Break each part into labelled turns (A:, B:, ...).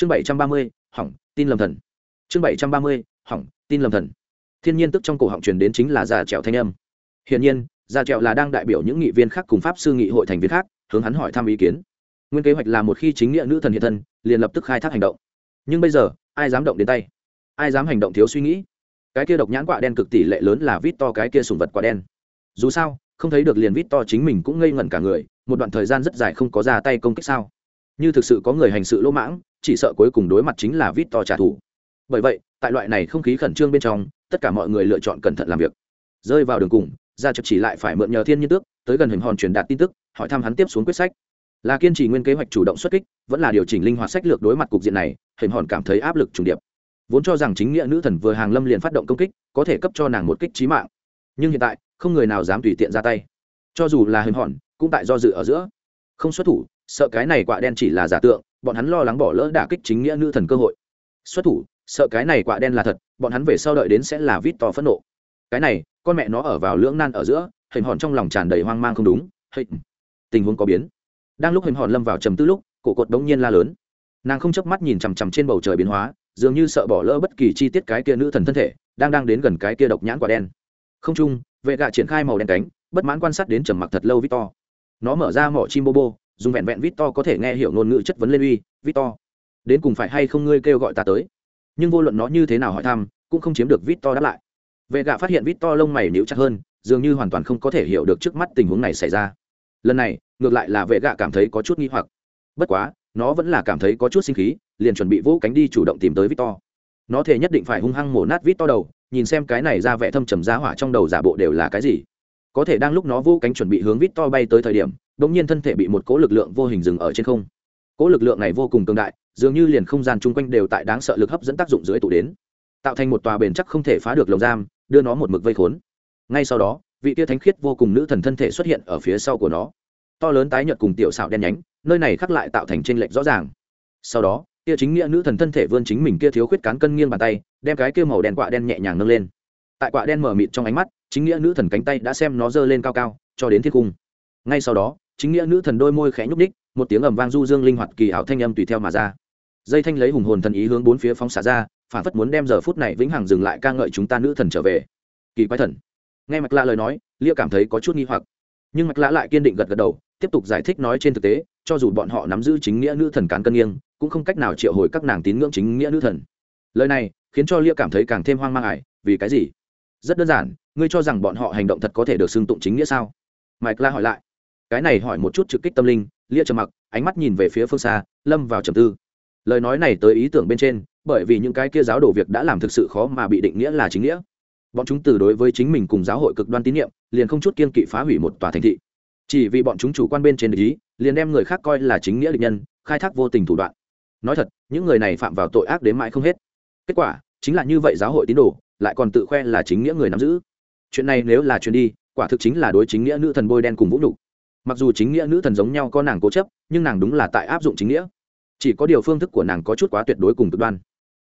A: chương bảy trăm ba mươi, hỏng, tin lầm thần. Chương bảy trăm ba mươi, hỏng, tin lầm thần. Thiên nhiên tức trong cổ họng truyền đến chính là già trèo thanh âm. Hiển nhiên, già trèo là đang đại biểu những nghị viên khác cùng pháp sư nghị hội thành viên khác, hướng hắn hỏi thăm ý kiến. Nguyên kế hoạch là một khi chính nghĩa nữ thần hiện thân, liền lập tức khai thác hành động. Nhưng bây giờ, ai dám động đến tay? Ai dám hành động thiếu suy nghĩ? Cái kia độc nhãn quạ đen cực tỷ lệ lớn là vít to cái kia sùng vật quạ đen. Dù sao, không thấy được liền vít to chính mình cũng ngây ngẩn cả người, một đoạn thời gian rất dài không có ra tay công kích sao? Như thực sự có người hành sự lỗ mãng chỉ sợ cuối cùng đối mặt chính là vít to trả thù. Bởi vậy, tại loại này không khí khẩn trương bên trong, tất cả mọi người lựa chọn cẩn thận làm việc. Rơi vào đường cùng ra chập chỉ lại phải mượn nhờ thiên nhiên tước, tới gần hình hòn truyền đạt tin tức, hỏi thăm hắn tiếp xuống quyết sách. Là kiên trì nguyên kế hoạch chủ động xuất kích, vẫn là điều chỉnh linh hoạt sách lược đối mặt cục diện này, hình hòn cảm thấy áp lực trùng điệp. Vốn cho rằng chính nghĩa nữ thần vừa hàng lâm liền phát động công kích, có thể cấp cho nàng một kích trí mạng. Nhưng hiện tại, không người nào dám tùy tiện ra tay. Cho dù là hình hòn, cũng tại do dự ở giữa. Không xuất thủ, sợ cái này quạ đen chỉ là giả tượng bọn hắn lo lắng bỏ lỡ đả kích chính nghĩa nữ thần cơ hội. Xuất thủ, sợ cái này quạ đen là thật, bọn hắn về sau đợi đến sẽ là vít to phẫn nộ. Cái này, con mẹ nó ở vào lưỡng nan ở giữa, hình hòn trong lòng tràn đầy hoang mang không đúng hình tình huống có biến. Đang lúc hình hòn lâm vào trầm tư lúc, cổ cột đống nhiên la lớn. Nàng không chớp mắt nhìn chằm chằm trên bầu trời biến hóa, dường như sợ bỏ lỡ bất kỳ chi tiết cái kia nữ thần thân thể, đang đang đến gần cái kia độc nhãn quả đen. Không chung vệ gạ triển khai màu đen cánh, bất mãn quan sát đến trầm mặc thật lâu victor. Nó mở ra mỏ chim bobo dùng vẹn vẹn victor có thể nghe hiểu ngôn ngữ chất vấn lên uy, victor, đến cùng phải hay không ngươi kêu gọi ta tới? Nhưng vô luận nó như thế nào hỏi thăm, cũng không chiếm được victor đáp lại. Vệ gạ phát hiện victor lông mày nhíu chặt hơn, dường như hoàn toàn không có thể hiểu được trước mắt tình huống này xảy ra. Lần này, ngược lại là vệ gạ cảm thấy có chút nghi hoặc. Bất quá, nó vẫn là cảm thấy có chút sinh khí, liền chuẩn bị vỗ cánh đi chủ động tìm tới victor. Nó thể nhất định phải hung hăng mổ nát victor đầu, nhìn xem cái này ra vẻ thâm trầm giá hỏa trong đầu giả bộ đều là cái gì. Có thể đang lúc nó vỗ cánh chuẩn bị hướng victor bay tới thời điểm đột nhiên thân thể bị một cỗ lực lượng vô hình dừng ở trên không. Cỗ lực lượng này vô cùng cường đại, dường như liền không gian chung quanh đều tại đáng sợ lực hấp dẫn tác dụng dưới tụ đến. Tạo thành một tòa bền chắc không thể phá được lồng giam, đưa nó một mực vây khốn. Ngay sau đó, vị tia thánh khiết vô cùng nữ thần thân thể xuất hiện ở phía sau của nó. To lớn tái nhợt cùng tiểu xảo đen nhánh, nơi này khắc lại tạo thành chênh lệch rõ ràng. Sau đó, kia chính nghĩa nữ thần thân thể vươn chính mình kia thiếu khuyết cán cân nghiêng bàn tay, đem cái kia màu đen quạ đen nhẹ nhàng nâng lên. Tại quạ đen mở mịt trong ánh mắt, chính nghĩa nữ thần cánh tay đã xem nó giơ lên cao cao, cho đến thiết cung. Ngay sau đó chính nghĩa nữ thần đôi môi khẽ nhúc ních một tiếng ầm vang du dương linh hoạt kỳ ảo thanh âm tùy theo mà ra. Dây thanh lấy hùng hồn thần ý hướng bốn phía phóng xả ra, phản phất muốn đem giờ phút này vĩnh hằng dừng lại ca ngợi chúng ta nữ thần trở về. Kỳ quái thần. Nghe mạch lạ lời nói, lia cảm thấy có chút nghi hoặc. Nhưng mạch lạ lại kiên định gật gật đầu, tiếp tục giải thích nói trên thực tế, cho dù bọn họ nắm giữ chính nghĩa nữ thần cán cân nghiêng, cũng không cách nào triệu hồi các nàng tín ngưỡng chính nghĩa nữ thần. Lời này khiến cho lia cảm thấy càng thêm hoang mang ải, vì cái gì? Rất đơn giản, ngươi cho rằng bọn họ hành động thật có thể được xưng tụng chính nghĩa sao? Mạch la hỏi lại cái này hỏi một chút trực kích tâm linh, lia trầm mặc, ánh mắt nhìn về phía phương xa, lâm vào trầm tư. Lời nói này tới ý tưởng bên trên, bởi vì những cái kia giáo đồ việc đã làm thực sự khó mà bị định nghĩa là chính nghĩa. Bọn chúng từ đối với chính mình cùng giáo hội cực đoan tín nhiệm, liền không chút kiên kỵ phá hủy một tòa thành thị. Chỉ vì bọn chúng chủ quan bên trên địch ý, liền đem người khác coi là chính nghĩa địch nhân, khai thác vô tình thủ đoạn. Nói thật, những người này phạm vào tội ác đến mãi không hết. Kết quả, chính là như vậy giáo hội tín đồ, lại còn tự khoe là chính nghĩa người nắm giữ. Chuyện này nếu là chuyện đi, quả thực chính là đối chính nghĩa nữ thần bôi đen cùng vũ nhục mặc dù chính nghĩa nữ thần giống nhau có nàng cố chấp, nhưng nàng đúng là tại áp dụng chính nghĩa. Chỉ có điều phương thức của nàng có chút quá tuyệt đối cùng cực đoan.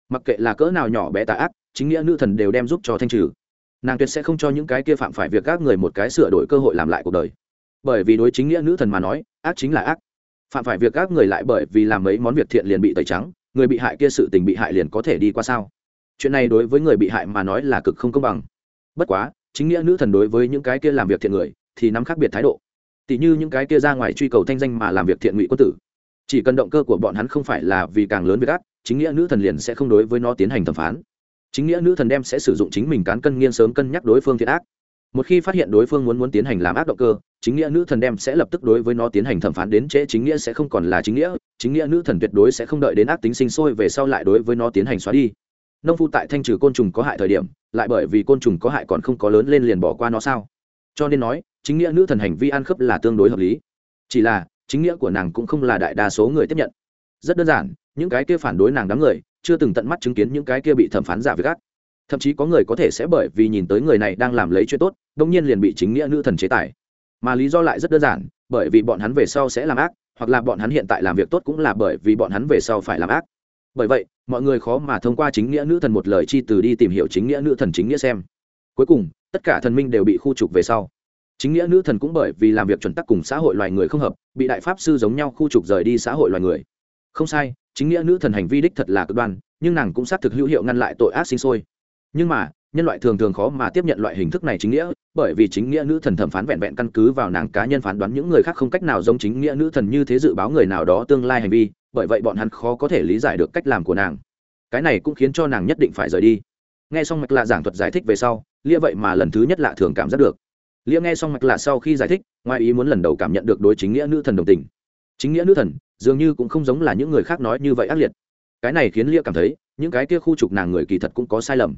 A: Mặc kệ là cỡ nào nhỏ bé tà ác, chính nghĩa nữ thần đều đem giúp cho thanh trừ. Nàng tuyệt sẽ không cho những cái kia phạm phải việc các người một cái sửa đổi cơ hội làm lại cuộc đời. Bởi vì đối chính nghĩa nữ thần mà nói, ác chính là ác. Phạm phải việc các người lại bởi vì làm mấy món việc thiện liền bị tẩy trắng, người bị hại kia sự tình bị hại liền có thể đi qua sao? Chuyện này đối với người bị hại mà nói là cực không công bằng. Bất quá, chính nghĩa nữ thần đối với những cái kia làm việc thiện người, thì nắm khác biệt thái độ tỷ như những cái kia ra ngoài truy cầu thanh danh mà làm việc thiện ngụy quân tử. Chỉ cần động cơ của bọn hắn không phải là vì càng lớn việc ác, chính nghĩa nữ thần liền sẽ không đối với nó tiến hành thẩm phán. Chính nghĩa nữ thần đem sẽ sử dụng chính mình cán cân nghiêng sớm cân nhắc đối phương thiện ác. Một khi phát hiện đối phương muốn muốn tiến hành làm ác động cơ, chính nghĩa nữ thần đem sẽ lập tức đối với nó tiến hành thẩm phán đến trễ, chính nghĩa sẽ không còn là chính nghĩa chính nghĩa nữ thần tuyệt đối sẽ không đợi đến ác tính sinh sôi về sau lại đối với nó tiến hành xóa đi. Nông phu tại thanh trừ côn trùng có hại thời điểm, lại bởi vì côn trùng có hại còn không có lớn lên liền bỏ qua nó sao? Cho nên nói chính nghĩa nữ thần hành vi ăn khớp là tương đối hợp lý. Chỉ là, chính nghĩa của nàng cũng không là đại đa số người tiếp nhận. Rất đơn giản, những cái kia phản đối nàng đám người, chưa từng tận mắt chứng kiến những cái kia bị thẩm phán giả với gác thậm chí có người có thể sẽ bởi vì nhìn tới người này đang làm lấy chuyện tốt đông nhiên liền bị chính nghĩa nữ thần chế tài. Mà lý do lại rất đơn giản, bởi vì bọn hắn về sau sẽ làm ác, hoặc là bọn hắn hiện tại làm việc tốt cũng là bởi vì bọn hắn về sau phải làm ác. Bởi vậy, mọi người khó mà thông qua chính nghĩa nữ thần một lời chi từ đi tìm hiểu chính nghĩa nữ thần chính nghĩa xem. Cuối cùng, tất cả thần minh đều bị khu trục về sau chính nghĩa nữ thần cũng bởi vì làm việc chuẩn tắc cùng xã hội loài người không hợp, bị đại pháp sư giống nhau khu trục rời đi xã hội loài người. Không sai, chính nghĩa nữ thần hành vi đích thật là cực đoan, nhưng nàng cũng xác thực hữu hiệu ngăn lại tội ác sinh sôi. Nhưng mà, nhân loại thường thường khó mà tiếp nhận loại hình thức này chính nghĩa, bởi vì chính nghĩa nữ thần thẩm phán vẹn vẹn căn cứ vào nàng cá nhân phán đoán những người khác không cách nào giống chính nghĩa nữ thần như thế dự báo người nào đó tương lai hành vi, bởi vậy bọn hắn khó có thể lý giải được cách làm của nàng. Cái này cũng khiến cho nàng nhất định phải rời đi. Nghe xong mạch lạ giảng thuật giải thích về sau, lia vậy mà lần thứ nhất lạ thường cảm giác được lia nghe xong mạch lạ sau khi giải thích, ngoài ý muốn lần đầu cảm nhận được đối chính nghĩa nữ thần đồng tình. Chính nghĩa nữ thần, dường như cũng không giống là những người khác nói như vậy ác liệt. Cái này khiến lia cảm thấy, những cái kia khu trục nàng người kỳ thật cũng có sai lầm.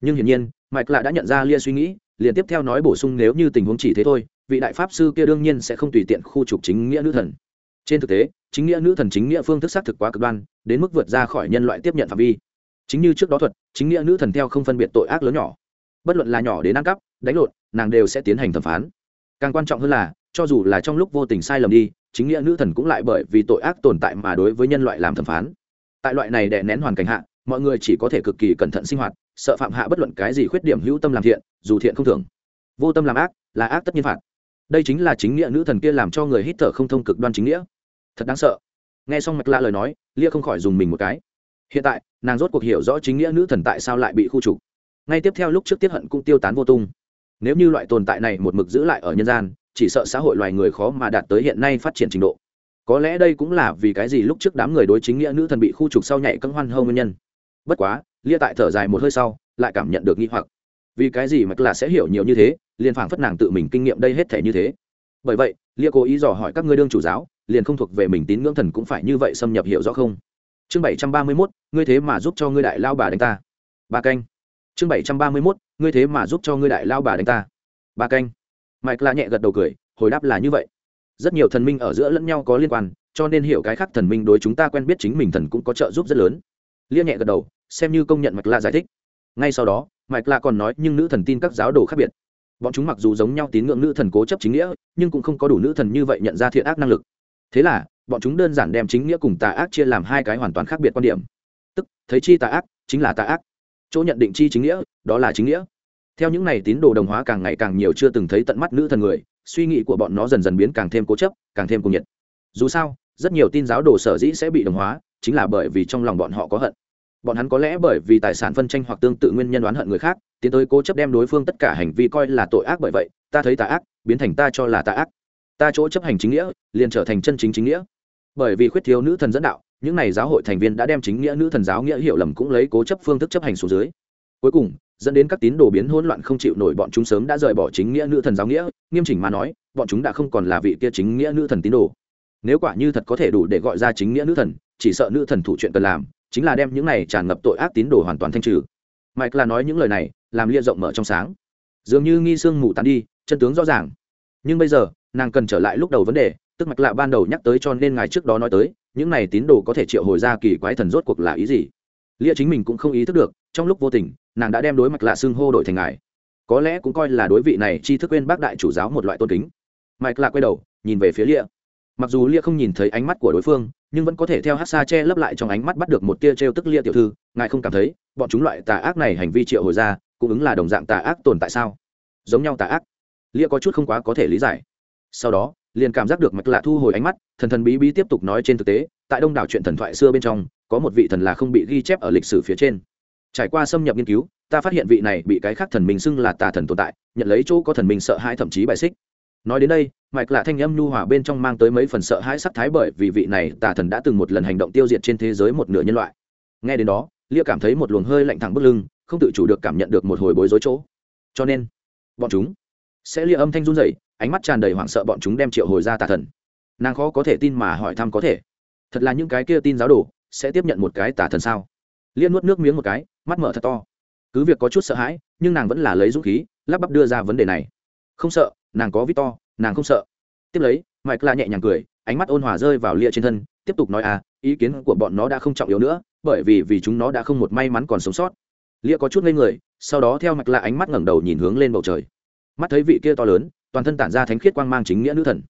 A: Nhưng hiển nhiên, mạch lạ đã nhận ra lia suy nghĩ, liền tiếp theo nói bổ sung nếu như tình huống chỉ thế thôi, vị đại pháp sư kia đương nhiên sẽ không tùy tiện khu trục chính nghĩa nữ thần. Trên thực tế, chính nghĩa nữ thần chính nghĩa phương thức xác thực quá cực đoan, đến mức vượt ra khỏi nhân loại tiếp nhận phạm vi. Chính như trước đó thuật, chính nghĩa nữ thần theo không phân biệt tội ác lớn nhỏ bất luận là nhỏ đến ăn cắp, đánh lộn, nàng đều sẽ tiến hành thẩm phán. Càng quan trọng hơn là, cho dù là trong lúc vô tình sai lầm đi, chính nghĩa nữ thần cũng lại bởi vì tội ác tồn tại mà đối với nhân loại làm thẩm phán. Tại loại này đè nén hoàn cảnh hạ, mọi người chỉ có thể cực kỳ cẩn thận sinh hoạt, sợ phạm hạ bất luận cái gì khuyết điểm hữu tâm làm thiện, dù thiện không thường vô tâm làm ác, là ác tất nhiên phạt. Đây chính là chính nghĩa nữ thần kia làm cho người hít thở không thông cực đoan chính nghĩa. Thật đáng sợ. Nghe xong mạch lạ lời nói, lia không khỏi dùng mình một cái. Hiện tại, nàng rốt cuộc hiểu rõ chính nghĩa nữ thần tại sao lại bị khu trục ngay tiếp theo lúc trước tiết hận cũng tiêu tán vô tung. Nếu như loại tồn tại này một mực giữ lại ở nhân gian, chỉ sợ xã hội loài người khó mà đạt tới hiện nay phát triển trình độ. Có lẽ đây cũng là vì cái gì lúc trước đám người đối chính nghĩa nữ thần bị khu trục sau nhảy cân hoan hơn nguyên nhân. Bất quá, lia tại thở dài một hơi sau, lại cảm nhận được nghi hoặc. Vì cái gì mạch là sẽ hiểu nhiều như thế, liền phảng phất nàng tự mình kinh nghiệm đây hết thể như thế. Bởi vậy, lia cố ý dò hỏi các ngươi đương chủ giáo, liền không thuộc về mình tín ngưỡng thần cũng phải như vậy xâm nhập hiểu rõ không? Chương bảy trăm ba mươi mốt, ngươi thế mà giúp cho ngươi đại lao bà đánh ta. Ba canh chương bảy trăm ba mươi mốt, ngươi thế mà giúp cho ngươi đại lao bà đánh ta. Ba canh. Mike la nhẹ gật đầu cười, hồi đáp là như vậy. Rất nhiều thần minh ở giữa lẫn nhau có liên quan, cho nên hiểu cái khác thần minh đối chúng ta quen biết chính mình thần cũng có trợ giúp rất lớn. Lia nhẹ gật đầu, xem như công nhận mike la giải thích. Ngay sau đó, mike la còn nói, nhưng nữ thần tin các giáo đồ khác biệt. Bọn chúng mặc dù giống nhau tín ngưỡng nữ thần cố chấp chính nghĩa, nhưng cũng không có đủ nữ thần như vậy nhận ra thiện ác năng lực. Thế là, bọn chúng đơn giản đem chính nghĩa cùng tà ác chia làm hai cái hoàn toàn khác biệt quan điểm. Tức, thấy chi tà ác, chính là tà ác chỗ nhận định chi chính nghĩa, đó là chính nghĩa. Theo những ngày tín đồ đồng hóa càng ngày càng nhiều chưa từng thấy tận mắt nữ thần người, suy nghĩ của bọn nó dần dần biến càng thêm cố chấp, càng thêm cung nhiệt. Dù sao, rất nhiều tin giáo đồ sở dĩ sẽ bị đồng hóa, chính là bởi vì trong lòng bọn họ có hận. Bọn hắn có lẽ bởi vì tài sản phân tranh hoặc tương tự nguyên nhân đoán hận người khác, tiến tới cố chấp đem đối phương tất cả hành vi coi là tội ác bởi vậy, ta thấy tà ác, biến thành ta cho là tà ác. Ta chỗ chấp hành chính nghĩa, liền trở thành chân chính chính nghĩa. Bởi vì khuyết thiếu nữ thần dẫn đạo những này giáo hội thành viên đã đem chính nghĩa nữ thần giáo nghĩa hiểu lầm cũng lấy cố chấp phương thức chấp hành xuống dưới. Cuối cùng, dẫn đến các tín đồ biến hỗn loạn không chịu nổi bọn chúng sớm đã rời bỏ chính nghĩa nữ thần giáo nghĩa, nghiêm chỉnh mà nói, bọn chúng đã không còn là vị kia chính nghĩa nữ thần tín đồ. Nếu quả như thật có thể đủ để gọi ra chính nghĩa nữ thần, chỉ sợ nữ thần thủ chuyện cần làm, chính là đem những này tràn ngập tội ác tín đồ hoàn toàn thanh trừ. Mike là nói những lời này, làm lia rộng mở trong sáng. Dường như nghi sương mù tàn đi, chân tướng rõ ràng. Nhưng bây giờ, nàng cần trở lại lúc đầu vấn đề, tức mạch lạ ban đầu nhắc tới cho nên ngài trước đó nói tới những này tín đồ có thể triệu hồi ra kỳ quái thần rốt cuộc là ý gì? Lia chính mình cũng không ý thức được, trong lúc vô tình, nàng đã đem đối mạch lạ xưng hô đổi thành ngài. Có lẽ cũng coi là đối vị này chi thức quên bác đại chủ giáo một loại tôn kính. Mạch lạ quay đầu, nhìn về phía lia. Mặc dù lia không nhìn thấy ánh mắt của đối phương, nhưng vẫn có thể theo hát xa che lấp lại trong ánh mắt bắt được một tia t tức lia tiểu thư, ngài không cảm thấy, bọn chúng loại tà ác này hành vi triệu hồi ra, cũng ứng là đồng dạng tà ác tồn tại sao? Giống nhau tà ác. Lia có chút không quá có thể lý giải. Sau đó liền cảm giác được mạch lạ thu hồi ánh mắt, thần thần bí bí tiếp tục nói trên thực tế, tại đông đảo chuyện thần thoại xưa bên trong, có một vị thần là không bị ghi chép ở lịch sử phía trên. Trải qua xâm nhập nghiên cứu, ta phát hiện vị này bị cái khác thần minh xưng là tà thần tồn tại, nhận lấy chỗ có thần minh sợ hãi thậm chí bài xích. Nói đến đây, mạch lạ thanh âm nhu hòa bên trong mang tới mấy phần sợ hãi sắc thái bởi vì vị này tà thần đã từng một lần hành động tiêu diệt trên thế giới một nửa nhân loại. Nghe đến đó, lia cảm thấy một luồng hơi lạnh thẳng bức lưng, không tự chủ được cảm nhận được một hồi bối rối chỗ. Cho nên, bọn chúng sẽ lia âm thanh run rẩy ánh mắt tràn đầy hoảng sợ bọn chúng đem triệu hồi ra tà thần. Nàng khó có thể tin mà hỏi thăm có thể. Thật là những cái kia tin giáo đồ, sẽ tiếp nhận một cái tà thần sao? Liên nuốt nước miếng một cái, mắt mở thật to. Cứ việc có chút sợ hãi, nhưng nàng vẫn là lấy dũng khí, lắp bắp đưa ra vấn đề này. Không sợ, nàng có vít to, nàng không sợ. Tiếp lấy mike la nhẹ nhàng cười, ánh mắt ôn hòa rơi vào lia trên thân, tiếp tục nói à ý kiến của bọn nó đã không trọng yếu nữa, bởi vì vì chúng nó đã không một may mắn còn sống sót. Lia có chút ngây người, sau đó theo mạch la ánh mắt ngẩng đầu nhìn hướng lên bầu trời. Mắt thấy vị kia to lớn toàn thân tản ra thánh khiết quang mang chính nghĩa nữ thần.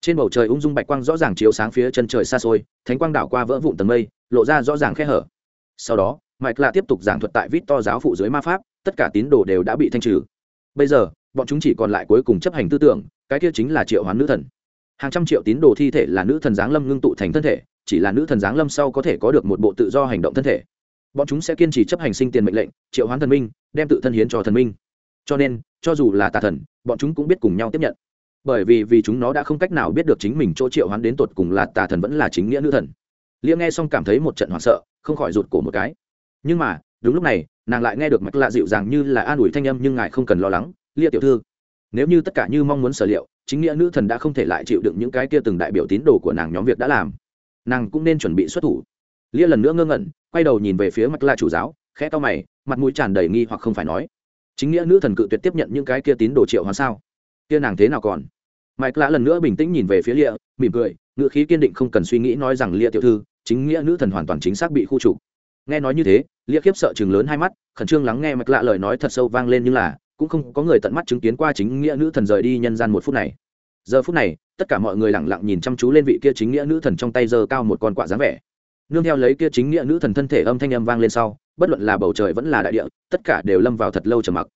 A: Trên bầu trời ung dung bạch quang rõ ràng chiếu sáng phía chân trời xa xôi, thánh quang đảo qua vỡ vụn tầng mây, lộ ra rõ ràng khe hở. Sau đó mạch lạ tiếp tục giảng thuật tại vít to giáo phụ dưới ma pháp, tất cả tín đồ đều đã bị thanh trừ. Bây giờ, bọn chúng chỉ còn lại cuối cùng chấp hành tư tưởng, cái kia chính là triệu hoán nữ thần. Hàng trăm triệu tín đồ thi thể là nữ thần giáng lâm ngưng tụ thành thân thể, chỉ là nữ thần giáng lâm sau có thể có được một bộ tự do hành động thân thể. Bọn chúng sẽ kiên trì chấp hành sinh tiền mệnh lệnh, triệu hoán thần minh, đem tự thân hiến cho thần minh cho nên, cho dù là tà thần, bọn chúng cũng biết cùng nhau tiếp nhận. Bởi vì vì chúng nó đã không cách nào biết được chính mình chỗ triệu hoán đến tột cùng là tà thần vẫn là chính nghĩa nữ thần. Lia nghe xong cảm thấy một trận hoảng sợ, không khỏi rụt cổ một cái. Nhưng mà, đúng lúc này, nàng lại nghe được mạch lạ dịu dàng như là an ủi thanh âm nhưng ngài không cần lo lắng, lia tiểu thư. Nếu như tất cả như mong muốn sở liệu, chính nghĩa nữ thần đã không thể lại chịu đựng những cái kia từng đại biểu tín đồ của nàng nhóm việc đã làm. Nàng cũng nên chuẩn bị xuất thủ. Lia lần nữa ngơ ngẩn, quay đầu nhìn về phía mạch lạ chủ giáo, khẽ to mày, mặt mũi tràn đầy nghi hoặc không phải nói chính nghĩa nữ thần cự tuyệt tiếp nhận những cái kia tín đồ triệu hóa sao? Kia nàng thế nào còn? Mike lạ lần nữa bình tĩnh nhìn về phía lịa, mỉm cười, ngựa khí kiên định không cần suy nghĩ nói rằng lịa tiểu thư, chính nghĩa nữ thần hoàn toàn chính xác bị khu trục. Nghe nói như thế, lịa khiếp sợ chừng lớn hai mắt, khẩn trương lắng nghe mạch lạ lời nói thật sâu vang lên nhưng là, cũng không có người tận mắt chứng kiến qua chính nghĩa nữ thần rời đi nhân gian một phút này. Giờ phút này, tất cả mọi người lẳng lặng nhìn chăm chú lên vị kia chính nghĩa nữ thần trong tay giơ cao một con quạ dáng vẻ nương theo lấy kia chính nghĩa nữ thần thân thể âm thanh âm vang lên sau, bất luận là bầu trời vẫn là đại địa, tất cả đều lâm vào thật lâu trầm mặc.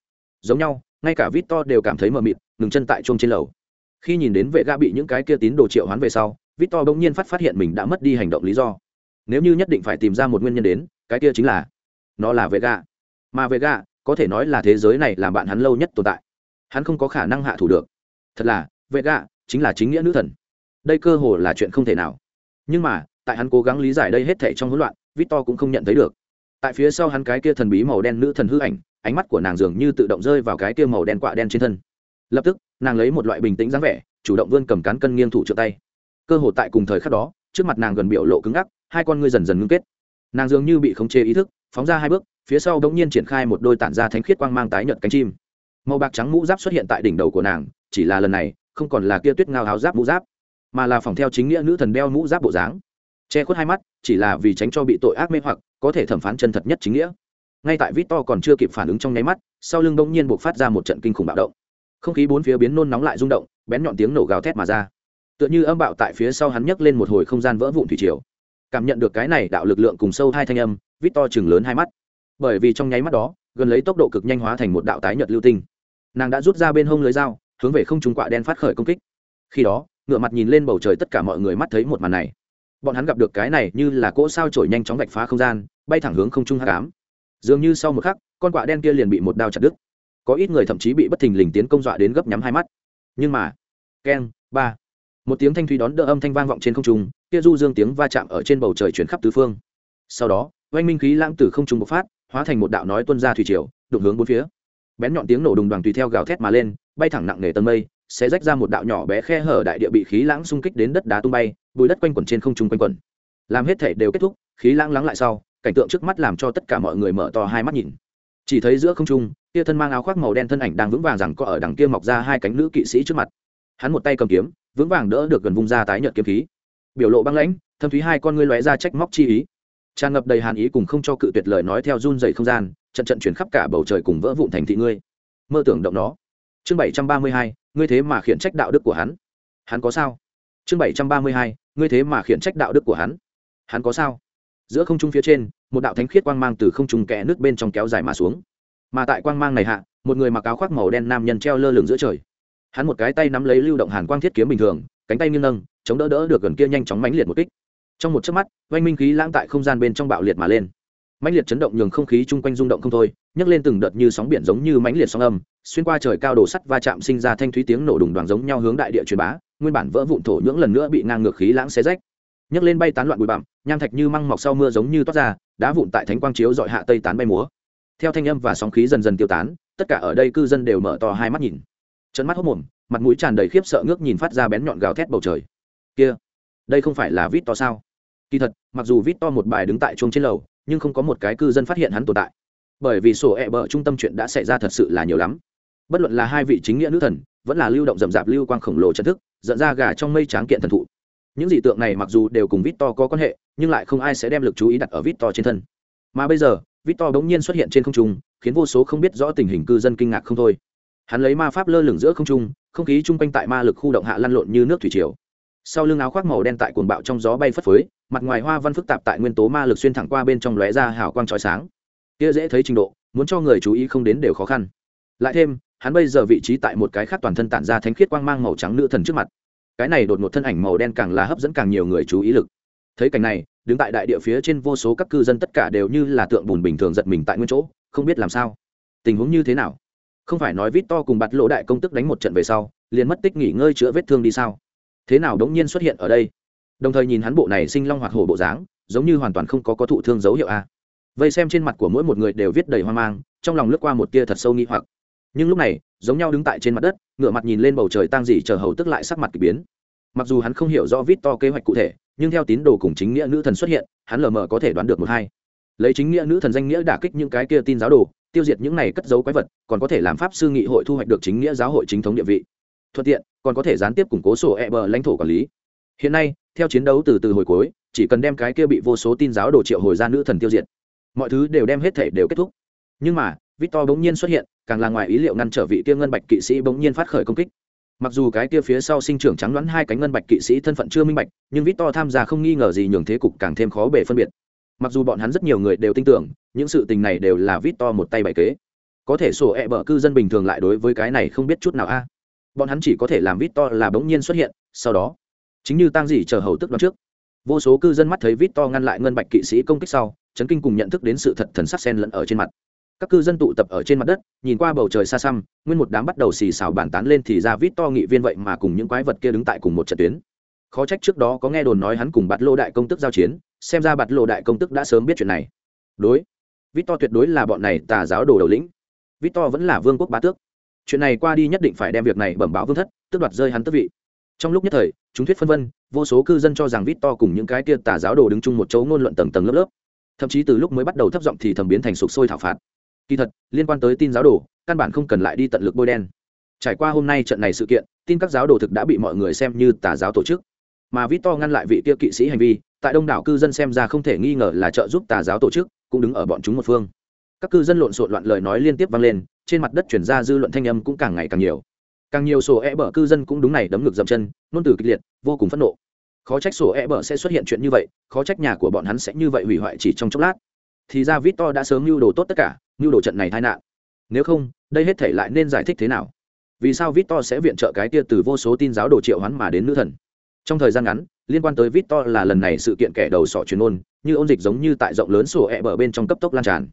A: Giống nhau, ngay cả vít to đều cảm thấy mờ mịt, ngừng chân tại chuông trên lầu. Khi nhìn đến vệ ga bị những cái kia tín đồ triệu hoán về sau vít to bỗng nhiên phát phát hiện mình đã mất đi hành động lý do. Nếu như nhất định phải tìm ra một nguyên nhân đến, cái kia chính là, nó là vệ ga mà vệ ga có thể nói là thế giới này làm bạn hắn lâu nhất tồn tại. Hắn không có khả năng hạ thủ được. Thật là vệ ga chính là chính nghĩa nữ thần. Đây cơ hồ là chuyện không thể nào. Nhưng mà tại hắn cố gắng lý giải đây hết thảy trong hỗn loạn, victor cũng không nhận thấy được. Tại phía sau hắn cái kia thần bí màu đen nữ thần hư ảnh, ánh mắt của nàng dường như tự động rơi vào cái kia màu đen quạ đen trên thân. Lập tức, nàng lấy một loại bình tĩnh dáng vẻ, chủ động vươn cầm cán cân nghiêng thủ trợ tay. Cơ hội tại cùng thời khắc đó, trước mặt nàng gần biểu lộ cứng ngắc, hai con ngươi dần dần ngưng kết. Nàng dường như bị khống chế ý thức, phóng ra hai bước, phía sau đống nhiên triển khai một đôi tản ra thánh khiết quang mang tái nhợt cánh chim. Màu bạc trắng mũ giáp xuất hiện tại đỉnh đầu của nàng, chỉ là lần này, không còn là kia tuyết ngao áo giáp mũ giáp, mà là phòng theo chính nghĩa nữ thần đeo mũ giáp bộ dáng che khuất hai mắt, chỉ là vì tránh cho bị tội ác mê hoặc, có thể thẩm phán chân thật nhất chính nghĩa. Ngay tại vít to còn chưa kịp phản ứng trong nháy mắt, sau lưng bỗng nhiên buộc phát ra một trận kinh khủng bạo động. Không khí bốn phía biến nôn nóng lại rung động, bén nhọn tiếng nổ gào thét mà ra. Tựa như âm bạo tại phía sau hắn nhấc lên một hồi không gian vỡ vụn thủy triều. Cảm nhận được cái này đạo lực lượng cùng sâu hai thanh âm vít to chừng lớn hai mắt. Bởi vì trong nháy mắt đó, gần lấy tốc độ cực nhanh hóa thành một đạo tái nhật lưu tinh. Nàng đã rút ra bên hông lưới dao, hướng về không trung quạ đen phát khởi công kích. Khi đó ngựa mặt nhìn lên bầu trời tất cả mọi người mắt thấy một màn này bọn hắn gặp được cái này như là cỗ sao trổi nhanh chóng vạch phá không gian, bay thẳng hướng không trung hát cám dường như sau một khắc, con quạ đen kia liền bị một đao chặt đứt. Có ít người thậm chí bị bất thình lình tiến công dọa đến gấp nhắm hai mắt. Nhưng mà, keng, ba, một tiếng thanh thủy đón đỡ âm thanh vang vọng trên không trung, kia du dương tiếng va chạm ở trên bầu trời chuyển khắp tứ phương. Sau đó, oanh minh khí lãng từ không trung bộc phát, hóa thành một đạo nói tuân ra thủy triều, đụng hướng bốn phía. Bén nhọn tiếng nổ đùng đoàn tùy theo gào thét mà lên, bay thẳng nặng nề tầng mây sẽ rách ra một đạo nhỏ bé khe hở đại địa bị khí lãng xung kích đến đất đá tung bay bùi đất quanh quẩn trên không trung quanh quẩn. Làm hết thể đều kết thúc, khí lãng lắng lại sau, cảnh tượng trước mắt làm cho tất cả mọi người mở to hai mắt nhìn. Chỉ thấy giữa không trung, kia thân mang áo khoác màu đen thân ảnh đang vững vàng rằng có ở đằng kia mọc ra hai cánh nữ kỵ sĩ trước mặt. Hắn một tay cầm kiếm, vững vàng đỡ được gần vung ra tái nhợt kiếm khí. Biểu lộ băng lãnh, thâm thúy hai con ngươi lóe ra trách móc chi ý. Tràn ngập đầy hàn ý cùng không cho cự tuyệt lời nói theo run dày không gian, trận trận chuyển khắp cả bầu trời cùng vỡ vụn thành thị ngươi. Mơ tưởng động nó. Chương bảy trăm ba mươi hai, ngươi thế mà khiển trách đạo đức của hắn. Hắn có sao? Chương bảy trăm ba mươi hai ngươi thế mà khiển trách đạo đức của hắn. Hắn có sao? Giữa không trung phía trên, một đạo thánh khiết quang mang từ không trung kẽ nước bên trong kéo dài mà xuống. Mà tại quang mang này hạ, một người mặc áo khoác màu đen nam nhân treo lơ lửng giữa trời. Hắn một cái tay nắm lấy lưu động hàn quang thiết kiếm bình thường, cánh tay nghiêng nâng, chống đỡ đỡ được gần kia nhanh chóng mãnh liệt một kích. Trong một chớp mắt, oanh minh khí lãng tại không gian bên trong bạo liệt mà lên. Mãnh liệt chấn động nhường không khí chung quanh rung động không thôi, nhấc lên từng đợt như sóng biển giống như mãnh liệt sóng âm, xuyên qua trời cao đổ sắt va chạm sinh ra thanh thúy tiếng nổ đùng đoàn giống nhau hướng đại địa truyền bá nguyên bản vỡ vụn thổ nhưỡng lần nữa bị ngang ngược khí lãng xé rách. Nhấc lên bay tán loạn bụi bặm, nham thạch như măng mọc sau mưa giống như toát ra, đá vụn tại thánh quang chiếu dọi hạ tây tán bay múa. Theo thanh âm và sóng khí dần dần tiêu tán, tất cả ở đây cư dân đều mở to hai mắt nhìn. Trận mắt hốc mồm, mặt mũi tràn đầy khiếp sợ ngước nhìn phát ra bén nhọn gào thét bầu trời. Kia, đây không phải là vít to sao? Kỳ thật, mặc dù vít to một bài đứng tại chuông trên lầu, nhưng không có một cái cư dân phát hiện hắn tồn tại. Bởi vì sổ ẹ、e、bờ trung tâm chuyện đã xảy ra thật sự là nhiều lắm. Bất luận là hai vị chính nghĩa nữ thần, vẫn là lưu động rậm rạp lưu quang khổng lồ chân thức dẫn ra gà trong mây tráng kiện thần thụ. Những dị tượng này mặc dù đều cùng vít to có quan hệ, nhưng lại không ai sẽ đem lực chú ý đặt ở vít to trên thân. Mà bây giờ vít to bỗng nhiên xuất hiện trên không trung, khiến vô số không biết rõ tình hình cư dân kinh ngạc không thôi. Hắn lấy ma pháp lơ lửng giữa không trung, không khí chung quanh tại ma lực khu động hạ lăn lộn như nước thủy triều. Sau lưng áo khoác màu đen tại cuồng bạo trong gió bay phất phới, mặt ngoài hoa văn phức tạp tại nguyên tố ma lực xuyên thẳng qua bên trong lóe ra hào quang trói sáng. Kia dễ thấy trình độ, muốn cho người chú ý không đến đều khó khăn. Lại thêm hắn bây giờ vị trí tại một cái khác toàn thân tản ra thánh khiết quang mang màu trắng nữ thần trước mặt. Cái này đột ngột thân ảnh màu đen càng là hấp dẫn càng nhiều người chú ý lực. Thấy cảnh này, đứng tại đại địa phía trên vô số các cư dân tất cả đều như là tượng bùn bình thường giật mình tại nguyên chỗ, không biết làm sao. Tình huống như thế nào? Không phải nói vít to cùng bạt lỗ đại công tức đánh một trận về sau, liền mất tích nghỉ ngơi chữa vết thương đi sao? Thế nào đống nhiên xuất hiện ở đây? Đồng thời nhìn hắn bộ này sinh long hoạt hổ bộ dáng, giống như hoàn toàn không có có thụ thương dấu hiệu a. Vây xem trên mặt của mỗi một người đều viết đầy hoang mang, trong lòng lướt qua một tia thật sâu nghi hoặc nhưng lúc này giống nhau đứng tại trên mặt đất ngựa mặt nhìn lên bầu trời tang dị, chờ hầu tức lại sắc mặt k ỳ biến. Mặc dù hắn không hiểu rõ vít to kế hoạch cụ thể nhưng theo tín đồ cùng chính nghĩa nữ thần xuất hiện hắn lờ mờ có thể đoán được một hai. Lấy chính nghĩa nữ thần danh nghĩa đả kích những cái kia tin giáo đồ tiêu diệt những này cất giấu quái vật còn có thể làm pháp sư nghị hội thu hoạch được chính nghĩa giáo hội chính thống địa vị. Thuận tiện còn có thể gián tiếp củng cố sổ e bờ lãnh thổ quản lý. Hiện nay theo chiến đấu từ từ hồi cuối chỉ cần đem cái kia bị vô số tin giáo đồ triệu hồi ra nữ thần tiêu diệt mọi thứ đều đem hết thể đều kết thúc. Nhưng mà victor bỗng nhiên xuất hiện càng là ngoài ý liệu ngăn trở vị kia ngân bạch kỵ sĩ bỗng nhiên phát khởi công kích. Mặc dù cái kia phía sau sinh trưởng trắng đoán hai cánh ngân bạch kỵ sĩ thân phận chưa minh bạch, nhưng victor tham gia không nghi ngờ gì nhường thế cục càng thêm khó bể phân biệt. Mặc dù bọn hắn rất nhiều người đều tin tưởng, những sự tình này đều là victor một tay bày kế. Có thể sổ ẹ、e、bở cư dân bình thường lại đối với cái này không biết chút nào a. À. Bọn hắn chỉ có thể làm victor là bỗng nhiên xuất hiện, sau đó, chính như tang dỉ chờ hầu tức đoán trước, vô số cư dân mắt thấy victor ngăn lại ngân bạch kỵ sĩ công kích sau, chấn kinh cùng nhận thức đến sự thật thần sắc sen lẫn ở trên mặt các cư dân tụ tập ở trên mặt đất, nhìn qua bầu trời xa xăm, nguyên một đám bắt đầu xì xào bàn tán lên thì ra vít to nghị viên vậy mà cùng những quái vật kia đứng tại cùng một trận tuyến. Khó trách trước đó có nghe đồn nói hắn cùng bạt lô đại công tức giao chiến, xem ra bạt lô đại công tức đã sớm biết chuyện này. Đối, vít to tuyệt đối là bọn này tà giáo đồ đầu lĩnh. Vít to vẫn là vương quốc bá tước. Chuyện này qua đi nhất định phải đem việc này bẩm báo vương thất, tước đoạt rơi hắn tước vị. Trong lúc nhất thời, chúng thuyết phân vân, vô số cư dân cho rằng vít to cùng những cái kia tà giáo đồ đứng chung một chỗ ngôn luận tầng tầng lớp lớp. Thậm chí từ lúc mới bắt đầu thấp giọng thì thầm biến thành sục sôi thảo phạt kỳ thật, liên quan tới tin giáo đồ, căn bản không cần lại đi tận lực bôi đen. Trải qua hôm nay trận này sự kiện, tin các giáo đồ thực đã bị mọi người xem như tà giáo tổ chức. Mà vít to ngăn lại vị tiêu kỵ sĩ hành vi, tại đông đảo cư dân xem ra không thể nghi ngờ là trợ giúp tà giáo tổ chức, cũng đứng ở bọn chúng một phương. Các cư dân lộn xộn loạn lời nói liên tiếp vang lên, trên mặt đất chuyển ra dư luận thanh âm cũng càng ngày càng nhiều. Càng nhiều sổ e bở cư dân cũng đúng này đấm ngực dậm chân nôn từ kịch liệt, vô cùng phẫn nộ. Khó trách sổ e bở sẽ xuất hiện chuyện như vậy, khó trách nhà của bọn hắn sẽ như vậy hủy hoại chỉ trong chốc lát. Thì ra vít to đã sớm mưu đồ tốt tất cả mưu đồ trận này tai nạn. Nếu không, đây hết thể lại nên giải thích thế nào? Vì sao victor sẽ viện trợ cái kia từ vô số tin giáo đồ triệu hắn mà đến nữ thần? Trong thời gian ngắn, liên quan tới victor là lần này sự kiện kẻ đầu sọ truyền ôn, như ôn dịch giống như tại rộng lớn sổ ẹ bờ bên trong cấp tốc lan tràn.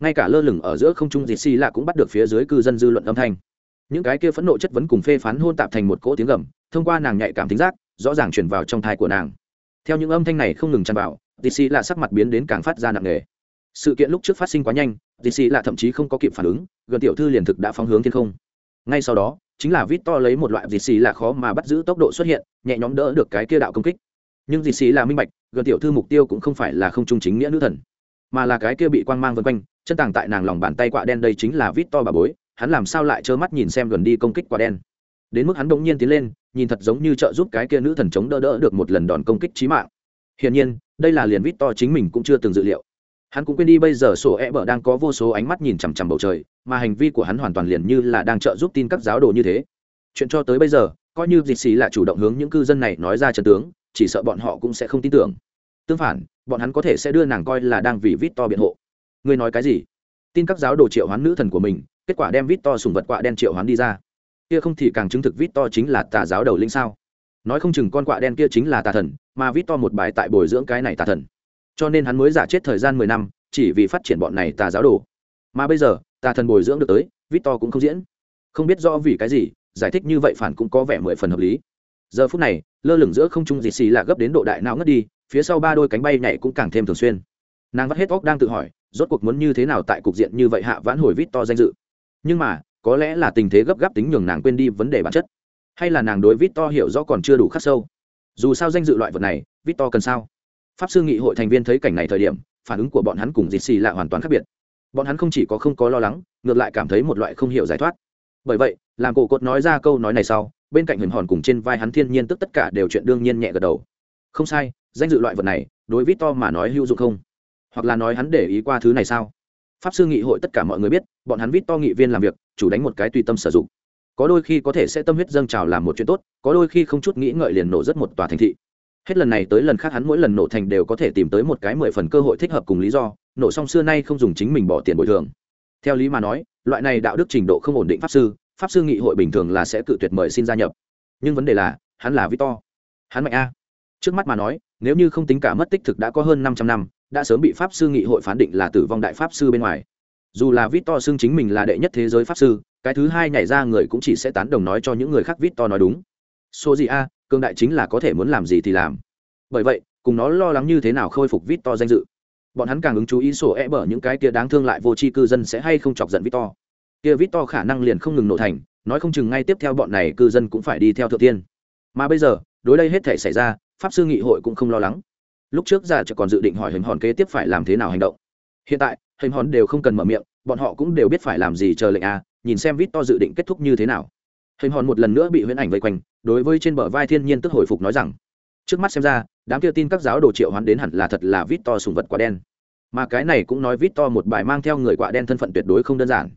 A: Ngay cả lơ lửng ở giữa không trung dịch xi lạ cũng bắt được phía dưới cư dân dư luận âm thanh. Những cái kia phẫn nộ chất vấn cùng phê phán hôn tạp thành một cỗ tiếng gầm, thông qua nàng nhạy cảm tính giác, rõ ràng truyền vào trong thai của nàng. Theo những âm thanh này không ngừng tràn vào, dịch xi lạ sắc mặt biến đến càng phát ra nặng nề sự kiện lúc trước phát sinh quá nhanh dì xì là thậm chí không có kịp phản ứng, gần tiểu thư liền thực đã phóng hướng thiên không. Ngay sau đó, chính là vít to lấy một loại dì xì là khó mà bắt giữ tốc độ xuất hiện, nhẹ nhõm đỡ được cái kia đạo công kích. Nhưng dì xì là minh bạch, gần tiểu thư mục tiêu cũng không phải là không trung chính nghĩa nữ thần, mà là cái kia bị quang mang vân quanh, chân tàng tại nàng lòng bàn tay quạ đen đây chính là vít to bà bối, hắn làm sao lại trơ mắt nhìn xem gần đi công kích quả đen. Đến mức hắn bỗng nhiên tiến lên, nhìn thật giống như trợ giúp cái kia nữ thần chống đỡ đỡ được một lần đòn công kích trí mạng. Hiển nhiên, đây là liền vít to chính mình cũng chưa từng dự liệu hắn cũng quên đi bây giờ sổ e bờ đang có vô số ánh mắt nhìn chằm chằm bầu trời, mà hành vi của hắn hoàn toàn liền như là đang trợ giúp tin các giáo đồ như thế. Chuyện cho tới bây giờ, coi như dịch xì là chủ động hướng những cư dân này nói ra trần tướng, chỉ sợ bọn họ cũng sẽ không tin tưởng. Tương phản, bọn hắn có thể sẽ đưa nàng coi là đang vì vít to biện hộ. Ngươi nói cái gì? Tin các giáo đồ triệu hoán nữ thần của mình, kết quả đem vít to sùng vật quạ đen triệu hoán đi ra. Kia không thì càng chứng thực vít to chính là tà giáo đầu linh sao? Nói không chừng con quạ đen kia chính là tà thần, mà vít to một bài tại bồi dưỡng cái này tà thần cho nên hắn mới giả chết thời gian mười năm, chỉ vì phát triển bọn này tà giáo đồ. Mà bây giờ, tà thần bồi dưỡng được tới, victor cũng không diễn. Không biết do vì cái gì, giải thích như vậy phản cũng có vẻ mười phần hợp lý. Giờ phút này, lơ lửng giữa không trung dì xì là gấp đến độ đại não ngất đi, phía sau ba đôi cánh bay nhảy cũng càng thêm thường xuyên. Nàng vắt hết óc đang tự hỏi, rốt cuộc muốn như thế nào tại cục diện như vậy hạ vãn hồi vít to danh dự. Nhưng mà, có lẽ là tình thế gấp gáp tính nhường nàng quên đi vấn đề bản chất. Hay là nàng đối vít to hiểu rõ còn chưa đủ khắc sâu. Dù sao danh dự loại vật này vít to cần sao? Pháp sư nghị hội thành viên thấy cảnh này thời điểm, phản ứng của bọn hắn cùng dịt xì là hoàn toàn khác biệt. Bọn hắn không chỉ có không có lo lắng, ngược lại cảm thấy một loại không hiểu giải thoát. Bởi vậy, làm cổ cột nói ra câu nói này sau, bên cạnh hình hòn cùng trên vai hắn thiên nhiên tức tất cả đều chuyện đương nhiên nhẹ gật đầu. Không sai, danh dự loại vật này, đối với to mà nói hữu dụng không? Hoặc là nói hắn để ý qua thứ này sao? Pháp sư nghị hội tất cả mọi người biết, bọn hắn vít to nghị viên làm việc, chủ đánh một cái tùy tâm sử dụng. Có đôi khi có thể sẽ tâm huyết dâng trào làm một chuyện tốt, có đôi khi không chút nghĩ ngợi liền nổ rất một tòa thành thị hết lần này tới lần khác hắn mỗi lần nổ thành đều có thể tìm tới một cái mười phần cơ hội thích hợp cùng lý do, nổ xong xưa nay không dùng chính mình bỏ tiền bồi thường. Theo lý mà nói, loại này đạo đức trình độ không ổn định pháp sư pháp sư nghị hội bình thường là sẽ cự tuyệt mời xin gia nhập. Nhưng vấn đề là, hắn là victor. Hắn mạnh a. Trước mắt mà nói, nếu như không tính cả mất tích thực đã có hơn 500 năm, đã sớm bị pháp sư nghị hội phán định là tử vong đại pháp sư bên ngoài. Dù là Victor xưng chính mình là đệ nhất thế giới pháp sư, cái thứ hai nhảy ra người cũng chỉ sẽ tán đồng nói cho những người khác Victor nói đúng số gì a, cường đại chính là có thể muốn làm gì thì làm. Bởi vậy, cùng nó lo lắng như thế nào khôi phục vít to danh dự. Bọn hắn càng ứng chú ý sổ e bở những cái kia đáng thương lại vô tri cư dân sẽ hay không chọc giận vít to. kia vít to khả năng liền không ngừng nổ thành, nói không chừng ngay tiếp theo bọn này cư dân cũng phải đi theo thượng tiên. Mà bây giờ, đối đây hết thể xảy ra, pháp sư nghị hội cũng không lo lắng. Lúc trước ra chợ còn dự định hỏi hình hòn kế tiếp phải làm thế nào hành động. Hiện tại, hình hòn đều không cần mở miệng, bọn họ cũng đều biết phải làm gì chờ lệnh a, nhìn xem vít to dự định kết thúc như thế nào. Hình hòn một lần nữa bị huyễn ảnh vây quanh đối với trên bờ vai thiên nhiên tức hồi phục nói rằng, trước mắt xem ra, đám kia tin các giáo đồ triệu hoán đến hẳn là thật là vít to sùng vật quả đen. Mà cái này cũng nói vít to một bài mang theo người quả đen thân phận tuyệt đối không đơn giản.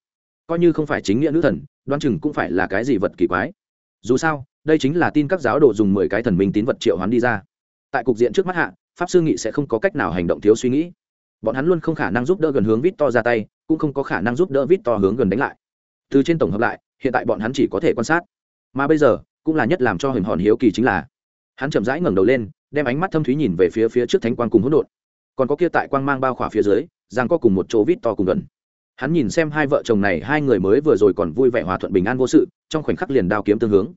A: Coi như không phải chính nghĩa nữ thần, đoán chừng cũng phải là cái gì vật kỳ quái. Dù sao, đây chính là tin các giáo đồ dùng mười cái thần minh tín vật triệu hoán đi ra. Tại cục diện trước mắt hạ, pháp sư nghị sẽ không có cách nào hành động thiếu suy nghĩ. Bọn hắn luôn không khả năng giúp đỡ gần hướng vít to ra tay, cũng không có khả năng giúp đỡ vít to hướng gần đánh lại. Từ trên tổng hợp lại, hiện tại bọn hắn chỉ có thể quan sát. Mà bây giờ cũng là nhất làm cho hình hòn hiếu kỳ chính là, hắn chậm rãi ngẩng đầu lên, đem ánh mắt thâm thúy nhìn về phía phía trước thánh quang cùng hỗn độn. Còn có kia tại quang mang bao khỏa phía dưới giang có cùng một chỗ vít to cùng gần. Hắn nhìn xem hai vợ chồng này, hai người mới vừa rồi còn vui vẻ hòa thuận bình an vô sự, trong khoảnh khắc liền đao kiếm tương hướng.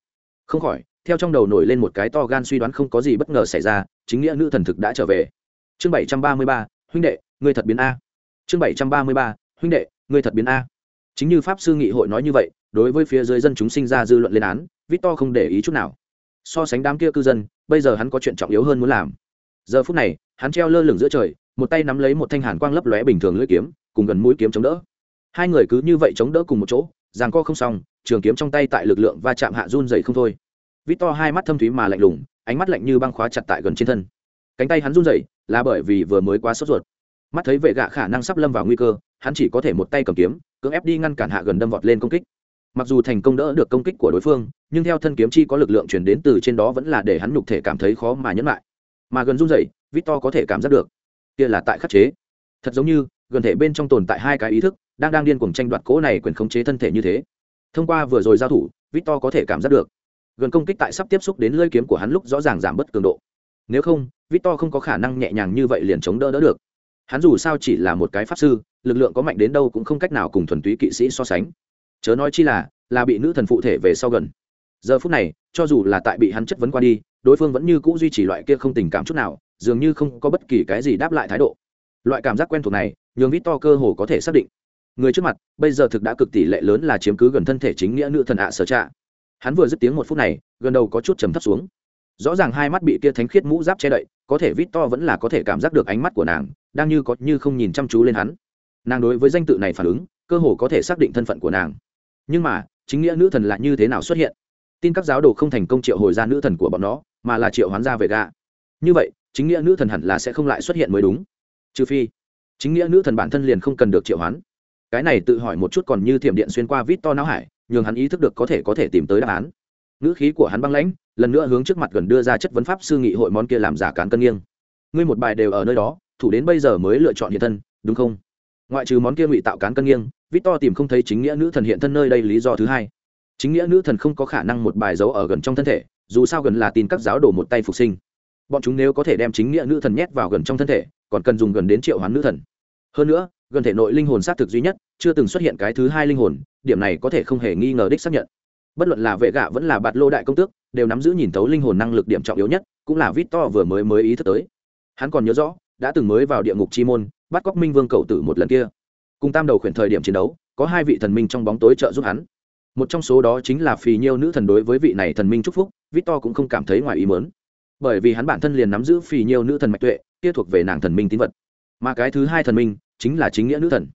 A: Không khỏi, theo trong đầu nổi lên một cái to gan suy đoán không có gì bất ngờ xảy ra, chính nghĩa nữ thần thực đã trở về. Chương bảy trăm ba mươi ba, huynh đệ, ngươi thật biến a. Chương bảy trăm ba mươi ba, huynh đệ, ngươi thật biến a. Chính như pháp sư nghị hội nói như vậy đối với phía dưới dân chúng sinh ra dư luận lên án, victor không để ý chút nào. So sánh đám kia cư dân, bây giờ hắn có chuyện trọng yếu hơn muốn làm. Giờ phút này, hắn treo lơ lửng giữa trời, một tay nắm lấy một thanh hàn quang lấp lóe bình thường lưỡi kiếm, cùng gần mũi kiếm chống đỡ. Hai người cứ như vậy chống đỡ cùng một chỗ giằng co không xong, trường kiếm trong tay tại lực lượng va chạm hạ run dày không thôi. Vít to hai mắt thâm thúy mà lạnh lùng, ánh mắt lạnh như băng khóa chặt tại gần trên thân. Cánh tay hắn run dày là bởi vì vừa mới quá sốt ruột. Mắt thấy vệ gạ khả năng sắp lâm vào nguy cơ, hắn chỉ có thể một tay cầm kiếm, cưỡng ép đi ngăn cản hạ gần đâm vọt lên công kích mặc dù thành công đỡ được công kích của đối phương, nhưng theo thân kiếm chi có lực lượng chuyển đến từ trên đó vẫn là để hắn nhục thể cảm thấy khó mà nhẫn lại. Mà gần run dậy vít to có thể cảm giác được. Kia là tại khắc chế. Thật giống như, gần thể bên trong tồn tại hai cái ý thức, đang đang điên cuồng tranh đoạt cỗ này quyền khống chế thân thể như thế. Thông qua vừa rồi giao thủ, victor có thể cảm giác được. Gần công kích tại sắp tiếp xúc đến lưỡi kiếm của hắn lúc rõ ràng giảm bớt cường độ. Nếu không, victor không có khả năng nhẹ nhàng như vậy liền chống đỡ đỡ được. Hắn dù sao chỉ là một cái pháp sư, lực lượng có mạnh đến đâu cũng không cách nào cùng thuần túy kỵ sĩ so sánh chớ nói chi là là bị nữ thần phụ thể về sau gần. Giờ phút này, cho dù là tại bị hắn chất vấn qua đi, đối phương vẫn như cũ duy trì loại kia không tình cảm chút nào, dường như không có bất kỳ cái gì đáp lại thái độ. Loại cảm giác quen thuộc này, nhường vít to cơ hồ có thể xác định. Người trước mặt, bây giờ thực đã cực tỷ lệ lớn là chiếm cứ gần thân thể chính nghĩa nữ thần ạ sở trạ. Hắn vừa dứt tiếng một phút này, gần đầu có chút trầm thấp xuống. Rõ ràng hai mắt bị kia thánh khiết mũ giáp che đậy, có thể vít to vẫn là có thể cảm giác được ánh mắt của nàng, đang như có như không nhìn chăm chú lên hắn. Nàng đối với danh tự này phản ứng, cơ hồ có thể xác định thân phận của nàng nhưng mà, chính nghĩa nữ thần là như thế nào xuất hiện? Tin các giáo đồ không thành công triệu hồi ra nữ thần của bọn nó, mà là triệu hoán ra về gà như vậy, chính nghĩa nữ thần hẳn là sẽ không lại xuất hiện mới đúng. Trừ phi, chính nghĩa nữ thần bản thân liền không cần được triệu hoán. Cái này tự hỏi một chút còn như thiểm điện xuyên qua vít to não hải, nhường hắn ý thức được có thể có thể tìm tới đáp án. Ngữ khí của hắn băng lãnh, lần nữa hướng trước mặt gần đưa ra chất vấn pháp sư nghị hội món kia làm giả cán cân nghiêng. Ngươi một bài đều ở nơi đó, thủ đến bây giờ mới lựa chọn hiện thân, đúng không? Ngoại trừ món kia ngụy tạo cán cân nghiêng vít to tìm không thấy chính nghĩa nữ thần hiện thân nơi đây lý do thứ hai. Chính nghĩa nữ thần không có khả năng một bài dấu ở gần trong thân thể, dù sao gần là tin các giáo đổ một tay phục sinh. Bọn chúng nếu có thể đem chính nghĩa nữ thần nhét vào gần trong thân thể, còn cần dùng gần đến triệu hoán nữ thần. Hơn nữa, gần thể nội linh hồn xác thực duy nhất, chưa từng xuất hiện cái thứ hai linh hồn, điểm này có thể không hề nghi ngờ đích xác nhận. Bất luận là vệ gạ vẫn là bạt lô đại công tước, đều nắm giữ nhìn thấu linh hồn năng lực điểm trọng yếu nhất, cũng là vít to vừa mới mới ý thức tới. Hắn còn nhớ rõ, đã từng mới vào địa ngục chi môn bắt cóc minh vương cầu tử một lần kia cùng tam đầu khuyển thời điểm chiến đấu có hai vị thần minh trong bóng tối trợ giúp hắn một trong số đó chính là phì nhiêu nữ thần đối với vị này thần minh chúc phúc vít to cũng không cảm thấy ngoài ý mớn bởi vì hắn bản thân liền nắm giữ phì nhiêu nữ thần mạch tuệ kia thuộc về nàng thần minh tín vật mà cái thứ hai thần minh chính là chính nghĩa nữ thần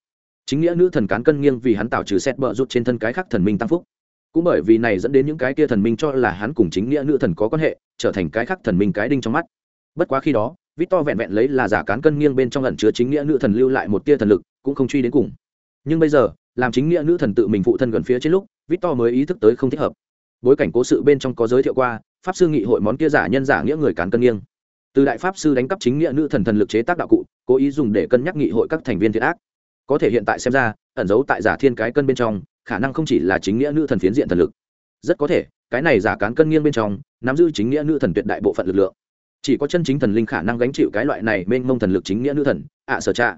A: chính nghĩa nữ thần cán cân nghiêng vì hắn tạo trừ xét bợ rút trên thân cái khác thần minh tăng phúc cũng bởi vì này dẫn đến những cái kia thần minh cho là hắn cùng chính nghĩa nữ thần có quan hệ trở thành cái khác thần minh cái đinh trong mắt bất quá khi đó Vít to vẹn vẹn lấy là giả cán cân nghiêng bên trong lần chứa chính nghĩa nữ thần lưu lại một tia thần lực, cũng không truy đến cùng. Nhưng bây giờ, làm chính nghĩa nữ thần tự mình phụ thân gần phía trên lúc Vít to mới ý thức tới không thích hợp. Bối cảnh cố sự bên trong có giới thiệu qua, pháp sư nghị hội món kia giả nhân giả nghĩa người cán cân nghiêng. Từ đại pháp sư đánh cắp chính nghĩa nữ thần thần lực chế tác đạo cụ, cố ý dùng để cân nhắc nghị hội các thành viên thiệt ác. Có thể hiện tại xem ra, ẩn giấu tại giả thiên cái cân bên trong, khả năng không chỉ là chính nghĩa nữ thần phiến diện thần lực. Rất có thể, cái này giả cán cân nghiêng bên trong, nắm giữ chính nghĩa nữ thần tuyệt đại bộ phận lực lượng chỉ có chân chính thần linh khả năng gánh chịu cái loại này mênh mông thần lực chính nghĩa nữ thần, ạ sở trạ.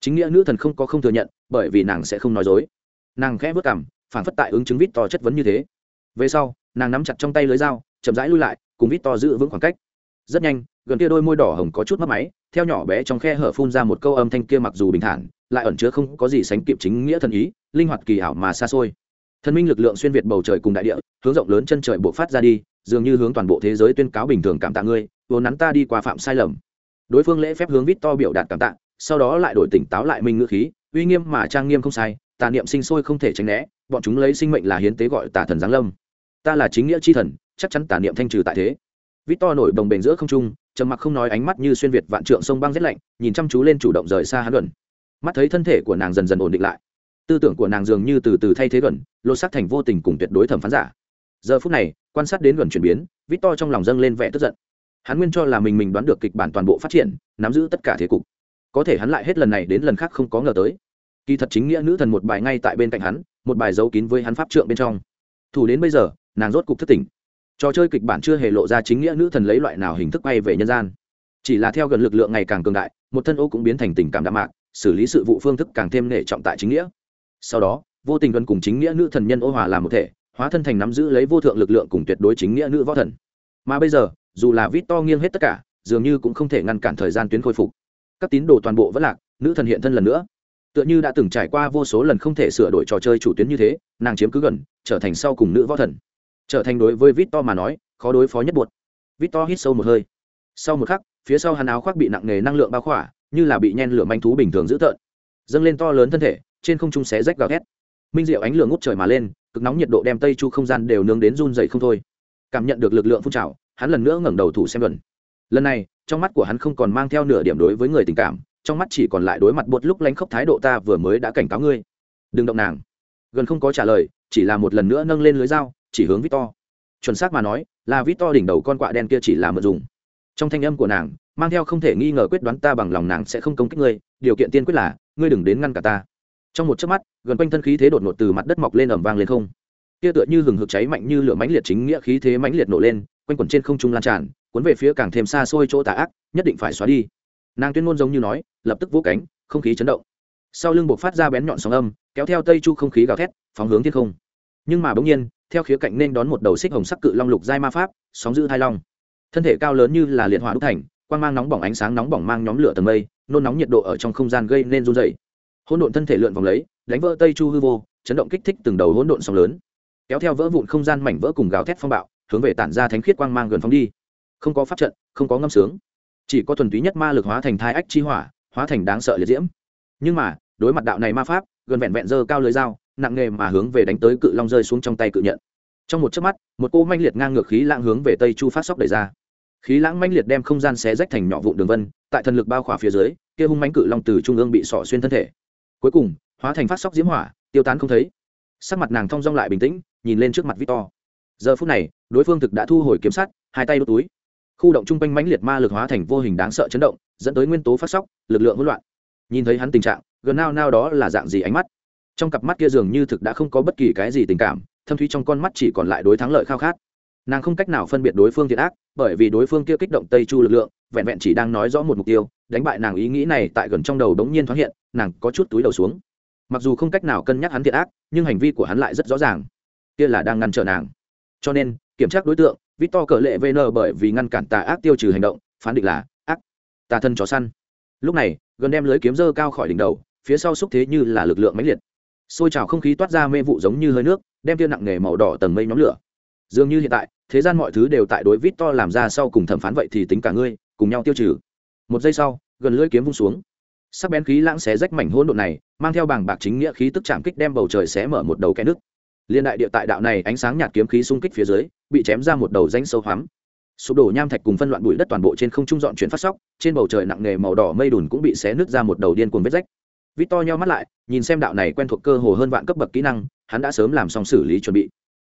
A: Chính nghĩa nữ thần không có không thừa nhận, bởi vì nàng sẽ không nói dối. Nàng khẽ vất cảm phản phất tại ứng chứng vít to chất vấn như thế. Về sau, nàng nắm chặt trong tay lưới dao, chậm rãi lui lại, cùng vít to giữ vững khoảng cách. Rất nhanh, gần kia đôi môi đỏ hồng có chút mất máy, theo nhỏ bé trong khe hở phun ra một câu âm thanh kia mặc dù bình thản, lại ẩn chứa không có gì sánh kịp chính nghĩa thần ý, linh hoạt kỳ ảo mà xa xôi. Thần minh lực lượng xuyên việt bầu trời cùng đại địa, hướng rộng lớn chân trời buộc phát ra đi, dường như hướng toàn bộ thế giới tuyên cáo bình thường cảm tạ ngươi vốn nắn ta đi qua phạm sai lầm. Đối phương lễ phép hướng vít to biểu đạt cảm tạ, sau đó lại đổi tỉnh táo lại mình ngữ khí, uy nghiêm mà trang nghiêm không sai, tà niệm sinh sôi không thể tránh né, bọn chúng lấy sinh mệnh là hiến tế gọi tà thần giáng lâm. Ta là chính nghĩa chi thần, chắc chắn tà niệm thanh trừ tại thế. Vít to nổi đồng bền giữa không trung, trầm mặc không nói ánh mắt như xuyên việt vạn trượng sông băng rét lạnh, nhìn chăm chú lên chủ động rời xa hắn gần. Mắt thấy thân thể của nàng dần dần ổn định lại. Tư tưởng của nàng dường như từ từ thay thế gần, lột xác thành vô tình cùng tuyệt đối thẩm phán giả. Giờ phút này, quan sát đến gần chuyển biến, vít to trong lòng dâng lên vẻ tức giận hắn nguyên cho là mình mình đoán được kịch bản toàn bộ phát triển, nắm giữ tất cả thế cục. Có thể hắn lại hết lần này đến lần khác không có ngờ tới. Kỳ thật chính nghĩa nữ thần một bài ngay tại bên cạnh hắn, một bài giấu kín với hắn pháp trượng bên trong. Thủ đến bây giờ, nàng rốt cục thất tỉnh. Trò chơi kịch bản chưa hề lộ ra chính nghĩa nữ thần lấy loại nào hình thức bay về nhân gian. Chỉ là theo gần lực lượng ngày càng cường đại, một thân ô cũng biến thành tình cảm đạm mạc, xử lý sự vụ phương thức càng thêm nể trọng tại chính nghĩa. Sau đó, vô tình gần cùng chính nghĩa nữ thần nhân ô hòa làm một thể, hóa thân thành nắm giữ lấy vô thượng lực lượng cùng tuyệt đối chính nghĩa nữ võ thần. Mà bây giờ dù là vít to nghiêng hết tất cả, dường như cũng không thể ngăn cản thời gian tuyến khôi phục. Các tín đồ toàn bộ vẫn lạc, nữ thần hiện thân lần nữa. Tựa như đã từng trải qua vô số lần không thể sửa đổi trò chơi chủ tuyến như thế, nàng chiếm cứ gần, trở thành sau cùng nữ võ thần. Trở thành đối với vít to mà nói, khó đối phó nhất buột. vít to hít sâu một hơi. Sau một khắc, phía sau hắn áo khoác bị nặng nề năng lượng bao khỏa, như là bị nhen lửa manh thú bình thường dữ tợn. Dâng lên to lớn thân thể, trên không trung xé rách gào thét. Minh diệu ánh lửa ngút trời mà lên, cực nóng nhiệt độ đem tây chu không gian đều nướng đến run dày không thôi. Cảm nhận được lực lượng phun trào hắn lần nữa ngẩng đầu thủ xem luận. Lần này, trong mắt của hắn không còn mang theo nửa điểm đối với người tình cảm, trong mắt chỉ còn lại đối mặt bột lúc lánh khóc thái độ ta vừa mới đã cảnh cáo ngươi. Đừng động nàng. Gần không có trả lời, chỉ là một lần nữa nâng lên lưới dao, chỉ hướng victor. Chuẩn xác mà nói, là victor đỉnh đầu con quạ đen kia chỉ là mượn dùng. Trong thanh âm của nàng, mang theo không thể nghi ngờ quyết đoán ta bằng lòng nàng sẽ không công kích ngươi, điều kiện tiên quyết là, ngươi đừng đến ngăn cả ta. Trong một chớp mắt, gần quanh thân khí thế đột ngột từ mặt đất mọc lên ẩm vang lên không. Kia tựa như hừng hực cháy mạnh như lửa mãnh liệt chính nghĩa khí thế mãnh liệt nổ lên quanh quẩn trên không trung lan tràn, cuốn về phía càng thêm xa xôi chỗ tà ác, nhất định phải xóa đi. Nàng tuyên ngôn giống như nói, lập tức vỗ cánh, không khí chấn động. Sau lưng buộc phát ra bén nhọn sóng âm, kéo theo tây chu không khí gào thét, phóng hướng thiên không. Nhưng mà bỗng nhiên, theo khía cạnh nên đón một đầu xích hồng sắc cự long lục giai ma pháp, sóng giữ hai long. Thân thể cao lớn như là liệt hỏa đúc thành, quang mang nóng bỏng ánh sáng nóng bỏng mang nhóm lửa tầng mây, nôn nóng nhiệt độ ở trong không gian gây nên run dày hỗn độn thân thể lượn vòng lấy, đánh vỡ tây chu hư vô, chấn động kích thích từng đầu hỗn độn sóng lớn. Kéo theo vỡ vụn không gian mảnh vỡ cùng gào thét phong bạo hướng về tản ra thánh khiết quang mang gần phóng đi. Không có pháp trận, không có ngâm sướng. Chỉ có thuần túy nhất ma lực hóa thành thai ách chi hỏa, hóa thành đáng sợ liệt diễm. Nhưng mà, đối mặt đạo này ma pháp, gần vẹn vẹn dơ cao lưới dao, nặng nghề mà hướng về đánh tới cự long rơi xuống trong tay cự nhận. Trong một chớp mắt, một cô manh liệt ngang ngược khí lãng hướng về tây chu phát sóc đẩy ra. Khí lãng manh liệt đem không gian xé rách thành nhỏ vụn đường vân, tại thần lực bao khỏa phía dưới, kia hung mánh cự long từ trung ương bị sỏ xuyên thân thể. Cuối cùng, hóa thành phát sóc diễm hỏa, tiêu tán không thấy. Sắc mặt nàng thong dong lại bình tĩnh, nhìn lên trước mặt victor giờ phút này, đối phương thực đã thu hồi kiếm sắt, hai tay đốt túi. Khu động chung quanh mãnh liệt ma lực hóa thành vô hình đáng sợ chấn động, dẫn tới nguyên tố phát sóc, lực lượng hỗn loạn. Nhìn thấy hắn tình trạng, gần nao nao đó là dạng gì ánh mắt? Trong cặp mắt kia dường như thực đã không có bất kỳ cái gì tình cảm, thâm thúy trong con mắt chỉ còn lại đối thắng lợi khao khát. Nàng không cách nào phân biệt đối phương thiệt ác, bởi vì đối phương kia kích động tây chu lực lượng, vẹn vẹn chỉ đang nói rõ một mục tiêu, đánh bại nàng ý nghĩ này tại gần trong đầu đống nhiên thoáng hiện, nàng có chút túi đầu xuống. Mặc dù không cách nào cân nhắc hắn thiệt ác, nhưng hành vi của hắn lại rất rõ ràng. Kia là đang ngăn trở nàng cho nên, kiểm tra đối tượng, victor cờ lệ vn bởi vì ngăn cản tà ác tiêu trừ hành động, phán định là ác. Tà thân chó săn. Lúc này, gần đem lưới kiếm dơ cao khỏi đỉnh đầu, phía sau xúc thế như là lực lượng mãnh liệt. Xôi trào không khí toát ra mê vụ giống như hơi nước, đem tiêu nặng nghề màu đỏ tầng mây nhóm lửa. Dường như hiện tại, thế gian mọi thứ đều tại đối vít to làm ra sau cùng thẩm phán vậy thì tính cả ngươi, cùng nhau tiêu trừ. Một giây sau, gần lưỡi kiếm vung xuống. Sắc bén khí lãng xé rách mảnh hỗn độn này, mang theo bảng bạc chính nghĩa khí tức chạm kích đem bầu trời xé mở một đầu kẽ nước liên đại địa tại đạo này ánh sáng nhạt kiếm khí xung kích phía dưới, bị chém ra một đầu danh sâu hoắm. Sụp đổ nham thạch cùng phân loạn bụi đất toàn bộ trên không trung dọn chuyển phát sóc, trên bầu trời nặng nề màu đỏ mây đùn cũng bị xé nứt ra một đầu điên cuồng vết rách. Vít to nhau mắt lại, nhìn xem đạo này quen thuộc cơ hồ hơn vạn cấp bậc kỹ năng, hắn đã sớm làm xong xử lý chuẩn bị.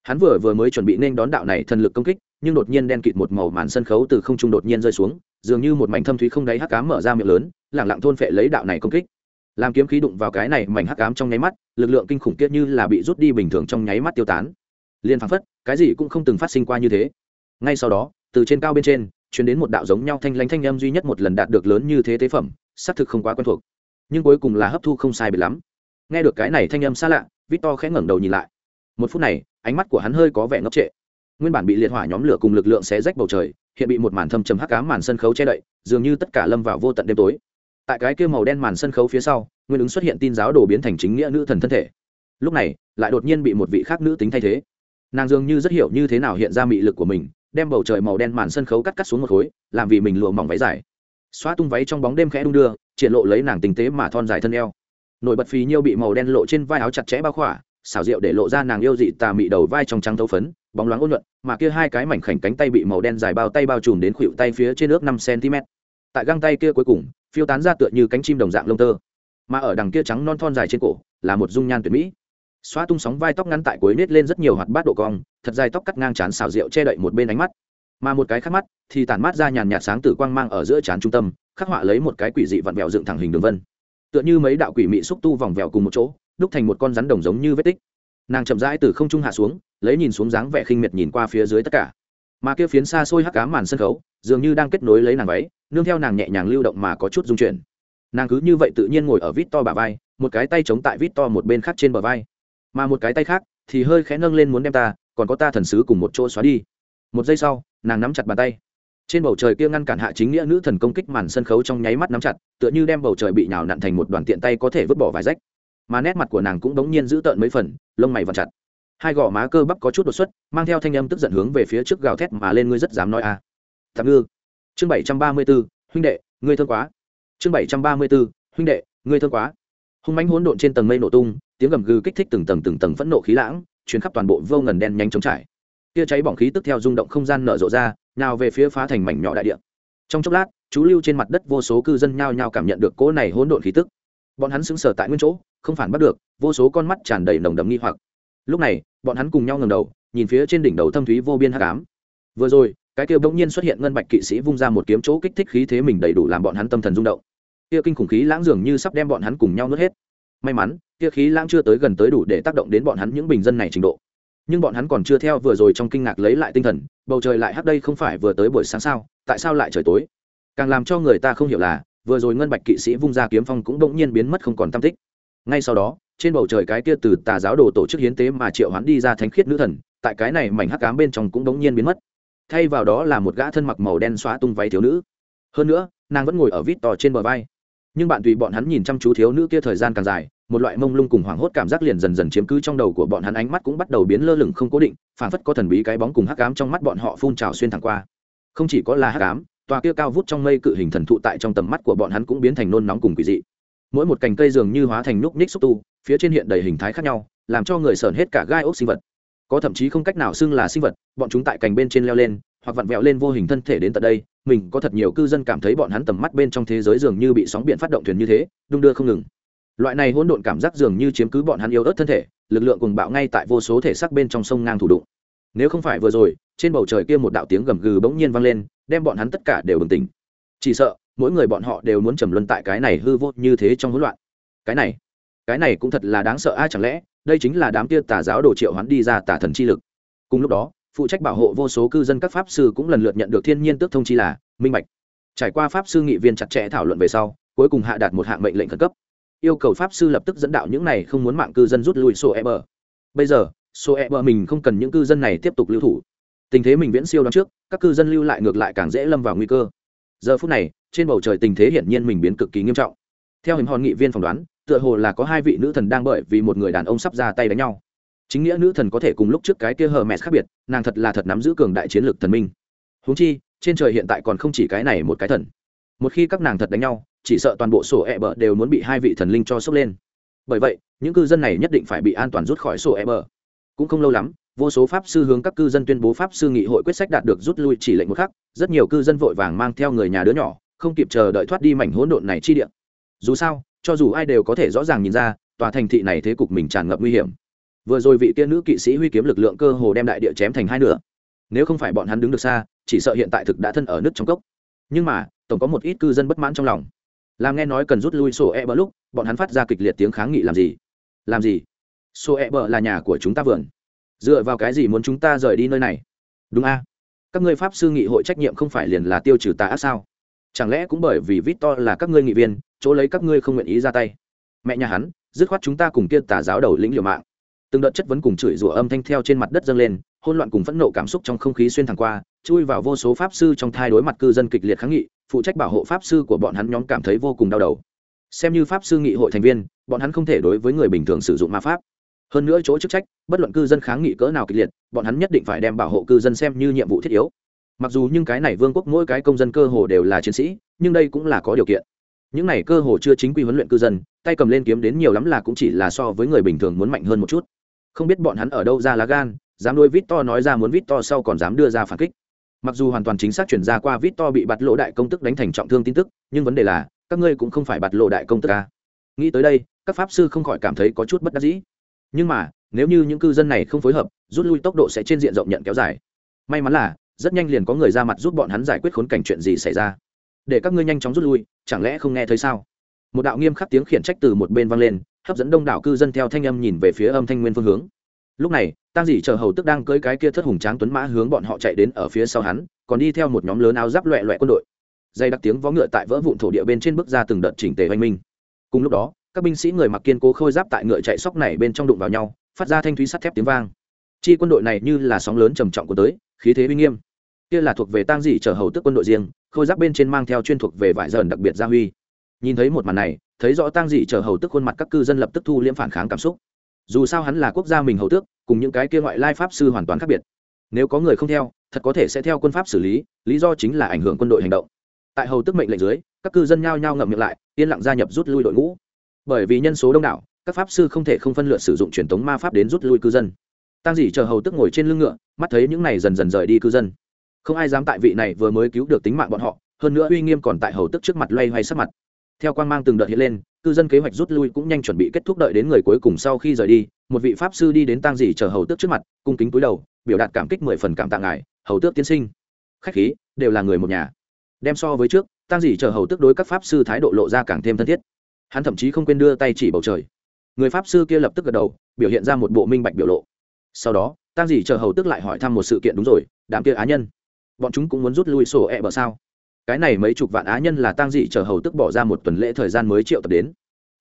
A: Hắn vừa vừa mới chuẩn bị nên đón đạo này thần lực công kích, nhưng đột nhiên đen kịt một màu màn sân khấu từ không trung đột nhiên rơi xuống, dường như một mảnh thâm thúy không đáy hắc cám mở ra miệng lớn lẳng lặng thôn phệ lấy đạo này công kích làm kiếm khí đụng vào cái này mảnh hắc ám trong nháy mắt, lực lượng kinh khủng kiết như là bị rút đi bình thường trong nháy mắt tiêu tán. Liên phăng phất, cái gì cũng không từng phát sinh qua như thế. Ngay sau đó, từ trên cao bên trên chuyển đến một đạo giống nhau thanh lãnh thanh âm duy nhất một lần đạt được lớn như thế tế phẩm, xác thực không quá quen thuộc. Nhưng cuối cùng là hấp thu không sai biệt lắm. Nghe được cái này thanh âm xa lạ, victor khẽ ngẩng đầu nhìn lại. Một phút này, ánh mắt của hắn hơi có vẻ ngốc trệ. Nguyên bản bị liệt hỏa nhóm lửa cùng lực lượng xé rách bầu trời, hiện bị một màn thâm trầm hắc ám màn sân khấu che đậy, dường như tất cả lâm vào vô tận đêm tối tại cái kia màu đen màn sân khấu phía sau, nguyên ứng xuất hiện tin giáo đồ biến thành chính nghĩa nữ thần thân thể. Lúc này, lại đột nhiên bị một vị khác nữ tính thay thế. Nàng dường như rất hiểu như thế nào hiện ra mị lực của mình, đem bầu trời màu đen màn sân khấu cắt cắt xuống một khối, làm vì mình lụa mỏng váy dài. Xóa tung váy trong bóng đêm khẽ đung đưa, triển lộ lấy nàng tinh tế mà thon dài thân eo. Nổi bật phì nhiêu bị màu đen lộ trên vai áo chặt chẽ bao khỏa, xảo diệu để lộ ra nàng yêu dị tà mị đầu vai trong trắng thấu phấn, bóng loáng ôn nhuận, mà kia hai cái mảnh khảnh cánh tay bị màu đen dài bao tay bao trùm đến khuỷu tay phía trên nước năm cm tại găng tay kia cuối cùng, phiêu tán ra tựa như cánh chim đồng dạng lông tơ. Mà ở đằng kia trắng non thon dài trên cổ, là một dung nhan tuyệt mỹ. Xóa tung sóng vai tóc ngắn tại cuối nết lên rất nhiều hoạt bát độ cong, thật dài tóc cắt ngang trán xào rượu che đậy một bên ánh mắt. Mà một cái khác mắt thì tản mát ra nhàn nhạt sáng tử quang mang ở giữa trán trung tâm, khắc họa lấy một cái quỷ dị vặn vẹo dựng thẳng hình đường vân. Tựa như mấy đạo quỷ mị xúc tu vòng vẹo cùng một chỗ, đúc thành một con rắn đồng giống như vết tích. Nàng chậm rãi từ không trung hạ xuống, lấy nhìn xuống dáng vẻ khinh miệt nhìn qua phía dưới tất cả mà kia phiến xa xôi hắc cá màn sân khấu dường như đang kết nối lấy nàng váy, nương theo nàng nhẹ nhàng lưu động mà có chút dung chuyển. Nàng cứ như vậy tự nhiên ngồi ở vít to bà vai, một cái tay chống tại vít to một bên khác trên bờ vai. Mà một cái tay khác thì hơi khẽ nâng lên muốn đem ta, còn có ta thần sứ cùng một chỗ xóa đi. Một giây sau, nàng nắm chặt bàn tay. Trên bầu trời kia ngăn cản hạ chính nghĩa nữ thần công kích màn sân khấu trong nháy mắt nắm chặt, tựa như đem bầu trời bị nhào nặn thành một đoàn tiện tay có thể vứt bỏ vài rách. Mà nét mặt của nàng cũng bỗng nhiên giữ tợn mấy phần, lông mày vặn chặt hai gò má cơ bắp có chút đột xuất, mang theo thanh âm tức giận hướng về phía trước gào thét mà lên ngươi rất dám nói à. tạm ngư. Chương bảy trăm ba mươi b ố huynh đệ, ngươi thương quá. Chương bảy trăm ba mươi b ố huynh đệ, ngươi thương quá. Hung mánh hỗn độn trên tầng mây nổ tung, tiếng gầm gừ kích thích từng tầng từng tầng phẫn nộ khí lãng chuyến khắp toàn bộ vô ngần đen nhanh chóng trải. Kia cháy bỏng khí tức theo rung động không gian nở rộ ra, nào về phía phá thành mảnh nhỏ đại địa. Trong chốc lát, chú lưu trên mặt đất vô số cư dân nhao nhao cảm nhận được cỗ này hỗn độn khí tức. Bọn hắn sững sờ tại nguyên chỗ, không phản bắt được, vô số con mắt tràn đầy nồng đầm nghi hoặc lúc này, bọn hắn cùng nhau ngầm đầu, nhìn phía trên đỉnh đầu thâm thúy vô biên hắc ám. Vừa rồi, cái kia bỗng nhiên xuất hiện ngân bạch kỵ sĩ vung ra một kiếm chỗ kích thích khí thế mình đầy đủ làm bọn hắn tâm thần rung động. Kia kinh khủng khí lãng dường như sắp đem bọn hắn cùng nhau nuốt hết. May mắn, kia khí lãng chưa tới gần tới đủ để tác động đến bọn hắn những bình dân này trình độ. Nhưng bọn hắn còn chưa theo vừa rồi trong kinh ngạc lấy lại tinh thần, bầu trời lại hắc đây không phải vừa tới buổi sáng sao, tại sao lại trời tối? Càng làm cho người ta không hiểu là, vừa rồi ngân bạch kỵ sĩ vung ra kiếm phong cũng bỗng nhiên biến mất không còn tam tích. Ngay sau đó trên bầu trời cái kia từ tà giáo đồ tổ chức hiến tế mà triệu hoán đi ra thánh khiết nữ thần, tại cái này mảnh hắc cám bên trong cũng đống nhiên biến mất. Thay vào đó là một gã thân mặc màu đen xóa tung váy thiếu nữ. Hơn nữa, nàng vẫn ngồi ở vít tò trên bờ vai. Nhưng bạn tùy bọn hắn nhìn chăm chú thiếu nữ kia thời gian càng dài, một loại mông lung cùng hoảng hốt cảm giác liền dần dần chiếm cứ trong đầu của bọn hắn ánh mắt cũng bắt đầu biến lơ lửng không cố định phản phất có thần bí cái bóng cùng hắc ám trong mắt bọn họ phun trào xuyên thẳng qua. Không chỉ có là hắc ám, tòa kia cao vút trong mây cự hình thần thụ tại trong tầm mắt của bọn hắn cũng biến thành nôn nóng cùng quỷ dị mỗi một cành cây dường như hóa thành núc ních xúc tu, phía trên hiện đầy hình thái khác nhau, làm cho người sởn hết cả gai ốc sinh vật. Có thậm chí không cách nào xưng là sinh vật, bọn chúng tại cành bên trên leo lên, hoặc vặn vẹo lên vô hình thân thể đến tận đây, mình có thật nhiều cư dân cảm thấy bọn hắn tầm mắt bên trong thế giới dường như bị sóng biển phát động thuyền như thế, đung đưa không ngừng. Loại này hỗn độn cảm giác dường như chiếm cứ bọn hắn yếu ớt thân thể, lực lượng cùng bạo ngay tại vô số thể xác bên trong sông ngang thủ đụng. Nếu không phải vừa rồi, trên bầu trời kia một đạo tiếng gầm gừ bỗng nhiên vang lên, đem bọn hắn tất cả đều bừng tỉnh chỉ sợ, mỗi người bọn họ đều muốn trầm luân tại cái này hư vô như thế trong hỗn loạn. Cái này cái này cũng thật là đáng sợ ai chẳng lẽ, đây chính là đám kia tà giáo đồ triệu hoán đi ra tà thần chi lực. Cùng lúc đó, phụ trách bảo hộ vô số cư dân các pháp sư cũng lần lượt nhận được thiên nhiên tước thông chi là, minh bạch. Trải qua pháp sư nghị viên chặt chẽ thảo luận về sau, cuối cùng hạ đạt một hạng mệnh lệnh khẩn cấp. Yêu cầu pháp sư lập tức dẫn đạo những này không muốn mạng cư dân rút lui sô e bờ. Bây giờ, sô e bờ mình không cần những cư dân này tiếp tục lưu thủ. Tình thế mình viễn siêu đón trước, các cư dân lưu lại ngược lại càng dễ lâm vào nguy cơ giờ phút này, trên bầu trời tình thế hiển nhiên mình biến cực kỳ nghiêm trọng. Theo hình hòn nghị viên phỏng đoán, tựa hồ là có hai vị nữ thần đang bởi vì một người đàn ông sắp ra tay đánh nhau. Chính nghĩa nữ thần có thể cùng lúc trước cái kia hờ mẹ khác biệt, nàng thật là thật nắm giữ cường đại chiến lược thần minh. Húng chi, trên trời hiện tại còn không chỉ cái này một cái thần. Một khi các nàng thật đánh nhau, chỉ sợ toàn bộ sổ e bờ đều muốn bị hai vị thần linh cho sốc lên. Bởi vậy, những cư dân này nhất định phải bị an toàn rút khỏi sổ e bờ. Cũng không lâu lắm vô số pháp sư hướng các cư dân tuyên bố pháp sư nghị hội quyết sách đạt được rút lui chỉ lệnh một khắc, rất nhiều cư dân vội vàng mang theo người nhà đứa nhỏ, không kịp chờ đợi thoát đi mảnh hỗn độn này chi điện dù sao, cho dù ai đều có thể rõ ràng nhìn ra, tòa thành thị này thế cục mình tràn ngập nguy hiểm. Vừa rồi vị kia nữ kỵ sĩ huy kiếm lực lượng cơ hồ đem đại địa chém thành hai nửa. Nếu không phải bọn hắn đứng được xa, chỉ sợ hiện tại thực đã thân ở nước trong cốc. Nhưng mà, tổng có một ít cư dân bất mãn trong lòng. Làm nghe nói cần rút lui sổ e bờ lúc, bọn hắn phát ra kịch liệt tiếng kháng nghị làm gì? Làm gì? Sổ e bờ là nhà của chúng ta vườn dựa vào cái gì muốn chúng ta rời đi nơi này? Đúng a. Các ngươi pháp sư nghị hội trách nhiệm không phải liền là tiêu trừ tà ác sao? Chẳng lẽ cũng bởi vì vít to là các ngươi nghị viên, chỗ lấy các ngươi không nguyện ý ra tay? Mẹ nhà hắn, dứt khoát chúng ta cùng kia tà giáo đầu lĩnh liều mạng. Từng đợt chất vấn cùng chửi rủa âm thanh theo trên mặt đất dâng lên hôn loạn cùng phẫn nộ cảm xúc trong không khí xuyên thẳng qua, chui vào vô số pháp sư trong thai đối mặt cư dân kịch liệt kháng nghị, phụ trách bảo hộ pháp sư của bọn hắn nhóm cảm thấy vô cùng đau đầu. Xem như pháp sư nghị hội thành viên, bọn hắn không thể đối với người bình thường sử dụng ma pháp hơn nữa chỗ chức trách, bất luận cư dân kháng nghị cỡ nào kịch liệt, bọn hắn nhất định phải đem bảo hộ cư dân xem như nhiệm vụ thiết yếu. Mặc dù nhưng cái này vương quốc mỗi cái công dân cơ hồ đều là chiến sĩ, nhưng đây cũng là có điều kiện. Những này cơ hồ chưa chính quy huấn luyện cư dân, tay cầm lên kiếm đến nhiều lắm là cũng chỉ là so với người bình thường muốn mạnh hơn một chút. Không biết bọn hắn ở đâu ra lá gan, dám nuôi vít to nói ra muốn vít to sau còn dám đưa ra phản kích. Mặc dù hoàn toàn chính xác chuyển ra qua vít to bị bạt lộ đại công tức đánh thành trọng thương tin tức, nhưng vấn đề là, các ngươi cũng không phải bạt lộ đại công tức ca nghĩ tới đây, các pháp sư không khỏi cảm thấy có chút bất đắc dĩ nhưng mà, nếu như những cư dân này không phối hợp, rút lui tốc độ sẽ trên diện rộng nhận kéo dài. May mắn là, rất nhanh liền có người ra mặt giúp bọn hắn giải quyết khốn cảnh chuyện gì xảy ra. Để các ngươi nhanh chóng rút lui, chẳng lẽ không nghe thấy sao? Một đạo nghiêm khắc tiếng khiển trách từ một bên vang lên, hấp dẫn đông đảo cư dân theo thanh âm nhìn về phía âm thanh nguyên phương hướng. Lúc này, tang dỉ chờ hầu tức đang cưỡi cái kia thất hùng tráng tuấn mã hướng bọn họ chạy đến ở phía sau hắn, còn đi theo một nhóm lớn áo giáp loẹ loẹ quân đội. Dây đặc tiếng vó ngựa tại vỡ vụn thổ địa bên trên bước ra từng đợt chỉnh tề oanh minh. Cùng lúc đó các binh sĩ người mặc kiên cố khôi giáp tại ngựa chạy sóc này bên trong đụng vào nhau, phát ra thanh thúy sắt thép tiếng vang. Chi quân đội này như là sóng lớn trầm trọng của tới, khí thế uy nghiêm. Kia là thuộc về tang dị chở hầu tức quân đội riêng, khôi giáp bên trên mang theo chuyên thuộc về vải dần đặc biệt gia huy. Nhìn thấy một màn này, thấy rõ tang dị chở hầu tức khuôn mặt các cư dân lập tức thu liễm phản kháng cảm xúc. Dù sao hắn là quốc gia mình hầu tước, cùng những cái kia ngoại lai pháp sư hoàn toàn khác biệt. Nếu có người không theo, thật có thể sẽ theo quân pháp xử lý lý do chính là ảnh hưởng quân đội hành động. Tại hầu tức mệnh lệnh dưới, các cư dân nhao nhao ngậm miệng lại, yên lặng gia nhập rút lui đội ngũ bởi vì nhân số đông đảo, các pháp sư không thể không phân lượt sử dụng truyền thống ma pháp đến rút lui cư dân. Tăng dỉ chờ hầu tức ngồi trên lưng ngựa, mắt thấy những này dần dần rời đi cư dân. Không ai dám tại vị này vừa mới cứu được tính mạng bọn họ, hơn nữa uy nghiêm còn tại hầu tức trước mặt loay hoay sắc mặt. Theo quan mang từng đợt hiện lên, cư dân kế hoạch rút lui cũng nhanh chuẩn bị kết thúc đợi đến người cuối cùng sau khi rời đi, một vị pháp sư đi đến tang dỉ chờ hầu tước trước mặt, cung kính túi đầu, biểu đạt cảm kích mười phần cảm tạ ngài, hầu tước tiên sinh. Khách khí, đều là người một nhà. Đem so với trước, tang dỉ chờ hầu tước đối các pháp sư thái độ lộ ra càng thêm thân thiết hắn thậm chí không quên đưa tay chỉ bầu trời. Người pháp sư kia lập tức gật đầu, biểu hiện ra một bộ minh bạch biểu lộ. Sau đó, tang dì chờ hầu tức lại hỏi thăm một sự kiện đúng rồi, đám kia á nhân. Bọn chúng cũng muốn rút lui sổ e bờ sao? Cái này mấy chục vạn á nhân là tang dì chờ hầu tức bỏ ra một tuần lễ thời gian mới triệu tập đến.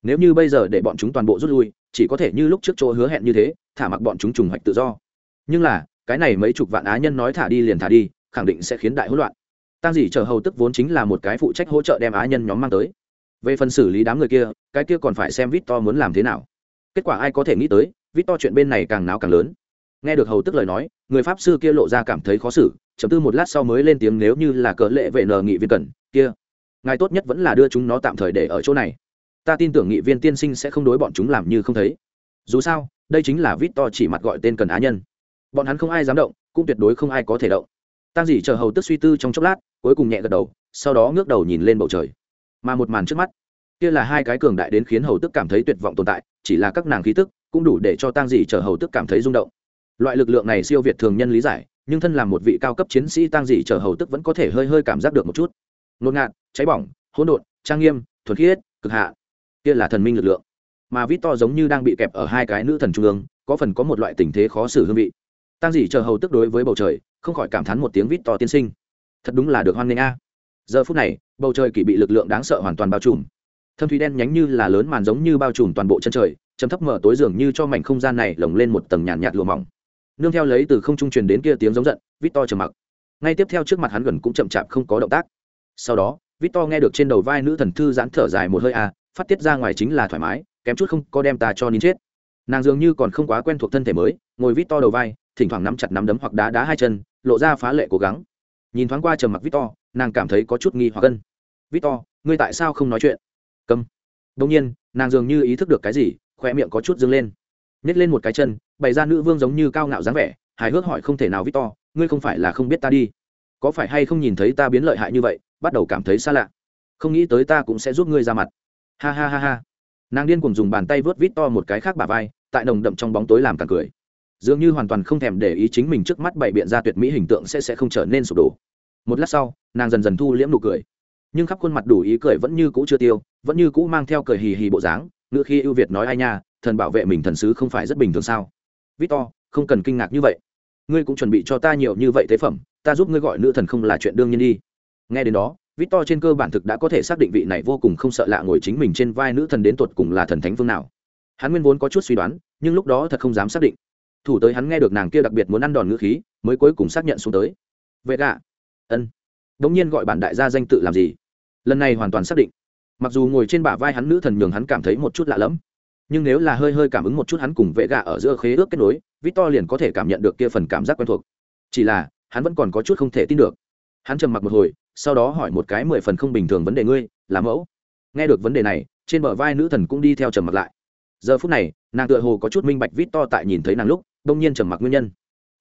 A: Nếu như bây giờ để bọn chúng toàn bộ rút lui, chỉ có thể như lúc trước chỗ hứa hẹn như thế, thả mặc bọn chúng trùng hoạch tự do. Nhưng là, cái này mấy chục vạn á nhân nói thả đi liền thả đi, khẳng định sẽ khiến đại hỗn loạn. Tang dì chờ hầu tức vốn chính là một cái phụ trách hỗ trợ đem á nhân nhóm mang tới về phần xử lý đám người kia, cái kia còn phải xem vít to muốn làm thế nào. Kết quả ai có thể nghĩ tới vít to chuyện bên này càng náo càng lớn. Nghe được hầu tức lời nói, người pháp sư kia lộ ra cảm thấy khó xử, chấm tư một lát sau mới lên tiếng nếu như là cỡ lệ vệ nờ nghị viên cần, kia, ngài tốt nhất vẫn là đưa chúng nó tạm thời để ở chỗ này. Ta tin tưởng nghị viên tiên sinh sẽ không đối bọn chúng làm như không thấy. Dù sao, đây chính là vít to chỉ mặt gọi tên cần á nhân. Bọn hắn không ai dám động, cũng tuyệt đối không ai có thể động. Tăng dỉ chờ hầu tức suy tư trong chốc lát, cuối cùng nhẹ gật đầu, sau đó ngước đầu nhìn lên bầu trời mà một màn trước mắt, kia là hai cái cường đại đến khiến hầu tức cảm thấy tuyệt vọng tồn tại, chỉ là các nàng khí tức cũng đủ để cho tăng dị chờ hầu tức cảm thấy rung động. Loại lực lượng này siêu việt thường nhân lý giải, nhưng thân làm một vị cao cấp chiến sĩ tăng dị chờ hầu tức vẫn có thể hơi hơi cảm giác được một chút. Ngột ngạt, cháy bỏng, hỗn độn, trang nghiêm, thuần khiết, cực hạ. Kia là thần minh lực lượng. Mà vít to giống như đang bị kẹp ở hai cái nữ thần trung ương, có phần có một loại tình thế khó xử hương vị. Tăng dị chờ hầu tức đối với bầu trời, không khỏi cảm thán một tiếng vít to tiên sinh. Thật đúng là được hoan nghênh a. Giờ phút này bầu trời kỳ bị lực lượng đáng sợ hoàn toàn bao trùm. Thâm thúy đen nhánh như là lớn màn giống như bao trùm toàn bộ chân trời chấm thấp mở tối dường như cho mảnh không gian này lồng lên một tầng nhàn nhạt, nhạt lùa mỏng. Nương theo lấy từ không trung truyền đến kia tiếng giống giận Vít To trầm mặc. Ngay tiếp theo trước mặt hắn gần cũng chậm chạp không có động tác. Sau đó Vít To nghe được trên đầu vai nữ thần thư giãn thở dài một hơi a, à, phát tiết ra ngoài chính là thoải mái kém chút không có đem ta cho nín chết. Nàng dường như còn không quá quen thuộc thân thể mới ngồi Vít To đầu vai thỉnh thoảng nắm chặt nắm đấm hoặc đá đá hai chân lộ ra phá lệ cố gắng. Nhìn thoáng qua trầm mặc To nàng cảm thấy có chút nghi hoặc gân. victor, ngươi tại sao không nói chuyện? Câm. Đông nhiên, nàng dường như ý thức được cái gì khoe miệng có chút dâng lên. Nhét lên một cái chân, bày ra nữ vương giống như cao ngạo dáng vẻ, hài hước hỏi không thể nào, victor, ngươi không phải là không biết ta đi? Có phải hay không nhìn thấy ta biến lợi hại như vậy, bắt đầu cảm thấy xa lạ? Không nghĩ tới ta cũng sẽ giúp ngươi ra mặt. Ha ha ha ha. Nàng điên cùng dùng bàn tay vớt vít to một cái khác bà vai, tại nồng đậm trong bóng tối làm càng cười. Dường như hoàn toàn không thèm để ý chính mình trước mắt bày biện ra tuyệt mỹ hình tượng sẽ sẽ không trở nên sụp đổ một lát sau, nàng dần dần thu liễm nụ cười. Nhưng khắp khuôn mặt đủ ý cười vẫn như cũ chưa tiêu, vẫn như cũ mang theo cười hì hì bộ dáng ngựa khi ưu việt nói ai nha, thần bảo vệ mình thần sứ không phải rất bình thường sao? Victor, không cần kinh ngạc như vậy. Ngươi cũng chuẩn bị cho ta nhiều như vậy tế phẩm, ta giúp ngươi gọi nữ thần không là chuyện đương nhiên đi. Nghe đến đó, victor trên cơ bản thực đã có thể xác định vị này vô cùng không sợ lạ ngồi chính mình trên vai nữ thần đến tột cùng là thần thánh phương nào. Hắn nguyên vốn có chút suy đoán, nhưng lúc đó thật không dám xác định. Thủ tới hắn nghe được nàng kia đặc biệt muốn ăn đòn ngữ khí, mới cuối cùng xác nhận xuống tới. Vệ gạ ân. Đ ỗ n g nhiên gọi bản đại gia danh tự làm gì? Lần này hoàn toàn xác định. Mặc dù ngồi trên bả vai hắn nữ thần nhường hắn cảm thấy một chút lạ lẫm, nhưng nếu là hơi hơi cảm ứng một chút hắn cùng vệ gạ ở giữa khế ước kết nối, victor liền có thể cảm nhận được kia phần cảm giác quen thuộc. Chỉ là, hắn vẫn còn có chút không thể tin được. Hắn trầm mặc một hồi, sau đó hỏi một cái mười phần không bình thường vấn đề ngươi, là mẫu. Nghe được vấn đề này, trên bờ vai nữ thần cũng đi theo trầm mặc lại. Giờ phút này, nàng tựa hồ có chút minh bạch vít to tại nhìn thấy nàng lúc đông nhiên trầm mặc nguyên nhân.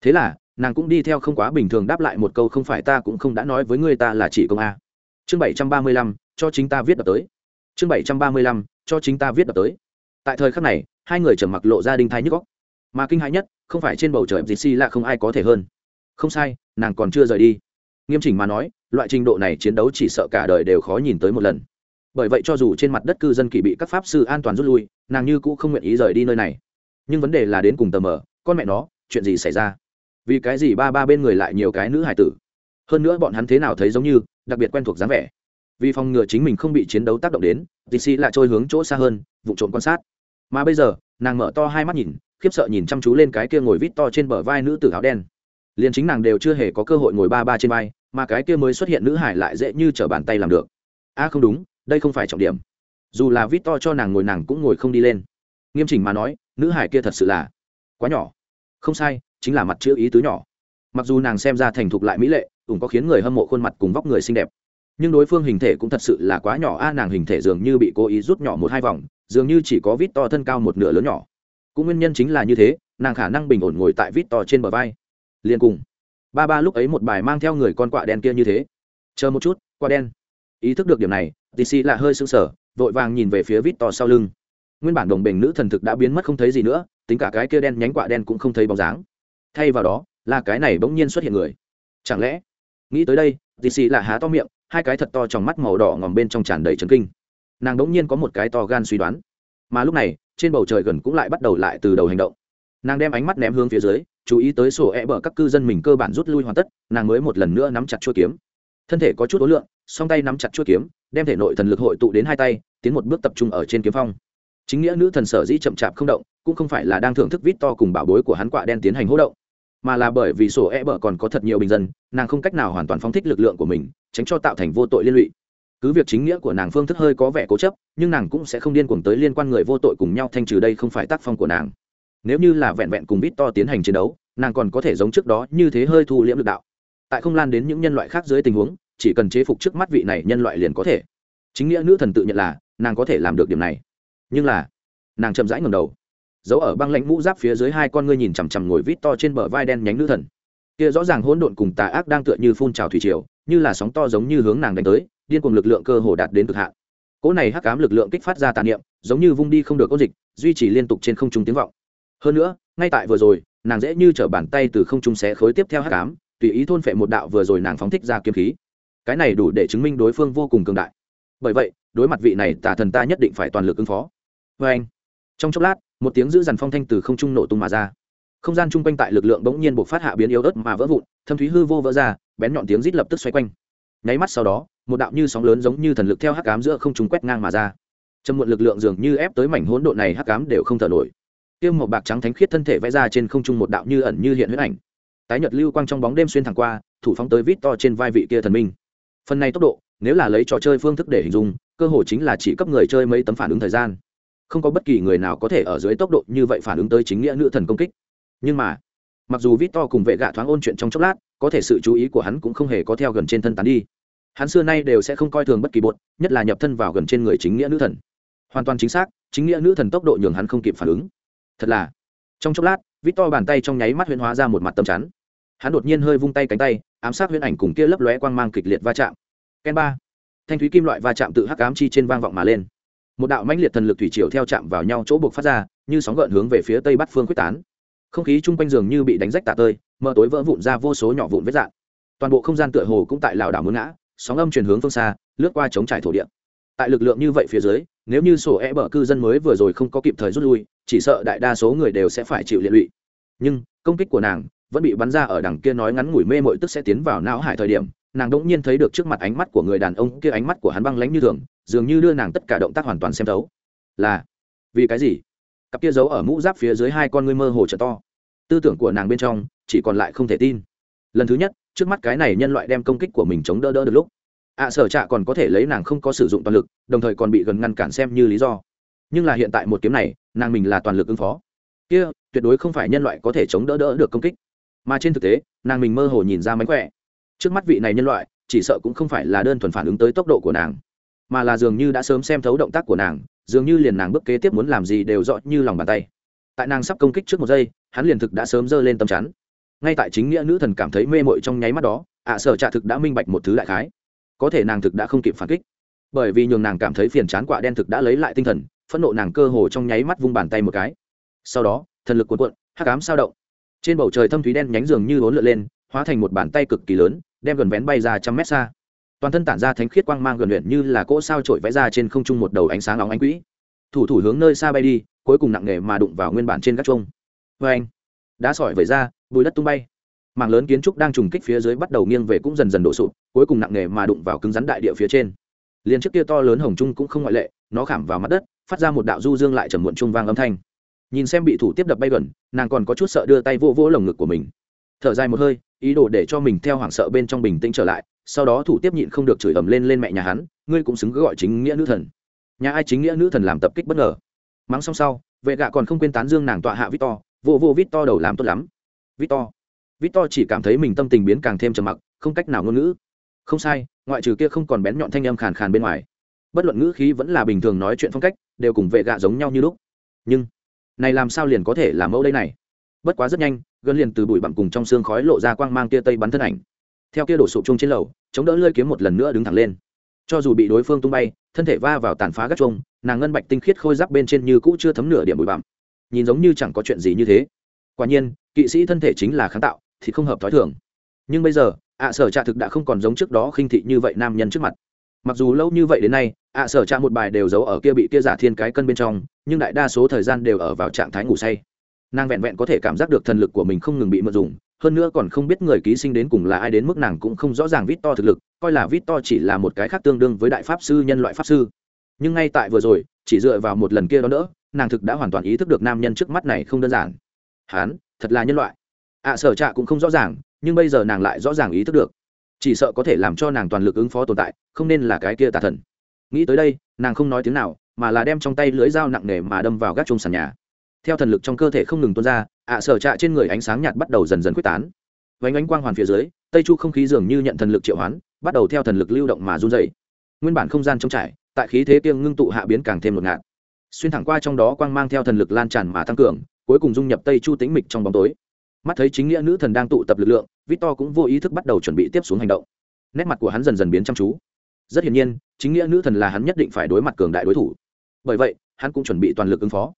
A: Thế là nàng cũng đi theo không quá bình thường đáp lại một câu, không phải ta cũng không đã nói với ngươi ta là chỉ công a. Chương bảy trăm ba mươi lăm, cho chính ta viết đập tới. Chương bảy trăm ba mươi lăm, cho chính ta viết đập tới. Tại thời khắc này, hai người trầm mặc lộ ra đinh thai nhức góc mà kinh hãi nhất, không phải trên bầu trời dì xi là không ai có thể hơn. Không sai, nàng còn chưa rời đi. Nghiêm chỉnh mà nói, loại trình độ này chiến đấu chỉ sợ cả đời đều khó nhìn tới một lần. Bởi vậy cho dù trên mặt đất cư dân kỳ bị các pháp sư an toàn rút lui, nàng như cũ không nguyện ý rời đi nơi này. Nhưng vấn đề là đến cùng tờ mờ, con mẹ nó, chuyện gì xảy ra? Vì cái gì ba ba bên người lại nhiều cái nữ hải tử? Hơn nữa bọn hắn thế nào thấy giống như, đặc biệt quen thuộc dáng vẻ. Vì phòng ngừa chính mình không bị chiến đấu tác động đến tì xì lại trôi hướng chỗ xa hơn, vụ trộm quan sát. Mà bây giờ, nàng mở to hai mắt nhìn, khiếp sợ nhìn chăm chú lên cái kia ngồi vít to trên bờ vai nữ tử áo đen. Liền chính nàng đều chưa hề có cơ hội ngồi ba ba trên vai, mà cái kia mới xuất hiện nữ hải lại dễ như t r ở bàn tay làm được. A, không đúng, đây không phải trọng điểm. Dù là vít to cho nàng ngồi, nàng cũng ngồi không đi lên. Nghiêm chỉnh mà nói, nữ hải kia thật sự là quá nhỏ. Không sai chính là mặt chữ ý tứ nhỏ. Mặc dù nàng xem ra thành thục lại mỹ lệ cũng có khiến người hâm mộ khuôn mặt cùng vóc người xinh đẹp. Nhưng đối phương hình thể cũng thật sự là quá nhỏ a nàng hình thể dường như bị cố ý rút nhỏ một hai vòng dường như chỉ có vít to thân cao một nửa lớn nhỏ. Cũng nguyên nhân chính là như thế nàng khả năng bình ổn ngồi tại vít to trên bờ vai. Liền cùng ba ba lúc ấy một bài mang theo người con quạ đen kia như thế. Chờ một chút quạ đen. Ý thức được điểm này tc là hơi sững sờ, vội vàng nhìn về phía vít to sau lưng. Nguyên bản đồng bình nữ thần thực đã biến mất không thấy gì nữa tính cả cái kia đen nhánh quạ đen cũng không thấy bóng dáng thay vào đó, là cái này bỗng nhiên xuất hiện người. Chẳng lẽ? Nghĩ tới đây dì xì là há to miệng, hai cái thật to trong mắt màu đỏ ngòm bên trong tràn đầy trấn kinh. Nàng bỗng nhiên có một cái to gan suy đoán. Mà lúc này, trên bầu trời gần cũng lại bắt đầu lại từ đầu hành động. Nàng đem ánh mắt ném hướng phía dưới, chú ý tới sổ e các cư dân mình cơ bản rút lui hoàn tất, nàng mới một lần nữa nắm chặt chuôi kiếm. Thân thể có chút ối lượng, song tay nắm chặt chuôi kiếm, đem thể nội thần lực hội tụ đến hai tay, tiến một bước tập trung ở trên kiếm phong. Chính nghĩa nữ thần sở dĩ chậm chạp không động, cũng không phải là đang thưởng thức vít to cùng bảo bối của hắn quạ đen tiến hành hỗ động mà là bởi vì sổ e bờ còn có thật nhiều bình dân, nàng không cách nào hoàn toàn phóng thích lực lượng của mình, tránh cho tạo thành vô tội liên lụy. Cứ việc chính nghĩa của nàng phương thức hơi có vẻ cố chấp, nhưng nàng cũng sẽ không điên cuồng tới liên quan người vô tội cùng nhau thanh trừ đây không phải tác phong của nàng. Nếu như là vẹn vẹn cùng vít to tiến hành chiến đấu, nàng còn có thể giống trước đó như thế hơi thu liễm lực đạo. Tại không lan đến những nhân loại khác dưới tình huống, chỉ cần chế phục trước mắt vị này nhân loại liền có thể. Chính nghĩa nữ thần tự nhận là, nàng có thể làm được điểm này. Nhưng là, nàng chậm rãi ngầm đầu giấu ở băng lãnh mũ giáp phía dưới hai con ngươi nhìn chằm chằm ngồi vít to trên bờ vai đen nhánh nữ thần. Kia rõ ràng hỗn độn cùng tà ác đang tựa như phun trào thủy triều, như là sóng to giống như hướng nàng đánh tới, điên cùng lực lượng cơ hồ đạt đến cực hạn. Cỗ này hắc ám lực lượng kích phát ra tàn niệm, giống như vung đi không được ôn dịch, duy trì liên tục trên không trung tiếng vọng. Hơn nữa, ngay tại vừa rồi, nàng dễ như trở bàn tay từ không trung xé khối tiếp theo hắc ám, tùy ý thôn phệ một đạo vừa rồi nàng phóng thích ra kiếm khí. Cái này đủ để chứng minh đối phương vô cùng cường đại. Bởi vậy, đối mặt vị này tà thần ta nhất định phải toàn lực ứng phó. Vê anh trong chốc lát, một tiếng giữ dằn phong thanh từ không trung nổ tung mà ra. Không gian chung quanh tại lực lượng bỗng nhiên buộc phát hạ biến yếu ớt mà vỡ vụn, thâm thúy hư vô vỡ ra, bén nhọn tiếng rít lập tức xoay quanh. Nháy mắt sau đó, một đạo như sóng lớn giống như thần lực theo hắc cám giữa không trung quét ngang mà ra. Trầm muộn lực lượng dường như ép tới mảnh hỗn độn này hắc cám đều không thở nổi. Tiêu một bạc trắng thánh khiết thân thể vẽ ra trên không trung một đạo như ẩn như hiện huyết ảnh. Tái nhật lưu quang trong bóng đêm xuyên thẳng qua, thủ phóng tới vít to trên vai vị kia thần minh. Phần này tốc độ, nếu là lấy trò chơi phương thức để hình dung, cơ hội chính là chỉ cấp người chơi mấy tấm phản ứng thời gian không có bất kỳ người nào có thể ở dưới tốc độ như vậy phản ứng tới chính nghĩa nữ thần công kích. Nhưng mà, mặc dù vít to cùng vệ gạ thoáng ôn chuyện trong chốc lát, có thể sự chú ý của hắn cũng không hề có theo gần trên thân tán đi. Hắn xưa nay đều sẽ không coi thường bất kỳ bột, nhất là nhập thân vào gần trên người chính nghĩa nữ thần. Hoàn toàn chính xác, chính nghĩa nữ thần tốc độ nhường hắn không kịp phản ứng. Thật là, trong chốc lát vít to bàn tay trong nháy mắt huyễn hóa ra một mặt tâm chắn. Hắn đột nhiên hơi vung tay cánh tay, ám sát huyễn ảnh cùng kia lấp lóe quang mang kịch liệt va chạm. Ken ba, thanh thúy kim loại va chạm tự hắc ám chi trên vang vọng mà lên một đạo mãnh liệt thần lực thủy triều theo chạm vào nhau chỗ buộc phát ra, như sóng gợn hướng về phía tây bắc phương quyết tán. Không khí chung quanh giường như bị đánh rách tạ tơi, mờ tối vỡ vụn ra vô số nhỏ vụn vết dạng toàn bộ không gian tựa hồ cũng tại lảo đảo mướn ngã, sóng âm chuyển hướng phương xa, lướt qua chống trải thổ địa. Tại lực lượng như vậy phía dưới, nếu như sổ e bờ cư dân mới vừa rồi không có kịp thời rút lui, chỉ sợ đại đa số người đều sẽ phải chịu liệt lụy. Nhưng, công kích của nàng vẫn bị bắn ra ở đằng kia nói ngắn ngủi mê mội tức sẽ tiến vào não hải thời điểm nàng đỗng nhiên thấy được trước mặt ánh mắt của người đàn ông kia ánh mắt của hắn băng lánh như thường, dường như đưa nàng tất cả động tác hoàn toàn xem thấu. Là, vì cái gì? Cặp kia giấu ở mũ giáp phía dưới hai con ngươi mơ hồ trở to. Tư tưởng của nàng bên trong chỉ còn lại không thể tin. Lần thứ nhất, trước mắt cái này nhân loại đem công kích của mình chống đỡ đỡ được lúc, ạ sở trạ còn có thể lấy nàng không có sử dụng toàn lực, đồng thời còn bị gần ngăn cản xem như lý do. Nhưng là hiện tại một kiếm này, nàng mình là toàn lực ứng phó. Kia, tuyệt đối không phải nhân loại có thể chống đỡ đỡ được công kích. Mà trên thực tế, nàng mình mơ hồ nhìn ra mánh khỏe trước mắt vị này nhân loại, chỉ sợ cũng không phải là đơn thuần phản ứng tới tốc độ của nàng, mà là dường như đã sớm xem thấu động tác của nàng, dường như liền nàng bước kế tiếp muốn làm gì đều rõ như lòng bàn tay. Tại nàng sắp công kích trước một giây, hắn liền thực đã sớm giơ lên tâm chắn. Ngay tại chính nghĩa nữ thần cảm thấy mê mội trong nháy mắt đó, ạ sở trạ thực đã minh bạch một thứ đại khái. Có thể nàng thực đã không kịp phản kích. Bởi vì nhường nàng cảm thấy phiền chán quạ đen thực đã lấy lại tinh thần, phẫn nộ nàng cơ hồ trong nháy mắt vung bàn tay một cái. Sau đó, thần lực cuộn cuộn, hắc ám sao động. Trên bầu trời thâm thúy đen nhánh dường như hốn lượn lên, hóa thành một bàn tay cực kỳ lớn đem gần vén bay ra trăm mét xa. Toàn thân tản ra thánh khiết quang mang gần luyện như là cỗ sao trội vẽ ra trên không trung một đầu ánh sáng óng ánh quỹ. Thủ thủ hướng nơi xa bay đi, cuối cùng nặng nề mà đụng vào nguyên bản trên các trông vê anh, đá sỏi vẩy ra, bùi đất tung bay. Mảng lớn kiến trúc đang trùng kích phía dưới bắt đầu nghiêng về cũng dần dần đổ sụp, cuối cùng nặng nề mà đụng vào cứng rắn đại địa phía trên. Liền trước kia to lớn hồng trung cũng không ngoại lệ, nó khảm vào mặt đất, phát ra một đạo du dương lại trầm muộn trung vang âm thanh. Nhìn xem bị thủ tiếp đập bay gần, nàng còn có chút sợ đưa tay vô vô lồng ngực của mình. Thở dài một hơi ý đồ để cho mình theo hoảng sợ bên trong bình tĩnh trở lại, sau đó thủ tiếp nhịn không được chửi ầm lên lên mẹ nhà hắn, ngươi cũng xứng gọi chính nghĩa nữ thần. Nhà ai chính nghĩa nữ thần làm tập kích bất ngờ. Mắng xong sau, vệ gạ còn không quên tán dương nàng tọa hạ victor, vô vô victor đầu làm tốt lắm. Victor victor chỉ cảm thấy mình tâm tình biến càng thêm trầm mặc, không cách nào ngôn ngữ. Không sai, ngoại trừ kia không còn bén nhọn thanh âm khàn khàn bên ngoài. Bất luận ngữ khí vẫn là bình thường nói chuyện phong cách, đều cùng vệ gạ giống nhau như lúc. Nhưng, này làm sao liền có thể làm mẫu đây này? Bất quá rất nhanh, gần liền từ bụi bặm cùng trong xương khói lộ ra quang mang tia tây bắn thân ảnh. Theo kia đổ sụp chung trên lầu, chống đỡ lơi kiếm một lần nữa đứng thẳng lên. Cho dù bị đối phương tung bay, thân thể va vào tàn phá gác trông nàng ngân bạch tinh khiết khôi giáp bên trên như cũ chưa thấm nửa điểm bụi bặm. Nhìn giống như chẳng có chuyện gì như thế. Quả nhiên, kỵ sĩ thân thể chính là kháng tạo, thì không hợp thói thường. Nhưng bây giờ, ạ sở trạ thực đã không còn giống trước đó khinh thị như vậy nam nhân trước mặt. Mặc dù lâu như vậy đến nay, ạ sở trạ một bài đều giấu ở kia bị kia giả thiên cái cân bên trong, nhưng đại đa số thời gian đều ở vào trạng thái ngủ say nàng vẹn vẹn có thể cảm giác được thần lực của mình không ngừng bị mượn dùng, hơn nữa còn không biết người ký sinh đến cùng là ai đến mức nàng cũng không rõ ràng vít to thực lực, coi là vít to chỉ là một cái khác tương đương với đại pháp sư nhân loại pháp sư. Nhưng ngay tại vừa rồi, chỉ dựa vào một lần kia đó nữa, nàng thực đã hoàn toàn ý thức được nam nhân trước mắt này không đơn giản. Hán, thật là nhân loại. Ạ sở trạ cũng không rõ ràng, nhưng bây giờ nàng lại rõ ràng ý thức được. Chỉ sợ có thể làm cho nàng toàn lực ứng phó tồn tại, không nên là cái kia tà thần. Nghĩ tới đây, nàng không nói tiếng nào, mà là đem trong tay lưới dao nặng nề mà đâm vào gác chung sàn nhà theo thần lực trong cơ thể không ngừng tuôn ra, ạ sở trạ trên người ánh sáng nhạt bắt đầu dần dần quyết tán. Vánh ánh quang hoàn phía dưới, tây chu không khí dường như nhận thần lực triệu hoán, bắt đầu theo thần lực lưu động mà run dày nguyên bản không gian trống trải, tại khí thế kiêng ngưng tụ hạ biến càng thêm một ngạt. Xuyên thẳng qua trong đó quang mang theo thần lực lan tràn mà tăng cường, cuối cùng dung nhập tây chu tĩnh mịch trong bóng tối. Mắt thấy chính nghĩa nữ thần đang tụ tập lực lượng, victor cũng vô ý thức bắt đầu chuẩn bị tiếp xuống hành động. Nét mặt của hắn dần dần biến chăm chú. Rất hiển nhiên, chính nghĩa nữ thần là hắn nhất định phải đối mặt cường đại đối thủ. Bởi vậy, hắn cũng chuẩn bị toàn lực ứng phó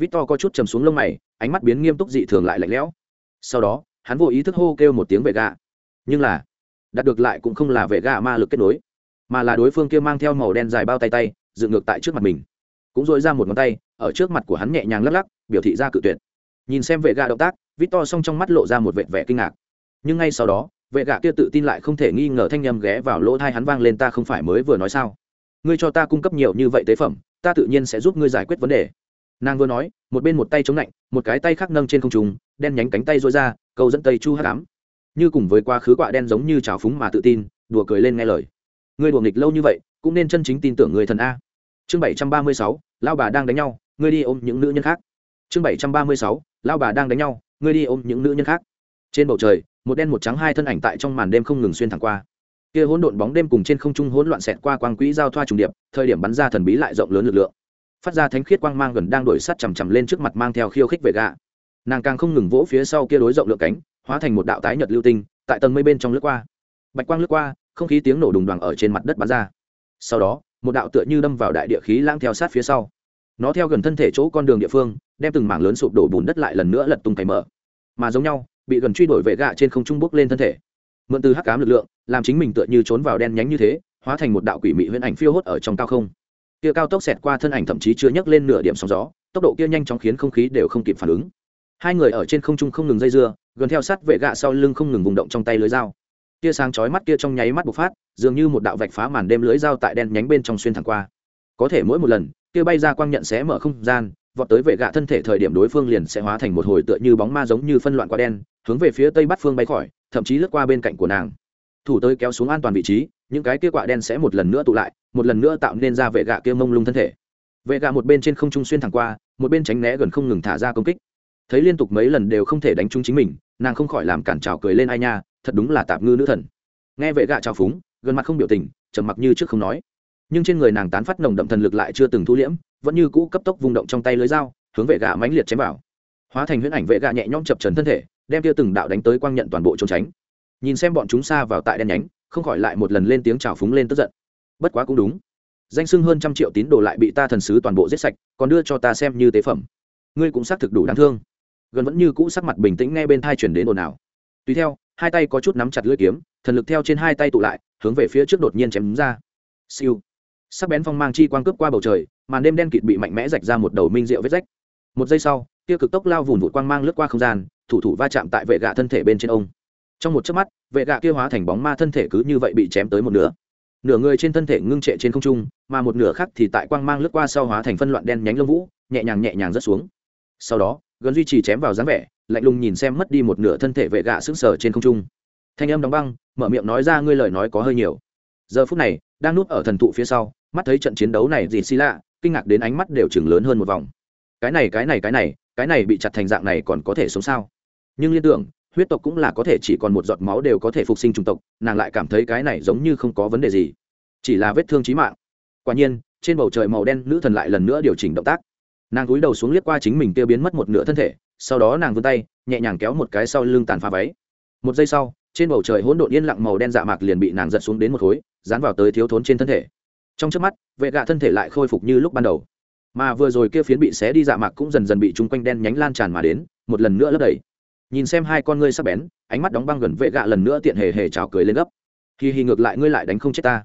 A: victor có chút trầm xuống lông mày, ánh mắt biến nghiêm túc dị thường lại lạnh lẽo. Sau đó, hắn vô ý thức hô kêu một tiếng vệ gạ nhưng là, đạt được lại cũng không là vệ gạ ma lực kết nối, mà là đối phương kia mang theo màu đen dài bao tay tay, dựng ngược tại trước mặt mình. Cũng rỗi ra một ngón tay, ở trước mặt của hắn nhẹ nhàng lắc lắc, biểu thị ra cự tuyệt. Nhìn xem vệ gạ động tác vít to trong mắt lộ ra một vẻ vẻ kinh ngạc. Nhưng ngay sau đó, vệ gạ kia tự tin lại không thể nghi ngờ thanh âm ghé vào lỗ tai hắn vang lên, ta không phải mới vừa nói sao? Ngươi cho ta cung cấp nhiều như vậy tế phẩm, ta tự nhiên sẽ giúp ngươi giải quyết vấn đề nàng vừa nói, một bên một tay chống lạnh, một cái tay khác nâng trên không trùng đen nhánh cánh tay rối ra, câu dẫn tây chu hát cám như cùng với quá khứ quạ đen giống như trào phúng mà tự tin, đùa cười lên nghe lời. Ngươi đùa nghịch lâu như vậy, cũng nên chân chính tin tưởng người thần a. Chương bảy trăm ba mươi sáu lao bà đang đánh nhau, ngươi đi ôm những nữ nhân khác. Chương bảy trăm ba mươi sáu lao bà đang đánh nhau, ngươi đi ôm những nữ nhân khác. Trên bầu trời, một đen một trắng hai thân ảnh tại trong màn đêm không ngừng xuyên thẳng qua. Kia hỗn độn bóng đêm cùng trên không trung hỗn loạn xẹt qua quang quỹ giao thoa trùng điệp, thời điểm bắn ra thần bí lại rộng lớn lực lượng phát ra thánh khiết quang mang gần đang đổi sắt chằm chằm lên trước mặt mang theo khiêu khích về gạ nàng càng không ngừng vỗ phía sau kia đối rộng lượng cánh, hóa thành một đạo tái nhật lưu tinh, tại tầng mây bên trong lướt qua. Bạch quang lướt qua, không khí tiếng nổ đùng đoàn ở trên mặt đất bắn ra. Sau đó, một đạo tựa như đâm vào đại địa khí lãng theo sát phía sau. Nó theo gần thân thể chỗ con đường địa phương, đem từng mảng lớn sụp đổ bùn đất lại lần nữa lật tung cày mở. Mà giống nhau, bị gần truy đuổi vệ gạ trên không trung bốc lên thân thể. Mượn từ hắc cám lực lượng, làm chính mình tựa như trốn vào đen nhánh như thế, hóa thành một đạo quỷ mị huyễn ảnh phiêu hốt ở trong cao không kia cao tốc xẹt qua thân ảnh thậm chí chưa nhấc lên nửa điểm sóng gió, tốc độ kia nhanh chóng khiến không khí đều không kịp phản ứng. Hai người ở trên không trung không ngừng dây dưa, gần theo sát vệ gạ sau lưng không ngừng vùng động trong tay lưới dao. Tia sáng chói mắt kia trong nháy mắt bộc phát, dường như một đạo vạch phá màn đêm lưới dao tại đen nhánh bên trong xuyên thẳng qua. Có thể mỗi một lần, kia bay ra quang nhận sẽ mở không gian, vọt tới vệ gạ thân thể thời điểm đối phương liền sẽ hóa thành một hồi tựa như bóng ma giống như phân loạn qua đen, hướng về phía tây bắc phương bay khỏi, thậm chí lướt qua bên cạnh của nàng. Thủ tới kéo xuống an toàn vị trí những cái kia quả đen sẽ một lần nữa tụ lại, một lần nữa tạo nên ra vệ gạ kia mông lung thân thể. Vệ gạ một bên trên không trung xuyên thẳng qua, một bên tránh né gần không ngừng thả ra công kích. Thấy liên tục mấy lần đều không thể đánh trúng chính mình, nàng không khỏi làm cản trào cười lên ai nha, thật đúng là tạp ngư nữ thần. Nghe vệ gạ trào phúng gần mặt không biểu tình, trầm mặc như trước không nói. Nhưng trên người nàng tán phát nồng đậm thần lực lại chưa từng thu liễm, vẫn như cũ cấp tốc vung động trong tay lưới dao, hướng vệ gạ mãnh liệt chém vào. Hóa thành huyễn ảnh vệ gạ nhẹ nhõm chập trần thân thể, đem kia từng đạo đánh tới quang nhận toàn bộ trốn tránh. Nhìn xem bọn chúng xa vào tại đen nhánh không khỏi lại một lần lên tiếng chào phúng lên tức giận. Bất quá cũng đúng. Danh sưng hơn trăm triệu tín đồ lại bị ta thần sứ toàn bộ giết sạch, còn đưa cho ta xem như tế phẩm. Ngươi cũng xác thực đủ đáng thương. Gần vẫn như cũ sắc mặt bình tĩnh ngay bên thai chuyển đến ồn ào. Tùy theo, hai tay có chút nắm chặt lưỡi kiếm, thần lực theo trên hai tay tụ lại, hướng về phía trước đột nhiên chém ra. Siêu. Sắc bén phong mang chi quang cướp qua bầu trời, màn đêm đen kịt bị mạnh mẽ rạch ra một đầu minh rượu vết rách. Một giây sau kia cực tốc lao vùn vụt quang mang lướt qua không gian, thủ thủ va chạm tại vệ gạ thân thể bên trên ông trong một chớp mắt, vệ gạ kia hóa thành bóng ma thân thể cứ như vậy bị chém tới một nửa. Nửa người trên thân thể ngưng trệ trên không trung, mà một nửa khác thì tại quang mang lướt qua sau hóa thành phân loạn đen nhánh lông vũ, nhẹ nhàng nhẹ nhàng rớt xuống. Sau đó, gần duy trì chém vào dáng vẻ, lạnh lùng nhìn xem mất đi một nửa thân thể vệ gạ sững sờ trên không trung. Thanh âm đóng băng, mở miệng nói ra ngươi lời nói có hơi nhiều. Giờ phút này, đang núp ở thần thụ phía sau, mắt thấy trận chiến đấu này gì xì lạ, kinh ngạc đến ánh mắt đều chừng lớn hơn một vòng. Cái này cái này cái này cái này bị chặt thành dạng này còn có thể sống sao? Nhưng liên tưởng huyết tộc cũng là có thể chỉ còn một giọt máu đều có thể phục sinh chủng tộc, nàng lại cảm thấy cái này giống như không có vấn đề gì. Chỉ là vết thương trí mạng. Quả nhiên, trên bầu trời màu đen nữ thần lại lần nữa điều chỉnh động tác. Nàng cúi đầu xuống liếc qua chính mình kia biến mất một nửa thân thể, sau đó nàng vươn tay, nhẹ nhàng kéo một cái sau lưng tàn phá váy. Một giây sau, trên bầu trời hỗn độn yên lặng màu đen dạ mạc liền bị nàng giật xuống đến một khối, dán vào tới thiếu thốn trên thân thể. Trong trước mắt, vệ gạ thân thể lại khôi phục như lúc ban đầu. Mà vừa rồi kia phiến bị xé đi dạ mạc cũng dần dần bị chung quanh đen nhánh lan tràn mà đến, một lần nữa lấp đầy nhìn xem hai con ngươi sắp bén, ánh mắt đóng băng gần vệ gạ lần nữa tiện hề hề trào cười lên gấp. Khi hi ngược lại ngươi lại đánh không chết ta.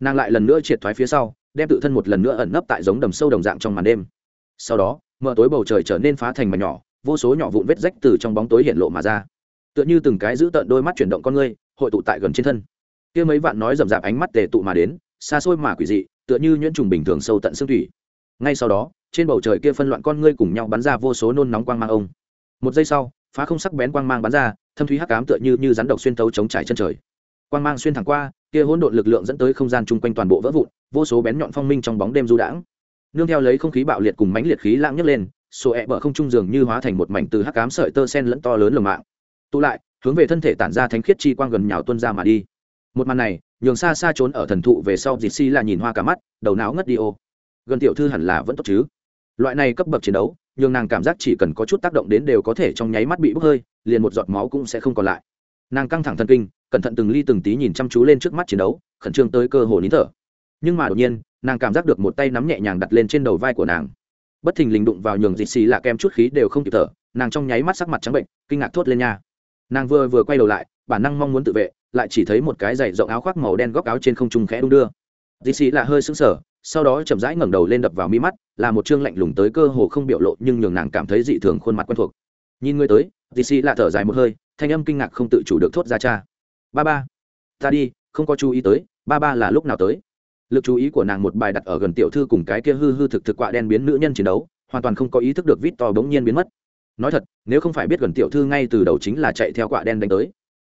A: Nàng lại lần nữa triệt thoái phía sau, đem tự thân một lần nữa ẩn nấp tại giống đầm sâu đồng dạng trong màn đêm. Sau đó mở tối bầu trời trở nên phá thành mà nhỏ, vô số nhỏ vụn vết rách từ trong bóng tối hiện lộ mà ra. Tựa như từng cái giữ tận đôi mắt chuyển động con ngươi, hội tụ tại gần trên thân. Kia mấy vạn nói rầm rạp ánh mắt tề tụ mà đến, xa xôi mà quỷ dị, tựa như nhuyễn trùng bình thường sâu tận xương thủy. Ngay sau đó, trên bầu trời kia phân loạn con ngươi cùng nhau bắn ra vô số nôn nóng quang mang ông. Một giây sau phá không sắc bén quang mang bắn ra, thâm thúy hắc ám tựa như như rắn độc xuyên tấu chống trải chân trời. Quang mang xuyên thẳng qua, kia hỗn độn lực lượng dẫn tới không gian chung quanh toàn bộ vỡ vụn, vô số bén nhọn phong minh trong bóng đêm du đãng. Nương theo lấy không khí bạo liệt cùng mãnh liệt khí lãng nhấc lên sổ ẹ bờ không trung dường như hóa thành một mảnh từ hắc ám sợi tơ sen lẫn to lớn lồng mạng. Tụ lại, hướng về thân thể tản ra thánh khiết chi quang gần nhào tuân ra mà đi. Một màn này, nhường xa xa trốn ở thần thụ về sau dịt si là nhìn hoa cả mắt, đầu não ngất đi ô. Gần tiểu thư hẳn là vẫn tốt chứ. Loại này cấp bậc chiến đấu nhưng nàng cảm giác chỉ cần có chút tác động đến đều có thể trong nháy mắt bị bốc hơi, liền một giọt máu cũng sẽ không còn lại. Nàng căng thẳng thần kinh, cẩn thận từng ly từng tí nhìn chăm chú lên trước mắt chiến đấu, khẩn trương tới cơ hồ nín thở. Nhưng mà đột nhiên, nàng cảm giác được một tay nắm nhẹ nhàng đặt lên trên đầu vai của nàng. Bất thình lình đụng vào nhường dịch xì là kem chút khí đều không kịp thở, nàng trong nháy mắt sắc mặt trắng bệnh, kinh ngạc thốt lên nha. Nàng vừa vừa quay đầu lại, bản năng mong muốn tự vệ, lại chỉ thấy một cái giày rộng áo khoác màu đen góc áo trên không trung khẽ đung đưa. Dịch xì là hơi sững sờ sau đó chậm rãi ngẩng đầu lên đập vào mi mắt, là một chương lạnh lùng tới cơ hồ không biểu lộ nhưng nhường nàng cảm thấy dị thường khuôn mặt quen thuộc. Nhìn người tới dì xì lạ thở dài một hơi, thanh âm kinh ngạc không tự chủ được thốt ra cha. Ba ba, ta đi, không có chú ý tới, ba ba là lúc nào tới? Lực chú ý của nàng một bài đặt ở gần tiểu thư cùng cái kia hư hư thực thực quạ đen biến nữ nhân chiến đấu, hoàn toàn không có ý thức được vít to bỗng nhiên biến mất. Nói thật, nếu không phải biết gần tiểu thư ngay từ đầu chính là chạy theo quạ đen đánh tới,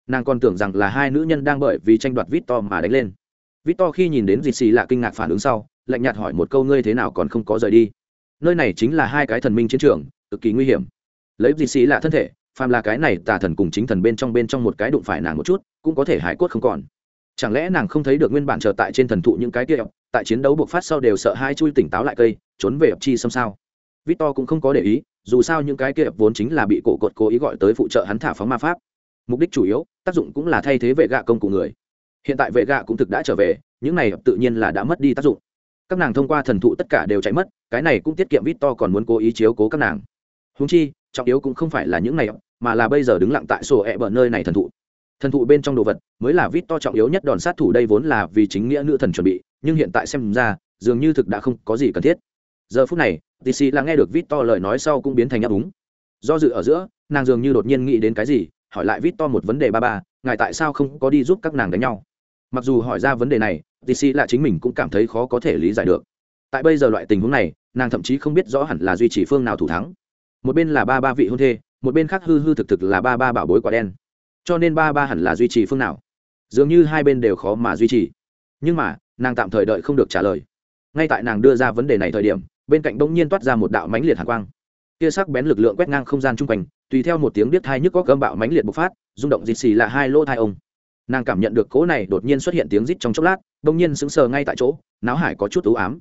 A: nàng còn tưởng rằng là hai nữ nhân đang bởi vì tranh đoạt vít to mà đánh lên. Vít to khi nhìn đến dì xì lạ kinh ngạc phản ứng sau lạnh nhạt hỏi một câu, ngươi thế nào còn không có rời đi? Nơi này chính là hai cái thần minh chiến trường, cực kỳ nguy hiểm. Lấy gì xì là thân thể, phàm là cái này tà thần cùng chính thần bên trong bên trong một cái đụng phải nàng một chút, cũng có thể hải cốt không còn. Chẳng lẽ nàng không thấy được nguyên bản chờ tại trên thần thụ những cái kia, tại chiến đấu buộc phát sau đều sợ hai chui tỉnh táo lại cây, trốn về ập chi xâm sao? Victor cũng không có để ý, dù sao những cái kia vốn chính là bị cổ cột cố ý gọi tới phụ trợ hắn thả phóng ma pháp. Mục đích chủ yếu, tác dụng cũng là thay thế vệ gạ công cụ người. Hiện tại vệ gạ cũng thực đã trở về, những này tự nhiên là đã mất đi tác dụng các nàng thông qua thần thụ tất cả đều chạy mất, cái này cũng tiết kiệm vít to còn muốn cố ý chiếu cố các nàng. Húng chi, trọng yếu cũng không phải là những này, mà là bây giờ đứng lặng tại sổ ẹ bờ nơi này thần thụ. Thần thụ bên trong đồ vật, mới là vít to trọng yếu nhất đòn sát thủ đây vốn là vì chính nghĩa nữ thần chuẩn bị, nhưng hiện tại xem ra, dường như thực đã không có gì cần thiết. Giờ phút này tc là nghe được vít to lời nói sau cũng biến thành áp úng. Do dự ở giữa, nàng dường như đột nhiên nghĩ đến cái gì, hỏi lại vít to một vấn đề ba ba, ngài tại sao không có đi giúp các nàng đánh nhau? Mặc dù hỏi ra vấn đề này dc là chính mình cũng cảm thấy khó có thể lý giải được. Tại bây giờ loại tình huống này, nàng thậm chí không biết rõ hẳn là duy trì phương nào thủ thắng. Một bên là ba ba vị hôn thê, một bên khác hư hư thực thực là ba ba bảo bối quả đen. Cho nên ba ba hẳn là duy trì phương nào? Dường như hai bên đều khó mà duy trì. Nhưng mà, nàng tạm thời đợi không được trả lời. Ngay tại nàng đưa ra vấn đề này thời điểm, bên cạnh bỗng nhiên toát ra một đạo mãnh liệt hàn quang. Kia sắc bén lực lượng quét ngang không gian chung quanh, tùy theo một tiếng biết thai nhức có cơm bạo mãnh liệt bộc phát, rung động dịt xì là hai lỗ thai ông nàng cảm nhận được cỗ này đột nhiên xuất hiện tiếng rít trong chốc lát, bỗng nhiên sững sờ ngay tại chỗ náo hải có chút ưu ám.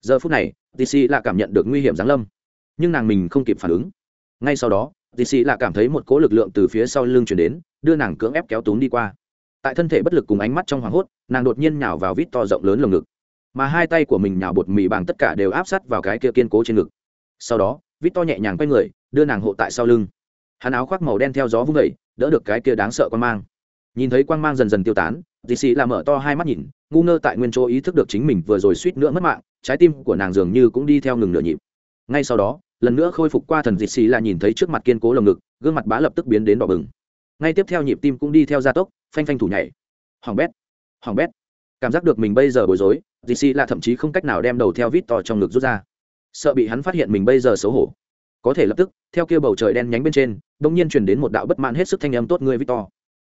A: Giờ phút này tc là cảm nhận được nguy hiểm giáng lâm. Nhưng nàng mình không kịp phản ứng. Ngay sau đó tc là cảm thấy một cỗ lực lượng từ phía sau lưng chuyển đến, đưa nàng cưỡng ép kéo túm đi qua. Tại thân thể bất lực cùng ánh mắt trong hoảng hốt, nàng đột nhiên nhào vào vít to rộng lớn lồng ngực. Mà hai tay của mình nhào bột mì bằng tất cả đều áp sát vào cái kia kiên cố trên ngực. Sau đó, vít to nhẹ nhàng quay người, đưa nàng hộ tại sau lưng. Hắn áo khoác màu đen theo gió vung vẩy đỡ được cái kia đáng sợ con mang nhìn thấy quang mang dần dần tiêu tán dì xì làm mở to hai mắt nhìn, ngu ngơ tại nguyên chỗ ý thức được chính mình vừa rồi suýt nữa mất mạng, trái tim của nàng dường như cũng đi theo ngừng nửa nhịp. Ngay sau đó, lần nữa khôi phục qua thần dì xì là nhìn thấy trước mặt kiên cố lồng ngực, gương mặt bá lập tức biến đến đỏ bừng. Ngay tiếp theo nhịp tim cũng đi theo gia tốc, phanh phanh thủ nhảy. Hoàng bét hoàng bét. Cảm giác được mình bây giờ bối rối dì xì là thậm chí không cách nào đem đầu theo vít to trong ngực rút ra. Sợ bị hắn phát hiện mình bây giờ xấu hổ. Có thể lập tức, theo kia bầu trời đen nhánh bên trên đông nhiên truyền đến một đạo bất mãn hết sức thanh âm tốt ngươi victor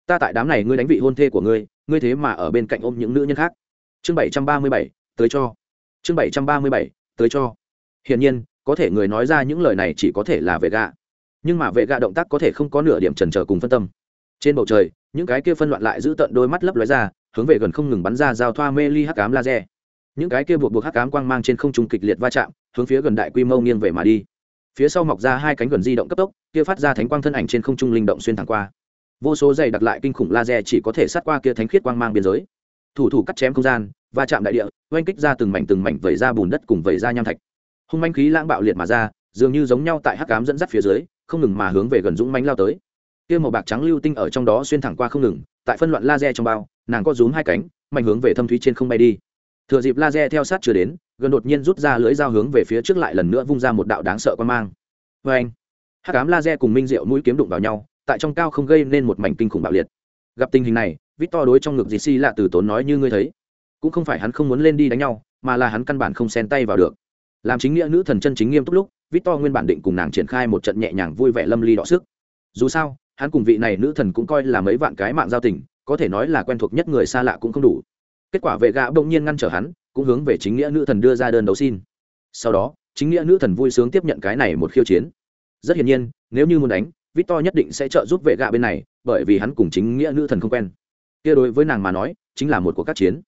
A: ta tại đám này ngươi đánh vị hôn thê của ngươi ngươi thế mà ở bên cạnh ôm những nữ nhân khác. Chương bảy trăm ba mươi bảy, tới cho. Chương bảy trăm ba mươi bảy, tới cho. Hiển nhiên, có thể người nói ra những lời này chỉ có thể là vệ gạ nhưng mà vệ gạ động tác có thể không có nửa điểm trần trờ cùng phân tâm. Trên bầu trời, những cái kia phân loạn lại giữ tận đôi mắt lấp lóe ra, hướng về gần không ngừng bắn ra giao thoa mê ly hắc cám laser. Những cái kia buộc buộc hắc cám quang mang trên không trung kịch liệt va chạm, hướng phía gần đại quy mô nghiêng về mà đi. Phía sau mọc ra hai cánh gần di động cấp tốc, kia phát ra thánh quang thân ảnh trên không trung linh động xuyên thẳng qua vô số dày đặt lại kinh khủng laser chỉ có thể sát qua kia thánh khiết quang mang biên giới. Thủ thủ cắt chém không gian, va chạm đại địa, oanh kích ra từng mảnh từng mảnh vẩy ra bùn đất cùng vẩy ra nham thạch. Hung manh khí lãng bạo liệt mà ra, dường như giống nhau tại hắc cám dẫn dắt phía dưới, không ngừng mà hướng về gần dũng mánh lao tới. Kia màu bạc trắng lưu tinh ở trong đó xuyên thẳng qua không ngừng, tại phân loạn laser trong bao, nàng có rúm hai cánh, mạnh hướng về thâm thúy trên không bay đi. Thừa dịp laser theo sát chưa đến, gần đột nhiên rút ra lưỡi dao hướng về phía trước lại lần nữa vung ra một đạo đáng sợ quan mang. Vê anh hắc cám laser cùng minh rượu mũi kiếm đụng vào nhau tại trong cao không gây nên một mảnh kinh khủng bạo liệt. Gặp tình hình này, victor đối trong ngực dì xì lạ từ tốn nói như ngươi thấy. Cũng không phải hắn không muốn lên đi đánh nhau, mà là hắn căn bản không xen tay vào được. Làm chính nghĩa nữ thần chân chính nghiêm túc lúc, victor nguyên bản định cùng nàng triển khai một trận nhẹ nhàng vui vẻ lâm ly đọ sức. Dù sao, hắn cùng vị này nữ thần cũng coi là mấy vạn cái mạng giao tình, có thể nói là quen thuộc nhất người xa lạ cũng không đủ. Kết quả vệ gã bỗng nhiên ngăn trở hắn, cũng hướng về chính nghĩa nữ thần đưa ra đơn đấu xin. Sau đó, chính nghĩa nữ thần vui sướng tiếp nhận cái này một khiêu chiến. Rất hiển nhiên, nếu như muốn đánh victor nhất định sẽ trợ giúp vệ gạ bên này, bởi vì hắn cùng chính nghĩa nữ thần không quen. Kia đối với nàng mà nói, chính là một cuộc các chiến.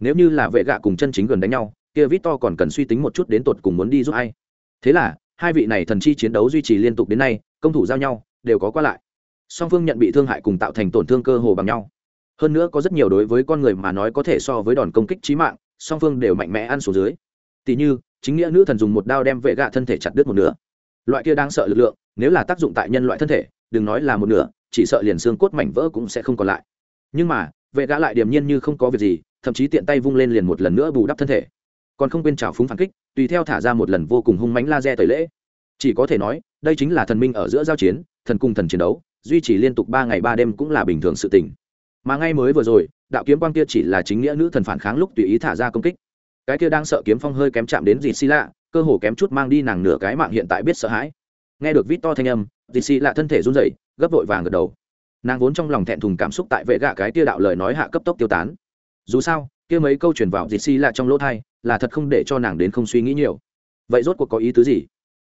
A: Nếu như là vệ gạ cùng chân chính gần đánh nhau, kia victor còn cần suy tính một chút đến tột cùng muốn đi giúp ai. Thế là, hai vị này thần chi chiến đấu duy trì liên tục đến nay, công thủ giao nhau, đều có qua lại. Song phương nhận bị thương hại cùng tạo thành tổn thương cơ hồ bằng nhau. Hơn nữa có rất nhiều đối với con người mà nói có thể so với đòn công kích chí mạng, song phương đều mạnh mẽ ăn xuống dưới. Tỷ như, chính nghĩa nữ thần dùng một đao đem vệ gạ thân thể chặt đứt một nửa loại kia đang sợ lực lượng, nếu là tác dụng tại nhân loại thân thể, đừng nói là một nửa, chỉ sợ liền xương cốt mảnh vỡ cũng sẽ không còn lại. Nhưng mà, vệ gã lại điềm nhiên như không có việc gì, thậm chí tiện tay vung lên liền một lần nữa bù đắp thân thể. Còn không quên trào phúng phản kích, tùy theo thả ra một lần vô cùng hung mánh laser tẩy lễ. Chỉ có thể nói, đây chính là thần minh ở giữa giao chiến, thần cung thần chiến đấu, duy trì liên tục ba ngày ba đêm cũng là bình thường sự tình. Mà ngay mới vừa rồi, đạo kiếm quang kia chỉ là chính nghĩa nữ thần phản kháng lúc tùy ý thả ra công kích. Cái kia đang sợ kiếm phong hơi kém chạm đến gì xi lạ cơ hồ kém chút mang đi nàng nửa cái mạng hiện tại biết sợ hãi. Nghe được vít to thanh âm, dì xì lạ thân thể run rẩy, gấp vội vàng gật đầu. Nàng vốn trong lòng thẹn thùng cảm xúc tại vệ gạ cái tia đạo lời nói hạ cấp tốc tiêu tán. Dù sao, kia mấy câu truyền vào dì xì lạ trong lỗ thai là thật không để cho nàng đến không suy nghĩ nhiều. Vậy rốt cuộc có ý tứ gì?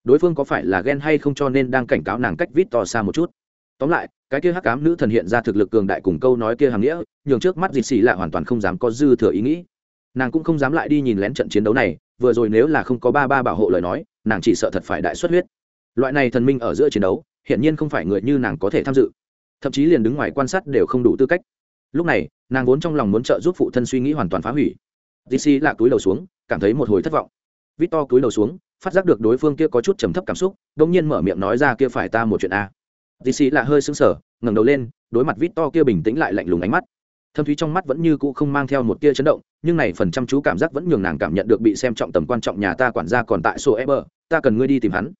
A: Đối phương có phải là ghen hay không cho nên đang cảnh cáo nàng cách vít to xa một chút? Tóm lại, cái kia hắc cám nữ thần hiện ra thực lực cường đại cùng câu nói kia hàng nghĩa, nhường trước mắt dì xì lạ hoàn toàn không dám có dư thừa ý nghĩ. Nàng cũng không dám lại đi nhìn lén trận chiến đấu này vừa rồi nếu là không có ba ba bảo hộ lời nói, nàng chỉ sợ thật phải đại xuất huyết. Loại này thần minh ở giữa chiến đấu, hiển nhiên không phải người như nàng có thể tham dự. Thậm chí liền đứng ngoài quan sát đều không đủ tư cách. Lúc này, nàng vốn trong lòng muốn trợ giúp phụ thân suy nghĩ hoàn toàn phá hủy. Dc lạc túi đầu xuống, cảm thấy một hồi thất vọng. Vít to túi đầu xuống, phát giác được đối phương kia có chút trầm thấp cảm xúc đ ỗ n g nhiên mở miệng nói ra kia phải ta một chuyện a. Dc là hơi sững sờ, ngẩng đầu lên, đối mặt vít to kia bình tĩnh lại lạnh lùng ánh mắt thâm thúy trong mắt vẫn như cũ không mang theo một tia chấn động, nhưng này phần chăm chú cảm giác vẫn nhường nàng cảm nhận được bị xem trọng tầm quan trọng nhà ta quản gia còn tại sổ e bờ ta cần ngươi đi tìm hắn.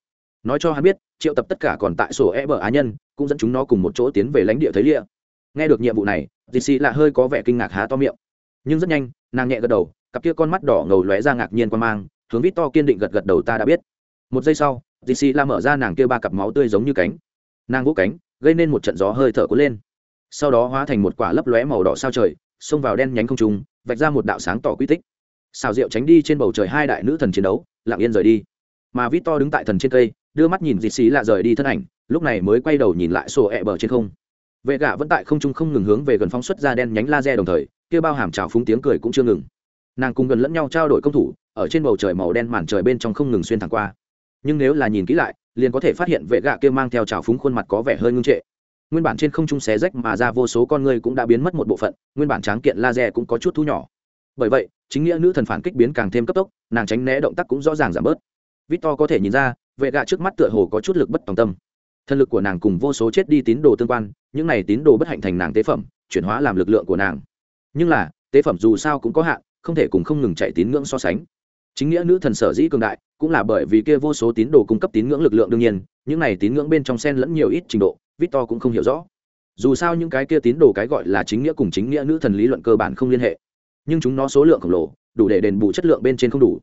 A: Nói cho hắn biết, triệu tập tất cả còn tại sổ e bờ á nhân, cũng dẫn chúng nó cùng một chỗ tiến về lãnh địa thấy lịa. Nghe được nhiệm vụ này dì xì là hơi có vẻ kinh ngạc há to miệng. Nhưng rất nhanh, nàng nhẹ gật đầu, cặp kia con mắt đỏ ngầu lóe ra ngạc nhiên quan mang, hướng vít to kiên định gật gật đầu ta đã biết. Một giây sau dì xì la mở ra nàng kia ba cặp máu tươi giống như cánh. Nàng vỗ cánh, gây nên một trận gió hơi thở cuốn lên sau đó hóa thành một quả lấp lóe màu đỏ sao trời, xông vào đen nhánh không trung, vạch ra một đạo sáng tỏ quy tích. Xào rượu tránh đi trên bầu trời hai đại nữ thần chiến đấu, lặng yên rời đi. Mà vít to đứng tại thần trên cây, đưa mắt nhìn dịt xí lạ rời đi thân ảnh, lúc này mới quay đầu nhìn lại sổ ẹ bờ trên không. Vệ gạ vẫn tại không trung không ngừng hướng về gần phóng xuất ra đen nhánh laser đồng thời, kia bao hàm trào phúng tiếng cười cũng chưa ngừng. Nàng cùng gần lẫn nhau trao đổi công thủ, ở trên bầu trời màu đen màn trời bên trong không ngừng xuyên thẳng qua. Nhưng nếu là nhìn kỹ lại, liền có thể phát hiện vệ gạ kia mang theo trào phúng khuôn mặt có vẻ hơi ngưng trệ nguyên bản trên không trung xé rách mà ra vô số con người cũng đã biến mất một bộ phận, nguyên bản tráng kiện laser cũng có chút thu nhỏ. Bởi vậy, chính nghĩa nữ thần phản kích biến càng thêm cấp tốc, nàng tránh né động tác cũng rõ ràng giảm bớt. Victor có thể nhìn ra, vệ gạ trước mắt tựa hồ có chút lực bất tòng tâm. Thân lực của nàng cùng vô số chết đi tín đồ tương quan, những này tín đồ bất hạnh thành nàng tế phẩm, chuyển hóa làm lực lượng của nàng. Nhưng là, tế phẩm dù sao cũng có hạn, không thể cùng không ngừng chạy tín ngưỡng so sánh. Chính nghĩa nữ thần sở dĩ cường đại, cũng là bởi vì kia vô số tín đồ cung cấp tín ngưỡng lực lượng đương nhiên, những này tín ngưỡng bên trong sen lẫn nhiều ít trình độ victor cũng không hiểu rõ. Dù sao những cái kia tín đồ cái gọi là chính nghĩa cùng chính nghĩa nữ thần lý luận cơ bản không liên hệ. Nhưng chúng nó số lượng khổng lồ, đủ để đền bù chất lượng bên trên không đủ.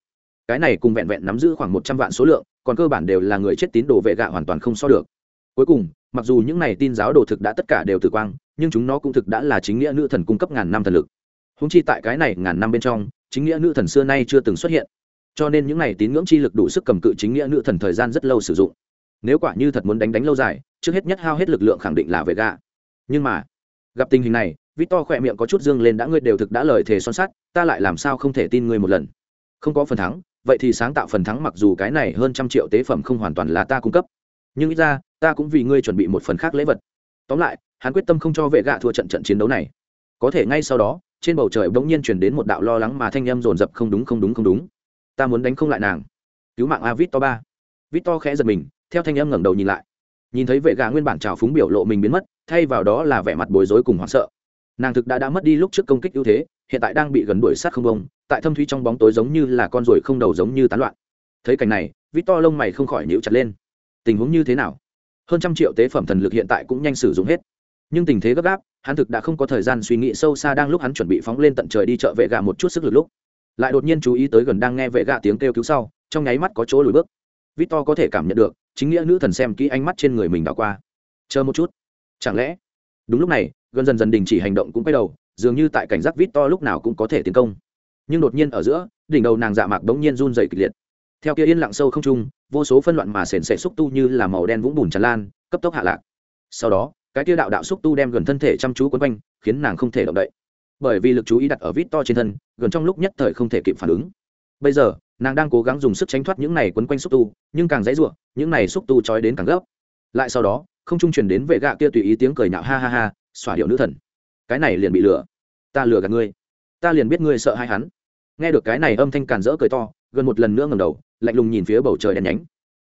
A: Cái này cùng vẹn vẹn nắm giữ khoảng một trăm vạn số lượng, còn cơ bản đều là người chết tín đồ vệ gạ hoàn toàn không so được. Cuối cùng, mặc dù những này tin giáo đồ thực đã tất cả đều tử quang, nhưng chúng nó cũng thực đã là chính nghĩa nữ thần cung cấp ngàn năm thần lực. Húng chi tại cái này ngàn năm bên trong, chính nghĩa nữ thần xưa nay chưa từng xuất hiện. Cho nên những này tín ngưỡng chi lực đủ sức cầm cự chính nghĩa nữ thần thời gian rất lâu sử dụng. Nếu quả như thật muốn đánh đánh lâu dài trước hết nhất hao hết lực lượng khẳng định là về gạ nhưng mà, gặp tình hình này, victor khỏe miệng có chút dương lên, đã ngươi đều thực đã lời thề son sắt, ta lại làm sao không thể tin ngươi một lần? Không có phần thắng, vậy thì sáng tạo phần thắng mặc dù cái này hơn trăm triệu tế phẩm không hoàn toàn là ta cung cấp. Nhưng ít ra, ta cũng vì ngươi chuẩn bị một phần khác lễ vật. Tóm lại, hắn quyết tâm không cho vệ gạ thua trận trận chiến đấu này. Có thể ngay sau đó, trên bầu trời bỗng nhiên chuyển đến một đạo lo lắng mà thanh âm dồn dập, không đúng không đúng không đúng. Ta muốn đánh không lại nàng. Cứu mạng a vít to ba. Vít to khẽ giật mình, theo thanh âm ngẩng đầu nhìn lại nhìn thấy vệ gà nguyên bản trào phúng biểu lộ mình biến mất, thay vào đó là vẻ mặt bối rối cùng hoảng sợ. Nàng thực đã đã mất đi lúc trước công kích ưu thế, hiện tại đang bị gần đuổi sát không bông, tại thâm thúy trong bóng tối giống như là con ruồi không đầu giống như tán loạn. Thấy cảnh này vít to lông mày không khỏi nhíu chặt lên. Tình huống như thế nào? Hơn trăm triệu tế phẩm thần lực hiện tại cũng nhanh sử dụng hết. Nhưng tình thế gấp gáp, hắn thực đã không có thời gian suy nghĩ sâu xa đang lúc hắn chuẩn bị phóng lên tận trời đi chợ vệ gà một chút sức lực lúc. Lại đột nhiên chú ý tới gần đang nghe vệ gà tiếng kêu cứu sau, trong nháy mắt có chỗ lùi bước. Victor có thể cảm nhận được chính nghĩa nữ thần xem kỹ ánh mắt trên người mình đảo qua. Chờ một chút. Chẳng lẽ? Đúng lúc này, gần dần dần đình chỉ hành động cũng quay đầu, dường như tại cảnh giác vít to lúc nào cũng có thể tiến công. Nhưng đột nhiên ở giữa, đỉnh đầu nàng dạ mạc bỗng nhiên run dày kịch liệt. Theo kia yên lặng sâu không trung, vô số phân loạn mà sền sệ xúc tu như là màu đen vũng bùn tràn lan, cấp tốc hạ lạc. Sau đó, cái kia đạo đạo xúc tu đem gần thân thể chăm chú quấn quanh, khiến nàng không thể động đậy. Bởi vì lực chú ý đặt ở vít to trên thân, gần trong lúc nhất thời không thể kịp phản ứng. Bây giờ nàng đang cố gắng dùng sức tránh thoát những này quấn quanh xúc tu, nhưng càng dãy ruộng những này xúc tu trói đến càng gấp. Lại sau đó, không trung truyền đến vệ gạ kia tùy ý tiếng cười nhạo, ha ha ha xỏa điệu nữ thần. Cái này liền bị lừa. Ta lừa gạt ngươi. Ta liền biết ngươi sợ hai hắn. Nghe được cái này âm thanh càn rỡ cười to, gần một lần nữa ngầm đầu, lạnh lùng nhìn phía bầu trời đen nhánh.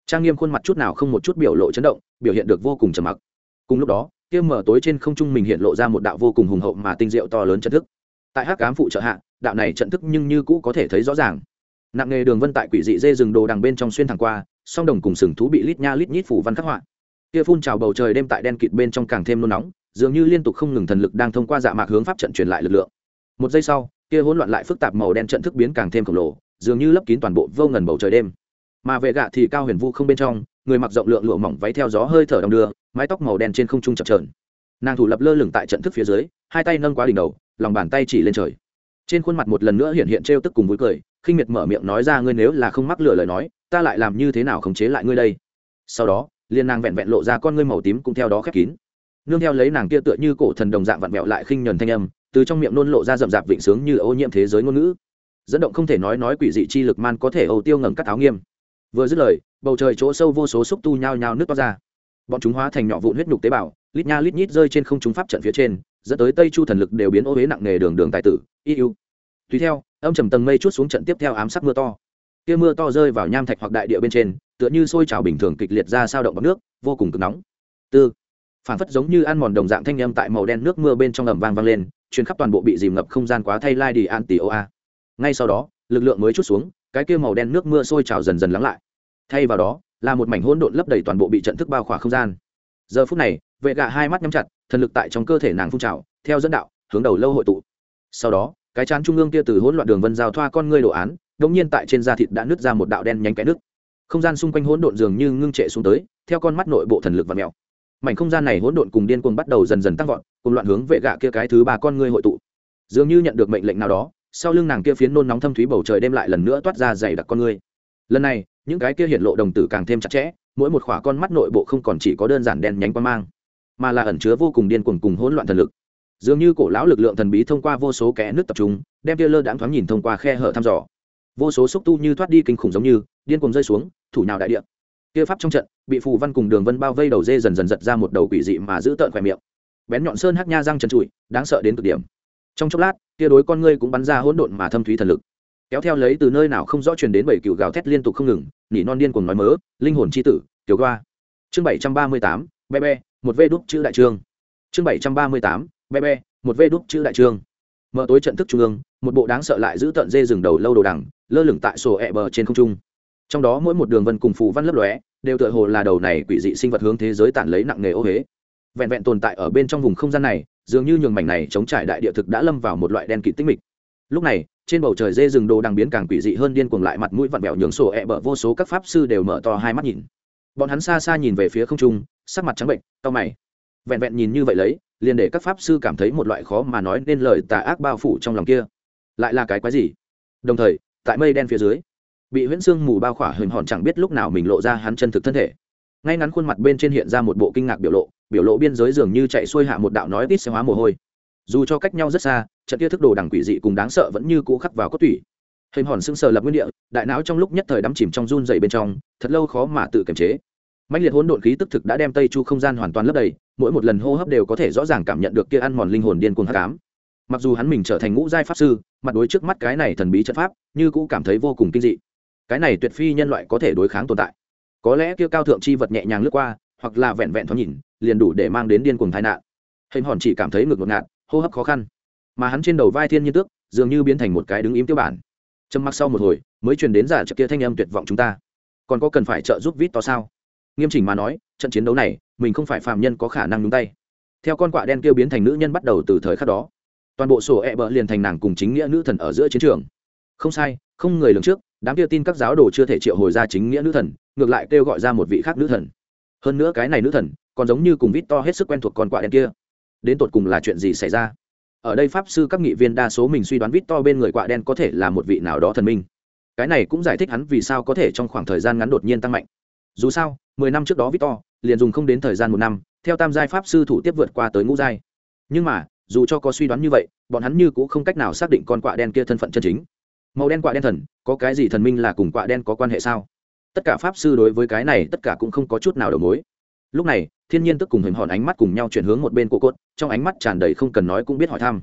A: Trang nghiêm khuôn mặt chút nào không một chút biểu lộ chấn động, biểu hiện được vô cùng trầm mặc. Cùng lúc đó, kia mở tối trên không trung mình hiện lộ ra một đạo vô cùng hùng hậu mà tinh diệu to lớn trận thức. Tại hắc cám phụ trợ hạ, đạo này trận thức nhưng như cũ có thể thấy rõ ràng nặng nghề đường vân tại quỷ dị dê rừng đồ đằng bên trong xuyên thẳng qua, song đồng cùng sừng thú bị lít nha lít nhít phủ văn khắc họa. Kia phun trào bầu trời đêm tại đen kịt bên trong càng thêm nôn nóng, dường như liên tục không ngừng thần lực đang thông qua dạ mạc hướng pháp trận truyền lại lực lượng. Một giây sau, kia hỗn loạn lại phức tạp màu đen trận thức biến càng thêm khổng lồ, dường như lấp kín toàn bộ vô ngần bầu trời đêm. Mà vệ gạ thì cao huyền vu không bên trong, người mặc rộng lượng lụa mỏng váy theo gió hơi thở đong đưa, mái tóc màu đen trên không trung chập trờn nàng thủ lập lơ lửng tại trận thức phía dưới, hai tay nâng quá đỉnh đầu, lòng bàn tay chỉ lên trời. Trên khuôn mặt một lần nữa hiện hiện trêu tức cùng vui cười khinh miệt mở miệng nói ra ngươi nếu là không mắc lửa lời nói, ta lại làm như thế nào khống chế lại ngươi đây? Sau đó liên nàng vẹn vẹn lộ ra con ngươi màu tím cũng theo đó khép kín. Nương theo lấy nàng kia tựa như cổ thần đồng dạng vặn vẹo lại khinh nhuần thanh âm, từ trong miệng nôn lộ ra rậm rạp vịnh sướng như ô nhiễm thế giới ngôn ngữ. Dẫn động không thể nói nói quỷ dị chi lực man có thể âu tiêu ngầm cắt áo nghiêm. Vừa dứt lời, bầu trời chỗ sâu vô số xúc tu nhao nhao nước to ra. Bọn chúng hóa thành nhỏ vụn huyết nhục tế bào, lít nha lít nhít rơi trên không chúng pháp trận phía trên, dẫn tới tây chu thần lực đều biến ô huế nặng nề đường đường tài tử yêu tùy theo, âm trầm tầng mây chút xuống trận tiếp theo ám sắc mưa to. Kia mưa to rơi vào nham thạch hoặc đại địa bên trên, tựa như sôi trào bình thường kịch liệt ra sao động bằng nước, vô cùng cực nóng. Tư. Phản phất giống như ăn mòn đồng dạng thanh âm tại màu đen nước mưa bên trong ẩm vang vang lên chuyến khắp toàn bộ bị dìm ngập không gian quá thay lai đi an tỷ oa ngay sau đó, lực lượng mới chút xuống, cái kia màu đen nước mưa sôi trào dần dần lắng lại. Thay vào đó, là một mảnh hỗn độn lấp đầy toàn bộ bị trận thức bao khỏa không gian. Giờ phút này vệ gạ hai mắt nhắm chặt, thần lực tại trong cơ thể nàng phun trào, theo dẫn đạo, hướng đầu lâu hội tụ. Sau đó cái chán trung ương kia từ hỗn loạn đường vân giao thoa con ngươi đồ án, đống nhiên tại trên da thịt đã nứt ra một đạo đen nhánh cái nước không gian xung quanh hỗn độn dường như ngưng trệ xuống tới, theo con mắt nội bộ thần lực và mèo. Mảnh không gian này hỗn độn cùng điên cuồng bắt đầu dần dần tăng vọt, cùng loạn hướng vệ gạ kia cái thứ ba con ngươi hội tụ. Dường như nhận được mệnh lệnh nào đó, sau lưng nàng kia phiến nôn nóng thâm thúy bầu trời đem lại lần nữa toát ra dày đặc con ngươi. Lần này, những cái kia hiện lộ đồng tử càng thêm chặt chẽ, mỗi một khỏa con mắt nội bộ không còn chỉ có đơn giản đen nhánh quan mang, mà là ẩn chứa vô cùng điên cuồng cùng hỗn loạn thần lực dường như cổ lão lực lượng thần bí thông qua vô số kẽ nước tập trung, đem kia lơ đãng thoáng nhìn thông qua khe hở thăm dò. Vô số xúc tu như thoát đi kinh khủng giống như, điên cuồng rơi xuống, thủ nào đại địa. Kia pháp trong trận, bị phù văn cùng đường vân bao vây đầu dê dần dần giật ra một đầu quỷ dị mà giữ tợn khỏe miệng. Bén nhọn sơn hắc nha răng trần trụi, đáng sợ đến cực điểm. Trong chốc lát kia đối con ngươi cũng bắn ra hỗn độn mà thâm thúy thần lực. Kéo theo lấy từ nơi nào không rõ truyền đến bảy cựu gào thét liên tục không ngừng, nỉ non điên cuồng nói mớ, linh hồn chi tử, tiểu qua chương bảy trăm ba mươi tám, be be, một vê đúc chữ đại trương. Chương bảy trăm ba mươi tám be be, một vê đúc chữ đại trương. Mở tối trận thức trung ương, một bộ đáng sợ lại giữ tận dê rừng đầu lâu đồ đằng, lơ lửng tại sổ ẹ bờ trên không trung. Trong đó mỗi một đường vân cùng phù văn lấp lóe, đều tựa hồ là đầu này quỷ dị sinh vật hướng thế giới tản lấy nặng nghề ô huế. Vẹn vẹn tồn tại ở bên trong vùng không gian này, dường như nhường mảnh này chống trải đại địa thực đã lâm vào một loại đen kịt tích mịch. Lúc này, trên bầu trời dê rừng đồ đang biến càng quỷ dị hơn điên cuồng lại mặt mũi vặn vẹo nhường sổ ẹ bờ vô số các pháp sư đều mở to hai mắt nhìn. Bọn hắn xa xa nhìn về phía không trung, sắc mặt trắng bệnh tao mày. Vẹn vẹn nhìn như vậy lấy liền để các pháp sư cảm thấy một loại khó mà nói nên lời tà ác bao phủ trong lòng kia. Lại là cái quái gì? Đồng thời, tại mây đen phía dưới, bị huyễn sương mù bao khỏa hình hòn chẳng biết lúc nào mình lộ ra hắn chân thực thân thể. Ngay ngắn khuôn mặt bên trên hiện ra một bộ kinh ngạc biểu lộ biểu lộ biên giới dường như chạy xuôi hạ một đạo nói ít xe hóa mồ hôi. Dù cho cách nhau rất xa, trận kia thức đồ đằng quỷ dị cùng đáng sợ vẫn như cũ khắc vào cốt tủy. Hình hòn sững sờ lập nguyên địa, đại não trong lúc nhất thời đắm chìm trong run dày bên trong, thật lâu khó mà tự kiềm chế mạnh liệt hỗn độn khí tức thực đã đem tây chu không gian hoàn toàn lấp đầy, mỗi một lần hô hấp đều có thể rõ ràng cảm nhận được kia ăn mòn linh hồn điên cuồng hắc ám. Mặc dù hắn mình trở thành ngũ giai pháp sư, mặt đối trước mắt cái này thần bí trận pháp, như cũ cảm thấy vô cùng kinh dị. Cái này tuyệt phi nhân loại có thể đối kháng tồn tại. Có lẽ kia cao thượng chi vật nhẹ nhàng lướt qua, hoặc là vẹn vẹn thoáng nhìn, liền đủ để mang đến điên cuồng tai nạn. Hình hòn chỉ cảm thấy ngực ngột ngạt, hô hấp khó khăn. Mà hắn trên đầu vai thiên nhiên tước, dường như biến thành một cái đứng im tiêu bản. Trầm mặc sau một hồi, mới truyền đến giả trợ kia thanh âm tuyệt vọng chúng ta. Còn có cần phải trợ giúp vít to sao? Nghiêm chỉnh mà nói, trận chiến đấu này, mình không phải phạm nhân có khả năng nhúng tay. Theo con quạ đen kêu biến thành nữ nhân bắt đầu từ thời khắc đó, toàn bộ sổ e bờ liền thành nàng cùng chính nghĩa nữ thần ở giữa chiến trường. Không sai, không người lường trước, đám kia tin các giáo đồ chưa thể triệu hồi ra chính nghĩa nữ thần, ngược lại kêu gọi ra một vị khác nữ thần. Hơn nữa cái này nữ thần, còn giống như cùng vít to hết sức quen thuộc con quạ đen kia. Đến tột cùng là chuyện gì xảy ra? Ở đây pháp sư các nghị viên đa số mình suy đoán vít to bên người quạ đen có thể là một vị nào đó thần minh. Cái này cũng giải thích hắn vì sao có thể trong khoảng thời gian ngắn đột nhiên tăng mạnh. Dù sao mười năm trước đó victor liền dùng không đến thời gian một năm theo tam giai pháp sư thủ tiếp vượt qua tới ngũ giai. Nhưng mà dù cho có suy đoán như vậy bọn hắn như cũng không cách nào xác định con quạ đen kia thân phận chân chính. Màu đen quạ đen thần có cái gì thần minh là cùng quạ đen có quan hệ sao? Tất cả pháp sư đối với cái này tất cả cũng không có chút nào đầu mối. Lúc này thiên nhiên tức cùng hình hòn ánh mắt cùng nhau chuyển hướng một bên cổ cột, trong ánh mắt tràn đầy không cần nói cũng biết hỏi thăm.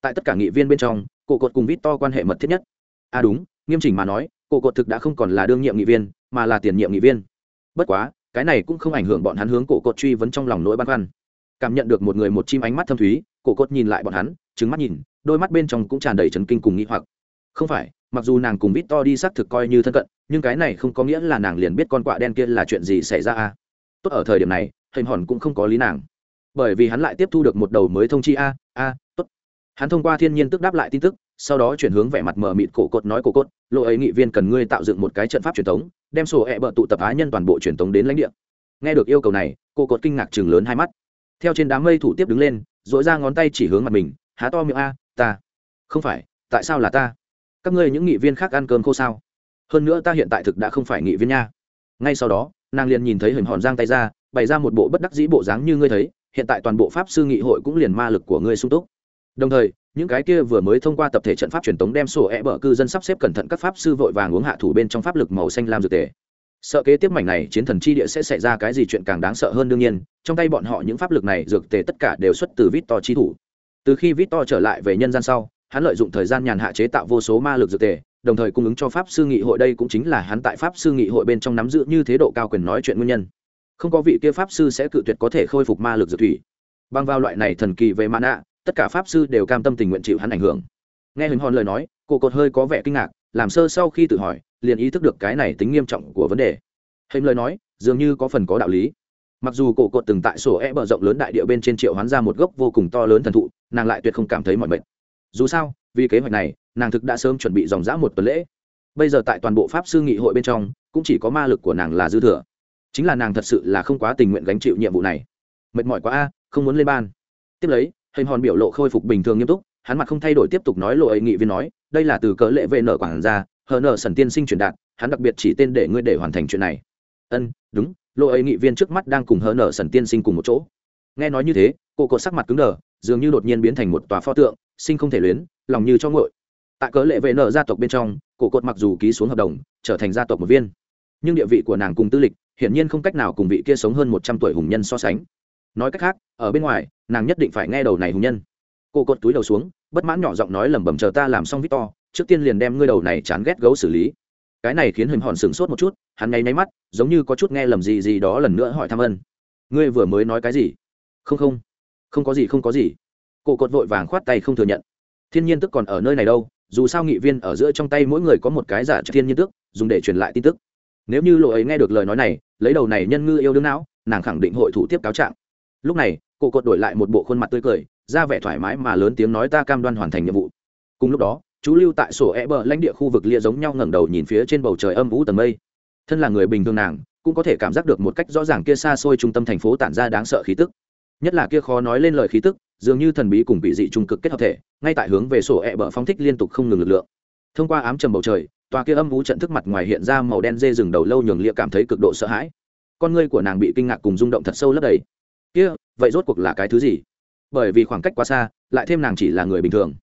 A: Tại tất cả nghị viên bên trong cổ cột cùng vít to quan hệ mật thiết nhất. À đúng nghiêm chỉnh mà nói cổ cột thực đã không còn là đương nhiệm nghị viên mà là tiền nhiệm nghị viên. Bất quá cái này cũng không ảnh hưởng bọn hắn hướng cổ cốt truy vấn trong lòng nỗi băn khoăn. Cảm nhận được một người một chim ánh mắt thâm thúy, cổ cốt nhìn lại bọn hắn trứng mắt nhìn, đôi mắt bên trong cũng tràn đầy trấn kinh cùng nghĩ hoặc. Không phải, mặc dù nàng cùng vít to đi xác thực coi như thân cận, nhưng cái này không có nghĩa là nàng liền biết con quạ đen kia là chuyện gì xảy ra a tốt ở thời điểm này, hình hòn cũng không có lý nàng. Bởi vì hắn lại tiếp thu được một đầu mới thông chi a a, tốt. Hắn thông qua thiên nhiên tức đáp lại tin tức, sau đó chuyển hướng vẻ mặt mờ mịt cổ cốt nói cổ cốt lộ ấy, nghị viên cần ngươi tạo dựng một cái trận pháp truyền thống đem sổ ẹ bợ tụ tập á nhân toàn bộ truyền thống đến lãnh địa. Nghe được yêu cầu này, cô cột kinh ngạc chừng lớn hai mắt. Theo trên đám mây thủ tiếp đứng lên dội ra ngón tay chỉ hướng mặt mình, há to miệng a, ta. Không phải, tại sao là ta? Các ngươi những nghị viên khác ăn cơm khô sao? Hơn nữa ta hiện tại thực đã không phải nghị viên nha. Ngay sau đó, nàng liền nhìn thấy hình hòn giang tay ra, bày ra một bộ bất đắc dĩ bộ dáng như ngươi thấy, hiện tại toàn bộ pháp sư nghị hội cũng liền ma lực của ngươi sung túc đồng thời, những cái kia vừa mới thông qua tập thể trận pháp truyền tống đem sổ e bở cư dân sắp xếp cẩn thận các pháp sư vội vàng uống hạ thủ bên trong pháp lực màu xanh lam dược tề. Sợ kế tiếp mảnh này chiến thần chi địa sẽ xảy ra cái gì chuyện càng đáng sợ hơn đương nhiên, trong tay bọn họ những pháp lực này dược tề tất cả đều xuất từ vít to chi thủ. Từ khi vít to trở lại về nhân gian sau, hắn lợi dụng thời gian nhàn hạ chế tạo vô số ma lực dược tề, đồng thời cung ứng cho pháp sư nghị hội đây cũng chính là hắn tại pháp sư nghị hội bên trong nắm giữ như thế độ cao quyền nói chuyện nguyên nhân. Không có vị kia pháp sư sẽ cự tuyệt có thể khôi phục ma lực dược thủy. Băng vào loại này thần kỳ về mã nạ tất cả pháp sư đều cam tâm tình nguyện chịu hắn ảnh hưởng. Nghe hình hòn lời nói, cô cột hơi có vẻ kinh ngạc, làm sơ sau khi tự hỏi, liền ý thức được cái này tính nghiêm trọng của vấn đề. Hình lời nói, dường như có phần có đạo lý. Mặc dù cổ cột từng tại sổ e bờ rộng lớn đại địa bên trên triệu hoán ra một gốc vô cùng to lớn thần thụ, nàng lại tuyệt không cảm thấy mọi mệt. Dù sao, vì kế hoạch này, nàng thực đã sớm chuẩn bị dòng dã một tuần lễ. Bây giờ tại toàn bộ pháp sư nghị hội bên trong, cũng chỉ có ma lực của nàng là dư thừa. Chính là nàng thật sự là không quá tình nguyện gánh chịu nhiệm vụ này. Mệt mỏi quá a, không muốn lên ban. Tiếp lấy hình hòn biểu lộ khôi phục bình thường nghiêm túc, hắn mặt không thay đổi tiếp tục nói lộ ấy nghị viên nói, đây là từ cỡ lệ vệ nợ quản ra hờ nợ sần tiên sinh truyền đạt, hắn đặc biệt chỉ tên để ngươi để hoàn thành chuyện này. Ân, đúng, lộ ấy nghị viên trước mắt đang cùng hờ nợ sần tiên sinh cùng một chỗ. Nghe nói như thế, cô cột sắc mặt cứng đờ, dường như đột nhiên biến thành một tòa pho tượng, sinh không thể luyến, lòng như cho ngội tại cớ lệ vệ nợ gia tộc bên trong cổ cột mặc dù ký xuống hợp đồng, trở thành gia tộc một viên, nhưng địa vị của nàng cùng tư lịch hiển nhiên không cách nào cùng vị kia sống hơn một trăm tuổi hùng nhân so sánh nói cách khác, ở bên ngoài, nàng nhất định phải nghe đầu này hùng nhân. Cô cột túi đầu xuống, bất mãn nhỏ giọng nói lẩm bẩm chờ ta làm xong victor, trước tiên liền đem ngươi đầu này chán ghét gấu xử lý. Cái này khiến hình hòn sửng sốt một chút, hắn nháy nháy mắt, giống như có chút nghe lầm gì gì đó lần nữa hỏi thăm ân. Ngươi vừa mới nói cái gì? Không không. Không có gì, không có gì. Cô cột vội vàng khoát tay không thừa nhận. Thiên nhiên tức còn ở nơi này đâu, dù sao nghị viên ở giữa trong tay mỗi người có một cái giả thiên nhiên tức, dùng để truyền lại tin tức. Nếu như lộ ấy nghe được lời nói này, lấy đầu này nhân ngư yêu đương não, nàng khẳng định hội thủ tiếp cáo trạng lúc này, cổ cột đổi lại một bộ khuôn mặt tươi cười, ra vẻ thoải mái mà lớn tiếng nói ta cam đoan hoàn thành nhiệm vụ. Cùng lúc đó, chú lưu tại sổ e bờ lãnh địa khu vực lia giống nhau ngẩng đầu nhìn phía trên bầu trời âm vũ tầng mây. Thân là người bình thường nàng, cũng có thể cảm giác được một cách rõ ràng kia xa xôi trung tâm thành phố tản ra đáng sợ khí tức. Nhất là kia khó nói lên lời khí tức, dường như thần bí cùng bị dị trung cực kết hợp thể, ngay tại hướng về sổ e bờ phong thích liên tục không ngừng lực lượng. Thông qua ám trầm bầu trời, tòa kia âm vũ trận thức mặt ngoài hiện ra màu đen dê rừng đầu lâu nhường lia cảm thấy cực độ sợ hãi. Con ngươi của nàng bị kinh ngạc cùng rung động thật sâu lấp đầy kia, vậy rốt cuộc là cái thứ gì? Bởi vì khoảng cách quá xa, lại thêm nàng chỉ là người bình thường.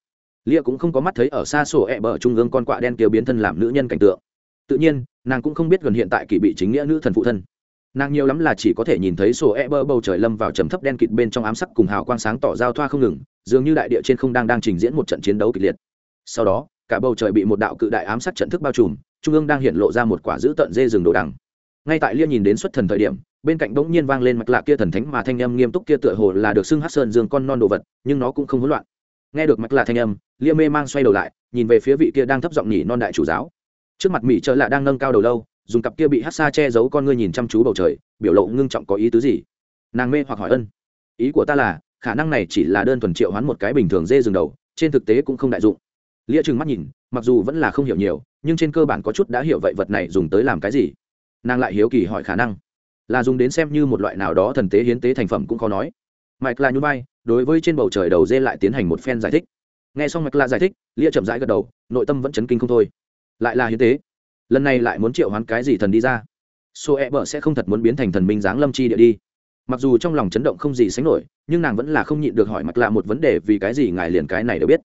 A: Lia cũng không có mắt thấy ở xa sổ ẹ、e、bờ trung ương con quạ đen kia biến thân làm nữ nhân cảnh tượng. Tự nhiên, nàng cũng không biết gần hiện tại kỳ bị chính nghĩa nữ thần phụ thân. Nàng nhiều lắm là chỉ có thể nhìn thấy sổ e-bơ bầu trời lâm vào trầm thấp đen kịt bên trong ám sắc cùng hào quang sáng tỏ giao thoa không ngừng, dường như đại địa trên không đang đang trình diễn một trận chiến đấu kịch liệt. Sau đó, cả bầu trời bị một đạo cự đại ám sắc trận thức bao trùm, trung ương đang hiện lộ ra một quả dữ tận dê rừng đồ đằng. Ngay tại lia nhìn đến xuất thần thời điểm bên cạnh bỗng nhiên vang lên mạch lạ kia thần thánh mà thanh âm nghiêm túc kia tựa hồ là được xưng hát sơn dương con non đồ vật, nhưng nó cũng không hỗn loạn. Nghe được mạch lạ thanh âm, lia mê mang xoay đầu lại, nhìn về phía vị kia đang thấp giọng nhỉ non đại chủ giáo. Trước mặt mỹ trợ lạ đang nâng cao đầu lâu, dùng cặp kia bị hát xa che giấu con ngươi nhìn chăm chú bầu trời, biểu lộ ngưng trọng có ý tứ gì? Nàng mê hoặc hỏi ân. Ý của ta là, khả năng này chỉ là đơn thuần triệu hoán một cái bình thường dê rừng đầu, trên thực tế cũng không đại dụng. Lia trừng mắt nhìn, mặc dù vẫn là không hiểu nhiều, nhưng trên cơ bản có chút đã hiểu vậy vật này dùng tới làm cái gì. Nàng lại hiếu kỳ hỏi khả năng là dùng đến xem như một loại nào đó thần tế hiến tế thành phẩm cũng khó nói. Mike là như bay đối với trên bầu trời đầu dê lại tiến hành một phen giải thích. Nghe xong mike là giải thích, lia chậm rãi gật đầu, nội tâm vẫn chấn kinh không thôi. Lại là hiến tế. Lần này lại muốn triệu hoán cái gì thần đi ra? Số e bở sẽ không thật muốn biến thành thần minh giáng lâm chi địa đi. Mặc dù trong lòng chấn động không gì sánh nổi, nhưng nàng vẫn là không nhịn được hỏi mạch lạ một vấn đề vì cái gì ngài liền cái này đều biết.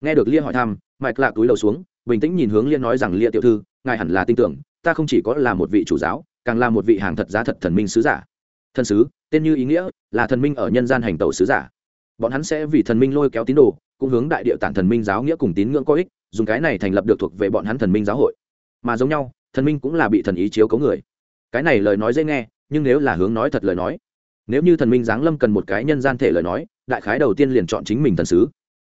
A: Nghe được lia hỏi thăm, mạch lạ túi đầu xuống, bình tĩnh nhìn hướng lia nói rằng, lia tiểu thư, ngài hẳn là tin tưởng, ta không chỉ có là một vị chủ giáo càng là một vị hàng thật giá thật thần minh sứ giả. Thần sứ, tên như ý nghĩa, là thần minh ở nhân gian hành tẩu sứ giả. Bọn hắn sẽ vì thần minh lôi kéo tín đồ, cũng hướng đại địa tản thần minh giáo nghĩa cùng tín ngưỡng có ích, dùng cái này thành lập được thuộc về bọn hắn thần minh giáo hội. Mà giống nhau, thần minh cũng là bị thần ý chiếu cấu người. Cái này lời nói dễ nghe, nhưng nếu là hướng nói thật lời nói, nếu như thần minh giáng lâm cần một cái nhân gian thể lời nói, đại khái đầu tiên liền chọn chính mình thần sứ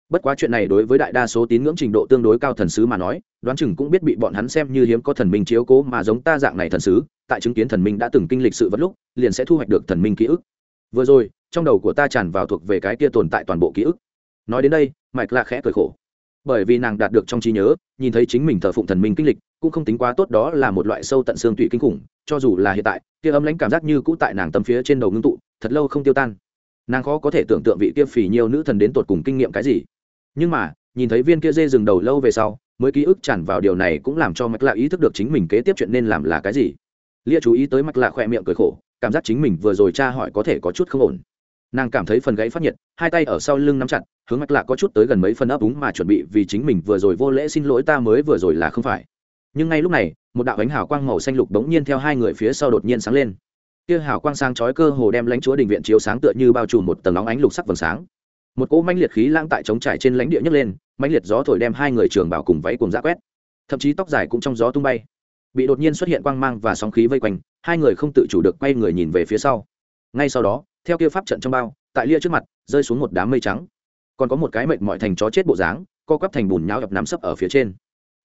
A: bất quá chuyện này đối với đại đa số tín ngưỡng trình độ tương đối cao thần sứ mà nói, đoán chừng cũng biết bị bọn hắn xem như hiếm có thần minh chiếu cố mà giống ta dạng này thần sứ, tại chứng kiến thần minh đã từng kinh lịch sự vật lúc, liền sẽ thu hoạch được thần minh ký ức. Vừa rồi, trong đầu của ta tràn vào thuộc về cái kia tồn tại toàn bộ ký ức. Nói đến đây mạch lạ khẽ cười khổ. Bởi vì nàng đạt được trong trí nhớ, nhìn thấy chính mình thờ phụng thần minh kinh lịch, cũng không tính quá tốt đó là một loại sâu tận xương tụy kinh khủng, cho dù là hiện tại, kia ấm lãnh cảm giác như cũ tại nàng tầm phía trên đầu ngưng tụ, thật lâu không tiêu tan. Nàng khó có thể tưởng tượng vị kia phì nhiều nữ thần đến tột cùng kinh nghiệm cái gì nhưng mà, nhìn thấy viên kia dê dừng đầu lâu về sau, mới ký ức tràn vào điều này cũng làm cho mạch lạ ý thức được chính mình kế tiếp chuyện nên làm là cái gì. Lia chú ý tới mạch lạ khỏe miệng cười khổ, cảm giác chính mình vừa rồi tra hỏi có thể có chút không ổn. Nàng cảm thấy phần gãy phát nhiệt, hai tay ở sau lưng nắm chặt, hướng mạch lạ có chút tới gần mấy phần ấp úng mà chuẩn bị vì chính mình vừa rồi vô lễ xin lỗi ta mới vừa rồi là không phải. Nhưng ngay lúc này, một đạo ánh hào quang màu xanh lục bỗng nhiên theo hai người phía sau đột nhiên sáng lên. Kia hào quang sáng chói cơ hồ đem lãnh chúa đình viện chiếu sáng tựa như bao trùm một tầng nóng ánh lục sắc vầng sáng một cỗ manh liệt khí lãng tại trống trải trên lãnh địa nhấc lên manh liệt gió thổi đem hai người trường bảo cùng váy cùng giã quét. Thậm chí tóc dài cũng trong gió tung bay. Bị đột nhiên xuất hiện quang mang và sóng khí vây quanh, hai người không tự chủ được quay người nhìn về phía sau. Ngay sau đó, theo kia pháp trận trong bao, tại lia trước mặt, rơi xuống một đám mây trắng. Còn có một cái mệnh mọi thành chó chết bộ dáng, co quắp thành bùn nháo ập nằm sấp ở phía trên.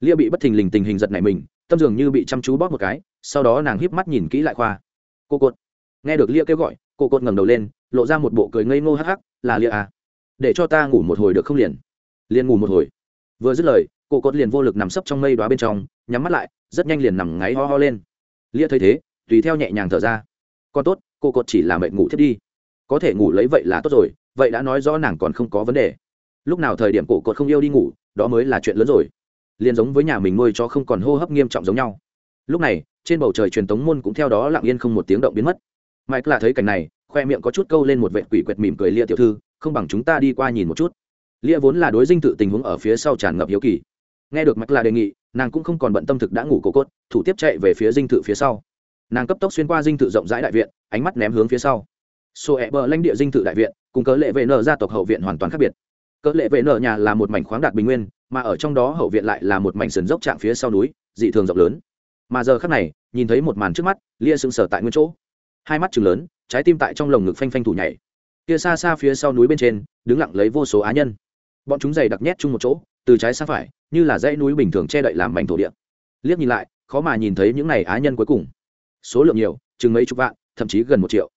A: Lia bị bất thình lình tình hình giật này mình, tâm dường như bị chăm chú bóp một cái, sau đó nàng híp mắt nhìn kỹ lại khoa. Cô cột. Nghe được lia kêu gọi, cô cột ngẩng đầu lên, lộ ra một bộ cười ngây ngô hắc hắc, là lia à? Để cho ta ngủ một hồi được không liền? Liền ngủ một hồi. Vừa dứt lời, cô cột liền vô lực nằm sấp trong mây đoá bên trong, nhắm mắt lại, rất nhanh liền nằm ngáy ho ho lên. Lia thấy thế, tùy theo nhẹ nhàng thở ra. Còn tốt, cô cột chỉ là mệt ngủ thiết đi. Có thể ngủ lấy vậy là tốt rồi, vậy đã nói rõ nàng còn không có vấn đề. Lúc nào thời điểm cổ cột không yêu đi ngủ, đó mới là chuyện lớn rồi. Liền giống với nhà mình nuôi cho không còn hô hấp nghiêm trọng giống nhau. Lúc này, trên bầu trời truyền tống môn cũng theo đó lặng yên không một tiếng động biến mất. Mike là thấy cảnh này, khoe miệng có chút câu lên một vệ quỷ quệt mỉm cười lia tiểu thư không bằng chúng ta đi qua nhìn một chút. Lia vốn là đối dinh tự tình huống ở phía sau tràn ngập hiếu kỳ. Nghe được mạch là đề nghị, nàng cũng không còn bận tâm thực đã ngủ cổ cốt, thủ tiếp chạy về phía dinh tự phía sau. Nàng cấp tốc xuyên qua dinh tự rộng rãi đại viện, ánh mắt ném hướng phía sau. Sổ ẹ bờ lãnh địa dinh tự đại viện, cùng cớ lệ vệ nợ gia tộc hậu viện hoàn toàn khác biệt. Cớ lệ vệ nợ nhà là một mảnh khoáng đạt bình nguyên, mà ở trong đó hậu viện lại là một mảnh sườn dốc trạng phía sau núi, dị thường rộng lớn. Mà giờ khắc này, nhìn thấy một màn trước mắt, lia sững sờ tại nguyên chỗ. Hai mắt chừng lớn, trái tim tại trong lồng ngực phanh phanh thủ nhảy kia xa xa phía sau núi bên trên, đứng lặng lấy vô số á nhân. Bọn chúng dày đặc nhét chung một chỗ, từ trái sang phải, như là dãy núi bình thường che đậy làm mảnh thổ địa. Liếc nhìn lại, khó mà nhìn thấy những này á nhân cuối cùng. Số lượng nhiều, chừng mấy chục vạn, thậm chí gần một triệu.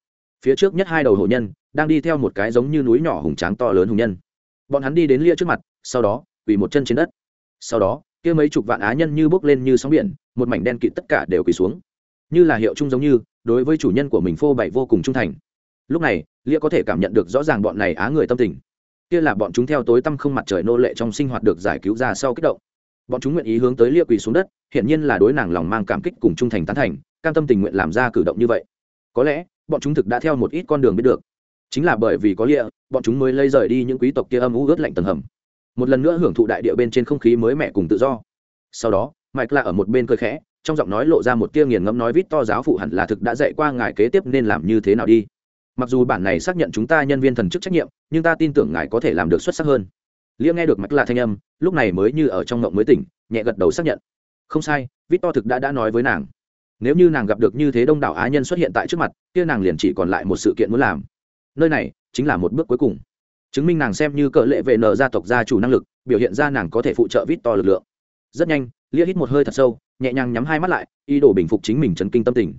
A: Phía trước nhất hai đầu hổ nhân, đang đi theo một cái giống như núi nhỏ hùng tráng to lớn hùng nhân. Bọn hắn đi đến lia trước mặt, sau đó, quỳ một chân trên đất. Sau đó, kia mấy chục vạn á nhân như bốc lên như sóng biển, một mảnh đen kịt tất cả đều quỳ xuống. Như là hiệu chung giống như, đối với chủ nhân của mình phô bày vô cùng trung thành lúc này, lia có thể cảm nhận được rõ ràng bọn này á người tâm tình. Kia là bọn chúng theo tối tăm không mặt trời nô lệ trong sinh hoạt được giải cứu ra sau kích động. Bọn chúng nguyện ý hướng tới lia quỳ xuống đất hiện nhiên là đối nàng lòng mang cảm kích cùng trung thành tán thành, cam tâm tình nguyện làm ra cử động như vậy. Có lẽ, bọn chúng thực đã theo một ít con đường biết được. Chính là bởi vì có lia, bọn chúng mới lây rời đi những quý tộc kia âm u ướt lạnh tầng hầm. Một lần nữa hưởng thụ đại địa bên trên không khí mới mẻ cùng tự do. Sau đó, mike là ở một bên cười khẽ, trong giọng nói lộ ra một tia nghiền ngẫm nói vít to giáo phụ hẳn là thực đã dạy qua ngài kế tiếp nên làm như thế nào đi mặc dù bản này xác nhận chúng ta nhân viên thần chức trách nhiệm, nhưng ta tin tưởng ngài có thể làm được xuất sắc hơn. Lia nghe được mạch là thanh âm, lúc này mới như ở trong ngộng mới tỉnh, nhẹ gật đầu xác nhận. Không sai vít to thực đã đã nói với nàng. Nếu như nàng gặp được như thế đông đảo á nhân xuất hiện tại trước mặt, kia nàng liền chỉ còn lại một sự kiện muốn làm. Nơi này chính là một bước cuối cùng. Chứng minh nàng xem như cỡ lệ vệ nợ gia tộc gia chủ năng lực, biểu hiện ra nàng có thể phụ trợ vít to lực lượng. Rất nhanh lia hít một hơi thật sâu, nhẹ nhàng nhắm hai mắt lại, ý đồ bình phục chính mình chấn kinh tâm tình.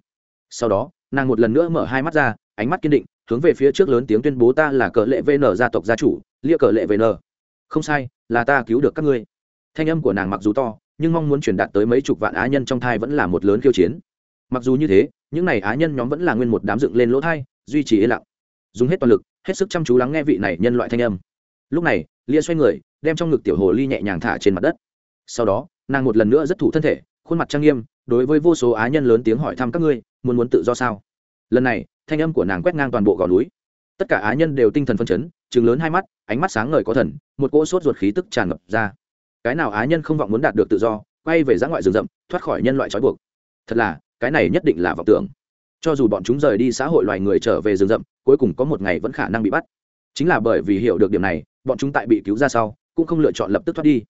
A: Sau đó, nàng một lần nữa mở hai mắt ra ánh mắt kiên định, hướng về phía trước lớn tiếng tuyên bố ta là cờ lệ vn gia tộc gia chủ, lia cờ lệ vn không sai, là ta cứu được các ngươi. Thanh âm của nàng mặc dù to, nhưng mong muốn truyền đạt tới mấy chục vạn á nhân trong thai vẫn là một lớn khiêu chiến. Mặc dù như thế, những n à y á nhân nhóm vẫn là nguyên một đám dựng lên lỗ thai, duy trì yên lặng. Dùng hết toàn lực, hết sức chăm chú lắng nghe vị này nhân loại thanh âm. Lúc này, lia xoay người, đem trong ngực tiểu hồ ly nhẹ nhàng thả trên mặt đất. Sau đó, nàng một lần nữa rất thủ thân thể, khuôn mặt trang nghiêm, đối với vô số á nhân lớn tiếng hỏi thăm các ngươi, muốn muốn tự do sao? Lần này thanh âm của nàng quét ngang toàn bộ gò núi. Tất cả á nhân đều tinh thần phân chấn chừng lớn hai mắt, ánh mắt sáng ngời có thần, một cỗ sốt ruột khí tức tràn ngập ra. Cái nào á nhân không vọng muốn đạt được tự do, quay về giã ngoại rừng rậm, thoát khỏi nhân loại trói buộc. Thật là, cái này nhất định là vọng tưởng. Cho dù bọn chúng rời đi xã hội loài người trở về rừng rậm, cuối cùng có một ngày vẫn khả năng bị bắt. Chính là bởi vì hiểu được điểm này, bọn chúng tại bị cứu ra sau, cũng không lựa chọn lập tức thoát đi.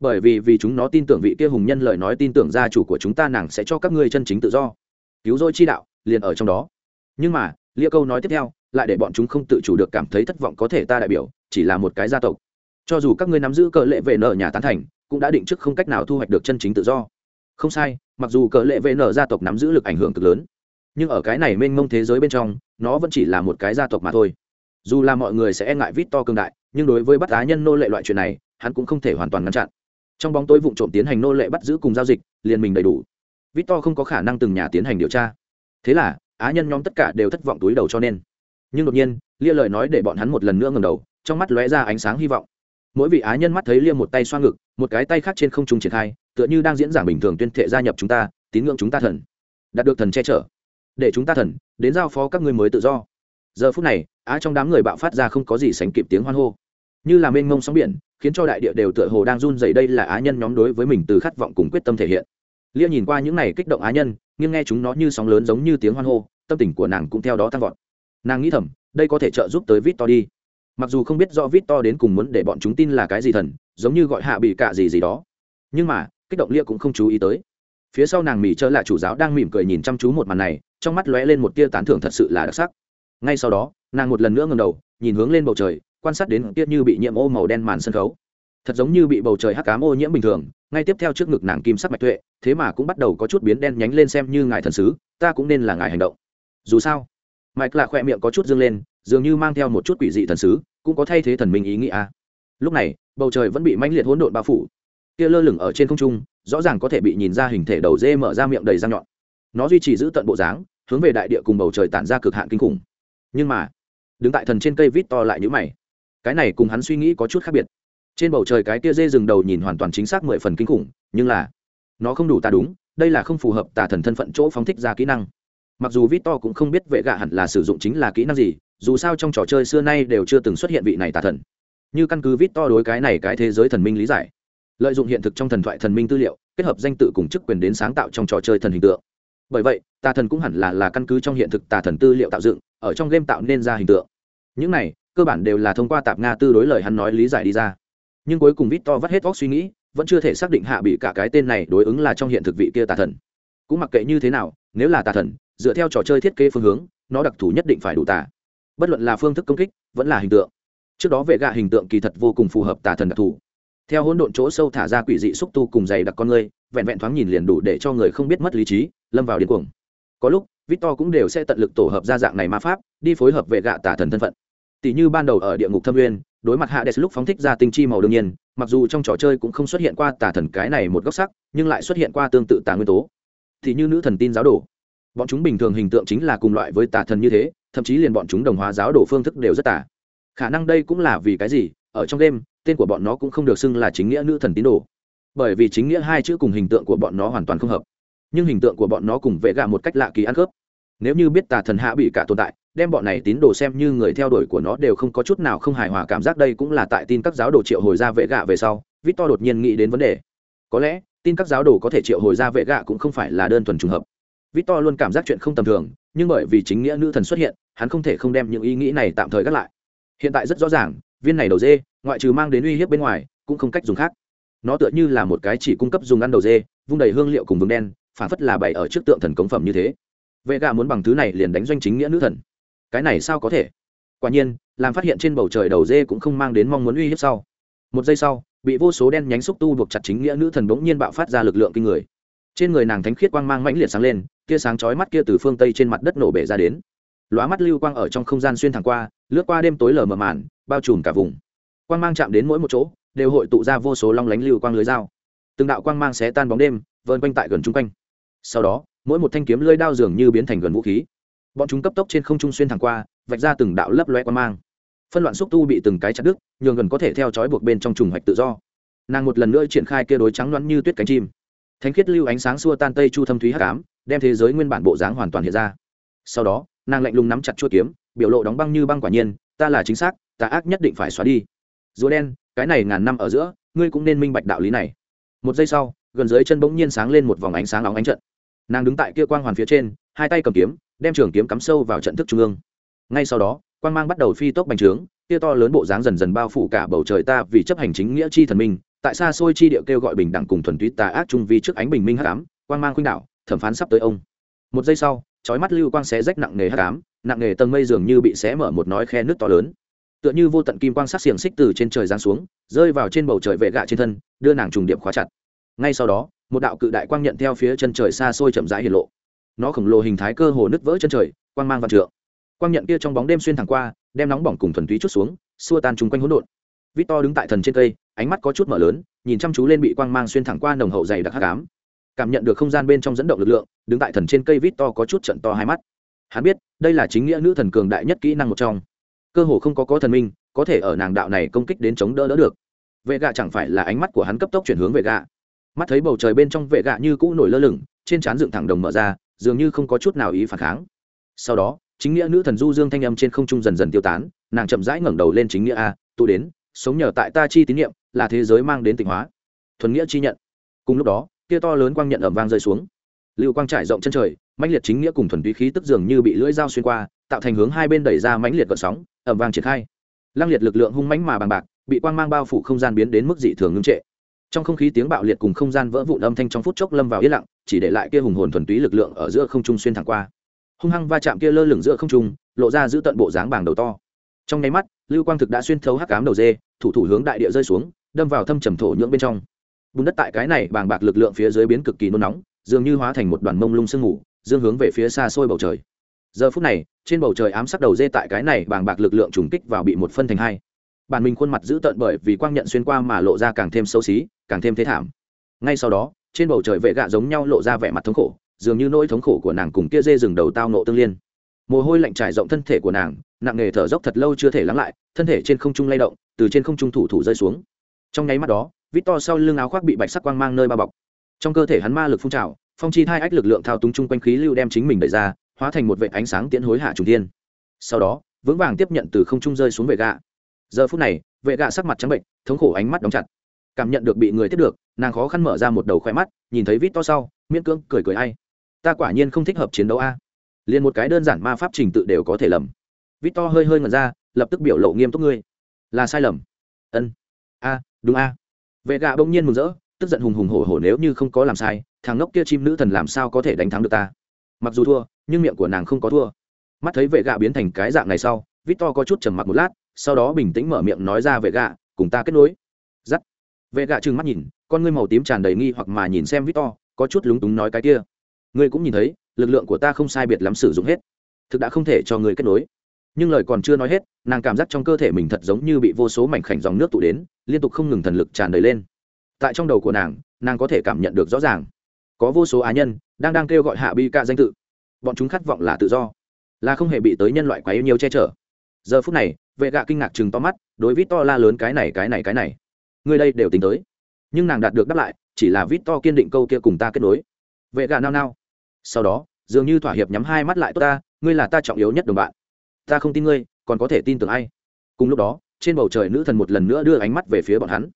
A: Bởi vì vì chúng nó tin tưởng vị kia hùng nhân lời nói tin tưởng gia chủ của chúng ta nàng sẽ cho các ngươi chân chính tự do. Cứu rỗi chi đạo, liền ở trong đó nhưng mà, lia câu nói tiếp theo, lại để bọn chúng không tự chủ được cảm thấy thất vọng có thể ta đại biểu, chỉ là một cái gia tộc. Cho dù các ngươi nắm giữ cờ lệ về nợ nhà tán thành, cũng đã định trước không cách nào thu hoạch được chân chính tự do. Không sai, mặc dù cờ lệ về nợ gia tộc nắm giữ lực ảnh hưởng cực lớn, nhưng ở cái này mênh mông thế giới bên trong, nó vẫn chỉ là một cái gia tộc mà thôi. Dù là mọi người sẽ e ngại vít to cương đại, nhưng đối với bắt cá nhân nô lệ loại chuyện này, hắn cũng không thể hoàn toàn ngăn chặn. Trong bóng tối vụ trộm tiến hành nô lệ bắt giữ cùng giao dịch, liền mình đầy đủ. Vít to không có khả năng từng nhà tiến hành điều tra. Thế là á nhân nhóm tất cả đều thất vọng túi đầu cho nên. Nhưng đột nhiên, lia lời nói để bọn hắn một lần nữa ngầm đầu, trong mắt lóe ra ánh sáng hy vọng. Mỗi vị á nhân mắt thấy lia một tay xoa ngực, một cái tay khác trên không trung triển khai, tựa như đang diễn giảng bình thường tuyên thệ gia nhập chúng ta, tín ngưỡng chúng ta thần. Đạt được thần che chở. Để chúng ta thần, đến giao phó các ngươi mới tự do. Giờ phút này, á trong đám người bạo phát ra không có gì sánh kịp tiếng hoan hô. Như là mênh mông sóng biển, khiến cho đại địa đều tựa hồ đang run dày đây là á nhân nhóm đối với mình từ khát vọng cùng quyết tâm thể hiện. Lia nhìn qua những này kích động á nhân nhưng nghe chúng nó như sóng lớn giống như tiếng hoan hô, tâm tình của nàng cũng theo đó tăng vọt. Nàng nghĩ thầm, đây có thể trợ giúp tới vít to đi. Mặc dù không biết do vít to đến cùng muốn để bọn chúng tin là cái gì thần, giống như gọi hạ bị cạ gì gì đó. Nhưng mà, kích động lia cũng không chú ý tới. Phía sau nàng mỉ chớ là chủ giáo đang mỉm cười nhìn chăm chú một màn này, trong mắt lóe lên một tia tán thưởng thật sự là đặc sắc. Ngay sau đó, nàng một lần nữa ngầm đầu, nhìn hướng lên bầu trời, quan sát đến tia như bị nhiễm ô màu đen màn sân khấu thật giống như bị bầu trời hắc cám ô nhiễm bình thường, ngay tiếp theo trước ngực nàng kim sắc bạch tuệ, thế mà cũng bắt đầu có chút biến đen nhánh lên xem như ngài thần sứ, ta cũng nên là ngài hành động. Dù sao mạch là khoe miệng có chút dương lên, dường như mang theo một chút quỷ dị thần sứ, cũng có thay thế thần minh ý nghĩa à. lúc này, bầu trời vẫn bị mãnh liệt hỗn độn bao phủ. Kia lơ lửng ở trên không trung, rõ ràng có thể bị nhìn ra hình thể đầu dê mở ra miệng đầy răng nhọn. Nó duy trì giữ tận bộ dáng, hướng về đại địa cùng bầu trời tản ra cực hạn kinh khủng. Nhưng mà, đứng tại thần trên cây vít to lại nhữ mày. Cái này cùng hắn suy nghĩ có chút khác biệt trên bầu trời cái kia dê rừng đầu nhìn hoàn toàn chính xác mười phần kinh khủng, nhưng là, nó không đủ ta đúng, đây là không phù hợp tà thần thân phận chỗ phóng thích ra kỹ năng. Mặc dù vít to cũng không biết vệ gạ hẳn là sử dụng chính là kỹ năng gì, dù sao trong trò chơi xưa nay đều chưa từng xuất hiện vị này tà thần. Như căn cứ vít to đối cái này cái thế giới thần minh lý giải, lợi dụng hiện thực trong thần thoại thần minh tư liệu, kết hợp danh tự cùng chức quyền đến sáng tạo trong trò chơi thần hình tượng. Bởi vậy, tà thần cũng hẳn là là căn cứ trong hiện thực tà thần tư liệu tạo dựng, ở trong game tạo nên ra hình tượng. Những này, cơ bản đều là thông qua tạp nga tư đối lời hắn nói lý giải đi ra nhưng cuối cùng vít to vắt hết vóc suy nghĩ, vẫn chưa thể xác định hạ bị cả cái tên này đối ứng là trong hiện thực vị kia tà thần. Cũng mặc kệ như thế nào, nếu là tà thần, dựa theo trò chơi thiết kế phương hướng, nó đặc thù nhất định phải đủ tà. Bất luận là phương thức công kích, vẫn là hình tượng. Trước đó vệ gạ hình tượng kỳ thật vô cùng phù hợp tà thần đặc thù. Theo hỗn độn chỗ sâu thả ra quỷ dị xúc tu cùng dày đặc con người, vẹn vẹn thoáng nhìn liền đủ để cho người không biết mất lý trí, lâm vào điên cuồng. Có lúc, victor cũng đều sẽ tận lực tổ hợp ra dạng này ma pháp, đi phối hợp vệ gạ tà thần thân phận. Tỷ như ban đầu ở địa ngục thâm nguyên đối mặt hades lúc phóng thích ra tinh chi màu đương nhiên, mặc dù trong trò chơi cũng không xuất hiện qua tà thần cái này một góc sắc, nhưng lại xuất hiện qua tương tự tà nguyên tố. Thì như nữ thần tin giáo đồ. Bọn chúng bình thường hình tượng chính là cùng loại với tà thần như thế, thậm chí liền bọn chúng đồng hóa giáo đồ phương thức đều rất tà. Khả năng đây cũng là vì cái gì? Ở trong đêm tên của bọn nó cũng không được xưng là chính nghĩa nữ thần tín đồ. Bởi vì chính nghĩa hai chữ cùng hình tượng của bọn nó hoàn toàn không hợp. Nhưng hình tượng của bọn nó cùng vệ gạ một cách lạ kỳ ăn khớp. Nếu như biết tà thần hạ bị cả tồn tại đem bọn này tín đồ xem như người theo đuổi của nó đều không có chút nào không hài hòa cảm giác đây cũng là tại tin các giáo đồ triệu hồi ra vệ gạ về sau, victor đột nhiên nghĩ đến vấn đề. Có lẽ, tin các giáo đồ có thể triệu hồi ra vệ gạ cũng không phải là đơn thuần trùng hợp. Victor luôn cảm giác chuyện không tầm thường, nhưng bởi vì chính nghĩa nữ thần xuất hiện, hắn không thể không đem những ý nghĩ này tạm thời gác lại. Hiện tại rất rõ ràng, viên này đầu dê, ngoại trừ mang đến uy hiếp bên ngoài, cũng không cách dùng khác. Nó tựa như là một cái chỉ cung cấp dùng ăn đầu dê, vung đầy hương liệu cùng vừng đen, phản phất là bày ở trước tượng thần cống phẩm như thế. Vệ gạ muốn bằng thứ này liền đánh doanh chính nghĩa nữ thần cái này sao có thể? Quả nhiên, làm phát hiện trên bầu trời đầu dê cũng không mang đến mong muốn uy hiếp sau. Một giây sau, bị vô số đen nhánh xúc tu buộc chặt chính nghĩa nữ thần bỗng nhiên bạo phát ra lực lượng kinh người. Trên người nàng thánh khiết quang mang mãnh liệt sáng lên, tia sáng chói mắt kia từ phương tây trên mặt đất nổ bể ra đến. Lóa mắt lưu quang ở trong không gian xuyên thẳng qua, lướt qua đêm tối lờ mờ màn, bao trùm cả vùng. Quang mang chạm đến mỗi một chỗ, đều hội tụ ra vô số long lánh lưu quang lưới dao. Từng đạo quang mang xé tan bóng đêm vơn quanh tại gần chung quanh. Sau đó, mỗi một thanh kiếm lưới đao dường như biến thành gần vũ khí bọn chúng cấp tốc trên không trung xuyên thẳng qua, vạch ra từng đạo lấp loe qua mang. Phân loạn xúc tu bị từng cái chặt đứt, nhường gần có thể theo trói buộc bên trong trùng hoạch tự do. Nàng một lần nữa triển khai kia đối trắng loãng như tuyết cánh chim. Thánh khiết lưu ánh sáng xua tan tây chu thâm thúy hắc ám, đem thế giới nguyên bản bộ dáng hoàn toàn hiện ra. Sau đó, nàng lạnh lùng nắm chặt chuôi kiếm, biểu lộ đóng băng như băng quả nhiên, ta là chính xác, ta ác nhất định phải xóa đi. Rùa đen, cái này ngàn năm ở giữa, ngươi cũng nên minh bạch đạo lý này. Một giây sau, gần dưới chân bỗng nhiên sáng lên một vòng ánh sáng óng ánh trận nàng đứng tại kia quang hoàn phía trên, hai tay cầm kiếm, đem trường kiếm cắm sâu vào trận thức trung ương. Ngay sau đó, quang mang bắt đầu phi tốc bành trướng kia to lớn bộ dáng dần dần bao phủ cả bầu trời ta vì chấp hành chính nghĩa chi thần minh, tại xa xôi chi địa kêu gọi bình đẳng cùng thuần túy tà ác trung vi trước ánh bình minh hắc ám, quang mang khuynh đạo thẩm phán sắp tới ông. Một giây sau, chói mắt lưu quang xé rách nặng nề hắc ám, nặng nề tầng mây dường như bị xé mở một nói khe nước to lớn. Tựa như vô tận kim quang sắc xiềng xích từ trên trời giáng xuống, rơi vào trên bầu trời vệ gạ trên thân, đưa nàng trùng điệp khóa chặt. Ngay sau đó một đạo cự đại quang nhận theo phía chân trời xa xôi chậm rãi hiện lộ. Nó khổng lồ hình thái cơ hồ nứt vỡ chân trời, quang mang vạn trượng. Quang nhận kia trong bóng đêm xuyên thẳng qua, đem nóng bỏng cùng thuần túy chút xuống, xua tan chung quanh hỗn độn. Vít to đứng tại thần trên cây, ánh mắt có chút mở lớn, nhìn chăm chú lên bị quang mang xuyên thẳng qua nồng hậu dày đặc hắc ám. Cảm nhận được không gian bên trong dẫn động lực lượng, đứng tại thần trên cây vít to có chút trận to hai mắt. Hắn biết, đây là chính nghĩa nữ thần cường đại nhất kỹ năng một trong. Cơ hồ không có có thần minh, có thể ở nàng đạo này công kích đến chống đỡ đỡ được. Vệ gạ chẳng phải là ánh mắt của hắn cấp tốc chuyển hướng vệ gạ mắt thấy bầu trời bên trong vệ gạ như cũ nổi lơ lửng, trên trán dựng thẳng đồng mở ra, dường như không có chút nào ý phản kháng. Sau đó, chính nghĩa nữ thần du dương thanh âm trên không trung dần dần tiêu tán, nàng chậm rãi ngẩng đầu lên chính nghĩa a, tụ đến, sống nhờ tại ta chi tín nhiệm, là thế giới mang đến tịnh hóa. Thuần nghĩa chi nhận. Cùng lúc đó kia to lớn quang nhận ẩm vang rơi xuống. Lưu quang trải rộng chân trời, mãnh liệt chính nghĩa cùng thuần túy khí tức dường như bị lưỡi dao xuyên qua, tạo thành hướng hai bên đẩy ra mãnh liệt gợn sóng ẩm vang triển khai. Lăng liệt lực lượng hung mãnh mà bằng bạc, bị quang mang bao phủ không gian biến đến mức dị thường ngưng trệ trong không khí tiếng bạo liệt cùng không gian vỡ vụn âm thanh trong phút chốc lâm vào yên lặng, chỉ để lại kia hùng hồn thuần túy lực lượng ở giữa không trung xuyên thẳng qua. Hung hăng va chạm kia lơ lửng giữa không trung, lộ ra giữ tận bộ dáng bảng đầu to. Trong nháy mắt, lưu quang thực đã xuyên thấu hắc cám đầu dê, thủ thủ hướng đại địa rơi xuống, đâm vào thâm trầm thổ nhưỡng bên trong. Bùn đất tại cái này bàng bạc lực lượng phía dưới biến cực kỳ nôn nóng, dường như hóa thành một đoàn mông lung sương ngủ dương hướng về phía xa xôi bầu trời. Giờ phút này, trên bầu trời ám sắc đầu dê tại cái này bàng bạc lực lượng trùng kích vào bị một phân thành hai. Bản mình khuôn mặt giữ tợn bởi vì quang nhận xuyên qua mà lộ ra càng thêm xấu xí càng thêm thế thảm. Ngay sau đó, trên bầu trời vệ gạ giống nhau lộ ra vẻ mặt thống khổ, dường như nỗi thống khổ của nàng cùng kia dê rừng đầu tao nộ tương liên. Mồ hôi lạnh trải rộng thân thể của nàng, nặng nề thở dốc thật lâu chưa thể lắng lại, thân thể trên không trung lay động, từ trên không trung thủ thủ rơi xuống. Trong nháy mắt đó vít to sau lưng áo khoác bị bạch sắc quang mang nơi bao bọc. Trong cơ thể hắn ma lực phun trào, phong chi thai ách lực lượng thao túng chung quanh khí lưu đem chính mình đẩy ra, hóa thành một vệ ánh sáng tiễn hối hạ trùng thiên. Sau đó, vững vàng tiếp nhận từ không trung rơi xuống vệ gạ. Giờ phút này, vệ gạ sắc mặt trắng bệnh, thống khổ ánh mắt đóng chặt cảm nhận được bị người tiếp được, nàng khó khăn mở ra một đầu khoe mắt, nhìn thấy vít to sau, miễn cưỡng cười cười ai. Ta quả nhiên không thích hợp chiến đấu a. Liền một cái đơn giản ma pháp trình tự đều có thể lầm. Vít to hơi hơi ngẩn ra, lập tức biểu lộ nghiêm túc ngươi. Là sai lầm. Ân. A, đúng a. Vệ gạ bỗng nhiên mừng rỡ, tức giận hùng hùng hổ hổ nếu như không có làm sai, thằng ngốc kia chim nữ thần làm sao có thể đánh thắng được ta. Mặc dù thua, nhưng miệng của nàng không có thua. Mắt thấy vệ gạ biến thành cái dạng này sau, vít to có chút trầm mặc một lát, sau đó bình tĩnh mở miệng nói ra vệ gạ, cùng ta kết nối. Giắt vệ gạ trừng mắt nhìn, con ngươi màu tím tràn đầy nghi hoặc mà nhìn xem victor, có chút lúng túng nói cái kia. Ngươi cũng nhìn thấy, lực lượng của ta không sai biệt lắm sử dụng hết. Thực đã không thể cho ngươi kết nối. Nhưng lời còn chưa nói hết, nàng cảm giác trong cơ thể mình thật giống như bị vô số mảnh khảnh dòng nước tụ đến, liên tục không ngừng thần lực tràn đầy lên. Tại trong đầu của nàng nàng có thể cảm nhận được rõ ràng. Có vô số á nhân, đang đang kêu gọi hạ bi ca danh tự. Bọn chúng khát vọng là tự do. Là không hề bị tới nhân loại quá yêu nhiều che chở. Giờ phút này, vệ gạ kinh ngạc chừng to mắt, đối vít to la lớn cái này cái này cái này. Ngươi đây đều tính tới. Nhưng nàng đạt được đáp lại, chỉ là vít to kiên định câu kia cùng ta kết nối. Vệ Gà nao nao. Sau đó, dường như thỏa hiệp nhắm hai mắt lại tốt ta, ngươi là ta trọng yếu nhất đồng bạn. Ta không tin ngươi, còn có thể tin tưởng ai. Cùng lúc đó, trên bầu trời nữ thần một lần nữa đưa ánh mắt về phía bọn hắn.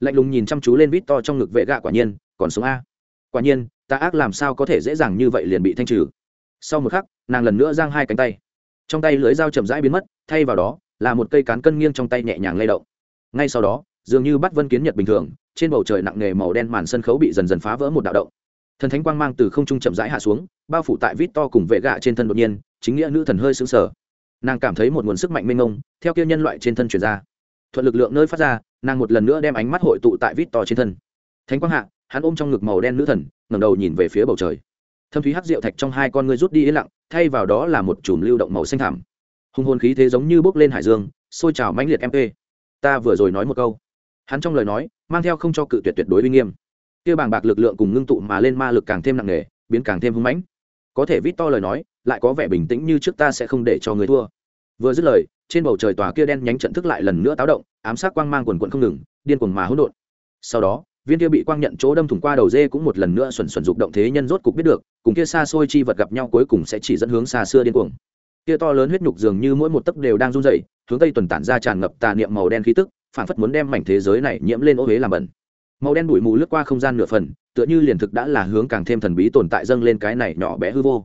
A: Lạnh lùng nhìn chăm chú lên vít to trong ngực vệ gạ quả nhiên, còn sống a. Quả nhiên, ta ác làm sao có thể dễ dàng như vậy liền bị thanh trừ. Sau một khắc, nàng lần nữa giang hai cánh tay. Trong tay lưới dao chậm rãi biến mất, thay vào đó, là một cây cán cân nghiêng trong tay nhẹ nhàng lay động. Ngay sau đó dường như bắt vân kiến nhật bình thường, trên bầu trời nặng nề màu đen màn sân khấu bị dần dần phá vỡ một đạo động. Thần thánh quang mang từ không trung chậm rãi hạ xuống, bao phủ tại vít to cùng vệ gạ trên thân đột nhiên, chính nghĩa nữ thần hơi xứng sở nàng cảm thấy một nguồn sức mạnh mênh mông, theo kia nhân loại trên thân chuyển ra. Thuận lực lượng nơi phát ra, nàng một lần nữa đem ánh mắt hội tụ tại vít to trên thân. Thánh quang hạ, hắn ôm trong ngực màu đen nữ thần, ngẩng đầu nhìn về phía bầu trời. Thâm thúy hắc rượu thạch trong hai con ngươi rút đi yên lặng, thay vào đó là một chùm lưu động màu xanh thảm hùng hồn khí thế giống như bốc lên hải dương, sôi trào mãnh liệt mp. Ta vừa rồi nói một câu hắn trong lời nói, mang theo không cho cự tuyệt tuyệt đối uy nghiêm. Kia bàng bạc lực lượng cùng ngưng tụ mà lên ma lực càng thêm nặng nề, biến càng thêm hưng mãnh. Có thể vít to lời nói, lại có vẻ bình tĩnh như trước ta sẽ không để cho người thua. Vừa dứt lời, trên bầu trời tòa kia đen nhánh trận thức lại lần nữa táo động, ám sát quang mang quần quận không ngừng, điên cuồng mà hỗn độn. Sau đó, viên kia bị quang nhận chỗ đâm thủng qua đầu dê cũng một lần nữa xuẩn xuẩn dục động thế nhân rốt cục biết được, cùng kia xa xôi chi vật gặp nhau cuối cùng sẽ chỉ dẫn hướng xa xưa điên cuồng. Kia to lớn huyết nhục dường như mỗi một tấc đều đang run rẩy, hướng tây tuần tản ra tràn ngập tà niệm màu đen khí tức phản phất muốn đem mảnh thế giới này nhiễm lên ô huế làm bẩn. Màu đen bụi mù lướt qua không gian nửa phần, tựa như liền thực đã là hướng càng thêm thần bí tồn tại dâng lên cái này nhỏ bé hư vô.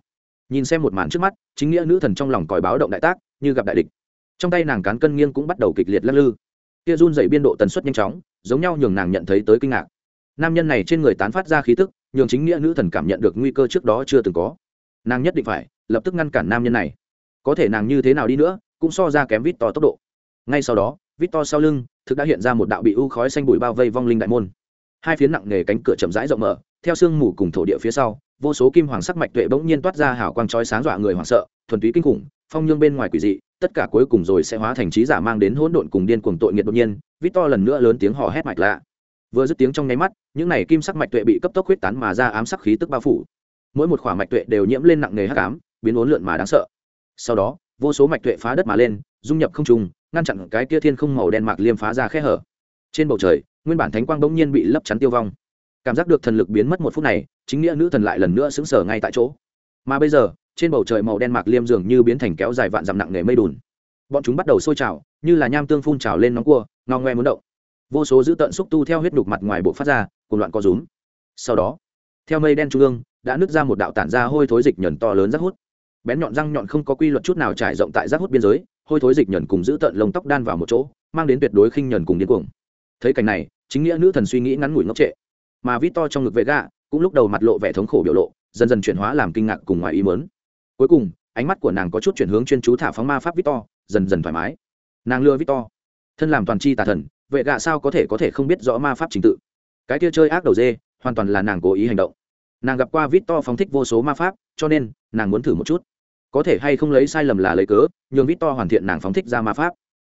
A: Nhìn xem một màn trước mắt, chính nghĩa nữ thần trong lòng còi báo động đại tác, như gặp đại địch. Trong tay nàng cán cân nghiêng cũng bắt đầu kịch liệt lắc lư. Kia run dày biên độ tần suất nhanh chóng, giống nhau nhường nàng nhận thấy tới kinh ngạc. Nam nhân này trên người tán phát ra khí tức, nhường chính nghĩa nữ thần cảm nhận được nguy cơ trước đó chưa từng có. Nàng nhất định phải, lập tức ngăn cản nam nhân này. Có thể nàng như thế nào đi nữa, cũng so ra kém vít to tốc độ. Ngay sau đó vít to sau lưng, thực đã hiện ra một đạo bị u khói xanh bụi bao vây vong linh đại môn. Hai phiến nặng nghề cánh cửa chậm rãi rộng mở, theo sương mù cùng thổ địa phía sau, vô số kim hoàng sắc mạch tuệ bỗng nhiên toát ra hào quang chói sáng dọa người hoảng sợ, thuần túy kinh khủng, phong nhương bên ngoài quỷ dị, tất cả cuối cùng rồi sẽ hóa thành trí giả mang đến hỗn độn cùng điên cuồng tội nghiệt đột nhiên vít to lần nữa lớn tiếng hò hét mạch lạ. Vừa dứt tiếng trong nháy mắt, những này kim sắc mạch tuệ bị cấp tốc huyết tán mà ra ám sắc khí tức bao phủ. Mỗi một khỏa mạch tuệ đều nhiễm lên nặng nghề hắc ám, biến uốn lượn mà đáng sợ. Sau đó, vô số mạch tuệ phá đất mà lên, dung nhập không trùng ngăn chặn cái kia thiên không màu đen mạc liêm phá ra khe hở. Trên bầu trời, nguyên bản thánh quang bỗng nhiên bị lấp chắn tiêu vong. Cảm giác được thần lực biến mất một phút này, chính nghĩa nữ thần lại lần nữa xứng sở ngay tại chỗ. Mà bây giờ, trên bầu trời màu đen mạc liêm dường như biến thành kéo dài vạn dặm nặng nề mây đùn. Bọn chúng bắt đầu sôi trào, như là nham tương phun trào lên nóng cua, ngao ngoe muốn động. Vô số dữ tợn xúc tu theo huyết đục mặt ngoài bộ phát ra cùng loạn co rúm. Sau đó, theo mây đen trung ương, đã nứt ra một đạo tản ra hôi thối dịch nhẩn to lớn rác hút. Bén nhọn răng nhọn không có quy luật chút nào trải rộng tại rác hút biên giới hôi thối dịch nhẫn cùng giữ tận lông tóc đan vào một chỗ, mang đến tuyệt đối khinh nhẫn cùng điên cuồng. Thấy cảnh này, chính nghĩa nữ thần suy nghĩ ngắn ngủi ngốc trệ. Mà vít to trong ngực vệ gạ cũng lúc đầu mặt lộ vẻ thống khổ biểu lộ, dần dần chuyển hóa làm kinh ngạc cùng ngoài ý mớn cuối cùng, ánh mắt của nàng có chút chuyển hướng chuyên chú thả phóng ma pháp vít to, dần dần thoải mái. Nàng lừa vít to. Thân làm toàn c h i tà thần vệ gạ sao có thể có thể không biết rõ ma pháp trình tự? Cái kia chơi ác đầu dê, hoàn toàn là nàng cố ý hành động. Nàng gặp qua vít to phóng thích vô số ma pháp, cho nên nàng muốn thử một chút có thể hay không lấy sai lầm là lấy cớ, nhường vít to hoàn thiện nàng phóng thích ra ma pháp.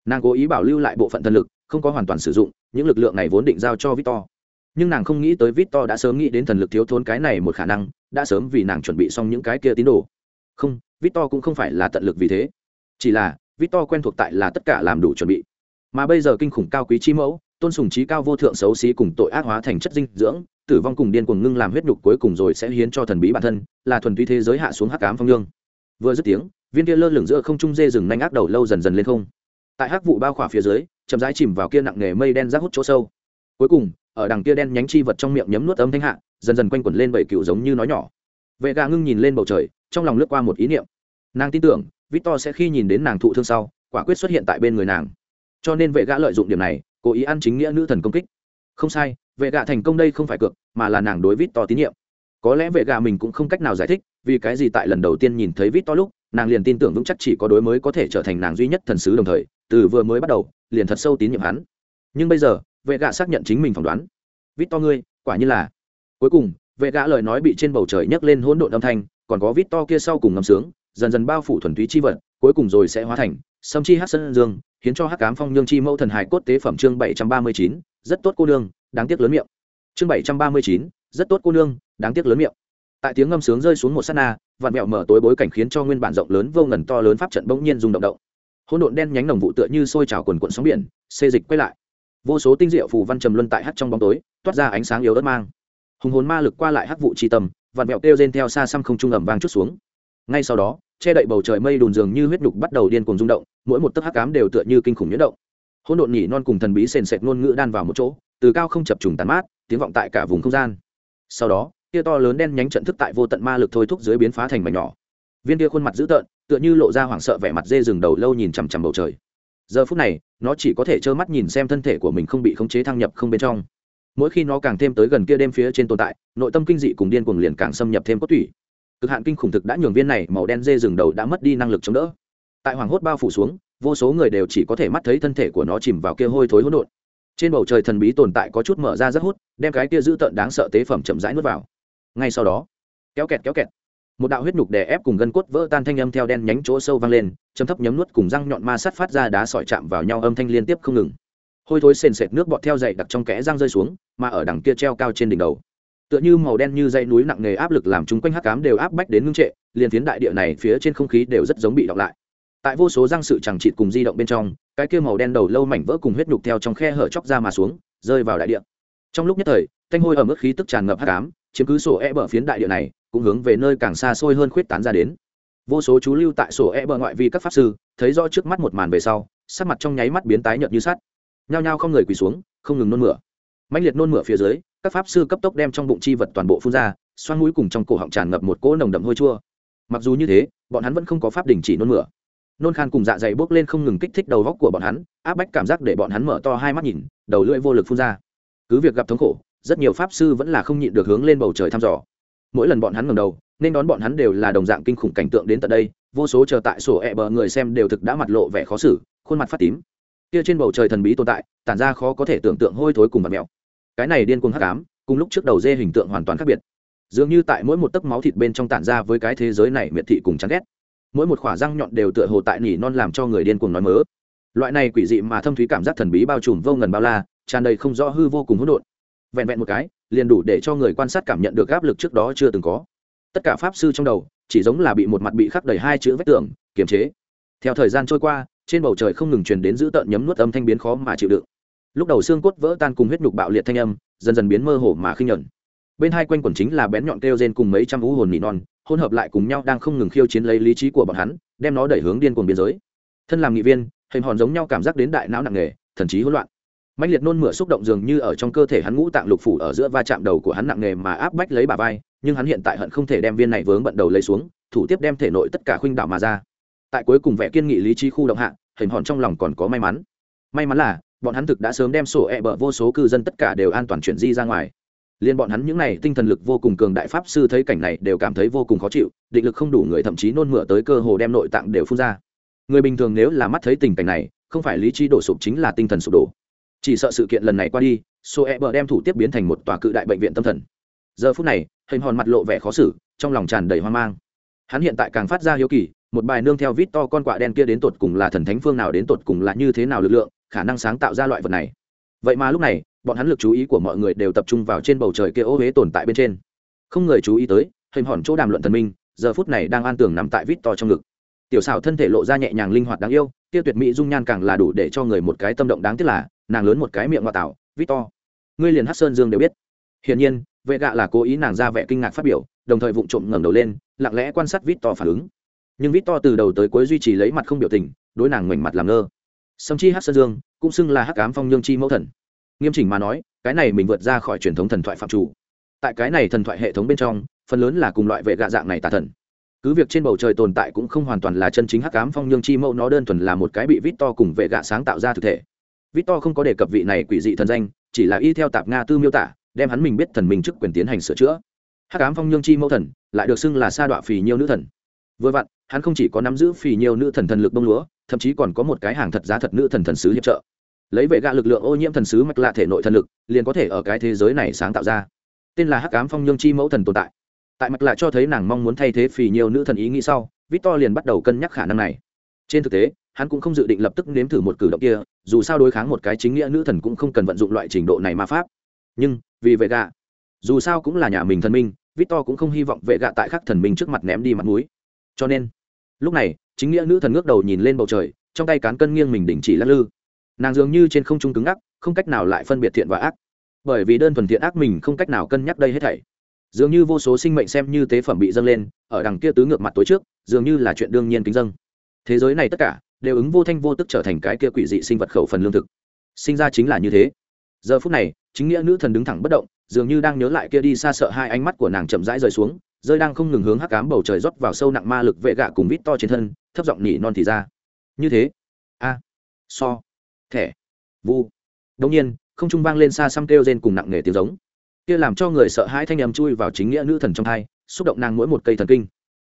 A: Nàng cố ý bảo lưu lại bộ phận thần lực, không có hoàn toàn sử dụng, những lực lượng này vốn định giao cho vít to nhưng nàng không nghĩ tới vít to đã sớm nghĩ đến thần lực thiếu thốn cái này một khả năng, đã sớm vì nàng chuẩn bị xong những cái kia tín đồ. Không vít to cũng không phải là tận lực vì thế. Chỉ là vít to quen thuộc tại là tất cả làm đủ chuẩn bị. Mà bây giờ kinh khủng cao quý chi mẫu, tôn sùng trí cao vô thượng xấu xí cùng tội ác hóa thành chất dinh dưỡng, tử vong cùng điên cuồng ngưng làm huyết nhục cuối cùng rồi sẽ hiến cho thần bí bản thân, là thuần túy thế giới hạ xuống hắc ám phong lương vừa dứt tiếng, viên kia lơ lửng giữa không trung dê rừng nhanh ác đầu lâu dần dần lên không. Tại hắc vụ bao khỏa phía dưới, chậm rãi chìm vào kia nặng nghề mây đen rác hút chỗ sâu. Cuối cùng, ở đằng kia đen nhánh chi vật trong miệng nhấm nuốt âm thanh hạ, dần dần quanh quẩn lên bảy cựu giống như nói nhỏ. Vệ gà ngưng nhìn lên bầu trời, trong lòng lướt qua một ý niệm. Nàng tin tưởng, victor sẽ khi nhìn đến nàng thụ thương sau, quả quyết xuất hiện tại bên người nàng. Cho nên vệ gã lợi dụng điểm này, cố ý ăn chính nghĩa nữ thần công kích. Không sai, vệ gã thành công đây không phải cược, mà là nàng đối vít to tín nhiệm có lẽ vệ gà mình cũng không cách nào giải thích, vì cái gì tại lần đầu tiên nhìn thấy vít to lúc, nàng liền tin tưởng vững chắc chỉ có đối mới có thể trở thành nàng duy nhất thần sứ đồng thời, từ vừa mới bắt đầu, liền thật sâu tín nhiệm hắn. Nhưng bây giờ vệ gà xác nhận chính mình phỏng đoán. Vít to ngươi, quả như là. Cuối cùng vệ gã lời nói bị trên bầu trời nhấc lên hỗn độn âm thanh, còn có vít to kia sau cùng ngầm sướng, dần dần bao phủ thuần túy chi vật, cuối cùng rồi sẽ hóa thành sâm chi hát sơn dương, khiến cho hát cám phong nhương chi mẫu thần hải cốt tế phẩm chương bảy trăm ba mươi chín, rất tốt cô nương, đáng tiếc lớn miệng. Chương bảy trăm ba mươi chín rất tốt cô nương đáng tiếc lớn miệng. Tại tiếng ngâm sướng rơi xuống một s á t na vạn mẹo mở tối bối cảnh khiến cho nguyên bản rộng lớn vô ngần to lớn pháp trận bỗng nhiên rung động động. Hỗn độn đen nhánh nồng vụ tựa như sôi trào quần quận sóng biển xê dịch quay lại. Vô số tinh diệu phù văn trầm luân tại hắt trong bóng tối toát ra ánh sáng yếu đất mang. Hùng hồn ma lực qua lại hắc vụ tri tầm, vạn mẹo kêu rên theo xa xăm không trung ẩm vang chút xuống. Ngay sau đó che đậy bầu trời mây đùn dường như huyết nhục bắt đầu điên cuồng rung động mỗi một tấc hắc cám đều tựa như kinh khủng nhuyễn động. Hỗn độn nhỉ non cùng thần bí sền sệt ngôn ngữ đan vào một chỗ từ cao không chập trùng tàn mát tiếng vọng tại cả vùng không gian sau đó kia to lớn đen nhánh trận thức tại vô tận ma lực thôi thúc dưới biến phá thành mảnh nhỏ. Viên kia khuôn mặt dữ tợn, tựa như lộ ra hoảng sợ vẻ mặt dê rừng đầu lâu nhìn chằm chằm bầu trời. Giờ phút này, nó chỉ có thể trơ mắt nhìn xem thân thể của mình không bị khống chế thăng nhập không bên trong. Mỗi khi nó càng thêm tới gần kia đêm phía trên tồn tại, nội tâm kinh dị cùng điên cuồng liền càng xâm nhập thêm cốt tủy. Cực hạn kinh khủng thực đã nhường viên này màu đen dê rừng đầu đã mất đi năng lực chống đỡ. Tại hoàng hốt bao phủ xuống, vô số người đều chỉ có thể mắt thấy thân thể của nó chìm vào kia hôi thối hỗn độn trên bầu trời thần bí tồn tại có chút mở ra rất hút, đem cái kia giữ tợn đáng sợ tế phẩm chậm rãi nuốt vào. Ngay sau đó, kéo kẹt kéo kẹt. Một đạo huyết nhục đè ép cùng gân cốt vỡ tan thanh âm theo đen nhánh chỗ sâu vang lên, chấm thấp nhấm nuốt cùng răng nhọn ma sắt phát ra đá sỏi chạm vào nhau âm thanh liên tiếp không ngừng. Hôi thối sền sệt nước bọt theo dậy đặt trong kẽ răng rơi xuống, mà ở đằng kia treo cao trên đỉnh đầu. Tựa như màu đen như dây núi nặng nề áp lực làm chúng quanh hắc cám đều áp bách đến ngưng trệ, liền phiến đại địa này phía trên không khí đều rất giống bị đọc lại tại vô số răng sự chẳng chịt cùng di động bên trong, cái kia màu đen đầu lâu mảnh vỡ cùng huyết nhục theo trong khe hở chóc ra mà xuống, rơi vào đại địa. Trong lúc nhất thời, thanh hôi ở mức khí tức tràn ngập hắc ám, chiếm cứ sổ e bờ phiến đại địa này, cũng hướng về nơi càng xa xôi hơn khuyết tán ra đến. Vô số chú lưu tại sổ e bờ ngoại vi các pháp sư, thấy rõ trước mắt một màn về sau, sắc mặt trong nháy mắt biến tái nhợt như sắt. Nhao nhao không người quỳ xuống, không ngừng nôn mửa. Mạnh liệt nôn mửa phía dưới, các pháp sư cấp tốc đem trong bụng chi vật toàn bộ phun ra, xoan mũi cùng trong cổ họng tràn ngập một cỗ nồng đậm hôi chua. Mặc dù như thế, bọn hắn vẫn không có pháp đình chỉ nôn mửa nôn khan cùng dạ dày bốc lên không ngừng kích thích đầu góc của bọn hắn, áp bách cảm giác để bọn hắn mở to hai mắt nhìn, đầu lưỡi vô lực phun ra. Cứ việc gặp thống khổ, rất nhiều pháp sư vẫn là không nhịn được hướng lên bầu trời thăm dò. Mỗi lần bọn hắn ngầm đầu, nên đón bọn hắn đều là đồng dạng kinh khủng cảnh tượng đến tận đây, vô số chờ tại sổ ẹ、e、bờ bờ người xem đều thực đã mặt lộ vẻ khó xử, khuôn mặt phát tím. Kia trên bầu trời thần bí tồn tại, tản ra khó có thể tưởng tượng hôi thối cùng mặt mèo. Cái này điên cuồng hắc ám, cùng lúc trước đầu dê hình tượng hoàn toàn khác biệt. Dường như tại mỗi một tấc máu thịt bên trong tản ra với cái thế giới này miệt thị cùng chán ghét mỗi một khỏa răng nhọn đều tựa hồ tại nỉ non làm cho người điên cuồng nói mớ. Loại này quỷ dị mà thâm thúy cảm giác thần bí bao trùm vô ngần bao la, tràn đầy không rõ hư vô cùng hỗn độn. Vẹn vẹn một cái, liền đủ để cho người quan sát cảm nhận được áp lực trước đó chưa từng có. Tất cả pháp sư trong đầu, chỉ giống là bị một mặt bị khắc đầy hai chữ vách tường, kiềm chế. Theo thời gian trôi qua, trên bầu trời không ngừng truyền đến giữ tợn nhấm nuốt âm thanh biến khó mà chịu đựng. Lúc đầu xương cốt vỡ tan cùng huyết nhục bạo liệt thanh âm, dần dần biến mơ hồ mà khinh nhẫn. Bên hai quanh quần chính là bén nhọn kêu rên cùng mấy trăm vũ hồn nỉ non hỗn hợp lại cùng nhau đang không ngừng khiêu chiến lấy lý trí của bọn hắn, đem nó đẩy hướng điên cuồng biên giới. Thân làm nghị viên, hình hòn giống nhau cảm giác đến đại não nặng nề, thần trí hỗn loạn. Mạnh liệt nôn mửa xúc động dường như ở trong cơ thể hắn ngũ tạng lục phủ ở giữa va chạm đầu của hắn nặng nề mà áp bách lấy bà vai, nhưng hắn hiện tại hận không thể đem viên này vướng bận đầu lấy xuống, thủ tiếp đem thể nội tất cả khuynh đảo mà ra. Tại cuối cùng vẻ kiên nghị lý trí khu động hạ, hình hòn trong lòng còn có may mắn. May mắn là, bọn hắn thực đã sớm đem sổ e bờ vô số cư dân tất cả đều an toàn chuyển di ra ngoài liên bọn hắn những này tinh thần lực vô cùng cường đại pháp sư thấy cảnh này đều cảm thấy vô cùng khó chịu, định lực không đủ người thậm chí nôn mửa tới cơ hồ đem nội tạng đều phun ra. Người bình thường nếu là mắt thấy tình cảnh này, không phải lý trí đổ sụp chính là tinh thần sụp đổ. Chỉ sợ sự kiện lần này qua đi số e bờ đem thủ tiếp biến thành một tòa cự đại bệnh viện tâm thần. Giờ phút này, hình hòn mặt lộ vẻ khó xử, trong lòng tràn đầy hoang mang. Hắn hiện tại càng phát ra hiếu kỳ, một bài nương theo vít to con quạ đen kia đến tột cùng là thần thánh phương nào đến tột cùng là như thế nào lực lượng, khả năng sáng tạo ra loại vật này. Vậy mà lúc này bọn hắn lực chú ý của mọi người đều tập trung vào trên bầu trời kia ô huế tồn tại bên trên. Không người chú ý tới, hình hòn chỗ đàm luận thần minh, giờ phút này đang an tường nằm tại vít to trong ngực. Tiểu xảo thân thể lộ ra nhẹ nhàng linh hoạt đáng yêu tiêu tuyệt mỹ dung nhan càng là đủ để cho người một cái tâm động đáng tiếc là, nàng lớn một cái miệng ngoại tảo vít to. Ngươi liền hát sơn dương đều biết. Hiển nhiên, vệ gạ là cố ý nàng ra vẻ kinh ngạc phát biểu, đồng thời vụng trộm ngẩng đầu lên, lặng lẽ quan sát vít to phản ứng. Nhưng vít to từ đầu tới cuối duy trì lấy mặt không biểu tình, đối nàng ngoảnh mặt làm ngơ. Sâm chi hát sơn dương, cũng xưng là hắc ám phong nhương chi mẫu thần nghiêm chỉnh mà nói, cái này mình vượt ra khỏi truyền thống thần thoại phạm chủ. Tại cái này thần thoại hệ thống bên trong, phần lớn là cùng loại vệ gạ dạng này tà thần. Cứ việc trên bầu trời tồn tại cũng không hoàn toàn là chân chính hắc ám phong nhương chi mẫu, nó đơn thuần là một cái bị vít to cùng vệ gạ sáng tạo ra thực thể. Vít to không có đề cập vị này quỷ dị thần danh, chỉ là y theo tạp nga tư miêu tả, đem hắn mình biết thần mình chức quyền tiến hành sửa chữa. Hắc ám phong nhương chi mẫu thần, lại được xưng là sa đọa phì nhiêu nữ thần. Vừa vặn, hắn không chỉ có nắm giữ phì nhiêu nữ thần thần lực bông lúa, thậm chí còn có một cái hàng thật giá thật nữ thần thần sứ hiệp trợ lấy vệ gạ lực lượng ô nhiễm thần sứ mạch lạ thể nội thần lực, liền có thể ở cái thế giới này sáng tạo ra. Tên là hắc ám phong nhương chi mẫu thần tồn tại. Tại mạch lạ cho thấy nàng mong muốn thay thế phì nhiều nữ thần ý nghĩ sau, victor liền bắt đầu cân nhắc khả năng này. Trên thực tế, hắn cũng không dự định lập tức nếm thử một cử động kia, dù sao đối kháng một cái chính nghĩa nữ thần cũng không cần vận dụng loại trình độ này ma pháp. Nhưng, vì vệ gạ, dù sao cũng là nhà mình thần minh, victor cũng không hy vọng vệ gạ tại khắc thần minh trước mặt ném đi mặt núi cho nên, lúc này, chính nghĩa nữ thần ngước đầu nhìn lên bầu trời, trong tay cán cân nghiêng mình đỉnh chỉ lắc lư nàng dường như trên không trung cứng ngắc, không cách nào lại phân biệt thiện và ác. Bởi vì đơn thuần thiện ác mình không cách nào cân nhắc đây hết thảy. Dường như vô số sinh mệnh xem như tế phẩm bị dâng lên, ở đằng kia tứ ngược mặt tối trước, dường như là chuyện đương nhiên kính dâng. Thế giới này tất cả đều ứng vô thanh vô tức trở thành cái kia quỷ dị sinh vật khẩu phần lương thực. Sinh ra chính là như thế. Giờ phút này, chính nghĩa nữ thần đứng thẳng bất động, dường như đang nhớ lại kia đi xa sợ hai ánh mắt của nàng chậm rãi rơi xuống, rơi đang không ngừng hướng hắc cám bầu trời rót vào sâu nặng ma lực vệ gạ cùng vít to trên thân, thấp giọng nỉ non thì ra. Như thế. A. So thẻ. Vu. Đông nhiên, không trung vang lên xa xăm kêu rên cùng nặng nề tiếng giống. Kia làm cho người sợ hãi thanh âm chui vào chính nghĩa nữ thần trong thai, xúc động nàng mỗi một cây thần kinh.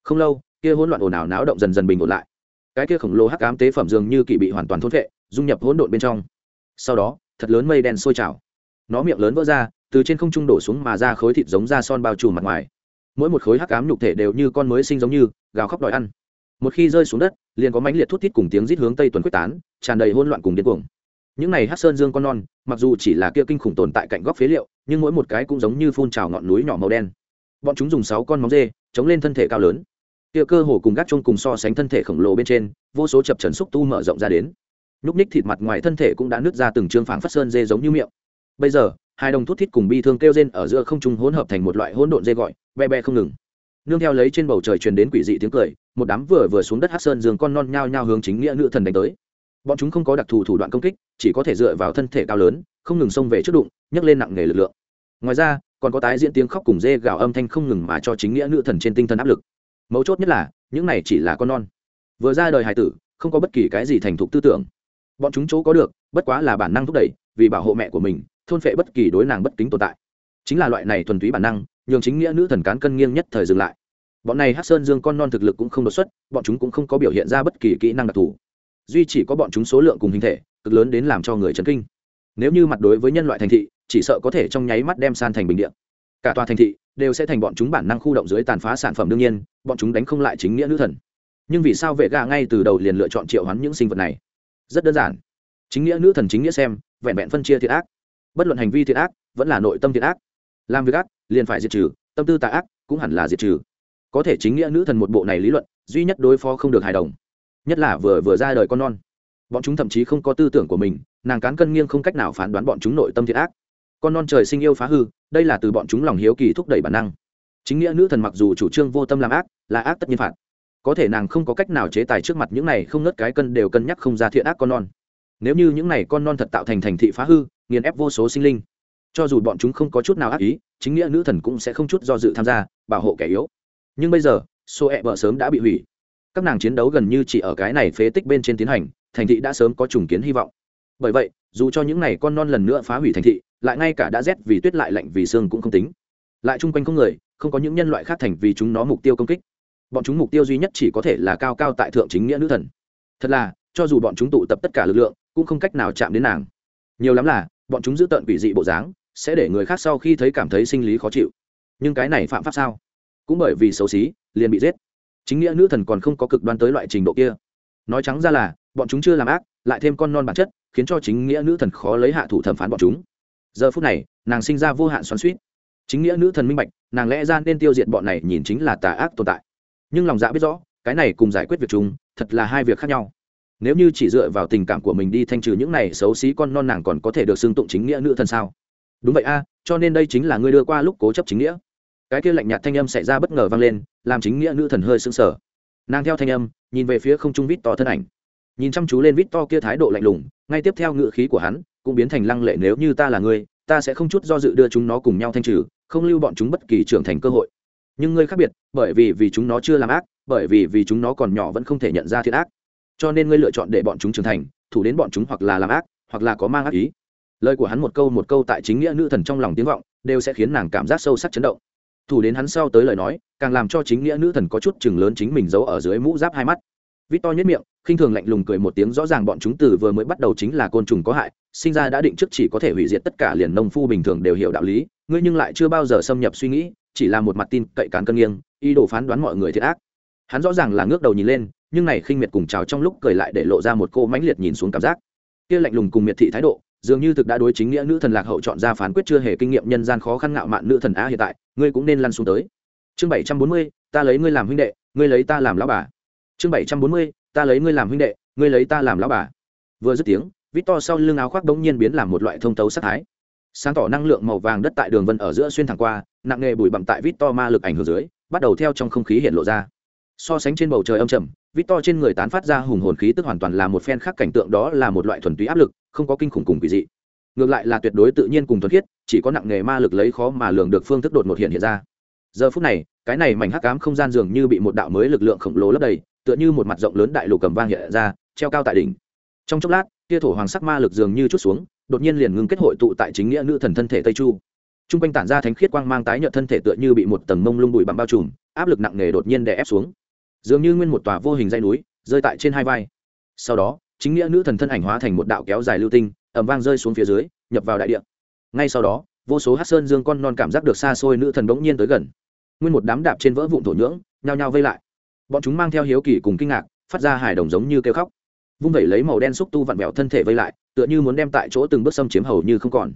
A: Không lâu, kia hỗn loạn ồn ào náo động dần dần bình ổn lại. Cái kia khổng lồ hắc ám tế phẩm dường như kỵ bị hoàn toàn thôn vệ dung nhập hỗn độn bên trong. Sau đó, thật lớn mây đen sôi trào. Nó miệng lớn vỡ ra, từ trên không trung đổ xuống mà ra khối thịt giống da son bao trùm mặt ngoài. Mỗi một khối hắc ám nhục thể đều như con mới sinh giống như, gào khóc đòi ăn. Một khi rơi xuống đất liền có mãnh liệt thút thít cùng tiếng rít hướng tây tuần quyết tán, tràn đầy hỗn loạn cùng điên cuồng. Những này hát sơn dương con non, mặc dù chỉ là kia kinh khủng tồn tại cạnh góc phế liệu, nhưng mỗi một cái cũng giống như phun trào ngọn núi nhỏ màu đen. Bọn chúng dùng sáu con móng dê, chống lên thân thể cao lớn. Kia cơ hồ cùng gác chung cùng so sánh thân thể khổng lồ bên trên, vô số chập trần xúc tu mở rộng ra đến. Nhúc ních thịt mặt ngoài thân thể cũng đã nứt ra từng trương phảng phát sơn dê giống như miệng. Bây giờ, hai đồng thút thít cùng bi thương kêu rên ở giữa không trung hỗn hợp thành một loại hỗn độn dê gọi, be be không ngừng nương theo lấy trên bầu trời truyền đến quỷ dị tiếng cười, một đám vừa vừa xuống đất hát sơn dương con non nhao nhao hướng chính nghĩa nữ thần đánh tới. Bọn chúng không có đặc thù thủ đoạn công kích, chỉ có thể dựa vào thân thể cao lớn, không ngừng xông về trước đụng, nhấc lên nặng nghề lực lượng. Ngoài ra, còn có tái diễn tiếng khóc cùng dê gào âm thanh không ngừng mà cho chính nghĩa nữ thần trên tinh thần áp lực. Mấu chốt nhất là, những này chỉ là con non. Vừa ra đời hải tử, không có bất kỳ cái gì thành thục tư tưởng. Bọn chúng chỗ có được, bất quá là bản năng thúc đẩy, vì bảo hộ mẹ của mình, thôn phệ bất kỳ đối nàng bất kính tồn tại. Chính là loại này thuần túy bản năng nhường chính nghĩa nữ thần cán cân nghiêng nhất thời dừng lại. Bọn này hát sơn dương con non thực lực cũng không đột xuất, bọn chúng cũng không có biểu hiện ra bất kỳ kỹ năng đặc thù. Duy chỉ có bọn chúng số lượng cùng hình thể, cực lớn đến làm cho người chấn kinh. Nếu như mặt đối với nhân loại thành thị, chỉ sợ có thể trong nháy mắt đem san thành bình điện cả tòa thành thị đều sẽ thành bọn chúng bản năng khu động dưới tàn phá sản phẩm đương nhiên, bọn chúng đánh không lại chính nghĩa nữ thần. Nhưng vì sao vệ gà ngay từ đầu liền lựa chọn triệu hắn những sinh vật này? Rất đơn giản. Chính nghĩa nữ thần chính nghĩa xem, vẹn vẹn phân chia thiệt ác. Bất luận hành vi thiệt ác, vẫn là nội tâm thiệt ác. Làm việc ác liền phải diệt trừ, tâm tư tà ác cũng hẳn là diệt trừ. Có thể chính nghĩa nữ thần một bộ này lý luận, duy nhất đối phó không được hài đồng. Nhất là vừa vừa ra đời con non. Bọn chúng thậm chí không có tư tưởng của mình, nàng cán cân nghiêng không cách nào phán đoán bọn chúng nội tâm thiệt ác. Con non trời sinh yêu phá hư, đây là từ bọn chúng lòng hiếu kỳ thúc đẩy bản năng. Chính nghĩa nữ thần mặc dù chủ trương vô tâm làm ác, là ác tất nhiên phạt. Có thể nàng không có cách nào chế tài trước mặt những này không ngớt cái cân đều cân nhắc không ra thiện ác con non. Nếu như những này con non thật tạo thành thành thị phá hư, nghiền ép vô số sinh linh. Cho dù bọn chúng không có chút nào ác ý chính nghĩa nữ thần cũng sẽ không chút do dự tham gia, bảo hộ kẻ yếu. Nhưng bây giờ xô ẹ e vợ sớm đã bị hủy. Các nàng chiến đấu gần như chỉ ở cái này phế tích bên trên tiến hành, thành thị đã sớm có trùng kiến hy vọng. Bởi vậy, dù cho những n à y con non lần nữa phá hủy thành thị, lại ngay cả đã rét vì tuyết lại lạnh vì xương cũng không tính. Lại chung quanh không người, không có những nhân loại khác thành vì chúng nó mục tiêu công kích. Bọn chúng mục tiêu duy nhất chỉ có thể là cao cao tại thượng chính nghĩa nữ thần. Thật là, cho dù bọn chúng tụ tập tất cả lực lượng, cũng không cách nào chạm đến nàng. Nhiều lắm là, bọn chúng giữ tợn quỷ dị bộ dáng sẽ để người khác sau khi thấy cảm thấy sinh lý khó chịu. Nhưng cái này phạm pháp sao? Cũng bởi vì xấu xí, liền bị giết. Chính nghĩa nữ thần còn không có cực đoan tới loại trình độ kia. Nói trắng ra là, bọn chúng chưa làm ác, lại thêm con non bản chất, khiến cho chính nghĩa nữ thần khó lấy hạ thủ thẩm phán bọn chúng. Giờ phút này, nàng sinh ra vô hạn xoắn suýt chính nghĩa nữ thần minh bạch, nàng lẽ ra nên tiêu diệt bọn này nhìn chính là tà ác tồn tại. Nhưng lòng dạ biết rõ, cái này cùng giải quyết việc chúng thật là hai việc khác nhau. Nếu như chỉ dựa vào tình cảm của mình đi thanh trừ những này xấu xí con non nàng còn có thể được xưng tụng chính nghĩa nữ thần sao? Đúng vậy a, cho nên đây chính là ngươi đưa qua lúc cố chấp chính nghĩa. Cái kia lạnh nhạt thanh âm xảy ra bất ngờ vang lên, làm chính nghĩa nữ thần hơi sững sờ. Nàng theo thanh âm, nhìn về phía không trung vít to thân ảnh. Nhìn chăm chú lên vít to kia thái độ lạnh lùng, ngay tiếp theo ngự khí của hắn cũng biến thành lăng lệ, nếu như ta là ngươi, ta sẽ không chút do dự đưa chúng nó cùng nhau thanh trừ, không lưu bọn chúng bất kỳ trưởng thành cơ hội. Nhưng ngươi khác biệt, bởi vì vì chúng nó chưa làm ác, bởi vì vì chúng nó còn nhỏ vẫn không thể nhận ra thiệt ác. Cho nên ngươi lựa chọn để bọn chúng trưởng thành, thủ đến bọn chúng hoặc là làm ác, hoặc là có mang ác ý lời của hắn một câu một câu tại chính nghĩa nữ thần trong lòng tiếng vọng, đều sẽ khiến nàng cảm giác sâu sắc chấn động. Thủ đến hắn sau tới lời nói, càng làm cho chính nghĩa nữ thần có chút chừng lớn chính mình giấu ở dưới mũ giáp hai mắt. Vít to nhất miệng, khinh thường lạnh lùng cười một tiếng rõ ràng bọn chúng từ vừa mới bắt đầu chính là côn trùng có hại, sinh ra đã định trước chỉ có thể hủy diệt tất cả liền nông phu bình thường đều hiểu đạo lý, ngươi nhưng lại chưa bao giờ xâm nhập suy nghĩ, chỉ là một mặt tin cậy cán cân nghiêng, ý đồ phán đoán mọi người thiệt ác. Hắn rõ ràng là ngước đầu nhìn lên, nhưng này khinh miệt cùng chào trong lúc cười lại để lộ ra một cô mãnh liệt nhìn xuống cảm giác. Kia lạnh lùng cùng miệt thị thái độ dường như thực đã đối chính nghĩa nữ thần lạc hậu chọn ra phán quyết chưa hề kinh nghiệm nhân gian khó khăn ngạo mạn nữ thần á hiện tại, ngươi cũng nên lăn xuống tới. Chương bảy trăm bốn mươi, ta lấy ngươi làm huynh đệ, ngươi lấy ta làm lão bà. Chương bảy trăm bốn mươi, ta lấy ngươi làm huynh đệ, ngươi lấy ta làm lão bà. Vừa dứt tiếng vít to sau lưng áo khoác bỗng nhiên biến làm một loại thông tấu sắc thái. Sáng tỏ năng lượng màu vàng đất tại đường vân ở giữa xuyên thẳng qua, nặng nghề bụi bặm tại vít to ma lực ảnh hưởng dưới, bắt đầu theo trong không khí hiện lộ ra. So sánh trên bầu trời âm trầm vít to trên người tán phát ra hùng hồn khí tức hoàn toàn là một phen khác cảnh tượng, đó là một loại thuần túy áp lực, không có kinh khủng cùng quỷ dị. Ngược lại là tuyệt đối tự nhiên cùng thuần khiết, chỉ có nặng nghề ma lực lấy khó mà lường được phương thức đột ngột hiện hiện ra. Giờ phút này, cái này mảnh hắc ám không gian dường như bị một đạo mới lực lượng khổng lồ lấp đầy, tựa như một mặt rộng lớn đại lục cầm vang hiện ra, treo cao tại đỉnh. Trong chốc lát, tia thổ hoàng sắc ma lực dường như chút xuống, đột nhiên liền ngưng kết hội tụ tại chính nghĩa nữ thần thân thể tây chu. T r u n g quanh tản ra thánh khiết quang mang tái nhợt thân thể tựa như bị một tầng mông lung bụi bặm bao trùm, áp lực nặng nề đột nhiên đè ép xuống dường như nguyên một tòa vô hình dây núi, rơi tại trên hai vai. Sau đó, chính nghĩa nữ thần thân ảnh hóa thành một đạo kéo dài lưu tinh ẩm vang rơi xuống phía dưới, nhập vào đại địa. Ngay sau đó, vô số hát sơn dương con non cảm giác được xa xôi nữ thần bỗng nhiên tới gần. Nguyên một đám đạp trên vỡ vụn thổ nhưỡng, nhao nhao vây lại. Bọn chúng mang theo hiếu kỳ cùng kinh ngạc, phát ra hài đồng giống như kêu khóc. Vung vẩy lấy màu đen xúc tu vặn vẹo thân thể vây lại, tựa như muốn đem tại chỗ từng bước xâm chiếm hầu như không còn.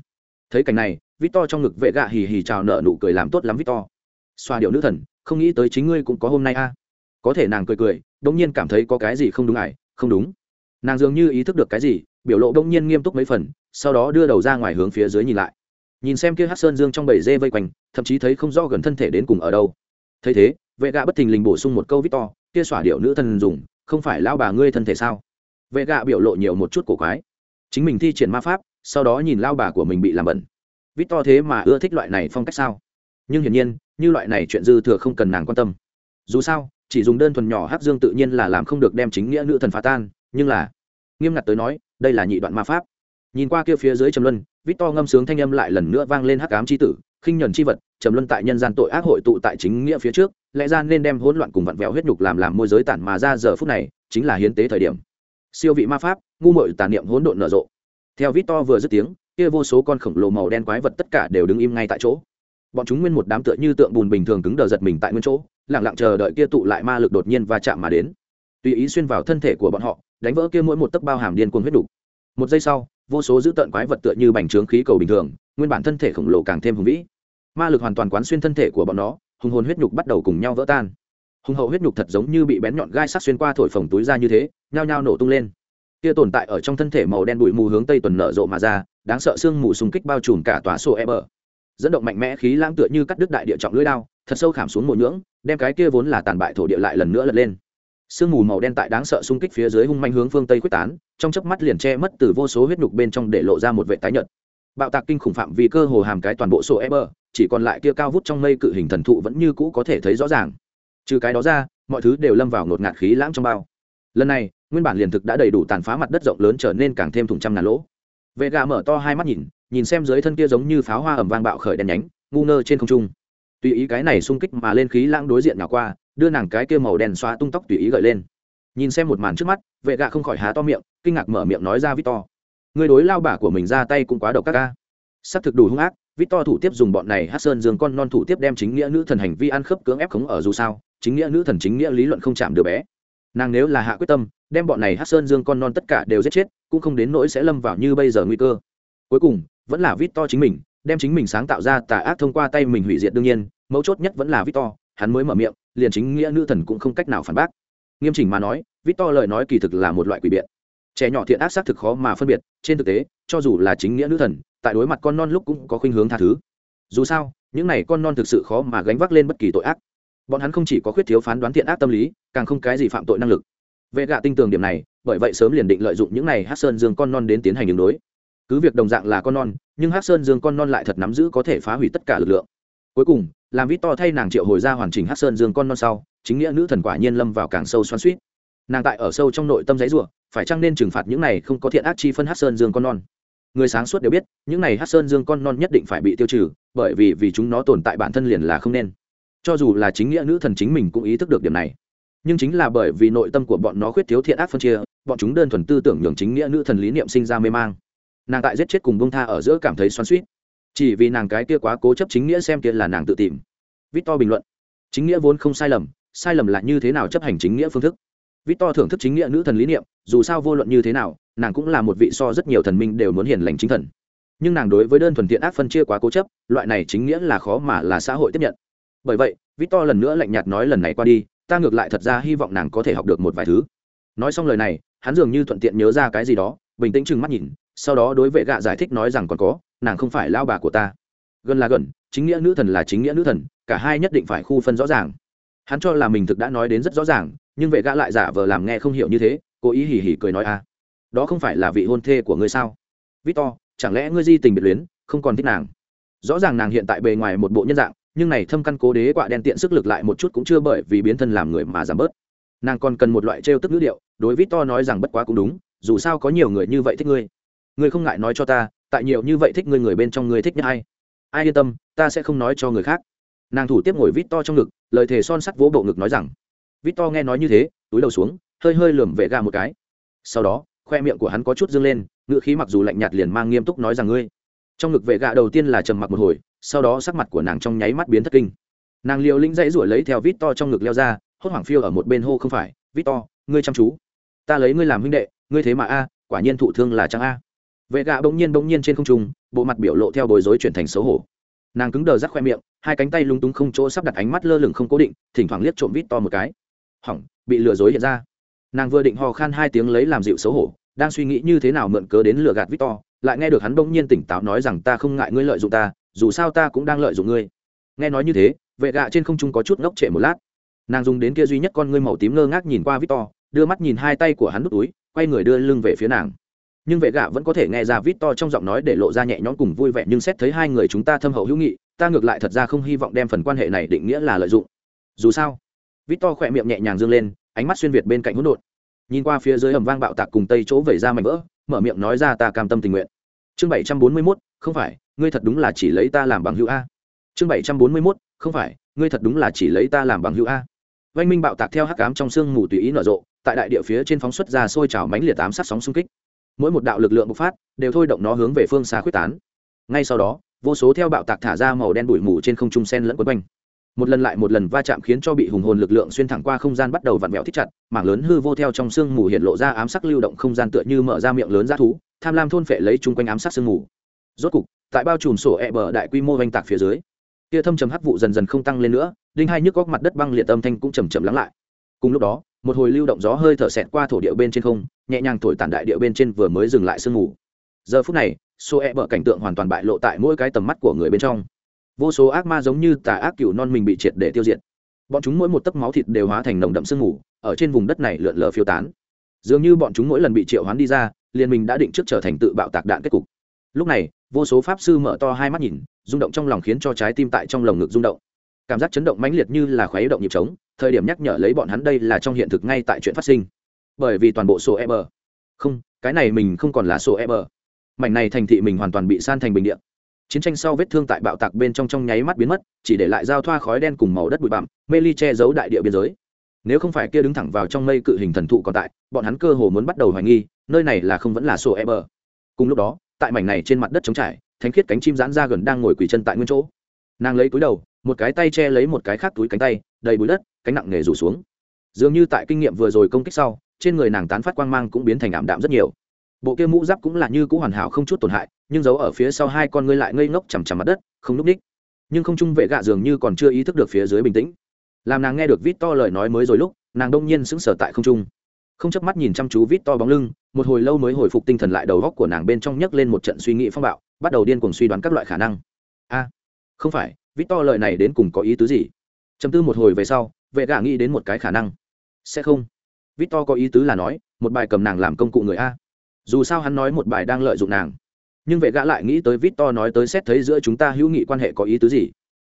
A: Thấy cảnh này vít to trong ngực vệ gạ hì hì chào nợ nụ cười làm tốt lắm vít to xoa điệu nữ thần, không nghĩ tới chính ngươi cũng có hôm nay a có thể nàng cười cười đông nhiên cảm thấy có cái gì không đúng ải, không đúng. Nàng dường như ý thức được cái gì, biểu lộ đông nhiên nghiêm túc mấy phần, sau đó đưa đầu ra ngoài hướng phía dưới nhìn lại. Nhìn xem kia hát sơn dương trong bầy dê vây quanh, thậm chí thấy không rõ gần thân thể đến cùng ở đâu. Thấy thế, vệ gạ bất thình lình bổ sung một câu vít to kia xỏa điệu nữ thần dùng, không phải lao bà ngươi thân thể sao? Vệ gạ biểu lộ nhiều một chút cổ quái. Chính mình thi triển ma pháp, sau đó nhìn lao bà của mình bị làm bẩn. Vít to thế mà ưa thích loại này phong cách sao? Nhưng hiển nhiên, như loại này chuyện dư thừa không cần nàng quan tâm. Dù sao chỉ dùng đơn thuần nhỏ hát dương tự nhiên là làm không được đem chính nghĩa nữ thần phá tan, nhưng là, nghiêm ngặt tới nói, đây là nhị đoạn ma pháp. Nhìn qua kia phía dưới trầm luân, vít to ngâm sướng thanh âm lại lần nữa vang lên hắc ám c h i tử, khinh nhuần c h i vật, trầm luân tại nhân gian tội ác hội tụ tại chính nghĩa phía trước, lẽ ra nên đem hỗn loạn cùng vặn vẹo huyết nhục làm làm môi giới tản mà ra giờ phút này, chính là hiến tế thời điểm. Siêu vị ma pháp, ngu mội tàn niệm hỗn độn nở rộ. Theo vít to vừa dứt tiếng, kia vô số con khổng lồ màu đen quái vật tất cả đều đứng im ngay tại chỗ. Bọn chúng nguyên một đám tựa như tượng bùn bình thường cứng đờ giật mình tại nguyên chỗ lẳng lặng chờ đợi kia tụ lại ma lực đột nhiên va chạm mà đến. Tùy ý xuyên vào thân thể của bọn họ, đánh vỡ kia mỗi một tấc bao hàm điên cuồng huyết đục. Một giây sau, vô số dữ tợn quái vật tựa như bành trướng khí cầu bình thường, nguyên bản thân thể khổng lồ càng thêm hùng vĩ. Ma lực hoàn toàn quán xuyên thân thể của bọn nó, hùng hồn huyết nhục bắt đầu cùng nhau vỡ tan. Hùng hậu huyết nhục thật giống như bị bén nhọn gai sắc xuyên qua thổi phồng túi ra như thế, nhao nhao nổ tung lên. Kia tồn tại ở trong thân thể màu đen bụi mù hướng tây tuần nở rộ mà ra, đáng sợ xương mù xung kích bao trùm cả tòa sổ e bờ. Dẫn động mạnh mẽ khí lãng tựa như cắt đứt đại địa trọng lưỡi đao thật sâu khảm xuống mồi nhưỡng, đem cái kia vốn là tàn bại thổ địa lại lần nữa lật lên. Sương mù màu đen tại đáng sợ xung kích phía dưới hung manh hướng phương tây quyết tán, trong chớp mắt liền che mất từ vô số huyết nhục bên trong để lộ ra một vệ tái nhợt. Bạo tạc kinh khủng phạm vì cơ hồ hàm cái toàn bộ sổ e bờ chỉ còn lại kia cao vút trong mây cự hình thần thụ vẫn như cũ có thể thấy rõ ràng. Trừ cái đó ra, mọi thứ đều lâm vào ngột ngạt khí lãng trong bao. Lần này, nguyên bản liền thực đã đầy đủ tàn phá mặt đất rộng lớn trở nên càng thêm thùng trăm ngàn lỗ. Vệ gà mở to hai mắt nhìn nhìn xem dưới thân kia giống như pháo hoa ẩm vang bạo khởi đèn nhánh, ngu ngơ trên không trung tùy ý cái này xung kích mà lên khí lãng đối diện nào qua, đưa nàng cái kia màu đen xóa tung tóc tùy ý gợi lên. Nhìn xem một màn trước mắt, vệ gạ không khỏi há to miệng, kinh ngạc mở miệng nói ra victor. Người đối lao bả của mình ra tay cũng quá độc các ca s ắ c thực đủ hung ác vít to thủ tiếp dùng bọn này hát sơn dương con non thủ tiếp đem chính nghĩa nữ thần hành vi ăn khớp cưỡng ép khống ở dù sao, chính nghĩa nữ thần chính nghĩa lý luận không chạm được bé. Nàng nếu là hạ quyết tâm, đem bọn này hát sơn dương con non tất cả đều giết chết, cũng không đến nỗi sẽ lâm vào như bây giờ nguy cơ. Cuối cùng, vẫn là vít to chính mình đem chính mình sáng tạo ra tà ác thông qua tay mình hủy diệt đương nhiên, mấu chốt nhất vẫn là vít to hắn mới mở miệng, liền chính nghĩa nữ thần cũng không cách nào phản bác. Nghiêm chỉnh mà nói vít to lời nói kỳ thực là một loại quỷ biện. Trẻ nhỏ thiện ác xác thực khó mà phân biệt, trên thực tế, cho dù là chính nghĩa nữ thần, tại đối mặt con non lúc cũng có khuynh hướng tha thứ. Dù sao, những này con non thực sự khó mà gánh vác lên bất kỳ tội ác. Bọn hắn không chỉ có khuyết thiếu phán đoán thiện ác tâm lý, càng không cái gì phạm tội năng lực. Vệ gạ tinh tường điểm này, bởi vậy sớm liền định lợi dụng những này hát sơn dương con non đến tiến hành đường đối. Cứ việc đồng dạng là con non nhưng hát sơn dương con non lại thật nắm giữ có thể phá hủy tất cả lực lượng. Cuối cùng, làm vít to thay nàng triệu hồi ra hoàn chỉnh hát sơn dương con non sau, chính nghĩa nữ thần quả nhiên lâm vào càng sâu xoan suýt nàng tại ở sâu trong nội tâm giấy ruộng phải chăng nên trừng phạt những này không có thiện ác chi phân hát sơn dương con non? Người sáng suốt đều biết, những này hát sơn dương con non nhất định phải bị tiêu trừ, bởi vì vì chúng nó tồn tại bản thân liền là không nên. Cho dù là chính nghĩa nữ thần chính mình cũng ý thức được điểm này. Nhưng chính là bởi vì nội tâm của bọn nó khuyết thiếu thiện ác phân chia, bọn chúng đơn thuần tư tưởng nhường chính nghĩa nữ thần lý niệm sinh ra mê mang nàng tại giết chết cùng bông tha ở giữa cảm thấy xoắn suýt. Chỉ vì nàng cái kia quá cố chấp chính nghĩa xem kia là nàng tự tìm. Victor bình luận. Chính nghĩa vốn không sai lầm sai lầm là như thế nào chấp hành chính nghĩa phương thức? Victor thưởng thức chính nghĩa nữ thần lý niệm, dù sao vô luận như thế nào, nàng cũng là một vị so rất nhiều thần minh đều muốn hiền lành chính thần. Nhưng nàng đối với đơn thuần thiện ác phân chia quá cố chấp, loại này chính nghĩa là khó mà là xã hội tiếp nhận. Bởi vậy, victor lần nữa lạnh nhạt nói lần này qua đi, ta ngược lại thật ra hy vọng nàng có thể học được một vài thứ. Nói xong lời này, hắn dường như thuận tiện nhớ ra cái gì đó, bình tĩnh chừng mắt nhìn sau đó đối vệ gạ giải thích nói rằng còn có, nàng không phải lao bà của ta. Gần là gần, chính nghĩa nữ thần là chính nghĩa nữ thần, cả hai nhất định phải khu phân rõ ràng. Hắn cho là mình thực đã nói đến rất rõ ràng, nhưng vệ gã lại giả vờ làm nghe không hiểu như thế, cố ý hỉ hỉ cười nói a. À. đó không phải là vị hôn thê của ngươi sao? Victor, chẳng lẽ ngươi di tình biệt luyến, không còn thích nàng? Rõ ràng nàng hiện tại bề ngoài một bộ nhân dạng, nhưng này thâm căn cố đế quạ đen tiện sức lực lại một chút cũng chưa bởi vì biến thân làm người mà giảm bớt. Nàng còn cần một loại trêu tức ngữ điệu, đối victor nói rằng bất quá cũng đúng, dù sao có nhiều người như vậy thích ngươi ngươi không ngại nói cho ta, tại nhiều như vậy thích ngươi người bên trong ngươi thích nhất ai? Ai yên tâm, ta sẽ không nói cho người khác. Nàng thủ tiếp ngồi vít to trong ngực, lời thề son sắt vỗ bộ ngực nói rằng. Vít to nghe nói như thế, túi đầu xuống, hơi hơi lườm vệ gà một cái. Sau đó, khoe miệng của hắn có chút dâng lên, ngựa khí mặc dù lạnh nhạt liền mang nghiêm túc nói rằng ngươi. Trong ngực vệ gà đầu tiên là trầm mặc một hồi, sau đó sắc mặt của nàng trong nháy mắt biến thất kinh. Nàng liều lĩnh dãy ruổi lấy theo vít to trong ngực leo ra, hốt hoảng phiêu ở một bên hô không phải, vít to, ngươi chăm chú. Ta lấy ngươi làm huynh đệ, ngươi thế mà a, quả nhiên thụ thương là chẳng a? Vệ gạ bỗng nhiên bỗng nhiên trên không trung, bộ mặt biểu lộ theo bối rối chuyển thành xấu hổ. Nàng cứng đờ rắc khoe miệng, hai cánh tay lung túng không chỗ sắp đặt ánh mắt lơ lửng không cố định, thỉnh thoảng liếc trộm vít to một cái. Hỏng, bị lừa dối hiện ra. Nàng vừa định ho khan hai tiếng lấy làm dịu xấu hổ, đang suy nghĩ như thế nào mượn cớ đến lừa gạt vít to, lại nghe được hắn bỗng nhiên tỉnh táo nói rằng ta không ngại ngươi lợi dụng ta, dù sao ta cũng đang lợi dụng ngươi. Nghe nói như thế, vệ gạ trên không trung có chút ngốc trệ một lát. Nàng dùng đến kia duy nhất con ngươi màu tím ngơ ngác nhìn qua vít to, đưa mắt nhìn hai tay của hắn nút túi, quay người đưa lưng về phía nàng nhưng vệ gạ vẫn có thể nghe ra vít to trong giọng nói để lộ ra nhẹ nhõm cùng vui vẻ, nhưng xét thấy hai người chúng ta thâm hậu hữu nghị, ta ngược lại thật ra không hy vọng đem phần quan hệ này định nghĩa là lợi dụng. Dù sao, vít to khỏe miệng nhẹ nhàng dương lên, ánh mắt xuyên việt bên cạnh hỗn độn. Nhìn qua phía dưới hầm vang bạo tạc cùng tây chỗ vẩy ra mảnh vỡ, mở miệng nói ra ta cam tâm tình nguyện. Chương bảy trăm bốn mươi mốt, không phải, ngươi thật đúng là chỉ lấy ta làm bằng hữu a. Chương bảy trăm bốn mươi mốt, không phải, ngươi thật đúng là chỉ lấy ta làm bằng hữu a. Vanh minh bạo tạc theo hắc cám trong sương mù tùy ý nở rộ, tại đại địa phía trên phóng xuất ra sôi trào mánh liệt tám sát sóng xung kích mỗi một đạo lực lượng bộc phát, đều thôi động nó hướng về phương xa khuyết tán. Ngay sau đó, vô số theo bạo tạc thả ra màu đen bụi mù trên không trung sen lẫn quấn quanh. Một lần lại một lần va chạm khiến cho bị hùng hồn lực lượng xuyên thẳng qua không gian bắt đầu vặn vẹo thích chặt, mảng lớn hư vô theo trong sương mù hiện lộ ra ám sắc lưu động không gian tựa như mở ra miệng lớn ra thú, tham lam thôn phệ lấy chung quanh ám sắc sương mù. Rốt cục, tại bao trùm sổ e bờ đại quy mô oanh tạc phía dưới, tia thâm trầm hắc vụ dần dần không tăng lên nữa, đinh hai nhức góc mặt đất băng liệt âm thanh cũng chầm chậm lắng lại. Cùng lúc đó một hồi lưu động gió hơi thở xẹt qua thổ địa bên trên không, nhẹ nhàng thổi tản đại địa bên trên vừa mới dừng lại sương mù. Giờ phút này xô e bờ cảnh tượng hoàn toàn bại lộ tại mỗi cái tầm mắt của người bên trong. Vô số ác ma giống như tà ác cựu non mình bị triệt để tiêu diệt. Bọn chúng mỗi một tấc máu thịt đều hóa thành nồng đậm sương mù, ở trên vùng đất này lượn lờ phiêu tán. Dường như bọn chúng mỗi lần bị triệu hoán đi ra, liền mình đã định trước trở thành tự bạo tạc đạn kết cục. Lúc này, vô số pháp sư mở to hai mắt nhìn, rung động trong lòng khiến cho trái tim tại trong lồng ngực rung động cảm giác chấn động mãnh liệt như là khuấy động nhịp trống, thời điểm nhắc nhở lấy bọn hắn đây là trong hiện thực ngay tại chuyện phát sinh. Bởi vì toàn bộ số e bờ không, cái này mình không còn là số e bờ mảnh này thành thị mình hoàn toàn bị san thành bình điện chiến tranh sau vết thương tại bạo tạc bên trong trong nháy mắt biến mất, chỉ để lại giao thoa khói đen cùng màu đất bụi bặm, mê ly che giấu đại địa biên giới. Nếu không phải kia đứng thẳng vào trong mây cự hình thần thụ còn tại, bọn hắn cơ hồ muốn bắt đầu hoài nghi, nơi này là không vẫn là sổ e bờ cùng lúc đó, tại mảnh này trên mặt đất trống trải, thánh khiết cánh chim giãn ra gần đang ngồi quỳ chân tại nguyên chỗ. Nàng lấy túi đầu một cái tay che lấy một cái khác túi cánh tay, đầy bụi đất, cánh nặng nề rủ xuống. Dường như tại kinh nghiệm vừa rồi công kích sau, trên người nàng tán phát quang mang cũng biến thành ảm đạm rất nhiều. Bộ kia mũ giáp cũng là như cũ hoàn hảo không chút tổn hại, nhưng giấu ở phía sau hai con ngươi lại ngây ngốc chằm chằm mặt đất, không núp ních. Nhưng không trung vệ gạ dường như còn chưa ý thức được phía dưới bình tĩnh. Làm nàng nghe được vít to lời nói mới rồi lúc, nàng đông nhiên sững sờ tại không trung. Không chớp mắt nhìn chăm chú vít to bóng lưng, một hồi lâu mới hồi phục tinh thần lại đầu góc của nàng bên trong nhấc lên một trận suy nghĩ phong bạo, bắt đầu điên cuồng suy đoán các loại khả năng. A, không phải vít to lời này đến cùng có ý tứ gì? Chấm tư một hồi về sau, vệ gạ nghĩ đến một cái khả năng. Sẽ không. Vít to có ý tứ là nói, một bài cầm nàng làm công cụ người a. Dù sao hắn nói một bài đang lợi dụng nàng. Nhưng vệ gã lại nghĩ tới vít to nói tới xét thấy giữa chúng ta hữu nghị quan hệ có ý tứ gì?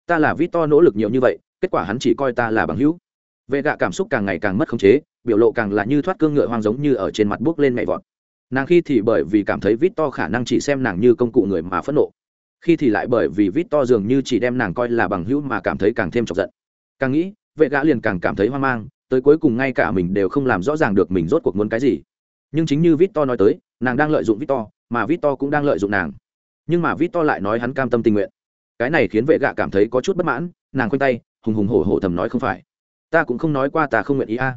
A: Ta là vít to nỗ lực nhiều như vậy, kết quả hắn chỉ coi ta là bằng hữu. Vệ gạ cảm xúc càng ngày càng mất khống chế, biểu lộ càng là như thoát cương ngựa hoang giống như ở trên mặt bước lên mẹ vọt. Nàng khi thì bởi vì cảm thấy vít to khả năng chỉ xem nàng như công cụ người mà phẫn nộ khi thì lại bởi vì vít to dường như chỉ đem nàng coi là bằng hữu mà cảm thấy càng thêm chọc giận. Càng nghĩ, vệ gã liền càng cảm thấy hoang mang, tới cuối cùng ngay cả mình đều không làm rõ ràng được mình rốt cuộc muốn cái gì. Nhưng chính như vít to nói tới, nàng đang lợi dụng vít to, mà vít to cũng đang lợi dụng nàng. Nhưng mà vít to lại nói hắn cam tâm tình nguyện. Cái này khiến vệ gạ cảm thấy có chút bất mãn, nàng khoanh tay, hùng hùng hổ hổ thầm nói không phải. Ta cũng không nói qua ta không nguyện ý a.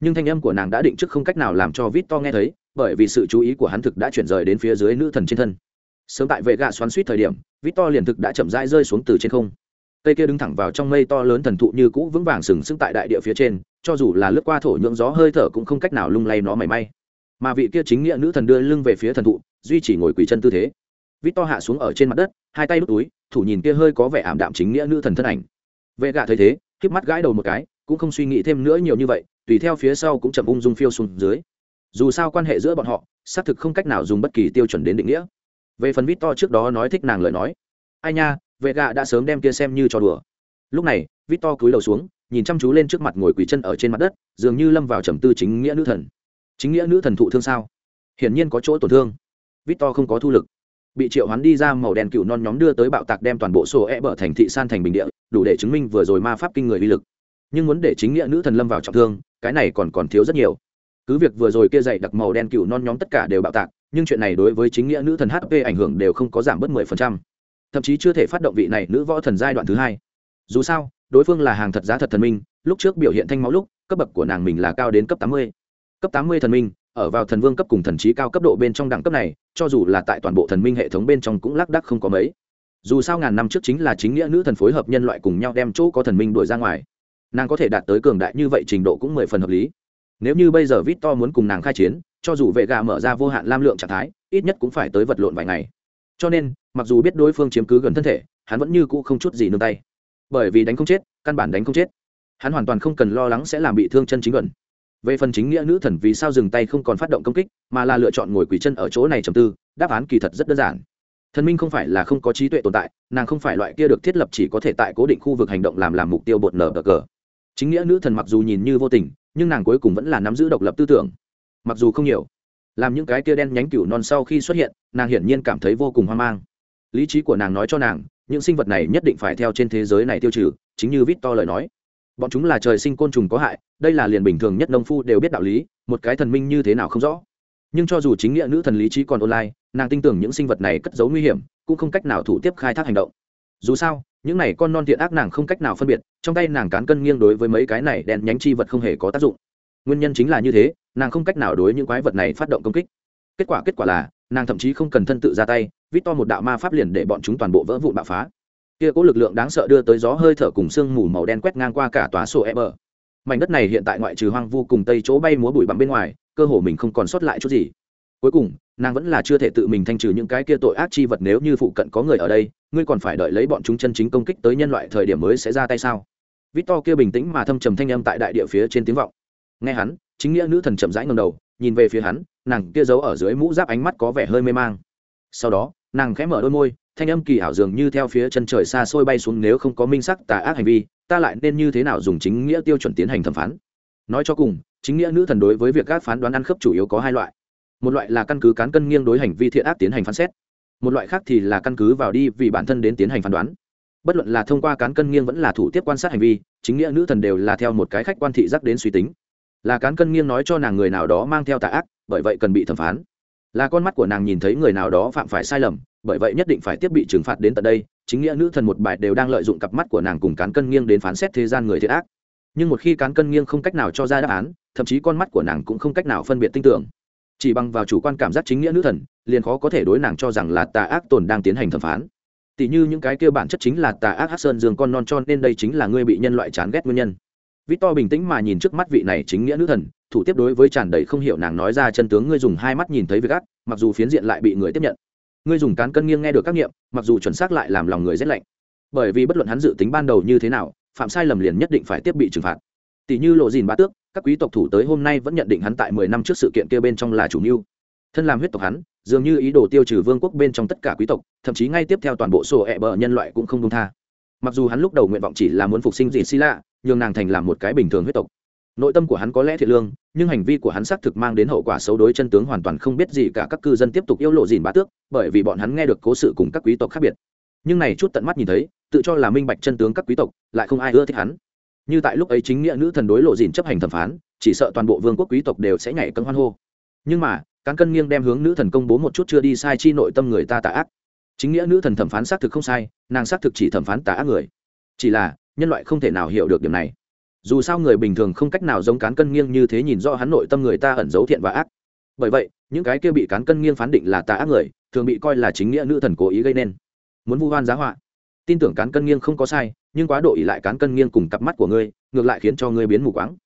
A: Nhưng thanh âm của nàng đã định trước không cách nào làm cho vít to nghe thấy, bởi vì sự chú ý của hắn thực đã chuyển rời đến phía dưới nữ thần trên thân sớm tại vệ gạ xoắn suýt thời điểm vít to liền thực đã chậm rãi rơi xuống từ trên không. Cây kia đứng thẳng vào trong mây to lớn thần thụ như cũ vững vàng sừng sững tại đại địa phía trên, cho dù là lướt qua thổ nhưỡng gió hơi thở cũng không cách nào lung lay nó mảy may. Mà vị kia chính nghĩa nữ thần đưa lưng về phía thần thụ, duy trì ngồi quỳ chân tư thế. Vít to hạ xuống ở trên mặt đất, hai tay đút túi, thủ nhìn kia hơi có vẻ ảm đạm chính nghĩa nữ thần thân ảnh. Vệ gạ thấy thế k mắt gãi đầu một cái, cũng không suy nghĩ thêm nữa nhiều như vậy, tùy theo phía sau cũng chậm ung dung phiêu xuống dưới. Dù sao quan hệ giữa bọn họ, xác thực không cách nào dùng bất kỳ tiêu chuẩn đến định nghĩa về phần vít to trước đó nói thích nàng lời nói. Ai nha, vệ gạ đã sớm đem kia xem như cho đùa. Lúc này vít to cúi đầu xuống, nhìn chăm chú lên trước mặt ngồi quỳ chân ở trên mặt đất, dường như lâm vào trầm tư chính nghĩa nữ thần. Chính nghĩa nữ thần thụ thương sao? Hiển nhiên có chỗ tổn thương. Victor không có thu lực. Bị triệu hoán đi ra màu đen cựu non nhóm đưa tới bạo tạc đem toàn bộ sổ e bở thành thị san thành bình địa, đủ để chứng minh vừa rồi ma pháp kinh người uy lực. Nhưng muốn để chính nghĩa nữ thần lâm vào trọng thương, cái này còn còn thiếu rất nhiều. Cứ việc vừa rồi kia dậy đặc màu đen cựu non nhóm tất cả đều bạo tạc nhưng chuyện này đối với chính nghĩa nữ thần hp ảnh hưởng đều không có giảm bớt mười phần trăm. Thậm chí chưa thể phát động vị này nữ võ thần giai đoạn thứ hai. Dù sao, đối phương là hàng thật giá thật thần minh, lúc trước biểu hiện thanh máu lúc, cấp bậc của nàng mình là cao đến cấp tám mươi. Cấp tám mươi thần minh, ở vào thần vương cấp cùng thần trí cao cấp độ bên trong đẳng cấp này, cho dù là tại toàn bộ thần minh hệ thống bên trong cũng lác đắc không có mấy. Dù sao ngàn năm trước chính là chính nghĩa nữ thần phối hợp nhân loại cùng nhau đem chỗ có thần minh đuổi ra ngoài. Nàng có thể đạt tới cường đại như vậy trình độ cũng mười phần hợp lý. Nếu như bây giờ vít to muốn cùng nàng khai chiến cho dù vệ gà mở ra vô hạn lam lượng trạng thái, ít nhất cũng phải tới vật lộn vài ngày. Cho nên, mặc dù biết đối phương chiếm cứ gần thân thể, hắn vẫn như cũ không chút gì nương tay. Bởi vì đánh không chết, căn bản đánh không chết. Hắn hoàn toàn không cần lo lắng sẽ làm bị thương chân chính gần. Về phần chính nghĩa nữ thần vì sao dừng tay không còn phát động công kích, mà là lựa chọn ngồi quỳ chân ở chỗ này trầm tư, đáp án kỳ thật rất đơn giản. Thần minh không phải là không có trí tuệ tồn tại, nàng không phải loại kia được thiết lập chỉ có thể tại cố định khu vực hành động làm làm mục tiêu bột nở bờ cờ. Chính nghĩa nữ thần mặc dù nhìn như vô tình, nhưng nàng cuối cùng vẫn là nắm giữ độc lập tư tưởng mặc dù không nhiều, làm những cái kia đen nhánh cửu non sau khi xuất hiện, nàng hiển nhiên cảm thấy vô cùng hoang mang. Lý trí của nàng nói cho nàng, những sinh vật này nhất định phải theo trên thế giới này tiêu trừ, chính như vít to lời nói. Bọn chúng là trời sinh côn trùng có hại, đây là liền bình thường nhất nông phu đều biết đạo lý, một cái thần minh như thế nào không rõ. Nhưng cho dù chính nghĩa nữ thần lý trí còn online, nàng tin tưởng những sinh vật này cất giấu nguy hiểm, cũng không cách nào thủ tiếp khai thác hành động. Dù sao, những này con non thiện ác nàng không cách nào phân biệt, trong tay nàng cán cân nghiêng đối với mấy cái này đèn nhánh chi vật không hề có tác dụng nguyên nhân chính là như thế, nàng không cách nào đối những quái vật này phát động công kích. Kết quả kết quả là, nàng thậm chí không cần thân tự ra tay, vít to một đạo ma pháp liền để bọn chúng toàn bộ vỡ vụn bạo phá. Kia có lực lượng đáng sợ đưa tới gió hơi thở cùng sương mù màu đen quét ngang qua cả tòa sổ e bờ mảnh đất này hiện tại ngoại trừ hoang vu cùng tây chỗ bay múa bụi bặm bên ngoài, cơ hồ mình không còn sót lại chút gì. Cuối cùng, nàng vẫn là chưa thể tự mình thanh trừ những cái kia tội ác chi vật nếu như phụ cận có người ở đây, ngươi còn phải đợi lấy bọn chúng chân chính công kích tới nhân loại thời điểm mới sẽ ra tay sao? Vít to kia bình tĩnh mà thâm trầm thanh âm tại đại địa phía trên tiếng vọng nghe hắn, chính nghĩa nữ thần chậm rãi ngầm đầu, nhìn về phía hắn, nàng kia giấu ở dưới mũ giáp ánh mắt có vẻ hơi mê mang. Sau đó, nàng khẽ mở đôi môi, thanh âm kỳ ảo dường như theo phía chân trời xa xôi bay xuống nếu không có minh sắc tà ác hành vi, ta lại nên như thế nào dùng chính nghĩa tiêu chuẩn tiến hành thẩm phán? Nói cho cùng, chính nghĩa nữ thần đối với việc các phán đoán ăn khớp chủ yếu có hai loại. Một loại là căn cứ cán cân nghiêng đối hành vi thiện ác tiến hành phán xét. Một loại khác thì là căn cứ vào đi vì bản thân đến tiến hành phán đoán. Bất luận là thông qua cán cân nghiêng vẫn là thủ tiếp quan sát hành vi, chính nghĩa nữ thần đều là theo một cái khách quan thị giác đến suy tính là cán cân nghiêng nói cho nàng người nào đó mang theo tà ác, bởi vậy cần bị thẩm phán. Là con mắt của nàng nhìn thấy người nào đó phạm phải sai lầm, bởi vậy nhất định phải tiếp bị trừng phạt đến tận đây. Chính nghĩa nữ thần một bài đều đang lợi dụng cặp mắt của nàng cùng cán cân nghiêng đến phán xét thế gian người thiệt ác. Nhưng một khi cán cân nghiêng không cách nào cho ra đáp án, thậm chí con mắt của nàng cũng không cách nào phân biệt tinh tưởng. Chỉ bằng vào chủ quan cảm giác chính nghĩa nữ thần, liền khó có thể đối nàng cho rằng là tà ác tồn đang tiến hành thẩm phán. Tỷ như những cái kia bản chất chính là tà ác hát sơn dương con non cho nên đây chính là ngươi bị nhân loại chán ghét nguyên nhân victor bình tĩnh mà nhìn trước mắt vị này chính nghĩa nữ thần, thủ tiếp đối với tràn đầy không hiểu nàng nói ra chân tướng ngươi dùng hai mắt nhìn thấy việc ác, mặc dù phiến diện lại bị người tiếp nhận. Ngươi dùng cán cân nghiêng nghe được các nghiệm, mặc dù chuẩn xác lại làm lòng người rét lạnh. Bởi vì bất luận hắn dự tính ban đầu như thế nào, phạm sai lầm liền nhất định phải tiếp bị trừng phạt. Tỷ như lộ gìn bá tước, các quý tộc thủ tới hôm nay vẫn nhận định hắn tại mười năm trước sự kiện kia bên trong là chủ mưu. Thân làm huyết tộc hắn, dường như ý đồ tiêu trừ vương quốc bên trong tất cả quý tộc, thậm chí ngay tiếp theo toàn bộ sổ ẹ bờ nhân loại cũng không dung tha. Mặc dù hắn lúc đầu nguyện vọng chỉ là muốn phục sinh dì xi lạ nhường nàng thành làm một cái bình thường huyết tộc. Nội tâm của hắn có lẽ thiện lương, nhưng hành vi của hắn xác thực mang đến hậu quả xấu đối chân tướng hoàn toàn không biết gì cả các cư dân tiếp tục yêu lộ dìn bá tước, bởi vì bọn hắn nghe được cố sự cùng các quý tộc khác biệt. Nhưng này chút tận mắt nhìn thấy, tự cho là minh bạch chân tướng các quý tộc, lại không ai ưa thích hắn. Như tại lúc ấy chính nghĩa nữ thần đối lộ dìn chấp hành thẩm phán, chỉ sợ toàn bộ vương quốc quý tộc đều sẽ nhảy cân hoan hô. Nhưng mà, cán cân nghiêng đem hướng nữ thần công bố một chút chưa đi sai chi nội tâm người ta tà ác. Chính nghĩa nữ thần thẩm phán xác thực không sai, nàng xác thực chỉ thẩm phán tà ác người. Chỉ là nhân loại không thể nào hiểu được điểm này. Dù sao người bình thường không cách nào giống cán cân nghiêng như thế nhìn rõ hắn nội tâm người ta ẩn giấu thiện và ác. Bởi vậy, những cái kia bị cán cân nghiêng phán định là tà ác người, thường bị coi là chính nghĩa nữ thần cố ý gây nên. Muốn vu hoan giá họa. Tin tưởng cán cân nghiêng không có sai, nhưng quá độ ỉ lại cán cân nghiêng cùng cặp mắt của ngươi, ngược lại khiến cho ngươi biến mù quáng.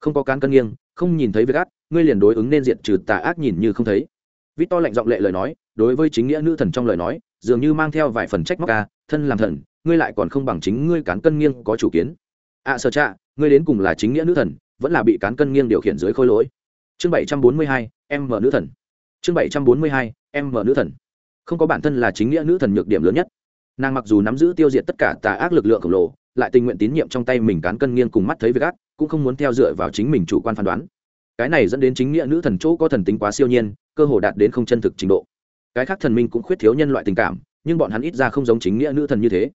A: Không có cán cân nghiêng, không nhìn thấy việc ác, ngươi liền đối ứng nên diện trừ tà ác nhìn như không thấy. Vít to lạnh giọng lệ lời nói, đối với chính nghĩa nữ thần trong lời nói, dường như mang theo vài phần trách móc ca, thân làm thần ngươi lại còn không bằng chính ngươi cán cân nghiêng có chủ kiến. Ạ à, sở trạ ngươi đến cùng là chính nghĩa nữ thần vẫn là bị cán cân nghiêng điều khiển dưới khôi lỗi. Chương bảy trăm bốn mươi hai em mở nữ thần. Chương bảy trăm bốn mươi hai em mở nữ thần. Không có bản thân là chính nghĩa nữ thần nhược điểm lớn nhất. Nàng mặc dù nắm giữ tiêu diệt tất cả tà ác lực lượng khổng lồ lại tình nguyện tín nhiệm trong tay mình cán cân nghiêng cùng mắt thấy việc ác cũng không muốn theo dựa vào chính mình chủ quan phán đoán. Cái này dẫn đến chính nghĩa nữ thần chỗ có thần tính quá siêu nhiên cơ hồ đạt đến không chân thực trình độ. Cái khác thần minh cũng khuyết thiếu nhân loại tình cảm nhưng bọn hắn ít ra không giống chính nghĩa nữ thần như thế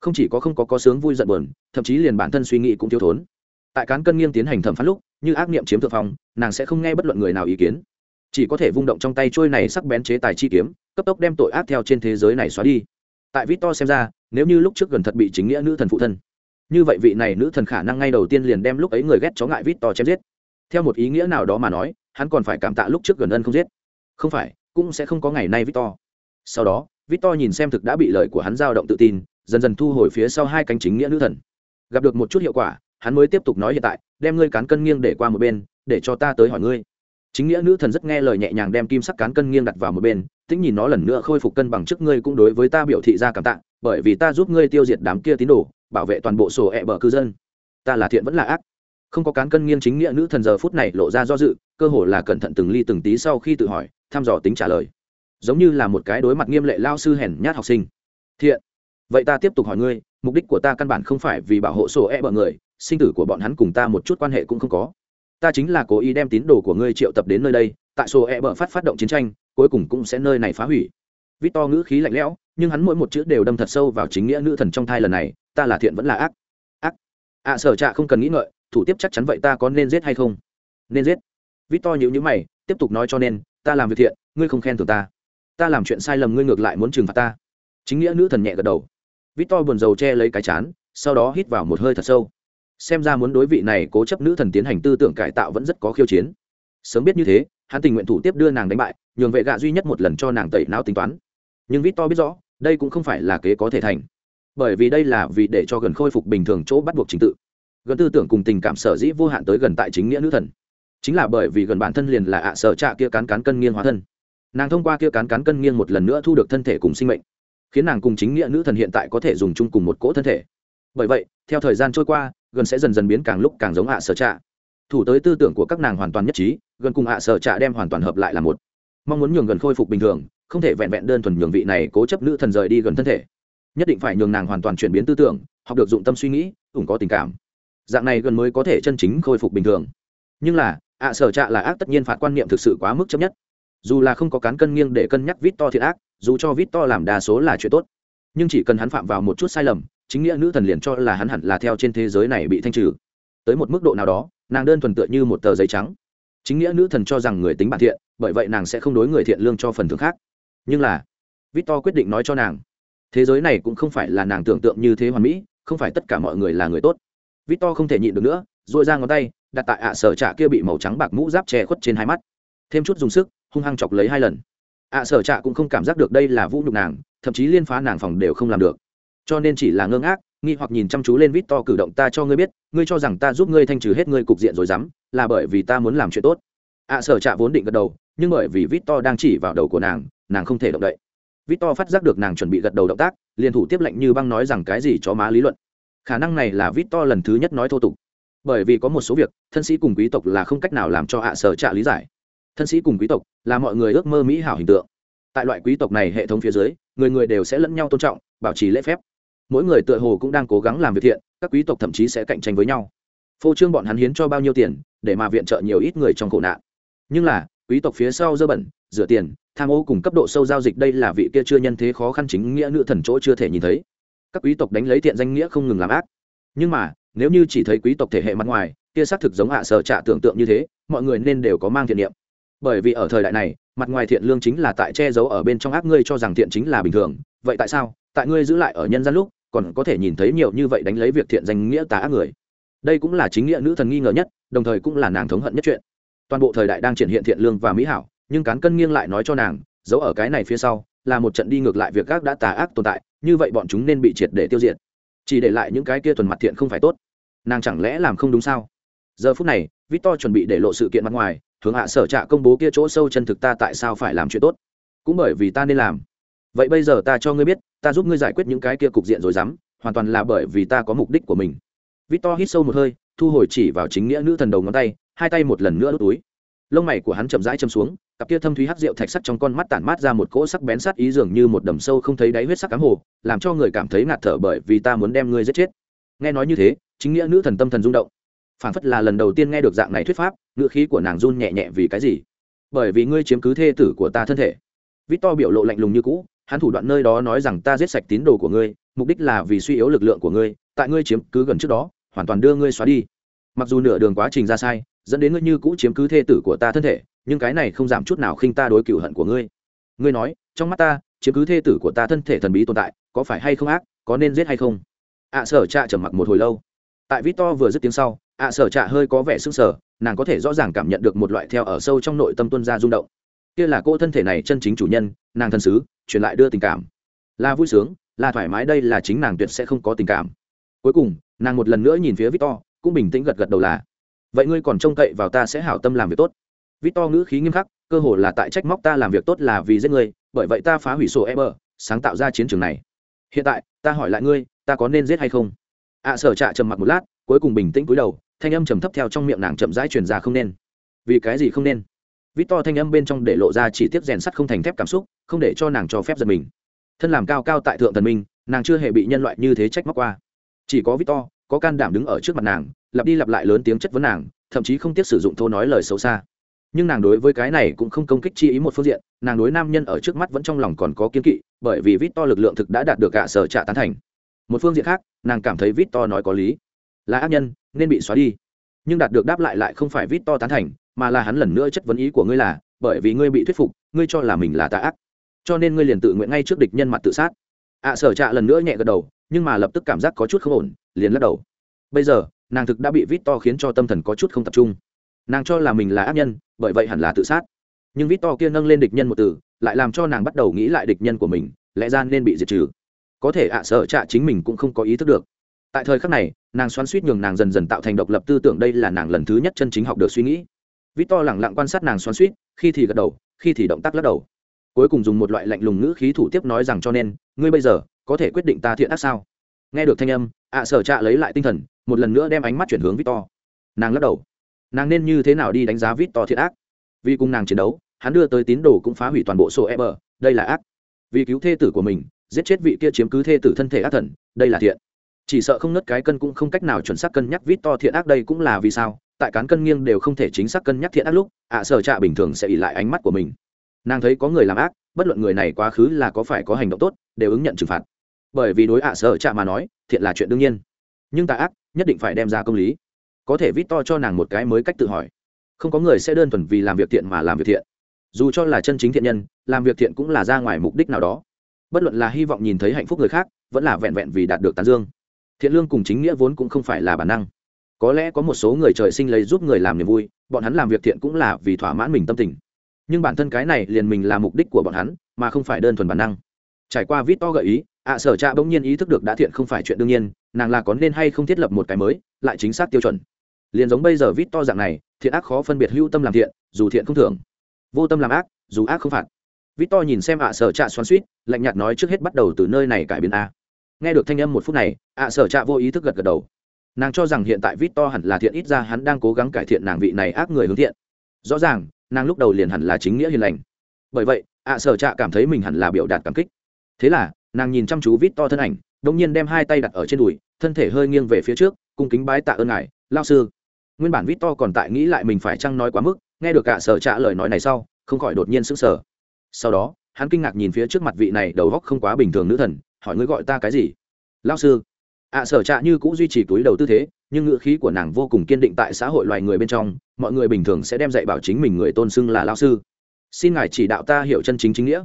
A: không chỉ có không có có sướng vui giận buồn, thậm chí liền bản thân suy nghĩ cũng thiếu thốn. Tại cán cân nghiêng tiến hành thẩm phán lúc, như ác niệm chiếm thượng phong, nàng sẽ không nghe bất luận người nào ý kiến. Chỉ có thể vung động trong tay trôi này sắc bén chế tài chi kiếm, cấp tốc đem tội ác theo trên thế giới này xóa đi. Tại victor xem ra, nếu như lúc trước gần thật bị chính nghĩa nữ thần phụ thân, như vậy vị này nữ thần khả năng ngay đầu tiên liền đem lúc ấy người ghét chó ngại victor chém giết. Theo một ý nghĩa nào đó mà nói, hắn còn phải cảm tạ lúc trước gần ân không giết. Không phải, cũng sẽ không có ngày nay victor sau đó victor nhìn xem thực đã bị lời của hắn dao động tự tin dần dần thu hồi phía sau hai cánh chính nghĩa nữ thần. Gặp được một chút hiệu quả, hắn mới tiếp tục nói hiện tại, đem ngươi cán cân nghiêng để qua một bên, để cho ta tới hỏi ngươi. Chính nghĩa nữ thần rất nghe lời nhẹ nhàng đem kim sắc cán cân nghiêng đặt vào một bên tĩnh nhìn nó lần nữa khôi phục cân bằng trước ngươi cũng đối với ta biểu thị ra cảm tạ, bởi vì ta giúp ngươi tiêu diệt đám kia tín đồ, bảo vệ toàn bộ sổ ẹ bờ cư dân. Ta là thiện vẫn là ác. Không có cán cân nghiêng chính nghĩa nữ thần giờ phút này lộ ra do dự, cơ hồ là cẩn thận từng ly từng tí sau khi tự hỏi, thăm dò tính trả lời. Giống như là một cái đối mặt nghiêm lệ lao sư hèn nhát học sinh. Thiện vậy ta tiếp tục hỏi ngươi mục đích của ta căn bản không phải vì bảo hộ sổ e bờ người sinh tử của bọn hắn cùng ta một chút quan hệ cũng không có. Ta chính là cố ý đem tín đồ của ngươi triệu tập đến nơi đây tại sổ e bờ phát phát động chiến tranh cuối cùng cũng sẽ nơi này phá hủy. Vít to ngữ khí lạnh lẽo nhưng hắn mỗi một chữ đều đâm thật sâu vào chính nghĩa nữ thần trong thai lần này ta là thiện vẫn là ác. Ác. Ạ à, sở trạ không cần nghĩ ngợi thủ tiếp chắc chắn vậy ta có nên giết hay không? Nên giết. Vít to nhữ nhữ mày tiếp tục nói cho nên ta làm việc thiện ngươi không khen thưởng ta. Ta làm chuyện sai lầm ngươi ngược lại muốn trừng phạt ta. Chính nghĩa nữ thần nhẹ gật đầu vít to buồn rầu che lấy cái chán, sau đó hít vào một hơi thật sâu. Xem ra muốn đối vị này cố chấp nữ thần tiến hành tư tưởng cải tạo vẫn rất có khiêu chiến. Sớm biết như thế, hắn tình nguyện thủ tiếp đưa nàng đánh bại, nhường vệ gạ duy nhất một lần cho nàng tẩy não tính toán. Nhưng vít to biết rõ, đây cũng không phải là kế có thể thành. Bởi vì đây là vì để cho gần khôi phục bình thường chỗ bắt buộc chính tự. Gần tư tưởng cùng tình cảm sở dĩ vô hạn tới gần tại chính nghĩa nữ thần. Chính là bởi vì gần bản thân liền là ạ sở trạ kia cán cán cân nghiêng hóa thân. Nàng thông qua kia cán cán cân nghiêng một lần nữa thu được thân thể cùng sinh mệnh khiến nàng cùng chính nghĩa nữ thần hiện tại có thể dùng chung cùng một cỗ thân thể. Bởi vậy, theo thời gian trôi qua, gần sẽ dần dần biến càng lúc càng giống ạ sở trạ. Thủ tới tư tưởng của các nàng hoàn toàn nhất trí, gần cùng ạ sở trạ đem hoàn toàn hợp lại là một. Mong muốn nhường gần khôi phục bình thường, không thể vẹn vẹn đơn thuần nhường vị này cố chấp nữ thần rời đi gần thân thể. Nhất định phải nhường nàng hoàn toàn chuyển biến tư tưởng, học được dụng tâm suy nghĩ, ủng có tình cảm. Dạng này gần mới có thể chân chính khôi phục bình thường. Nhưng là, ạ sở trạ là ác tất nhiên phạt quan niệm thực sự quá mức chấp nhất. Dù là không có cán cân nghiêng để cân nhắc vít to thiệt ác dù cho vít to làm đa số là chuyện tốt, nhưng chỉ cần hắn phạm vào một chút sai lầm, chính nghĩa nữ thần liền cho là hắn hẳn là theo trên thế giới này bị thanh trừ. Tới một mức độ nào đó, nàng đơn thuần tựa như một tờ giấy trắng. Chính nghĩa nữ thần cho rằng người tính bản thiện, bởi vậy nàng sẽ không đối người thiện lương cho phần thưởng khác. Nhưng là victor quyết định nói cho nàng, thế giới này cũng không phải là nàng tưởng tượng như thế hoàn mỹ, không phải tất cả mọi người là người tốt. Victor không thể nhịn được nữa dội ra ngón tay, đặt tại ạ sở trạ kia bị màu trắng bạc mũ giáp che khuất trên hai mắt. Thêm chút dùng sức, hung hăng chọc lấy hai lần ạ sở trạ cũng không cảm giác được đây là vũ nhục nàng, thậm chí liên phá nàng phòng đều không làm được. Cho nên chỉ là ngơ ngác, nghi hoặc nhìn chăm chú lên vít to cử động ta cho ngươi biết, ngươi cho rằng ta giúp ngươi thanh trừ hết ngươi cục diện rồi dám, là bởi vì ta muốn làm chuyện tốt. ạ sở trạ vốn định gật đầu, nhưng bởi vì vít to đang chỉ vào đầu của nàng nàng không thể động đậy. Vít to phát giác được nàng chuẩn bị gật đầu động tác, liền thủ tiếp lệnh như băng nói rằng cái gì cho má lý luận. Khả năng này là vít to lần thứ nhất nói thô tục. Bởi vì có một số việc, thân sĩ cùng quý tộc là không cách nào làm cho ạ sở trạ lý giải thân sĩ cùng quý tộc là mọi người ước mơ mỹ hảo hình tượng. Tại loại quý tộc này hệ thống phía dưới, người người đều sẽ lẫn nhau tôn trọng, bảo trì lễ phép. Mỗi người tựa hồ cũng đang cố gắng làm việc thiện, các quý tộc thậm chí sẽ cạnh tranh với nhau. Phô trương bọn hắn hiến cho bao nhiêu tiền, để mà viện trợ nhiều ít người trong khổ nạn. Nhưng là, quý tộc phía sau dơ bẩn, rửa tiền, tham ô cùng cấp độ sâu giao dịch đây là vị kia chưa nhân thế khó khăn chính nghĩa nữ thần chỗ chưa thể nhìn thấy. Các quý tộc đánh lấy thiện danh nghĩa không ngừng làm ác. Nhưng mà, nếu như chỉ thấy quý tộc thể hệ mặt ngoài, kia xác thực giống hạ sở trạ tưởng tượng như thế, mọi người nên đều có mang thiện niệm bởi vì ở thời đại này, mặt ngoài thiện lương chính là tại che giấu ở bên trong ác ngươi cho rằng thiện chính là bình thường. Vậy tại sao? Tại ngươi giữ lại ở nhân gian lúc, còn có thể nhìn thấy nhiều như vậy đánh lấy việc thiện danh nghĩa tà ác người. Đây cũng là chính nghĩa nữ thần nghi ngờ nhất, đồng thời cũng là nàng thống hận nhất chuyện. Toàn bộ thời đại đang triển hiện thiện lương và mỹ hảo, nhưng cán cân nghiêng lại nói cho nàng, giấu ở cái này phía sau, là một trận đi ngược lại việc các đã tà ác tồn tại, như vậy bọn chúng nên bị triệt để tiêu diệt. Chỉ để lại những cái kia thuần mặt thiện không phải tốt. Nàng chẳng lẽ làm không đúng sao? Giờ phút này, victor chuẩn bị để lộ sự kiện mặt ngoài hướng hạ sở trạ công bố kia chỗ sâu chân thực ta tại sao phải làm chuyện tốt? Cũng bởi vì ta nên làm. Vậy bây giờ ta cho ngươi biết, ta giúp ngươi giải quyết những cái kia cục diện rồi dám hoàn toàn là bởi vì ta có mục đích của mình. Victor hít sâu một hơi, thu hồi chỉ vào chính nghĩa nữ thần đầu ngón tay, hai tay một lần nữa đốt túi. Lông mày của hắn chậm rãi châm xuống, cặp kia thâm thúy hắc rượu thạch sắt trong con mắt tản mát ra một cỗ sắc bén sắt ý dường như một đầm sâu không thấy đáy huyết sắc cám hồ, làm cho người cảm thấy ngạt thở bởi vì ta muốn đem ngươi giết chết. Nghe nói như thế, chính nghĩa nữ thần tâm thần rung động phản phất là lần đầu tiên nghe được dạng này thuyết pháp, ngữ khí của nàng run nhẹ nhẹ vì cái gì? Bởi vì ngươi chiếm cứ thê tử của ta thân thể. Vít to biểu lộ lạnh lùng như cũ, hắn thủ đoạn nơi đó nói rằng ta giết sạch tín đồ của ngươi, mục đích là vì suy yếu lực lượng của ngươi, tại ngươi chiếm cứ gần trước đó, hoàn toàn đưa ngươi xóa đi. Mặc dù nửa đường quá trình ra sai, dẫn đến ngươi như cũ chiếm cứ thê tử của ta thân thể, nhưng cái này không giảm chút nào khinh ta đối cựu hận của ngươi. Ngươi nói, trong mắt ta, chiếm cứ thê tử của ta thân thể thần bí tồn tại, có phải hay không ác, có nên giết hay không? Ạ sở trạ trầm mặc một hồi lâu tại vít to vừa dứt tiếng sau, ạ sở trạ hơi có vẻ sưng sờ, nàng có thể rõ ràng cảm nhận được một loại theo ở sâu trong nội tâm tuân ra rung động. Kia là cô thân thể này chân chính chủ nhân, nàng thân sứ truyền lại đưa tình cảm. Là vui sướng, là thoải mái đây là chính nàng tuyệt sẽ không có tình cảm. Cuối cùng, nàng một lần nữa nhìn phía victor cũng bình tĩnh gật gật đầu là, vậy ngươi còn trông cậy vào ta sẽ hảo tâm làm việc tốt. Victor ngữ khí nghiêm khắc, cơ hồ là tại trách móc ta làm việc tốt là vì giết ngươi, bởi vậy ta phá hủy sổ eber, sáng tạo ra chiến trường này. Hiện tại, ta hỏi lại ngươi, ta có nên giết hay không? Ạ sở trạ trầm mặc một lát, cuối cùng bình tĩnh cúi đầu, thanh âm trầm thấp theo trong miệng nàng chậm rãi truyền ra không nên. Vì cái gì không nên? Vít to thanh âm bên trong để lộ ra chỉ tiếp rèn sắt không thành thép cảm xúc, không để cho nàng cho phép giật mình. Thân làm cao cao tại thượng thần minh, nàng chưa hề bị nhân loại như thế trách móc qua. Chỉ có vít to có can đảm đứng ở trước mặt nàng, lặp đi lặp lại lớn tiếng chất vấn nàng, thậm chí không tiếc sử dụng thô nói lời xấu xa. Nhưng nàng đối với cái này cũng không công kích chi ý một phương diện, nàng đối nam nhân ở trước mắt vẫn trong lòng còn có kiên kỵ, bởi vì vít to lực lượng thực đã đạt được cả sở trạ tán thành một phương diện khác, nàng cảm thấy vít to nói có lý. Là ác nhân, nên bị xóa đi. Nhưng đạt được đáp lại lại không phải vít to tán thành, mà là hắn lần nữa chất vấn ý của ngươi là, bởi vì ngươi bị thuyết phục, ngươi cho là mình là tà ác. Cho nên ngươi liền tự nguyện ngay trước địch nhân mặt tự sát. Ạ sở trạ lần nữa nhẹ gật đầu, nhưng mà lập tức cảm giác có chút không ổn, liền lắc đầu. Bây giờ, nàng thực đã bị vít to khiến cho tâm thần có chút không tập trung. Nàng cho là mình là ác nhân, bởi vậy hẳn là tự sát. Nhưng vít to kia nâng lên địch nhân một từ, lại làm cho nàng bắt đầu nghĩ lại địch nhân của mình, lẽ ra nên bị diệt trừ có thể ạ sở trạ chính mình cũng không có ý thức được. Tại thời khắc này, nàng xoắn suýt nhường nàng dần dần tạo thành độc lập tư tưởng đây là nàng lần thứ nhất chân chính học được suy nghĩ. Vít to lẳng lặng quan sát nàng xoắn suýt, khi thì gật đầu, khi thì động tác lắc đầu. Cuối cùng dùng một loại lạnh lùng ngữ khí thủ tiếp nói rằng cho nên, ngươi bây giờ có thể quyết định ta thiện ác sao? Nghe được thanh âm, ạ sở trạ lấy lại tinh thần, một lần nữa đem ánh mắt chuyển hướng vít to nàng lắc đầu. Nàng nên như thế nào đi đánh giá vít to thiện ác? Vì cùng nàng chiến đấu, hắn đưa tới tín đồ cũng phá hủy toàn bộ sổ e b đây là ác. Vì cứu thê tử của mình giết chết vị kia chiếm cứ thê tử thân thể ác thần, đây là thiện. Chỉ sợ không nứt cái cân cũng không cách nào chuẩn xác cân nhắc vít to thiện ác đây cũng là vì sao, tại cán cân nghiêng đều không thể chính xác cân nhắc thiện ác lúc, ạ sở trạ bình thường sẽ ỉ lại ánh mắt của mình. Nàng thấy có người làm ác, bất luận người này quá khứ là có phải có hành động tốt, đều ứng nhận trừng phạt. Bởi vì đối ạ sở trạ mà nói, thiện là chuyện đương nhiên. Nhưng tà ác, nhất định phải đem ra công lý. Có thể vít to cho nàng một cái mới cách tự hỏi. Không có người sẽ đơn thuần vì làm việc thiện mà làm việc thiện. Dù cho là chân chính thiện nhân, làm việc thiện cũng là ra ngoài mục đích nào đó bất luận là hy vọng nhìn thấy hạnh phúc người khác, vẫn là vẹn vẹn vì đạt được tán dương. Thiện lương cùng chính nghĩa vốn cũng không phải là bản năng. Có lẽ có một số người trời sinh lấy giúp người làm niềm vui, bọn hắn làm việc thiện cũng là vì thỏa mãn mình tâm tình. Nhưng bản thân cái này liền mình là mục đích của bọn hắn, mà không phải đơn thuần bản năng. Trải qua vít to gợi ý, ạ sở cha bỗng nhiên ý thức được đã thiện không phải chuyện đương nhiên, nàng là có nên hay không thiết lập một cái mới, lại chính xác tiêu chuẩn. Liền giống bây giờ vít to dạng này, thiện ác khó phân biệt hữu tâm làm thiện, dù thiện không thường vô tâm làm ác, dù ác không phạt vít to nhìn xem ạ sở trạ xoắn suýt, lạnh nhạt nói trước hết bắt đầu từ nơi này cải biến a. Nghe được thanh âm một phút này, ạ sở trạ vô ý thức gật gật đầu. Nàng cho rằng hiện tại vít to hẳn là thiện, ít ra hắn đang cố gắng cải thiện nàng vị này ác người hướng thiện. Rõ ràng, nàng lúc đầu liền hẳn là chính nghĩa hiền lành. Bởi vậy, ạ sở trạ cảm thấy mình hẳn là biểu đạt cảm kích. Thế là, nàng nhìn chăm chú vít to thân ảnh đông nhiên đem hai tay đặt ở trên đùi, thân thể hơi nghiêng về phía trước, cung kính bái tạ ơn ngài, lao sư. Nguyên bản vít to còn tại nghĩ lại mình phải chăng nói quá mức, nghe được ạ sở trạ lời nói này sau, không khỏi đột nhiên sững sờ sau đó, hắn kinh ngạc nhìn phía trước mặt vị này đầu góc không quá bình thường nữ thần, hỏi ngươi gọi ta cái gì? Lao sư. Ạ sở trạ như cũng duy trì túi đầu tư thế, nhưng ngữ khí của nàng vô cùng kiên định tại xã hội loài người bên trong, mọi người bình thường sẽ đem dạy bảo chính mình người tôn xưng là lao sư. Xin ngài chỉ đạo ta hiểu chân chính chính nghĩa.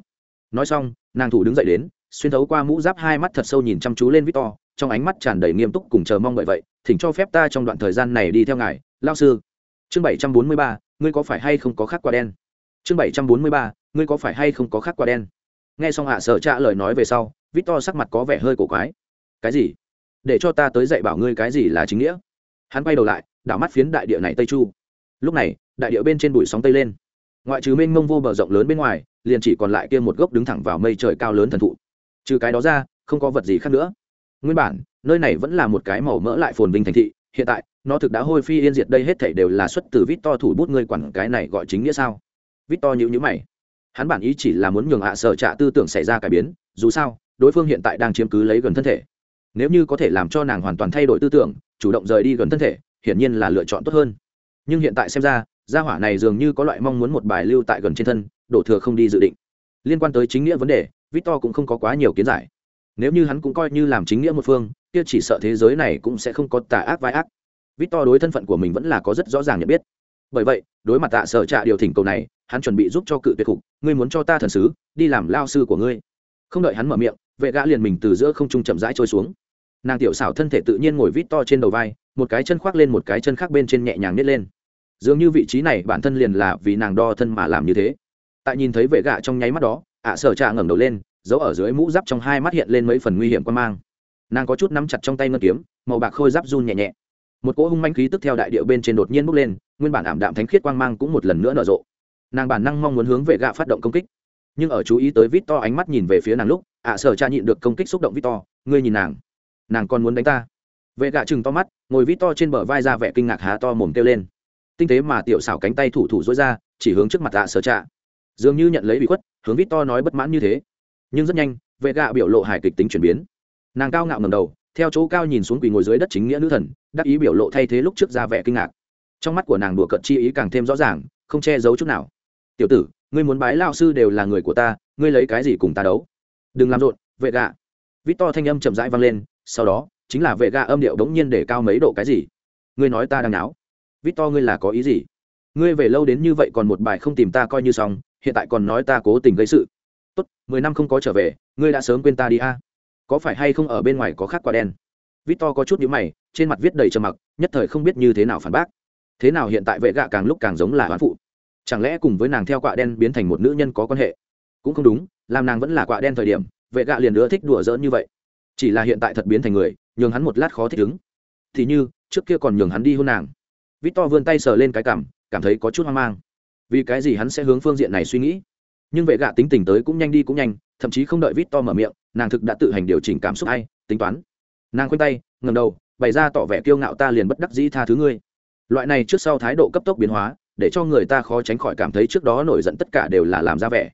A: Nói xong, nàng thủ đứng dậy đến, xuyên thấu qua mũ giáp hai mắt thật sâu nhìn chăm chú lên victor, trong ánh mắt tràn đầy nghiêm túc cùng chờ mong vậy vậy, thỉnh cho phép ta trong đoạn thời gian này đi theo ngài lao sư. Chương bảy trăm bốn mươi ba, ngươi có phải hay không có khác quả đen? Chương bảy trăm bốn mươi ba, ngươi có phải hay không có khác quả đen? Nghe xong hạ sở trả lời nói về sau, victor sắc mặt có vẻ hơi cổ quái. Cái gì? Để cho ta tới dạy bảo ngươi cái gì là chính nghĩa? Hắn quay đầu lại, đảo mắt phiến đại địa này tây chu. Lúc này, đại địa bên trên bụi sóng tây lên. Ngoại trừ mênh mông vô bờ rộng lớn bên ngoài, liền chỉ còn lại kia một gốc đứng thẳng vào mây trời cao lớn thần thụ. Trừ cái đó ra, không có vật gì khác nữa. Nguyên bản, nơi này vẫn là một cái màu mỡ lại phồn vinh thành thị. Hiện tại, nó thực đã hôi phi yên diệt đây hết thảy đều là xuất từ vít to thủ bút ngươi quản cái này gọi chính nghĩa sao? Vít to nhữ nhữ mày. Hắn bản ý chỉ là muốn nhường hạ sở trạ tư tưởng xảy ra cải biến, dù sao, đối phương hiện tại đang chiếm cứ lấy gần thân thể. Nếu như có thể làm cho nàng hoàn toàn thay đổi tư tưởng, chủ động rời đi gần thân thể, hiển nhiên là lựa chọn tốt hơn. Nhưng hiện tại xem ra, gia hỏa này dường như có loại mong muốn một bài lưu tại gần trên thân, đổ thừa không đi dự định. Liên quan tới chính nghĩa vấn đề, victor cũng không có quá nhiều kiến giải. Nếu như hắn cũng coi như làm chính nghĩa một phương, kia chỉ sợ thế giới này cũng sẽ không có tà ác vai ác. Victor đối thân phận của mình vẫn là có rất rõ ràng nhận biết. Bởi vậy đối mặt tạ sở trạ điều thỉnh cầu này, hắn chuẩn bị giúp cho cự tuyệt cục ngươi muốn cho ta thần sứ, đi làm lao sư của ngươi. Không đợi hắn mở miệng, vệ gã liền mình từ giữa không trung chậm rãi trôi xuống. Nàng tiểu xảo thân thể tự nhiên ngồi vít to trên đầu vai, một cái chân khoác lên một cái chân khác bên trên nhẹ nhàng nít lên. Dường như vị trí này bản thân liền là vì nàng đo thân mà làm như thế. Tại nhìn thấy vệ gạ trong nháy mắt đó, ạ à sở trạ ngẩng đầu lên giấu ở dưới mũ giáp trong hai mắt hiện lên mấy phần nguy hiểm quan mang. Nàng có chút nắm chặt trong tay ngân kiếm, màu bạc khôi giáp run nhẹ nhẹ một cỗ hung manh khí tức theo đại điệu bên trên đột nhiên bốc lên, nguyên bản ảm đạm thánh khiết quang mang cũng một lần nữa nở rộ. Nàng bản năng mong muốn hướng về gạ phát động công kích, nhưng ở chú ý tới vít to ánh mắt nhìn về phía nàng lúc, ạ à sở cha nhịn được công kích xúc động vít to ngươi nhìn nàng nàng còn muốn đánh ta? Vệ gạ chừng to mắt, ngồi vít to trên bờ vai ra vẻ kinh ngạc há to mồm kêu lên. Tinh tế mà tiểu xảo cánh tay thủ thủ dối ra, chỉ hướng trước mặt ạ à sở cha. Dường như nhận lấy bị khuất, hướng vít to nói bất mãn như thế. Nhưng rất nhanh, vệ gạ biểu lộ hài kịch tính chuyển biến. Nàng cao ngạo ngầm đầu theo chỗ cao nhìn xuống quỳ ngồi dưới đất chính nghĩa nữ thần, đắc ý biểu lộ thay thế lúc trước ra vẻ kinh ngạc. Trong mắt của nàng đùa cợt chi ý càng thêm rõ ràng, không che giấu chút nào. Tiểu tử, ngươi muốn bái lao sư đều là người của ta, ngươi lấy cái gì cùng ta đấu? Đừng làm rộn, vệ gạ vít to thanh âm chậm rãi vang lên, sau đó, chính là vệ gạ âm điệu đống nhiên để cao mấy độ cái gì? Ngươi nói ta đang náo. Vít to, ngươi là có ý gì? Ngươi về lâu đến như vậy còn một bài không tìm ta coi như xong, hiện tại còn nói ta cố tình gây sự. Tốt, mười năm không có trở về, ngươi đã sớm quên ta đi a có phải hay không ở bên ngoài có khác quả đen? Vít to có chút nhữ mày, trên mặt viết đầy trầm mặc, nhất thời không biết như thế nào phản bác. Thế nào hiện tại vệ gạ càng lúc càng giống là hoán phụ? Chẳng lẽ cùng với nàng theo quạ đen biến thành một nữ nhân có quan hệ? Cũng không đúng, làm nàng vẫn là quạ đen thời điểm, vệ gạ liền nữa thích đùa giỡn như vậy. Chỉ là hiện tại thật biến thành người, nhường hắn một lát khó thích ứng. Thì như, trước kia còn nhường hắn đi hôn nàng. Vít to vươn tay sờ lên cái cảm cảm thấy có chút hoang mang. Vì cái gì hắn sẽ hướng phương diện này suy nghĩ? Nhưng vệ gạ tính tình tới cũng nhanh đi cũng nhanh, thậm chí không đợi vít to mở miệng nàng thực đã tự hành điều chỉnh cảm xúc hay tính toán. Nàng khoanh tay ngầm đầu, bày ra tỏ vẻ kiêu ngạo ta liền bất đắc dĩ tha thứ ngươi. Loại này trước sau thái độ cấp tốc biến hóa, để cho người ta khó tránh khỏi cảm thấy trước đó nổi giận tất cả đều là làm ra vẻ.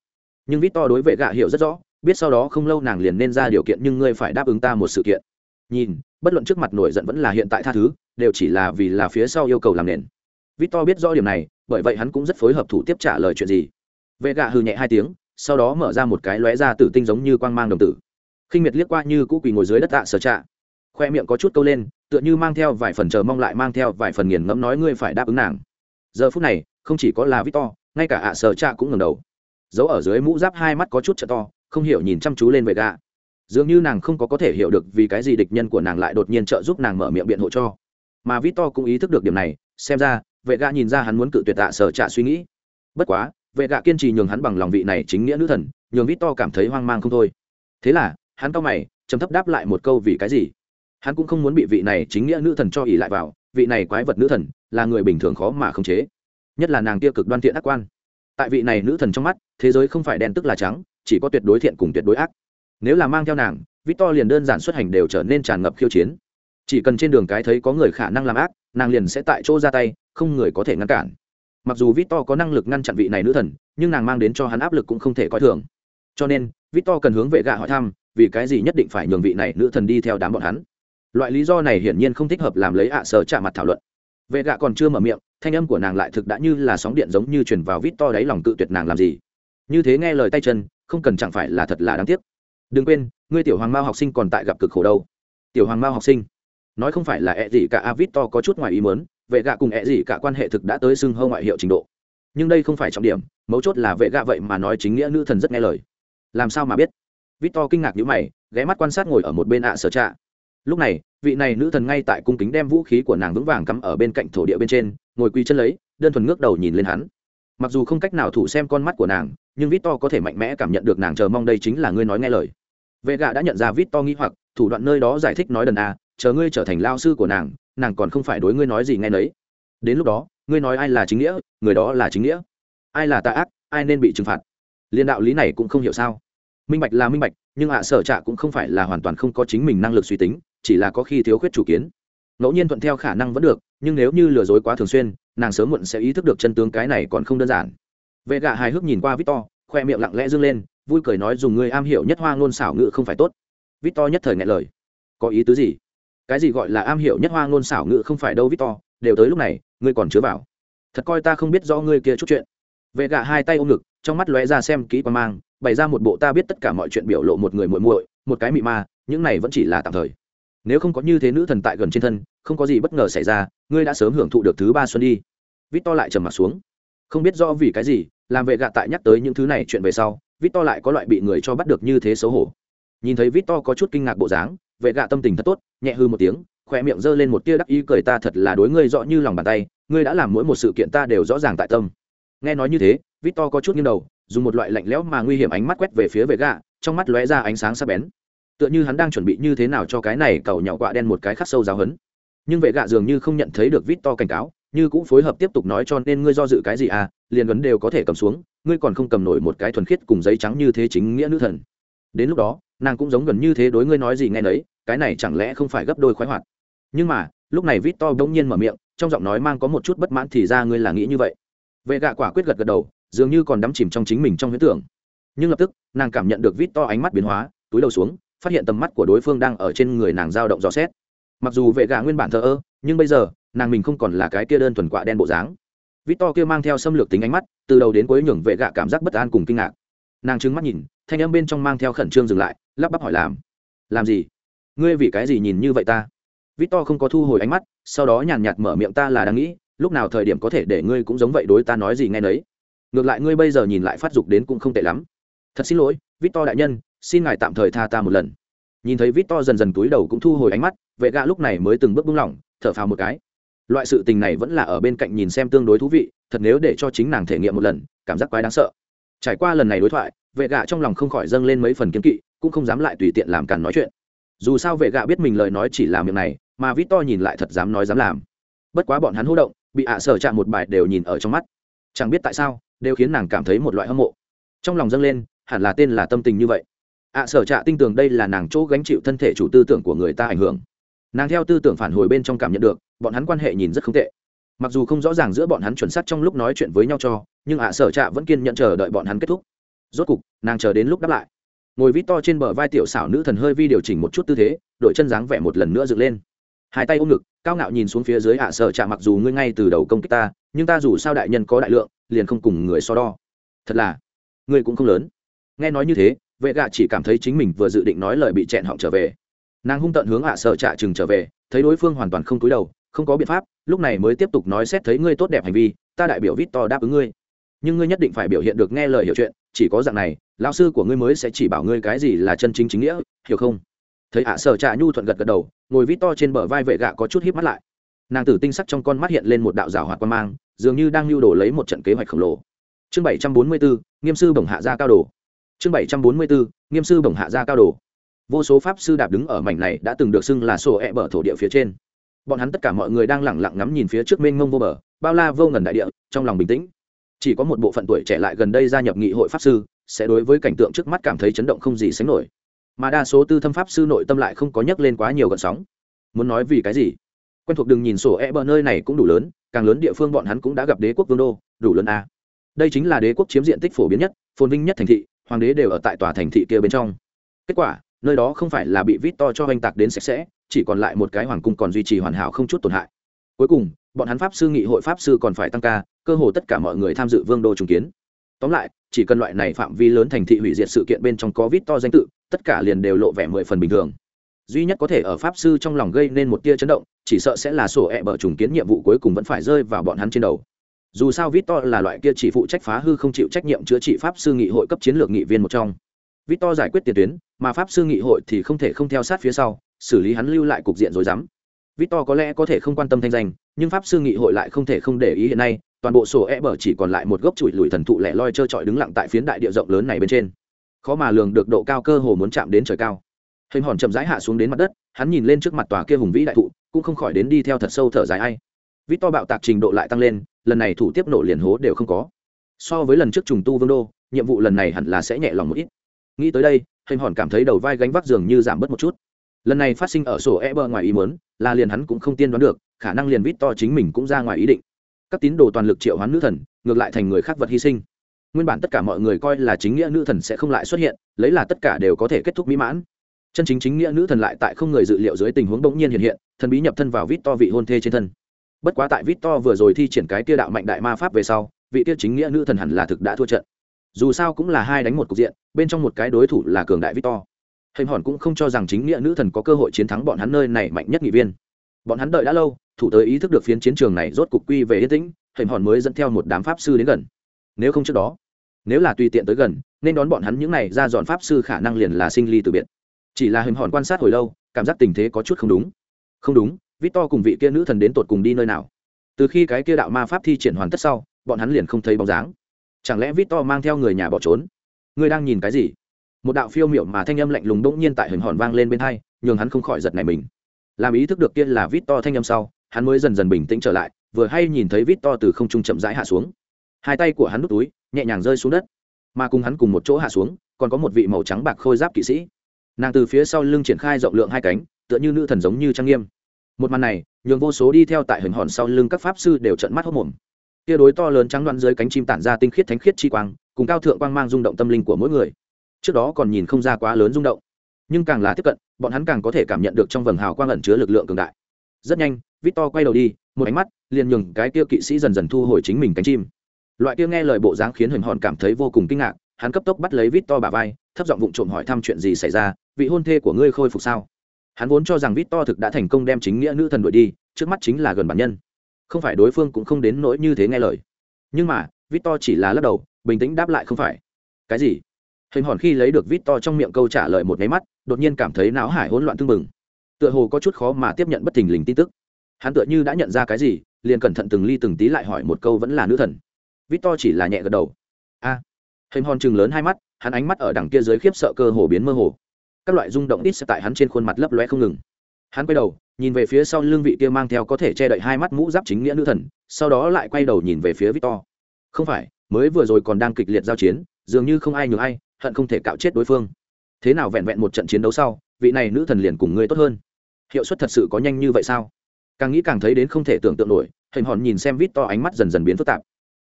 A: Nhưng vít to đối vệ gạ hiểu rất rõ, biết sau đó không lâu nàng liền nên ra điều kiện nhưng ngươi phải đáp ứng ta một sự kiện. Nhìn, bất luận trước mặt nổi giận vẫn là hiện tại tha thứ, đều chỉ là vì là phía sau yêu cầu làm nền. Vít to biết rõ điểm này, bởi vậy hắn cũng rất phối hợp thủ tiếp trả lời chuyện gì. Vệ gạ hư nhẹ hai tiếng, sau đó mở ra một cái lóe ra tử tinh giống như quang mang đồng tử khinh miệt liếc qua như cũ quỳ ngồi dưới đất tạ sở trạ. Khoe miệng có chút câu lên, tựa như mang theo vài phần chờ mong lại mang theo vài phần nghiền ngẫm nói ngươi phải đáp ứng nàng. Giờ phút này, không chỉ có là victor, ngay cả ạ, sở trạ cũng ngẩng đầu. Giấu ở dưới mũ giáp hai mắt có chút trợ to, không hiểu nhìn chăm chú lên vệ gạ dường như nàng không có có thể hiểu được vì cái gì địch nhân của nàng lại đột nhiên trợ giúp nàng mở miệng biện hộ cho. Mà victor cũng ý thức được điểm này, xem ra, vệ gạ nhìn ra hắn muốn cự tuyệt tạ sở trạ suy nghĩ. Bất quá, vệ gạ kiên trì nhường hắn bằng lòng vị này chính nghĩa nữ thần, nhường victor cảm thấy hoang mang không thôi. Thế là hắn cao mày, trầm thấp đáp lại một câu vì cái gì? Hắn cũng không muốn bị vị này chính nghĩa nữ thần cho ỉ lại vào, vị này quái vật nữ thần là người bình thường khó mà khống chế. Nhất là nàng kia cực đoan thiện ác quan. Tại vị này nữ thần trong mắt, thế giới không phải đen tức là trắng, chỉ có tuyệt đối thiện cùng tuyệt đối ác. Nếu là mang theo nàng, victor liền đơn giản xuất hành đều trở nên tràn ngập khiêu chiến. Chỉ cần trên đường cái thấy có người khả năng làm ác, nàng liền sẽ tại chỗ ra tay, không người có thể ngăn cản. Mặc dù victor có năng lực ngăn chặn vị này nữ thần, nhưng nàng mang đến cho hắn áp lực cũng không thể coi thường. Cho nên, victor cần hướng vệ gạ hỏi thăm vì cái gì nhất định phải nhường vị này nữ thần đi theo đám bọn hắn? Loại lý do này hiển nhiên không thích hợp làm lấy ạ à sở trả mặt thảo luận. Vệ gạ còn chưa mở miệng, thanh âm của nàng lại thực đã như là sóng điện giống như truyền vào vít to đáy lòng tự tuyệt nàng làm gì. Như thế nghe lời tay chân, không cần chẳng phải là thật là đáng tiếc. Đừng quên, ngươi tiểu hoàng mao học sinh còn tại gặp cực khổ đâu. Tiểu hoàng mao học sinh, nói không phải là ẹ gì cả a vít to có chút ngoài ý mớn vệ gạ cùng ẹ gì cả quan hệ thực đã tới xưng hâu ngoại hiệu trình độ. Nhưng đây không phải trọng điểm, mấu chốt là vệ gạ vậy mà nói chính nghĩa nữ thần rất nghe lời. Làm sao mà biết? Vít to kinh ngạc nhữ mày, ghé mắt quan sát ngồi ở một bên ạ sở trạ. Lúc này, vị này nữ thần ngay tại cung kính đem vũ khí của nàng vững vàng cắm ở bên cạnh thổ địa bên trên, ngồi quỳ chân lấy, đơn thuần ngước đầu nhìn lên hắn. Mặc dù không cách nào thủ xem con mắt của nàng, nhưng vít to có thể mạnh mẽ cảm nhận được nàng chờ mong đây chính là ngươi nói nghe lời. Vệ gạ đã nhận ra vít to nghĩ hoặc, thủ đoạn nơi đó giải thích nói đần a chờ ngươi trở thành lao sư của nàng nàng còn không phải đối ngươi nói gì nghe nấy. Đến lúc đó, ngươi nói ai là chính nghĩa, người đó là chính nghĩa. Ai là tà ác, ai nên bị trừng phạt. Liên đạo lý này cũng không hiểu sao minh bạch là minh bạch, nhưng ạ sở trạ cũng không phải là hoàn toàn không có chính mình năng lực suy tính, chỉ là có khi thiếu khuyết chủ kiến. Ngẫu nhiên thuận theo khả năng vẫn được, nhưng nếu như lừa dối quá thường xuyên, nàng sớm muộn sẽ ý thức được chân tướng cái này còn không đơn giản. Vệ gạ hài hước nhìn qua victor, khoe miệng lặng lẽ dâng lên, vui cười nói dùng người am hiểu nhất hoa ngôn xảo ngữ không phải tốt. Victor nhất thời ngại lời. Có ý tứ gì? Cái gì gọi là am hiểu nhất hoa ngôn xảo ngữ không phải đâu victor, đều tới lúc này, ngươi còn chứa vào. Thật coi ta không biết rõ ngươi kia chút chuyện. Vệ gạ hai tay ôm ngực, trong mắt lóe ra xem kỹ qua mang bày ra một bộ ta biết tất cả mọi chuyện biểu lộ một người muội muội, một cái mị ma, những này vẫn chỉ là tạm thời. Nếu không có như thế nữ thần tại gần trên thân, không có gì bất ngờ xảy ra, ngươi đã sớm hưởng thụ được thứ ba xuân đi. Vít to lại trầm mặt xuống. Không biết do vì cái gì, làm vệ gạ tại nhắc tới những thứ này chuyện về sau, vít to lại có loại bị người cho bắt được như thế xấu hổ. Nhìn thấy vít to có chút kinh ngạc bộ dáng, vệ gạ tâm tình thật tốt, nhẹ hư một tiếng khoe miệng g ơ lên một tia đắc ý cười ta thật là đối ngươi rõ như lòng bàn tay, ngươi đã làm mỗi một sự kiện ta đều rõ ràng tại tâm. Nghe nói như thế, vít to có chút nghiêng đầu dùng một loại lạnh lẽo mà nguy hiểm ánh mắt quét về phía vệ gạ trong mắt lóe ra ánh sáng sắc bén. Tựa như hắn đang chuẩn bị như thế nào cho cái này cầu nhỏ quạ đen một cái khắc sâu giáo hấn. Nhưng vệ gạ dường như không nhận thấy được vít to cảnh cáo, như cũng phối hợp tiếp tục nói cho nên ngươi do dự cái gì à liền vấn đều có thể cầm xuống, ngươi còn không cầm nổi một cái thuần khiết cùng giấy trắng như thế chính nghĩa nữ thần. Đến lúc đó, nàng cũng giống gần như thế đối ngươi nói gì nghe nấy, cái này chẳng lẽ không phải gấp đôi khoái hoạt. Nhưng mà, lúc này vít to bỗng nhiên mở miệng, trong giọng nói mang có một chút bất mãn thì ra ngươi là nghĩ như vậy. Vệ gạ quả quyết gật gật đầu dường như còn đắm chìm trong chính mình trong huyễn tưởng. Nhưng lập tức, nàng cảm nhận được vít to ánh mắt biến hóa, túi đầu xuống, phát hiện tầm mắt của đối phương đang ở trên người nàng dao động dò xét. Mặc dù vệ gà nguyên bản thờ ơ, nhưng bây giờ, nàng mình không còn là cái kia đơn thuần quạ đen bộ dáng. Vít to kia mang theo xâm lược tính ánh mắt, từ đầu đến cuối nhường vệ gã cảm giác bất an cùng kinh ngạc. Nàng trứng mắt nhìn, thanh âm bên trong mang theo khẩn trương dừng lại, lắp bắp hỏi làm. Làm gì? Ngươi vì cái gì nhìn như vậy ta? Vít to không có thu hồi ánh mắt, sau đó nhàn nhạt mở miệng ta là đang nghĩ, lúc nào thời điểm có thể để ngươi cũng giống vậy đối ta nói gì nghe nấy ngược lại ngươi bây giờ nhìn lại phát dục đến cũng không tệ lắm. Thật xin lỗi vít to đại nhân, xin ngài tạm thời tha ta một lần. Nhìn thấy vít to dần dần túi đầu cũng thu hồi ánh mắt, vệ gạ lúc này mới từng bước buông lỏng, thở phào một cái. Loại sự tình này vẫn là ở bên cạnh nhìn xem tương đối thú vị, thật nếu để cho chính nàng thể nghiệm một lần, cảm giác quái đáng sợ. Trải qua lần này đối thoại, vệ gạ trong lòng không khỏi dâng lên mấy phần kiếm kỵ, cũng không dám lại tùy tiện làm càn nói chuyện. Dù sao vệ gạ biết mình lời nói chỉ làm việc này, mà vít to nhìn lại thật dám nói dám làm. Bất quá bọn hắn hỗ động, bị ạ sở chạm một bài đều nhìn ở trong mắt. Chẳng biết tại sao đều khiến nàng cảm thấy một loại hâm mộ. Trong lòng dâng lên, hẳn là tên là tâm tình như vậy. Ạ sở trạ tinh tường đây là nàng chỗ gánh chịu thân thể chủ tư tưởng của người ta ảnh hưởng. Nàng theo tư tưởng phản hồi bên trong cảm nhận được, bọn hắn quan hệ nhìn rất không tệ. Mặc dù không rõ ràng giữa bọn hắn chuẩn xác trong lúc nói chuyện với nhau cho, nhưng ạ sở trạ vẫn kiên nhận chờ đợi bọn hắn kết thúc. Rốt cục, nàng chờ đến lúc đáp lại. Ngồi vít to trên bờ vai tiểu xảo nữ thần hơi vi điều chỉnh một chút tư thế, đội chân dáng vẻ một lần nữa dựng lên. Hai tay ôm ngực, cao ngạo nhìn xuống phía dưới ạ sở trạ mặc dù ngươi ngay từ đầu công kích ta, nhưng ta dù sao đại nhân có đại lượng liền không cùng người so đo. Thật là ngươi cũng không lớn. Nghe nói như thế, vệ gạ chỉ cảm thấy chính mình vừa dự định nói lời bị chẹn họng trở về. Nàng hung tận hướng hạ sợ trạ chừng trở về, thấy đối phương hoàn toàn không túi đầu, không có biện pháp, lúc này mới tiếp tục nói xét thấy ngươi tốt đẹp hành vi, ta đại biểu vít to đáp ứng ngươi. Nhưng ngươi nhất định phải biểu hiện được nghe lời hiểu chuyện, chỉ có dạng này, lão sư của ngươi mới sẽ chỉ bảo ngươi cái gì là chân chính chính nghĩa, hiểu không? Thấy ạ sở trà nhu thuận gật gật đầu, ngồi vít to trên bờ vai vệ gạ có chút híp mắt lại. Nàng tử tinh sắc trong con mắt hiện lên một đạo rào hoạt quan mang dường như đang lưu đồ lấy một trận kế hoạch khổng lồ. Chương bảy trăm bốn mươi bốn nghiêm sư bổng hạ gia cao đồ. Chương bảy trăm bốn mươi bốn nghiêm sư bổng hạ gia cao đồ. Vô số pháp sư đạp đứng ở mảnh này đã từng được xưng là sổ ẹ bờ thổ địa phía trên. Bọn hắn tất cả mọi người đang lẳng lặng ngắm nhìn phía trước mênh mông vô bờ, bao la vô ngần đại địa, trong lòng bình tĩnh. Chỉ có một bộ phận tuổi trẻ lại gần đây gia nhập nghị hội pháp sư, sẽ đối với cảnh tượng trước mắt cảm thấy chấn động không gì sánh nổi. Mà đa số tư thâm pháp sư nội tâm lại không có nhắc lên quá nhiều gợn sóng. Muốn nói vì cái gì? Quen thuộc đừng nhìn sổ e bờ nơi này cũng đủ lớn, càng lớn địa phương bọn hắn cũng đã gặp đế quốc vương đô, đủ lớn a đây chính là đế quốc chiếm diện tích phổ biến nhất, phồn vinh nhất thành thị, hoàng đế đều ở tại tòa thành thị kia bên trong. Kết quả, nơi đó không phải là bị vít to cho oanh tạc đến sạch sẽ, chỉ còn lại một cái hoàng cung còn duy trì hoàn hảo không chút tổn hại. Cuối cùng, bọn hắn pháp sư, nghị hội pháp sư còn phải tăng ca, cơ hồ tất cả mọi người tham dự vương đô trùng kiến. Tóm lại, chỉ cần loại này phạm vi lớn thành thị hủy diệt sự kiện bên trong có vít to danh tự, tất cả liền đều lộ vẻ mười phần bình thường. Duy nhất có thể ở pháp sư trong lòng gây nên một tia chấn động chỉ sợ sẽ là sổ ẹ、e、bở trùng kiến nhiệm vụ cuối cùng vẫn phải rơi vào bọn hắn trên đầu. Dù sao vít to là loại kia chỉ phụ trách phá hư không chịu trách nhiệm chữa trị pháp sư nghị hội cấp chiến lược nghị viên một trong. Vít to giải quyết tiền tuyến, mà pháp sư nghị hội thì không thể không theo sát phía sau, xử lý hắn lưu lại cục diện rồi dám vít to có lẽ có thể không quan tâm thanh danh, nhưng pháp sư nghị hội lại không thể không để ý hiện nay, toàn bộ sổ e bờ chỉ còn lại một gốc chùi lùi thần thụ lẻ loi trơ trọi đứng lặng tại phiến đại địa rộng lớn này bên trên. Khó mà lường được độ cao cơ hồ muốn chạm đến trời cao. Hình hòn chậm rãi hạ xuống đến mặt đất, hắn nhìn lên trước mặt tòa kia hùng vĩ đại thụ cũng không khỏi đến đi theo thật sâu thở dài ai. Vít to bạo tạc trình độ lại tăng lên, lần này thủ tiếp nổ liền hố đều không có. So với lần trước trùng tu vương đô, nhiệm vụ lần này hẳn là sẽ nhẹ lòng một ít. Nghĩ tới đây hình hòn cảm thấy đầu vai gánh vác dường như giảm bớt một chút. Lần này phát sinh ở sổ e bờ ngoài ý muốn, là liền hắn cũng không tiên đoán được, khả năng liền vít to chính mình cũng ra ngoài ý định. Các tín đồ toàn lực triệu hoán nữ thần, ngược lại thành người khác vật hy sinh. Nguyên bản tất cả mọi người coi là chính nghĩa nữ thần sẽ không lại xuất hiện, lấy là tất cả đều có thể kết thúc mỹ mãn chân chính chính nghĩa nữ thần lại tại không người dự liệu dưới tình huống bỗng nhiên hiện hiện, thần bí nhập thân vào vít to vị hôn thê trên thân. Bất quá tại vít to vừa rồi thi triển cái tia đạo mạnh đại ma pháp về sau, vị tia chính nghĩa nữ thần hẳn là thực đã thua trận. Dù sao cũng là hai đánh một cục diện, bên trong một cái đối thủ là cường đại vít to. Hình hòn cũng không cho rằng chính nghĩa nữ thần có cơ hội chiến thắng bọn hắn nơi này mạnh nhất nghị viên. Bọn hắn đợi đã lâu, thủ tới ý thức được phiến chiến trường này rốt cục quy về yên tĩnh, hình hòn mới dẫn theo một đám pháp sư đến gần. Nếu không trước đó, nếu là tùy tiện tới gần, nên đón bọn hắn những này ra dọn pháp sư khả năng liền là sinh ly từ biệt chỉ là hình hòn quan sát hồi lâu, cảm giác tình thế có chút không đúng. Không đúng vít to cùng vị kia nữ thần đến tột cùng đi nơi nào? Từ khi cái kia đạo ma pháp thi triển hoàn tất sau, bọn hắn liền không thấy bóng dáng. Chẳng lẽ vít to mang theo người nhà bỏ trốn? Ngươi đang nhìn cái gì? Một đạo phiêu miệu mà thanh âm lạnh lùng bỗng nhiên tại hình hòn vang lên bên hai, nhường hắn không khỏi giật này mình. Làm ý thức được kia là vít to thanh âm sau, hắn mới dần dần bình tĩnh trở lại, vừa hay nhìn thấy vít to từ không trung chậm rãi hạ xuống. Hai tay của hắn nút túi, nhẹ nhàng rơi xuống đất. Mà cùng hắn cùng một chỗ hạ xuống, còn có một vị màu trắng bạc khôi giáp kỵ sĩ nàng từ phía sau lưng triển khai rộng lượng hai cánh, tựa như nữ thần giống như trang nghiêm. Một màn này, nhường vô số đi theo tại hình hòn sau lưng các pháp sư đều trận mắt hốc mồm. Tia đối to lớn trắng đoạn dưới cánh chim tản ra tinh khiết thánh khiết chi quang, cùng cao thượng quang mang rung động tâm linh của mỗi người. Trước đó còn nhìn không ra quá lớn rung động. Nhưng càng là tiếp cận, bọn hắn càng có thể cảm nhận được trong vầng hào quang ẩn chứa lực lượng cường đại. Rất nhanh, victor quay đầu đi, một ánh mắt liền nhường cái kia kỵ sĩ dần dần thu hồi chính mình cánh chim. Loại kia nghe lời bộ dáng khiến hình hòn cảm thấy vô cùng kinh ngạc hắn cấp tốc bắt lấy victor bà vai, thấp giọng vụng trộm hỏi thăm chuyện gì xảy ra, vị hôn thê của ngươi khôi phục sao? Hắn vốn cho rằng victor thực đã thành công đem chính nghĩa nữ thần đuổi đi, trước mắt chính là gần bản nhân. Không phải đối phương cũng không đến nỗi như thế nghe lời. Nhưng mà, victor chỉ là lắc đầu, bình tĩnh đáp lại không phải. Cái gì? Hình hòn khi lấy được victor trong miệng câu trả lời một nháy mắt, đột nhiên cảm thấy não hải hỗn loạn tưng bừng. Tựa hồ có chút khó mà tiếp nhận bất thình lình tin tức. Hắn tựa như đã nhận ra cái gì, liền cẩn thận từng ly từng tí lại hỏi một câu vẫn là nữ thần. Victor chỉ là nhẹ gật đầu hình hòn chừng lớn hai mắt, hắn ánh mắt ở đằng kia dưới khiếp sợ cơ hồ biến mơ hồ. Các loại rung động ít sẽ tại hắn trên khuôn mặt lấp loe không ngừng. Hắn quay đầu, nhìn về phía sau lưng vị kia mang theo có thể che đậy hai mắt mũ giáp chính nghĩa nữ thần, sau đó lại quay đầu nhìn về phía victor. Không phải, mới vừa rồi còn đang kịch liệt giao chiến, dường như không ai nhường ai, hận không thể cạo chết đối phương. Thế nào vẹn vẹn một trận chiến đấu sau, vị này nữ thần liền cùng ngươi tốt hơn. Hiệu suất thật sự có nhanh như vậy sao? Càng nghĩ càng thấy đến không thể tưởng tượng nổi, hình hòn nhìn xem vít to ánh mắt dần dần biến phức tạp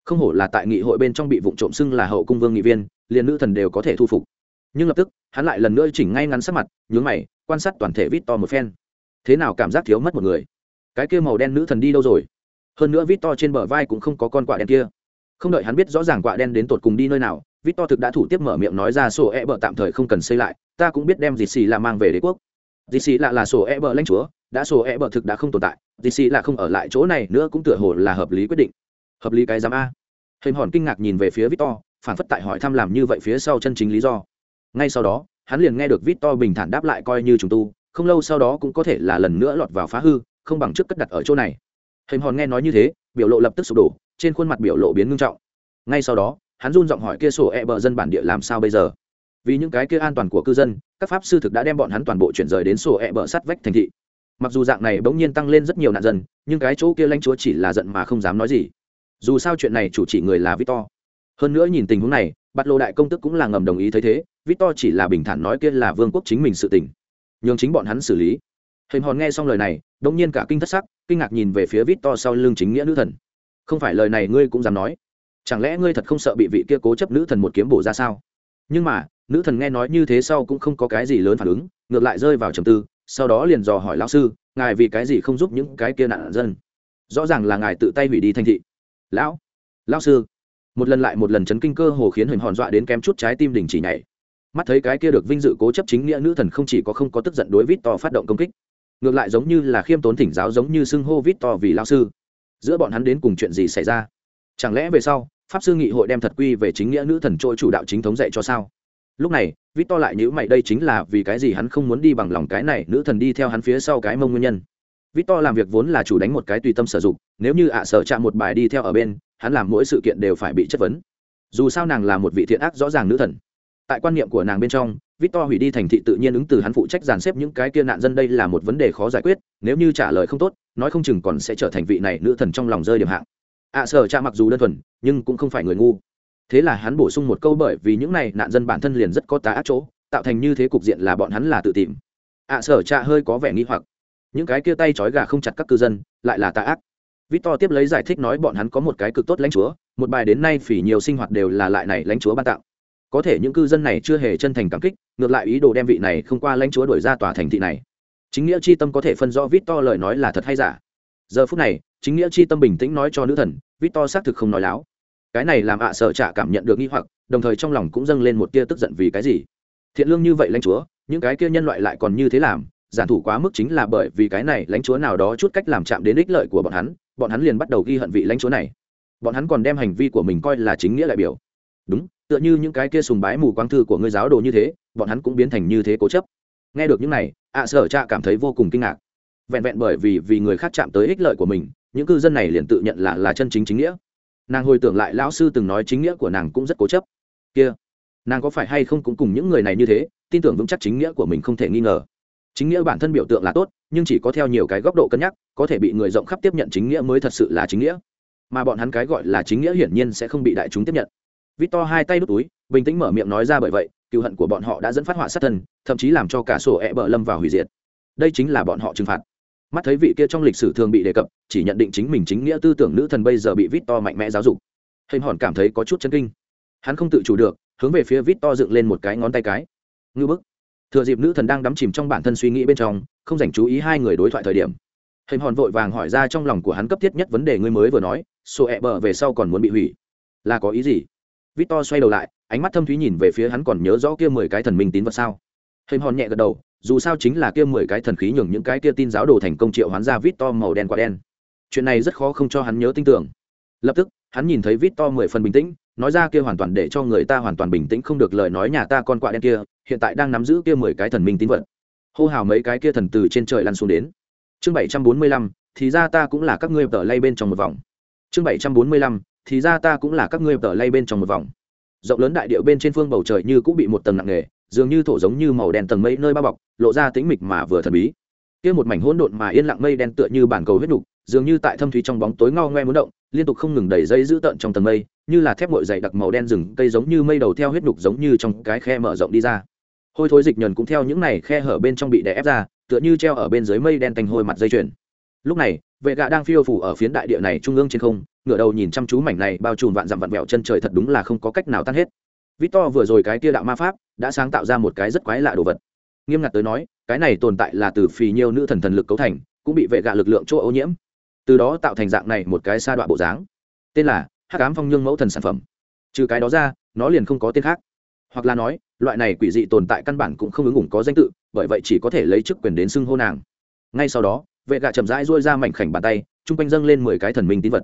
A: không hổ là tại nghị hội bên trong bị vụ trộm xưng là hậu cung vương nghị viên, liền nữ thần đều có thể thu phục. Nhưng lập tức, hắn lại lần nữa chỉnh ngay ngắn sắc mặt, nhướng mày, quan sát toàn thể vít to một phen. Thế nào cảm giác thiếu mất một người? Cái kia màu đen nữ thần đi đâu rồi? Hơn nữa vít to trên bờ vai cũng không có con quạ đen kia. Không đợi hắn biết rõ ràng quạ đen đến tột cùng đi nơi nào, vít to thực đã thủ tiếp mở miệng nói ra sổ e bờ tạm thời không cần xây lại, ta cũng biết đem dì xì là mang về đế quốc. Dì xì là là sổ e bờ lãnh chúa, đã sổ e bờ thực đã không tồn tại, dì xì là không ở lại chỗ này nữa cũng tựa hồ là hợp lý quyết định hợp lý cái giám a. Hình hòn kinh ngạc nhìn về phía victor, phản phất tại hỏi thăm làm như vậy phía sau chân chính lý do. Ngay sau đó, hắn liền nghe được victor bình thản đáp lại coi như trùng tu, không lâu sau đó cũng có thể là lần nữa lọt vào phá hư, không bằng trước cất đặt ở chỗ này. Hình hòn nghe nói như thế, biểu lộ lập tức sụp đổ, trên khuôn mặt biểu lộ biến ngưng trọng. Ngay sau đó, hắn run giọng hỏi kia sổ e bờ dân bản địa làm sao bây giờ? Vì những cái kia an toàn của cư dân, các pháp sư thực đã đem bọn hắn toàn bộ chuyển rời đến sổ e bờ sắt vách thành thị. Mặc dù dạng này bỗng nhiên tăng lên rất nhiều nạn dân, nhưng cái chỗ kia lãnh chúa chỉ là giận mà không dám nói gì dù sao chuyện này chủ trì người là victor. Hơn nữa nhìn tình huống này bắt lô đại công tức cũng là ngầm đồng ý thấy thế, victor chỉ là bình thản nói kia là vương quốc chính mình sự tình. Nhường chính bọn hắn xử lý. Hình hòn nghe xong lời này đống nhiên cả kinh thất sắc, kinh ngạc nhìn về phía victor sau lưng chính nghĩa nữ thần. Không phải lời này ngươi cũng dám nói? Chẳng lẽ ngươi thật không sợ bị vị kia cố chấp nữ thần một kiếm bổ ra sao? Nhưng mà, nữ thần nghe nói như thế sau cũng không có cái gì lớn phản ứng, ngược lại rơi vào trầm tư, sau đó liền dò hỏi lão sư, ngài vì cái gì không giúp những cái kia nạn dân? Rõ ràng là ngài tự tay hủy đi thành thị lão lão sư. Một lần lại một lần chấn kinh cơ hồ khiến hình hòn dọa đến kém chút trái tim đình chỉ nhảy. Mắt thấy cái kia được vinh dự cố chấp chính nghĩa nữ thần không chỉ có không có tức giận đối vít to phát động công kích, ngược lại giống như là khiêm tốn thỉnh giáo giống như xưng hô vít to vì lao sư. Giữa bọn hắn đến cùng chuyện gì xảy ra? Chẳng lẽ về sau, pháp sư nghị hội đem thật quy về chính nghĩa nữ thần trôi chủ đạo chính thống dạy cho sao? Lúc này, vít to lại nhữ mày, đây chính là vì cái gì hắn không muốn đi bằng lòng cái này, nữ thần đi theo hắn phía sau cái mông nguyên nhân. Victor làm việc vốn là chủ đánh một cái tùy tâm sử dụng nếu như ạ sở chạm một bài đi theo ở bên hắn làm mỗi sự kiện đều phải bị chất vấn. Dù sao nàng là một vị thiện ác rõ ràng nữ thần. Tại quan niệm của nàng bên trong victor hủy đi thành thị tự nhiên ứng từ hắn phụ trách dàn xếp những cái kia nạn dân đây là một vấn đề khó giải quyết nếu như trả lời không tốt nói không chừng còn sẽ trở thành vị này nữ thần trong lòng rơi điểm hạng. Ạ à, sở chạm mặc dù đơn thuần nhưng cũng không phải người ngu. Thế là hắn bổ sung một câu bởi vì những này nạn dân bản thân liền rất có tá ác chỗ tạo thành như thế cục diện là bọn hắn là tự tìm. Ạ à, sở cha hơi có vẻ nghi hoặc những cái kia tay trói gà không chặt các cư dân, lại là tà ác. Victor tiếp lấy giải thích nói bọn hắn có một cái cực tốt lãnh chúa, một bài đến nay phỉ nhiều sinh hoạt đều là lại này lãnh chúa ban tặng có thể những cư dân này chưa hề chân thành cảm kích, ngược lại ý đồ đem vị này không qua lãnh chúa đuổi ra tòa thành thị này. Chính nghĩa c h i tâm có thể phân rõ vít to lời nói là thật hay giả. Giờ phút này, chính nghĩa c h i tâm bình tĩnh nói cho nữ thần vít to xác thực không nói láo. Cái này làm ạ sợ trả cảm nhận được nghi hoặc, đồng thời trong lòng cũng dâng lên một tia tức giận vì cái gì? Thiện lương như vậy lãnh chúa, những cái kia nhân loại lại còn như thế làm giản thủ quá mức chính là bởi vì cái này lãnh chúa nào đó chút cách làm chạm đến ích lợi của bọn hắn bọn hắn liền bắt đầu ghi hận vị lãnh chúa này. Bọn hắn còn đem hành vi của mình coi là chính nghĩa đại biểu. Đúng, tựa như những cái kia sùng bái mù quang thư của ngươi giáo đồ như thế, bọn hắn cũng biến thành như thế cố chấp. Nghe được những này, ạ sở cha cảm thấy vô cùng kinh ngạc. Vẹn vẹn bởi vì vì người khác chạm tới ích lợi của mình, những cư dân này liền tự nhận là là chân chính chính nghĩa. Nàng hồi tưởng lại lão sư từng nói chính nghĩa của nàng cũng rất cố chấp. Kia, nàng có phải hay không cũng cùng những người này như thế, tin tưởng vững chắc chính nghĩa của mình không thể nghi ngờ chính nghĩa bản thân biểu tượng là tốt nhưng chỉ có theo nhiều cái góc độ cân nhắc có thể bị người rộng khắp tiếp nhận chính nghĩa mới thật sự là chính nghĩa mà bọn hắn cái gọi là chính nghĩa hiển nhiên sẽ không bị đại chúng tiếp nhận Victor hai tay đút túi, bình tĩnh mở miệng nói ra bởi vậy, cựu hận của bọn họ đã dẫn phát họa sát thân, thậm chí làm cho cả sổ ẹ bờ lâm vào hủy diệt. Đây chính là bọn họ trừng phạt. Mắt thấy vị kia trong lịch sử thường bị đề cập, chỉ nhận định chính mình chính nghĩa tư tưởng nữ thần bây giờ bị Victor mạnh mẽ giáo dục. Hình hòn cảm thấy có chút chân kinh. Hắn không tự chủ được, hướng về phía Victor dựng lên một cái ngón tay cái. Ngư bức. Thừa dịp nữ thần đang đắm chìm trong bản thân suy nghĩ bên trong, không dành chú ý hai người đối thoại thời điểm. Hình hòn vội vàng hỏi ra trong lòng của hắn cấp thiết nhất vấn đề ngươi mới vừa nói, sổ ẹ bờ về sau còn muốn bị hủy. Là có ý gì? Victor xoay đầu lại, ánh mắt thâm thúy nhìn về phía hắn còn nhớ rõ kia mười cái thần minh tín vật sao? Hình hòn nhẹ gật đầu, dù sao chính là kia mười cái thần khí nhường những cái kia tin giáo đồ thành công triệu hoán ra Victor màu đen quả đen. Chuyện này rất khó không cho hắn nhớ tin tưởng. Lập tức, hắn nhìn thấy Victor mười phần bình tĩnh, nói ra kia hoàn toàn để cho người ta hoàn toàn bình tĩnh không được lời nói nhà ta con quạ đen kia, hiện tại đang nắm giữ kia mười cái thần minh tín vật. Hô hào mấy cái kia thần từ trên trời lăn xuống đến. Chương bảy trăm bốn mươi lăm, thì ra ta cũng là các ngươi tờ lay bên trong một vòng. Chương bảy trăm bốn mươi lăm, thì ra ta cũng là các ngươi tờ lay bên trong một vòng rộng lớn đại điệu bên trên phương bầu trời như cũng bị một tầng nặng nề dường như thổ giống như màu đen tầng mây nơi bao bọc lộ ra tĩnh mịch mà vừa thần bí kia một mảnh hỗn độn mà yên lặng mây đen tựa như bản cầu huyết đục dường như tại thâm thúy trong bóng tối ngao ngoe muốn động, liên tục không ngừng đẩy dây giữ tận trong tầng mây, như là thép bội dày đặc màu đen rừng, cây giống như mây đầu theo huyết nục giống như trong cái khe mở rộng đi ra. Hôi thối dịch nhờn cũng theo những này khe hở bên trong bị đè ép ra, tựa như treo ở bên dưới mây đen tanh hôi mặt dây chuyền. Lúc này, vệ gạ đang phiêu phủ ở phiến đại địa này trung ương trên không, ngửa đầu nhìn chăm chú mảnh này bao trùm vạn dặm vặn vẹo chân trời thật đúng là không có cách nào tan hết. Victor vừa rồi cái kia đạo ma pháp, đã sáng tạo ra một cái rất quái lạ đồ vật. Nghiêm ngặt tới nói, cái này tồn tại là từ phì nhiêu nữ thần thần lực cấu thành, cũng bị vệ gạ lực lượng chỗ ô nhiễm từ đó tạo thành dạng này một cái sa đoạn bộ dáng. Tên là hắc ám phong nhương mẫu thần sản phẩm. Trừ cái đó ra, nó liền không có tên khác. Hoặc là nói, loại này quỷ dị tồn tại căn bản cũng không ứng ủng có danh tự, bởi vậy chỉ có thể lấy chức quyền đến xưng hô nàng. Ngay sau đó, vệ gạ chậm rãi rôi ra mảnh khảnh bàn tay, chung quanh dâng lên mười cái thần minh tín vật.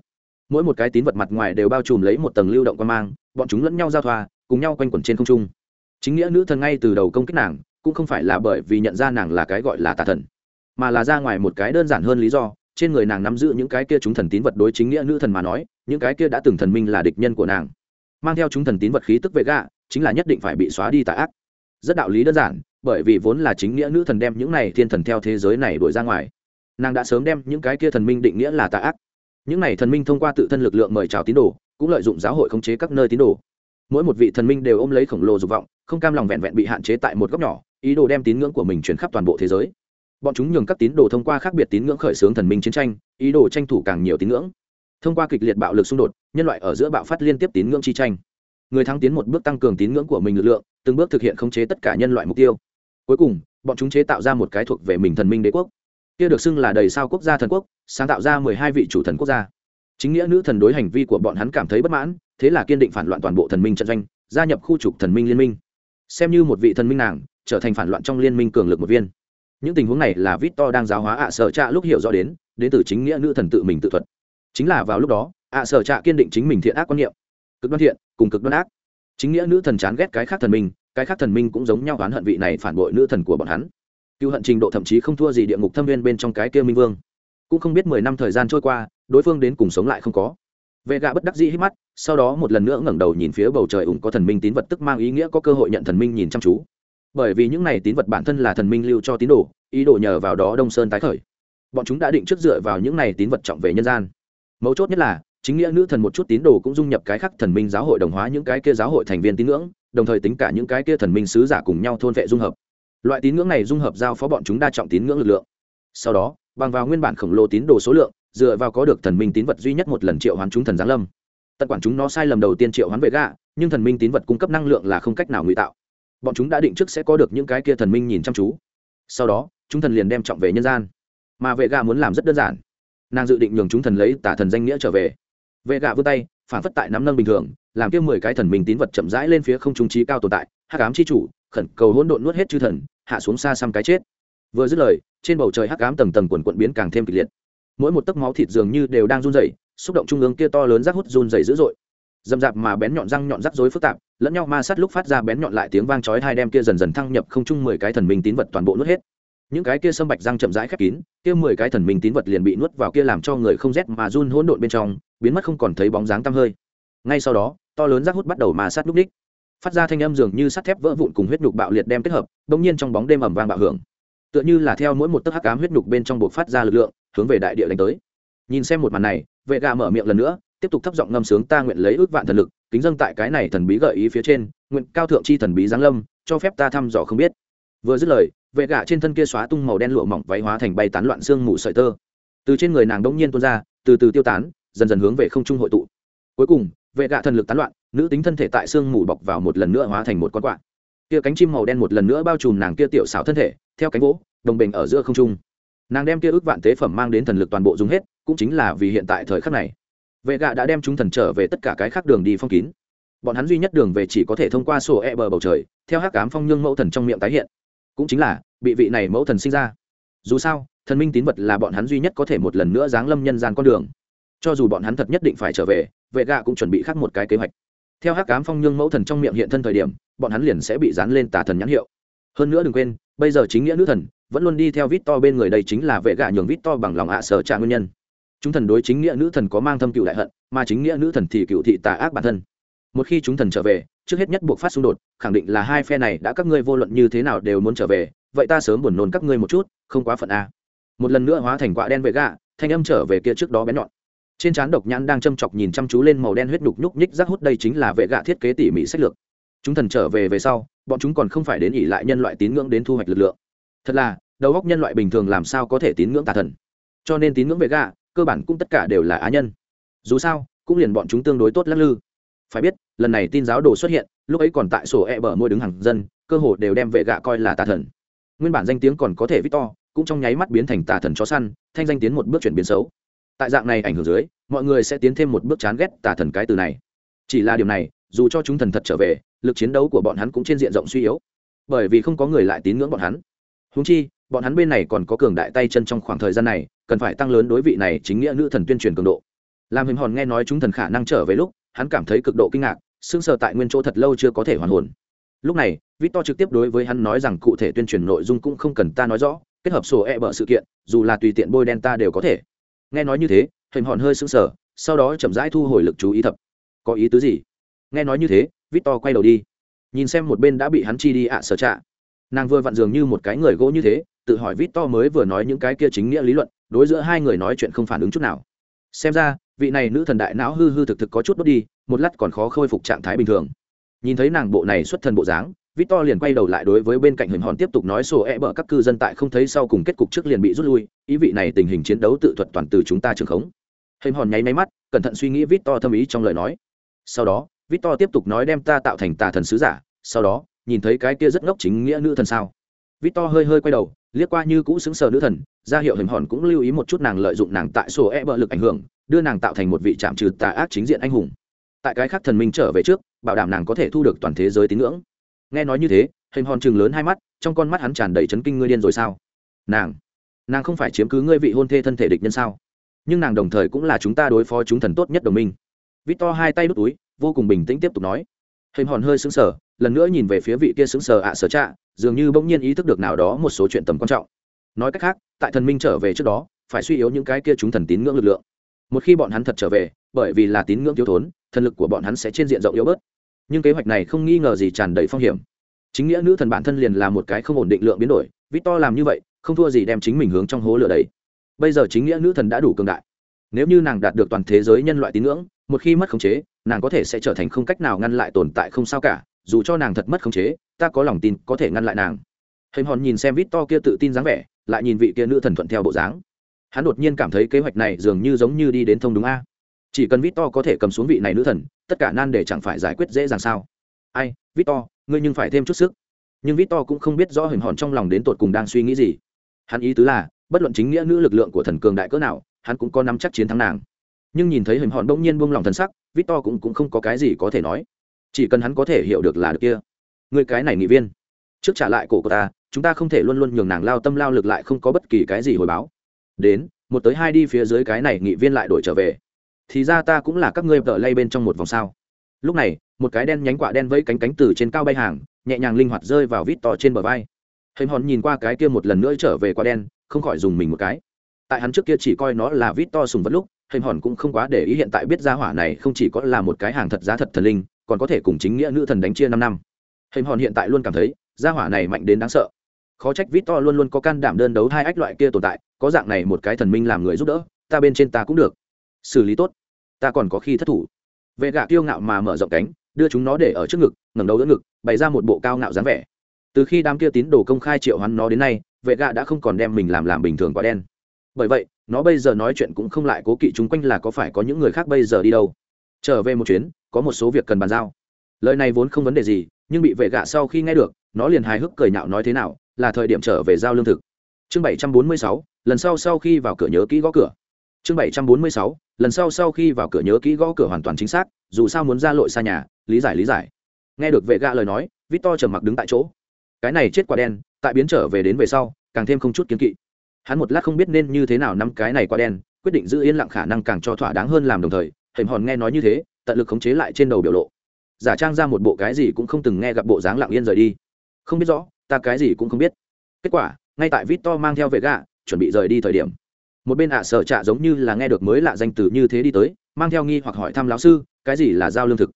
A: Mỗi một cái tín vật mặt ngoài đều bao trùm lấy một tầng lưu động quan mang, bọn chúng lẫn nhau giao thoa, cùng nhau quanh quẩn trên không trung. Chính nghĩa nữ thần ngay từ đầu công kích nàng, cũng không phải là bởi vì nhận ra nàng là cái gọi là tà thần, mà là ra ngoài một cái đơn giản hơn lý do trên người nàng nắm giữ những cái kia chúng thần tín vật đối chính nghĩa nữ thần mà nói, những cái kia đã từng thần minh là địch nhân của nàng. Mang theo chúng thần tín vật khí tức vệ gạ, chính là nhất định phải bị xóa đi tà ác. Rất đạo lý đơn giản, bởi vì vốn là chính nghĩa nữ thần đem những này thiên thần theo thế giới này đuổi ra ngoài. Nàng đã sớm đem những cái kia thần minh định nghĩa là tà ác. Những này thần minh thông qua tự thân lực lượng mời chào tín đồ, cũng lợi dụng giáo hội khống chế các nơi tín đồ. Mỗi một vị thần minh đều ôm lấy khổng lồ dục vọng, không cam lòng vẹn vẹn bị hạn chế tại một góc nhỏ, ý đồ đem tín ngưỡng của mình chuyển khắp toàn bộ thế giới bọn chúng nhường các tín đồ thông qua khác biệt tín ngưỡng khởi xướng thần minh chiến tranh, ý đồ tranh thủ càng nhiều tín ngưỡng. Thông qua kịch liệt bạo lực xung đột, nhân loại ở giữa bạo phát liên tiếp tín ngưỡng chi tranh. Người thắng tiến một bước tăng cường tín ngưỡng của mình lực lượng, từng bước thực hiện khống chế tất cả nhân loại mục tiêu. Cuối cùng, bọn chúng chế tạo ra một cái thuộc về mình thần minh đế quốc. Kia được xưng là đầy sao quốc gia thần quốc, sáng tạo ra mười hai vị chủ thần quốc gia. Chính nghĩa nữ thần đối hành vi của bọn hắn cảm thấy bất mãn, thế là kiên định phản loạn toàn bộ thần minh trận doanh, gia nhập khu trục thần minh liên minh. Xem như một vị thần minh nàng, trở thành phản loạn trong liên minh cường lực một viên những tình huống này là vít to đang giáo hóa ạ sở trạ lúc hiểu rõ đến đến từ chính nghĩa nữ thần tự mình tự thuật. Chính là vào lúc đó, ạ sở trạ kiên định chính mình thiện ác quan niệm. Cực đoan thiện, cùng cực đoan ác. Chính nghĩa nữ thần chán ghét cái khác thần minh cái khác thần minh cũng giống nhau oán hận vị này phản bội nữ thần của bọn hắn. Cựu hận trình độ thậm chí không thua gì địa ngục thâm viên bên trong cái kia minh vương. Cũng không biết mười năm thời gian trôi qua, đối phương đến cùng sống lại không có. Vệ gạ bất đắc dĩ hít mắt, sau đó một lần nữa ngẩng đầu nhìn phía bầu trời ủng có thần minh tín vật, tức mang ý nghĩa có cơ hội nhận thần minh nhìn chăm chú bởi vì những này tín vật bản thân là thần minh lưu cho tín đồ, ý đồ nhờ vào đó đông sơn tái khởi. Bọn chúng đã định trước dựa vào những này tín vật trọng về nhân gian. Mấu chốt nhất là, chính nghĩa nữ thần một chút tín đồ cũng dung nhập cái khắc thần minh giáo hội đồng hóa những cái kia giáo hội thành viên tín ngưỡng, đồng thời tính cả những cái kia thần minh sứ giả cùng nhau thôn vệ dung hợp. Loại tín ngưỡng này dung hợp giao phó bọn chúng đa trọng tín ngưỡng lực lượng. Sau đó, bằng vào nguyên bản khổng lồ tín đồ số lượng, dựa vào có được thần minh tín vật duy nhất một lần triệu hoán chúng thần giáng lâm. Tận quản chúng nó sai lầm đầu tiên triệu hoán vệ gạ, nhưng thần minh tín vật cung cấp năng lượng là không cách nào ngụy tạo bọn chúng đã định trước sẽ có được những cái kia thần minh nhìn chăm chú. Sau đó, chúng thần liền đem trọng về nhân gian. Mà vệ gà muốn làm rất đơn giản. Nàng dự định nhường chúng thần lấy tả thần danh nghĩa trở về. Vệ gà vươn tay, phản phất tại nắm nâng bình thường, làm kia mười cái thần minh tín vật chậm rãi lên phía không trung trí cao tồn tại, hắc ám chi chủ, khẩn cầu hỗn độn nuốt hết chư thần, hạ xuống xa xăm cái chết. Vừa dứt lời, trên bầu trời hắc ám tầng tầng quần quận biến càng thêm kịch liệt. Mỗi một tấc máu thịt dường như đều đang run rẩy, xúc động trung ương kia to lớn rác hút run rẩy dữ dội dầm dạp mà bén nhọn răng nhọn rắc rối phức tạp, lẫn nhau ma sát lúc phát ra bén nhọn lại tiếng vang chói hai đem kia dần dần thăng nhập không chung mười cái thần minh tín vật toàn bộ nuốt hết. Những cái kia sâm bạch răng chậm rãi khép kín, kia mười cái thần minh tín vật liền bị nuốt vào kia làm cho người không rét mà run hỗn độn bên trong, biến mất không còn thấy bóng dáng tăm hơi. Ngay sau đó, to lớn rác hút bắt đầu ma sát núp ních phát ra thanh âm dường như sắt thép vỡ vụn cùng huyết nhục bạo liệt đem kết hợp, bỗng nhiên trong bóng đêm ẩm vang bạo hưởng. Tựa như là theo mỗi một tấc hắc ám huyết nhục bên trong buộc phát ra lực lượng, hướng về đại địa đánh tới. Nhìn xem một màn này, vệ gà mở miệng lần nữa tiếp tục thấp giọng ngâm sướng ta nguyện lấy ước vạn thần lực, kính dâng tại cái này thần bí gợi ý phía trên, nguyện cao thượng chi thần bí giáng lâm, cho phép ta thăm dò không biết. Vừa dứt lời, vệ gạ trên thân kia xóa tung màu đen lụa mỏng váy hóa thành bay tán loạn xương mù sợi tơ. Từ trên người nàng đông nhiên tuôn ra, từ từ tiêu tán, dần dần hướng về không trung hội tụ. Cuối cùng, vệ gạ thần lực tán loạn, nữ tính thân thể tại xương mù bọc vào một lần nữa hóa thành một con quạ. Kia cánh chim màu đen một lần nữa bao trùm nàng kia tiểu xảo thân thể, theo cánh gỗ đồng bình ở giữa không trung. Nàng đem kia ước vạn tế phẩm mang đến thần lực toàn bộ dùng hết, cũng chính là vì hiện tại thời khắc này vệ gạ đã đem chúng thần trở về tất cả cái khác đường đi phong kín. Bọn hắn duy nhất đường về chỉ có thể thông qua sổ e bờ bầu trời, theo hắc cám phong nhương mẫu thần trong miệng tái hiện. Cũng chính là, bị vị này mẫu thần sinh ra. Dù sao, thần minh tín vật là bọn hắn duy nhất có thể một lần nữa giáng lâm nhân gian con đường. Cho dù bọn hắn thật nhất định phải trở về, vệ gạ cũng chuẩn bị khác một cái kế hoạch. Theo hắc cám phong nhương mẫu thần trong miệng hiện thân thời điểm, bọn hắn liền sẽ bị dán lên tà thần nhãn hiệu. Hơn nữa đừng quên, bây giờ chính nghĩa nữ thần vẫn luôn đi theo vít to bên người đây chính là vệ gạ nhường vít to bằng lòng ạ sở trả nguyên nhân chúng thần đối chính nghĩa nữ thần có mang thâm cựu đại hận, mà chính nghĩa nữ thần thì cựu thị tà ác bản thân. Một khi chúng thần trở về, trước hết nhất buộc phát xung đột, khẳng định là hai phe này đã các ngươi vô luận như thế nào đều muốn trở về, vậy ta sớm buồn nôn các ngươi một chút, không quá phận a. Một lần nữa hóa thành quạ đen vệ gạ, thanh âm trở về kia trước đó bén nhọn. Trên trán độc nhãn đang châm chọc nhìn chăm chú lên màu đen huyết nhục nhúc nhích rác hút đây chính là vệ gạ thiết kế tỉ mỉ sách lược. Chúng thần trở về về sau, bọn chúng còn không phải đến ỉ lại nhân loại tín ngưỡng đến thu hoạch lực lượng. Thật là, đầu góc nhân loại bình thường làm sao có thể tín ngưỡng tà thần? Cho nên tín ngưỡng vệ gạ cơ bản cũng tất cả đều là á nhân. Dù sao, cũng liền bọn chúng tương đối tốt lắc lư. Phải biết, lần này tin giáo đồ xuất hiện, lúc ấy còn tại sổ e bờ môi đứng hàng dân, cơ hồ đều đem vệ gạ coi là tà thần. Nguyên bản danh tiếng còn có thể vít to, cũng trong nháy mắt biến thành tà thần chó săn, thanh danh tiến một bước chuyển biến xấu. Tại dạng này ảnh hưởng dưới, mọi người sẽ tiến thêm một bước chán ghét tà thần cái từ này. Chỉ là điều này, dù cho chúng thần thật trở về, lực chiến đấu của bọn hắn cũng trên diện rộng suy yếu. Bởi vì không có người lại tín ngưỡng bọn hắn. Húng chi bọn hắn bên này còn có cường đại tay chân trong khoảng thời gian này, cần phải tăng lớn đối vị này chính nghĩa nữ thần tuyên truyền cường độ. Làm hình hòn nghe nói chúng thần khả năng trở về lúc, hắn cảm thấy cực độ kinh ngạc, sững sờ tại nguyên chỗ thật lâu chưa có thể hoàn hồn. Lúc này, victor trực tiếp đối với hắn nói rằng cụ thể tuyên truyền nội dung cũng không cần ta nói rõ, kết hợp sổ e bở sự kiện, dù là tùy tiện bôi đen ta đều có thể. Nghe nói như thế hình hòn hơi sững sờ, sau đó chậm rãi thu hồi lực chú ý thập. Có ý tứ gì? Nghe nói như thế, victor quay đầu đi. Nhìn xem một bên đã bị hắn chi đi ạ sở trạ. Nàng vừa vặn dường như một cái người gỗ như thế tự hỏi victor mới vừa nói những cái kia chính nghĩa lý luận, đối giữa hai người nói chuyện không phản ứng chút nào. Xem ra, vị này nữ thần đại não hư hư thực thực có chút đốt đi, một lát còn khó khôi phục trạng thái bình thường. Nhìn thấy nàng bộ này xuất thần bộ dáng, victor liền quay đầu lại đối với bên cạnh hình hòn tiếp tục nói sổ e bở các cư dân tại không thấy sau cùng kết cục trước liền bị rút lui, ý vị này tình hình chiến đấu tự thuật toàn từ chúng ta trường khống. Hình hòn nháy máy mắt, cẩn thận suy nghĩ victor thâm ý trong lời nói. Sau đó, victor tiếp tục nói đem ta tạo thành tà thần sứ giả, sau đó, nhìn thấy cái kia rất ngốc chính nghĩa nữ thần sao? Victor hơi hơi quay đầu, liếc qua như cũ xứng sờ nữ thần, ra hiệu hình hòn cũng lưu ý một chút nàng lợi dụng nàng tại sổ e bợ lực ảnh hưởng, đưa nàng tạo thành một vị trạm trừ tà ác chính diện anh hùng. Tại cái khác thần minh trở về trước, bảo đảm nàng có thể thu được toàn thế giới tín ngưỡng. Nghe nói như thế hình hòn chừng lớn hai mắt, trong con mắt hắn tràn đầy chấn kinh ngươi điên rồi sao? Nàng nàng không phải chiếm cứ ngươi vị hôn thê thân thể địch nhân sao? Nhưng nàng đồng thời cũng là chúng ta đối phó chúng thần tốt nhất đồng minh. Vít to hai tay đút túi, vô cùng bình tĩnh tiếp tục nói. Hình hòn hơi sững sờ lần nữa nhìn về phía vị kia sững sờ ạ sở trạ, dường như bỗng nhiên ý thức được nào đó một số chuyện tầm quan trọng. Nói cách khác, tại thần minh trở về trước đó, phải suy yếu những cái kia chúng thần tín ngưỡng lực lượng. Một khi bọn hắn thật trở về, bởi vì là tín ngưỡng thiếu thốn, thần lực của bọn hắn sẽ trên diện rộng yếu bớt. Nhưng kế hoạch này không nghi ngờ gì tràn đầy phong hiểm. Chính nghĩa nữ thần bản thân liền là một cái không ổn định lượng biến đổi victor làm như vậy, không thua gì đem chính mình hướng trong hố lửa đấy. Bây giờ chính nghĩa nữ thần đã đủ cường đại. Nếu như nàng đạt được toàn thế giới nhân loại tín ngưỡng, một khi mất khống chế, nàng có thể sẽ trở thành không cách nào ngăn lại tồn tại không sao cả dù cho nàng thật mất khống chế ta có lòng tin có thể ngăn lại nàng. Hình hòn nhìn xem vít to kia tự tin dáng vẻ lại nhìn vị kia nữ thần thuận theo bộ dáng. Hắn đột nhiên cảm thấy kế hoạch này dường như giống như đi đến thông đúng a. Chỉ cần vít to có thể cầm xuống vị này nữ thần tất cả nan để chẳng phải giải quyết dễ dàng sao? Ai vít to ngươi nhưng phải thêm chút sức. Nhưng vít to cũng không biết rõ hình hòn trong lòng đến tột cùng đang suy nghĩ gì. Hắn ý tứ là bất luận chính nghĩa nữ lực lượng của thần cường đại cỡ nào hắn cũng có nắm chắc chiến thắng nàng. Nhưng nhìn thấy hình hòn bỗng nhiên buông lòng thần sắc vít to cũng, cũng không có cái gì có thể nói chỉ cần hắn có thể hiểu được là được kia. Người cái này nghị viên. Trước trả lại cổ của ta, chúng ta không thể luôn luôn nhường nàng lao tâm lao lực lại không có bất kỳ cái gì hồi báo. Đến, một tới hai đi phía dưới cái này nghị viên lại đổi trở về. Thì ra ta cũng là các ngươi vợ lay bên trong một vòng sao. Lúc này, một cái đen nhánh quạ đen vẫy cánh cánh từ trên cao bay hàng, nhẹ nhàng linh hoạt rơi vào vít to trên bờ vai. Hình hòn nhìn qua cái kia một lần nữa trở về quả đen, không khỏi dùng mình một cái. Tại hắn trước kia chỉ coi nó là vít to sùng vật lúc hình hòn cũng không quá để ý hiện tại biết ra hỏa này không chỉ có là một cái hàng thật giá thật thần linh còn có thể cùng chính nghĩa nữ thần đánh chia năm năm. Hình hòn hiện tại luôn cảm thấy, gia hỏa này mạnh đến đáng sợ. Khó trách vít to luôn luôn có can đảm đơn đấu hai ách loại kia tồn tại, có dạng này một cái thần minh làm người giúp đỡ, ta bên trên ta cũng được. Xử lý tốt, ta còn có khi thất thủ. Vệ gạ kiêu ngạo mà mở rộng cánh, đưa chúng nó để ở trước ngực, ngẩng đầu đỡ ngực, bày ra một bộ cao ngạo dáng vẻ. Từ khi đám kia tín đồ công khai triệu hắn nó đến nay, vệ gạ đã không còn đem mình làm làm bình thường quá đen. Bởi vậy, nó bây giờ nói chuyện cũng không lại cố kỵ chúng quanh là có phải có những người khác bây giờ đi đâu. Trở về một chuyến có một số việc cần bàn giao. Lời này vốn không vấn đề gì, nhưng bị vệ gạ sau khi nghe được, nó liền hài hước cười nhạo nói thế nào, là thời điểm trở về giao lương thực. Chương bảy trăm bốn mươi sáu, lần sau sau khi vào cửa nhớ kỹ gõ cửa. Chương bảy trăm bốn mươi sáu, lần sau sau khi vào cửa nhớ kỹ gõ cửa hoàn toàn chính xác, dù sao muốn ra lội xa nhà, lý giải lý giải. Nghe được vệ gạ lời nói vít to trầm mặc đứng tại chỗ. Cái này chết quả đen, tại biến trở về đến về sau, càng thêm không chút kiến kỵ. Hắn một lát không biết nên như thế nào năm cái này quả đen, quyết định giữ yên lặng khả năng càng cho thỏa đáng hơn làm đồng thời hình hòn nghe nói như thế tận lực khống chế lại trên đầu biểu lộ. Giả trang ra một bộ cái gì cũng không từng nghe gặp bộ dáng lặng yên rời đi. Không biết rõ, ta cái gì cũng không biết. Kết quả, ngay tại vít to mang theo vệ gạ chuẩn bị rời đi thời điểm. Một bên ạ à sợ trạ giống như là nghe được mới lạ danh từ như thế đi tới, mang theo nghi hoặc hỏi thăm lão sư, cái gì là giao lương thực?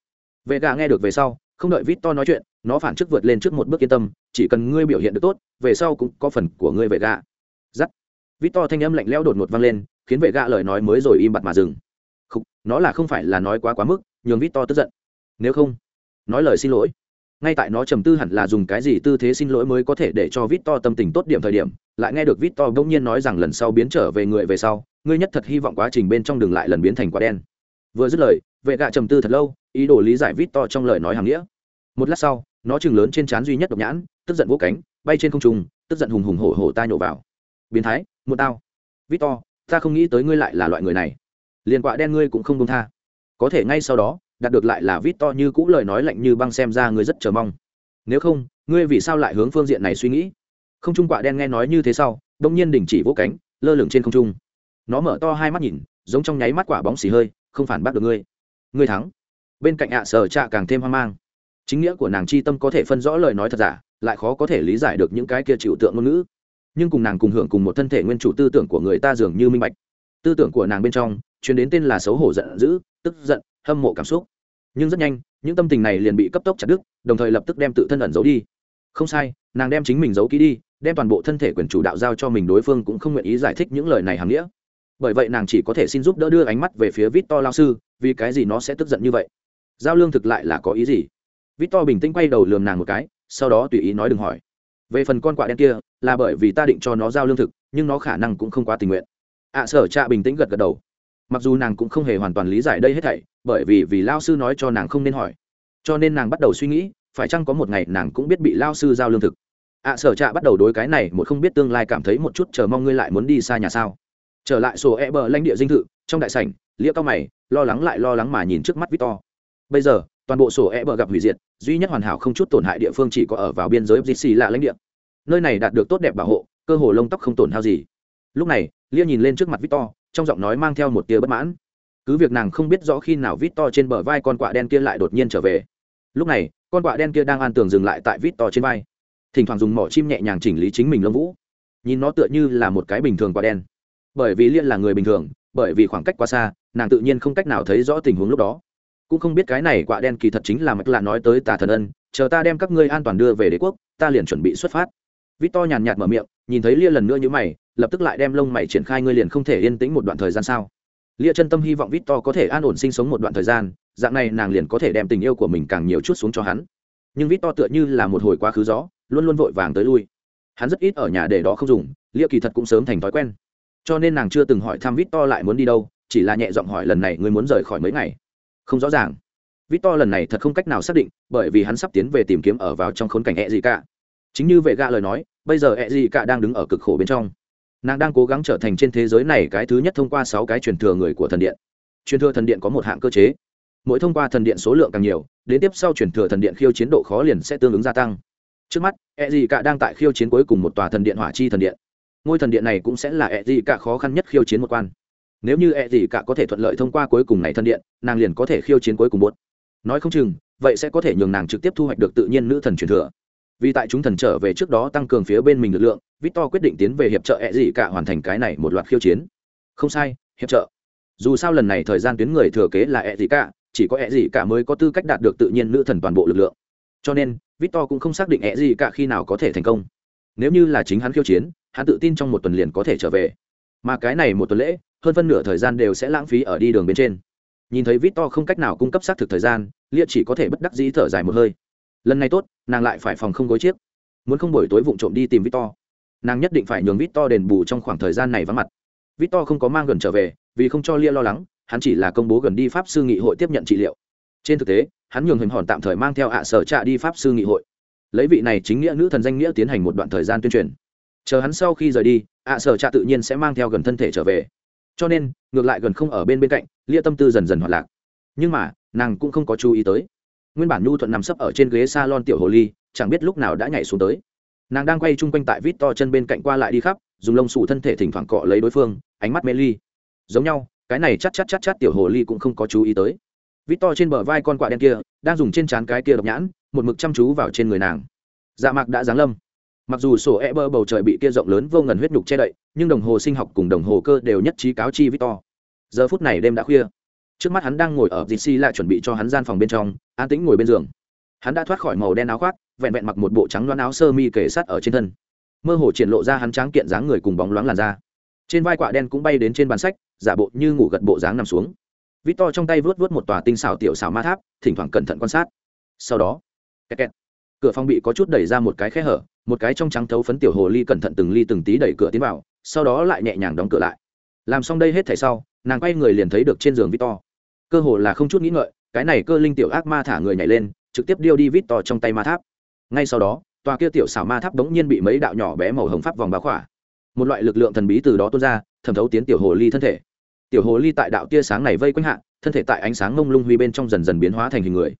A: Vệ gạ nghe được về sau, không đợi vít to nói chuyện, nó phản chức vượt lên trước một bước yên tâm, chỉ cần ngươi biểu hiện được tốt, về sau cũng có phần của ngươi vệ gạ. giắt. Vít to thanh âm lạnh lẽo đột ngột vang lên, khiến vệ gạ lời nói mới rồi im bặt mà dừng không, nó là không phải là nói quá quá mức nhường vít to tức giận. Nếu không nói lời xin lỗi. Ngay tại nó trầm tư hẳn là dùng cái gì tư thế xin lỗi mới có thể để cho vít to tâm tình tốt điểm thời điểm lại nghe được vít to bỗng nhiên nói rằng lần sau biến trở về người về sau ngươi nhất thật hy vọng quá trình bên trong đường lại lần biến thành quả đen. Vừa dứt lời vệ gạ trầm tư thật lâu ý đồ lý giải vít to trong lời nói hàng nghĩa. Một lát sau nó chừng lớn trên trán duy nhất độc nhãn tức giận vỗ cánh bay trên không trung tức giận hùng hùng hổ hổ ta nhổ vào. Biến thái một tao. Vít to ta không nghĩ tới ngươi lại là loại người này liền quạ đen ngươi cũng không công tha. Có thể ngay sau đó, đạt được lại là vít to như cũ lời nói lạnh như băng xem ra ngươi rất chờ mong. Nếu không, ngươi vì sao lại hướng phương diện này suy nghĩ? Không trung quạ đen nghe nói như thế sau, đông nhiên đình chỉ vỗ cánh, lơ lửng trên không trung. Nó mở to hai mắt nhìn, giống trong nháy mắt quả bóng xì hơi, không phản bác được ngươi. Ngươi thắng. Bên cạnh ạ sở trạ càng thêm hoang mang. Chính nghĩa của nàng chi tâm có thể phân rõ lời nói thật giả, lại khó có thể lý giải được những cái kia chịu tượng ngôn ngữ. Nhưng cùng nàng cùng hưởng cùng một thân thể nguyên chủ tư tưởng của người ta dường như minh bạch. Tư tưởng của nàng bên trong chuyến đến tên là xấu hổ giận dữ tức giận hâm mộ cảm xúc. Nhưng rất nhanh những tâm tình này liền bị cấp tốc chặt đứt đồng thời lập tức đem tự thân ẩn giấu đi. Không sai nàng đem chính mình giấu kỹ đi đem toàn bộ thân thể quyền chủ đạo giao cho mình đối phương cũng không nguyện ý giải thích những lời này hàm nghĩa. Bởi vậy nàng chỉ có thể xin giúp đỡ đưa ánh mắt về phía vít to lao sư vì cái gì nó sẽ tức giận như vậy? Giao lương thực lại là có ý gì? Vít to bình tĩnh quay đầu lườm nàng một cái sau đó tùy ý nói đừng hỏi. Về phần con quạ đen kia là bởi vì ta định cho nó giao lương thực nhưng nó khả năng cũng không quá tình nguyện. Ạ à, sở trạ bình tĩnh gật gật đầu mặc dù nàng cũng không hề hoàn toàn lý giải đây hết thảy bởi vì vì lao sư nói cho nàng không nên hỏi. Cho nên nàng bắt đầu suy nghĩ phải chăng có một ngày nàng cũng biết bị lao sư giao lương thực. Ạ à, sở trạ bắt đầu đối cái này một không biết tương lai cảm thấy một chút chờ mong ngươi lại muốn đi xa nhà sao. Trở lại sổ e bờ lãnh địa dinh thự trong đại sảnh lia cao mày lo lắng lại lo lắng mà nhìn trước mắt victor. Bây giờ toàn bộ sổ e bờ gặp hủy diệt duy nhất hoàn hảo không chút tổn hại địa phương chỉ có ở vào biên giới fgc là lãnh địa. Nơi này đạt được tốt đẹp bảo hộ cơ hồ lông tóc không tổn hao gì. Lúc này lia nhìn lên trước mặt victor trong giọng nói mang theo một tia bất mãn. Cứ việc nàng không biết rõ khi nào victor trên bờ vai con quạ đen kia lại đột nhiên trở về. Lúc này, con quạ đen kia đang an tường dừng lại tại victor trên vai. Thỉnh thoảng dùng mỏ chim nhẹ nhàng chỉnh lý chính mình lông vũ. Nhìn nó tựa như là một cái bình thường quạ đen. Bởi vì liên là người bình thường, bởi vì khoảng cách quá xa, nàng tự nhiên không cách nào thấy rõ tình huống lúc đó. Cũng không biết cái này quạ đen kỳ thật chính là mạch lạ nói tới tà thần ân, chờ ta đem các ngươi an toàn đưa về đế quốc, ta liền chuẩn bị xuất phát. Vít to nhàn nhạt mở miệng nhìn thấy lia lần nữa như mày, lập tức lại đem lông mày triển khai ngươi liền không thể yên tĩnh một đoạn thời gian sao? Lia chân tâm hy vọng vít to có thể an ổn sinh sống một đoạn thời gian, dạng này nàng liền có thể đem tình yêu của mình càng nhiều chút xuống cho hắn. Nhưng vít to tựa như là một hồi quá khứ gió, luôn luôn vội vàng tới lui. Hắn rất ít ở nhà để đó không dùng, lia kỳ thật cũng sớm thành thói quen. Cho nên nàng chưa từng hỏi thăm vít to lại muốn đi đâu, chỉ là nhẹ giọng hỏi lần này ngươi muốn rời khỏi mấy ngày. Không rõ ràng. Vít to lần này thật không cách nào xác định, bởi vì hắn sắp tiến về tìm kiếm ở vào trong khốn cảnh hẹ gì cả. Chính như vệ gạ lời nói bây giờ e gì cả đang đứng ở cực khổ bên trong. Nàng đang cố gắng trở thành trên thế giới này cái thứ nhất thông qua sáu cái truyền thừa người của thần điện. Truyền thừa thần điện có một hạng cơ chế. Mỗi thông qua thần điện số lượng càng nhiều, đến tiếp sau truyền thừa thần điện khiêu chiến độ khó liền sẽ tương ứng gia tăng. Trước mắt e gì cả đang tại khiêu chiến cuối cùng một tòa thần điện hỏa chi thần điện. Ngôi thần điện này cũng sẽ là e gì cả khó khăn nhất khiêu chiến một quan. Nếu như e gì cả có thể thuận lợi thông qua cuối cùng này thần điện, nàng liền có thể khiêu chiến cuối cùng một. Nói không chừng, vậy sẽ có thể nhường nàng trực tiếp thu hoạch được tự nhiên nữ thần truyền thừa vì tại chúng thần trở về trước đó tăng cường phía bên mình lực lượng, victor quyết định tiến về hiệp trợ ẹ dị cả hoàn thành cái này một loạt khiêu chiến. Không sai, hiệp trợ. Dù sao lần này thời gian tuyến người thừa kế là ẹ dị cả chỉ có ẹ dị cả mới có tư cách đạt được tự nhiên nữ thần toàn bộ lực lượng. Cho nên, victor cũng không xác định ẹ dị cả khi nào có thể thành công. Nếu như là chính hắn khiêu chiến, hắn tự tin trong một tuần liền có thể trở về. Mà cái này một tuần lễ, hơn phân nửa thời gian đều sẽ lãng phí ở đi đường bên trên. Nhìn thấy victor không cách nào cung cấp xác thực thời gian, lia chỉ có thể bất đắc dĩ thở dài một hơi lần này tốt, nàng lại phải phòng không gối chiếc. Muốn không buổi tối vụng trộm đi tìm victor. Nàng nhất định phải nhường victor đền bù trong khoảng thời gian này vắng mặt. Victor không có mang gần trở về, vì không cho lia lo lắng, hắn chỉ là công bố gần đi pháp sư nghị hội tiếp nhận trị liệu. Trên thực tế, hắn nhường hình hòn tạm thời mang theo ạ sở trạ đi pháp sư nghị hội. Lấy vị này chính nghĩa nữ thần danh nghĩa tiến hành một đoạn thời gian tuyên truyền. Chờ hắn sau khi rời đi, ạ sở trạ tự nhiên sẽ mang theo gần thân thể trở về. Cho nên, ngược lại gần không ở bên bên cạnh, lia tâm tư dần dần hoạt lạc. Nhưng mà, nàng cũng không có chú ý tới nguyên bản nhu thuận nằm sấp ở trên ghế s a lon tiểu hồ ly, chẳng biết lúc nào đã nhảy xuống tới. Nàng đang quay chung quanh tại vít to chân bên cạnh qua lại đi khắp, dùng lông sủ thân thể thỉnh thoảng cọ lấy đối phương, ánh mắt mê ly. Giống nhau, cái này chắc chắc chắc chắc tiểu hồ ly cũng không có chú ý tới. Vít to trên bờ vai con quạ đen kia, đang dùng trên trán cái kia độc nhãn, một mực chăm chú vào trên người nàng. Dạ mạc đã giáng lâm. Mặc dù sổ e bơ bầu trời bị kia rộng lớn vô ngần huyết nhục che đậy, nhưng đồng hồ sinh học cùng đồng hồ cơ đều nhất trí cáo chi vít to. Giờ phút này đêm đã khuya trước mắt hắn đang ngồi ở dì xi lại chuẩn bị cho hắn gian phòng bên trong an tĩnh ngồi bên giường. Hắn đã thoát khỏi màu đen áo khoác vẹn vẹn mặc một bộ trắng loáng áo sơ mi kể sát ở trên thân. Mơ hồ triển lộ ra hắn tráng kiện dáng người cùng bóng loáng làn da. Trên vai quạ đen cũng bay đến trên bàn sách giả bộ như ngủ gật bộ dáng nằm xuống. Vít to trong tay vớt vớt một tòa tinh xảo tiểu xảo ma tháp thỉnh thoảng cẩn thận quan sát. Sau đó kẹt kẹt, cửa phòng bị có chút đẩy ra một cái khe hở một cái trong trắng thấu phấn tiểu hồ ly cẩn thận từng ly từng tí đẩy cửa tiến vào sau đó lại nhẹ nhàng đóng cửa lại làm xong đây hết thảy sau, nàng quay người liền thấy được trên giường victor. Cơ hồ là không chút nghĩ ngợi, cái này cơ linh tiểu ác ma thả người nhảy lên, trực tiếp điêu đi victor trong tay ma tháp. Ngay sau đó, tòa kia tiểu xảo ma tháp bỗng nhiên bị mấy đạo nhỏ bé màu hồng pháp vòng bá khỏa. Một loại lực lượng thần bí từ đó tuôn ra, thẩm thấu tiến tiểu hồ ly thân thể. Tiểu hồ ly tại đạo tia sáng này vây quanh hạ, thân thể tại ánh sáng mông lung huy bên trong dần dần biến hóa thành hình người.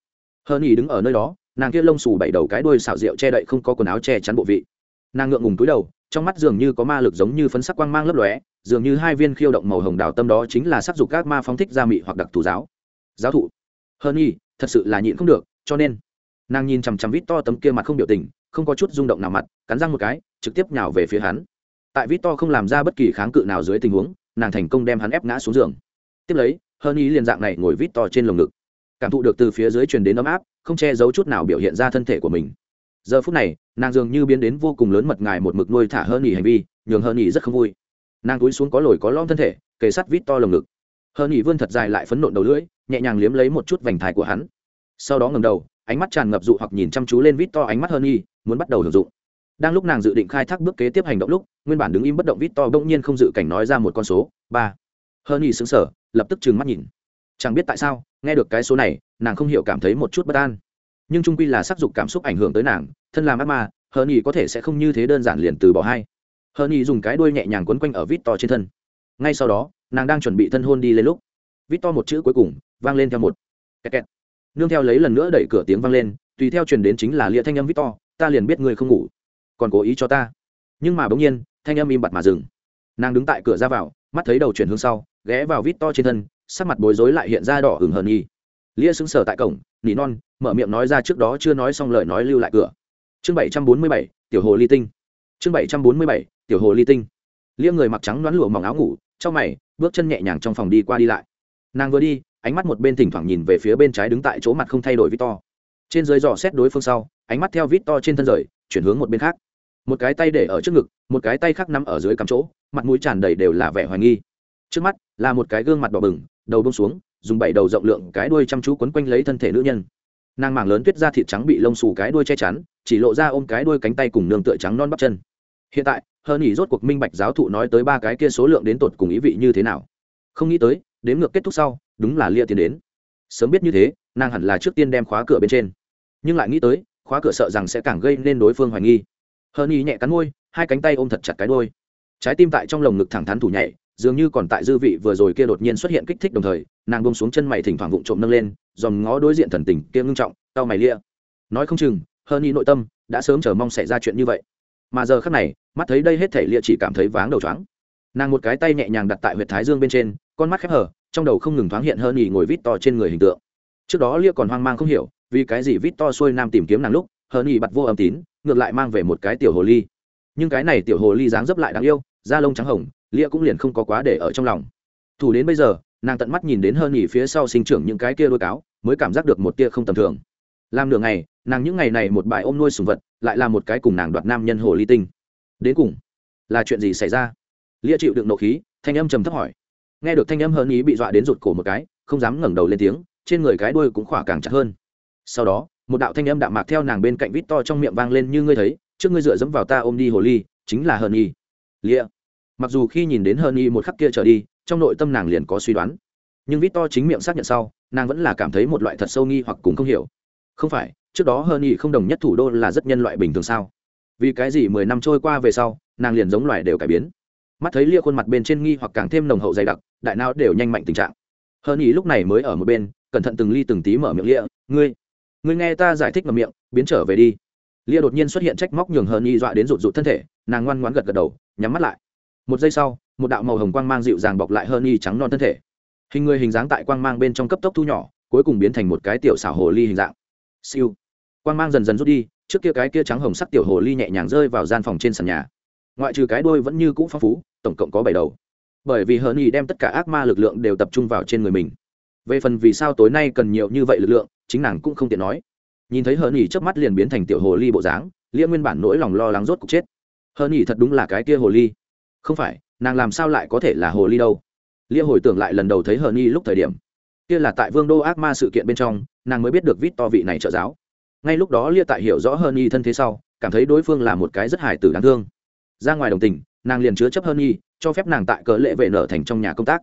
A: Hơn ý đứng ở nơi đó, nàng kia lông xù bảy đầu cái đuôi xảo rượu che đậy không có quần áo che chắn bộ vị. Nàng ngượng ngùng túi đầu, trong mắt dường như có ma lực giống như phấn sắc quang mang lấp lóe dường như hai viên khiêu động màu hồng đào tâm đó chính là sắc dục các ma phóng thích gia mị hoặc đặc thù giáo. Giáo thụ. Hơn nhi thật sự là nhịn không được, cho nên, nàng nhìn chằm chằm vít to tấm kia mặt không biểu tình, không có chút rung động nào mặt, cắn răng một cái, trực tiếp nhào về phía hắn. Tại vít to không làm ra bất kỳ kháng cự nào dưới tình huống, nàng thành công đem hắn ép ngã xuống giường. Tiếp lấy, hơn nhi liền dạng này ngồi vít to trên lồng ngực. Cảm thụ được từ phía dưới truyền đến ấm áp, không che giấu chút nào biểu hiện ra thân thể của mình. Giờ phút này, nàng dường như biến đến vô cùng lớn mật ngài một mực nuôi thả hơn nghỉ hành vi, nhường hơn nghỉ rất không vui nàng túi xuống có lồi có lom thân thể, kề sắt vít to lồng ngực. Hơn nghỉ vươn thật dài lại phấn nộn đầu lưỡi, nhẹ nhàng liếm lấy một chút vành thai của hắn. Sau đó ngầm đầu, ánh mắt tràn ngập dụ hoặc nhìn chăm chú lên vít to ánh mắt hơn nghỉ muốn bắt đầu hưởng dụng. Đang lúc nàng dự định khai thác bước kế tiếp hành động lúc, nguyên bản đứng im bất động vít to bỗng nhiên không dự cảnh nói ra một con số, ba. Hơn nghỉ xứng sở lập tức trừng mắt nhìn. Chẳng biết tại sao, nghe được cái số này, nàng không hiểu cảm thấy một chút bất an. Nhưng trung quy là sắc dục cảm xúc ảnh hưởng tới nàng, thân làm ác ma, hờ nhì có thể sẽ không như thế đơn giản liền từ bỏ hay? Hờ nhì dùng cái đuôi nhẹ nhàng quấn quanh ở vít to trên thân. Ngay sau đó, nàng đang chuẩn bị thân hôn đi lên lúc vít to một chữ cuối cùng vang lên theo một. Kẹt kẹt. Nương theo lấy lần nữa đẩy cửa tiếng vang lên, tùy theo truyền đến chính là lia thanh âm vít to ta liền biết ngươi không ngủ, còn cố ý cho ta. Nhưng mà bỗng nhiên, thanh âm im bặt mà dừng. Nàng đứng tại cửa ra vào, mắt thấy đầu chuyển hướng sau, ghé vào vít to trên thân, sắc mặt bối rối lại hiện ra đỏ hừng hờn nhi. Lia xứng sở tại cổng, nỉ non, mở miệng nói ra trước đó chưa nói xong lời nói lưu lại cửa. Chương bảy trăm bốn mươi bảy, tiểu hồ ly tinh chương bảy trăm bốn mươi bảy, tiểu hồ ly tinh. Lia người mặc trắng đoán lụa mỏng áo ngủ trong mày, bước chân nhẹ nhàng trong phòng đi qua đi lại. Nàng vừa đi, ánh mắt một bên thỉnh thoảng nhìn về phía bên trái đứng tại chỗ mặt không thay đổi victor. Trên dưới dò xét đối phương sau, ánh mắt theo victor trên thân rời, chuyển hướng một bên khác. Một cái tay để ở trước ngực, một cái tay khác nằm ở dưới cắm chỗ, mặt mũi tràn đầy đều là vẻ hoài nghi. Trước mắt, là một cái gương mặt đỏ bừng, đầu bông xuống, dùng bảy đầu rộng lượng cái đuôi chăm chú quấn quanh lấy thân thể nữ nhân. Nàng mảng lớn tuyết da thịt trắng bị lông xù cái đuôi che chắn chỉ lộ ra ôm cái đuôi cánh tay cùng nương tựa trắng non bắp chân. Hiện tại hơn nghỉ rốt cuộc minh bạch giáo thụ nói tới ba cái kia số lượng đến tột cùng ý vị như thế nào. Không nghĩ tới đếm ngược kết thúc sau, đúng là lia tiến đến. Sớm biết như thế, nàng hẳn là trước tiên đem khóa cửa bên trên. Nhưng lại nghĩ tới, khóa cửa sợ rằng sẽ càng gây nên đối phương hoài nghi. Hơn nghỉ nhẹ cắn môi, hai cánh tay ôm thật chặt cái đôi trái tim tại trong lồng ngực thẳng thắn thủ nhảy, dường như còn tại dư vị vừa rồi kia đột nhiên xuất hiện kích thích đồng thời, nàng bông xuống chân mày thỉnh thoảng vụng trộm nâng lên, dòm ngó đối diện thần tình kia ngưng trọng tao mày lia. Nói không chừng hơn y nội tâm, đã sớm chờ mong xảy ra chuyện như vậy. Mà giờ khắc này, mắt thấy đây hết thể lịa chỉ cảm thấy váng đầu choáng. Nàng một cái tay nhẹ nhàng đặt tại huyệt thái dương bên trên, con mắt khép hở trong đầu không ngừng thoáng hiện hơn y ngồi vít to trên người hình tượng. Trước đó lia còn hoang mang không hiểu, vì cái gì vít to xuôi nam tìm kiếm nàng lúc, hơn y bặt vô âm tín, ngược lại mang về một cái tiểu hồ ly. Nhưng cái này tiểu hồ ly dáng dấp lại đáng yêu, da lông trắng hồng lia cũng liền không có quá để ở trong lòng. Thủ đến bây giờ, nàng tận mắt nhìn đến hơn nhỉ phía sau sinh trưởng những cái kia đôi cáo, mới cảm giác được một tia không tầm thường. Làm nửa ngày nàng những ngày này một bài ôm nuôi sùng vật, lại là một cái cùng nàng đoạt nam nhân hồ ly tinh. Đến cùng, là chuyện gì xảy ra? Lia chịu đựng nộ khí, thanh âm trầm thấp hỏi. Nghe được thanh âm hơn ý bị dọa đến rụt cổ một cái, không dám ngẩng đầu lên tiếng, trên người cái đuôi cũng khỏa càng chặt hơn. Sau đó, một đạo thanh âm đạm mạc theo nàng bên cạnh vít to trong miệng vang lên như ngươi thấy, trước ngươi dựa dẫm vào ta ôm đi hồ ly, chính là hờn y lia, mặc dù khi nhìn đến hơn y một khắc kia trở đi, trong nội tâm nàng liền có suy đoán. Nhưng vít to chính miệng xác nhận sau, nàng vẫn là cảm thấy một loại thật sâu nghi hoặc cùng không hiểu. Không phải trước đó hơn y không đồng nhất thủ đô là rất nhân loại bình thường sao? Vì cái gì mười năm trôi qua về sau, nàng liền giống loài đều cải biến? Mắt thấy lia khuôn mặt bên trên nghi hoặc càng thêm nồng hậu dày đặc, đại não đều nhanh mạnh tình trạng. Hơn ý lúc này mới ở một bên, cẩn thận từng ly từng tí mở miệng lia, ngươi ngươi nghe ta giải thích ngầm miệng, biến trở về đi. Lia đột nhiên xuất hiện trách móc nhường hơn y dọa đến rụt rụt thân thể, nàng ngoan ngoãn gật gật đầu, nhắm mắt lại. Một giây sau, một đạo màu hồng quang mang dịu dàng bọc lại hơn y trắng non thân thể. Hình người hình dáng tại quang mang bên trong cấp tốc thu nhỏ, cuối cùng biến thành một cái tiểu xảo hồ ly hình dạng. Siêu quang mang dần dần rút đi, trước kia cái kia trắng hồng sắc tiểu hồ ly nhẹ nhàng rơi vào gian phòng trên sàn nhà. Ngoại trừ cái đôi vẫn như cũ phong phú, tổng cộng có bảy đầu. Bởi vì hờn y đem tất cả ác ma lực lượng đều tập trung vào trên người mình. Về phần vì sao tối nay cần nhiều như vậy lực lượng, chính nàng cũng không tiện nói. Nhìn thấy hờn y trước mắt liền biến thành tiểu hồ ly bộ dáng lia nguyên bản nỗi lòng lo lắng rốt cục chết. Hờn y thật đúng là cái kia hồ ly. Không phải, nàng làm sao lại có thể là hồ ly đâu? Lia hồi tưởng lại lần đầu thấy hờ nhi lúc thời điểm. Kia là tại vương đô ác ma sự kiện bên trong, nàng mới biết được vít to vị này trợ giáo ngay lúc đó lia tại hiểu rõ hơn nhi thân thế sau, cảm thấy đối phương là một cái rất hài tử đáng thương. Ra ngoài đồng tình, nàng liền chứa chấp hơn nhi, cho phép nàng tại cỡ lệ vệ nở thành trong nhà công tác.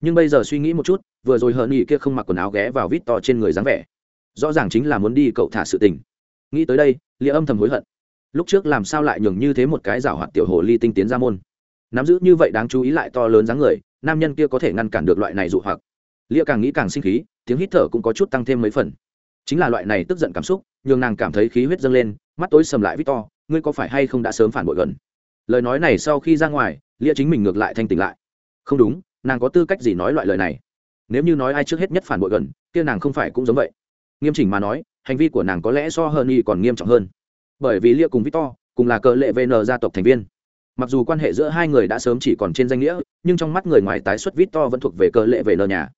A: Nhưng bây giờ suy nghĩ một chút, vừa rồi hơn y kia không mặc quần áo ghé vào vít to trên người dáng vẻ. Rõ ràng chính là muốn đi cậu thả sự tình. Nghĩ tới đây, lia âm thầm hối hận. Lúc trước làm sao lại nhường như thế một cái rào hoạt tiểu hồ ly tinh tiến ra môn. Nắm giữ như vậy đáng chú ý lại to lớn dáng người, nam nhân kia có thể ngăn cản được loại này dụ hoặc. Lia càng nghĩ càng sinh khí, tiếng hít thở cũng có chút tăng thêm mấy phần chính là loại này tức giận cảm xúc, nhường nàng cảm thấy khí huyết dâng lên, mắt tối sầm lại victor, ngươi có phải hay không đã sớm phản bội gần? Lời nói này sau khi ra ngoài, lia chính mình ngược lại thanh tỉnh lại. Không đúng, nàng có tư cách gì nói loại lời này? Nếu như nói ai trước hết nhất phản bội gần, kia nàng không phải cũng giống vậy. Nghiêm chỉnh mà nói, hành vi của nàng có lẽ so hơn y còn nghiêm trọng hơn. Bởi vì lia cùng victor, cùng là cờ lệ vn gia tộc thành viên. Mặc dù quan hệ giữa hai người đã sớm chỉ còn trên danh nghĩa, nhưng trong mắt người ngoài tái xuất victor vẫn thuộc về cờ lệ vn nhà.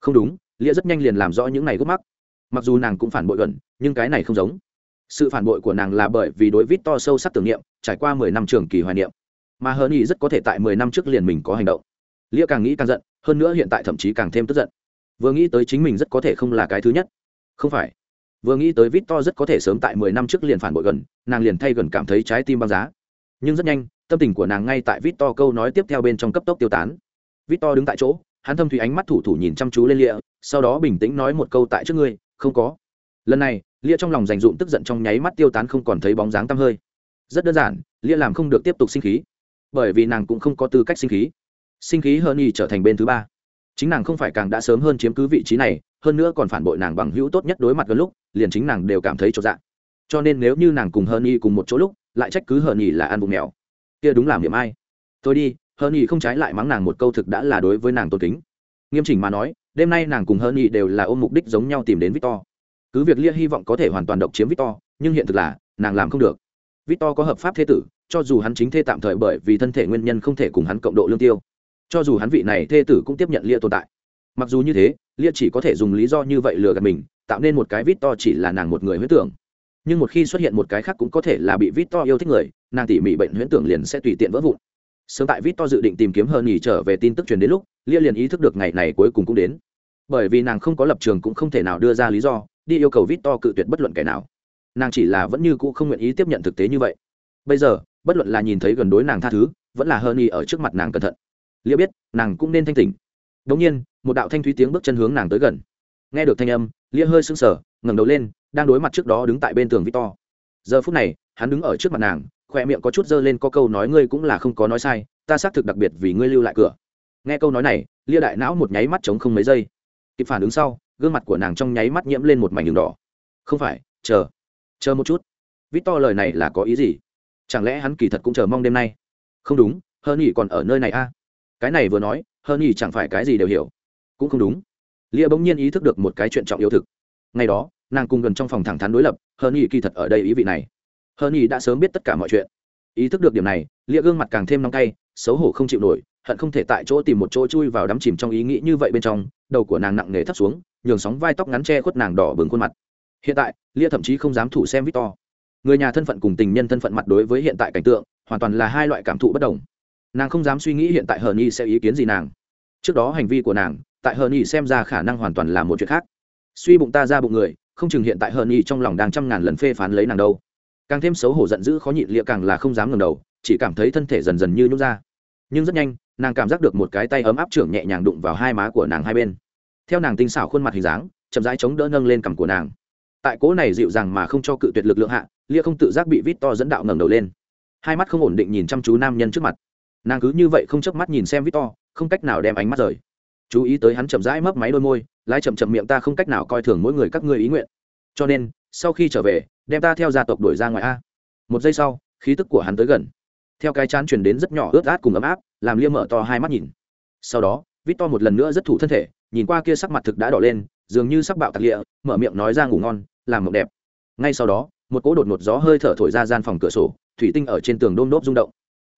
A: Không đúng, lia rất nhanh liền làm rõ những này gốc mắc mặc dù nàng cũng phản bội gần, nhưng cái này không giống. Sự phản bội của nàng là bởi vì đối vít to sâu sắc tưởng niệm, trải qua mười năm trường kỳ hoài niệm. Mà hơn ý rất có thể tại mười năm trước liền mình có hành động. Lia càng nghĩ càng giận, hơn nữa hiện tại thậm chí càng thêm tức giận. Vừa nghĩ tới chính mình rất có thể không là cái thứ nhất. Không phải. Vừa nghĩ tới vít to rất có thể sớm tại mười năm trước liền phản bội gần, nàng liền thay gần cảm thấy trái tim băng giá. Nhưng rất nhanh, tâm tình của nàng ngay tại vít to câu nói tiếp theo bên trong cấp tốc tiêu tán. Vít to đứng tại chỗ, hắn thâm thủy ánh mắt thủ thủ nhìn chăm chú lên lịa sau đó bình tĩnh nói một câu tại trước ngươi không có. Lần này, lia trong lòng dành dụm tức giận trong nháy mắt tiêu tán không còn thấy bóng dáng tăm hơi. Rất đơn giản, lia làm không được tiếp tục sinh khí. Bởi vì nàng cũng không có tư cách sinh khí. Sinh khí hơn y trở thành bên thứ ba. Chính nàng không phải càng đã sớm hơn chiếm cứ vị trí này, hơn nữa còn phản bội nàng bằng hữu tốt nhất đối mặt gần lúc, liền chính nàng đều cảm thấy cho dạ. Cho nên nếu như nàng cùng hơn y cùng một chỗ lúc, lại trách cứ hơn y là ăn bụng mèo. Kia đúng làm điểm ai. Thôi đi hơn y không trái lại mắng nàng một câu thực đã là đối với nàng tôn kính. Nghiêm chỉnh mà nói đêm nay nàng cùng hơn y đều là ôm mục đích giống nhau tìm đến victor. Cứ việc lia hy vọng có thể hoàn toàn độc chiếm victor, nhưng hiện thực là, nàng làm không được. Victor có hợp pháp thế tử, cho dù hắn chính thê tạm thời bởi vì thân thể nguyên nhân không thể cùng hắn cộng độ lương tiêu. Cho dù hắn vị này thê tử cũng tiếp nhận lia tồn tại. Mặc dù như thế, lia chỉ có thể dùng lý do như vậy lừa gạt mình, tạo nên một cái vít to chỉ là nàng một người huyết tưởng. Nhưng một khi xuất hiện một cái khác cũng có thể là bị vít to yêu thích người, nàng tỉ mỉ bệnh huyễn tưởng liền sẽ tùy tiện vỡ vụn. Sớm tại vít to dự định tìm kiếm hơn nghỉ trở về tin tức truyền đến lúc lia liền ý thức được ngày này cuối cùng cũng đến. Bởi vì nàng không có lập trường cũng không thể nào đưa ra lý do, đi yêu cầu vít to cự tuyệt bất luận kẻ nào. Nàng chỉ là vẫn như cũ không nguyện ý tiếp nhận thực tế như vậy. Bây giờ, bất luận là nhìn thấy gần đối nàng tha thứ, vẫn là hơn y ở trước mặt nàng cẩn thận. Lia biết, nàng cũng nên thanh tỉnh. Đống nhiên, một đạo thanh thúy tiếng bước chân hướng nàng tới gần. Nghe được thanh âm, lia hơi sững sờ, ngẩng đầu lên, đang đối mặt trước đó đứng tại bên tường victor. Giờ phút này, hắn đứng ở trước mặt nàng khoe miệng có chút dơ lên, có câu nói, ngươi cũng là không có nói sai, ta xác thực đặc biệt vì ngươi lưu lại cửa nghe câu nói này, lia đại não một nháy mắt trống không mấy giây. Kịp phản ứng sau, gương mặt của nàng trong nháy mắt nhiễm lên một mảnh đường đỏ. Không phải, chờ chờ một chút. Vít to lời này là có ý gì? Chẳng lẽ hắn kỳ thật cũng chờ mong đêm nay? Không đúng hơn nhỉ còn ở nơi này a à? cái này vừa nói hơn nhỉ chẳng phải cái gì đều hiểu. Cũng không đúng. Lia bỗng nhiên ý thức được một cái chuyện trọng yếu thực. Ngày đó, nàng cùng gần trong phòng thẳng thắn đối lập hơn nhỉ kỳ thật ở đây ý vị này. Hơn nhỉ đã sớm biết tất cả mọi chuyện ý thức được điểm này, lia gương mặt càng thêm nóng cay, xấu hổ không chịu nổi, hận không thể tại chỗ tìm một chỗ chui vào đắm chìm trong ý nghĩ như vậy bên trong, đầu của nàng nặng nề thấp xuống, nhường sóng vai tóc ngắn che khuất nàng đỏ bừng khuôn mặt. Hiện tại, lia thậm chí không dám thủ xem victor. Người nhà thân phận cùng tình nhân thân phận mặt đối với hiện tại cảnh tượng, hoàn toàn là hai loại cảm thụ bất đồng. Nàng không dám suy nghĩ hiện tại hờ nhi sẽ ý kiến gì nàng. Trước đó hành vi của nàng, tại hờ nhi xem ra khả năng hoàn toàn là một chuyện khác. Suy bụng ta ra bụng người, không chừng hiện tại hờ nhi trong lòng đang trăm ngàn lần phê phán lấy nàng đâu càng thêm xấu hổ giận dữ khó nhịn lịa càng là không dám ngầm đầu, chỉ cảm thấy thân thể dần dần như nhút ra. Nhưng rất nhanh, nàng cảm giác được một cái tay ấm áp trưởng nhẹ nhàng đụng vào hai má của nàng hai bên. Theo nàng tinh xảo khuôn mặt hình dáng, chậm rãi chống đỡ nâng lên cằm của nàng. Tại cỗ này dịu dàng mà không cho cự tuyệt lực lượng hạ lia không tự giác bị vít to dẫn đạo ngẩng đầu lên. Hai mắt không ổn định nhìn chăm chú nam nhân trước mặt. Nàng cứ như vậy không chớp mắt nhìn xem vít to, không cách nào đem ánh mắt rời. Chú ý tới hắn chậm rãi mấp máy đôi môi, lái chậm chậm miệng ta không cách nào coi thường mỗi người các ngươi ý nguyện. Cho nên, sau khi trở về đem ta theo gia tộc đuổi ra ngoài a. Một giây sau, khí tức của hắn tới gần. Theo cái chán truyền đến rất nhỏ ướt át cùng ấm áp, làm lia mở to hai mắt nhìn. Sau đó vít to một lần nữa rất thủ thân thể, nhìn qua kia sắc mặt thực đã đỏ lên, dường như sắc bạo tạc lịa, mở miệng nói ra ngủ ngon, làm mộng đẹp. Ngay sau đó, một cỗ đột ngột gió hơi thở thổi ra gian phòng cửa sổ, thủy tinh ở trên tường đôm đốp rung động.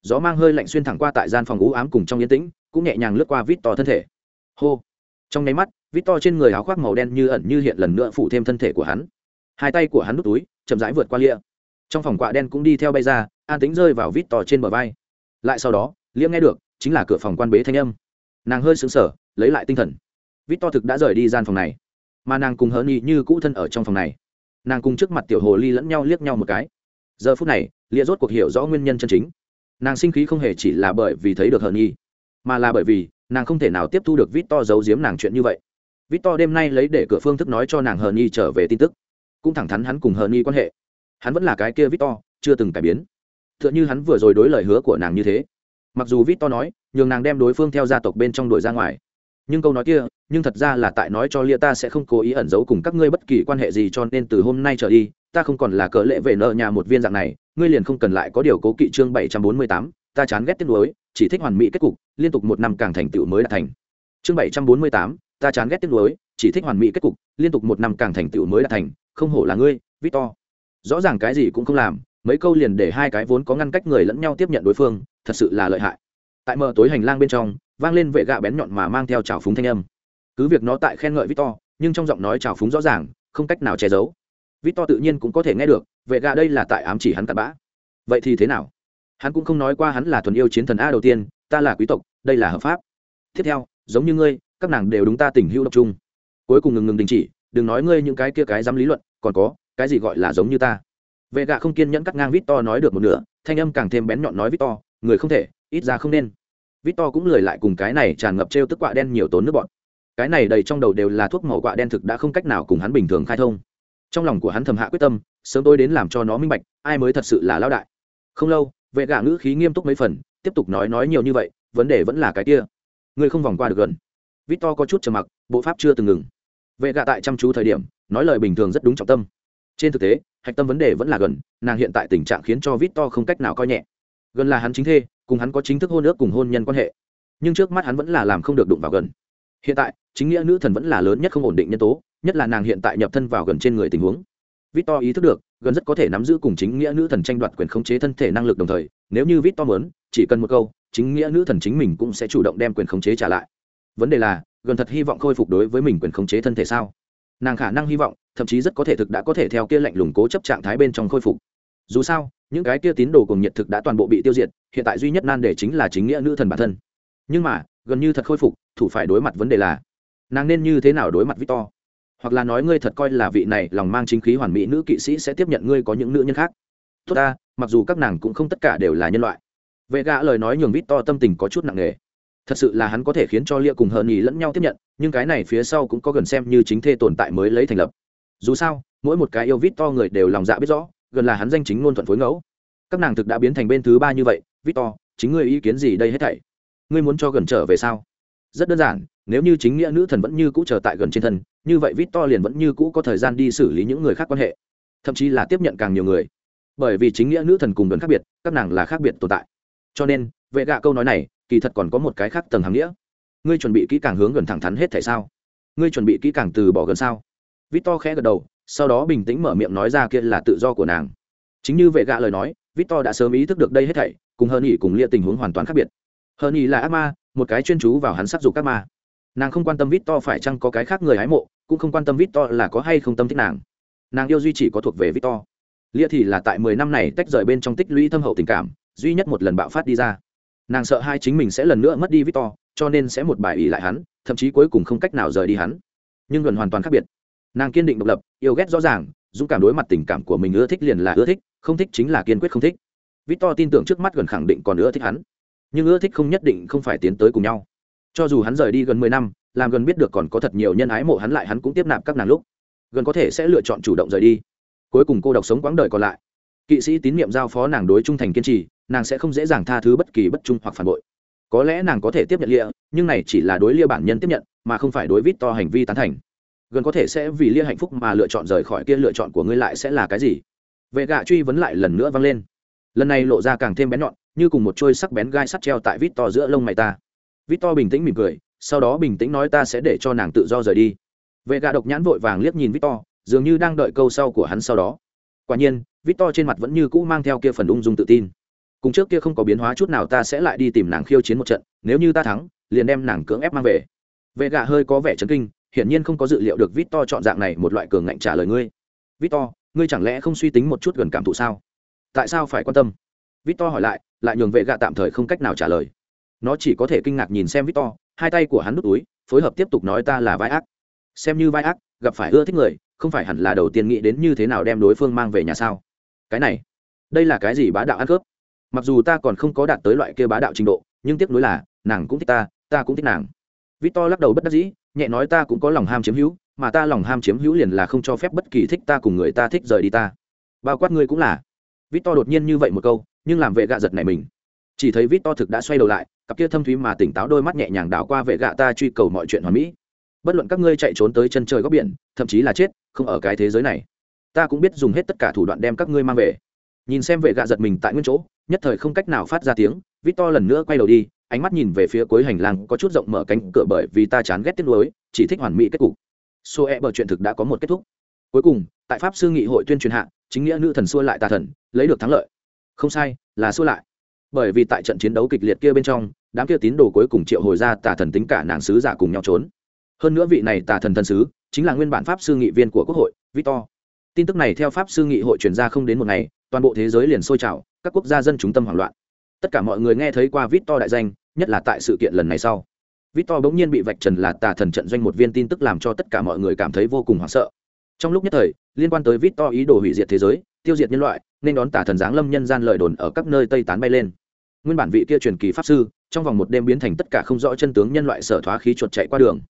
A: Gió mang hơi lạnh xuyên thẳng qua tại gian phòng ú ám cùng trong yên tĩnh, cũng nhẹ nhàng lướt qua vít to thân thể. Hô. Trong nháy mắt vít to trên người áo khoác màu đen như ẩn như hiện lần nữa phủ thêm thân thể của hắn hai tay của hắn nút túi, chậm rãi vượt qua lia trong phòng quạ đen cũng đi theo bay ra, an tính rơi vào vít to trên bờ vai. Lại sau đó liễm nghe được, chính là cửa phòng quan bế thanh âm. Nàng hơi sững sờ, lấy lại tinh thần. Vít to thực đã rời đi gian phòng này. Mà nàng cùng hớ y như cũ thân ở trong phòng này. Nàng cùng trước mặt tiểu hồ ly lẫn nhau liếc nhau một cái. Giờ phút này lia rốt cuộc hiểu rõ nguyên nhân chân chính. Nàng sinh khí không hề chỉ là bởi vì thấy được hờn nhi mà là bởi vì nàng không thể nào tiếp thu được vít to giấu giếm nàng chuyện như vậy. Vít to đêm nay lấy để cửa phương thức nói cho nàng hờn nhi trở về tin tức cũng thẳng thắn hắn cùng hờn nghi quan hệ. Hắn vẫn là cái kia vít to chưa từng cải biến. T h ư ợ n h ư hắn vừa rồi đối lời hứa của nàng như thế. Mặc dù vít to nói, nhường nàng đem đối phương theo gia tộc bên trong đuổi ra ngoài. Nhưng câu nói kia, nhưng thật ra là tại nói cho lia ta sẽ không cố ý ẩn giấu cùng các ngươi bất kỳ quan hệ gì cho nên từ hôm nay trở đi, ta không còn là cỡ lệ về nợ nhà một viên dạng này, ngươi liền không cần lại có điều cố kỵ chương bảy trăm bốn mươi tám, ta chán ghét tiếc nuối, chỉ thích hoàn mỹ kết cục, liên tục một năm càng thành tựu mới đạt thành. Chương bảy trăm bốn mươi tám, ta chán ghét tiếc nuối, chỉ thích hoàn mỹ kết cục, liên tục một năm càng thành tựu mới đạt thành không hổ là ngươi, victor. Rõ ràng cái gì cũng không làm, mấy câu liền để hai cái vốn có ngăn cách người lẫn nhau tiếp nhận đối phương, thật sự là lợi hại. Tại mờ tối hành lang bên trong, vang lên vệ gạ bén nhọn mà mang theo trào phúng thanh âm. Cứ việc nó tại khen ngợi victor, nhưng trong giọng nói trào phúng rõ ràng, không cách nào che giấu. Victor tự nhiên cũng có thể nghe được, vệ gạ đây là tại ám chỉ hắn cặn bã. Vậy thì thế nào? Hắn cũng không nói qua hắn là thuần yêu chiến thần a đầu tiên, ta là quý tộc, đây là hợp pháp. Tiếp theo, giống như ngươi, các nàng đều đúng ta tình hữu độc chung. Cuối cùng ngừng ngừng đình chỉ, đừng nói ngươi những cái kia cái dám lý luận còn có, cái gì gọi là giống như ta? Vệ gạ không kiên nhẫn cắt ngang vít to nói được một nửa, thanh âm càng thêm bén nhọn nói vít to người không thể, ít ra không nên. Vít to cũng lười lại cùng cái này tràn ngập t r e o tức quạ đen nhiều tốn nước bọn. Cái này đầy trong đầu đều là thuốc màu quạ đen thực đã không cách nào cùng hắn bình thường khai thông. Trong lòng của hắn thầm hạ quyết tâm, sớm tôi đến làm cho nó minh bạch, ai mới thật sự là lao đại. Không lâu, vệ gạ ngữ khí nghiêm túc mấy phần, tiếp tục nói nói nhiều như vậy, vấn đề vẫn là cái kia. Ngươi không vòng qua được gần. Vít to có chút trầm mặc, bộ pháp chưa từng ngừng. Vệ gạ tại chăm chú thời điểm nói lời bình thường rất đúng trọng tâm. Trên thực tế hạch tâm vấn đề vẫn là gần nàng hiện tại tình trạng khiến cho vít to không cách nào coi nhẹ. Gần là hắn chính thê cùng hắn có chính thức hôn ước cùng hôn nhân quan hệ. Nhưng trước mắt hắn vẫn là làm không được đụng vào gần. Hiện tại chính nghĩa nữ thần vẫn là lớn nhất không ổn định nhân tố nhất là nàng hiện tại nhập thân vào gần trên người tình huống. Victor ý thức được, gần rất có thể nắm giữ cùng chính nghĩa nữ thần tranh đoạt quyền khống chế thân thể năng lực đồng thời, nếu như Victor muốn, chỉ cần một câu, chính nghĩa nữ thần chính mình cũng sẽ chủ động đem quyền khống chế trả lại. Vấn đề là, gần thật hy vọng khôi phục đối với mình quyền khống chế thân thể sao? Nàng khả năng hy vọng, thậm chí rất có thể thực đã có thể theo kia lạnh lùng cố chấp trạng thái bên trong khôi phục. Dù sao, những cái kia tín đồ cùng nhiệt thực đã toàn bộ bị tiêu diệt, hiện tại duy nhất nan đề chính là chính nghĩa nữ thần bản thân. Nhưng mà, gần như thật khôi phục, thủ phải đối mặt vấn đề là, nàng nên như thế nào đối mặt victor? Hoặc là nói ngươi thật coi là vị này lòng mang chính khí hoàn mỹ nữ kỵ sĩ sẽ tiếp nhận ngươi có những nữ nhân khác? Tốt ta, mặc dù các nàng cũng không tất cả đều là nhân loại. Vệ gã lời nói nhường victor tâm tình có chút nặng nề thật sự là hắn có thể khiến cho lia cùng hờn nhì lẫn nhau tiếp nhận, nhưng cái này phía sau cũng có gần xem như chính thê tồn tại mới lấy thành lập. Dù sao, mỗi một cái yêu vít to người đều lòng dạ biết rõ, gần là hắn danh chính ngôn thuận phối ngẫu. Các nàng thực đã biến thành bên thứ ba như vậy vít to chính ngươi ý kiến gì đây hết thảy? Ngươi muốn cho gần trở về sao? Rất đơn giản, nếu như chính nghĩa nữ thần vẫn như cũ chờ tại gần trên thân, như vậy vít to liền vẫn như cũ có thời gian đi xử lý những người khác quan hệ. Thậm chí là tiếp nhận càng nhiều người. Bởi vì chính nghĩa nữ thần cùng gần khác biệt, các nàng là khác biệt tồn tại. Cho nên vệ gạ câu nói này, kỳ thật còn có một cái khác tầng hàm nghĩa. Ngươi chuẩn bị kỹ càng hướng gần thẳng thắn hết thể sao? Ngươi chuẩn bị kỹ càng từ bỏ gần sao? Vít to khẽ gật đầu, sau đó bình tĩnh mở miệng nói ra kia là tự do của nàng. Chính như vệ gạ lời nói vít to đã sớm ý thức được đây hết thảy, cùng hơn nhỉ cùng lia tình huống hoàn toàn khác biệt. Hơn nhỉ là ác ma, một cái chuyên chú vào hắn sắc dục các ma. Nàng không quan tâm vít to phải chăng có cái khác người hái mộ, cũng không quan tâm vít to là có hay không tâm thích nàng. Nàng yêu duy chỉ có thuộc về vít to lia thì là tại mười năm này tách rời bên trong tích lũy thâm hậu tình cảm, duy nhất một lần bạo phát đi ra nàng sợ hai chính mình sẽ lần nữa mất đi victor, cho nên sẽ một bài ỉ lại hắn, thậm chí cuối cùng không cách nào rời đi hắn. Nhưng gần hoàn toàn khác biệt. Nàng kiên định độc lập, yêu ghét rõ ràng, dũng cảm đối mặt tình cảm của mình ưa thích liền là ưa thích, không thích chính là kiên quyết không thích. Victor tin tưởng trước mắt gần khẳng định còn ưa thích hắn. Nhưng ưa thích không nhất định không phải tiến tới cùng nhau. Cho dù hắn rời đi gần mười năm, làm gần biết được còn có thật nhiều nhân ái mộ hắn lại hắn cũng tiếp nạp các nàng lúc. Gần có thể sẽ lựa chọn chủ động rời đi. Cuối cùng cô độc sống quãng đời còn lại. Kỵ sĩ tín nhiệm giao phó nàng đối trung thành kiên trì nàng sẽ không dễ dàng tha thứ bất kỳ bất trung hoặc phản bội. Có lẽ nàng có thể tiếp nhận lia nhưng này chỉ là đối lia bản nhân tiếp nhận, mà không phải đối vít to hành vi tán thành. Gần có thể sẽ vì lia hạnh phúc mà lựa chọn rời khỏi kia lựa chọn của ngươi lại sẽ là cái gì? Vệ gạ truy vấn lại lần nữa vang lên. Lần này lộ ra càng thêm bén nhọn, như cùng một trôi sắc bén gai sắt treo tại vít to giữa lông mày ta. Vít to bình tĩnh mỉm cười, sau đó bình tĩnh nói ta sẽ để cho nàng tự do rời đi. Vệ gạ độc nhãn vội vàng liếc nhìn vít to, dường như đang đợi câu sau của hắn sau đó. Quả nhiên, vít to trên mặt vẫn như cũ mang theo kia phần ung dung tự tin cùng trước kia không có biến hóa chút nào ta sẽ lại đi tìm nàng khiêu chiến một trận, nếu như ta thắng, liền đem nàng cưỡng ép mang về. Vệ gạ hơi có vẻ chấn kinh, hiển nhiên không có dự liệu được vít to chọn dạng này một loại cường ngạnh trả lời ngươi. Vít to ngươi chẳng lẽ không suy tính một chút gần cảm thụ sao? Tại sao phải quan tâm? Vít to hỏi lại lại nhường vệ gạ tạm thời không cách nào trả lời. Nó chỉ có thể kinh ngạc nhìn xem vít to hai tay của hắn nút túi, phối hợp tiếp tục nói ta là vai ác. Xem như vai ác, gặp phải ưa thích người, không phải hẳn là đầu tiên nghĩ đến như thế nào đem đối phương mang về nhà sao? Cái này, đây là cái gì bá đạo ăn cướp? Mặc dù ta còn không có đạt tới loại kia bá đạo trình độ, nhưng tiếc nuối là, nàng cũng thích ta ta cũng thích nàng. Victor lắc đầu bất đắc dĩ, nhẹ nói ta cũng có lòng ham chiếm hữu, mà ta lòng ham chiếm hữu liền là không cho phép bất kỳ thích ta cùng người ta thích rời đi ta. Bao quát ngươi cũng là. Victor đột nhiên như vậy một câu, nhưng làm vệ gạ giật này mình. Chỉ thấy victor thực đã xoay đầu lại, cặp kia thâm thúy mà tỉnh táo đôi mắt nhẹ nhàng đảo qua vệ gạ ta truy cầu mọi chuyện hoàn mỹ. Bất luận các ngươi chạy trốn tới chân trời góc biển, thậm chí là chết, không ở cái thế giới này, ta cũng biết dùng hết tất cả thủ đoạn đem các ngươi mang về. Nhìn xem vệ gạ giật mình tại nguyên chỗ nhất thời không cách nào phát ra tiếng vít to lần nữa quay đầu đi, ánh mắt nhìn về phía cuối hành lang có chút rộng mở cánh cửa bởi vì ta chán ghét tiếc nuối, chỉ thích hoàn mỹ kết cục. Xô e bờ chuyện thực đã có một kết thúc. Cuối cùng, tại pháp sư nghị hội tuyên truyền hạ, chính nghĩa nữ thần xua lại tà thần, lấy được thắng lợi. Không sai, là xua lại. Bởi vì tại trận chiến đấu kịch liệt kia bên trong, đám kia tín đồ cuối cùng triệu hồi ra tà thần tính cả nàng sứ giả cùng nhau trốn. Hơn nữa vị này tà thần thần sứ, chính là nguyên bản pháp sư nghị viên của quốc hội, victor. Tin tức này theo pháp sư nghị hội truyền ra không đến một ngày, toàn bộ thế giới liền sôi trào các quốc gia dân chúng tâm hoảng loạn. Tất cả mọi người nghe thấy qua victor đại danh, nhất là tại sự kiện lần này sau. Victor bỗng nhiên bị vạch trần là tà thần trận doanh một viên tin tức làm cho tất cả mọi người cảm thấy vô cùng hoảng sợ. Trong lúc nhất thời, liên quan tới victor ý đồ hủy diệt thế giới, tiêu diệt nhân loại, nên đón tà thần giáng lâm nhân gian lời đồn ở các nơi tây tán bay lên. Nguyên bản vị kia truyền kỳ pháp sư, trong vòng một đêm biến thành tất cả không rõ chân tướng nhân loại sở thoá khí chuột chạy qua đường.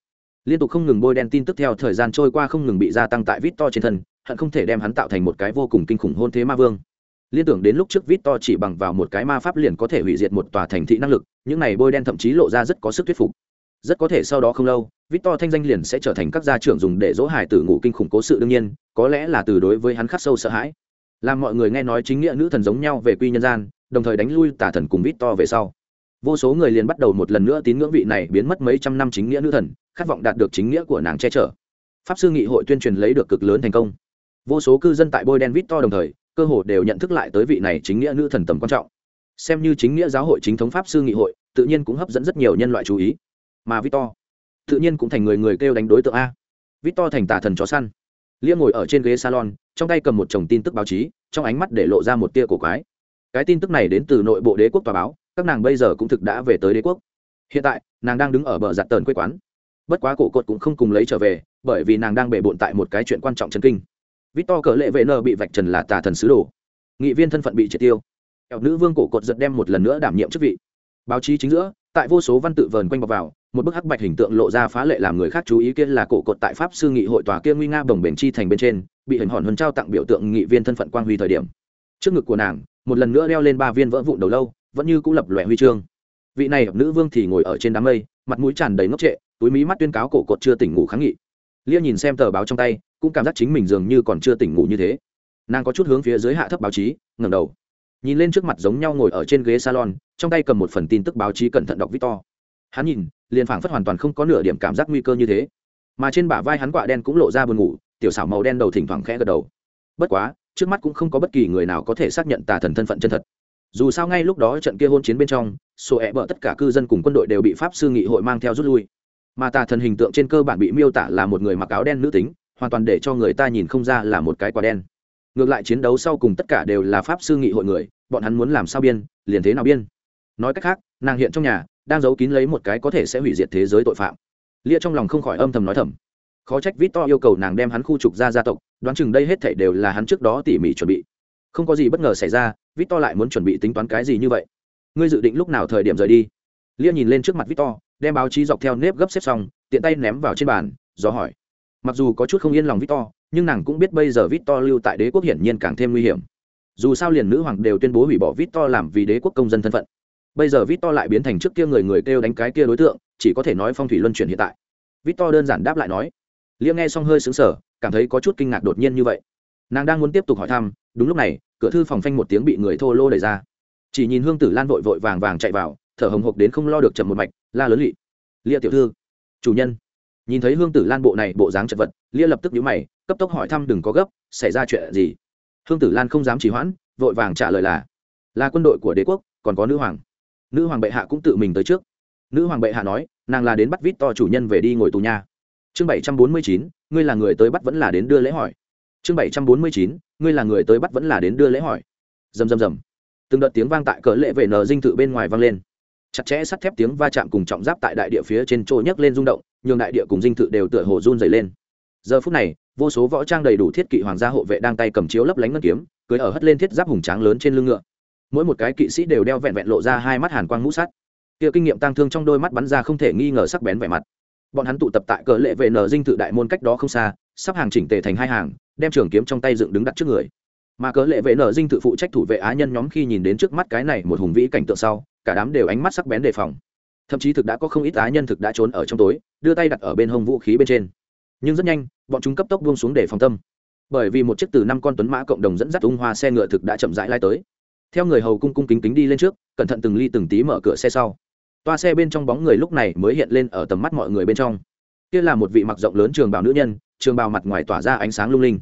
A: Liên tục không ngừng bôi đen tin tức theo thời gian trôi qua không ngừng bị gia tăng tại vít to trên thân, hận không thể đem hắn tạo thành một cái vô cùng kinh khủng hôn thế ma vương liên tưởng đến lúc trước vít to chỉ bằng vào một cái ma pháp liền có thể hủy diệt một tòa thành thị năng lực, những này bôi đen thậm chí lộ ra rất có sức thuyết phục. Rất có thể sau đó không lâu vít to thanh danh liền sẽ trở thành các gia trưởng dùng để dỗ hải tử ngủ kinh khủng cố sự đương nhiên, có lẽ là từ đối với hắn khắc sâu sợ hãi. Làm mọi người nghe nói chính nghĩa nữ thần giống nhau về quy nhân gian, đồng thời đánh lui tà thần cùng vít to về sau. Vô số người liền bắt đầu một lần nữa tín ngưỡng vị này biến mất mấy trăm năm chính nghĩa nữ thần, khát vọng đạt được chính nghĩa của nàng che chở. Pháp sư nghị hội tuyên truyền lấy được cực lớn thành công. Vô số cư dân tại bôi đen vít to đồng thời cơ hồ đều nhận thức lại tới vị này chính nghĩa nữ thần tầm quan trọng. Xem như chính nghĩa giáo hội chính thống pháp sư nghị hội, tự nhiên cũng hấp dẫn rất nhiều nhân loại chú ý. Mà victor, tự nhiên cũng thành người người kêu đánh đối tượng a. Victor thành tà thần chó săn. Lia ngồi ở trên ghế salon, trong tay cầm một chồng tin tức báo chí, trong ánh mắt để lộ ra một tia cổ quái. Cái tin tức này đến từ nội bộ đế quốc tòa báo, các nàng bây giờ cũng thực đã về tới đế quốc. Hiện tại, nàng đang đứng ở bờ giặt tờn quê quán. Bất quá cổ cột cũng không cùng lấy trở về, bởi vì nàng đang bể bộn tại một cái chuyện quan trọng chân kinh victor cờ lệ vệ nờ bị vạch trần là tà thần sứ đồ. Nghị viên thân phận bị triệt tiêu. Eo nữ vương cổ cột giật đem một lần nữa đảm nhiệm chức vị. Báo chí chính giữa, tại vô số văn tự vờn quanh bọc vào, một bức hắc bạch hình tượng lộ ra phá lệ làm người khác chú ý kia là cổ cột tại pháp sư nghị hội tòa kia nguy nga bồng bềnh chi thành bên trên, bị hình hòn huân trao tặng biểu tượng nghị viên thân phận quang huy thời điểm. Trước ngực của nàng, một lần nữa đeo lên ba viên vỡ vụn đầu lâu, vẫn như cũ lập lòe huy chương. Vị này nữ vương thì ngồi ở trên đám mây, mặt mũi tràn đầy ngốc trệ, túi mí mắt tuyên cáo cổ cột chưa tỉnh ngủ kháng nghị. Lia nhìn xem tờ báo trong tay cũng cảm giác chính mình dường như còn chưa tỉnh ngủ như thế. Nàng có chút hướng phía dưới hạ thấp báo chí, ngẩng đầu. Nhìn lên trước mặt giống nhau ngồi ở trên ghế salon, trong tay cầm một phần tin tức báo chí cẩn thận đọc victor. Hắn nhìn, liền phảng phất hoàn toàn không có nửa điểm cảm giác nguy cơ như thế. Mà trên bả vai hắn quạ đen cũng lộ ra buồn ngủ, tiểu xảo màu đen đầu thỉnh thoảng khẽ gật đầu. Bất quá, trước mắt cũng không có bất kỳ người nào có thể xác nhận tà thần thân phận chân thật. Dù sao ngay lúc đó trận kia hôn chiến bên trong, sổ ẹ bở tất cả cư dân cùng quân đội đều bị pháp sư nghị hội mang theo rút lui. Mà tà thần hình tượng trên cơ bản bị miêu tả là một người mặc áo đen nữ tính hoàn toàn để cho người ta nhìn không ra là một cái quả đen. Ngược lại chiến đấu sau cùng tất cả đều là pháp sư nghị hội người, bọn hắn muốn làm sao biên, liền thế nào biên. Nói cách khác, nàng hiện trong nhà, đang giấu kín lấy một cái có thể sẽ hủy diệt thế giới tội phạm. Lia trong lòng không khỏi âm thầm nói thầm. Khó trách vít to yêu cầu nàng đem hắn khu trục ra gia tộc, đoán chừng đây hết thảy đều là hắn trước đó tỉ mỉ chuẩn bị. Không có gì bất ngờ xảy ra, victor lại muốn chuẩn bị tính toán cái gì như vậy. Ngươi dự định lúc nào thời điểm rời đi? Lia nhìn lên trước mặt victor, đem báo chí dọc theo nếp gấp xếp xong, tiện tay ném vào trên bàn dò hỏi mặc dù có chút không yên lòng victor, nhưng nàng cũng biết bây giờ victor lưu tại đế quốc hiển nhiên càng thêm nguy hiểm. Dù sao liền nữ hoàng đều tuyên bố hủy bỏ victor làm vì đế quốc công dân thân phận. Bây giờ victor lại biến thành trước kia người người kêu đánh cái kia đối tượng, chỉ có thể nói phong thủy luân chuyển hiện tại. Victor đơn giản đáp lại nói. Lia nghe xong hơi xứng sở cảm thấy có chút kinh ngạc đột nhiên như vậy. Nàng đang muốn tiếp tục hỏi thăm, đúng lúc này, cửa thư phòng phanh một tiếng bị người thô lô đẩy ra. Chỉ nhìn hương tử lan vội vội vàng vàng chạy vào, thở hồng hộc đến không lo được chậm một mạch, la lớn lị. Lia tiểu thư, chủ nhân nhìn thấy hương tử lan bộ này bộ dáng chật vật, lia lập tức nhíu mày, cấp tốc hỏi thăm đừng có gấp, xảy ra chuyện gì? Hương tử lan không dám trì hoãn, vội vàng trả lời là là quân đội của đế quốc, còn có nữ hoàng. Nữ hoàng bệ hạ cũng tự mình tới trước. Nữ hoàng bệ hạ nói, nàng là đến bắt vít to chủ nhân về đi ngồi tù nha. Chương bảy trăm bốn mươi chín, ngươi là người tới bắt vẫn là đến đưa lễ hỏi. Chương bảy trăm bốn mươi chín, ngươi là người tới bắt vẫn là đến đưa lễ hỏi. Rầm rầm rầm. Từng đợt tiếng vang tại cỡ lệ vệ nờ dinh thự bên ngoài vang lên. Chặt chẽ sắt thép tiếng va chạm cùng trọng giáp tại đại địa phía trên trôi nhấc lên rung động nhường đại địa cùng dinh thự đều tựa hồ run dày lên. Giờ phút này, vô số võ trang đầy đủ thiết kỵ hoàng gia hộ vệ đang tay cầm chiếu lấp lánh ngân kiếm, cưới ở hất lên thiết giáp hùng tráng lớn trên lưng ngựa. Mỗi một cái kỵ sĩ đều đeo vẹn vẹn lộ ra hai mắt hàn quang mũ sắt. Kia kinh nghiệm tăng thương trong đôi mắt bắn ra không thể nghi ngờ sắc bén vẻ mặt. Bọn hắn tụ tập tại cờ lệ vệ nờ dinh thự đại môn cách đó không xa, sắp hàng chỉnh tề thành hai hàng, đem trường kiếm trong tay dựng đứng đặt trước người. Mà cớ lệ vệ nở dinh thự phụ trách thủ vệ á nhân nhóm khi nhìn đến trước mắt cái này một hùng vĩ cảnh tượng sau, cả đám đều ánh mắt sắc bén đề phòng thậm chí thực đã có không ít á nhân thực đã trốn ở trong tối, đưa tay đặt ở bên hông vũ khí bên trên. Nhưng rất nhanh, bọn chúng cấp tốc buông xuống để phòng tâm. Bởi vì một chiếc từ năm con tuấn mã cộng đồng dẫn dắt ung hoa xe ngựa thực đã chậm rãi lai tới. Theo người hầu cung cung kính kính đi lên trước, cẩn thận từng ly từng tí mở cửa xe sau. Toa xe bên trong bóng người lúc này mới hiện lên ở tầm mắt mọi người bên trong. Kia là một vị mặc rộng lớn trường bào nữ nhân, trường bào mặt ngoài tỏa ra ánh sáng lung linh.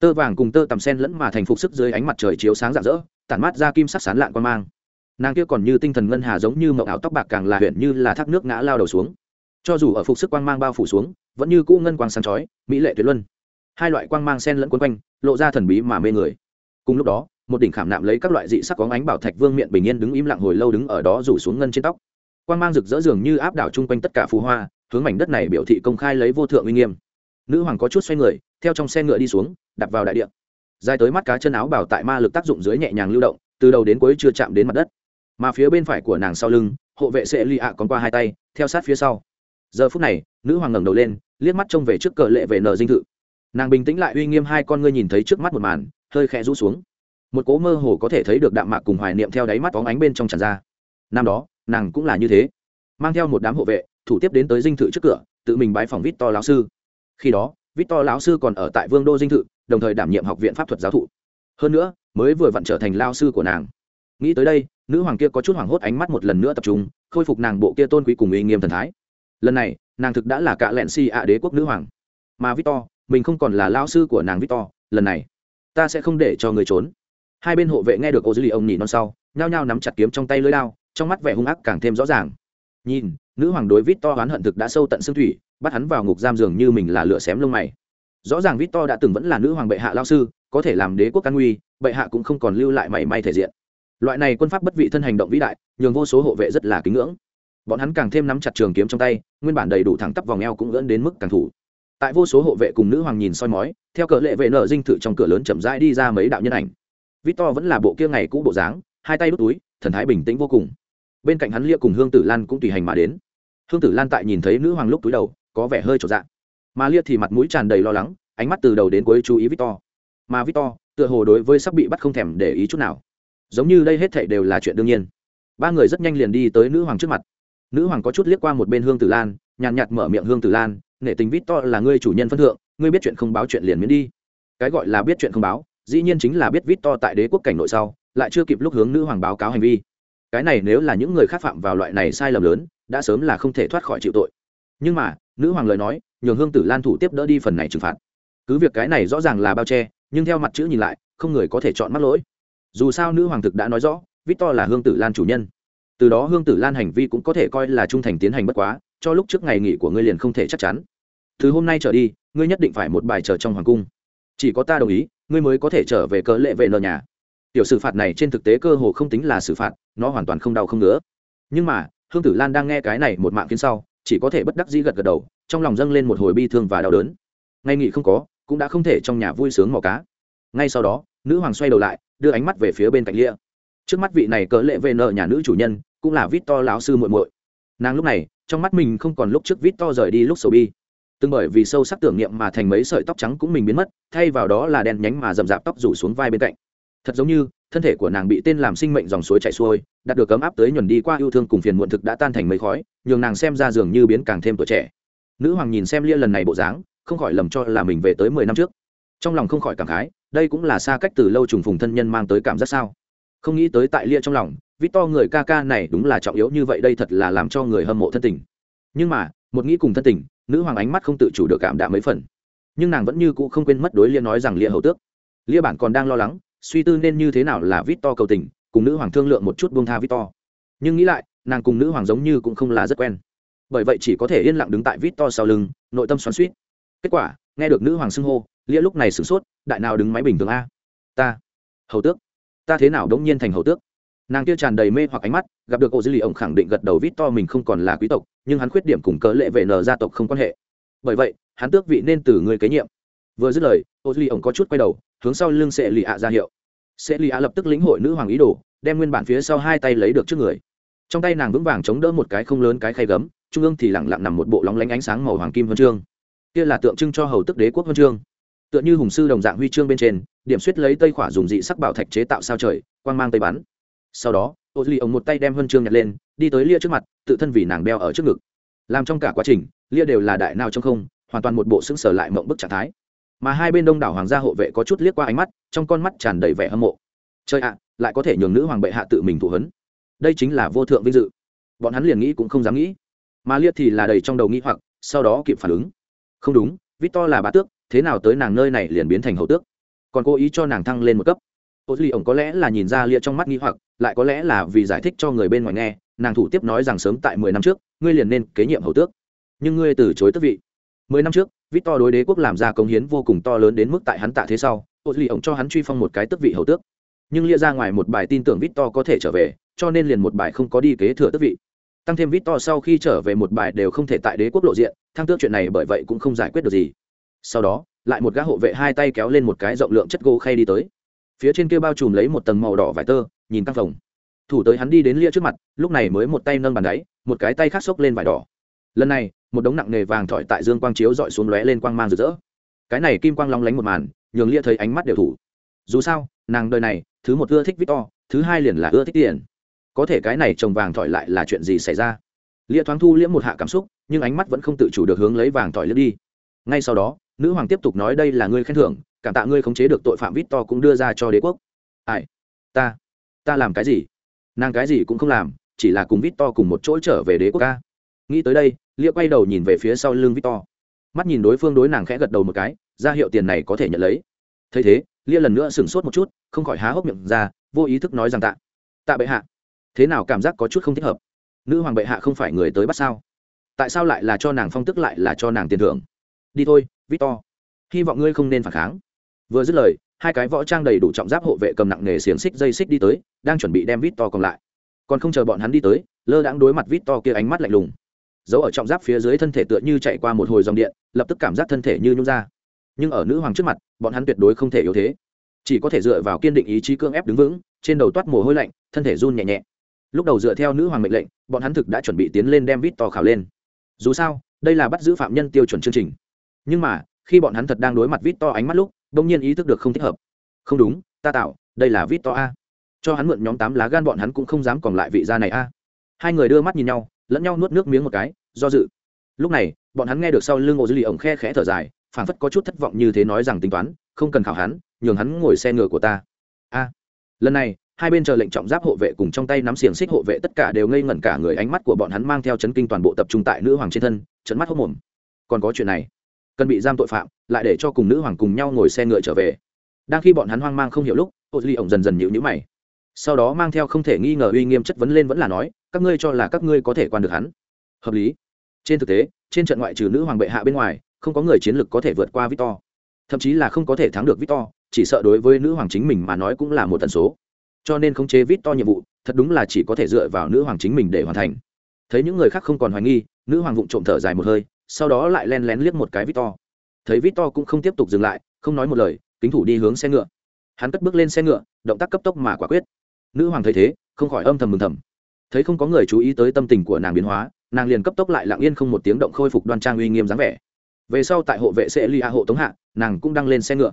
A: Tơ vàng cùng tơ tằm sen lẫn mà thành phục sức dưới ánh mặt trời chiếu sáng rạng rỡ, tản mát ra kim sắc sán lạn quan mang nàng kia còn như tinh thần ngân hà giống như mậu áo tóc bạc càng là huyện như là thác nước ngã lao đầu xuống. Cho dù ở phục sức quang mang bao phủ xuống, vẫn như cũ ngân quang sáng chói, mỹ lệ tuyệt luân. Hai loại quang mang sen lẫn quấn quanh, lộ ra thần bí mà mê người. Cùng lúc đó, một đỉnh khảm nạm lấy các loại dị sắc có ánh bảo thạch vương miện bình yên đứng im lặng hồi lâu đứng ở đó rủ xuống ngân trên tóc. Quang mang rực rỡ dường như áp đảo chung quanh tất cả phù hoa, hướng mảnh đất này biểu thị công khai lấy vô thượng uy nghiêm. Nữ hoàng có chút xoay người, theo trong xe ngựa đi xuống, đạp vào đại địa. Dài tới mắt cá chân áo bảo tại ma lực tác dụng dưới nhẹ nhàng lưu động, từ đầu đến cuối chưa chạm đến mặt đất mà phía bên phải của nàng sau lưng, hộ vệ sẽ lì ạ còn qua hai tay, theo sát phía sau. Giờ phút này, nữ hoàng ngẩng đầu lên, liếc mắt trông về trước cờ lệ về nợ dinh thự. Nàng bình tĩnh lại uy nghiêm hai con ngươi nhìn thấy trước mắt một màn, hơi khẽ rũ xuống. Một cố mơ hồ có thể thấy được đạm mạc cùng hoài niệm theo đáy mắt bóng ánh bên trong tràn ra. Năm đó, nàng cũng là như thế. Mang theo một đám hộ vệ, thủ tiếp đến tới dinh thự trước cửa, tự mình bái phòng vít to lão sư. Khi đó vít to lão sư còn ở tại vương đô dinh thự, đồng thời đảm nhiệm học viện pháp thuật giáo thụ. Hơn nữa, mới vừa vặn trở thành lao sư của nàng nghĩ tới đây, nữ hoàng kia có chút hoảng hốt ánh mắt một lần nữa tập trung, khôi phục nàng bộ kia tôn quý cùng uy nghiêm thần thái. Lần này, nàng thực đã là cạ lẹn si ạ đế quốc nữ hoàng. Mà victor, mình không còn là lao sư của nàng victor, lần này, ta sẽ không để cho người trốn. Hai bên hộ vệ nghe được ô dư lì ông nhỉ non sau, nhao nhao nắm chặt kiếm trong tay lưới lao, trong mắt vẻ hung ác càng thêm rõ ràng. Nhìn, nữ hoàng đối vít to oán hận thực đã sâu tận xương thủy, bắt hắn vào ngục giam giường như mình là lửa xém lông mày. Rõ ràng vít to đã từng vẫn là nữ hoàng bệ hạ lao sư, có thể làm đế quốc căn nguy, bệ hạ cũng không còn lưu lại mảy may thể diện loại này quân pháp bất vị thân hành động vĩ đại, nhường vô số hộ vệ rất là kính ngưỡng. Bọn hắn càng thêm nắm chặt trường kiếm trong tay, nguyên bản đầy đủ thẳng tắp vòng eo cũng gỡn đến mức càng thủ. Tại vô số hộ vệ cùng nữ hoàng nhìn soi mói, theo cờ lệ vệ nợ dinh thự trong cửa lớn chậm rãi đi ra mấy đạo nhân ảnh. Victor vẫn là bộ kia ngày cũ bộ dáng, hai tay đút túi, thần thái bình tĩnh vô cùng. Bên cạnh hắn lia cùng hương tử lan cũng tùy hành mà đến. Hương tử lan tại nhìn thấy nữ hoàng lúc túi đầu, có vẻ hơi trộn dạng mà lia thì mặt mũi tràn đầy lo lắng, ánh mắt từ đầu đến cuối chú ý victor. Mà victor, tựa hồ đối với sắp bị bắt không thèm để ý chút nào giống như đây hết thảy đều là chuyện đương nhiên. Ba người rất nhanh liền đi tới nữ hoàng trước mặt. Nữ hoàng có chút liếc qua một bên hương tử lan, nhàn nhạt mở miệng hương tử lan, nể tình vít to là ngươi chủ nhân phân thượng, ngươi biết chuyện không báo chuyện liền miễn đi. Cái gọi là biết chuyện không báo, dĩ nhiên chính là biết vít to tại đế quốc cảnh nội sau, lại chưa kịp lúc hướng nữ hoàng báo cáo hành vi. Cái này nếu là những người khác phạm vào loại này sai lầm lớn, đã sớm là không thể thoát khỏi chịu tội. Nhưng mà, nữ hoàng lời nói, nhường hương tử lan thủ tiếp đỡ đi phần này trừng phạt. Cứ việc cái này rõ ràng là bao che, nhưng theo mặt chữ nhìn lại, không người có thể chọn mắc lỗi dù sao nữ hoàng thực đã nói rõ, victor là hương tử lan chủ nhân. Từ đó hương tử lan hành vi cũng có thể coi là trung thành tiến hành bất quá, cho lúc trước ngày nghỉ của ngươi liền không thể chắc chắn. Từ hôm nay trở đi, ngươi nhất định phải một bài chờ trong hoàng cung. Chỉ có ta đồng ý, ngươi mới có thể trở về cớ lệ vệ nợ nhà. Tiểu xử phạt này trên thực tế cơ hồ không tính là xử phạt, nó hoàn toàn không đau không nữa nhưng mà, hương tử lan đang nghe cái này một mạng phía sau, chỉ có thể bất đắc dĩ gật gật đầu, trong lòng dâng lên một hồi bi thương và đau đớn. Ngay nghỉ không có, cũng đã không thể trong nhà vui sướng mò cá. Ngay sau đó nữ hoàng xoay đầu lại, đưa ánh mắt về phía bên cạnh lia trước mắt vị này cỡ lệ về nợ nhà nữ chủ nhân, cũng là vít to lão sư muội muội. Nàng lúc này, trong mắt mình không còn lúc trước vít to rời đi lúc sầu bi. Từng bởi vì sâu sắc tưởng niệm mà thành mấy sợi tóc trắng cũng mình biến mất, thay vào đó là đen nhánh mà rậm rạp tóc rủ xuống vai bên cạnh. Thật giống như, thân thể của nàng bị tên làm sinh mệnh dòng suối chảy xuôi, đạt được cấm áp tới nhuần đi qua yêu thương cùng phiền muộn thực đã tan thành mấy khói, nhường nàng xem ra dường như biến càng thêm tuổi trẻ. Nữ hoàng nhìn xem lia lần này bộ dáng, không khỏi lầm cho là mình về tới mười năm trước trong lòng không khỏi cảm khái, đây cũng là xa cách từ lâu trùng phùng thân nhân mang tới cảm giác sao? Không nghĩ tới tại lia trong lòng vít to người ca ca này đúng là trọng yếu như vậy, đây thật là làm cho người hâm mộ thân tình. Nhưng mà, một nghĩ cùng thân tình, nữ hoàng ánh mắt không tự chủ được cảm đạm mấy phần. Nhưng nàng vẫn như cũ không quên mất đối lia nói rằng lia hầu tước. Lia bản còn đang lo lắng, suy tư nên như thế nào là vít to cầu tình, cùng nữ hoàng thương lượng một chút buông tha vít to nhưng nghĩ lại, nàng cùng nữ hoàng giống như cũng không là rất quen. Bởi vậy chỉ có thể yên lặng đứng tại vít to sau lưng, nội tâm xoắn suýt kết quả, nghe được nữ hoàng xưng hô lia lúc này sửng sốt, đại nào đứng máy bình thường a? Ta. Hầu tước. Ta thế nào đống nhiên thành hầu tước? Nàng kia tràn đầy mê hoặc ánh mắt, gặp được ô dư lì ổng khẳng định gật đầu vít to mình không còn là quý tộc, nhưng hắn khuyết điểm cùng cớ lệ về nờ gia tộc không quan hệ. Bởi vậy, hắn tước vị nên từ người kế nhiệm. Vừa dứt lời ô dư lì ổng có chút quay đầu, hướng sau lưng sẽ lì ạ ra hiệu. Sẽ lì ạ lập tức lĩnh hội nữ hoàng ý đồ, đem nguyên bản phía sau hai tay lấy được trước người. Trong tay nàng vững vàng chống đỡ một cái không lớn cái khay gấm, trung ương thì lẳng lặng nằm một bộ lóng lánh ánh sáng màu hoàng kim huân chương. Kia là tượng trưng cho hầu tức đế quốc huân chương tựa như hùng sư đồng dạng huy chương bên trên, điểm suýt lấy tây khỏa dùng dị sắc bảo thạch chế tạo sao trời, quang mang tây bắn. Sau đó, ô duy ông một tay đem huân chương nhặt lên, đi tới lia trước mặt, tự thân vì nàng đeo ở trước ngực. Làm trong cả quá trình, lia đều là đại nào trong không, hoàn toàn một bộ xứng sở lại mộng bức trạng thái. Mà hai bên đông đảo hoàng gia hộ vệ có chút liếc qua ánh mắt, trong con mắt tràn đầy vẻ hâm mộ. Chơi ạ, lại có thể nhường nữ hoàng bệ hạ tự mình thụ hấn. Đây chính là vô thượng vinh dự. Bọn hắn liền nghĩ cũng không dám nghĩ. Mà lia thì là đầy trong đầu nghĩ hoặc, sau đó kịp phản ứng. Không đúng vít to là bá tước thế nào tới nàng nơi này liền biến thành hậu tước? Còn cố ý cho nàng thăng lên một cấp. Ô duy ổng có lẽ là nhìn ra lia trong mắt nghi hoặc, lại có lẽ là vì giải thích cho người bên ngoài nghe, nàng thủ tiếp nói rằng sớm tại mười năm trước, ngươi liền nên kế nhiệm hậu tước. Nhưng ngươi từ chối tước vị. Mười năm trước, victor đối đế quốc làm ra công hiến vô cùng to lớn đến mức tại hắn tạ thế sau, ô duy ổng cho hắn truy phong một cái tước vị hậu tước. Nhưng lia ra ngoài một bài tin tưởng victor có thể trở về, cho nên liền một bài không có đi kế thừa tước vị. Tăng thêm victor sau khi trở về một bài đều không thể tại đế quốc lộ diện, thăng tước chuyện này bởi vậy cũng không giải quyết được gì sau đó, lại một gã hộ vệ hai tay kéo lên một cái rộng lượng chất gỗ khay đi tới. Phía trên kia bao trùm lấy một tầng màu đỏ vải tơ, nhìn căng phòng thủ tới hắn đi đến lia trước mặt, lúc này mới một tay nâng bàn đáy, một cái tay khác xốc lên vải đỏ. Lần này, một đống nặng nề vàng thỏi tại dương quang chiếu dọi xuống lóe lên quang mang rực rỡ. Cái này kim quang long lánh một màn, nhường lia thấy ánh mắt đều thủ. Dù sao, nàng đời này, thứ một ưa thích victor, thứ hai liền là ưa thích tiền. Có thể cái này trồng vàng thỏi lại là chuyện gì xảy ra? Lia thoáng thu liễm một hạ cảm xúc, nhưng ánh mắt vẫn không tự chủ được hướng lấy vàng thỏi lướt đi. Ngay sau đó nữ hoàng tiếp tục nói đây là ngươi khen thưởng, cảm tạ ngươi khống chế được tội phạm vít to cũng đưa ra cho đế quốc. Ai? Ta. Ta làm cái gì? Nàng cái gì cũng không làm, chỉ là cùng vít to cùng một chỗ trở về đế quốc ca. Nghĩ tới đây, lia quay đầu nhìn về phía sau lưng vít to. Mắt nhìn đối phương đối nàng khẽ gật đầu một cái, ra hiệu tiền này có thể nhận lấy. Thấy thế, lia lần nữa sửng sốt một chút, không khỏi há hốc miệng ra, vô ý thức nói rằng tạ. Tạ bệ hạ. Thế nào cảm giác có chút không thích hợp? Nữ hoàng bệ hạ không phải người tới bắt sao? Tại sao lại là cho nàng phong tức lại là cho nàng tiền thưởng? Đi thôi, victor. Hy vọng ngươi không nên phản kháng. Vừa dứt lời, hai cái võ trang đầy đủ trọng giáp hộ vệ cầm nặng nghề xiềng xích dây xích đi tới, đang chuẩn bị đem victor còn lại. Còn không chờ bọn hắn đi tới, lơ đãng đối mặt victor kia ánh mắt lạnh lùng. Giấu ở trọng giáp phía dưới thân thể tựa như chạy qua một hồi dòng điện, lập tức cảm giác thân thể như nhung ra. Nhưng ở nữ hoàng trước mặt, bọn hắn tuyệt đối không thể yếu thế. Chỉ có thể dựa vào kiên định ý chí cương ép đứng vững, trên đầu toát mồ hôi lạnh, thân thể run nhẹ nhẹ. Lúc đầu dựa theo nữ hoàng mệnh lệnh, bọn hắn thực đã chuẩn bị tiến lên đem vít to khảo lên. Dù sao, đây là bắt giữ phạm nhân tiêu chuẩn chương trình nhưng mà, khi bọn hắn thật đang đối mặt vít to ánh mắt lúc đông nhiên ý thức được không thích hợp. Không đúng, ta tạo, đây là vít to a. Cho hắn mượn nhóm tám lá gan bọn hắn cũng không dám còn lại vị gia này a. Hai người đưa mắt nhìn nhau, lẫn nhau nuốt nước miếng một cái, do dự. Lúc này, bọn hắn nghe được sau lưng ô dư lì ổng khe khẽ thở dài, phảng phất có chút thất vọng như thế nói rằng tính toán, không cần khảo hắn, nhường hắn ngồi xe ngựa của ta. A. Lần này, hai bên chờ lệnh trọng giáp hộ vệ cùng trong tay nắm xiềng xích hộ vệ tất cả đều ngây ngẩn cả người, ánh mắt của bọn hắn mang theo chấn kinh toàn bộ tập trung tại nữ hoàng trên thân chấn mắt hốc mồm. Còn có chuyện này cần bị giam tội phạm, lại để cho cùng nữ hoàng cùng nhau ngồi xe ngựa trở về. Đang khi bọn hắn hoang mang không hiểu lúc ô duy ổng dần dần nhịu nhữ mày. Sau đó mang theo không thể nghi ngờ uy nghiêm chất vấn lên vẫn là nói, các ngươi cho là các ngươi có thể quan được hắn. Hợp lý. Trên thực tế, trên trận ngoại trừ nữ hoàng bệ hạ bên ngoài, không có người chiến lược có thể vượt qua victor. Thậm chí là không có thể thắng được victor, chỉ sợ đối với nữ hoàng chính mình mà nói cũng là một tần số. Cho nên khống chế victor nhiệm vụ, thật đúng là chỉ có thể dựa vào nữ hoàng chính mình để hoàn thành. Thấy những người khác không còn hoài nghi, nữ hoàng vụng trộm thở dài một hơi sau đó lại len lén liếc một cái victor. Thấy victor cũng không tiếp tục dừng lại, không nói một lời, kính thủ đi hướng xe ngựa. Hắn cất bước lên xe ngựa, động tác cấp tốc mà quả quyết. Nữ hoàng thấy thế, không khỏi âm thầm mừng thầm. Thấy không có người chú ý tới tâm tình của nàng biến hóa, nàng liền cấp tốc lại lặng yên không một tiếng động khôi phục đoan trang uy nghiêm dáng vẻ. Về sau tại hộ vệ sẽ lia hộ tống hạ, nàng cũng đang lên xe ngựa.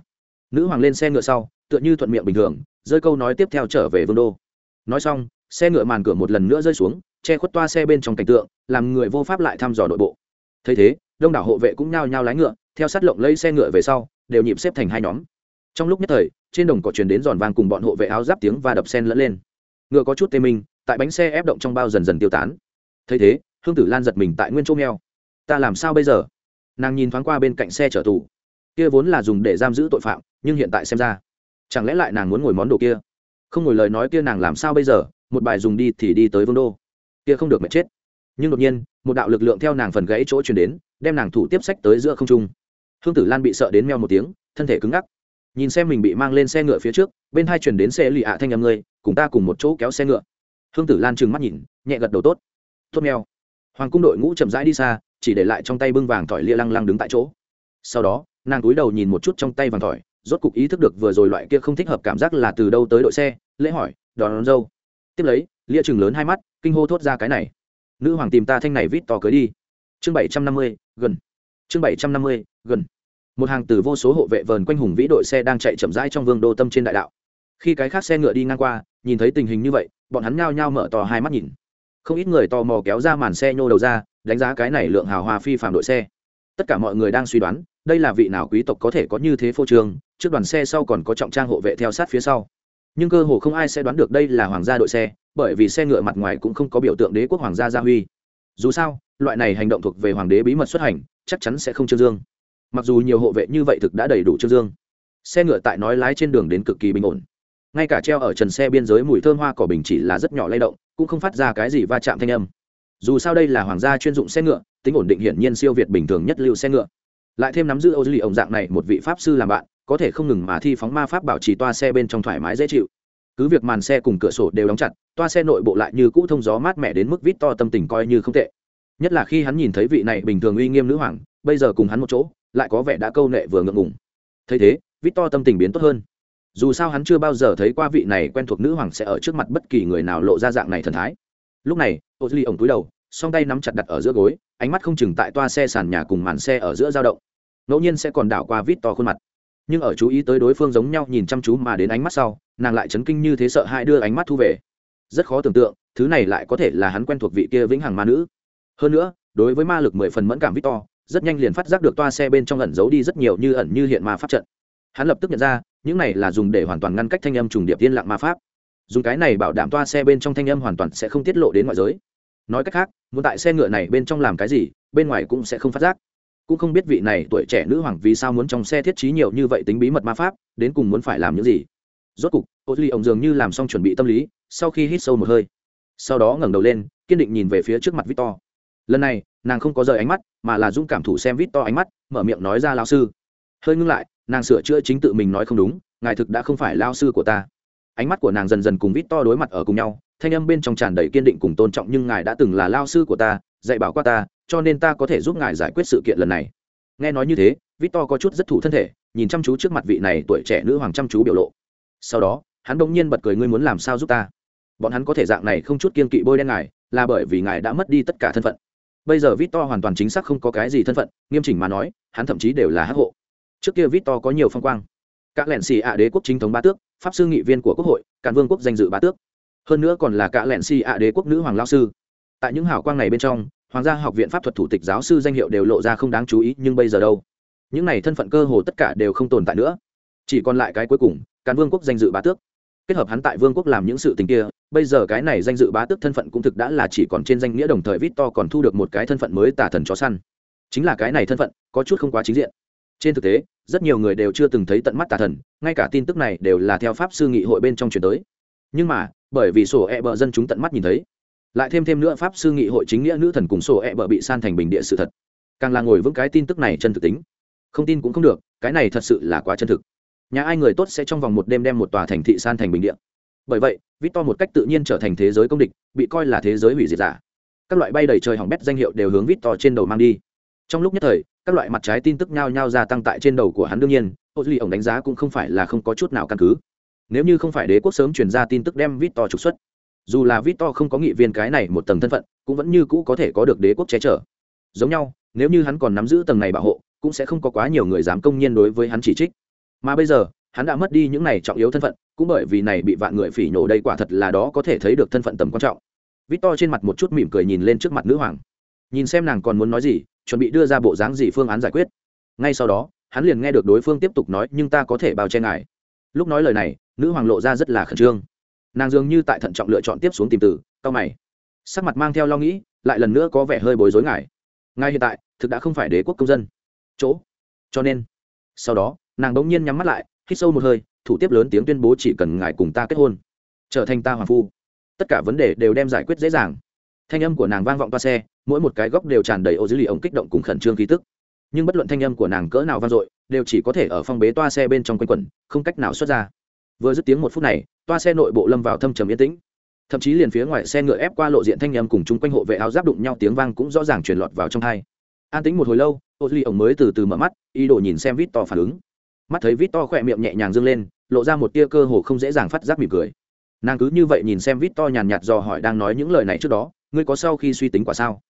A: Nữ hoàng lên xe ngựa sau, tựa như thuận miệng bình thường, rơi câu nói tiếp theo trở về vương đô. Nói xong, xe ngựa màn cửa một lần nữa rơi xuống, che khuất toa xe bên trong cảnh tượng, làm người vô pháp lại thăm dò nội bộ thấy thế, đông đảo hộ vệ cũng nhao nhao lái ngựa, theo sát lộng lấy xe ngựa về sau, đều nhịp xếp thành hai nhóm. Trong lúc nhất thời, trên đồng cỏ truyền đến giòn vàng cùng bọn hộ vệ áo giáp tiếng và đập sen lẫn lên. Ngựa có chút tê minh, tại bánh xe ép động trong bao dần dần tiêu tán. Thấy thế, hương tử lan giật mình tại nguyên chỗ nghèo. Ta làm sao bây giờ? Nàng nhìn thoáng qua bên cạnh xe chở tù. Kia vốn là dùng để giam giữ tội phạm, nhưng hiện tại xem ra, chẳng lẽ lại nàng muốn ngồi món đồ kia? Không ngồi lời nói kia nàng làm sao bây giờ? Một bài dùng đi thì đi tới vương đô. Kia không được mệt chết. Nhưng đột nhiên một đạo lực lượng theo nàng phần gãy chỗ chuyển đến đem nàng thủ tiếp sách tới giữa không trung. Hương tử lan bị sợ đến meo một tiếng thân thể cứng ngắc. Nhìn xem mình bị mang lên xe ngựa phía trước bên hai chuyển đến xe lì ạ thanh nhầm ngươi cùng ta cùng một chỗ kéo xe ngựa. Hương tử lan trừng mắt nhìn nhẹ gật đầu tốt. Tốt meo. Hoàng cung đội ngũ chậm rãi đi xa chỉ để lại trong tay bưng vàng thỏi lia lăng lăng đứng tại chỗ. Sau đó nàng cúi đầu nhìn một chút trong tay vàng thỏi rốt cục ý thức được vừa rồi loại kia không thích hợp cảm giác là từ đâu tới đội xe lễ hỏi đón, đón dâu. Tiếp lấy lia chừng lớn hai mắt kinh hô thốt ra cái này nữ hoàng tìm ta thanh này vít to cưới đi. Chương bảy trăm năm mươi, gần. Chương bảy trăm năm mươi, gần. Một hàng từ vô số hộ vệ vờn quanh hùng vĩ đội xe đang chạy chậm rãi trong vương đô tâm trên đại đạo. Khi cái khác xe ngựa đi ngang qua, nhìn thấy tình hình như vậy, bọn hắn nhao nhao mở to hai mắt nhìn. Không ít người tò mò kéo ra màn xe nhô đầu ra, đánh giá cái này lượng hào hoa phi phạm đội xe. Tất cả mọi người đang suy đoán, đây là vị nào quý tộc có thể có như thế phô trương, trước đoàn xe sau còn có trọng trang hộ vệ theo sát phía sau nhưng cơ hồ không ai sẽ đoán được đây là hoàng gia đội xe, bởi vì xe ngựa mặt ngoài cũng không có biểu tượng đế quốc hoàng gia gia huy. Dù sao, loại này hành động thuộc về hoàng đế bí mật xuất hành, chắc chắn sẽ không trương dương. Mặc dù nhiều hộ vệ như vậy thực đã đầy đủ trương dương. Xe ngựa tại nói lái trên đường đến cực kỳ bình ổn. Ngay cả treo ở trần xe biên giới mùi thơm hoa cỏ bình chỉ là rất nhỏ lay động, cũng không phát ra cái gì va chạm thanh âm. Dù sao đây là hoàng gia chuyên dụng xe ngựa, tính ổn định hiển nhiên siêu việt bình thường nhất lưu xe ngựa. Lại thêm nắm giữ âu dư lì ổng dạng này một vị pháp sư làm bạn có thể không ngừng mà thi phóng ma pháp bảo trì toa xe bên trong thoải mái dễ chịu. Cứ việc màn xe cùng cửa sổ đều đóng chặt, toa xe nội bộ lại như cũ thông gió mát mẻ đến mức vít to tâm tình coi như không tệ. Nhất là khi hắn nhìn thấy vị này bình thường uy nghiêm nữ hoàng, bây giờ cùng hắn một chỗ, lại có vẻ đã câu nệ vừa ngượng ngùng. Thấy thế, vít to tâm tình biến tốt hơn. Dù sao hắn chưa bao giờ thấy qua vị này quen thuộc nữ hoàng sẽ ở trước mặt bất kỳ người nào lộ ra dạng này thần thái. Lúc này ô duy ổng túi đầu, song tay nắm chặt đặt ở giữa gối, ánh mắt không chừng tại toa xe sàn nhà cùng màn xe ở giữa dao động. Ngẫu nhiên sẽ còn đảo qua vít to khuôn mặt nhưng ở chú ý tới đối phương giống nhau nhìn chăm chú mà đến ánh mắt sau, nàng lại chấn kinh như thế sợ hai đưa ánh mắt thu về. Rất khó tưởng tượng, thứ này lại có thể là hắn quen thuộc vị kia vĩnh hằng ma nữ. Hơn nữa, đối với ma lực mười phần mẫn cảm victor, rất nhanh liền phát giác được toa xe bên trong ẩn giấu đi rất nhiều như ẩn như hiện ma pháp trận. Hắn lập tức nhận ra, những này là dùng để hoàn toàn ngăn cách thanh âm trùng điệp yên lặng ma pháp. Dùng cái này bảo đảm toa xe bên trong thanh âm hoàn toàn sẽ không tiết lộ đến ngoại giới. Nói cách khác, muốn tại xe ngựa này bên trong làm cái gì, bên ngoài cũng sẽ không phát giác cũng không biết vị này tuổi trẻ nữ hoàng vì sao muốn trong xe thiết trí nhiều như vậy tính bí mật ma pháp, đến cùng muốn phải làm những gì. Rốt cục, ô duy ông dường như làm xong chuẩn bị tâm lý, sau khi hít sâu một hơi, sau đó ngẩng đầu lên, kiên định nhìn về phía trước mặt victor. Lần này, nàng không có rời ánh mắt, mà là dũng cảm thủ xem victor ánh mắt, mở miệng nói ra lao sư. Hơi ngưng lại, nàng sửa chữa chính tự mình nói không đúng, ngài thực đã không phải lao sư của ta. Ánh mắt của nàng dần dần cùng victor đối mặt ở cùng nhau, thanh âm bên trong tràn đầy kiên định cùng tôn trọng, nhưng ngài đã từng là lao sư của ta, dạy bảo qua ta cho nên ta có thể giúp ngài giải quyết sự kiện lần này. Nghe nói như thế, victor có chút rất thủ thân thể, nhìn chăm chú trước mặt vị này tuổi trẻ nữ hoàng chăm chú biểu lộ. Sau đó, hắn bỗng nhiên bật cười, ngươi muốn làm sao giúp ta? Bọn hắn có thể dạng này không chút kiên kỵ bôi đen ngài, là bởi vì ngài đã mất đi tất cả thân phận. Bây giờ victor hoàn toàn chính xác không có cái gì thân phận, nghiêm chỉnh mà nói, hắn thậm chí đều là hắc hộ. Trước kia victor có nhiều phong quang. Các lẹn xì ạ đế quốc chính thống ba tước, pháp sư nghị viên của quốc hội, cản vương quốc danh dự ba tước. Hơn nữa còn là cả lẹn xì ạ đế quốc nữ hoàng lao sư. Tại những hảo quang này bên trong hoàng gia học viện pháp thuật thủ tịch giáo sư danh hiệu đều lộ ra không đáng chú ý, nhưng bây giờ đâu? Những này thân phận cơ hồ tất cả đều không tồn tại nữa. Chỉ còn lại cái cuối cùng, càn vương quốc danh dự bá tước. Kết hợp hắn tại vương quốc làm những sự tình kia, bây giờ cái này danh dự bá tước thân phận cũng thực đã là chỉ còn trên danh nghĩa đồng thời vít to còn thu được một cái thân phận mới tả thần chó săn. Chính là cái này thân phận, có chút không quá chính diện. Trên thực tế, rất nhiều người đều chưa từng thấy tận mắt tà thần, ngay cả tin tức này đều là theo pháp sư nghị hội bên trong chuyển tới. Nhưng mà, bởi vì sổ e bờ dân chúng tận mắt nhìn thấy lại thêm thêm nữa pháp sư nghị hội chính nghĩa nữ thần cùng sổ e bờ bị san thành bình địa sự thật. Càng là ngồi vững cái tin tức này chân thực tính. Không tin cũng không được, cái này thật sự là quá chân thực. Nhà ai người tốt sẽ trong vòng một đêm đem một tòa thành thị san thành bình địa. Bởi vậy, victor một cách tự nhiên trở thành thế giới công địch, bị coi là thế giới hủy diệt giả. Các loại bay đầy trời hỏng bét danh hiệu đều hướng victor trên đầu mang đi. Trong lúc nhất thời, các loại mặt trái tin tức nhao nhao gia tăng tại trên đầu của hắn đương nhiên ô duy ổng đánh giá cũng không phải là không có chút nào căn cứ. Nếu như không phải đế quốc sớm truyền ra tin tức đem victor trục xuất dù là victor không có nghị viên cái này một tầng thân phận, cũng vẫn như cũ có thể có được đế quốc che chở. Giống nhau, nếu như hắn còn nắm giữ tầng này bảo hộ, cũng sẽ không có quá nhiều người dám công nhiên đối với hắn chỉ trích. Mà bây giờ, hắn đã mất đi những này trọng yếu thân phận, cũng bởi vì này bị vạn người phỉ nhổ đây quả thật là đó có thể thấy được thân phận tầm quan trọng. Victor trên mặt một chút mỉm cười nhìn lên trước mặt nữ hoàng. Nhìn xem nàng còn muốn nói gì, chuẩn bị đưa ra bộ dáng gì phương án giải quyết. Ngay sau đó, hắn liền nghe được đối phương tiếp tục nói, nhưng ta có thể bao che ngài. Lúc nói lời này, nữ hoàng lộ ra rất là khẩn trương nàng dường như tại thận trọng lựa chọn tiếp xuống tìm từ cao mày. Sắc mặt mang theo lo nghĩ, lại lần nữa có vẻ hơi bối rối ngài. Ngay hiện tại, thực đã không phải đế quốc công dân. Chỗ. Cho nên, sau đó, nàng đống nhiên nhắm mắt lại, hít sâu một hơi, thủ tiếp lớn tiếng tuyên bố chỉ cần ngài cùng ta kết hôn, trở thành ta hoàng phu. Tất cả vấn đề đều đem giải quyết dễ dàng. Thanh âm của nàng vang vọng toa xe, mỗi một cái góc đều tràn đầy ô dữ lì ống kích động cùng khẩn trương khí tức. Nhưng bất luận thanh âm của nàng cỡ nào vang dội, đều chỉ có thể ở phong bế toa xe bên trong quanh quẩn, không cách nào xuất ra vừa dứt tiếng một phút này, toa xe nội bộ lâm vào thâm trầm yên tĩnh. Thậm chí liền phía ngoài xe ngựa ép qua lộ diện thanh âm cùng chung quanh hộ vệ áo giáp đụng nhau tiếng vang cũng rõ ràng truyền lọt vào trong hai. An tính một hồi lâu, ô duy ổng mới từ từ mở mắt, ý đồ nhìn xem vít to phản ứng. Mắt thấy vít to khỏe miệng nhẹ nhàng dâng lên, lộ ra một tia cơ hồ không dễ dàng phát giác mỉm cười. Nàng cứ như vậy nhìn xem vít to nhàn nhạt dò hỏi đang nói những lời này trước đó, ngươi có sau khi suy tính quả sao?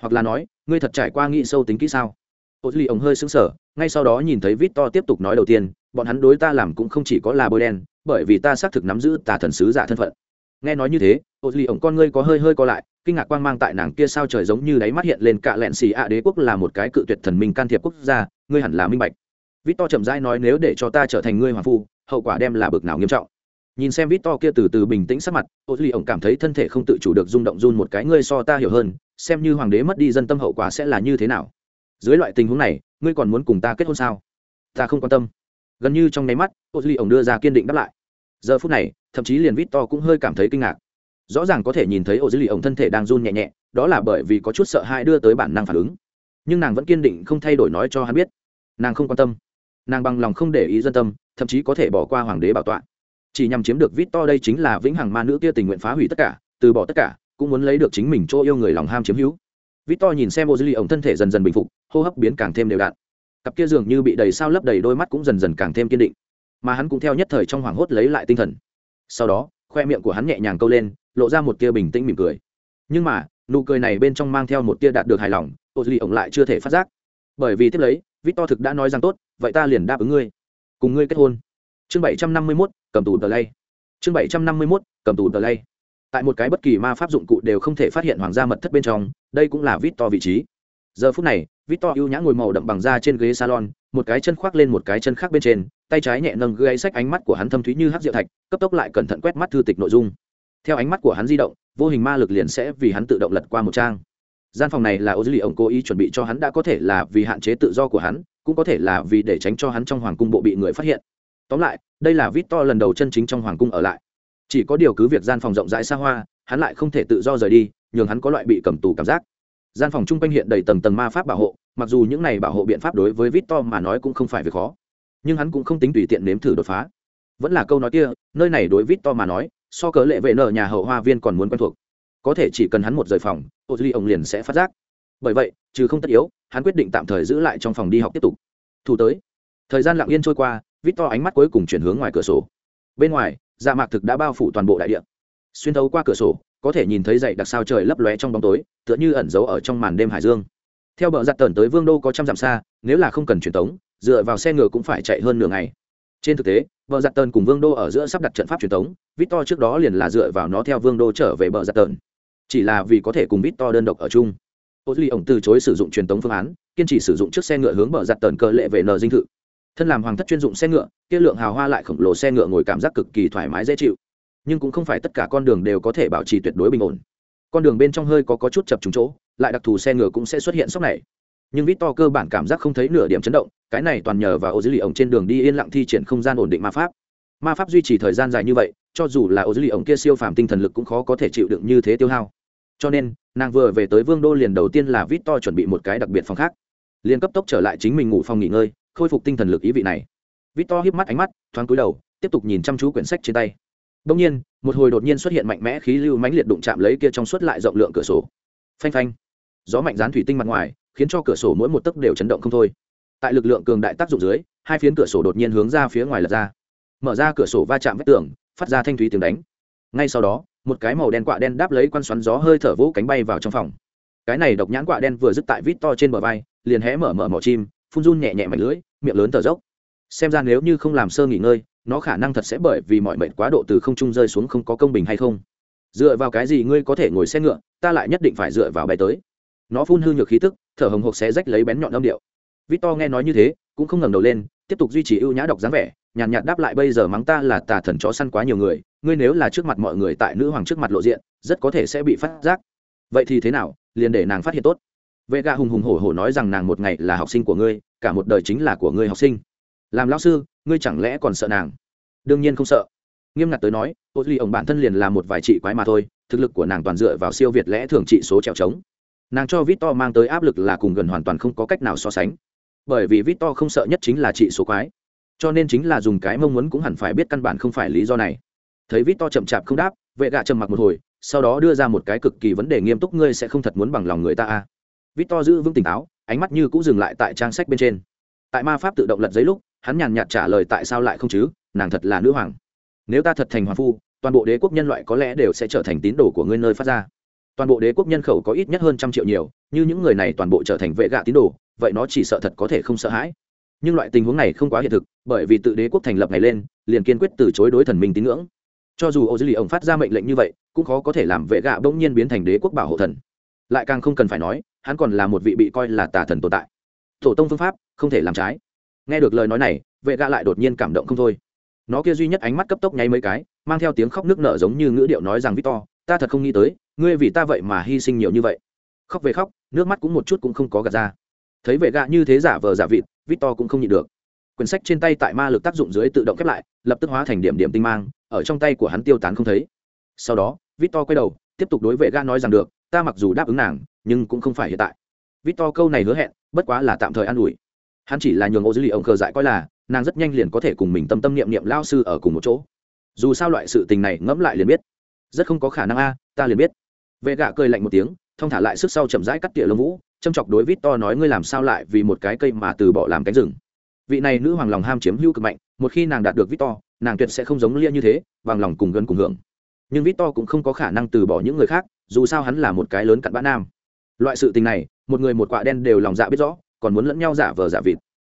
A: Hoặc là nói, ngươi thật trải qua nghĩ sâu tính kỹ sao? Ô duy ổng hơi sững sờ, ngay sau đó nhìn thấy vít to tiếp tục nói đầu tiên, bọn hắn đối ta làm cũng không chỉ có là bôi đen bởi vì ta xác thực nắm giữ tà thần sứ giả thân phận. Nghe nói như thế, ô duy ổng con ngươi có hơi hơi co lại, kinh ngạc quang mang tại nàng kia sao trời giống như đáy mắt hiện lên cạ lẹn xì ạ đế quốc là một cái cự tuyệt thần minh can thiệp quốc gia, ngươi hẳn là minh bạch. Vít to chậm rãi nói nếu để cho ta trở thành ngươi hoàng phu, hậu quả đem là bực nào nghiêm trọng. Nhìn xem vít to kia từ từ bình tĩnh sắc mặt, ô duy ổng cảm thấy thân thể không tự chủ được rung động run một cái, ngươi so ta hiểu hơn, xem như hoàng đế mất đi dân tâm hậu quả sẽ là như thế nào. Dưới loại tình huống này, ngươi còn muốn cùng ta kết hôn sao? Ta không quan tâm gần như trong nháy mắt ô duy ổng đưa ra kiên định đáp lại. Giờ phút này, thậm chí liền vít to cũng hơi cảm thấy kinh ngạc. Rõ ràng có thể nhìn thấy ô duy ổng thân thể đang run nhẹ nhẹ, đó là bởi vì có chút sợ hãi đưa tới bản năng phản ứng. Nhưng nàng vẫn kiên định không thay đổi nói cho hắn biết. Nàng không quan tâm. Nàng bằng lòng không để ý dân tâm, thậm chí có thể bỏ qua hoàng đế bảo tọa. Chỉ nhằm chiếm được vít to đây chính là vĩnh hằng ma nữ kia tình nguyện phá hủy tất cả, từ bỏ tất cả, cũng muốn lấy được chính mình chỗ yêu người lòng ham chiếm hữu. Vít to nhìn xem ô dư ly ổng thân thể dần dần bình phục, hô hấp biến càng thêm đều đặn cặp kia dường như bị đầy sao lấp đầy đôi mắt cũng dần dần càng thêm kiên định, mà hắn cũng theo nhất thời trong hoảng hốt lấy lại tinh thần. Sau đó, khoe miệng của hắn nhẹ nhàng câu lên, lộ ra một tia bình tĩnh mỉm cười. Nhưng mà, nụ cười này bên trong mang theo một tia đạt được hài lòng ô duy ổng lại chưa thể phát giác. Bởi vì tiếp lấy vít to thực đã nói rằng tốt, vậy ta liền đáp ứng ngươi. Cùng ngươi kết hôn. Chương bảy trăm năm mươi mốt, cầm tù tờ lay chương bảy trăm năm mươi mốt, cầm tù tờ lay tại một cái bất kỳ ma pháp dụng cụ đều không thể phát hiện hoàng gia mật thất bên trong, đây cũng là vít to vị trí. Giờ phút này vít to ưu nhã ngồi màu đậm bằng da trên ghế salon, một cái chân khoác lên một cái chân khác bên trên, tay trái nhẹ nâng gây sách ánh mắt của hắn thâm thúy như hát diệu thạch, cấp tốc lại cẩn thận quét mắt thư tịch nội dung. Theo ánh mắt của hắn di động, vô hình ma lực liền sẽ vì hắn tự động lật qua một trang. Gian phòng này là ô dư lì ổng cố ý chuẩn bị cho hắn, đã có thể là vì hạn chế tự do của hắn, cũng có thể là vì để tránh cho hắn trong hoàng cung bộ bị người phát hiện. Tóm lại, đây là vít to lần đầu chân chính trong hoàng cung ở lại. Chỉ có điều cứ việc gian phòng rộng rãi xa hoa, hắn lại không thể tự do rời đi, nhường hắn có loại bị cầm tù cảm giác gian phòng chung quanh hiện đầy tầng tầng ma pháp bảo hộ, mặc dù những này bảo hộ biện pháp đối với vít to mà nói cũng không phải việc khó, nhưng hắn cũng không tính tùy tiện nếm thử đột phá. Vẫn là câu nói kia, nơi này đối vít to mà nói, so cớ lệ vệ nợ nhà hậu hoa viên còn muốn quen thuộc. Có thể chỉ cần hắn một rời phòng ô duy ông liền sẽ phát giác. Bởi vậy, trừ không tất yếu, hắn quyết định tạm thời giữ lại trong phòng đi học tiếp tục. Thủ tới. Thời gian lặng yên trôi qua vít to ánh mắt cuối cùng chuyển hướng ngoài cửa sổ. Bên ngoài dạ mạc thực đã bao phủ toàn bộ đại địa. Xuyên thấu qua cửa sổ có thể nhìn thấy dậy đặc sao trời lấp lóe trong bóng tối, tựa như ẩn giấu ở trong màn đêm hải dương. Theo bờ giặt tần tới vương đô có trăm dặm xa, nếu là không cần truyền tống, dựa vào xe ngựa cũng phải chạy hơn nửa ngày. Trên thực tế, bờ giặt tần cùng vương đô ở giữa sắp đặt trận pháp truyền tống, victor trước đó liền là dựa vào nó theo vương đô trở về bờ giặt tần chỉ là vì có thể cùng victor đơn độc ở chung. Ô duy ổng từ chối sử dụng truyền tống phương án, kiên trì sử dụng chiếc xe ngựa hướng bờ giặt tần cơ lệ về nờ dinh thự. Thân làm hoàng thất chuyên dụng xe ngựa, kia lượng hào hoa lại khổng lồ xe ngựa ngồi cảm giác cực kỳ thoải mái dễ chịu nhưng cũng không phải tất cả con đường đều có thể bảo trì tuyệt đối bình ổn. Con đường bên trong hơi có, có chút chập trùng chỗ lại đặc thù xe ngựa cũng sẽ xuất hiện sốc này. Nhưng vít to cơ bản cảm giác không thấy nửa điểm chấn động cái này toàn nhờ vào ô dữ lì ổng trên đường đi yên lặng thi triển không gian ổn định ma pháp. Ma pháp duy trì thời gian dài như vậy cho dù là ô dữ lì ổng kia siêu phàm tinh thần lực cũng khó có thể chịu đựng như thế tiêu hao. Cho nên nàng vừa về tới vương đô liền đầu tiên là vít to chuẩn bị một cái đặc biệt phòng khác. Liền cấp tốc trở lại chính mình ngủ phòng nghỉ ngơi khôi phục tinh thần lực ý vị này. Vít to hiếp mắt ánh mắt thoáng cúi đầu tiếp tục nhìn chăm chú quyển sách trên tay đông nhiên, một hồi đột nhiên xuất hiện mạnh mẽ khí lưu mãnh liệt đụng chạm lấy kia trong suốt lại rộng lượng cửa sổ. Phanh phanh. Gió mạnh dán thủy tinh mặt ngoài, khiến cho cửa sổ mỗi một tấc đều chấn động không thôi. Tại lực lượng cường đại tác dụng dưới, hai phiến cửa sổ đột nhiên hướng ra phía ngoài lật ra. Mở ra cửa sổ va chạm vách tường, phát ra thanh thúy tiếng đánh. Ngay sau đó, một cái màu đen quạ đen đáp lấy quan xoắn gió hơi thở vỗ cánh bay vào trong phòng. Cái này độc nhãn quạ đen vừa dứt tại vít to trên bờ vai, liền hé mở mở mỏ chim, phun run nhẹ nhẹ mạch lưỡi, miệng lớn thở dốc. Xem ra nếu như không làm sơ nghỉ ngơi nó khả năng thật sẽ bởi vì mọi mệnh quá độ từ không trung rơi xuống không có công bình hay không. Dựa vào cái gì ngươi có thể ngồi xe ngựa ta lại nhất định phải dựa vào bay tới. Nó phun hư nhược khí tức thở hồng hộc sẽ rách lấy bén nhọn âm điệu. Victor nghe nói như thế cũng không ngẩng đầu lên tiếp tục duy trì ưu nhã đọc dáng vẻ nhàn nhạt, nhạt đáp lại bây giờ mắng ta là tà thần chó săn quá nhiều người ngươi nếu là trước mặt mọi người tại nữ hoàng trước mặt lộ diện rất có thể sẽ bị phát giác. Vậy thì thế nào liền để nàng phát hiện tốt. Vệ gà hùng hùng hổ hổ nói rằng nàng một ngày là học sinh của ngươi cả một đời chính là của ngươi học sinh làm lão sư, ngươi chẳng lẽ còn sợ nàng? Đương nhiên không sợ. Nghiêm ngặt tới nói ô duy ổng bản thân liền là một vài trị quái mà thôi, thực lực của nàng toàn dựa vào siêu việt lẽ thường trị số trèo trống. Nàng cho vít to mang tới áp lực là cùng gần hoàn toàn không có cách nào so sánh. Bởi vì vít to không sợ nhất chính là trị số quái, cho nên chính là dùng cái mong muốn cũng hẳn phải biết căn bản không phải lý do này. Thấy vít to chậm chạp không đáp, vệ gạ trầm mặc một hồi, sau đó đưa ra một cái cực kỳ vấn đề nghiêm túc, ngươi sẽ không thật muốn bằng lòng người ta à. vít to giữ vững tỉnh táo, ánh mắt như cũng dừng lại tại trang sách bên trên tại ma pháp tự động lật giấy lúc, hắn nhàn nhạt trả lời tại sao lại không chứ, nàng thật là nữ hoàng. Nếu ta thật thành hoàng phu, toàn bộ đế quốc nhân loại có lẽ đều sẽ trở thành tín đồ của ngươi nơi phát ra. Toàn bộ đế quốc nhân khẩu có ít nhất hơn trăm triệu nhiều, như những người này toàn bộ trở thành vệ gạ tín đồ, vậy nó chỉ sợ thật có thể không sợ hãi. Nhưng loại tình huống này không quá hiện thực, bởi vì tự đế quốc thành lập này lên, liền kiên quyết từ chối đối thần minh tín ngưỡng. Cho dù ô dư lì ổng phát ra mệnh lệnh như vậy, cũng khó có thể làm vệ gạ bỗng nhiên biến thành đế quốc bảo hộ thần. Lại càng không cần phải nói, hắn còn là một vị bị coi là tà thần tồn tại tổ tông phương pháp không thể làm trái. Nghe được lời nói này, vệ gạ lại đột nhiên cảm động không thôi. Nó kia duy nhất ánh mắt cấp tốc nháy mấy cái, mang theo tiếng khóc nước nở giống như ngữ điệu nói rằng victor, ta thật không nghĩ tới, ngươi vì ta vậy mà hy sinh nhiều như vậy. Khóc về khóc, nước mắt cũng một chút cũng không có gạt ra. Thấy vệ gạ như thế giả vờ giả vịt, victor cũng không nhịn được. Quyển sách trên tay tại ma lực tác dụng dưới tự động khép lại, lập tức hóa thành điểm điểm tinh mang, ở trong tay của hắn tiêu tán không thấy. Sau đó, victor quay đầu, tiếp tục đối vệ gạ nói rằng được, ta mặc dù đáp ứng nàng, nhưng cũng không phải hiện tại. Victor câu này hứa hẹn bất quá là tạm thời an ủi. Hắn chỉ là nhường ô dữ liệu ông khờ dại coi là, nàng rất nhanh liền có thể cùng mình tâm tâm niệm niệm lao sư ở cùng một chỗ. Dù sao loại sự tình này ngẫm lại liền biết. Rất không có khả năng a, ta liền biết. Vệ gạ cười lạnh một tiếng, thong thả lại sức sau chậm rãi cắt tỉa lông vũ, châm chọc đối vít to nói ngươi làm sao lại vì một cái cây mà từ bỏ làm cánh rừng. Vị này nữ hoàng lòng ham chiếm hữu cực mạnh, một khi nàng đạt được vít to, nàng tuyệt sẽ không giống lia như thế, bằng lòng cùng gần cùng hưởng. Nhưng vít to cũng không có khả năng từ bỏ những người khác, dù sao hắn là một cái lớn cặn bã nam loại sự tình này, một người một quạ đen đều lòng dạ biết rõ, còn muốn lẫn nhau giả vờ giả vịt.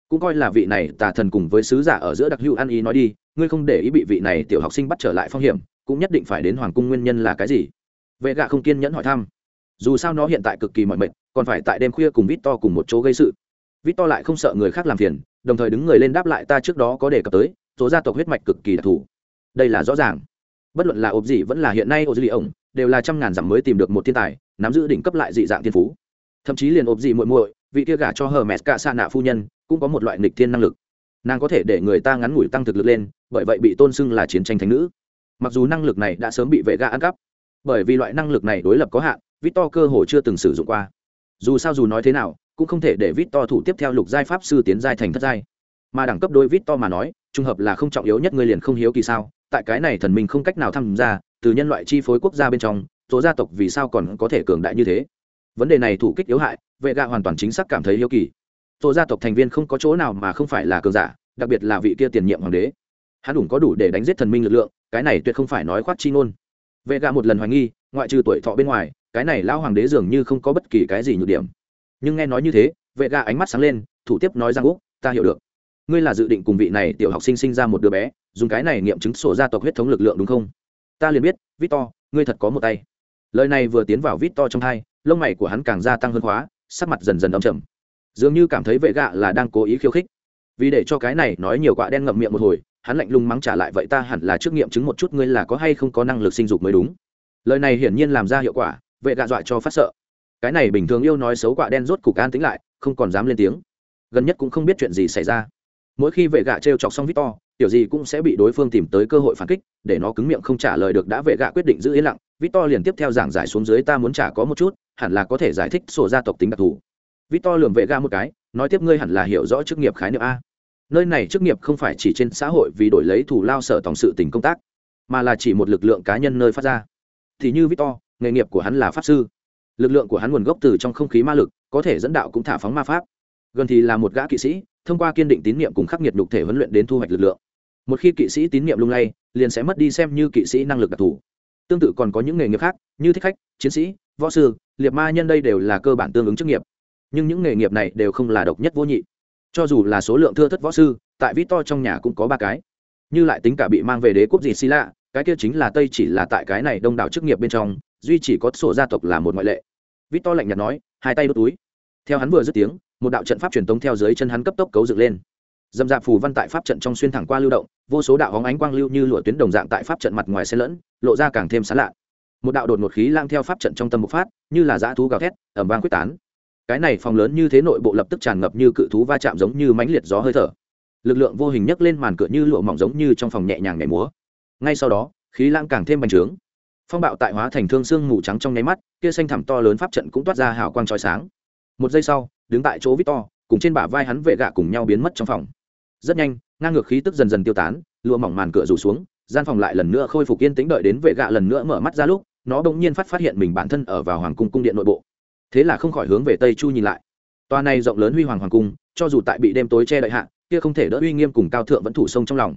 A: Cũng coi là vị này tà thần cùng với sứ giả ở giữa đặc hữu ăn ý nói đi, ngươi không để ý bị vị này tiểu học sinh bắt trở lại phong hiểm, cũng nhất định phải đến hoàng cung nguyên nhân là cái gì? Vệ gạ không kiên nhẫn hỏi thăm. Dù sao nó hiện tại cực kỳ mọi mệt, còn phải tại đêm khuya cùng vít to cùng một chỗ gây sự. Vít to lại không sợ người khác làm phiền, đồng thời đứng người lên đáp lại ta trước đó có đề cập tới, số gia tộc huyết mạch cực kỳ đặc thù. Đây là rõ ràng. Bất luận là ộp gì vẫn là hiện nay ô dư lì ổng đều là trăm ngàn dặm mới tìm được một thiên tài, nắm giữ đỉnh cấp lại dị dạng thiên phú. Thậm chí liền ộp dị muội muội, vị kia gả cho hờ mẹ cả xa nạ phu nhân, cũng có một loại nghịch thiên năng lực. Nàng có thể để người ta ngắn ngủi tăng thực lực lên, bởi vậy bị tôn xưng là chiến tranh thánh nữ. Mặc dù năng lực này đã sớm bị vệ gã ăn cắp, bởi vì loại năng lực này đối lập có hạn, victor cơ hồ chưa từng sử dụng qua. Dù sao dù nói thế nào, cũng không thể để victor thủ tiếp theo lục giai pháp sư tiến giai thành thất giai. Mà đẳng cấp đôi victor mà nói, trùng hợp là không trọng yếu nhất người liền không hiếu kỳ sao? Tại cái này thần minh không cách nào tham gia từ nhân loại chi phối quốc gia bên trong số gia tộc vì sao còn có thể cường đại như thế? Vấn đề này thủ kích yếu hại, vệ gạ hoàn toàn chính xác cảm thấy hiếu kỳ. Số gia tộc thành viên không có chỗ nào mà không phải là cường giả, đặc biệt là vị kia tiền nhiệm hoàng đế. Hắn đủ có đủ để đánh giết thần minh lực lượng, cái này tuyệt không phải nói khoát chi ngôn. Vệ gạ một lần hoài nghi, ngoại trừ tuổi thọ bên ngoài, cái này lão hoàng đế dường như không có bất kỳ cái gì nhược điểm. Nhưng nghe nói như thế, vệ gạ ánh mắt sáng lên, thủ tiếp nói rằng, úc, ta hiểu được. Ngươi là dự định cùng vị này tiểu học sinh sinh ra một đứa bé, dùng cái này nghiệm chứng sổ gia tộc huyết thống lực lượng đúng không? Ta liền biết, victor, ngươi thật có một tay. Lời này vừa tiến vào victor trong hai lông mày của hắn càng gia tăng hơn khóa, sắc mặt dần dần âm trầm. Dường như cảm thấy vệ gạ là đang cố ý khiêu khích. Vì để cho cái này nói nhiều quạ đen ngậm miệng một hồi, hắn lạnh lùng mắng trả lại vậy ta hẳn là trước nghiệm chứng một chút ngươi là có hay không có năng lực sinh dục mới đúng. Lời này hiển nhiên làm ra hiệu quả, vệ gạ dọa cho phát sợ. Cái này bình thường yêu nói xấu quạ đen rốt cục an tính lại, không còn dám lên tiếng. Gần nhất cũng không biết chuyện gì xảy ra. Mỗi khi vệ gạ t r e o chọc xong victor tiểu gì cũng sẽ bị đối phương tìm tới cơ hội phản kích, để nó cứng miệng không trả lời được đã vệ gạ quyết định giữ yên lặng. Victor liền tiếp theo giảng giải xuống dưới ta muốn trả có một chút, hẳn là có thể giải thích sổ gia tộc tính đặc thù. Victor lường vệ gạ một cái, nói tiếp ngươi hẳn là hiểu rõ chức nghiệp khái niệm a. Nơi này chức nghiệp không phải chỉ trên xã hội vì đổi lấy thủ lao sở tổng sự tình công tác, mà là chỉ một lực lượng cá nhân nơi phát ra. Thì như victor, nghề nghiệp của hắn là pháp sư. Lực lượng của hắn nguồn gốc từ trong không khí ma lực, có thể dẫn đạo cũng thả phóng ma pháp. Gần thì là một gã kỵ sĩ, thông qua kiên định tín nhiệm cùng khắc nghiệt đục thể huấn luyện đến thu hoạch lực lượng một khi kỵ sĩ tín nhiệm lung lay, liền sẽ mất đi xem như kỵ sĩ năng lực đặc thù. Tương tự còn có những nghề nghiệp khác, như thích khách, chiến sĩ, võ sư, liệt ma nhân đây đều là cơ bản tương ứng chức nghiệp. Nhưng những nghề nghiệp này đều không là độc nhất vô nhị. Cho dù là số lượng thưa thất võ sư, tại vít to trong nhà cũng có ba cái. Như lại tính cả bị mang về đế quốc gì xì lạ, cái kia chính là tây chỉ là tại cái này đông đảo chức nghiệp bên trong, duy chỉ có sổ gia tộc là một ngoại lệ. Vít to lạnh nhạt nói, hai tay đốt túi. Theo hắn vừa dứt tiếng, một đạo trận pháp truyền tống theo dưới chân hắn cấp tốc cấu dựng lên dầm dạp phù văn tại pháp trận trong xuyên thẳng qua lưu động, vô số đạo hóng ánh quang lưu như lụa tuyến đồng dạng tại pháp trận mặt ngoài xe lẫn, lộ ra càng thêm sán lạ. Một đạo đột một khí lang theo pháp trận trong tâm bộc phát, như là dã thú gào thét ẩm vang quyết tán. Cái này phòng lớn như thế nội bộ lập tức tràn ngập như cự thú va chạm giống như mãnh liệt gió hơi thở. Lực lượng vô hình nhấc lên màn cửa như lụa mỏng giống như trong phòng nhẹ nhàng nhảy múa. Ngay sau đó, khí lang càng thêm bành trướng. Phong bạo tại hóa thành thương xương mù trắng trong nháy mắt, kia xanh thẳm to lớn pháp trận cũng toát ra hào quang trói sáng. Một giây sau, đứng tại chỗ victor, cùng trên bả vai hắn vệ gạ cùng nhau biến mất trong phòng rất nhanh, ngang ngược khí tức dần dần tiêu tán, lụa mỏng màn cửa rủ xuống, gian phòng lại lần nữa khôi phục yên tĩnh đợi đến vệ gạ lần nữa mở mắt ra lúc, nó bỗng nhiên phát phát hiện mình bản thân ở vào hoàng cung cung điện nội bộ. Thế là không khỏi hướng về tây chu nhìn lại. Tòa này rộng lớn huy hoàng hoàng cung, cho dù tại bị đêm tối che đậy hạ, kia không thể đỡ uy nghiêm cùng cao thượng vẫn thủ sông trong lòng.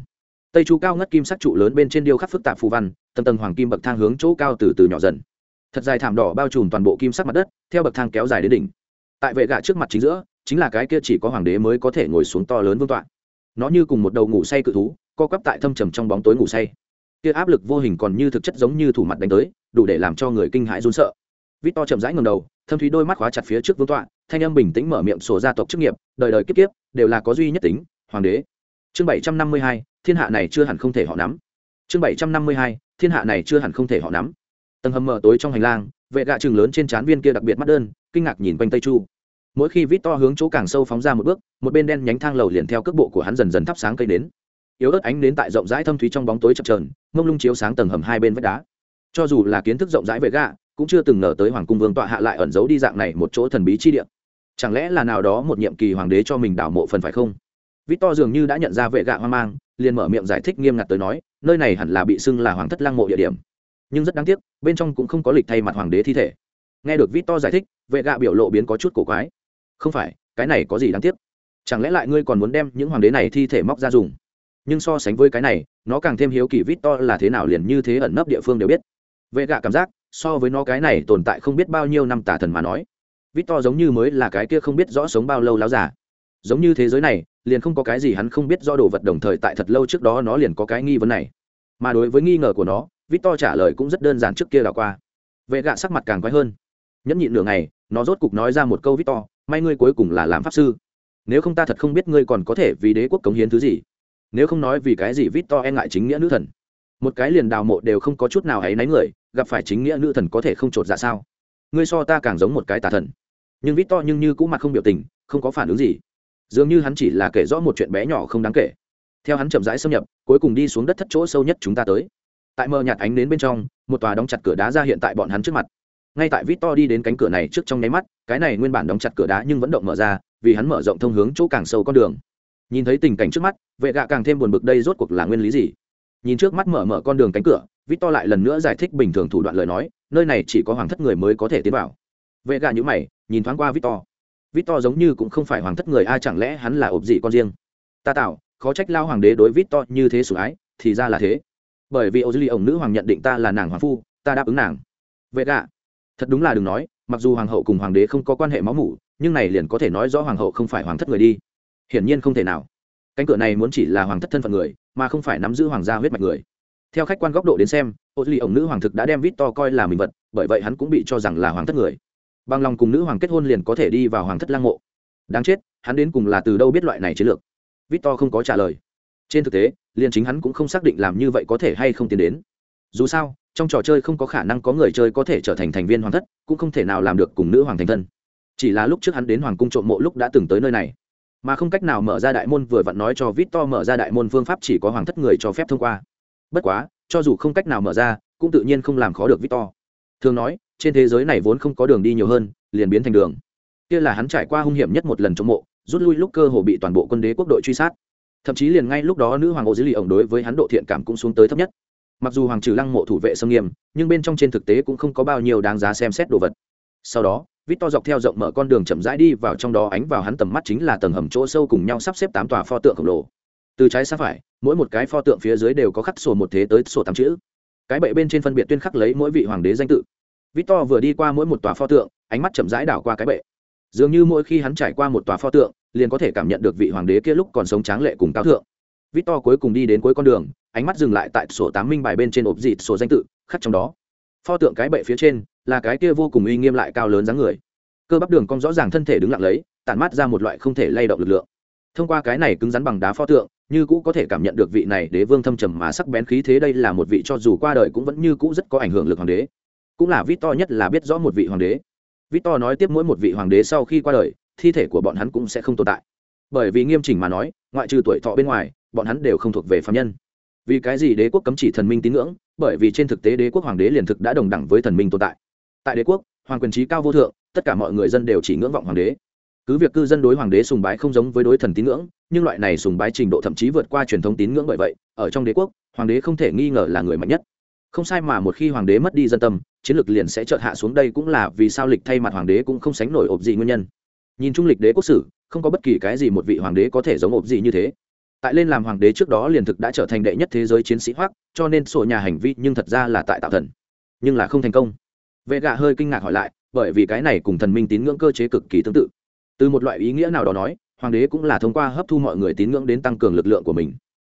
A: Tây chu cao ngất kim sắc trụ lớn bên trên điêu khắc phức tạp phù văn, tầng tầng hoàng kim bậc thang hướng chỗ cao từ từ nhỏ dần. Thật dài thảm đỏ bao trùm toàn bộ kim sắc mặt đất, theo bậc thang kéo dài đến đỉnh. Tại vệ gạ trước mặt chính giữa, chính là cái kia chỉ có hoàng đế mới có thể ngồi xuống to lớn vương tọa nó như cùng một đầu ngủ say cự thú, co quắp tại thâm trầm trong bóng tối ngủ say. Kia áp lực vô hình còn như thực chất giống như thủ mặt đánh tới, đủ để làm cho người kinh hãi run sợ. Vít to chậm rãi ngầm đầu, thâm thúy đôi mắt khóa chặt phía trước vương tọa, thanh âm bình tĩnh mở miệng sổ gia tộc chức nghiệp, đời đời kiếp kiếp, đều là có duy nhất tính, hoàng đế. Chương bảy trăm năm mươi hai, thiên hạ này chưa hẳn không thể họ nắm. Chương bảy trăm năm mươi hai, thiên hạ này chưa hẳn không thể họ nắm. Tầng hầm mở tối trong hành lang, vệ gạ chừng lớn trên trán viên kia đặc biệt mắt đơn, kinh ngạc nhìn quanh tây chu mỗi khi vít to hướng chỗ càng sâu phóng ra một bước, một bên đen nhánh thang lầu liền theo cước bộ của hắn dần dần thắp sáng cây đến yếu ớt ánh đến tại rộng rãi thâm thúy trong bóng tối chập trờn mông lung chiếu sáng tầng hầm hai bên vách đá. Cho dù là kiến thức rộng rãi vệ gạ cũng chưa từng ngờ tới hoàng cung vương tọa hạ lại ẩn giấu đi dạng này một chỗ thần bí chi địa. Chẳng lẽ là nào đó một nhiệm kỳ hoàng đế cho mình đảo mộ phần phải không? Vít to dường như đã nhận ra vệ gạ hoang mang, liền mở miệng giải thích nghiêm ngặt tới nói, nơi này hẳn là bị xưng là hoàng thất lang mộ địa điểm. Nhưng rất đáng tiếc, bên trong cũng không có lịch thay mặt hoàng đế thi thể. Nghe được vít to giải thích, vệ gạ biểu lộ biến có chút cổ quái không phải, cái này có gì đáng tiếc? Chẳng lẽ lại ngươi còn muốn đem những hoàng đế này thi thể móc ra dùng? Nhưng so sánh với cái này, nó càng thêm hiếu kỳ vít to là thế nào liền như thế ẩn nấp địa phương đều biết. Vệ gạ cảm giác, so với nó cái này tồn tại không biết bao nhiêu năm tả thần mà nói, vít to giống như mới là cái kia không biết rõ sống bao lâu láo giả giống như thế giới này, liền không có cái gì hắn không biết do đồ vật đồng thời tại thật lâu trước đó nó liền có cái nghi vấn này. Mà đối với nghi ngờ của nó, vít to trả lời cũng rất đơn giản trước kia là qua. Vệ gạ sắc mặt càng quái hơn. Nhẫn nhịn nửa ngày nó rốt cục nói ra một câu vít to may ngươi cuối cùng là làm pháp sư. Nếu không ta thật không biết ngươi còn có thể vì đế quốc cống hiến thứ gì. Nếu không nói vì cái gì vít to e ngại chính nghĩa nữ thần. Một cái liền đào mộ đều không có chút nào ấy náy người, gặp phải chính nghĩa nữ thần có thể không trột dạ sao? Ngươi so ta càng giống một cái tà thần. Nhưng vít to nhưng như cũng mặt không biểu tình, không có phản ứng gì. Dường như hắn chỉ là kể rõ một chuyện bé nhỏ không đáng kể. Theo hắn chậm rãi xâm nhập, cuối cùng đi xuống đất thất chỗ sâu nhất chúng ta tới. Tại mờ nhạt ánh đến bên trong, một tòa đóng chặt cửa đá ra hiện tại bọn hắn trước mặt ngay tại vít to đi đến cánh cửa này trước trong nháy mắt, cái này nguyên bản đóng chặt cửa đá nhưng vẫn động mở ra, vì hắn mở rộng thông hướng chỗ càng sâu con đường. Nhìn thấy tình cảnh trước mắt, vệ gạ càng thêm buồn bực đây rốt cuộc là nguyên lý gì? Nhìn trước mắt mở mở con đường cánh cửa vít to lại lần nữa giải thích bình thường thủ đoạn lời nói, nơi này chỉ có hoàng thất người mới có thể tiến vào. Vệ gạ nhữ mày, nhìn thoáng qua vít to vít to giống như cũng không phải hoàng thất người ai chẳng lẽ hắn là ộp dị con riêng? Ta tạo, khó trách lao hoàng đế đối vít to như thế sủng ái, thì ra là thế. Bởi vì ô dư ly ổng nữ hoàng nhận định ta là nàng hoàng phu, ta đáp ứng nàng. Vệ gạ thật đúng là đừng nói, mặc dù hoàng hậu cùng hoàng đế không có quan hệ máu mủ, nhưng này liền có thể nói rõ hoàng hậu không phải hoàng thất người đi. Hiển nhiên không thể nào. Cánh cửa này muốn chỉ là hoàng thất thân phận người, mà không phải nắm giữ hoàng gia huyết mạch người. Theo khách quan góc độ đến xem, ô duy ổng nữ hoàng thực đã đem vít to coi là mình vật, bởi vậy hắn cũng bị cho rằng là hoàng thất người. Bằng lòng cùng nữ hoàng kết hôn liền có thể đi vào hoàng thất lang mộ. Đáng chết, hắn đến cùng là từ đâu biết loại này chiến lược? Vít to không có trả lời. Trên thực tế, liền chính hắn cũng không xác định làm như vậy có thể hay không tiến đến. Dù sao trong trò chơi không có khả năng có người chơi có thể trở thành thành viên hoàng thất, cũng không thể nào làm được cùng nữ hoàng thành thân. Chỉ là lúc trước hắn đến hoàng cung trộm mộ lúc đã từng tới nơi này. Mà không cách nào mở ra đại môn vừa vặn nói cho vít to mở ra đại môn phương pháp chỉ có hoàng thất người cho phép thông qua. Bất quá, cho dù không cách nào mở ra, cũng tự nhiên không làm khó được vít to thường nói, trên thế giới này vốn không có đường đi nhiều hơn, liền biến thành đường. Kia là hắn trải qua hung hiểm nhất một lần trong mộ, rút lui lúc cơ hồ bị toàn bộ quân đế quốc đội truy sát. Thậm chí liền ngay lúc đó nữ hoàng ô dữ lì ổng đối với hắn độ thiện cảm cũng xuống tới thấp nhất mặc dù hoàng trừ lăng mộ thủ vệ sâm nghiêm, nhưng bên trong trên thực tế cũng không có bao nhiêu đáng giá xem xét đồ vật. Sau đó vít to dọc theo rộng mở con đường chậm rãi đi vào trong đó ánh vào hắn tầm mắt chính là tầng hầm chỗ sâu cùng nhau sắp xếp tám tòa pho tượng khổng lồ. Từ trái sang phải, mỗi một cái pho tượng phía dưới đều có khắc sổ một thế tới sổ tám chữ. Cái bệ bên trên phân biệt tuyên khắc lấy mỗi vị hoàng đế danh tự. Vít to vừa đi qua mỗi một tòa pho tượng, ánh mắt chậm rãi đảo qua cái bệ. Dường như mỗi khi hắn trải qua một tòa pho tượng, liền có thể cảm nhận được vị hoàng đế kia lúc còn sống tráng lệ cùng cao thượng. Vít to cuối cùng đi đến cuối con đường ánh mắt dừng lại tại sổ tám minh bài bên trên ộp dịt sổ danh tự, khắc trong đó. Pho tượng cái bệ phía trên là cái kia vô cùng uy nghiêm lại cao lớn dáng người. Cơ bắp đường cong rõ ràng thân thể đứng lặng lấy, tản mát ra một loại không thể lay động lực lượng. Thông qua cái này cứng rắn bằng đá pho tượng, như cũ có thể cảm nhận được vị này đế vương thâm trầm mà sắc bén khí thế đây là một vị cho dù qua đời cũng vẫn như cũ rất có ảnh hưởng lực hoàng đế. Cũng là vít to nhất là biết rõ một vị hoàng đế. Vít to nói tiếp mỗi một vị hoàng đế sau khi qua đời, thi thể của bọn hắn cũng sẽ không tồn tại. Bởi vì nghiêm chỉnh mà nói, ngoại trừ tuổi thọ bên ngoài, bọn hắn đều không thuộc về phạm nhân vì cái gì đế quốc cấm chỉ thần minh tín ngưỡng? Bởi vì trên thực tế đế quốc hoàng đế liền thực đã đồng đẳng với thần minh tồn tại. Tại đế quốc, hoàng quyền trí cao vô thượng, tất cả mọi người dân đều chỉ ngưỡng vọng hoàng đế. Cứ việc cư dân đối hoàng đế sùng bái không giống với đối thần tín ngưỡng, nhưng loại này sùng bái trình độ thậm chí vượt qua truyền thống tín ngưỡng bởi vậy, ở trong đế quốc, hoàng đế không thể nghi ngờ là người mạnh nhất. Không sai mà một khi hoàng đế mất đi dân tâm, chiến lược liền sẽ chợt hạ xuống đây cũng là vì sao lịch thay mặt hoàng đế cũng không sánh nổi ộp gì nguyên nhân. Nhìn chung lịch đế quốc sử, không có bất kỳ cái gì một vị hoàng đế có thể giống ộp gì như thế tại lên làm hoàng đế trước đó liền thực đã trở thành đệ nhất thế giới chiến sĩ hoắc, cho nên sổ nhà hành vi nhưng thật ra là tại tạo thần. Nhưng là không thành công. Vệ gạ hơi kinh ngạc hỏi lại bởi vì cái này cùng thần minh tín ngưỡng cơ chế cực kỳ tương tự. Từ một loại ý nghĩa nào đó nói hoàng đế cũng là thông qua hấp thu mọi người tín ngưỡng đến tăng cường lực lượng của mình.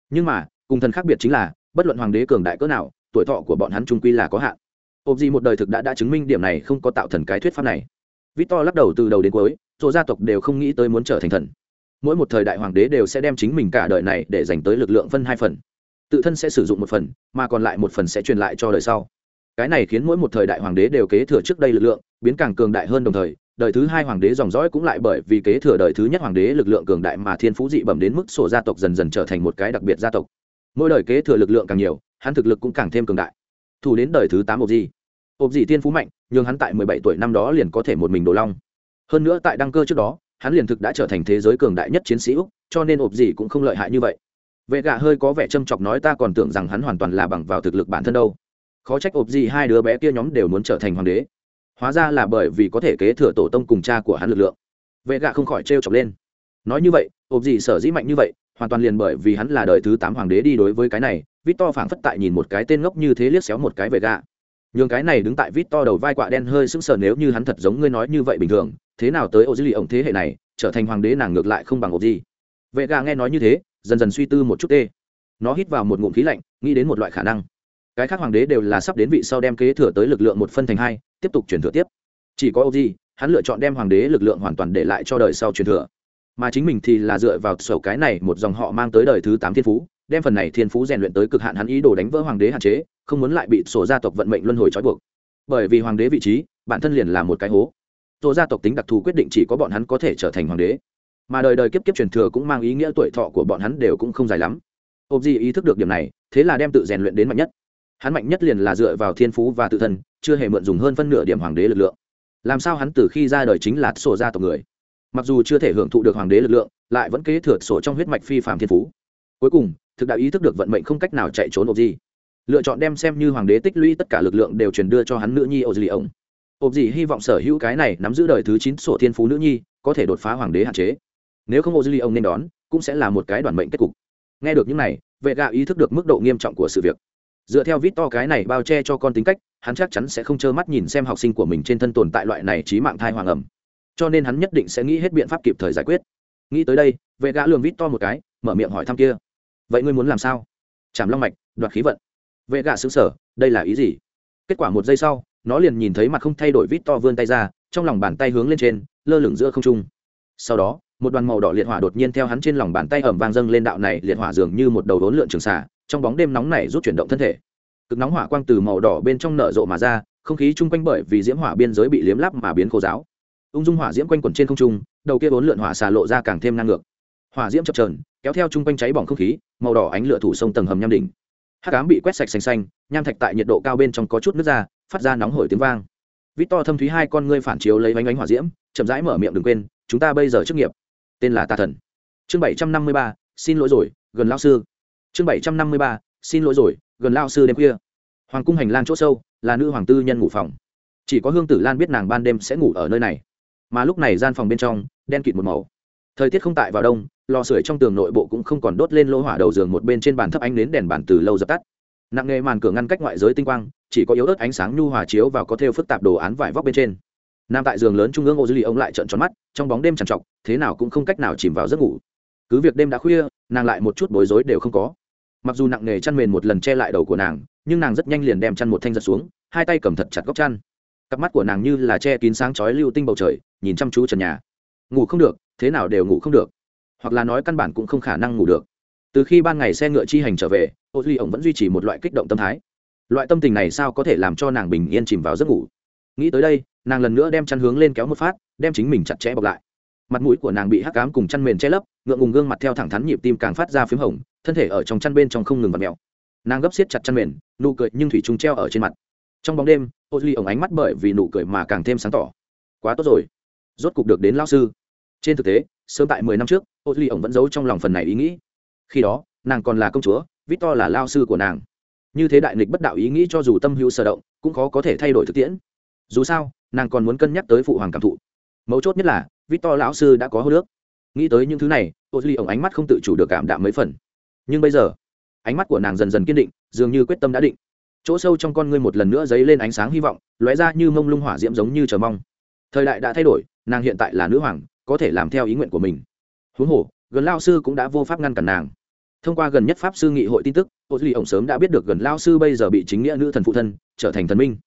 A: Nhưng mà cùng thần khác biệt chính là bất luận hoàng đế cường đại cỡ nào tuổi thọ của bọn hắn trung quy là có hạn. Ộp gì một đời thực đã đã chứng minh điểm này không có tạo thần cái thuyết pháp này. Vít To lắc đầu từ đầu đến cuối số gia tộc đều không nghĩ tới muốn trở thành thần mỗi một thời đại hoàng đế đều sẽ đem chính mình cả đời này để dành tới lực lượng phân hai phần. Tự thân sẽ sử dụng một phần, mà còn lại một phần sẽ truyền lại cho đời sau. Cái này khiến mỗi một thời đại hoàng đế đều kế thừa trước đây lực lượng, biến càng cường đại hơn đồng thời, đời thứ hai hoàng đế dòng dõi cũng lại bởi vì kế thừa đời thứ nhất hoàng đế lực lượng cường đại mà thiên phú dị bẩm đến mức sổ gia tộc dần dần trở thành một cái đặc biệt gia tộc. Mỗi đời kế thừa lực lượng càng nhiều, hắn thực lực cũng càng thêm cường đại. Thủ đến đời thứ tám ộp gì ộp gì thiên phú mạnh, nhưng hắn tại mười bảy tuổi năm đó liền có thể một mình đồ long. Hơn nữa tại đăng cơ trước đó hắn liền thực đã trở thành thế giới cường đại nhất chiến sĩ úc, cho nên ộp gì cũng không lợi hại như vậy. Vệ gạ hơi có vẻ châm chọc nói ta còn tưởng rằng hắn hoàn toàn là bằng vào thực lực bản thân đâu. Khó trách ộp gì hai đứa bé kia nhóm đều muốn trở thành hoàng đế. Hóa ra là bởi vì có thể kế thừa tổ tông cùng cha của hắn lực lượng. Vệ gạ không khỏi trêu chọc lên. Nói như vậy, ộp gì sở dĩ mạnh như vậy, hoàn toàn liền bởi vì hắn là đời thứ tám hoàng đế đi đối với cái này vít to phảng phất tại nhìn một cái tên ngốc như thế liếc xéo một cái vệ gạ nhường cái này đứng tại vít to đầu vai quạ đen hơi sững sờ nếu như hắn thật giống ngươi nói như vậy bình thường thế nào tới ô dư lì ổng thế hệ này trở thành hoàng đế nàng ngược lại không bằng ộp gì vệ gà nghe nói như thế dần dần suy tư một chút tê. Nó hít vào một ngụm khí lạnh nghĩ đến một loại khả năng. Cái khác hoàng đế đều là sắp đến vị sau đem kế thừa tới lực lượng một phân thành hai tiếp tục truyền thừa tiếp. Chỉ có Oji, hắn lựa chọn đem hoàng đế lực lượng hoàn toàn để lại cho đời sau truyền thừa. Mà chính mình thì là dựa vào sổ cái này một dòng họ mang tới đời thứ tám thiên phú đem phần này thiên phú rèn luyện tới cực hạn hắn ý đồ đánh vỡ hoàng đế hạn chế, không muốn lại bị sổ gia tộc vận mệnh luân hồi trói buộc. Bởi vì hoàng đế vị trí, bản thân liền là một cái hố. Sổ gia tộc tính đặc thù quyết định chỉ có bọn hắn có thể trở thành hoàng đế. Mà đời đời kiếp kiếp truyền thừa cũng mang ý nghĩa tuổi thọ của bọn hắn đều cũng không dài lắm. Ộp Di ý thức được điểm này, thế là đem tự rèn luyện đến mạnh nhất. Hắn mạnh nhất liền là dựa vào thiên phú và tự thân, chưa hề mượn dùng hơn phân nửa điểm hoàng đế lực lượng. Làm sao hắn từ khi ra đời chính là sổ gia tộc người? Mặc dù chưa thể hưởng thụ được hoàng đế lực lượng, lại vẫn kế thừa sổ trong huyết mạch phi phạm thiên phú. Cuối cùng thực đã ý thức được vận mệnh không cách nào chạy trốn ộp gì lựa chọn đem xem như hoàng đế tích lũy tất cả lực lượng đều truyền đưa cho hắn nữ nhi ộp gì ông. Ộp gì hy vọng sở hữu cái này nắm giữ đời thứ chín sổ thiên phú nữ nhi có thể đột phá hoàng đế hạn chế. Nếu không ộp gì ông nên đón, cũng sẽ là một cái đoàn mệnh kết cục. Nghe được những này, vệ gạ ý thức được mức độ nghiêm trọng của sự việc. Dựa theo vít to cái này bao che cho con tính cách, hắn chắc chắn sẽ không trơ mắt nhìn xem học sinh của mình trên thân tồn tại loại này trí mạng thai hoàng ẩm. Cho nên hắn nhất định sẽ nghĩ hết biện pháp kịp thời giải quyết. Nghĩ tới đây, vệ gã lường vít to một cái, mở miệng hỏi thăm kia vậy ngươi muốn làm sao? Chạm long mạch, đoạt khí vận. Vệ gã xứng sở đây là ý gì? Kết quả một giây sau, nó liền nhìn thấy mặt không thay đổi vít to vươn tay ra, trong lòng bàn tay hướng lên trên, lơ lửng giữa không trung. Sau đó, một đoàn màu đỏ liệt hỏa đột nhiên theo hắn trên lòng bàn tay ẩm vang dâng lên đạo này, liệt hỏa dường như một đầu đốn lượn trường xả trong bóng đêm nóng này rút chuyển động thân thể. Cực nóng hỏa quang từ màu đỏ bên trong nở rộ mà ra, không khí chung quanh bởi vì diễm hỏa biên giới bị liếm lắp mà biến khô giáo ung dung hỏa diễm quanh quẩn trên không trung, đầu kia bốn lượn hỏa xà lộ ra càng thêm năng ngược. Hỏa diễm chập trờn kéo theo chung quanh cháy bỏng không khí, màu đỏ ánh lửa thủ sông tầng hầm nham đỉnh. Hát cám bị quét sạch xanh xanh, nham thạch tại nhiệt độ cao bên trong có chút nước ra, phát ra nóng hổi tiếng vang. Vít to thâm thúy hai con ngươi phản chiếu lấy bánh bánh hỏa diễm, chậm rãi mở miệng đừng quên, chúng ta bây giờ chức nghiệp, tên là tà thần. Chương bảy trăm năm mươi ba, xin lỗi rồi, gần lao sư. Chương bảy trăm năm mươi ba, xin lỗi rồi, gần lao sư đêm khuya. Hoàng cung hành lang chỗ sâu, là nữ hoàng tư nhân ngủ phòng. Chỉ có hương tử lan biết nàng ban đêm sẽ ngủ ở nơi này. Mà lúc này gian phòng bên trong, đen kịt một màu thời tiết không tại vào đông, lò sưởi trong tường nội bộ cũng không còn đốt lên lỗ hỏa đầu giường một bên trên bàn thấp ánh nến đèn bàn từ lâu dập tắt. Nặng nghề màn cửa ngăn cách ngoại giới tinh quang, chỉ có yếu ớt ánh sáng nhu hòa chiếu vào có thêu phức tạp đồ án vải vóc bên trên. Nam tại giường lớn trung ương ô dư lì ông lại trợn tròn mắt, trong bóng đêm trằn trọc, thế nào cũng không cách nào chìm vào giấc ngủ. Cứ việc đêm đã khuya, nàng lại một chút bối rối đều không có. Mặc dù nặng nghề chăn mền một lần che lại đầu của nàng, nhưng nàng rất nhanh liền đem chăn một thanh giật xuống, hai tay cầm thật chặt góc chăn. Cặp mắt của nàng như là che kín sáng chói lưu tinh bầu trời, nhìn chăm chú trần nhà. Ngủ không được thế nào đều ngủ không được. Hoặc là nói căn bản cũng không khả năng ngủ được. Từ khi ban ngày xe ngựa chi hành trở về, ô duy ổng vẫn duy trì một loại kích động tâm thái. Loại tâm tình này sao có thể làm cho nàng bình yên chìm vào giấc ngủ? Nghĩ tới đây, nàng lần nữa đem chăn hướng lên kéo một phát, đem chính mình chặt chẽ bọc lại. Mặt mũi của nàng bị hắc cám cùng chăn mền che lấp, ngượng ngùng gương mặt theo thẳng thắn nhịp tim càng phát ra p h í m hồng, thân thể ở trong chăn bên trong không ngừng vặt mèo. Nàng gấp xiết chặt chăn mền, nụ cười nhưng thủy chúng treo ở trên mặt. Trong bóng đêm, ô duy ổng ánh mắt bởi vì nụ cười mà càng thêm sáng tỏ. Quá tốt rồi. Rốt cục được đến lao sư trên thực tế, sớm tại mười năm trước, ô duy ổng vẫn giấu trong lòng phần này ý nghĩ. Khi đó, nàng còn là công chúa, victor là lao sư của nàng. Như thế đại nghịch bất đạo ý nghĩ cho dù tâm hữu sở động, cũng khó có thể thay đổi thực tiễn. Dù sao, nàng còn muốn cân nhắc tới phụ hoàng cảm thụ. Mấu chốt nhất là, victor lão sư đã có hô nước. Nghĩ tới những thứ này, ô duy ổng ánh mắt không tự chủ được cảm đạm mấy phần. Nhưng bây giờ, ánh mắt của nàng dần dần kiên định, dường như quyết tâm đã định. Chỗ sâu trong con ngươi một lần nữa dấy lên ánh sáng hy vọng, lóe ra như mông lung hỏa diễm giống như chờ mong. Thời đại đã thay đổi, nàng hiện tại là nữ hoàng có thể làm theo ý nguyện của mình. Huống hồ, gần lao sư cũng đã vô pháp ngăn cản nàng. Thông qua gần nhất pháp sư nghị hội tin tức, ô duy ổng sớm đã biết được gần lao sư bây giờ bị chính nghĩa nữ thần phụ thân trở thành thần minh.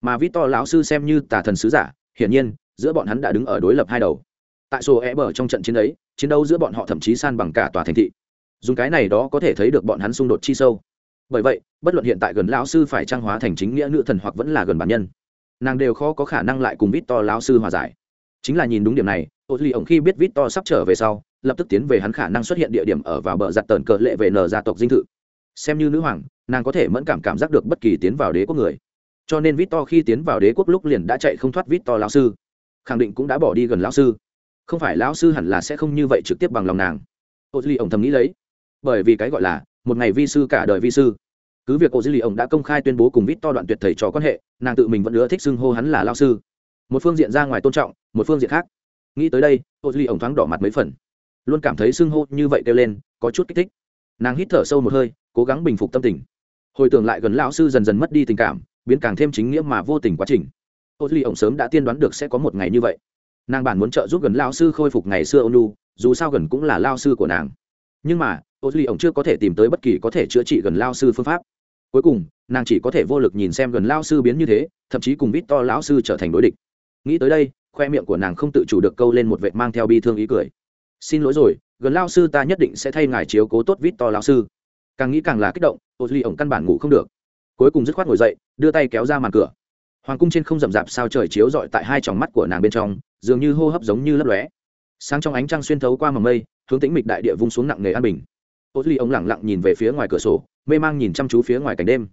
A: Mà vít to lão sư xem như tà thần sứ giả, hiển nhiên, giữa bọn hắn đã đứng ở đối lập hai đầu. Tại sổ e bờ trong trận chiến ấy, chiến đấu giữa bọn họ thậm chí san bằng cả tòa thành thị. Dùng cái này đó có thể thấy được bọn hắn xung đột chi sâu. Bởi vậy, bất luận hiện tại gần lão sư phải trang hóa thành chính nghĩa nữ thần hoặc vẫn là gần bản nhân, nàng đều khó có khả năng lại cùng vít to lão sư hòa giải chính là nhìn đúng điểm này ô duy ổng khi biết vít to sắp trở về sau, lập tức tiến về hắn khả năng xuất hiện địa điểm ở vào bờ giặt tờn cờ lệ về nờ gia tộc dinh thự. Xem như nữ hoàng, nàng có thể mẫn cảm cảm giác được bất kỳ tiến vào đế quốc người. Cho nên vít to khi tiến vào đế quốc lúc liền đã chạy không thoát vít to lão sư. Khẳng định cũng đã bỏ đi gần lão sư. Không phải lão sư hẳn là sẽ không như vậy trực tiếp bằng lòng nàng. Ô duy ổng thầm nghĩ lấy. Bởi vì cái gọi là, một ngày vi sư cả đời vi sư. Cứ việc ô duy ổng đã công khai tuyên bố cùng vít to đoạn tuyệt thầy trò quan hệ, nàng tự mình vẫn ưa thích xưng hô hắn là lao sư một phương diện ra ngoài tôn trọng, một phương diện khác. Nghĩ tới đây ô duy ổng thoáng đỏ mặt mấy phần. Luôn cảm thấy sưng hô như vậy kêu lên, có chút kích thích. Nàng hít thở sâu một hơi, cố gắng bình phục tâm tình. Hồi tưởng lại gần lão sư dần dần mất đi tình cảm, biến càng thêm chính nghĩa mà vô tình quá trình. Ô duy ổng sớm đã tiên đoán được sẽ có một ngày như vậy. Nàng bản muốn trợ giúp gần lao sư khôi phục ngày xưa ônu dù sao gần cũng là lao sư của nàng. Nhưng mà ô duy ổng chưa có thể tìm tới bất kỳ có thể chữa trị gần lao sư phương pháp. Cuối cùng, nàng chỉ có thể vô lực nhìn xem gần lao sư biến như thế, thậm chí cùng vít to lão sư trở thành đối địch nghĩ tới đây, khoe miệng của nàng không tự chủ được câu lên một vệt mang theo bi thương ý cười. Xin lỗi rồi, gần lao sư ta nhất định sẽ thay ngài chiếu cố tốt vít to lao sư. Càng nghĩ càng là kích động, ô duy ổng căn bản ngủ không được. Cuối cùng dứt khoát ngồi dậy, đưa tay kéo ra màn cửa. Hoàng cung trên không rậm rạp sao trời chiếu rọi tại hai tròng mắt của nàng bên trong, dường như hô hấp giống như lấp lóe. Sáng trong ánh trăng xuyên thấu qua mầm mây, hướng tĩnh mịch đại địa vung xuống nặng nề an bình. Ô duy ổng lẳng lặng nhìn về phía ngoài cửa sổ, mê mang nhìn chăm chú phía ngoài cảnh đêm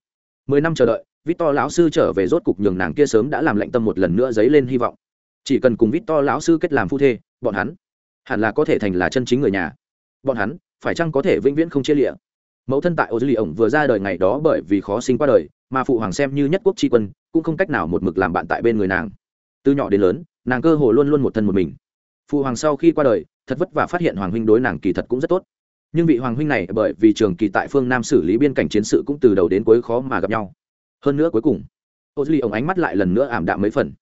A: mười năm chờ đợi, victor lão sư trở về rốt cục nhường nàng kia sớm đã làm lạnh tâm một lần nữa dấy lên hy vọng. Chỉ cần cùng victor lão sư kết làm phu thê, bọn hắn hẳn là có thể thành là chân chính người nhà. Bọn hắn, phải chăng có thể vĩnh viễn không chia lịa? Mẫu thân tại ô duy ổng vừa ra đời ngày đó bởi vì khó sinh qua đời, mà phụ hoàng xem như nhất quốc tri quân, cũng không cách nào một mực làm bạn tại bên người nàng. Từ nhỏ đến lớn, nàng cơ hồ luôn luôn một thân một mình. Phụ hoàng sau khi qua đời, thật vất vả phát hiện hoàng huynh đối nàng kỳ thật cũng rất tốt nhưng vị hoàng huynh này bởi vì trường kỳ tại phương nam xử lý biên cảnh chiến sự cũng từ đầu đến cuối khó mà gặp nhau. Hơn nữa cuối cùng ô duy ổng ánh mắt lại lần nữa ảm đạm mấy phần.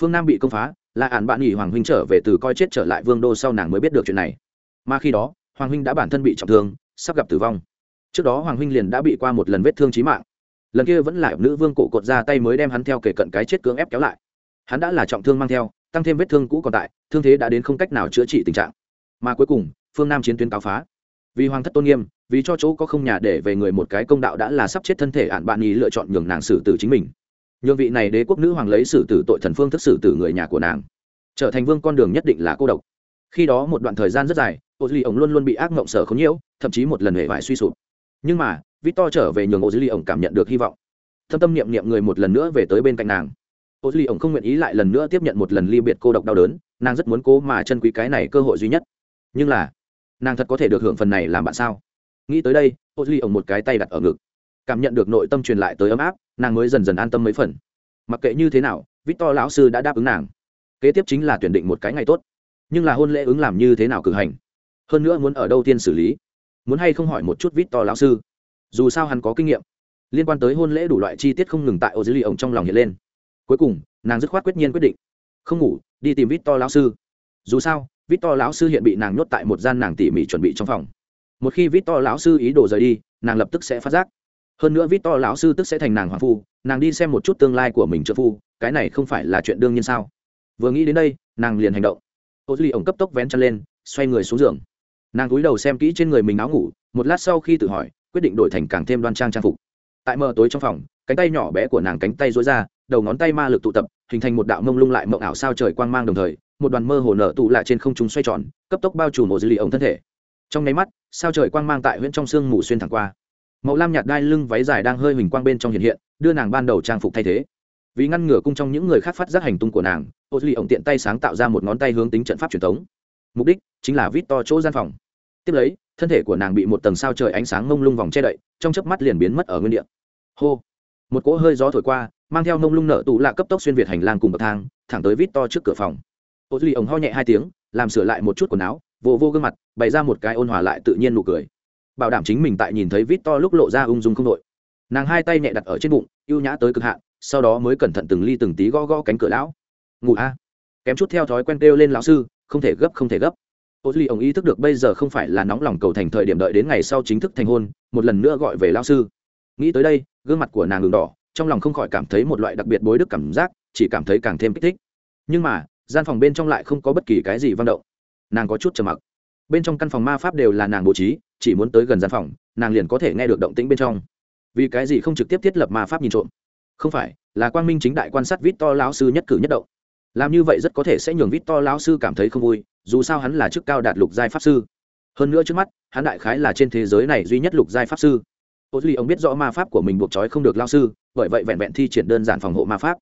A: Phương nam bị công phá, là ản bạn nghỉ hoàng huynh trở về từ coi chết trở lại vương đô sau nàng mới biết được chuyện này. Mà khi đó, hoàng huynh đã bản thân bị trọng thương, sắp gặp tử vong. Trước đó hoàng huynh liền đã bị qua một lần vết thương trí mạng. Lần kia vẫn là nữ vương cổ cột ra tay mới đem hắn theo kể cận cái chết cưỡng ép kéo lại. Hắn đã là trọng thương mang theo, tăng thêm vết thương cũ còn tại, thương thế đã đến không cách nào chữa trị tình trạng. Mà cuối cùng, phương nam chiến tuyến cáo phá vì hoàng thất tôn nghiêm, vì cho chỗ có không nhà để về người một cái công đạo đã là sắp chết thân thể ạn bạn ý lựa chọn nhường nàng xử tử chính mình. Nhường vị này đế quốc nữ hoàng lấy xử tử tội thần phương thức xử tử người nhà của nàng. Trở thành vương con đường nhất định là cô độc. Khi đó một đoạn thời gian rất dài ô duy ổng luôn luôn bị ác mộng sở không nhiễu, thậm chí một lần hề vải suy sụp. Nhưng mà, victor trở về nhường ô duy ổng cảm nhận được hy vọng. Thâm tâm niệm niệm người một lần nữa về tới bên cạnh nàng. Ô duy ổng không nguyện ý lại lần nữa tiếp nhận một lần ly biệt cô độc đau đớn, nàng rất muốn cố mà chân quý cái này cơ hội duy nhất. Nhưng là nàng thật có thể được hưởng phần này làm bạn sao? Nghĩ tới đây ô duy ổng một cái tay đặt ở ngực. Cảm nhận được nội tâm truyền lại tới ấm áp, nàng mới dần dần an tâm mấy phần. Mặc kệ như thế nào, victor lão sư đã đáp ứng nàng. Kế tiếp chính là tuyển định một cái ngày tốt. Nhưng là hôn lễ ứng làm như thế nào cử hành? Hơn nữa muốn ở đâu tiên xử lý? Muốn hay không hỏi một chút victor lão sư? Dù sao hắn có kinh nghiệm. Liên quan tới hôn lễ đủ loại chi tiết không ngừng tại ô dưới lì ổng trong lòng hiện lên. Cuối cùng, nàng dứt khoát quyết nhiên quyết định. Không ngủ, đi tìm vít to lão sư. Dù sao vít to lão sư hiện bị nàng nhốt tại một gian nàng tỉ mỉ chuẩn bị trong phòng. Một khi vít to lão sư ý đồ rời đi, nàng lập tức sẽ phát giác. Hơn nữa vít to lão sư tức sẽ thành nàng hoàng phu, nàng đi xem một chút tương lai của mình trợ phu, cái này không phải là chuyện đương nhiên sao? Vừa nghĩ đến đây, nàng liền hành động. Ô duy ổng cấp tốc vén chân lên, xoay người xuống giường. Nàng cúi đầu xem kỹ trên người mình áo ngủ, một lát sau khi tự hỏi, quyết định đổi thành càng thêm đoan trang trang phục. Tại mờ tối trong phòng, cánh tay nhỏ bé của nàng cánh tay dối ra, đầu ngón tay ma lực tụ tập, hình thành một đạo mông lung lại mộng ảo sao trời quang mang đồng thời một đoàn mơ hồ nở tụ lại trên không trung xoay tròn, cấp tốc bao trùm ổ dư lì ổng thân thể. Trong nháy mắt, sao trời quang mang tại huyện trong sương mù xuyên thẳng qua. Màu lam nhạt đai lưng váy dài đang hơi hình quang bên trong hiện hiện, đưa nàng ban đầu trang phục thay thế. Vì ngăn ngừa cung trong những người khác phát giác hành tung của nàng ô duy ổng tiện tay sáng tạo ra một ngón tay hướng tính trận pháp truyền thống. Mục đích chính là vít to chỗ gian phòng. Tiếp lấy, thân thể của nàng bị một tầng sao trời ánh sáng mông lung vòng che đậy, trong chớp mắt liền biến mất ở nguyên địa. Hô! Một cỗ hơi gió thổi qua, mang theo mông lung nở tụ lạ cấp tốc xuyên việt hành lang cùng bậc thang, thẳng tới vít to trước cửa phòng ô duy ổng ho nhẹ hai tiếng, làm sửa lại một chút quần áo, vô vô gương mặt, bày ra một cái ôn hòa lại tự nhiên nụ cười. Bảo đảm chính mình tại nhìn thấy vít to lúc lộ ra ung dung không đội. Nàng hai tay nhẹ đặt ở trên bụng, ưu nhã tới cực hạn, sau đó mới cẩn thận từng ly từng tí gõ gõ cánh cửa lão. Ngủ a. Kém chút theo thói quen kêu lên lão sư, không thể gấp, không thể gấp. Ô duy ổng ý thức được bây giờ không phải là nóng lòng cầu thành thời điểm đợi đến ngày sau chính thức thành hôn, một lần nữa gọi về lão sư. Nghĩ tới đây, gương mặt của nàng đường đỏ, trong lòng không khỏi cảm thấy một loại đặc biệt bối đức cảm giác, chỉ cảm thấy càng thêm kích thích. Nhưng mà gian phòng bên trong lại không có bất kỳ cái gì vang động. Nàng có chút trầm mặc. Bên trong căn phòng ma pháp đều là nàng bố trí, chỉ muốn tới gần gian phòng, nàng liền có thể nghe được động tĩnh bên trong. Vì cái gì không trực tiếp thiết lập ma pháp nhìn trộm? Không phải, là quang minh chính đại quan sát vít to lão sư nhất cử nhất động. Làm như vậy rất có thể sẽ nhường vít to lão sư cảm thấy không vui, dù sao hắn là chức cao đạt lục giai pháp sư. Hơn nữa trước mắt, hắn đại khái là trên thế giới này duy nhất lục giai pháp sư. Ô duy, ông biết rõ ma pháp của mình buộc trói không được lao sư, bởi vậy vẹn vẹn thi triển đơn giản phòng hộ ma pháp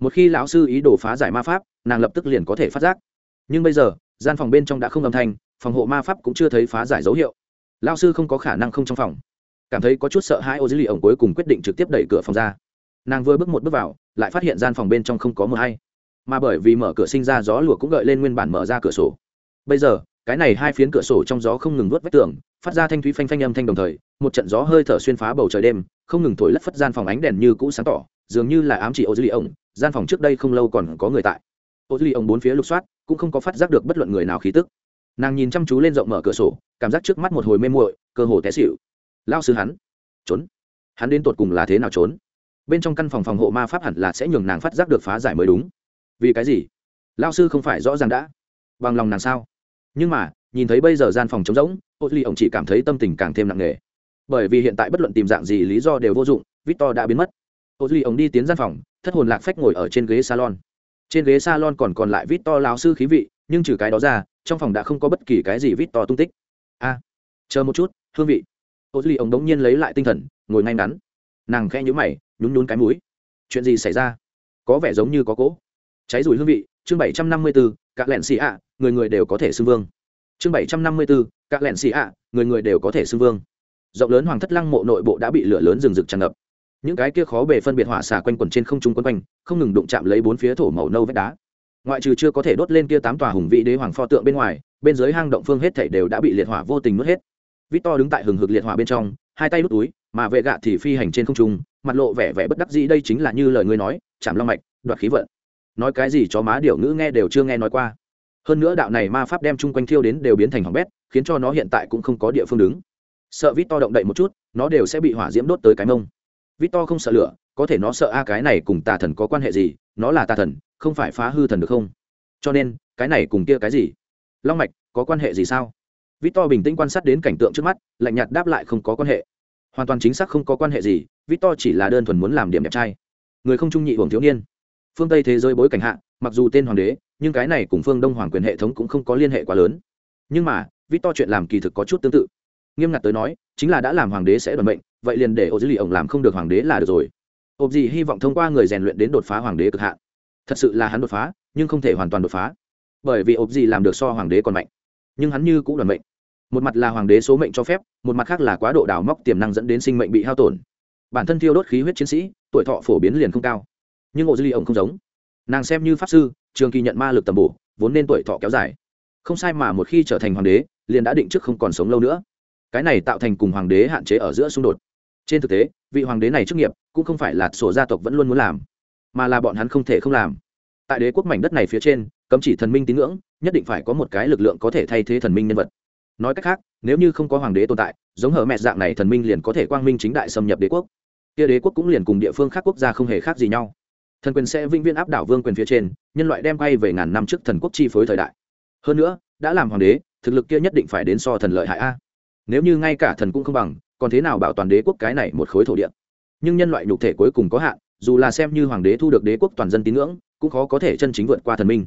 A: một khi lão sư ý đồ phá giải ma pháp, nàng lập tức liền có thể phát giác. Nhưng bây giờ, gian phòng bên trong đã không âm thanh, phòng hộ ma pháp cũng chưa thấy phá giải dấu hiệu. Lão sư không có khả năng không trong phòng. Cảm thấy có chút sợ hãi ô dư lì ổng cuối cùng quyết định trực tiếp đẩy cửa phòng ra. Nàng vừa bước một bước vào, lại phát hiện gian phòng bên trong không có mờ hay. Mà bởi vì mở cửa sinh ra gió lùa cũng gợi lên nguyên bản mở ra cửa sổ. Bây giờ, cái này hai phiến cửa sổ trong gió không ngừng vớt vách tường, phát ra thanh thúy phanh phanh âm thanh đồng thời, một trận gió hơi thở xuyên phá bầu trời đêm, không ngừng thổi lất phất gian phòng ánh đèn như cũ sáng tỏ, dường như là ám chỉ ô dư lì ổng gian phòng trước đây không lâu còn có người tại. Ô duy ông bốn phía lục soát, cũng không có phát giác được bất luận người nào khí tức. Nàng nhìn chăm chú lên rộng mở cửa sổ, cảm giác trước mắt một hồi mê muội, cơ hồ té xịu lao sư hắn, trốn. Hắn đến tột cùng là thế nào trốn? Bên trong căn phòng phòng hộ ma pháp hẳn là sẽ nhường nàng phát giác được phá giải mới đúng. Vì cái gì? Lao sư không phải rõ ràng đã bằng lòng nàng sao? Nhưng mà, nhìn thấy bây giờ gian phòng trống rỗng, ô duy ông chỉ cảm thấy tâm tình càng thêm nặng nề. Bởi vì hiện tại bất luận tìm dạng gì lý do đều vô dụng, victor đã biến mất. Ô duy ông đi tiến gian phòng thất hồn lạc phách ngồi ở trên ghế salon. Trên ghế salon còn còn lại vít to lao sư khí vị, nhưng trừ cái đó ra, trong phòng đã không có bất kỳ cái gì vít to tung tích. A, chờ một chút, hương vị. Ô duy ông đống nhiên lấy lại tinh thần, ngồi ngay ngắn. Nàng khẽ nhũ mày, nhún nhún cái mũi. Chuyện gì xảy ra? Có vẻ giống như có cỗ cháy rủi hương vị, chương bảy trăm năm mươi bốn các lẹn xì ạ, người người đều có thể xưng vương. Chương bảy trăm năm mươi bốn các lẹn xì ạ, người người đều có thể xưng vương. Rộng lớn hoàng thất lăng mộ nội bộ đã bị lửa lớn rừng rực tràn ngập những cái kia khó bề phân biệt hỏa xà quanh quần trên không trung quấn quanh không ngừng đụng chạm lấy bốn phía thổ màu nâu vách đá ngoại trừ chưa có thể đốt lên kia tám tòa hùng vị đế hoàng pho tượng bên ngoài bên dưới hang động phương hết thảy đều đã bị liệt hỏa vô tình nuốt hết Vít To đứng tại hừng hực liệt hỏa bên trong, hai tay đút túi, mà vệ gạ thì phi hành trên không trung, mặt lộ vẻ vẻ bất đắc dĩ đây chính là như lời ngươi nói, chạm long mạch, đoạt khí vận. Nói cái gì cho má điều ngữ nghe đều chưa nghe nói qua. Hơn nữa đạo này ma pháp đem chung quanh thiêu đến đều biến thành hỏng bét, khiến cho nó hiện tại cũng không có địa phương đứng. Sợ Vít To động đậy một chút, nó đều sẽ bị hỏa diễm đốt tới cái mông. Victor không sợ lửa, có thể nó sợ a cái này cùng tà thần có quan hệ gì, nó là tà thần, không phải phá hư thần được không? Cho nên, cái này cùng kia cái gì? Long mạch, có quan hệ gì sao? Victor bình tĩnh quan sát đến cảnh tượng trước mắt, lạnh nhạt đáp lại không có quan hệ. Hoàn toàn chính xác không có quan hệ gì, Victor chỉ là đơn thuần muốn làm điểm đẹp trai. Người không trung nhị hưởng thiếu niên. Phương Tây thế giới bối cảnh hạ, mặc dù tên hoàng đế, nhưng cái này cùng phương Đông hoàng quyền hệ thống cũng không có liên hệ quá lớn. Nhưng mà, Victor chuyện làm kỳ thực có chút tương tự. Nghiêm ngặt tới nói, chính là đã làm hoàng đế sẽ đoàn mệnh, vậy liền để ô dữ lì ổng làm không được hoàng đế là được rồi. Ộp gì hy vọng thông qua người rèn luyện đến đột phá hoàng đế cực hạn. Thật sự là hắn đột phá, nhưng không thể hoàn toàn đột phá. Bởi vì ộp gì làm được so hoàng đế còn mạnh, nhưng hắn như cũng đoàn mệnh. Một mặt là hoàng đế số mệnh cho phép một mặt khác là quá độ đào móc tiềm năng dẫn đến sinh mệnh bị hao tổn. Bản thân thiêu đốt khí huyết chiến sĩ tuổi thọ phổ biến liền không cao. Nhưng ngộ dư ly ổng không giống. Nàng xem như pháp sư trường kỳ nhận ma lực tầm bổ vốn nên tuổi thọ kéo dài. Không sai mà một khi trở thành hoàng đế liền đã định trước không còn sống lâu nữa. Cái này tạo thành cùng hoàng đế hạn chế ở giữa xung đột trên thực tế, vị hoàng đế này chức nghiệp cũng không phải là sổ gia tộc vẫn luôn muốn làm, mà là bọn hắn không thể không làm. Tại đế quốc mảnh đất này phía trên, cấm chỉ thần minh tín ngưỡng, nhất định phải có một cái lực lượng có thể thay thế thần minh nhân vật. Nói cách khác, nếu như không có hoàng đế tồn tại, giống hở mẹ dạng này thần minh liền có thể quang minh chính đại xâm nhập đế quốc. Kia đế quốc cũng liền cùng địa phương khác quốc gia không hề khác gì nhau. Thần quyền sẽ vĩnh viễn áp đảo vương quyền phía trên, nhân loại đem quay về ngàn năm trước thần quốc chi phối thời đại. Hơn nữa, đã làm hoàng đế, thực lực kia nhất định phải đến so thần lợi hại a. Nếu như ngay cả thần cũng không bằng còn thế nào bảo toàn đế quốc cái này một khối thổ địa? Nhưng nhân loại nhục thể cuối cùng có hạn, dù là xem như hoàng đế thu được đế quốc toàn dân tín ngưỡng, cũng khó có thể chân chính vượt qua thần minh.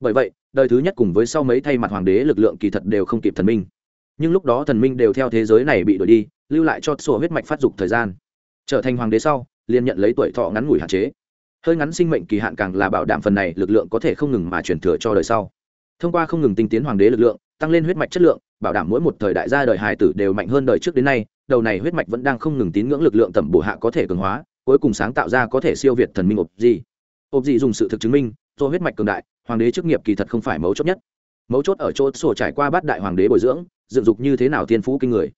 A: Bởi vậy, đời thứ nhất cùng với sau mấy thay mặt hoàng đế lực lượng kỳ thật đều không kịp thần minh. Nhưng lúc đó thần minh đều theo thế giới này bị đổi đi, lưu lại cho sổ huyết mạch phát dục thời gian. Trở thành hoàng đế sau, liền nhận lấy tuổi thọ ngắn ngủi hạn chế. Hơi ngắn sinh mệnh kỳ hạn càng là bảo đảm phần này lực lượng có thể không ngừng mà truyền thừa cho đời sau. Thông qua không ngừng tinh tiến hoàng đế lực lượng, tăng lên huyết mạch chất lượng, bảo đảm mỗi một thời đại gia đời hài tử đều mạnh hơn đời trước đến nay đầu này huyết mạch vẫn đang không ngừng tín ngưỡng lực lượng tẩm bổ hạ có thể cường hóa, cuối cùng sáng tạo ra có thể siêu việt thần minh ộp gì ộp gì dùng sự thực chứng minh, do huyết mạch cường đại, hoàng đế chức nghiệp kỳ thật không phải mấu chốt nhất. Mấu chốt ở chỗ sổ trải qua bát đại hoàng đế bồi dưỡng, dựng dục như thế nào thiên phú kinh người.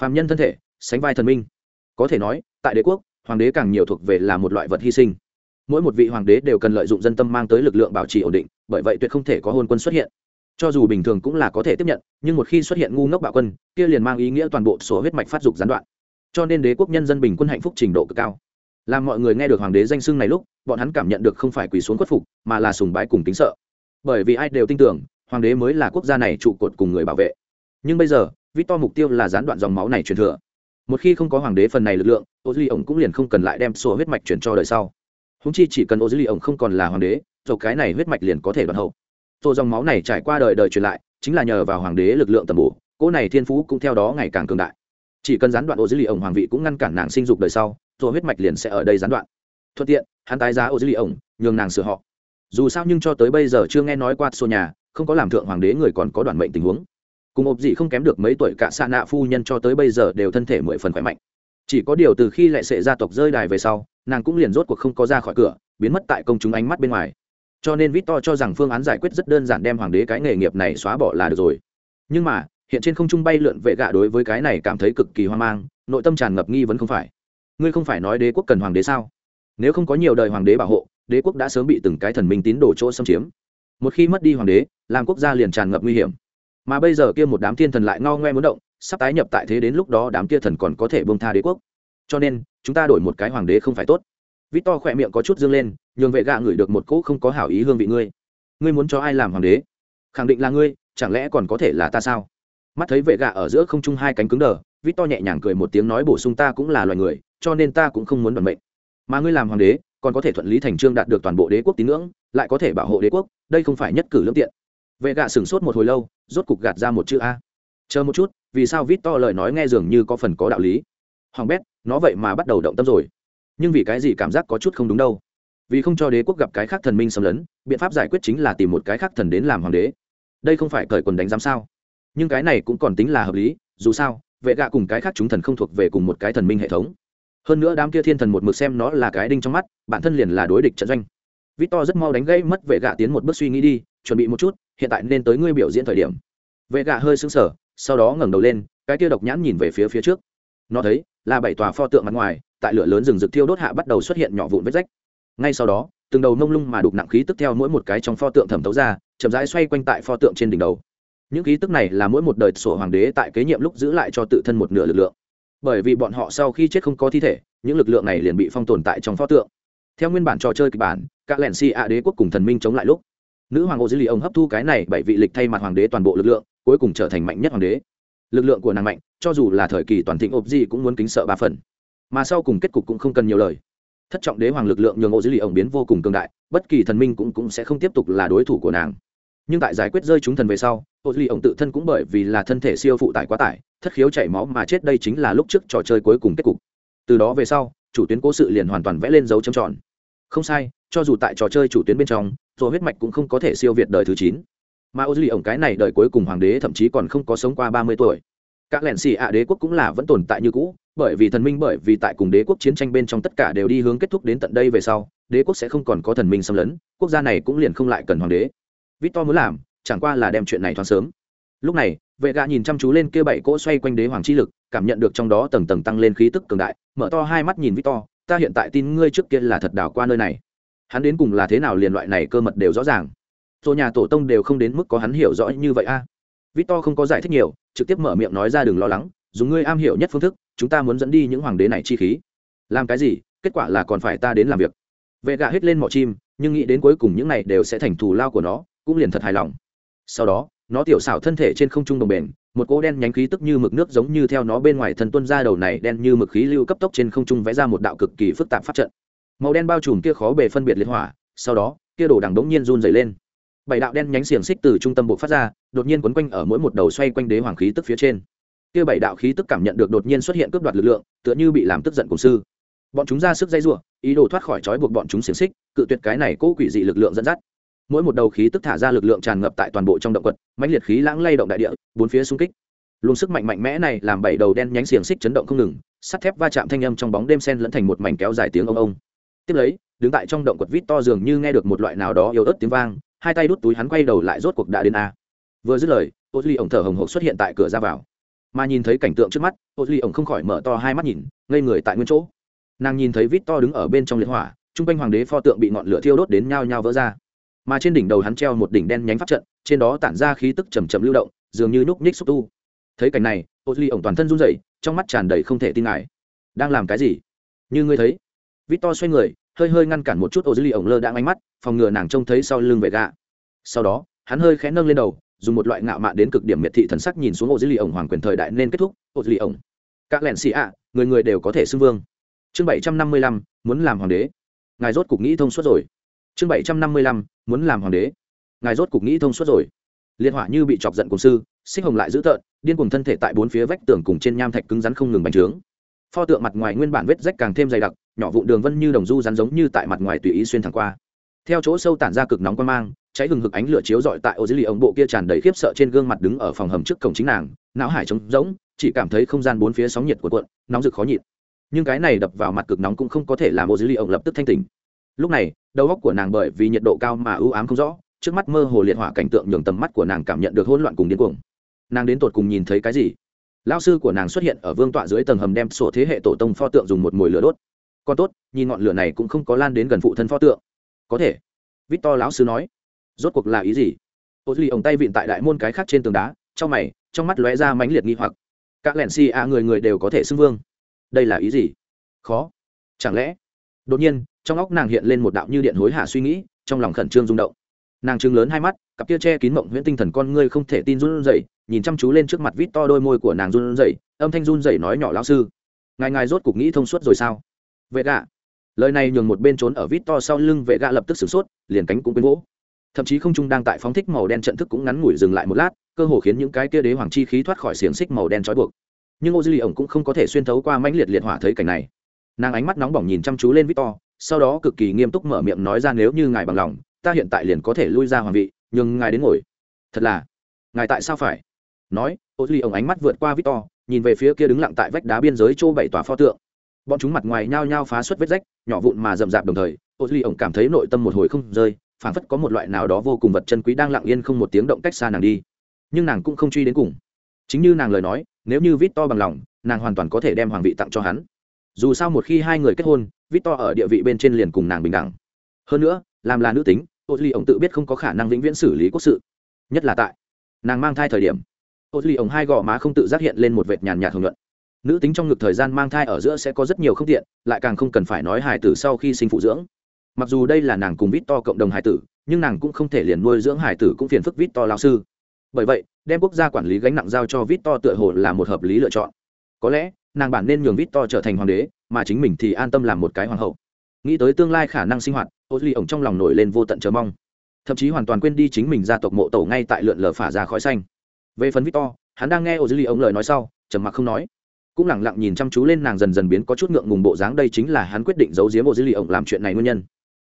A: Phàm nhân thân thể, sánh vai thần minh. Có thể nói, tại đế quốc, hoàng đế càng nhiều thuộc về là một loại vật hy sinh. Mỗi một vị hoàng đế đều cần lợi dụng dân tâm mang tới lực lượng bảo trì ổn định, bởi vậy tuyệt không thể có hôn quân xuất hiện cho dù bình thường cũng là có thể tiếp nhận, nhưng một khi xuất hiện ngu ngốc bạo quân, kia liền mang ý nghĩa toàn bộ số huyết mạch phát dục gián đoạn. Cho nên đế quốc nhân dân bình quân hạnh phúc trình độ cực cao. Làm mọi người nghe được hoàng đế danh xưng này lúc, bọn hắn cảm nhận được không phải quỳ xuống khuất phục, mà là sùng bái cùng tính sợ. Bởi vì ai đều tin tưởng, hoàng đế mới là quốc gia này trụ cột cùng người bảo vệ. Nhưng bây giờ, victor mục tiêu là gián đoạn dòng máu này truyền thừa. Một khi không có hoàng đế phần này lực lượng ô dư ly ổng cũng liền không cần lại đem sổ huyết mạch chuyển cho đời sau. Húng chi chỉ cần ô dư ly ổng không còn là hoàng đế rồi cái này huyết mạch liền có thể đoạn hậu rồi dòng máu này trải qua đời đời truyền lại, chính là nhờ vào hoàng đế lực lượng tầm bổ, cỗ này thiên phú cũng theo đó ngày càng cường đại. Chỉ cần gián đoạn ô dữ lì ổng hoàng vị cũng ngăn cản nàng sinh dục đời sau rồi huyết mạch liền sẽ ở đây gián đoạn. Thuận tiện, hắn tái giá ô dữ lì ổng nhường nàng sửa họ. Dù sao nhưng cho tới bây giờ chưa nghe nói qua sổ nhà không có làm thượng hoàng đế người còn có đoạn mệnh tình huống. Cùng ộp dị không kém được mấy tuổi cả xa nạ phu nhân cho tới bây giờ đều thân thể mười phần khỏe mạnh. Chỉ có điều từ khi lại sệ gia tộc rơi đài về sau, nàng cũng liền rốt cuộc không có ra khỏi cửa, biến mất tại công chúng ánh mắt bên ngoài cho nên victor cho rằng phương án giải quyết rất đơn giản đem hoàng đế cái nghề nghiệp này xóa bỏ là được rồi. Nhưng mà, hiện trên không trung bay lượn vệ gạ đối với cái này cảm thấy cực kỳ hoang mang, nội tâm tràn ngập nghi vẫn không phải. Ngươi không phải nói đế quốc cần hoàng đế sao? Nếu không có nhiều đời hoàng đế bảo hộ, đế quốc đã sớm bị từng cái thần minh tín đồ chỗ xâm chiếm. Một khi mất đi hoàng đế, làm quốc gia liền tràn ngập nguy hiểm. Mà bây giờ kia một đám thiên thần lại ngao ngoe muốn động, sắp tái nhập tại thế đến lúc đó đám kia thần còn có thể buông tha đế quốc. Cho nên, chúng ta đổi một cái hoàng đế không phải tốt vít to khỏe miệng có chút dương lên, nhường vệ gạ ngửi được một cỗ không có hảo ý hương vị ngươi. Ngươi muốn cho ai làm hoàng đế? Khẳng định là ngươi, chẳng lẽ còn có thể là ta sao? Mắt thấy vệ gạ ở giữa không trung hai cánh cứng đờ vít to nhẹ nhàng cười một tiếng nói bổ sung ta cũng là loài người, cho nên ta cũng không muốn vận mệnh. Mà ngươi làm hoàng đế, còn có thể thuận lý thành trương đạt được toàn bộ đế quốc tín ngưỡng, lại có thể bảo hộ đế quốc, đây không phải nhất cử lương tiện. Vệ gạ sửng sốt một hồi lâu, rốt cục gạt ra một chữ a. Chờ một chút, vì sao vít to lời nói nghe dường như có phần có đạo lý. Hoàng bét, nó vậy mà bắt đầu động tâm rồi nhưng vì cái gì cảm giác có chút không đúng đâu? Vì không cho đế quốc gặp cái khác thần minh xâm lấn, biện pháp giải quyết chính là tìm một cái khác thần đến làm hoàng đế. Đây không phải cởi quần đánh giám sao? Nhưng cái này cũng còn tính là hợp lý, dù sao, vệ gạ cùng cái khác chúng thần không thuộc về cùng một cái thần minh hệ thống. Hơn nữa đám kia thiên thần một mực xem nó là cái đinh trong mắt, bản thân liền là đối địch trận doanh. Victor rất mau đánh gãy mất vệ gạ tiến một bước suy nghĩ đi, chuẩn bị một chút, hiện tại nên tới ngươi biểu diễn thời điểm. Vệ gạ hơi sững sờ, sau đó ngẩng đầu lên, cái kia độc nhãn nhìn về phía phía trước. Nó thấy là bảy tòa pho tượng mặt ngoài, tại lửa lớn rừng rực thiêu đốt hạ bắt đầu xuất hiện nhỏ vụn vết rách. Ngay sau đó, từng đầu mông lung mà đục nặng khí tức theo mỗi một cái trong pho tượng thẩm thấu ra, chậm rãi xoay quanh tại pho tượng trên đỉnh đầu. Những khí tức này là mỗi một đời sổ hoàng đế tại kế nhiệm lúc giữ lại cho tự thân một nửa lực lượng. Bởi vì bọn họ sau khi chết không có thi thể, những lực lượng này liền bị phong tồn tại trong pho tượng. Theo nguyên bản trò chơi kịch bản, các lẻn si ạ đế quốc cùng thần minh chống lại lúc, nữ hoàng ô dữ lì ông hấp thu cái này bảy vị lịch thay mặt hoàng đế toàn bộ lực lượng, cuối cùng trở thành mạnh nhất hoàng đế. Lực lượng của nàng mạnh cho dù là thời kỳ toàn thịnh ộp gì cũng muốn kính sợ ba phần. Mà sau cùng kết cục cũng không cần nhiều lời. Thất trọng đế hoàng lực lượng nhường ô dữ lì ông biến vô cùng cường đại bất kỳ thần minh cũng, cũng sẽ không tiếp tục là đối thủ của nàng. Nhưng tại giải quyết rơi chúng thần về sau ô dữ lì ông tự thân cũng bởi vì là thân thể siêu phụ tải quá tải thất khiếu chảy máu mà chết đây chính là lúc trước trò chơi cuối cùng kết cục. Từ đó về sau chủ tuyến cố sự liền hoàn toàn vẽ lên dấu chấm tròn. Không sai cho dù tại trò chơi chủ tuyến bên trong rồi huyết mạch cũng không có thể siêu việt đời thứ chín. Mà ô lì ổng cái này đời cuối cùng hoàng đế thậm chí còn không có sống qua ba mươi tuổi các lẻn xì ạ đế quốc cũng là vẫn tồn tại như cũ, bởi vì thần minh, bởi vì tại cùng đế quốc chiến tranh bên trong tất cả đều đi hướng kết thúc đến tận đây về sau, đế quốc sẽ không còn có thần minh xâm lấn, quốc gia này cũng liền không lại cần hoàng đế. Victor muốn làm, chẳng qua là đem chuyện này thoáng sớm. Lúc này, vệ gạ nhìn chăm chú lên kia bảy cỗ xoay quanh đế hoàng chi lực, cảm nhận được trong đó tầng tầng tăng lên khí tức cường đại, mở to hai mắt nhìn victor, ta hiện tại tin ngươi trước kia là thật đảo qua nơi này. Hắn đến cùng là thế nào liền loại này cơ mật đều rõ ràng. Rồi nhà tổ tông đều không đến mức có hắn hiểu rõ như vậy a. à victor không có giải thích nhiều, trực tiếp mở miệng nói ra đừng lo lắng, dùng ngươi am hiểu nhất phương thức, chúng ta muốn dẫn đi những hoàng đế này chi khí. Làm cái gì? Kết quả là còn phải ta đến làm việc. Vệ gạ hết lên mỏ chim, nhưng nghĩ đến cuối cùng những này đều sẽ thành thù lao của nó, cũng liền thật hài lòng. Sau đó, nó tiểu xảo thân thể trên không trung đồng bền, một cỗ đen nhánh khí tức như mực nước giống như theo nó bên ngoài thân tuân ra đầu này đen như mực khí lưu cấp tốc trên không trung vẽ ra một đạo cực kỳ phức tạp pháp trận. Màu đen bao trùm kia khó bề phân biệt liệt hỏa, sau đó, kia đổ đằng đống nhiên run rẩy lên bảy đạo đen nhánh xiềng xích từ trung tâm bộ phát ra, đột nhiên quấn quanh ở mỗi một đầu xoay quanh đế hoàng khí tức phía trên. Kia bảy đạo khí tức cảm nhận được đột nhiên xuất hiện cướp đoạt lực lượng, tựa như bị làm tức giận cùng sư. Bọn chúng ra sức dây giụa ý đồ thoát khỏi trói buộc bọn chúng xiềng xích, cự tuyệt cái này cố quỷ dị lực lượng dẫn dắt. Mỗi một đầu khí tức thả ra lực lượng tràn ngập tại toàn bộ trong động quật, mãnh liệt khí lãng lay động đại địa, bốn phía xung kích. Luồng sức mạnh mạnh mẽ này làm bảy đầu đen nhánh xiềng xích chấn động không ngừng, sắt thép va chạm thanh âm trong bóng đêm sen lẫn thành một mảnh kéo dài tiếng ông ông. Tiếp lấy, đứng tại trong động quật vít to dường như nghe được một loại nào đó yếu ớt tiếng vang hai tay đút túi hắn quay đầu lại rốt cuộc đã đến a. Vừa dứt lời ô duy ổng thở hồng hộc xuất hiện tại cửa ra vào. Mà nhìn thấy cảnh tượng trước mắt ô duy ổng không khỏi mở to hai mắt nhìn, ngây người tại nguyên chỗ. Nàng nhìn thấy vít to đứng ở bên trong liệt hỏa t r u n g quanh hoàng đế pho tượng bị ngọn lửa thiêu đốt đến nhao nhao vỡ ra. Mà trên đỉnh đầu hắn treo một đỉnh đen nhánh pháp trận, trên đó tản ra khí tức chầm chầm lưu động, dường như núp ních xúc tu. Thấy cảnh này ô duy ổng toàn thân run rẩy, trong mắt tràn đầy không thể tin ngài đang làm cái gì? Như ngươi thấy. Vít to xoay người, hơi hơi ngăn cản một chút ô duy ổng lơ đang ánh mắt phòng ngừa nàng trông thấy sau lưng vệ gạ. Sau đó, hắn hơi khẽ nâng lên đầu, dùng một loại ngạo mạn đến cực điểm miệt thị thần sắc nhìn xuống ô lì ổng hoàng quyền thời đại nên kết thúc. Ô lì ổng. Các lẻn xì ạ, người người đều có thể xưng vương. Chương bảy trăm năm mươi lăm, muốn làm hoàng đế. Ngài rốt cục nghĩ thông suốt rồi. Chương bảy trăm năm mươi lăm, muốn làm hoàng đế. Ngài rốt cục nghĩ thông suốt rồi. Liệt hỏa như bị chọc giận cùng sư, xích hồng lại dữ tợn, điên cùng thân thể tại bốn phía vách tường cùng trên nham thạch cứng rắn không ngừng bành trướng. Pho tượng mặt ngoài nguyên bản vết rách càng thêm dày đặc, nhỏ vụn đường vân như đồng du rắn giống như tại mặt ngoài tùy ý xuyên thẳng qua theo chỗ sâu tản ra cực nóng quan mang, cháy hừng hực ánh lửa chiếu rọi tại ô dưới lì ống bộ kia tràn đầy khiếp sợ trên gương mặt đứng ở phòng hầm trước cổng chính nàng, não hải trống rỗng, chỉ cảm thấy không gian bốn phía sóng nhiệt của cuộn, nóng rực khó nhịn. Nhưng cái này đập vào mặt cực nóng cũng không có thể làm ô dưới lì ống lập tức thanh tỉnh. Lúc này, đầu óc của nàng bởi vì nhiệt độ cao mà ưu ám không rõ, trước mắt mơ hồ liệt hỏa cảnh tượng nhường tầm mắt của nàng cảm nhận được hỗn loạn cùng điên cuồng. Nàng đến tột cùng nhìn thấy cái gì? Lao sư của nàng xuất hiện ở vương tọa dưới tầng hầm đem sổ thế hệ tổ tông pho tượng dùng một mồi lửa đốt. Còn tốt, nhìn ngọn lửa này cũng không có lan đến gần phụ thân pho tượng có thể. Vít to lão sư nói. Rốt cuộc là ý gì? Ô duy ổng tay vịn tại đại môn cái khác trên tường đá, trong mày, trong mắt lóe ra mãnh liệt nghi hoặc. Các lẻn si a người người đều có thể xưng vương. Đây là ý gì? Khó. Chẳng lẽ? Đột nhiên, trong óc nàng hiện lên một đạo như điện hối hả suy nghĩ, trong lòng khẩn trương rung động. Nàng trừng lớn hai mắt, cặp kia che kín mộng huyễn tinh thần con ngươi không thể tin run rẩy, nhìn chăm chú lên trước mặt vít to đôi môi của nàng run rẩy, âm thanh run rẩy nói nhỏ lão sư. Ngài ngài rốt cục nghĩ thông suốt rồi sao? Vệ gạ lời này nhường một bên trốn ở vít to sau lưng vệ gạ lập tức sửng sốt, liền cánh cũng quên gỗ. Thậm chí không trung đang tại phóng thích màu đen trận thức cũng ngắn ngủi dừng lại một lát, cơ hồ khiến những cái kia đế hoàng chi khí thoát khỏi xiềng xích màu đen trói buộc. Nhưng ô dư lì ổng cũng không có thể xuyên thấu qua mãnh liệt liệt hỏa thấy cảnh này. Nàng ánh mắt nóng bỏng nhìn chăm chú lên victor sau đó cực kỳ nghiêm túc mở miệng nói ra nếu như ngài bằng lòng, ta hiện tại liền có thể lui ra hoàng vị, nhưng ngài đến ngồi. Thật là, ngài tại sao phải? Nói, ô duy ông ánh mắt vượt qua victor nhìn về phía kia đứng lặng tại vách đá biên giới châu bảy tòa pho tượng bọn chúng mặt ngoài nhao nhao phá xuất vết rách, nhỏ vụn mà rậm rạp đồng thời ô duy ông cảm thấy nội tâm một hồi không rơi, phảng phất có một loại nào đó vô cùng vật chân quý đang lặng yên không một tiếng động cách xa nàng đi. Nhưng nàng cũng không truy đến cùng. Chính như nàng lời nói, nếu như victor bằng lòng, nàng hoàn toàn có thể đem hoàng vị tặng cho hắn. Dù sao một khi hai người kết hôn victor ở địa vị bên trên liền cùng nàng bình đẳng. Hơn nữa, làm là nữ tính ô duy ổng tự biết không có khả năng vĩnh viễn xử lý quốc sự. Nhất là tại nàng mang thai thời điểm ô duy ổng hai gò má không tự giác hiện lên một vệt nhàn nhạt hồng luận nữ tính trong ngực thời gian mang thai ở giữa sẽ có rất nhiều không tiện lại càng không cần phải nói hài tử sau khi sinh phụ dưỡng. Mặc dù đây là nàng cùng vít to cộng đồng hài tử nhưng nàng cũng không thể liền nuôi dưỡng hài tử cũng phiền phức vít to lao sư. Bởi vậy đem quốc gia quản lý gánh nặng giao cho vít to tựa hồ là một hợp lý lựa chọn. Có lẽ nàng bản nên nhường vít to trở thành hoàng đế mà chính mình thì an tâm làm một cái hoàng hậu. Nghĩ tới tương lai khả năng sinh hoạt ô duy ổng trong lòng nổi lên vô tận chờ mong. Thậm chí hoàn toàn quên đi chính mình gia tộc mộ tổ ngay tại lượn lờ phả ra khói xanh. Về phần vít to, hắn đang nghe ô duy ổng lời nói sau trầm mặc không nói cũng lẳng lặng nhìn chăm chú lên nàng dần dần biến có chút ngượng ngùng bộ dáng đây chính là hắn quyết định giấu giếm ô lì ổng làm chuyện này nguyên nhân.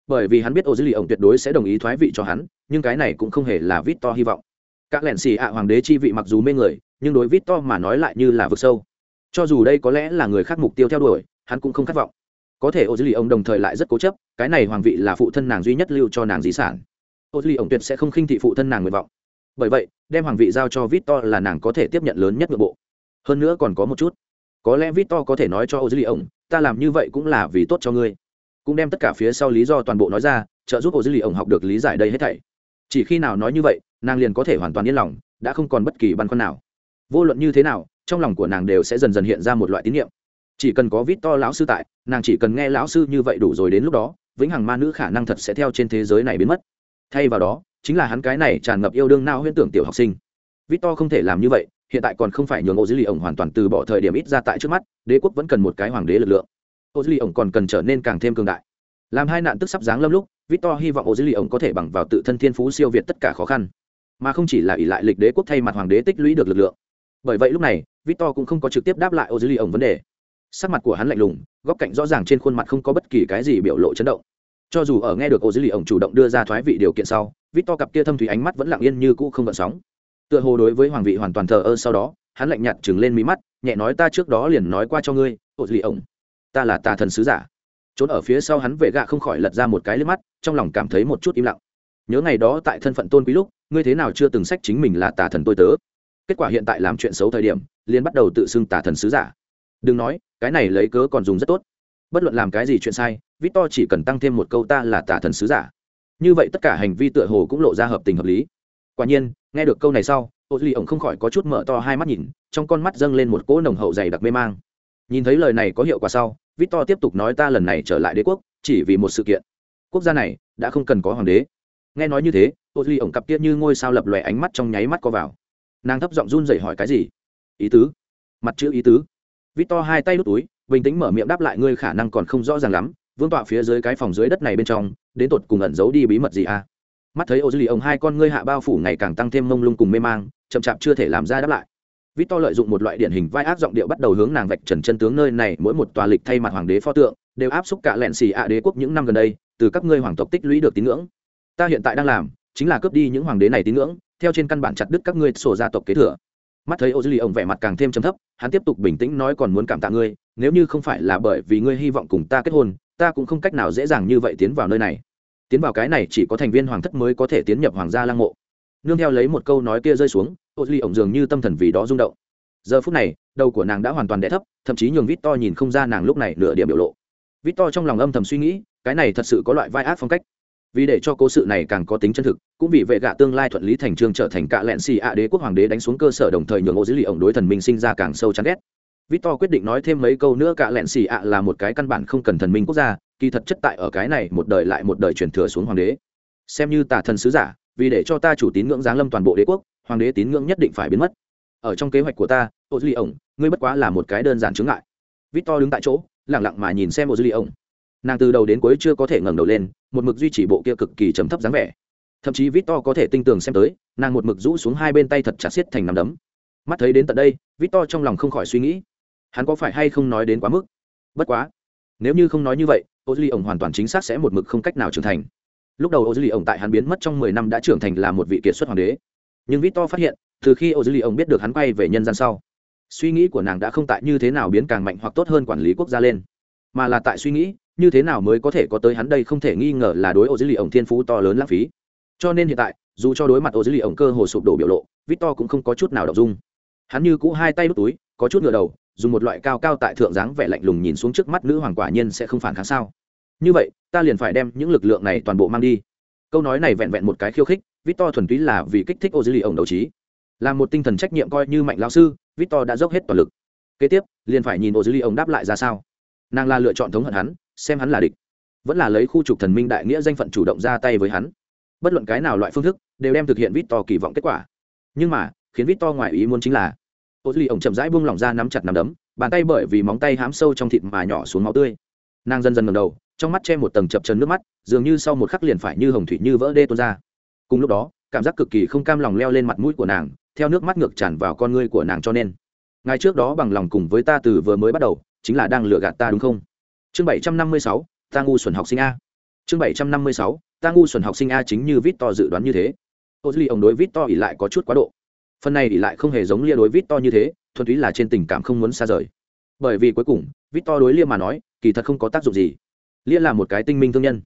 A: Bởi vì hắn biết ô duy ổng tuyệt đối sẽ đồng ý thoái vị cho hắn, nhưng cái này cũng không hề là vít to hy vọng. Các lẻn xì ạ hoàng đế chi vị mặc dù mê người, nhưng đối vít to mà nói lại như là vực sâu. Cho dù đây có lẽ là người khác mục tiêu theo đuổi, hắn cũng không khát vọng. Có thể ô dữ lì ông đồng thời lại rất cố chấp, cái này hoàng vị là phụ thân nàng duy nhất lưu cho nàng di sản. Ô dữ lì ông tuyệt sẽ không khinh thị phụ thân nàng nguyện vọng. Bởi vậy, đem hoàng vị giao cho vít to là nàng có thể tiếp nhận lớn nhất nội bộ. Hơn nữa còn có một chút có lẽ vít to có thể nói cho ô dư lì ông ta làm như vậy cũng là vì tốt cho ngươi. Cũng đem tất cả phía sau lý do toàn bộ nói ra, trợ giúp ô dư lì ông học được lý giải đây hết thảy. Chỉ khi nào nói như vậy, nàng liền có thể hoàn toàn yên lòng, đã không còn bất kỳ băn khoăn nào. Vô luận như thế nào, trong lòng của nàng đều sẽ dần dần hiện ra một loại tín nhiệm chỉ cần có vít to lão sư tại, nàng chỉ cần nghe lão sư như vậy đủ rồi đến lúc đó, vĩnh hằng ma nữ khả năng thật sẽ theo trên thế giới này biến mất. Thay vào đó, chính là hắn cái này tràn ngập yêu đương nao huyễn tưởng tiểu học sinh. Vít to không thể làm như vậy hiện tại còn không phải nhường ô dư lì ổng hoàn toàn từ bỏ thời điểm ít ra tại trước mắt, đế quốc vẫn cần một cái hoàng đế lực lượng. Ô dư lì ổng còn cần trở nên càng thêm cường đại. Làm hai nạn tức sắp giáng lâm lúc, victor hy vọng ô dư lì ổng có thể bằng vào tự thân thiên phú siêu việt tất cả khó khăn. Mà không chỉ là ỷ lại lịch đế quốc thay mặt hoàng đế tích lũy được lực lượng. Bởi vậy lúc này, victor cũng không có trực tiếp đáp lại ô dư lì ổng vấn đề. Sắc mặt của hắn lạnh lùng, góc cạnh rõ ràng trên khuôn mặt không có bất kỳ cái gì biểu lộ chấn động. Cho dù ở nghe được ô dữ lì ổng chủ động đưa ra thoái vị điều kiện sau, victor cặp kia thâm thủy ánh mắt vẫn lặng yên như cũ không gợn sóng tựa hồ đối với hoàng vị hoàn toàn thờ ơ sau đó, hắn lạnh nhạt chừng lên mí mắt, nhẹ nói ta trước đó liền nói qua cho ngươi, ô lì ổng ta là tà thần sứ giả. Trốn ở phía sau hắn vệ gạ không khỏi lật ra một cái lên mắt, trong lòng cảm thấy một chút im lặng. Nhớ ngày đó tại thân phận tôn quý lúc, ngươi thế nào chưa từng sách chính mình là tà thần tôi tớ? Kết quả hiện tại làm chuyện xấu thời điểm, liền bắt đầu tự xưng tà thần sứ giả. Đừng nói, cái này lấy cớ còn dùng rất tốt. Bất luận làm cái gì chuyện sai, victor chỉ cần tăng thêm một câu ta là tà thần sứ giả. Như vậy tất cả hành vi tựa hồ cũng lộ ra hợp tình hợp lý. Quả nhiên nghe được câu này sau ô duy ổng không khỏi có chút mở to hai mắt nhìn, trong con mắt dâng lên một cỗ nồng hậu dày đặc mê mang. Nhìn thấy lời này có hiệu quả sau, victor tiếp tục nói ta lần này trở lại đế quốc, chỉ vì một sự kiện. Quốc gia này đã không cần có hoàng đế. Nghe nói như thế ô duy ổng cặp kia như ngôi sao lập lòe ánh mắt trong nháy mắt co vào. Nàng thấp giọng run dậy hỏi cái gì? Ý tứ? Mặt chữ ý tứ. Victor hai tay đút túi, bình tĩnh mở miệng đáp lại ngươi khả năng còn không rõ ràng lắm, vương tọa phía dưới cái phòng dưới đất này bên trong, đến tột cùng ẩn giấu đi bí mật gì à? Mắt thấy ô dư lì ông hai con ngươi hạ bao phủ ngày càng tăng thêm mông lung cùng mê mang, chậm chạp chưa thể làm ra đáp lại. Vít to lợi dụng một loại điển hình vai ác giọng điệu bắt đầu hướng nàng vạch trần chân tướng nơi này, mỗi một tòa lịch thay mặt hoàng đế pho tượng, đều áp xúc cả lẹn xì ạ đế quốc những năm gần đây, từ các ngươi hoàng tộc tích lũy được tín ngưỡng. Ta hiện tại đang làm, chính là cướp đi những hoàng đế này tín ngưỡng, theo trên căn bản chặt đứt các ngươi sổ gia tộc kế thừa. Mắt thấy ô dư lì ông vẻ mặt càng thêm chấm thấp, hắn tiếp tục bình tĩnh nói còn muốn cảm tạ ngươi, nếu như không phải là bởi vì ngươi hy vọng cùng ta kết hôn, ta cũng không cách nào dễ dàng như vậy tiến vào nơi này tiến vào cái này chỉ có thành viên hoàng thất mới có thể tiến nhập hoàng gia lang mộ. Nương theo lấy một câu nói kia rơi xuống ô ly ổng dường như tâm thần vì đó rung động. Giờ phút này, đầu của nàng đã hoàn toàn đẻ thấp, thậm chí nhường vít to nhìn không ra nàng lúc này nửa điểm biểu lộ. Vít to trong lòng âm thầm suy nghĩ, cái này thật sự có loại vai ác phong cách. Vì để cho cố sự này càng có tính chân thực, cũng vì vệ gạ tương lai thuận lý thành trương trở thành cạ lẹn xì ạ đế quốc hoàng đế đánh xuống cơ sở đồng thời nhường ô dữ lì ổng đối thần minh sinh ra càng sâu chán ghét. Victor quyết định nói thêm mấy câu nữa cả lẹn xì ạ là một cái căn bản không cần thần minh quốc gia, kỳ thật chất tại ở cái này một đời lại một đời truyền thừa xuống hoàng đế. Xem như tà thần sứ giả, vì để cho ta chủ tín ngưỡng giáng lâm toàn bộ đế quốc, hoàng đế tín ngưỡng nhất định phải biến mất. Ở trong kế hoạch của ta, Ozly ổng, ngươi bất quá là một cái đơn giản chứng ngại. Victor đứng tại chỗ, lặng lặng mà nhìn xem Ozly ổng. Nàng từ đầu đến cuối chưa có thể ngẩng đầu lên, một mực duy trì bộ kia cực kỳ trầm thấp dáng vẻ. Thậm chí Victor có thể tinh tường xem tới, nàng một mực rũ xuống hai bên tay thật chặt siết thành nắm đấm. Mắt thấy đến tận đây, Victor trong lòng không khỏi suy nghĩ hắn có phải hay không nói đến quá mức? Bất quá, nếu như không nói như vậy, ô duy ổng hoàn toàn chính xác sẽ một mực không cách nào trưởng thành. Lúc đầu ô duy ổng tại hắn biến mất trong mười năm đã trưởng thành là một vị kiệt xuất hoàng đế. Nhưng victor phát hiện, từ khi ô duy ổng biết được hắn quay về nhân gian sau, suy nghĩ của nàng đã không tại như thế nào biến càng mạnh hoặc tốt hơn quản lý quốc gia lên. Mà là tại suy nghĩ, như thế nào mới có thể có tới hắn đây không thể nghi ngờ là đối ô dữ lì ổng thiên phú to lớn lãng phí. Cho nên hiện tại, dù cho đối mặt ô dữ lì ổng cơ hồ sụp đổ biểu lộ, victor cũng không có chút nào đ ộ n g dung. Hắn như cũ hai tay đút túi, có chút ngựa đầu dùng một loại cao cao tại thượng dáng vẻ lạnh lùng nhìn xuống trước mắt nữ hoàng quả nhiên sẽ không phản kháng sao. Như vậy, ta liền phải đem những lực lượng này toàn bộ mang đi. Câu nói này vẹn vẹn một cái khiêu khích, victor thuần túy là vì kích thích ô dư lì ổng đấu trí. Là một tinh thần trách nhiệm coi như mạnh lao sư, victor đã dốc hết toàn lực. Kế tiếp, liền phải nhìn ô dư lì ổng đáp lại ra sao. Nàng là lựa chọn thống hận hắn, xem hắn là địch. Vẫn là lấy khu trục thần minh đại nghĩa danh phận chủ động ra tay với hắn. Bất luận cái nào loại phương thức, đều đem thực hiện victor kỳ vọng kết quả. Nhưng mà, khiến victor ngoài ý muốn chính là ô duy ổng chậm rãi buông lỏng ra nắm chặt nắm đấm, bàn tay bởi vì móng tay hám sâu trong thịt mà nhỏ xuống máu tươi. Nàng dần dần ngầm đầu, trong mắt che một tầng chập chân nước mắt, dường như sau một khắc liền phải như hồng thủy như vỡ đê tuôn ra. Cùng lúc đó, cảm giác cực kỳ không cam lòng leo lên mặt mũi của nàng, theo nước mắt ngược tràn vào con ngươi của nàng cho nên. Ngay trước đó bằng lòng cùng với ta từ vừa mới bắt đầu, chính là đang lừa gạt ta đúng không? Chương bảy trăm năm mươi sáu, ta ngu xuẩn học sinh a. Chương bảy trăm năm mươi sáu, ta ngu xuẩn học sinh a chính như vít to dự đoán như thế. Ô duy ông đối vít to ỉ lại có chút quá độ phần này ỉ lại không hề giống lia đối vít to như thế, thuần túy là trên tình cảm không muốn xa rời. Bởi vì cuối cùng vít to đối lia mà nói, kỳ thật không có tác dụng gì. Lia là một cái tinh minh thương nhân.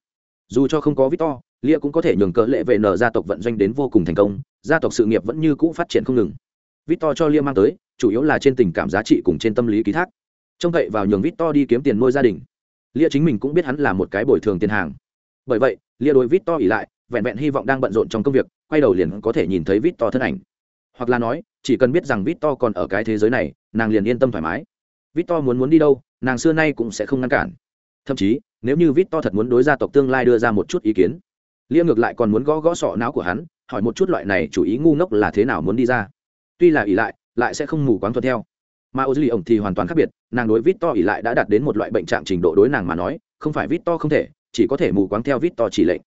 A: Dù cho không có vít to lia cũng có thể nhường cỡ lệ về nở gia tộc vận doanh đến vô cùng thành công, gia tộc sự nghiệp vẫn như cũ phát triển không ngừng. Vít to cho lia mang tới, chủ yếu là trên tình cảm giá trị cùng trên tâm lý ký thác. Trông cậy vào nhường vít to đi kiếm tiền nuôi gia đình. Lia chính mình cũng biết hắn là một cái bồi thường tiền hàng. Bởi vậy, lia đối vít to ỉ lại, vẹn vẹn hy vọng đang bận rộn trong công việc, quay đầu liền có thể nhìn thấy vít to thân ảnh hoặc là nói, chỉ cần biết rằng victor còn ở cái thế giới này, nàng liền yên tâm thoải mái. Victor muốn muốn đi đâu, nàng xưa nay cũng sẽ không ngăn cản. Thậm chí, nếu như victor thật muốn đối gia tộc tương lai đưa ra một chút ý kiến, lia ngược lại còn muốn gõ gõ sọ não của hắn, hỏi một chút loại này chủ ý ngu ngốc là thế nào muốn đi ra. Tuy là ỷ lại lại sẽ không mù quáng thuận theo. Mà ô lì ổng thì hoàn toàn khác biệt, nàng đối vít to ỉ lại đã đạt đến một loại bệnh trạng trình độ đối nàng mà nói, không phải vít to không thể, chỉ có thể mù quáng theo vít to chỉ lệnh.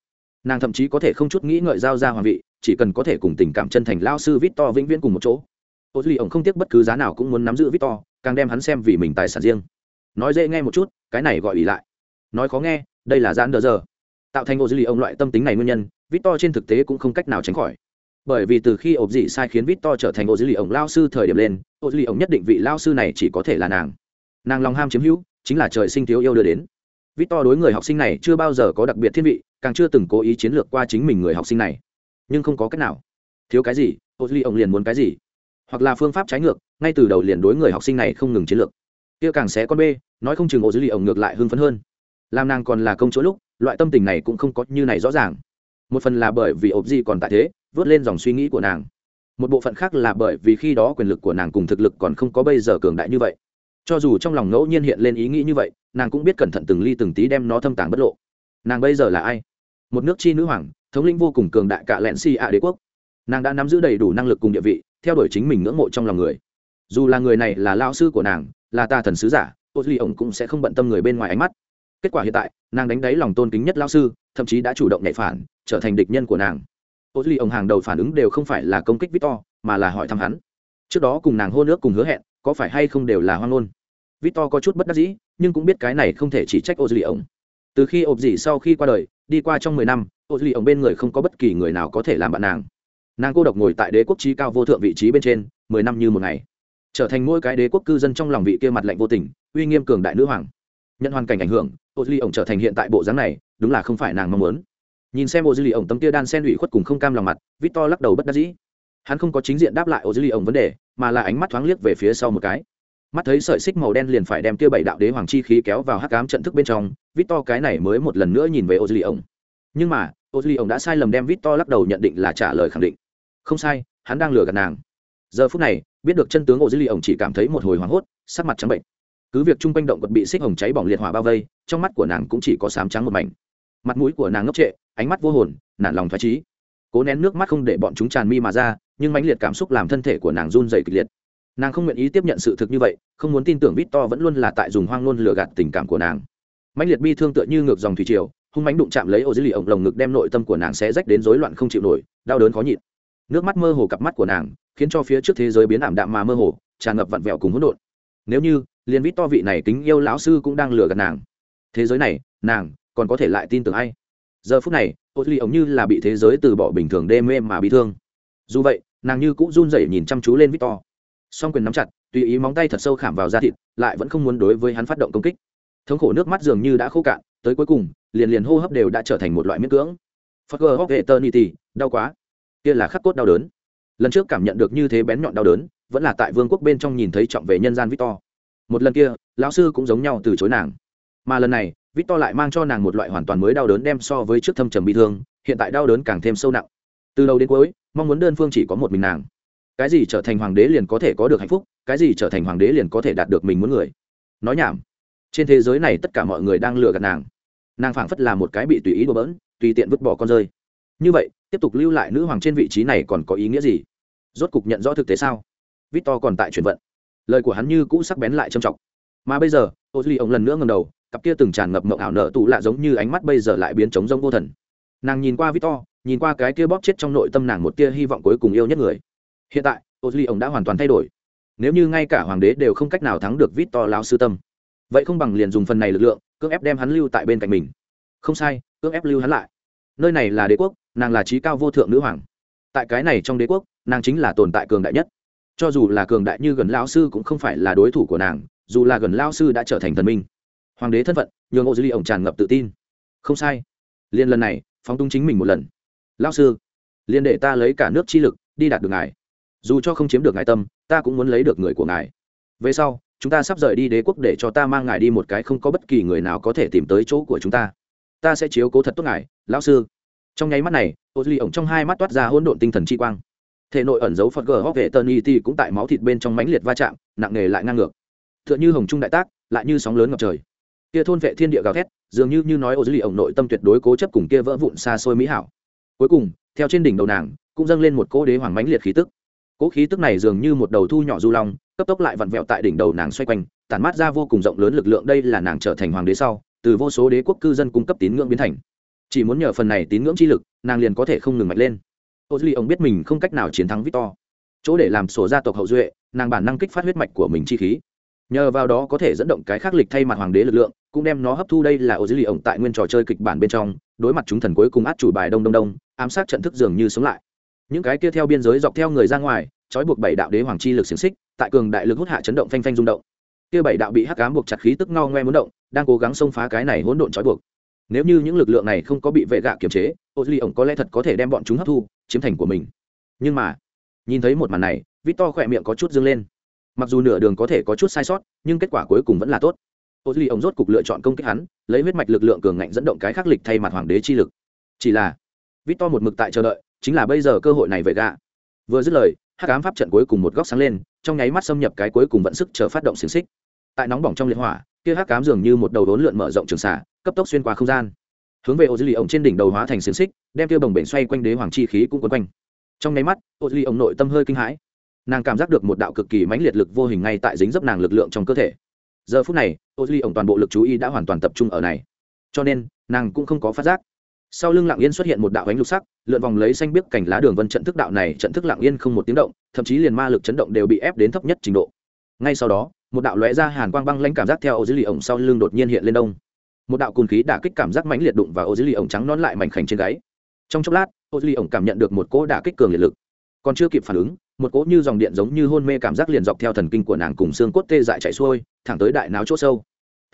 A: Nàng thậm chí có thể không chút nghĩ ngợi giao ra hoàng vị chỉ cần có thể cùng tình cảm chân thành lao sư victor vĩnh viễn cùng một chỗ. Ô duy ổng không tiếc bất cứ giá nào cũng muốn nắm giữ victor, càng đem hắn xem vì mình tài sản riêng. Nói dễ nghe một chút, cái này gọi ủy lại. Nói khó nghe, đây là giãn đỡ giờ. Tạo thành ô duy ổng loại tâm tính này nguyên nhân, victor trên thực tế cũng không cách nào tránh khỏi. Bởi vì từ khi ộp dị sai khiến victor trở thành ô duy ổng lao sư thời điểm lên, ô duy ổng nhất định vị lao sư này chỉ có thể là nàng. Nàng lòng ham chiếm hữu, chính là trời sinh thiếu yêu đưa đến. Victor đối người học sinh này chưa bao giờ có đặc biệt thiên vị, càng chưa từng cố ý chiến lược qua chính mình người học sinh này nhưng không có cách nào. Thiếu cái gì? Ô duy, ông liền muốn cái gì? Hoặc là phương pháp trái ngược, ngay từ đầu liền đối người học sinh này không ngừng chiến lược. Kia càng xé con bê, nói không chừng ô duy, ông ngược lại hưng phấn hơn. Làm nàng còn là công chỗ lúc, loại tâm tình này cũng không có như này rõ ràng. Một phần là bởi vì ộp di còn tại thế, vớt lên dòng suy nghĩ của nàng. Một bộ phận khác là bởi vì khi đó quyền lực của nàng cùng thực lực còn không có bây giờ cường đại như vậy. Cho dù trong lòng ngẫu nhiên hiện lên ý nghĩ như vậy, nàng cũng biết cẩn thận từng ly từng tí đem nó thâm tàng bất lộ. Nàng bây giờ là ai? Một nước chi nữ hoàng thống lĩnh vô cùng cường đại cả lẹn si ạ đế quốc. Nàng đã nắm giữ đầy đủ năng lực cùng địa vị, theo đuổi chính mình ngưỡng mộ trong lòng người. Dù là người này là lao sư của nàng, là ta thần sứ giả, ô duy ổng cũng sẽ không bận tâm người bên ngoài ánh mắt. Kết quả hiện tại, nàng đánh đáy lòng tôn kính nhất lao sư, thậm chí đã chủ động nhạy phản, trở thành địch nhân của nàng. Ô duy ổng hàng đầu phản ứng đều không phải là công kích victor, mà là hỏi thăm hắn. Trước đó cùng nàng hô nước cùng hứa hẹn, có phải hay không đều là hoang ngôn? Victor có chút bất đắc dĩ, nhưng cũng biết cái này không thể chỉ trách ô duy ổng. Từ khi ộp dỉ sau khi qua đời, đi qua trong mười năm ô duy ổng bên người không có bất kỳ người nào có thể làm bạn nàng nàng cô độc ngồi tại đế quốc trí cao vô thượng vị trí bên trên mười năm như một ngày trở thành mỗi cái đế quốc cư dân trong lòng vị kia mặt lạnh vô tình uy nghiêm cường đại nữ hoàng nhận hoàn cảnh ảnh hưởng ô duy ổng trở thành hiện tại bộ dáng này đúng là không phải nàng mong muốn nhìn xem ô duy ổng tấm kia đan sen ủy khuất cùng không cam lòng mặt victor lắc đầu bất đắc dĩ hắn không có chính diện đáp lại ô duy ổng vấn đề mà là ánh mắt thoáng liếc về phía sau một cái mắt thấy sợi xích màu đen liền phải đem kia bảy đạo đế hoàng chi khí kéo vào hắc ám trận thức bên trong victor cái này mới một lần nữa nhìn về ô duy ổng nhưng mà ô duy ổng đã sai lầm đem To lắc đầu nhận định là trả lời khẳng định. Không sai, hắn đang lừa gạt nàng. Giờ phút này, biết được chân tướng ô duy ổng chỉ cảm thấy một hồi hoảng hốt, sắc mặt trắng bệnh. Cứ việc chung quanh động vật bị xích hồng cháy bỏng liệt hỏa bao vây, trong mắt của nàng cũng chỉ có sám trắng một mảnh. Mặt mũi của nàng ngốc trệ, ánh mắt vô hồn, nản lòng thoái trí cố nén nước mắt không để bọn chúng tràn mi mà ra, nhưng mãnh liệt cảm xúc làm thân thể của nàng run dày kịch liệt. Nàng không nguyện ý tiếp nhận sự thực như vậy, không muốn tin tưởng vít to vẫn luôn là tại dùng hoang luôn lừa gạt tình cảm của nàng. Mãnh liệt bi thương tựa như ngược dòng thủy triều hung mánh đụng chạm lấy ô dưới lì ổng lồng ngực đem nội tâm của nàng sẽ rách đến rối loạn không chịu nổi, đau đớn khó nhịn. Nước mắt mơ hồ cặp mắt của nàng, khiến cho phía trước thế giới biến ảm đạm mà mơ hồ, tràn ngập vặn vẹo cùng hỗn độn. Nếu như, liền vít to vị này kính yêu lão sư cũng đang lừa gạt nàng. Thế giới này, nàng, còn có thể lại tin tưởng ai? Giờ phút này, ô ly ổng như là bị thế giới từ bỏ bình thường đê mê mà bị thương. Dù vậy, nàng như cũng run rẩy nhìn chăm chú lên victor song quyền nắm chặt, tùy ý móng tay thật sâu khảm vào da thịt, lại vẫn không muốn đối với hắn phát động công kích. Thống khổ nước mắt dường như đã khô cạn tới cuối cùng, liền liền hô hấp đều đã trở thành một loại miễn cưỡng. Phật gờ hóc hệ tơ đau quá. Kia là khắc cốt đau đớn. Lần trước cảm nhận được như thế bén nhọn đau đớn, vẫn là tại vương quốc bên trong nhìn thấy trọng về nhân gian victor. Một lần kia, lão sư cũng giống nhau từ chối nàng. Mà lần này, victor lại mang cho nàng một loại hoàn toàn mới đau đớn đem so với trước thâm trầm bị thương, hiện tại đau đớn càng thêm sâu nặng. Từ đầu đến cuối, mong muốn đơn phương chỉ có một mình nàng. Cái gì trở thành hoàng đế liền có thể có được hạnh phúc, cái gì trở thành hoàng đế liền có thể đạt được mình muốn người. Nói nhảm. Trên thế giới này tất cả mọi người đang lừa gạt nàng nàng phảng phất là một cái bị tùy ý đùa bỡn, tùy tiện vứt bỏ con rơi. Như vậy, tiếp tục lưu lại nữ hoàng trên vị trí này còn có ý nghĩa gì? Rốt cục nhận rõ thực tế sao? Victor còn tại chuyển vận. Lời của hắn như cũ sắc bén lại trầm trọng. Mà bây giờ ô duy ông lần nữa ngầm đầu, cặp kia từng tràn ngập mộng ảo nợ tụ lạ giống như ánh mắt bây giờ lại biến trống rông vô thần. Nàng nhìn qua victor, nhìn qua cái kia bóp chết trong nội tâm nàng một tia hy vọng cuối cùng yêu nhất người. Hiện tại ô duy ông đã hoàn toàn thay đổi. Nếu như ngay cả hoàng đế đều không cách nào thắng được victor lao sư tâm, vậy không bằng liền dùng phần này lực lượng cưỡng ép đem hắn lưu tại bên cạnh mình. Không sai, cưỡng ép lưu hắn lại. Nơi này là đế quốc, nàng là trí cao vô thượng nữ hoàng. Tại cái này trong đế quốc, nàng chính là tồn tại cường đại nhất. Cho dù là cường đại như gần lao sư cũng không phải là đối thủ của nàng, dù là gần lao sư đã trở thành thần minh. Hoàng đế thân phận, nhường ô dư ly ổng tràn ngập tự tin. Không sai. Liên lần này, phóng tung chính mình một lần. Lao sư, liên để ta lấy cả nước chi lực, đi đạt được ngài. Dù cho không chiếm được ngài tâm, ta cũng muốn lấy được người của ngài. Về sau chúng ta sắp rời đi đế quốc để cho ta mang ngài đi một cái không có bất kỳ người nào có thể tìm tới chỗ của chúng ta. Ta sẽ chiếu cố thật tốt ngài, lão sư. Trong nháy mắt này, ô duy ổng trong hai mắt toát ra hỗn độn tinh thần chi quang. Thể nội ẩn dấu phật gờ hóc vệ tần y ti cũng tại máu thịt bên trong mãnh liệt va chạm, nặng nề lại ngang ngược. T h ư ợ n h ư hồng trung đại tác, lại như sóng lớn ngập trời. Kia thôn vệ thiên địa gào thét, dường như như nói ô duy ổng nội tâm tuyệt đối cố chấp cùng kia vỡ vụn xa xôi mỹ hảo. Cuối cùng, theo trên đỉnh đầu nàng, cũng dâng lên một cỗ đế hoàng mãnh liệt khí tức cỗ khí tức này dường như một đầu thu nhỏ du long, cấp tốc lại vặn vẹo tại đỉnh đầu nàng xoay quanh, tản mát ra vô cùng rộng lớn lực lượng đây là nàng trở thành hoàng đế sau, từ vô số đế quốc cư dân cung cấp tín ngưỡng biến thành. Chỉ muốn nhờ phần này tín ngưỡng chi lực, nàng liền có thể không ngừng mạnh lên. Ô duy ông biết mình không cách nào chiến thắng victor. Chỗ để làm sổ gia tộc hậu duệ, nàng bản năng kích phát huyết mạch của mình chi khí. Nhờ vào đó có thể dẫn động cái khác lịch thay mặt hoàng đế lực lượng, cũng đem nó hấp thu đây là ô duy ông tại nguyên trò chơi kịch bản bên trong, đối mặt chúng thần cuối cùng át chủ bài đông đông đông, ám sát trận thức dường như sống lại những cái kia theo biên giới dọc theo người ra ngoài, trói buộc bảy đạo đế hoàng chi lực xiềng xích, tại cường đại lực hút hạ chấn động phanh phanh rung động. Kia bảy đạo bị hắc cám buộc chặt khí tức ngao ngoe muốn động, đang cố gắng xông phá cái này hỗn độn trói buộc. Nếu như những lực lượng này không có bị vệ gạ kiềm chế, ô duy ổng có lẽ thật có thể đem bọn chúng hấp thu, chiếm thành của mình. Nhưng mà, nhìn thấy một màn này vít to khỏe miệng có chút dâng lên. Mặc dù nửa đường có thể có chút sai sót, nhưng kết quả cuối cùng vẫn là tốt. Ô duy ổng rốt cục lựa chọn công kích hắn, lấy huyết mạch lực lượng cường ngạnh dẫn động cái khắc lịch thay mặt hoàng đế chi lực. Chỉ là vít to một mực tại chờ đợi chính là bây giờ cơ hội này vậy gạ. Vừa dứt lời, hắc ám pháp trận cuối cùng một góc sáng lên, trong nháy mắt xâm nhập cái cuối cùng vận sức chờ phát động xiềng xích. Tại nóng bỏng trong liệt hỏa, kia hắc ám dường như một đầu đốn lượn mở rộng trường xả cấp tốc xuyên qua không gian. Hướng về ô dư lì ổng trên đỉnh đầu hóa thành xiềng xích, đem tiêu bồng bệnh xoay quanh đế hoàng chi khí cũng quấn quanh. Trong nháy mắt ô dư lì ổng nội tâm hơi kinh hãi. Nàng cảm giác được một đạo cực kỳ mãnh liệt lực vô hình ngay tại dính dấp nàng lực lượng trong cơ thể. Giờ phút này ô dư lì ổng toàn bộ lực chú ý đã hoàn toàn tập trung ở này. Cho nên, nàng cũng không có phát giác sau lưng lặng yên xuất hiện một đạo ánh lục sắc, lượn vòng lấy xanh biếc cảnh lá đường vân trận thức đạo này, trận thức lặng yên không một tiếng động, thậm chí liền ma lực chấn động đều bị ép đến thấp nhất trình độ. Ngay sau đó, một đạo lóe ra hàn quang băng lãnh cảm giác theo ô dưới lì ổng sau lưng đột nhiên hiện lên đông. Một đạo cùn khí đả kích cảm giác mãnh liệt đụng vào ô dưới lì ổng trắng non lại mảnh khảnh trên gáy. Trong chốc lát, ô dưới lì ổng cảm nhận được một cỗ đả kích cường liệt lực. Còn chưa kịp phản ứng, một cỗ như dòng điện giống như hôn mê cảm giác liền dọc theo thần kinh của nàng cùng xương cốt tê dại chạy xuôi, thẳng tới đại náo chỗ sâu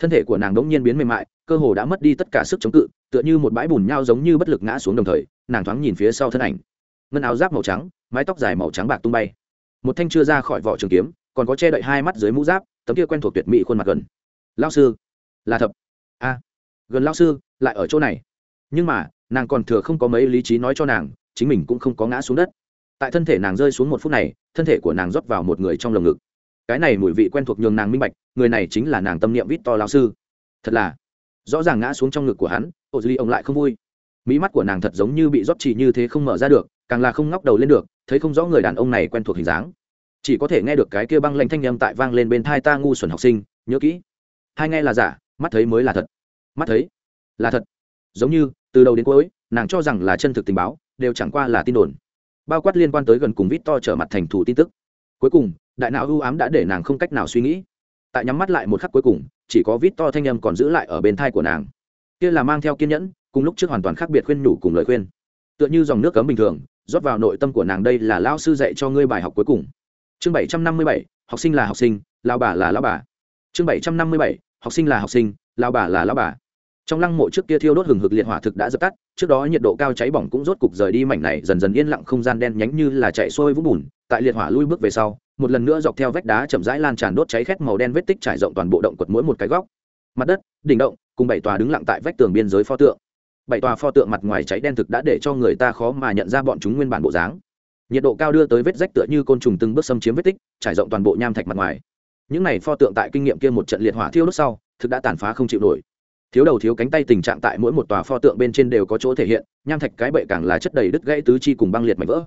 A: thân thể của nàng đống nhiên biến mềm mại, cơ hồ đã mất đi tất cả sức chống cự, tựa như một bãi bùn nhau giống như bất lực ngã xuống đồng thời, nàng thoáng nhìn phía sau thân ảnh. Ngân áo giáp màu trắng, mái tóc dài màu trắng bạc tung bay. Một thanh chưa ra khỏi vỏ trường kiếm, còn có che đậy hai mắt dưới mũ giáp, tấm kia quen thuộc tuyệt mỹ khuôn mặt gần. Lao sư, là thập a, gần lao sư, lại ở chỗ này. Nhưng mà, nàng còn thừa không có mấy lý trí nói cho nàng, chính mình cũng không có ngã xuống đất. Tại thân thể nàng rơi xuống một phút này, thân thể của nàng rót vào một người trong lồng ngực cái này mùi vị quen thuộc nhường nàng minh bạch, người này chính là nàng tâm niệm vít to lao sư. Thật là, rõ ràng ngã xuống trong ngực của hắn, ô duy ông lại không vui. Mỹ mắt của nàng thật giống như bị rót chỉ như thế không mở ra được, càng là không ngóc đầu lên được, thấy không rõ người đàn ông này quen thuộc hình dáng. Chỉ có thể nghe được cái kia băng lanh thanh â m tại vang lên bên thai ta ngu xuẩn học sinh, nhớ kỹ. Hai nghe là giả, mắt thấy mới là thật. Mắt thấy là thật. Giống như, từ đầu đến cuối, nàng cho rằng là chân thực tình báo, đều chẳng qua là tin đồn. Bao quát liên quan tới gần cùng vít to trở mặt thành thủ tin tức. Cuối cùng đại não ưu ám đã để nàng không cách nào suy nghĩ. Tại nhắm mắt lại một khắc cuối cùng, chỉ có vít to thanh â m còn giữ lại ở bên thai của nàng. Kia là mang theo kiên nhẫn, cùng lúc trước hoàn toàn khác biệt khuyên nhủ cùng lời khuyên. Tựa như dòng nước cấm bình thường, rót vào nội tâm của nàng đây là lao sư dạy cho ngươi bài học cuối cùng. Chương bảy trăm năm mươi bảy, học sinh là học sinh lao bà là lao bà. Chương bảy trăm năm mươi bảy, học sinh là học sinh lao bà là lao bà. Trong lăng mộ trước kia thiêu đốt hừng hực liệt hỏa thực đã dập tắt, trước đó nhiệt độ cao cháy bỏng cũng rốt cục rời đi mảnh này dần dần yên lặng không gian đen nhánh như là chạy xuôi vũng bùn. Tại liệt hỏa lui bước về sau một lần nữa dọc theo vách đá chậm rãi lan tràn đốt cháy khét màu đen vết tích trải rộng toàn bộ động quật mỗi một cái góc. Mặt đất, đỉnh động, cùng bảy tòa đứng lặng tại vách tường biên giới pho tượng. Bảy tòa pho tượng mặt ngoài cháy đen thực đã để cho người ta khó mà nhận ra bọn chúng nguyên bản bộ dáng. Nhiệt độ cao đưa tới vết rách tựa như côn trùng từng bước xâm chiếm vết tích, trải rộng toàn bộ nham thạch mặt ngoài. Những này pho tượng tại kinh nghiệm kia một trận liệt hỏa thiêu đốt sau, thực đã tàn phá không chịu nổi. Thiếu đầu thiếu cánh tay tình trạng tại mỗi một tòa pho tượng bên trên đều có chỗ thể hiện, nham thạch cái bệ càng là chất đầy đứt gãy tứ chi cùng băng liệt mảnh vỡ.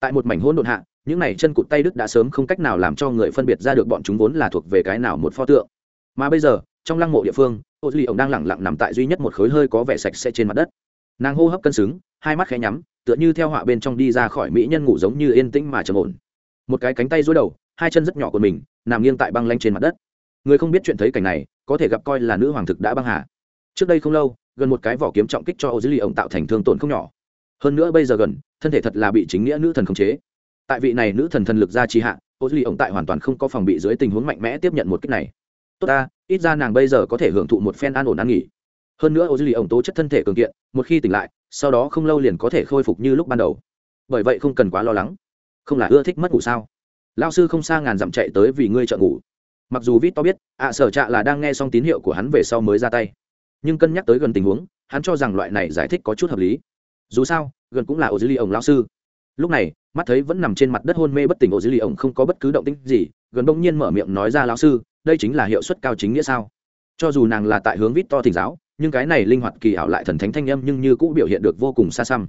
A: Tại một mảnh hỗn độn hạ những này chân cụt tay đứt đã sớm không cách nào làm cho người phân biệt ra được bọn chúng vốn là thuộc về cái nào một pho tượng. Mà bây giờ, trong lăng mộ địa phương, ô duy ông đang lẳng lặng nằm tại duy nhất một khối hơi có vẻ sạch sẽ trên mặt đất. Nàng hô hấp cân xứng, hai mắt khẽ nhắm, tựa như theo họa bên trong đi ra khỏi mỹ nhân ngủ giống như yên tĩnh mà trầm ổn. Một cái cánh tay dối đầu, hai chân rất nhỏ của mình, nằm nghiêng tại băng lanh trên mặt đất. Người không biết chuyện thấy cảnh này, có thể gặp coi là nữ hoàng thực đã băng hà. Trước đây không lâu, gần một cái vỏ kiếm trọng kích cho ô dưới lì ổng tạo thành thương tổn không nhỏ. Hơn nữa bây giờ gần, thân thể thật là bị chính nghĩa nữ thần khống chế tại vị này nữ thần thần lực ra trì hạ, ô duy ổng tại hoàn toàn không có phòng bị dưới tình huống mạnh mẽ tiếp nhận một kích này. Tốt ta, ít ra nàng bây giờ có thể hưởng thụ một phen an ổn an nghỉ. Hơn nữa ô duy ổng tố chất thân thể cường kiện, một khi tỉnh lại, sau đó không lâu liền có thể khôi phục như lúc ban đầu. Bởi vậy không cần quá lo lắng. Không là ưa thích mất ngủ sao? Lao sư không xa ngàn dặm chạy tới vì ngươi trợ ngủ. Mặc dù vít to biết, ạ sở trạ là đang nghe xong tín hiệu của hắn về sau mới ra tay. Nhưng cân nhắc tới gần tình huống, hắn cho rằng loại này giải thích có chút hợp lý. Dù sao, gần cũng là ô dưới ly ổng lao sư lúc này, mắt thấy vẫn nằm trên mặt đất hôn mê bất tỉnh ô dưới lì ổng không có bất cứ động tĩnh gì, gần bỗng nhiên mở miệng nói ra, lão sư, đây chính là hiệu suất cao chính nghĩa sao? Cho dù nàng là tại hướng vít to thỉnh giáo, nhưng cái này linh hoạt kỳ ảo lại thần thánh thanh âm nhưng như cũng biểu hiện được vô cùng xa xăm.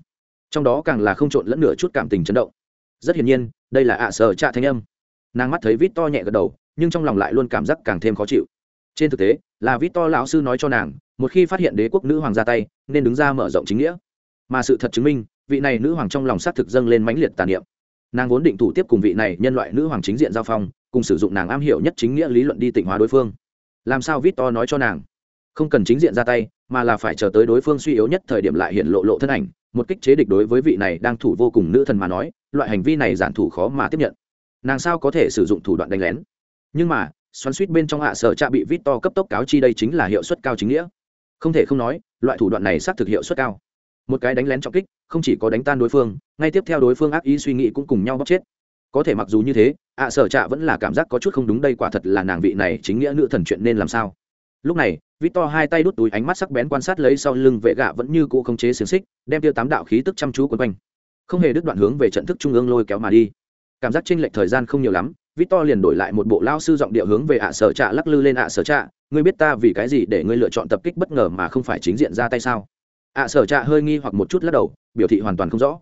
A: Trong đó càng là không trộn lẫn nửa chút cảm tình chấn động. Rất hiển nhiên, đây là ạ à sở trạ thanh âm. Nàng mắt thấy vít to nhẹ gật đầu, nhưng trong lòng lại luôn cảm giác càng thêm khó chịu. Trên thực tế, là vít to lão sư nói cho nàng, một khi phát hiện đế quốc nữ hoàng ra tay, nên đứng ra mở rộng chính nghĩa. Mà sự thật chứng minh vị này nữ hoàng trong lòng xác thực dâng lên mãnh liệt tàn niệm. Nàng vốn định thủ tiếp cùng vị này nhân loại nữ hoàng chính diện giao phong, cùng sử dụng nàng am hiểu nhất chính nghĩa lý luận đi tịnh hóa đối phương. Làm sao vít to nói cho nàng? Không cần chính diện ra tay, mà là phải chờ tới đối phương suy yếu nhất thời điểm lại hiện lộ lộ thân ảnh, một kích chế địch đối với vị này đang thủ vô cùng nữ thần mà nói, loại hành vi này giản thủ khó mà tiếp nhận. Nàng sao có thể sử dụng thủ đoạn đánh lén? Nhưng mà, xoắn suýt bên trong hạ sở trạ bị vít to cấp tốc cáo chi đây chính là hiệu suất cao chính nghĩa. Không thể không nói, loại thủ đoạn này xác thực hiệu suất cao một cái đánh lén trọng kích, không chỉ có đánh tan đối phương, ngay tiếp theo đối phương ác ý suy nghĩ cũng cùng nhau bóc chết. Có thể mặc dù như thế, ạ sở trạ vẫn là cảm giác có chút không đúng đây quả thật là nàng vị này chính nghĩa nữ thần chuyện nên làm sao. Lúc này, victor hai tay đút túi ánh mắt sắc bén quan sát lấy sau lưng vệ gạ vẫn như cũ không chế xiềng xích, đem tiêu tám đạo khí tức chăm chú quấn quanh. Không hề đứt đoạn hướng về trận thức trung ương lôi kéo mà đi. Cảm giác chênh lệch thời gian không nhiều lắm, victor liền đổi lại một bộ lao sư giọng điệu hướng về ạ sở trạ lắc lư lên, ạ sở trạ, ngươi biết ta vì cái gì để ngươi lựa chọn tập kích bất ngờ mà không phải chính diện ra tay sao? Ạ sở trạ hơi nghi hoặc một chút lắc đầu, biểu thị hoàn toàn không rõ.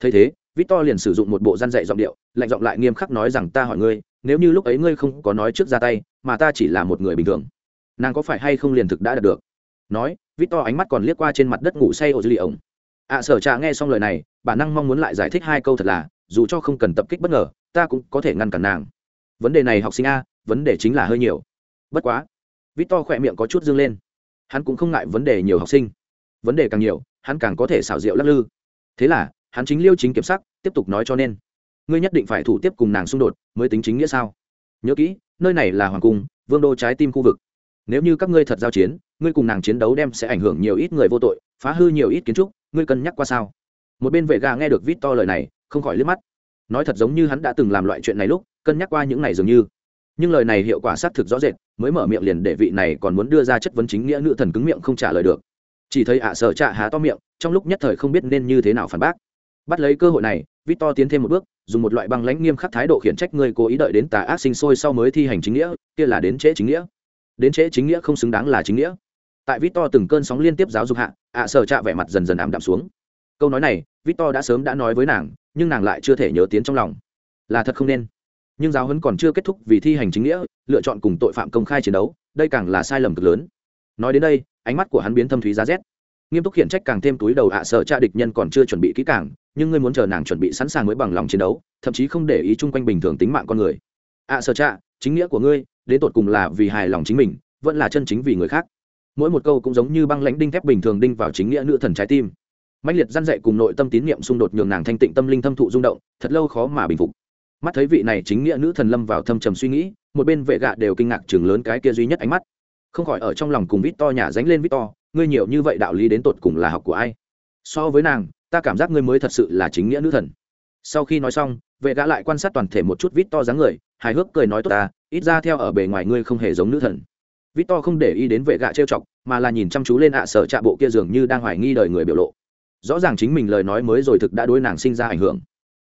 A: Thấy thế, victor liền sử dụng một bộ gian dạy giọng điệu, lạnh giọng lại nghiêm khắc nói rằng ta hỏi ngươi, nếu như lúc ấy ngươi không có nói trước ra tay, mà ta chỉ là một người bình thường, nàng có phải hay không liền thực đã đạt được? Nói, victor ánh mắt còn liếc qua trên mặt đất ngủ say ô dư lì ổng ạ sở trạ nghe xong lời này bản năng mong muốn lại giải thích hai câu thật là, dù cho không cần tập kích bất ngờ, ta cũng có thể ngăn cản nàng. Vấn đề này học sinh a, vấn đề chính là hơi nhiều. Bất quá, victor khỏe miệng có chút dương lên. Hắn cũng không ngại vấn đề nhiều học sinh vấn đề càng nhiều, hắn càng có thể xảo diệu lắc lư. Thế là, hắn chính liêu chính kiểm sắc tiếp tục nói cho nên, ngươi nhất định phải thủ tiếp cùng nàng xung đột mới tính chính nghĩa sao? Nhớ kỹ, nơi này là hoàng cung, vương đô trái tim khu vực. Nếu như các ngươi thật giao chiến, ngươi cùng nàng chiến đấu đem sẽ ảnh hưởng nhiều ít người vô tội, phá hư nhiều ít kiến trúc, ngươi cân nhắc qua sao? Một bên vệ gà nghe được vít to lời này, không khỏi liếc mắt. Nói thật giống như hắn đã từng làm loại chuyện này lúc, cân nhắc qua những này dường như. Nhưng lời này hiệu quả xác thực rõ rệt, mới mở miệng liền để vị này còn muốn đưa ra chất vấn chính nghĩa nữ thần cứng miệng không trả lời được chỉ thấy ạ sở trạ há to miệng, trong lúc nhất thời không biết nên như thế nào phản bác. Bắt lấy cơ hội này, victor tiến thêm một bước, dùng một loại băng lãnh nghiêm khắc thái độ khiển trách người cố ý đợi đến tà ác sinh sôi sau mới thi hành chính nghĩa, kia là đến trễ chính nghĩa. Đến trễ chính nghĩa không xứng đáng là chính nghĩa. Tại victor từng cơn sóng liên tiếp giáo dục hạ, ạ sở trạ vẻ mặt dần dần ảm đạm xuống. Câu nói này, victor đã sớm đã nói với nàng, nhưng nàng lại chưa thể nhớ tiến trong lòng. Là thật không nên. Nhưng giáo huấn còn chưa kết thúc vì thi hành chính nghĩa, lựa chọn cùng tội phạm công khai chiến đấu, đây càng là sai lầm cực lớn. Nói đến đây ánh mắt của hắn biến thâm thúy giá rét. Nghiêm túc khiển trách càng thêm túi đầu ạ, sợ cha địch nhân còn chưa chuẩn bị kỹ càng, nhưng ngươi muốn chờ nàng chuẩn bị sẵn sàng mới bằng lòng chiến đấu, thậm chí không để ý chung quanh bình thường tính mạng con người. Ạ, sợ cha, chính nghĩa của ngươi, đến tột cùng là vì hài lòng chính mình, vẫn là chân chính vì người khác. Mỗi một câu cũng giống như băng lãnh đinh thép bình thường đinh vào chính nghĩa nữ thần trái tim. Mạnh liệt gian dạy cùng nội tâm tín niệm xung đột nhường nàng thanh tịnh tâm linh thâm thụ rung động, thật lâu khó mà bình phục. Mắt thấy vị này chính nghĩa nữ thần lâm vào thâm trầm suy nghĩ, một bên vệ gạ đều kinh ngạc chừng lớn cái kia duy nhất ánh mắt không khỏi ở trong lòng cùng vít to nhà dánh lên vít to ngươi nhiều như vậy đạo lý đến tột cùng là học của ai? So với nàng, ta cảm giác ngươi mới thật sự là chính nghĩa nữ thần. Sau khi nói xong, vệ gã lại quan sát toàn thể một chút vít to dáng người, hài hước cười nói tốt ta, ít ra theo ở bề ngoài ngươi không hề giống nữ thần. Vít to không để ý đến vệ gã trêu chọc, mà là nhìn chăm chú lên ạ à sở trạ bộ kia dường như đang hoài nghi đời người biểu lộ. Rõ ràng chính mình lời nói mới rồi thực đã đối nàng sinh ra ảnh hưởng.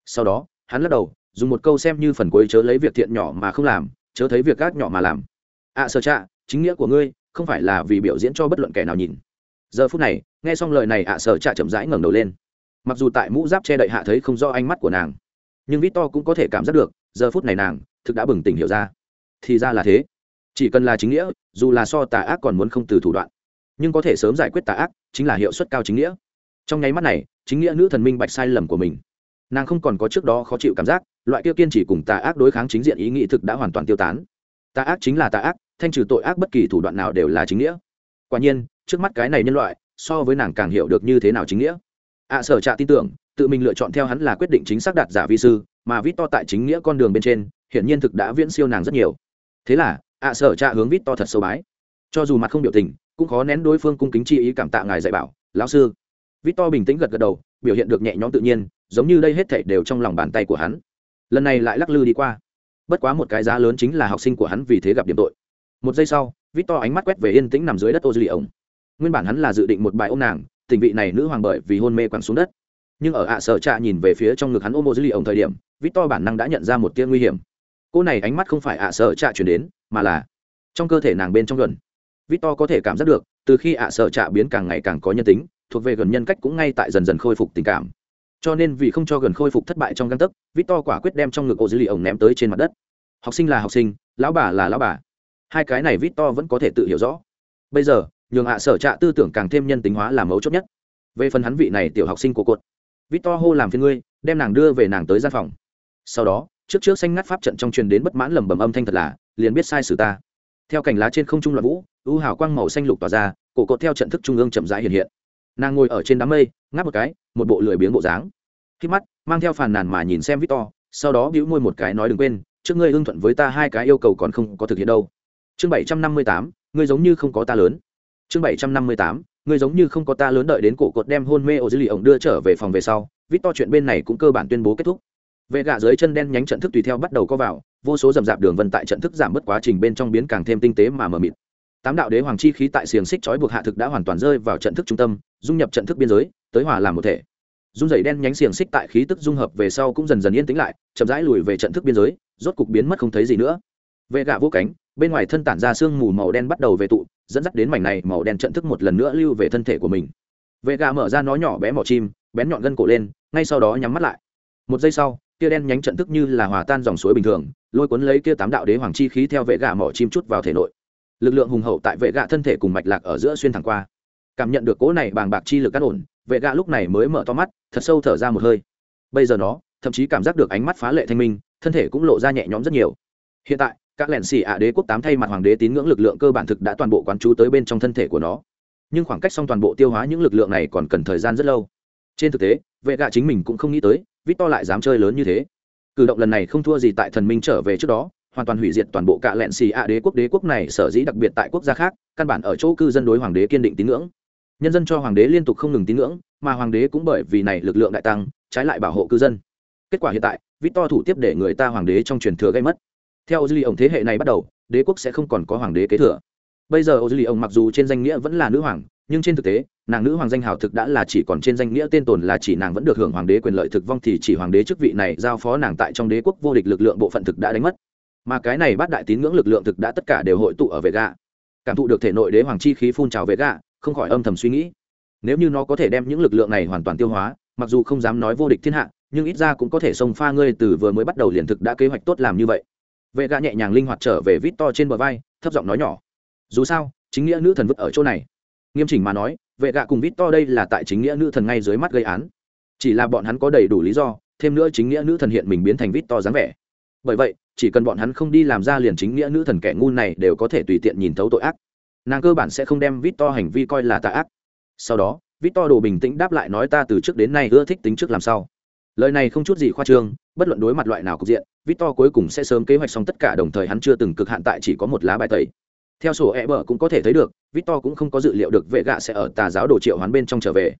A: Sau đó, hắn lắc đầu, dùng một câu xem như phần cuối chớ lấy việc thiện nhỏ mà không làm, chớ thấy việc gác nhỏ mà làm. Ạ à sở trạ chính nghĩa của ngươi, không phải là vì biểu diễn cho bất luận kẻ nào nhìn. Giờ phút này, nghe xong lời này ạ à sở trạ chậm rãi ngẩng đầu lên. Mặc dù tại mũ giáp che đậy hạ thấy không do ánh mắt của nàng, nhưng vít to cũng có thể cảm giác được, giờ phút này nàng thực đã bừng tỉnh hiểu ra. Thì ra là thế. Chỉ cần là chính nghĩa, dù là so tà ác còn muốn không từ thủ đoạn, nhưng có thể sớm giải quyết tà ác chính là hiệu suất cao chính nghĩa. Trong nháy mắt này, chính nghĩa nữ thần minh bạch sai lầm của mình. Nàng không còn có trước đó khó chịu cảm giác, loại kia kiên trì cùng tà ác đối kháng chính diện ý nghĩ thực đã hoàn toàn tiêu tán. Tà ác chính là tà ác thanh trừ tội ác bất kỳ thủ đoạn nào đều là chính nghĩa. Quả nhiên, trước mắt cái này nhân loại, so với nàng càng hiểu được như thế nào chính nghĩa. Ạ sở trạ tin tưởng, tự mình lựa chọn theo hắn là quyết định chính xác đạt giả vi sư, mà vít to tại chính nghĩa con đường bên trên, hiển nhiên thực đã viễn siêu nàng rất nhiều. Thế là, ạ sở trạ hướng vít to thật sâu bái. Cho dù mặt không biểu tình, cũng khó nén đối phương cung kính chi ý cảm tạ ngài dạy bảo, lão sư. Vít to bình tĩnh gật gật đầu, biểu hiện được nhẹ nhõm tự nhiên, giống như đây hết thảy đều trong lòng bàn tay của hắn. Lần này lại lắc lư đi qua. Bất quá một cái giá lớn chính là học sinh của hắn vì thế gặp điểm tội một giây sau vít to ánh mắt quét về yên tĩnh nằm dưới đất ô dư lì ổng nguyên bản hắn là dự định một bài ôm nàng, tình vị này nữ hoàng bởi vì hôn mê quẳng xuống đất. Nhưng ở ạ sở trạ nhìn về phía trong ngực hắn ôm ô dư lì ổng thời điểm vít to bản năng đã nhận ra một tia nguy hiểm. Cô này ánh mắt không phải ạ sở trạ chuyển đến, mà là trong cơ thể nàng bên trong gần. Vít to có thể cảm giác được, từ khi ạ sở trạ biến càng ngày càng có nhân tính, thuộc về gần nhân cách cũng ngay tại dần dần khôi phục tình cảm. Cho nên vì không cho gần khôi phục thất bại trong găng tấc vít to quả quyết đem trong ngực ô dư lì ổng ném tới trên mặt đất. Học sinh là học sinh, lão bà là lão bà hai cái này vít to vẫn có thể tự hiểu rõ. Bây giờ, nhường hạ sở trạ tư tưởng càng thêm nhân tính hóa là mấu chốt nhất. Về phần hắn vị này tiểu học sinh của cột, vít to hô làm phiên ngươi, đem nàng đưa về nàng tới gian phòng. Sau đó, trước trước xanh ngắt pháp trận trong truyền đến bất mãn lầm bầm âm thanh thật là, liền biết sai sử ta. Theo cành lá trên không trung loạn vũ, u hào quang màu xanh lục tỏa ra, cổ cột theo trận thức trung ương chậm rãi hiện hiện. Nàng ngồi ở trên đám mây, ngáp một cái, một bộ lười biếng bộ dáng. Khi mắt, mang theo phàn nàn mà nhìn xem victor sau đó bĩu môi một cái nói đừng quên, trước ngươi hưng thuận với ta hai cái yêu cầu còn không có thực hiện đâu chương bảy trăm năm mươi tám, ngươi giống như không có ta lớn. Chương bảy trăm năm mươi tám, ngươi giống như không có ta lớn đợi đến cổ cột đem hôn mê ô dư lì ổng đưa trở về phòng về sau vít to chuyện bên này cũng cơ bản tuyên bố kết thúc. Vệ gạ dưới chân đen nhánh trận thức tùy theo bắt đầu có vào, vô số rầm rạp đường vân tại trận thức giảm bớt quá trình bên trong biến càng thêm tinh tế mà mờ mịt. Tám đạo đế hoàng chi khí tại xiềng xích trói buộc hạ thực đã hoàn toàn rơi vào trận thức trung tâm, dung nhập trận thức biên giới, tới hòa làm một thể. Dung dày đen nhánh xiềng xích tại khí tức dung hợp về sau cũng dần dần yên tĩnh lại, chậm rãi lùi về trận thức biên giới, rốt cục biến mất không thấy gì nữa. Vệ gạ vô cánh bên ngoài thân tản ra sương mù màu đen bắt đầu về tụ, dẫn dắt đến mảnh này màu đen trận thức một lần nữa lưu về thân thể của mình. Vệ gà mở ra nó nhỏ bé mỏ chim, bén nhọn gân cổ lên, ngay sau đó nhắm mắt lại. Một giây sau kia đen nhánh trận thức như là hòa tan dòng suối bình thường, lôi cuốn lấy kia tám đạo đế hoàng chi khí theo vệ gà mỏ chim chút vào thể nội. Lực lượng hùng hậu tại vệ gà thân thể cùng mạch lạc ở giữa xuyên thẳng qua. Cảm nhận được cỗ này bàng bạc chi lực cắt ổn vệ gà lúc này mới mở to mắt, thật sâu thở ra một hơi. Bây giờ nó, thậm chí cảm giác được ánh mắt phá lệ thanh minh, thân thể cũng lộ ra nhẹ nhõm rất nhiều. Hiện tại các lẻn xì ạ đế quốc tám thay mặt hoàng đế tín ngưỡng lực lượng cơ bản thực đã toàn bộ quán chú tới bên trong thân thể của nó. Nhưng khoảng cách xong toàn bộ tiêu hóa những lực lượng này còn cần thời gian rất lâu. Trên thực tế, vệ gạ chính mình cũng không nghĩ tới, vít to lại dám chơi lớn như thế. Cử động lần này không thua gì tại thần minh trở về trước đó, hoàn toàn hủy diệt toàn bộ cả lẹn xì ạ đế quốc. Đế quốc này sở dĩ đặc biệt tại quốc gia khác, căn bản ở chỗ cư dân đối hoàng đế kiên định tín ngưỡng. Nhân dân cho hoàng đế liên tục không ngừng tín ngưỡng, mà hoàng đế cũng bởi vì này lực lượng đại tăng, trái lại bảo hộ cư dân. Kết quả hiện tại, vít to thủ tiếp để người ta hoàng đế trong truyền thừa gây mất theo dư ly ổng thế hệ này bắt đầu, đế quốc sẽ không còn có hoàng đế kế thừa. Bây giờ ô dư ly ổng mặc dù trên danh nghĩa vẫn là nữ hoàng, nhưng trên thực tế, nàng nữ hoàng danh hào thực đã là chỉ còn trên danh nghĩa tên tồn là chỉ nàng vẫn được hưởng hoàng đế quyền lợi thực vong thì chỉ hoàng đế chức vị này giao phó nàng tại trong đế quốc vô địch lực lượng bộ phận thực đã đánh mất. Mà cái này bắt đại tín ngưỡng lực lượng thực đã tất cả đều hội tụ ở vệ gạ cảm thụ được thể nội đế hoàng chi khí phun trào vệ gạ không khỏi âm thầm suy nghĩ. Nếu như nó có thể đem những lực lượng này hoàn toàn tiêu hóa, mặc dù không dám nói vô địch thiên hạ, nhưng ít ra cũng có thể xông pha ngươi từ vừa mới bắt đầu liền thực đã kế hoạch tốt làm như vậy vệ gạ nhẹ nhàng linh hoạt trở về vít to trên bờ vai, thấp giọng nói nhỏ. Dù sao, chính nghĩa nữ thần vứt ở chỗ này. Nghiêm chỉnh mà nói, vệ gạ cùng vít to đây là tại chính nghĩa nữ thần ngay dưới mắt gây án. Chỉ là bọn hắn có đầy đủ lý do, thêm nữa chính nghĩa nữ thần hiện mình biến thành vít to dáng vẻ. Bởi vậy, chỉ cần bọn hắn không đi làm ra liền chính nghĩa nữ thần kẻ ngu này đều có thể tùy tiện nhìn thấu tội ác. Nàng cơ bản sẽ không đem vít to hành vi coi là tà ác. Sau đó, vít to đồ bình tĩnh đáp lại nói ta từ trước đến nay ưa thích tính trước làm sao. Lời này không chút gì khoa trương, bất luận đối mặt loại nào cục diện victor cuối cùng sẽ sớm kế hoạch xong tất cả đồng thời hắn chưa từng cực hạn tại chỉ có một lá bài tẩy. Theo sổ e bờ cũng có thể thấy được victor cũng không có dự liệu được vệ gạ sẽ ở tà giáo đồ triệu hoán bên trong trở về.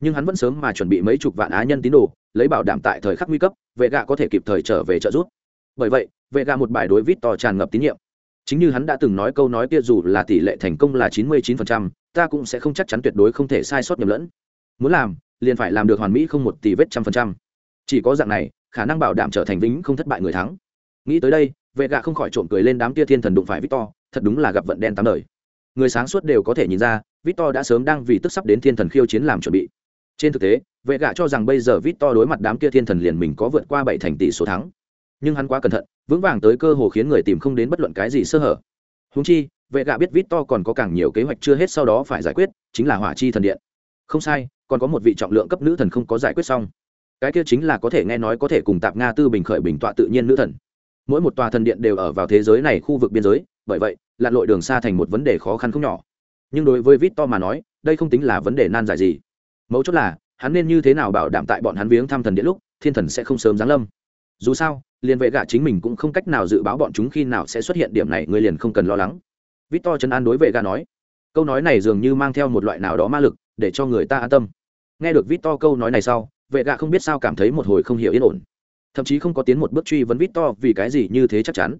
A: Nhưng hắn vẫn sớm mà chuẩn bị mấy chục vạn á nhân tín đồ lấy bảo đảm tại thời khắc nguy cấp vệ gạ có thể kịp thời trở về trợ giúp. Bởi vậy vệ gạ một bài đối victor tràn ngập tín nhiệm. Chính như hắn đã từng nói câu nói kia dù là tỷ lệ thành công là chín mươi 99%, ta cũng sẽ không chắc chắn tuyệt đối không thể sai sót nhầm lẫn. Muốn làm liền phải làm được hoàn mỹ không một tỷ vết trăm phần trăm. Chỉ có dạng này khả năng bảo đảm trở thành vĩnh không thất bại người thắng. Nghĩ tới đây, vệ gạ không khỏi trộm cười lên đám kia thiên thần đụng phải victor, thật đúng là gặp vận đen tám đời. Người sáng suốt đều có thể nhìn ra, victor đã sớm đang vì tức sắp đến thiên thần khiêu chiến làm chuẩn bị. Trên thực tế, vệ gạ cho rằng bây giờ victor đối mặt đám kia thiên thần liền mình có vượt qua bảy thành tỷ số thắng. Nhưng hắn quá cẩn thận, vững vàng tới cơ hồ khiến người tìm không đến bất luận cái gì sơ hở. Húng chi, vệ gạ biết victor còn có càng nhiều kế hoạch chưa hết sau đó phải giải quyết, chính là hỏa chi thần điện. Không sai, còn có một vị trọng lượng cấp nữ thần không có giải quyết xong cái kia chính là có thể nghe nói có thể cùng tạp nga tư bình khởi bình tọa tự nhiên nữ thần. Mỗi một tòa thần điện đều ở vào thế giới này khu vực biên giới, bởi vậy, lặn lội đường xa thành một vấn đề khó khăn không nhỏ. Nhưng đối với vít to mà nói, đây không tính là vấn đề nan giải gì. Mấu chốt là, hắn nên như thế nào bảo đảm tại bọn hắn viếng thăm thần điện lúc, thiên thần sẽ không sớm giáng lâm? Dù sao, liền vệ gạ chính mình cũng không cách nào dự báo bọn chúng khi nào sẽ xuất hiện điểm này người liền không cần lo lắng. Vít to chân an đối vệ gạ nói. Câu nói này dường như mang theo một loại nào đó ma lực, để cho người ta an tâm. Nghe được vít to câu nói này sau vệ gạ không biết sao cảm thấy một hồi không hiểu yên ổn. Thậm chí không có tiến một bước truy vấn vít to vì cái gì như thế chắc chắn.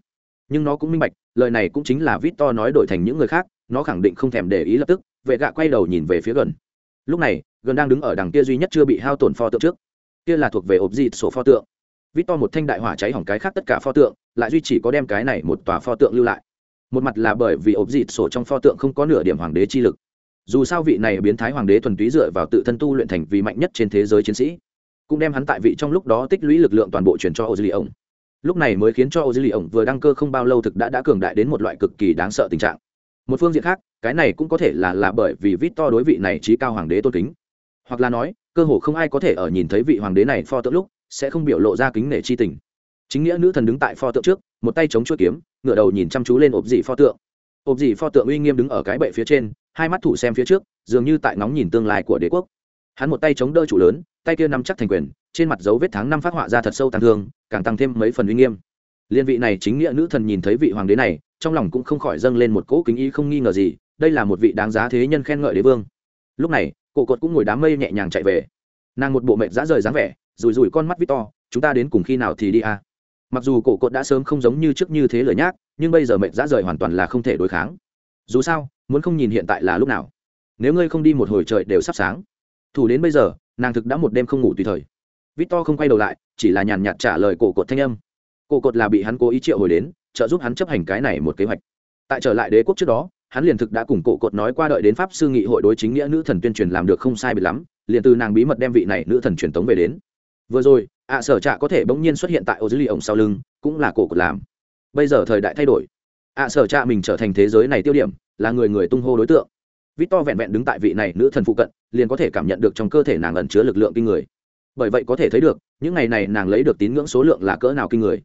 A: Nhưng nó cũng minh bạch, lời này cũng chính là vít to nói đổi thành những người khác, nó khẳng định không thèm để ý lập tức, vệ gạ quay đầu nhìn về phía gần. Lúc này, gần đang đứng ở đằng kia duy nhất chưa bị hao tổn pho tượng trước. Kia là thuộc về ộp dịt sổ pho tượng. Vít to một thanh đại hỏa cháy hỏng cái khác tất cả pho tượng, lại duy chỉ có đem cái này một tòa pho tượng lưu lại. Một mặt là bởi vì ộp dịt sổ trong pho tượng không có nửa điểm hoàng đế chi lực dù sao vị này biến thái hoàng đế thuần túy dựa vào tự thân tu luyện thành vì mạnh nhất trên thế giới chiến sĩ, cũng đem hắn tại vị trong lúc đó tích lũy lực lượng toàn bộ chuyển cho ô dư lì ổng. Lúc này mới khiến cho ô dư lì ổng vừa đăng cơ không bao lâu thực đã đã cường đại đến một loại cực kỳ đáng sợ tình trạng. Một phương diện khác, cái này cũng có thể là là bởi vì vít to đối vị này trí cao hoàng đế tôn kính. Hoặc là nói, cơ hồ không ai có thể ở nhìn thấy vị hoàng đế này pho tượng lúc sẽ không biểu lộ ra kính nể chi tình. Chính nghĩa nữ thần đứng tại pho tượng trước, một tay chống chuỗi kiếm ngựa đầu nhìn chăm chú lên ộp dị pho tượng. Ộp dị pho tượng uy nghiêm đứng ở cái bệ phía trên hai mắt thủ xem phía trước, dường như tại ngóng nhìn tương lai của đế quốc. Hắn một tay chống đỡ chủ lớn, tay kia nắm chắc thành quyền, trên mặt dấu vết tháng năm phát họa ra thật sâu tàn thương, càng tăng thêm mấy phần uy nghiêm. Liên vị này chính nghĩa nữ thần nhìn thấy vị hoàng đế này, trong lòng cũng không khỏi dâng lên một cỗ kính ý không nghi ngờ gì, đây là một vị đáng giá thế nhân khen ngợi đế vương. Lúc này, cổ cột cũng ngồi đám mây nhẹ nhàng chạy về. Nàng một bộ mệt dã rời dáng vẻ, rủi rủi con mắt vít to chúng ta đến cùng khi nào thì đi à mặc dù cổ cột đã sớm không giống như trước như thế lời nhác, nhưng bây giờ mệt dã rời hoàn toàn là không thể đối kháng. Dù sao muốn không nhìn hiện tại là lúc nào. Nếu ngươi không đi một hồi trời đều sắp sáng. Thủ đến bây giờ, nàng thực đã một đêm không ngủ tùy thời. Victor không quay đầu lại, chỉ là nhàn nhạt trả lời cổ cột thanh âm. Cổ cột là bị hắn cố ý triệu hồi đến, trợ giúp hắn chấp hành cái này một kế hoạch. Tại trở lại đế quốc trước đó, hắn liền thực đã cùng cổ cột nói qua đợi đến pháp sư nghị hội đối chính nghĩa nữ thần tuyên truyền làm được không sai bị lắm, liền từ nàng bí mật đem vị này nữ thần truyền tống về đến. Vừa rồi, ạ sở trạ có thể bỗng nhiên xuất hiện tại ô dưới lì ổng sau lưng, cũng là cổ cột làm. Bây giờ thời đại thay đổi. Ạ sở trạ mình trở thành thế giới này tiêu điểm là người người tung hô đối tượng. Vít to vẹn vẹn đứng tại vị này nữ thần phụ cận, liền có thể cảm nhận được trong cơ thể nàng ẩn chứa lực lượng kinh người. Bởi vậy có thể thấy được, những ngày này nàng lấy được tín ngưỡng số lượng là cỡ nào kinh người.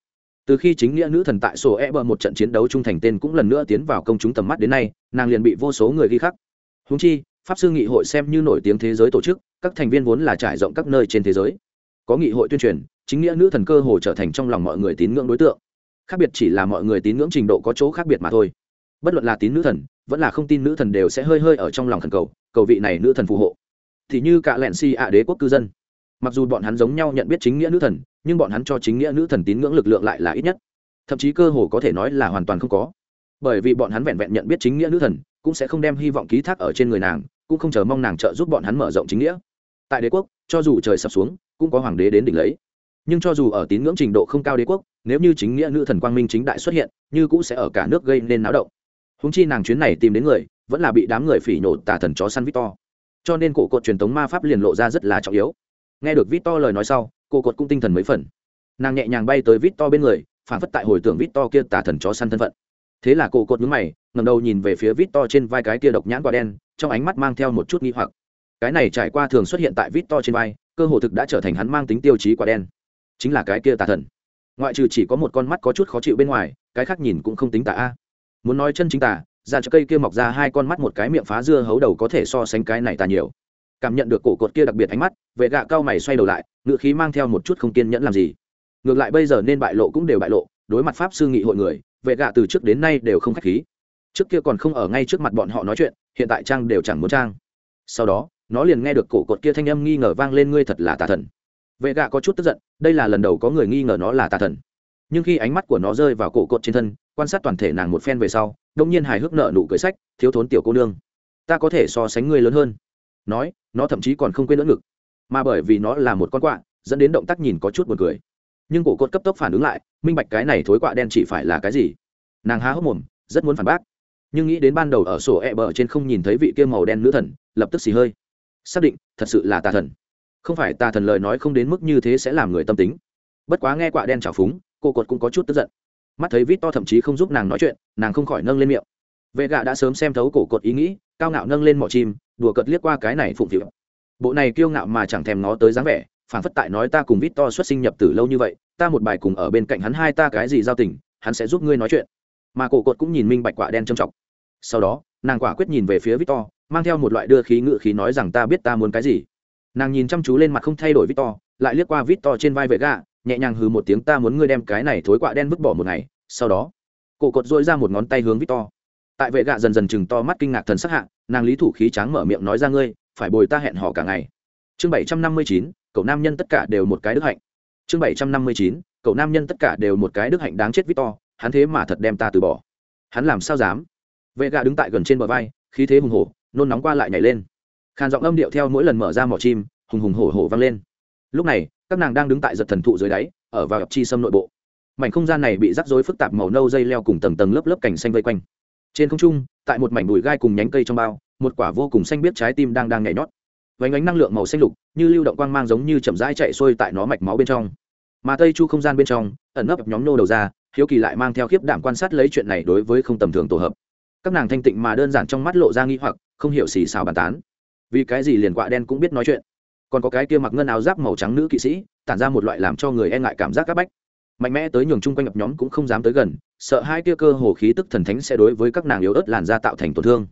A: Từ khi chính nghĩa nữ thần tại sổ e bờ một trận chiến đấu trung thành tên cũng lần nữa tiến vào công chúng tầm mắt đến nay, nàng liền bị vô số người ghi khắc. Húng chi, pháp sư nghị hội xem như nổi tiếng thế giới tổ chức, các thành viên vốn là trải rộng các nơi trên thế giới. Có nghị hội tuyên truyền, chính nghĩa nữ thần cơ hồ trở thành trong lòng mọi người tín ngưỡng đối tượng. Khác biệt chỉ là mọi người tín ngưỡng trình độ có chỗ khác biệt mà thôi bất luận là tín nữ thần, vẫn là không tin nữ thần đều sẽ hơi hơi ở trong lòng thần cầu cầu vị này nữ thần phù hộ. Thì như cả lẹn si ạ đế quốc cư dân. Mặc dù bọn hắn giống nhau nhận biết chính nghĩa nữ thần, nhưng bọn hắn cho chính nghĩa nữ thần tín ngưỡng lực lượng lại là ít nhất. Thậm chí cơ hồ có thể nói là hoàn toàn không có. Bởi vì bọn hắn vẹn vẹn nhận biết chính nghĩa nữ thần, cũng sẽ không đem hy vọng ký thác ở trên người nàng, cũng không chờ mong nàng trợ giúp bọn hắn mở rộng chính nghĩa. Tại đế quốc, cho dù trời sập xuống, cũng có hoàng đế đến đỉnh lấy. Nhưng cho dù ở tín ngưỡng trình độ không cao đế quốc, nếu như chính nghĩa nữ thần quang minh chính đại xuất hiện, như cũng sẽ ở cả nước gây nên náo động húng chi nàng chuyến này tìm đến người, vẫn là bị đám người phỉ nhổ tà thần chó săn victor. Cho nên cổ cột truyền thống ma pháp liền lộ ra rất là trọng yếu. Nghe được victor lời nói sau, cổ cột cũng tinh thần mấy phần. Nàng nhẹ nhàng bay tới victor bên người, phản phất tại hồi tưởng victor kia tà thần chó săn thân phận. Thế là cổ cột nhướng mày ngầm đầu nhìn về phía victor trên vai cái kia độc nhãn quả đen, trong ánh mắt mang theo một chút nghi hoặc. Cái này trải qua thường xuất hiện tại victor trên vai, cơ hồ thực đã trở thành hắn mang tính tiêu chí quả đen. Chính là cái kia tà thần. Ngoại trừ chỉ có một con mắt có chút khó chịu bên ngoài, cái khác nhìn cũng không tính tà a muốn nói chân chính tà, ra cho cây kia mọc ra hai con mắt một cái miệng phá dưa hấu đầu có thể so sánh cái này tà nhiều. Cảm nhận được cổ cột kia đặc biệt ánh mắt, vệ gạ cao mày xoay đầu lại ngự khí mang theo một chút không kiên nhẫn làm gì. Ngược lại bây giờ nên bại lộ cũng đều bại lộ, đối mặt pháp sư nghị hội người, vệ gạ từ trước đến nay đều không k h á c h khí. Trước kia còn không ở ngay trước mặt bọn họ nói chuyện, hiện tại trang đều chẳng muốn trang. Sau đó, nó liền nghe được cổ cột kia thanh âm nghi ngờ vang lên ngươi thật là tà thần. Vệ gạ có chút tức giận, đây là lần đầu có người nghi ngờ nó là tà thần. Nhưng khi ánh mắt của nó rơi vào cổ cột trên thân quan sát toàn thể nàng một phen về sau, đông nhiên hài hước nợ nụ cười sách, thiếu thốn tiểu cô nương, ta có thể so sánh ngươi lớn hơn. Nói, nó thậm chí còn không quên lỡ ngực. Mà bởi vì nó là một con quạ, dẫn đến động tác nhìn có chút buồn cười. Nhưng cổ cột cấp tốc phản ứng lại, minh bạch cái này thối quạ đen chỉ phải là cái gì. Nàng há hốc mồm, rất muốn phản bác. Nhưng nghĩ đến ban đầu ở sổ e bờ trên không nhìn thấy vị kia màu đen nữ thần, lập tức xì hơi. Xác định, thật sự là tà thần. Không phải tà thần lời nói không đến mức như thế sẽ làm người tâm tính. Bất quá nghe quạ đen trào phúng cô cột cũng có chút tức giận mắt thấy vít to thậm chí không giúp nàng nói chuyện, nàng không khỏi nâng lên miệng. Vệ gạ đã sớm xem thấu cổ cột ý nghĩ, cao ngạo nâng lên mỏ chim, đùa cợt liếc qua cái này phụng phịu. Bộ này kiêu ngạo mà chẳng thèm nó tới dáng vẻ, phản phất tại nói ta cùng vít to xuất sinh nhập tử lâu như vậy, ta một bài cùng ở bên cạnh hắn hai ta cái gì giao tình, hắn sẽ giúp ngươi nói chuyện. Mà cổ cột cũng nhìn minh bạch quả đen trầm trọng. Sau đó, nàng quả quyết nhìn về phía victor mang theo một loại đưa khí ngự khí nói rằng ta biết ta muốn cái gì. Nàng nhìn chăm chú lên mặt không thay đổi victor lại liếc qua victor trên vai vệ gạ nhẹ nhàng hừ một tiếng, ta muốn ngươi đem cái này thối quạ đen vứt bỏ một ngày. Sau đó, cổ cột dội ra một ngón tay hướng victor. Tại vệ gạ dần dần chừng to mắt kinh ngạc thần sắc hạ, nàng lý thủ khí tráng mở miệng nói ra, ngươi, phải bồi ta hẹn hò cả ngày. Chương bảy trăm năm mươi chín, cậu nam nhân tất cả đều một cái đức hạnh. Chương bảy trăm năm mươi chín, cậu nam nhân tất cả đều một cái đức hạnh đáng chết victor, hắn thế mà thật đem ta từ bỏ. Hắn làm sao dám? Vệ gạ đứng tại gần trên bờ vai, khí thế hùng hổ, nôn nóng qua lại nhảy lên. Khàn giọng âm điệu theo mỗi lần mở ra mỏ chim, hùng hùng hổ hổ vang lên. Lúc này các nàng đang đứng tại giật thần thụ dưới đáy, ở vào chi sâm nội bộ. Mảnh không gian này bị rắc rối phức tạp màu nâu dây leo cùng tầng tầng lớp lớp cảnh xanh vây quanh. Trên không trung, tại một mảnh bụi gai cùng nhánh cây trong bao, một quả vô cùng xanh biết trái tim đang đang nhảy nhót. Vánh ánh năng lượng màu xanh lục, như lưu động quang mang giống như chậm rãi chạy xuôi tại nó mạch máu bên trong. Mà tây chu không gian bên trong, ẩn nấp nhóm nô đầu ra, hiếu kỳ lại mang theo khiếp đảm quan sát lấy chuyện này đối với không tầm thường tổ hợp. Các nàng thanh tịnh mà đơn giản trong mắt lộ ra nghi hoặc, không hiểu xì xào bàn tán. Vì cái gì liền quạ đen cũng biết nói chuyện? Còn có cái kia mặc ngân áo giáp màu trắng nữ kỵ sĩ, tản ra một loại làm cho người e ngại cảm giác các bách. Mạnh mẽ tới nhường chung quanh ngập nhóm cũng không dám tới gần, sợ hai kia cơ hồ khí tức thần thánh sẽ đối với các nàng yếu ớt làn da tạo thành tổn thương.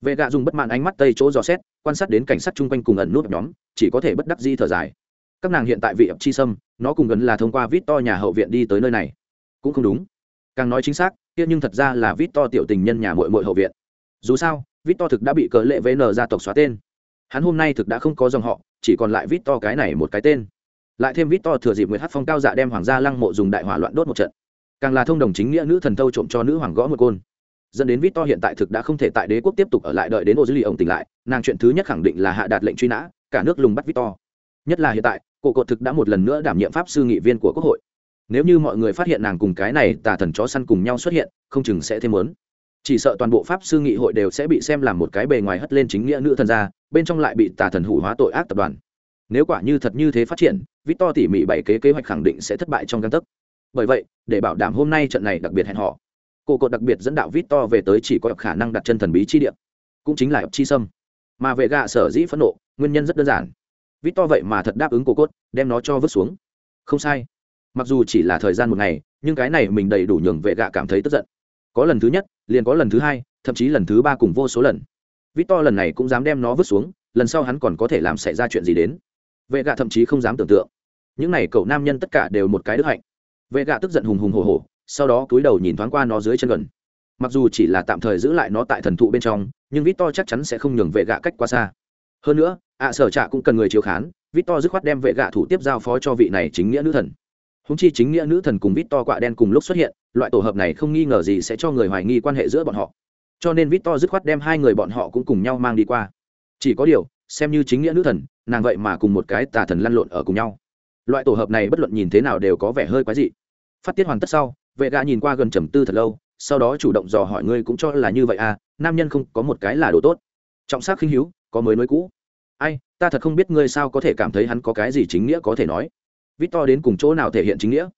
A: Vệ gạ dùng bất mãn ánh mắt tây chỗ dò xét, quan sát đến cảnh sát chung quanh cùng ẩn nút nhóm, chỉ có thể bất đắc di thở dài. Các nàng hiện tại vị ập chi sâm, nó cùng gần là thông qua vít to nhà hậu viện đi tới nơi này. Cũng không đúng. Càng nói chính xác, kia nhưng thật ra là vít to tiểu tình nhân nhà mội mội hậu viện. Dù sao, vít to thực đã bị cờ lệ vn gia tộc xóa tên hắn hôm nay thực đã không có dòng họ, chỉ còn lại vít to cái này một cái tên. Lại thêm vít to thừa dịp nguyễn hát phong cao dạ đem hoàng gia lăng mộ dùng đại hỏa loạn đốt một trận. Càng là thông đồng chính nghĩa nữ thần thâu trộm cho nữ hoàng gõ một côn. Dẫn đến vít to hiện tại thực đã không thể tại đế quốc tiếp tục ở lại đợi đến ô dư lì ổng tỉnh lại, nàng chuyện thứ nhất khẳng định là hạ đạt lệnh truy nã, cả nước lùng bắt vít to nhất là hiện tại, cổ cột thực đã một lần nữa đảm nhiệm pháp sư nghị viên của quốc hội. Nếu như mọi người phát hiện nàng cùng cái này tà thần chó săn cùng nhau xuất hiện, không chừng sẽ thêm lớn chỉ sợ toàn bộ pháp sư nghị hội đều sẽ bị xem làm một cái bề ngoài hất lên chính nghĩa nữ thần ra bên trong lại bị tà thần hủ hóa tội ác tập đoàn. Nếu quả như thật như thế phát triển, victor to tỉ mỉ bảy kế kế hoạch khẳng định sẽ thất bại trong căn tấc. Bởi vậy, để bảo đảm hôm nay trận này đặc biệt hẹn họ cổ cột đặc biệt dẫn đạo victor to về tới chỉ có khả năng đặt chân thần bí chi địa, cũng chính là ập chi sâm. Mà vệ gạ sở dĩ phẫn nộ, nguyên nhân rất đơn giản. Victor to vậy mà thật đáp ứng cổ cốt đem nó cho vứt xuống. Không sai. Mặc dù chỉ là thời gian một ngày, nhưng cái này mình đầy đủ nhường vệ gạ cảm thấy tức giận. Có lần thứ nhất liền có lần thứ hai, thậm chí lần thứ ba cùng vô số lần. Vít to lần này cũng dám đem nó vứt xuống, lần sau hắn còn có thể làm xảy ra chuyện gì đến. Vệ gạ thậm chí không dám tưởng tượng. Những n à y cậu nam nhân tất cả đều một cái đức hạnh. Vệ gạ tức giận hùng hùng hồ hồ sau đó cúi đầu nhìn thoáng qua nó dưới chân gần. Mặc dù chỉ là tạm thời giữ lại nó tại thần thụ bên trong, nhưng vít to chắc chắn sẽ không nhường vệ gạ cách quá xa. Hơn nữa, ạ sở trạ cũng cần người chiếu khán vít to dứt khoát đem vệ gạ thủ tiếp giao phó cho vị này chính nghĩa nữ thần húng chi chính nghĩa nữ thần cùng vít to quạ đen cùng lúc xuất hiện, loại tổ hợp này không nghi ngờ gì sẽ cho người hoài nghi quan hệ giữa bọn họ. Cho nên vít to dứt khoát đem hai người bọn họ cũng cùng nhau mang đi qua. Chỉ có điều, xem như chính nghĩa nữ thần, nàng vậy mà cùng một cái tà thần lăn lộn ở cùng nhau. Loại tổ hợp này bất luận nhìn thế nào đều có vẻ hơi quái dị. Phát tiết hoàn tất sau, vệ gã nhìn qua gần trầm tư thật lâu, sau đó chủ động dò hỏi ngươi cũng cho là như vậy à nam nhân không có một cái là đồ tốt. Trọng sắc khinh hữu, có mới nối cũ. Ai, ta thật không biết ngươi sao có thể cảm thấy hắn có cái gì chính nghĩa có thể nói vít to đến cùng chỗ nào thể hiện chính nghĩa.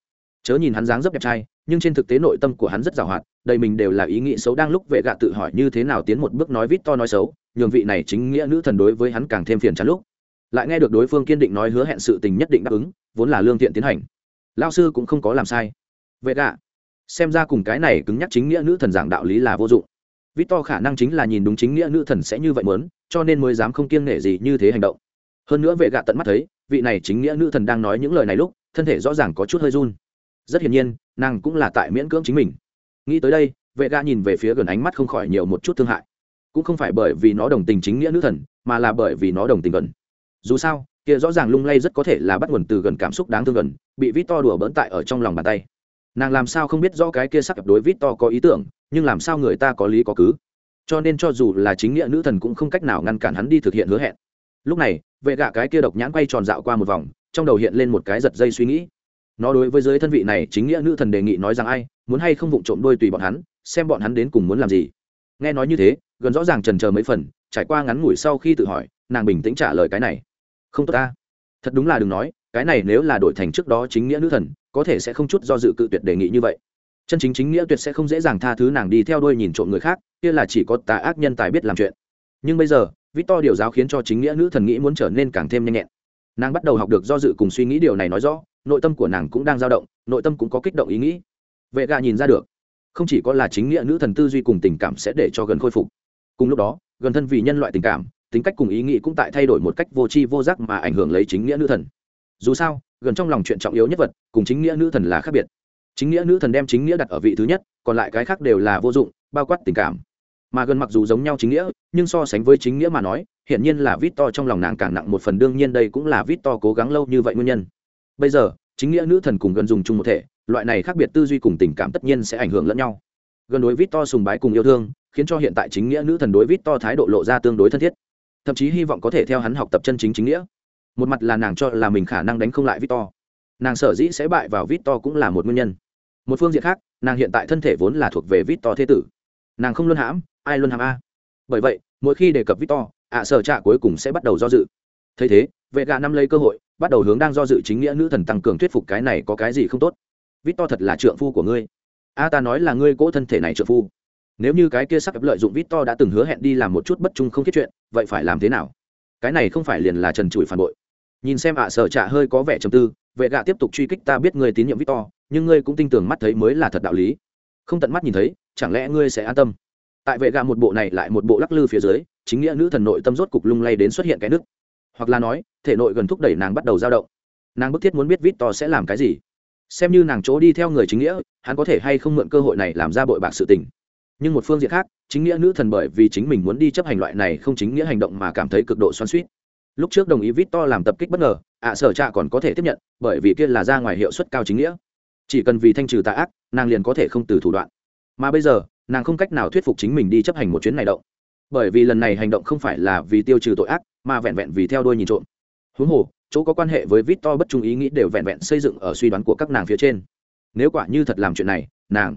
A: Chớ nhìn hắn dáng dấp đẹp trai, nhưng trên thực tế nội tâm của hắn rất giàu hoạt, đầy mình đều là ý nghĩ xấu đang lúc vệ gạ tự hỏi như thế nào tiến một bước nói vít to nói xấu, nhường vị này chính nghĩa nữ thần đối với hắn càng thêm phiền chán lúc. Lại nghe được đối phương kiên định nói hứa hẹn sự tình nhất định đáp ứng, vốn là lương thiện tiến hành. Lao sư cũng không có làm sai. Vệ gạ xem ra cùng cái này cứng nhắc chính nghĩa nữ thần giảng đạo lý là vô dụng. Vít to khả năng chính là nhìn đúng chính nghĩa nữ thần sẽ như vậy muốn, cho nên mới dám không kiêng nể gì như thế hành động. Hơn nữa vệ gạ tận mắt thấy vị này chính nghĩa nữ thần đang nói những lời này lúc, thân thể rõ ràng có chút hơi run. Rất hiển nhiên, nàng cũng là tại miễn cưỡng chính mình. Nghĩ tới đây, vệ ga nhìn về phía gần ánh mắt không khỏi nhiều một chút thương hại. Cũng không phải bởi vì nó đồng tình chính nghĩa nữ thần, mà là bởi vì nó đồng tình gần. Dù sao, kia rõ ràng lung lay rất có thể là bắt nguồn từ gần cảm xúc đáng thương gần, bị vít to đùa bỡn tại ở trong lòng bàn tay. Nàng làm sao không biết rõ cái kia sắc cặp đối vít to có ý tưởng, nhưng làm sao người ta có lý có cứ. Cho nên cho dù là chính nghĩa nữ thần cũng không cách nào ngăn cản hắn đi thực hiện hứa hẹn lúc này, vệ gạ cái kia độc nhãn quay tròn dạo qua một vòng, trong đầu hiện lên một cái giật dây suy nghĩ. Nó đối với giới thân vị này chính nghĩa nữ thần đề nghị nói rằng ai, muốn hay không vụng trộm đôi tùy bọn hắn, xem bọn hắn đến cùng muốn làm gì. Nghe nói như thế, gần rõ ràng trần chờ mấy phần, trải qua ngắn ngủi sau khi tự hỏi, nàng bình tĩnh trả lời cái này. Không tốt ta. Thật đúng là đừng nói, cái này nếu là đổi thành trước đó chính nghĩa nữ thần, có thể sẽ không chút do dự cự tuyệt đề nghị như vậy. Chân chính chính nghĩa tuyệt sẽ không dễ dàng tha thứ nàng đi theo đuôi nhìn trộm người khác, kia là chỉ có tà ác nhân tài biết làm chuyện. Nhưng bây giờ victor điều giáo khiến cho chính nghĩa nữ thần nghĩ muốn trở nên càng thêm nhanh nhẹn. Nàng bắt đầu học được do dự cùng suy nghĩ điều này nói rõ, nội tâm của nàng cũng đang dao động, nội tâm cũng có kích động ý nghĩ. Vệ gà nhìn ra được, không chỉ có là chính nghĩa nữ thần tư duy cùng tình cảm sẽ để cho gần khôi phục. Cùng lúc đó, gần thân vì nhân loại tình cảm, tính cách cùng ý nghĩ cũng tại thay đổi một cách vô tri vô giác mà ảnh hưởng lấy chính nghĩa nữ thần. Dù sao, gần trong lòng chuyện trọng yếu nhất vật, cùng chính nghĩa nữ thần là khác biệt. Chính nghĩa nữ thần đem chính nghĩa đặt ở vị thứ nhất, còn lại cái khác đều là vô dụng, bao quát tình cảm mà gần mặc dù giống nhau chính nghĩa, nhưng so sánh với chính nghĩa mà nói, hiển nhiên là vít to trong lòng nàng càng nặng một phần, đương nhiên đây cũng là vít to cố gắng lâu như vậy nguyên nhân. Bây giờ, chính nghĩa nữ thần cùng gần dùng chung một thể, loại này khác biệt tư duy cùng tình cảm tất nhiên sẽ ảnh hưởng lẫn nhau. Gần đối vít to sùng bái cùng yêu thương, khiến cho hiện tại chính nghĩa nữ thần đối vít to thái độ lộ ra tương đối thân thiết. Thậm chí hy vọng có thể theo hắn học tập chân chính chính nghĩa. Một mặt là nàng cho là mình khả năng đánh không lại vít to nàng sở dĩ sẽ bại vào vít to cũng là một nguyên nhân. Một phương diện khác, nàng hiện tại thân thể vốn là thuộc về vít to thế tử. Nàng không luôn hãm ai luôn hàm a? Bởi vậy, mỗi khi đề cập victor, ạ sở trạ cuối cùng sẽ bắt đầu do dự. Thấy thế, vệ gạ năm lấy cơ hội, bắt đầu hướng đang do dự chính nghĩa nữ thần tăng cường thuyết phục cái này có cái gì không tốt. Victor thật là trượng phu của ngươi. A ta nói là ngươi cỗ thân thể này trượng phu. Nếu như cái kia sắc lợi dụng victor đã từng hứa hẹn đi làm một chút bất trung không kết chuyện, vậy phải làm thế nào? Cái này không phải liền là trần trụi phản bội. Nhìn xem ạ sở trạ hơi có vẻ trầm tư, vệ gạ tiếp tục truy kích ta biết ngươi tín nhiệm victor, nhưng ngươi cũng tin tưởng mắt thấy mới là thật đạo lý. Không tận mắt nhìn thấy, chẳng lẽ ngươi sẽ an tâm? Tại vệ gạ một bộ này lại một bộ lắc lư phía dưới, chính nghĩa nữ thần nội tâm rốt cục lung lay đến xuất hiện cái nước hoặc là nói, thể nội gần thúc đẩy nàng bắt đầu dao động. Nàng bức thiết muốn biết vít to sẽ làm cái gì. Xem như nàng chỗ đi theo người chính nghĩa, hắn có thể hay không mượn cơ hội này làm ra bội bạc sự tình. Nhưng một phương diện khác, chính nghĩa nữ thần bởi vì chính mình muốn đi chấp hành loại này không chính nghĩa hành động mà cảm thấy cực độ xoắn suýt lúc trước đồng ý vít to làm tập kích bất ngờ, ạ sở trạ còn có thể tiếp nhận, bởi vì kia là ra ngoài hiệu suất cao chính nghĩa. Chỉ cần vì thanh trừ tà ác, nàng liền có thể không từ thủ đoạn. Mà bây giờ nàng không cách nào thuyết phục chính mình đi chấp hành một chuyến này động. Bởi vì lần này hành động không phải là vì tiêu trừ tội ác, mà vẹn vẹn vì theo đuôi nhìn trộm. Huống hồ, chỗ có quan hệ với vít to bất trung ý nghĩ đều vẹn vẹn xây dựng ở suy đoán của các nàng phía trên. Nếu quả như thật làm chuyện này, nàng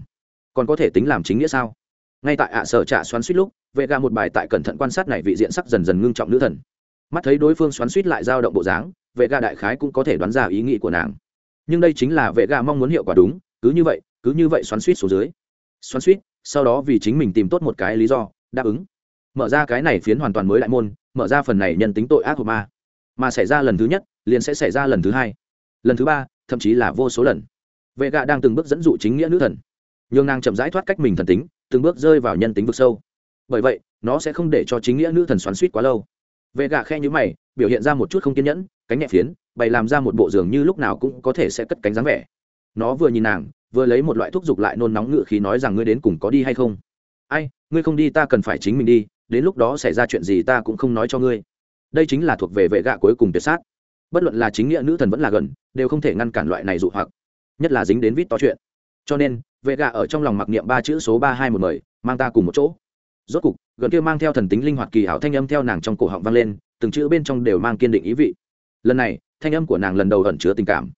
A: còn có thể tính làm chính nghĩa sao? Ngay tại ạ sở trả xoắn suýt lúc vệ ga một bài tại cẩn thận quan sát này vị diện sắc dần dần ngưng trọng nữ thần. Mắt thấy đối phương xoắn suýt lại dao động bộ dáng vệ ga đại khái cũng có thể đoán ra ý nghĩ của nàng. Nhưng đây chính là vệ ga mong muốn hiệu quả đúng, cứ như vậy, cứ như vậy xoắn suýt xuống dưới. Xoắn suýt sau đó vì chính mình tìm tốt một cái lý do, đáp ứng. Mở ra cái này phiến hoàn toàn mới đại môn, mở ra phần này nhân tính tội ác của ma. Mà xảy ra lần thứ nhất, liền sẽ xảy ra lần thứ hai. Lần thứ ba, thậm chí là vô số lần. Vệ gạ đang từng bước dẫn dụ chính nghĩa nữ thần. Nhường nàng chậm rãi thoát cách mình thần tính, từng bước rơi vào nhân tính vực sâu. Bởi vậy, nó sẽ không để cho chính nghĩa nữ thần xoắn suýt quá lâu. Vệ gạ khe nhữ mày, biểu hiện ra một chút không kiên nhẫn, cánh nhẹ phiến, bày làm ra một bộ giường như lúc nào cũng có thể sẽ cất cánh dáng vẻ. Nó vừa nhìn nàng vừa lấy một loại thuốc giục lại nôn nóng ngự khí nói rằng ngươi đến cùng có đi hay không? Ai, ngươi không đi ta cần phải chính mình đi, đến lúc đó xảy ra chuyện gì ta cũng không nói cho ngươi. Đây chính là thuộc về vệ gạ cuối cùng tuyệt sát. Bất luận là chính nghĩa nữ thần vẫn là gần, đều không thể ngăn cản loại này dụ hoặc, nhất là dính đến vít to chuyện. Cho nên, vệ gạ ở trong lòng mặc niệm ba chữ số ba hai một mười mang ta cùng một chỗ. Rốt cục, gần kia mang theo thần tính linh hoạt kỳ hảo thanh âm theo nàng trong cổ họng vang lên, từng chữ bên trong đều mang kiên định ý vị. Lần này, thanh âm của nàng lần đầu ẩn chứa tình cảm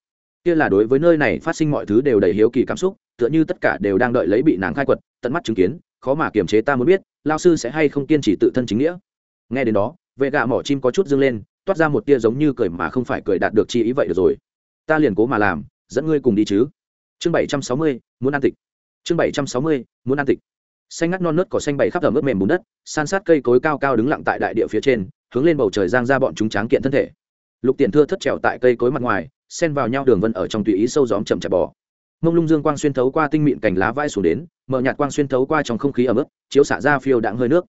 A: kia là đối với nơi này phát sinh mọi thứ đều đầy hiếu kỳ cảm xúc, tựa như tất cả đều đang đợi lấy bị nàng khai quật, tận mắt chứng kiến, khó mà kiềm chế ta muốn biết, lao sư sẽ hay không kiên trì tự thân chính nghĩa. Nghe đến đó, vệ gạ mỏ chim có chút dâng lên, toát ra một tia giống như cười mà không phải cười đạt được chi ý vậy được rồi. Ta liền cố mà làm, dẫn ngươi cùng đi chứ. Chương bảy trăm sáu mươi, muốn ăn tịch. Chương bảy trăm sáu mươi, muốn ăn tịch. Xanh ngắt non nớt cỏ xanh bày khắp thở mức mềm bùn đất, san sát cây cối cao cao đứng lặng tại đại địa phía trên, hướng lên bầu trời giang ra bọn chúng tráng kiện thân thể. Lục tiền thưa thất trèo tại cây cối mặt ngoài xen vào nhau đường vân ở trong tùy ý sâu gióm chậm chạp bò. Mông lung dương quang xuyên thấu qua tinh mịn cành lá vai xuống đến mở nhạt quang xuyên thấu qua trong không khí ẩm ướt, chiếu xả ra phiêu đãng hơi nước.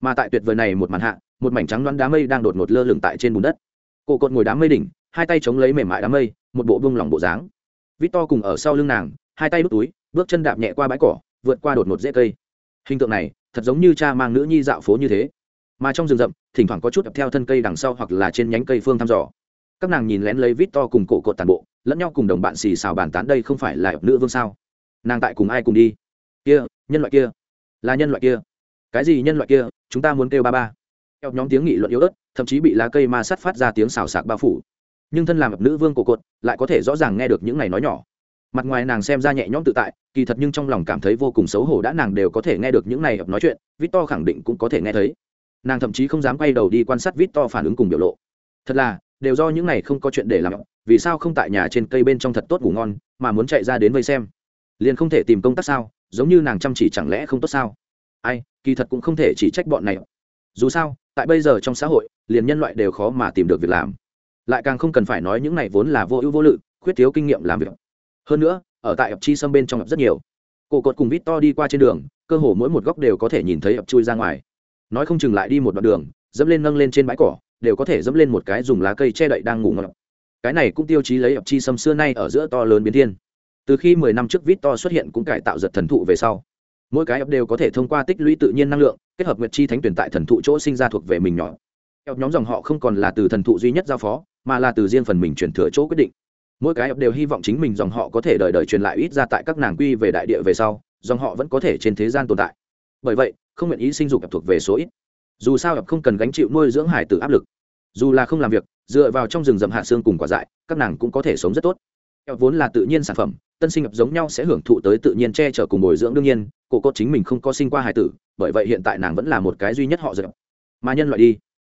A: Mà tại tuyệt vời này một màn hạ, một mảnh trắng đoán đá mây đang đột ngột lơ lửng tại trên bùn đất. Cổ cột ngồi đám mây đỉnh, hai tay chống lấy mềm mại đám mây, một bộ bông lỏng bộ dáng. Vít to cùng ở sau lưng nàng, hai tay đút túi, bước chân đạp nhẹ qua bãi cỏ, vượt qua đột ngột dễ cây. Hình tượng này, thật giống như cha mang nữ nhi dạo phố như thế. Mà trong rừng rậm, thỉnh thoảng có chút theo thân cây đằng sau hoặc là trên nhánh cây phương thăm dò các nàng nhìn lén lấy vít to cùng cổ cột tàn bộ, lẫn nhau cùng đồng bạn xì xào bàn tán đây không phải là nữ vương sao? Nàng tại cùng ai cùng đi? Kia, nhân loại kia. Là nhân loại kia. Cái gì nhân loại kia? Chúng ta muốn kêu ba ba. Theo nhóm tiếng nghị luận yếu ớt, thậm chí bị lá cây ma sắt phát ra tiếng xào sạc bao phủ. Nhưng thân làm nữ vương cổ cột, lại có thể rõ ràng nghe được những này nói nhỏ. Mặt ngoài nàng xem ra nhẹ nhõm tự tại, kỳ thật nhưng trong lòng cảm thấy vô cùng xấu hổ đã nàng đều có thể nghe được những này nói chuyện, victor khẳng định cũng có thể nghe thấy. Nàng thậm chí không dám quay đầu đi quan sát victor phản ứng cùng biểu lộ. Thật là đều do những này không có chuyện để làm. Vì sao không tại nhà trên cây bên trong thật tốt ngủ ngon, mà muốn chạy ra đến vây xem? Liền không thể tìm công tác sao? Giống như nàng chăm chỉ chẳng lẽ không tốt sao? Ai, kỳ thật cũng không thể chỉ trách bọn này. Dù sao, tại bây giờ trong xã hội, liền nhân loại đều khó mà tìm được việc làm. Lại càng không cần phải nói những này vốn là vô ưu vô lự, khuyết thiếu kinh nghiệm làm việc. Hơn nữa, ở tại ập chi sâm bên trong ập rất nhiều. Cổ cột cùng vít to đi qua trên đường, cơ hồ mỗi một góc đều có thể nhìn thấy ập chui ra ngoài. Nói không chừng lại đi một đoạn đường, dẫm lên nâng lên trên bãi cỏ đều có thể dẫm lên một cái dùng lá cây che đậy đang ngủ ngọt cái này cũng tiêu chí lấy ập chi sâm xưa nay ở giữa to lớn biến thiên. Từ khi mười năm trước vít to xuất hiện cũng cải tạo giật thần thụ về sau, mỗi cái ập đều có thể thông qua tích lũy tự nhiên năng lượng, kết hợp nguyệt chi thánh tuyển tại thần thụ chỗ sinh ra thuộc về mình nhỏ. Ập nhóm dòng họ không còn là từ thần thụ duy nhất giao phó, mà là từ riêng phần mình chuyển thừa chỗ quyết định. Mỗi cái ập đều hy vọng chính mình dòng họ có thể đời đời truyền lại ít ra tại các nàng quy về đại địa về sau, dòng họ vẫn có thể trên thế gian tồn tại. Bởi vậy, không nguyện ý sinh dục ập thuộc về số ít dù sao ập không cần gánh chịu nuôi dưỡng hải tử áp lực. Dù là không làm việc, dựa vào trong rừng rậm hạ xương cùng quả dại, các nàng cũng có thể sống rất tốt. Ập vốn là tự nhiên sản phẩm, tân sinh ập giống nhau sẽ hưởng thụ tới tự nhiên che chở cùng bồi dưỡng đương nhiên, cổ cốt chính mình không có sinh qua hải tử, bởi vậy hiện tại nàng vẫn là một cái duy nhất họ dựa. Mà nhân loại đi.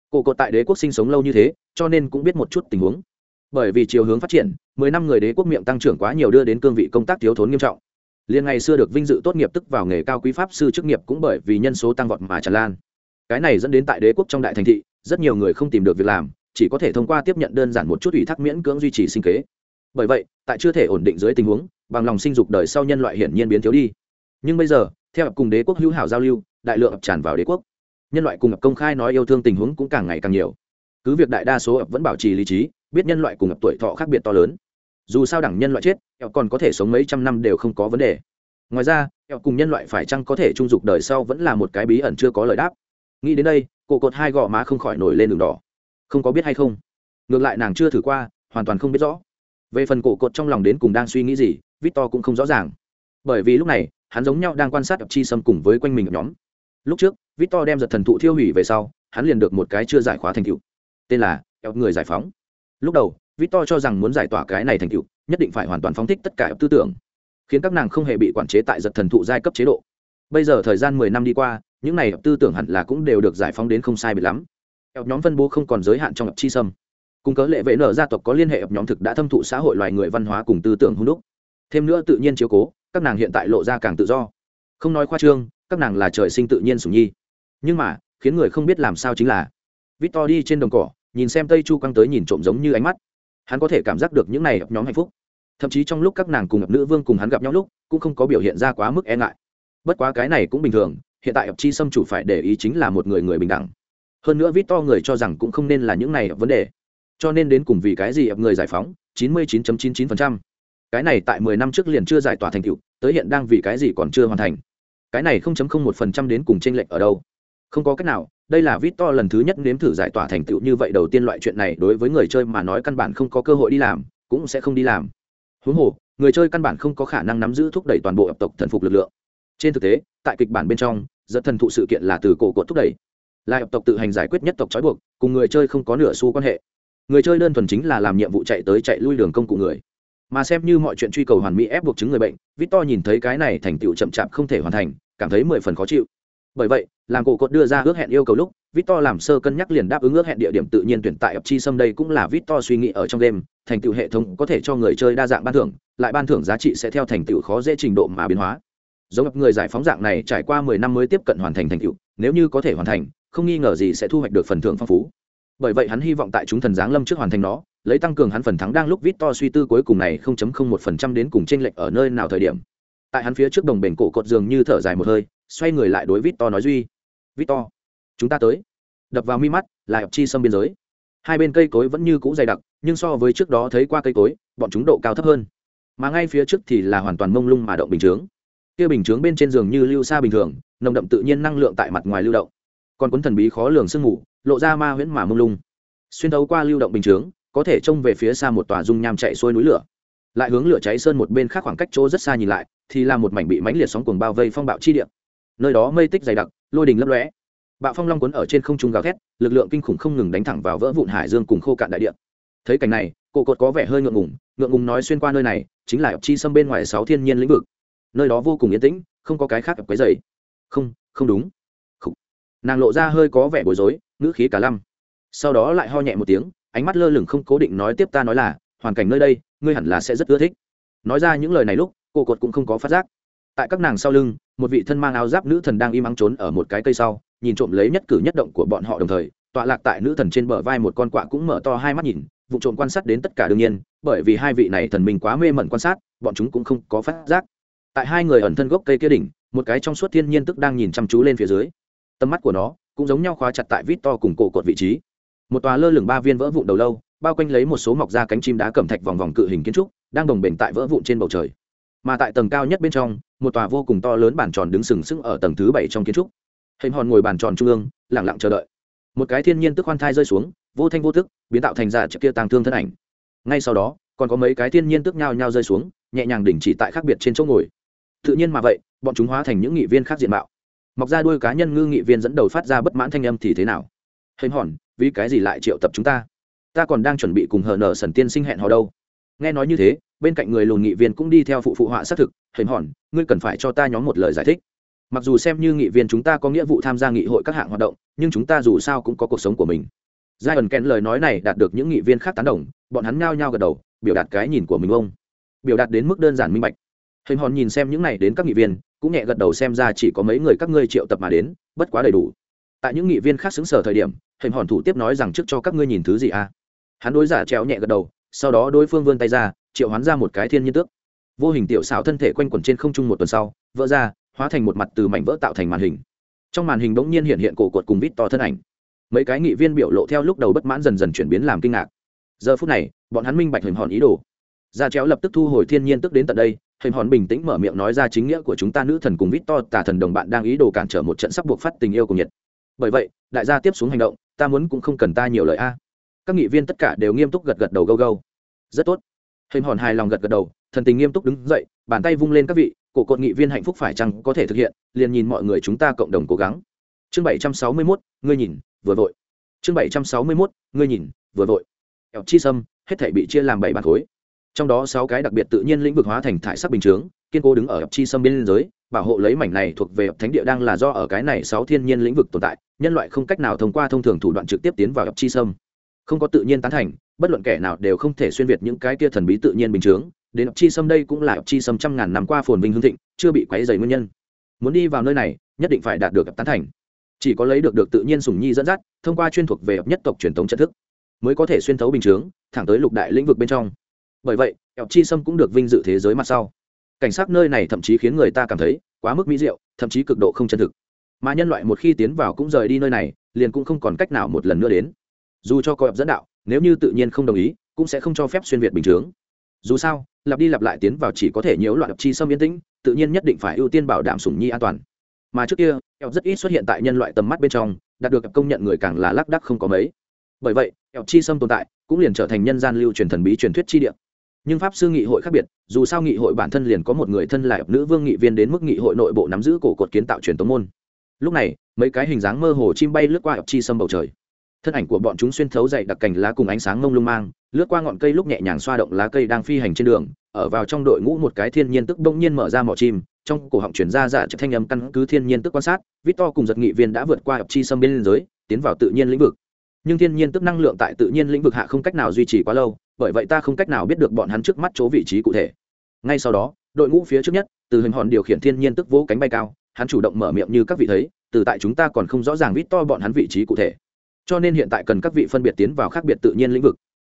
A: Cổ cốt tại đế quốc sinh sống lâu như thế, cho nên cũng biết một chút tình huống. Bởi vì chiều hướng phát triển, mười năm người đế quốc miệng tăng trưởng quá nhiều đưa đến cương vị công tác thiếu thốn nghiêm trọng. Liên ngày xưa được vinh dự tốt nghiệp tức vào nghề cao quý pháp sư chức nghiệp cũng bởi vì nhân số tăng vọt mà tràn lan cái này dẫn đến tại đế quốc trong đại thành thị, rất nhiều người không tìm được việc làm, chỉ có thể thông qua tiếp nhận đơn giản một chút ủy thác miễn cưỡng duy trì sinh kế. Bởi vậy, tại chưa thể ổn định dưới tình huống, bằng lòng sinh dục đời sau nhân loại hiển nhiên biến thiếu đi. Nhưng bây giờ, theo cùng đế quốc hữu hảo giao lưu, đại lượng ập tràn vào đế quốc. Nhân loại cùng ập công khai nói yêu thương tình huống cũng càng ngày càng nhiều. Cứ việc đại đa số ập vẫn bảo trì lý trí, biết nhân loại cùng ập tuổi thọ khác biệt to lớn. Dù sao đẳng nhân loại chết, ập còn có thể sống mấy trăm năm đều không có vấn đề. Ngoài ra, ập cùng nhân loại phải chăng có thể trung dục đời sau vẫn là một cái bí ẩn chưa có lời đáp nghĩ đến đây, cổ cột hai gò má không khỏi nổi lên đường đỏ. Không có biết hay không? Ngược lại nàng chưa thử qua, hoàn toàn không biết rõ. Về phần cổ cột trong lòng đến cùng đang suy nghĩ gì, victor cũng không rõ ràng. Bởi vì lúc này, hắn giống nhau đang quan sát ập chi sâm cùng với quanh mình nhóm. Lúc trước, victor đem giật thần thụ thiêu hủy về sau, hắn liền được một cái chưa giải khóa thành tựu. Tên là eo người giải phóng. Lúc đầu, victor cho rằng muốn giải tỏa cái này thành tựu, nhất định phải hoàn toàn phóng thích tất cả tư tưởng, khiến các nàng không hề bị quản chế tại giật thần thụ giai cấp chế độ. Bây giờ thời gian mười năm đi qua những này tư tưởng hẳn là cũng đều được giải phóng đến không sai bị lắm. Ập nhóm phân bố không còn giới hạn trong ập chi sâm. Cùng cớ lệ vệ nở gia tộc có liên hệ ập nhóm thực đã thâm thụ xã hội loài người văn hóa cùng tư tưởng hung đúc. Thêm nữa tự nhiên chiếu cố, các nàng hiện tại lộ ra càng tự do. Không nói khoa trương, các nàng là trời sinh tự nhiên sủng nhi. Nhưng mà, khiến người không biết làm sao chính là, victor đi trên đồng cỏ, nhìn xem tây chu quăng tới nhìn trộm giống như ánh mắt. Hắn có thể cảm giác được những này ập nhóm hạnh phúc. Thậm chí trong lúc các nàng cùng ập nữ vương cùng hắn gặp nhau lúc, cũng không có biểu hiện ra quá mức e ngại. Bất quá cái này cũng bình thường hiện tại ập chi xâm chủ phải để ý chính là một người người bình đẳng. Hơn nữa vít to người cho rằng cũng không nên là những này vấn đề. Cho nên đến cùng vì cái gì ập người giải phóng? 99.99%. cái này tại 10 năm trước liền chưa giải tỏa thành tựu, tới hiện đang vì cái gì còn chưa hoàn thành? Cái này 0.01% đến cùng tranh lệch ở đâu? Không có cách nào, đây là vít to lần thứ nhất nếm thử giải tỏa thành tựu như vậy đầu tiên loại chuyện này đối với người chơi mà nói căn bản không có cơ hội đi làm, cũng sẽ không đi làm. Huống hồ, người chơi căn bản không có khả năng nắm giữ thúc đẩy toàn bộ ập tộc thần phục lực lượng. Trên thực tế tại kịch bản bên trong, giật thần thụ sự kiện là từ cổ cột thúc đẩy. Lại hợp tộc tự hành giải quyết nhất tộc trói buộc, cùng người chơi không có nửa xu quan hệ. Người chơi đơn thuần chính là làm nhiệm vụ chạy tới chạy lui đường công cụ người. Mà xem như mọi chuyện truy cầu hoàn mỹ ép buộc chứng người bệnh, victor nhìn thấy cái này thành tựu chậm chạp không thể hoàn thành, cảm thấy mười phần khó chịu. Bởi vậy, làm cổ cột đưa ra ước hẹn yêu cầu lúc, victor làm sơ cân nhắc liền đáp ứng ước hẹn địa điểm tự nhiên tuyển tại ập chi sâm đây cũng là victor suy nghĩ ở trong đêm, thành tựu hệ thống có thể cho người chơi đa dạng ban thưởng, lại ban thưởng giá trị sẽ theo thành tựu khó dễ trình độ mà biến hóa giống người giải phóng dạng này trải qua mười năm mới tiếp cận hoàn thành thành tựu, nếu như có thể hoàn thành, không nghi ngờ gì sẽ thu hoạch được phần thưởng phong phú. Bởi vậy hắn hy vọng tại chúng thần giáng lâm trước hoàn thành nó, lấy tăng cường hắn phần thắng đang lúc vít to suy tư cuối cùng này 0.01% đến cùng chênh lệch ở nơi nào thời điểm. Tại hắn phía trước đồng bền cổ cột giường như thở dài một hơi, xoay người lại đối vít to nói duy, vít to, chúng ta tới. Đập vào mi mắt là ập chi sâm biên giới. Hai bên cây cối vẫn như cũ dày đặc, nhưng so với trước đó thấy qua cây cối, bọn chúng độ cao thấp hơn. Mà ngay phía trước thì là hoàn toàn mông lung mà động bình chướng kia bình chướng bên trên giường như lưu xa bình thường, nồng đậm tự nhiên năng lượng tại mặt ngoài lưu động. Còn cuốn thần bí khó lường sương mù, lộ ra ma huyễn mà mông lung. Xuyên thấu qua lưu động bình chướng, có thể trông về phía xa một tòa dung nham chạy xuôi núi lửa. Lại hướng lửa cháy sơn một bên khác khoảng cách chỗ rất xa nhìn lại, thì là một mảnh bị mánh liệt sóng cuồng bao vây phong bạo chi điện nơi đó mây tích dày đặc, lôi đình lấp lóe. Bạo phong long cuốn ở trên không trung gào thét, lực lượng kinh khủng không ngừng đánh thẳng vào vỡ vụn hải dương cùng khô cạn đại điện thấy cảnh này, cổ cột có vẻ hơi ngượng ngùng ngượng ngùng nói xuyên qua nơi này, chính là chi xâm bên ngoài sáu thiên nhiên lĩnh vực nơi đó vô cùng yên tĩnh, không có cái khác quấy dày không không đúng. Không. nàng lộ ra hơi có vẻ bối rối, ngữ khí cả lăm. Sau đó lại ho nhẹ một tiếng, ánh mắt lơ lửng không cố định nói tiếp ta nói là, hoàn cảnh nơi đây, ngươi hẳn là sẽ rất ưa thích. Nói ra những lời này lúc, cô cột cũng không có phát giác. Tại các nàng sau lưng, một vị thân mang áo giáp nữ thần đang im ắng trốn ở một cái cây sau, nhìn trộm lấy nhất cử nhất động của bọn họ đồng thời, tọa lạc tại nữ thần trên bờ vai một con quạ cũng mở to hai mắt nhìn, vụ trộm quan sát đến tất cả đương nhiên, bởi vì hai vị này thần mình quá mê mẩn quan sát, bọn chúng cũng không có phát giác tại hai người ẩn thân gốc cây kia đỉnh, một cái trong suốt thiên nhiên tức đang nhìn chăm chú lên phía dưới. Tầm mắt của nó cũng giống nhau khóa chặt tại vít to cùng cổ cột vị trí. Một tòa lơ lửng ba viên vỡ vụn đầu lâu, bao quanh lấy một số mọc ra cánh chim đá cẩm thạch vòng vòng cự hình kiến trúc, đang đồng bền tại vỡ vụn trên bầu trời. Mà tại tầng cao nhất bên trong, một tòa vô cùng to lớn bản tròn đứng sừng sững ở tầng thứ bảy trong kiến trúc. Hình hòn ngồi bàn tròn trung ương lẳng lặng chờ đợi. Một cái thiên nhiên tức khoan thai rơi xuống, vô thanh vô tức, biến tạo thành giả chiếc kia tàng thương thân ảnh. Ngay sau đó, còn có mấy cái thiên nhiên tức nhao nhao rơi xuống, nhẹ nhàng đỉnh chỉ tại khác biệt trên chỗ ngồi tự nhiên mà vậy, bọn chúng hóa thành những nghị viên khác diện mạo. Mọc ra đuôi cá nhân ngư nghị viên dẫn đầu phát ra bất mãn thanh âm thì thế nào? Hình hòn, vì cái gì lại triệu tập chúng ta? Ta còn đang chuẩn bị cùng hờ nở sần tiên sinh hẹn họ đâu. Nghe nói như thế, bên cạnh người lùn nghị viên cũng đi theo phụ phụ họa xác thực, hình hòn, ngươi cần phải cho ta nhóm một lời giải thích. Mặc dù xem như nghị viên chúng ta có nghĩa vụ tham gia nghị hội các hạng hoạt động, nhưng chúng ta dù sao cũng có cuộc sống của mình. Giai ẩn kèn lời nói này đạt được những nghị viên khác tán đồng, bọn hắn nhao nhao gật đầu, biểu đạt cái nhìn của mình ông. Biểu đạt đến mức đơn giản minh bạch hình hòn nhìn xem những này đến các nghị viên, cũng nhẹ gật đầu xem ra chỉ có mấy người các ngươi triệu tập mà đến, bất quá đầy đủ. Tại những nghị viên khác xứng sở thời điểm, hình hòn thủ tiếp nói rằng trước cho các ngươi nhìn thứ gì à? Hắn đối giả treo nhẹ gật đầu, sau đó đối phương vươn tay ra, triệu hoán ra một cái thiên nhiên tước. Vô hình tiểu xảo thân thể quanh quẩn trên không trung một tuần sau, vỡ ra, hóa thành một mặt từ mảnh vỡ tạo thành màn hình. Trong màn hình bỗng nhiên hiện hiện cổ cột cùng vít to thân ảnh. Mấy cái nghị viên biểu lộ theo lúc đầu bất mãn dần dần chuyển biến làm kinh ngạc. Giờ phút này, bọn hắn minh bạch hình hòn ý đồ. Giả chéo lập tức thu hồi thiên nhiên tức đến tận đây hình hòn bình tĩnh mở miệng nói ra chính nghĩa của chúng ta nữ thần cùng vít to tà thần đồng bạn đang ý đồ cản trở một trận sắp buộc phát tình yêu cùng nhiệt. Bởi vậy đại gia tiếp xuống hành động ta muốn cũng không cần ta nhiều lời a. Các nghị viên tất cả đều nghiêm túc gật gật đầu gâu gâu. Rất tốt. Hình hòn hài lòng gật gật đầu thần tình nghiêm túc đứng dậy bàn tay vung lên các vị cổ cột nghị viên hạnh phúc phải chăng có thể thực hiện liền nhìn mọi người chúng ta cộng đồng cố gắng. Chương bảy trăm sáu mươi 761, ngươi nhìn vừa vội. Chương bảy trăm sáu mươi 761, ngươi nhìn vừa vội. Eo chi sâm hết thể bị chia làm bảy bàn khối trong đó sáu cái đặc biệt tự nhiên lĩnh vực hóa thành thải sắc bình chướng, kiên cố đứng ở ập chi sâm bên giới, bảo hộ lấy mảnh này thuộc về ập thánh địa đang là do ở cái này sáu thiên nhiên lĩnh vực tồn tại, nhân loại không cách nào thông qua thông thường thủ đoạn trực tiếp tiến vào ập chi sâm. Không có tự nhiên tán thành, bất luận kẻ nào đều không thể xuyên việt những cái kia thần bí tự nhiên bình chướng, đến ập chi sâm đây cũng là ập chi sâm trăm ngàn năm qua phồn vinh hương thịnh, chưa bị quấy dày nguyên nhân. Muốn đi vào nơi này, nhất định phải đạt được ập tán thành. Chỉ có lấy được được tự nhiên sùng nhi dẫn dắt, thông qua chuyên thuộc về ập nhất tộc truyền thống trận thức, mới có thể xuyên thấu bình chướng, thẳng tới lục đại lĩnh vực bên trong bởi vậy ập chi sâm cũng được vinh dự thế giới mặt sau. Cảnh sát nơi này thậm chí khiến người ta cảm thấy quá mức mỹ diệu, thậm chí cực độ không chân thực. Mà nhân loại một khi tiến vào cũng rời đi nơi này, liền cũng không còn cách nào một lần nữa đến. Dù cho coi dẫn đạo, nếu như tự nhiên không đồng ý, cũng sẽ không cho phép xuyên việt bình chướng. Dù sao, lặp đi lặp lại tiến vào chỉ có thể nhiễu loạn chi sâm yên tĩnh, tự nhiên nhất định phải ưu tiên bảo đảm sủng nhi an toàn. Mà trước kia eo rất ít xuất hiện tại nhân loại tầm mắt bên trong, đạt được công nhận người càng là lác đắc không có mấy. Bởi vậy eo chi sâm tồn tại cũng liền trở thành nhân gian lưu truyền thần bí truyền thuyết chi địa nhưng pháp sư nghị hội khác biệt, dù sao nghị hội bản thân liền có một người thân là nữ vương nghị viên đến mức nghị hội nội bộ nắm giữ cổ cột kiến tạo truyền tống môn. Lúc này, mấy cái hình dáng mơ hồ chim bay lướt qua ập chi sâm bầu trời. Thân ảnh của bọn chúng xuyên thấu dậy đặc cành lá cùng ánh sáng mông lung mang, lướt qua ngọn cây lúc nhẹ nhàng xoa động lá cây đang phi hành trên đường, ở vào trong đội ngũ một cái thiên nhiên tức bỗng nhiên mở ra mỏ chim, trong cổ họng chuyển ra dạ giả chất thanh âm căn cứ thiên nhiên tức quan sát Vít To cùng giật nghị viên đã vượt qua ập chi sâm bên giới tiến vào tự nhiên lĩnh vực. Nhưng thiên nhiên tức năng lượng tại tự nhiên lĩnh vực hạ không cách nào duy trì quá lâu bởi vậy ta không cách nào biết được bọn hắn trước mắt chỗ vị trí cụ thể. Ngay sau đó, đội ngũ phía trước nhất, từ hình hòn điều khiển thiên nhiên tức vỗ cánh bay cao, hắn chủ động mở miệng như các vị thấy, từ tại chúng ta còn không rõ ràng vít to bọn hắn vị trí cụ thể. Cho nên hiện tại cần các vị phân biệt tiến vào khác biệt tự nhiên lĩnh vực.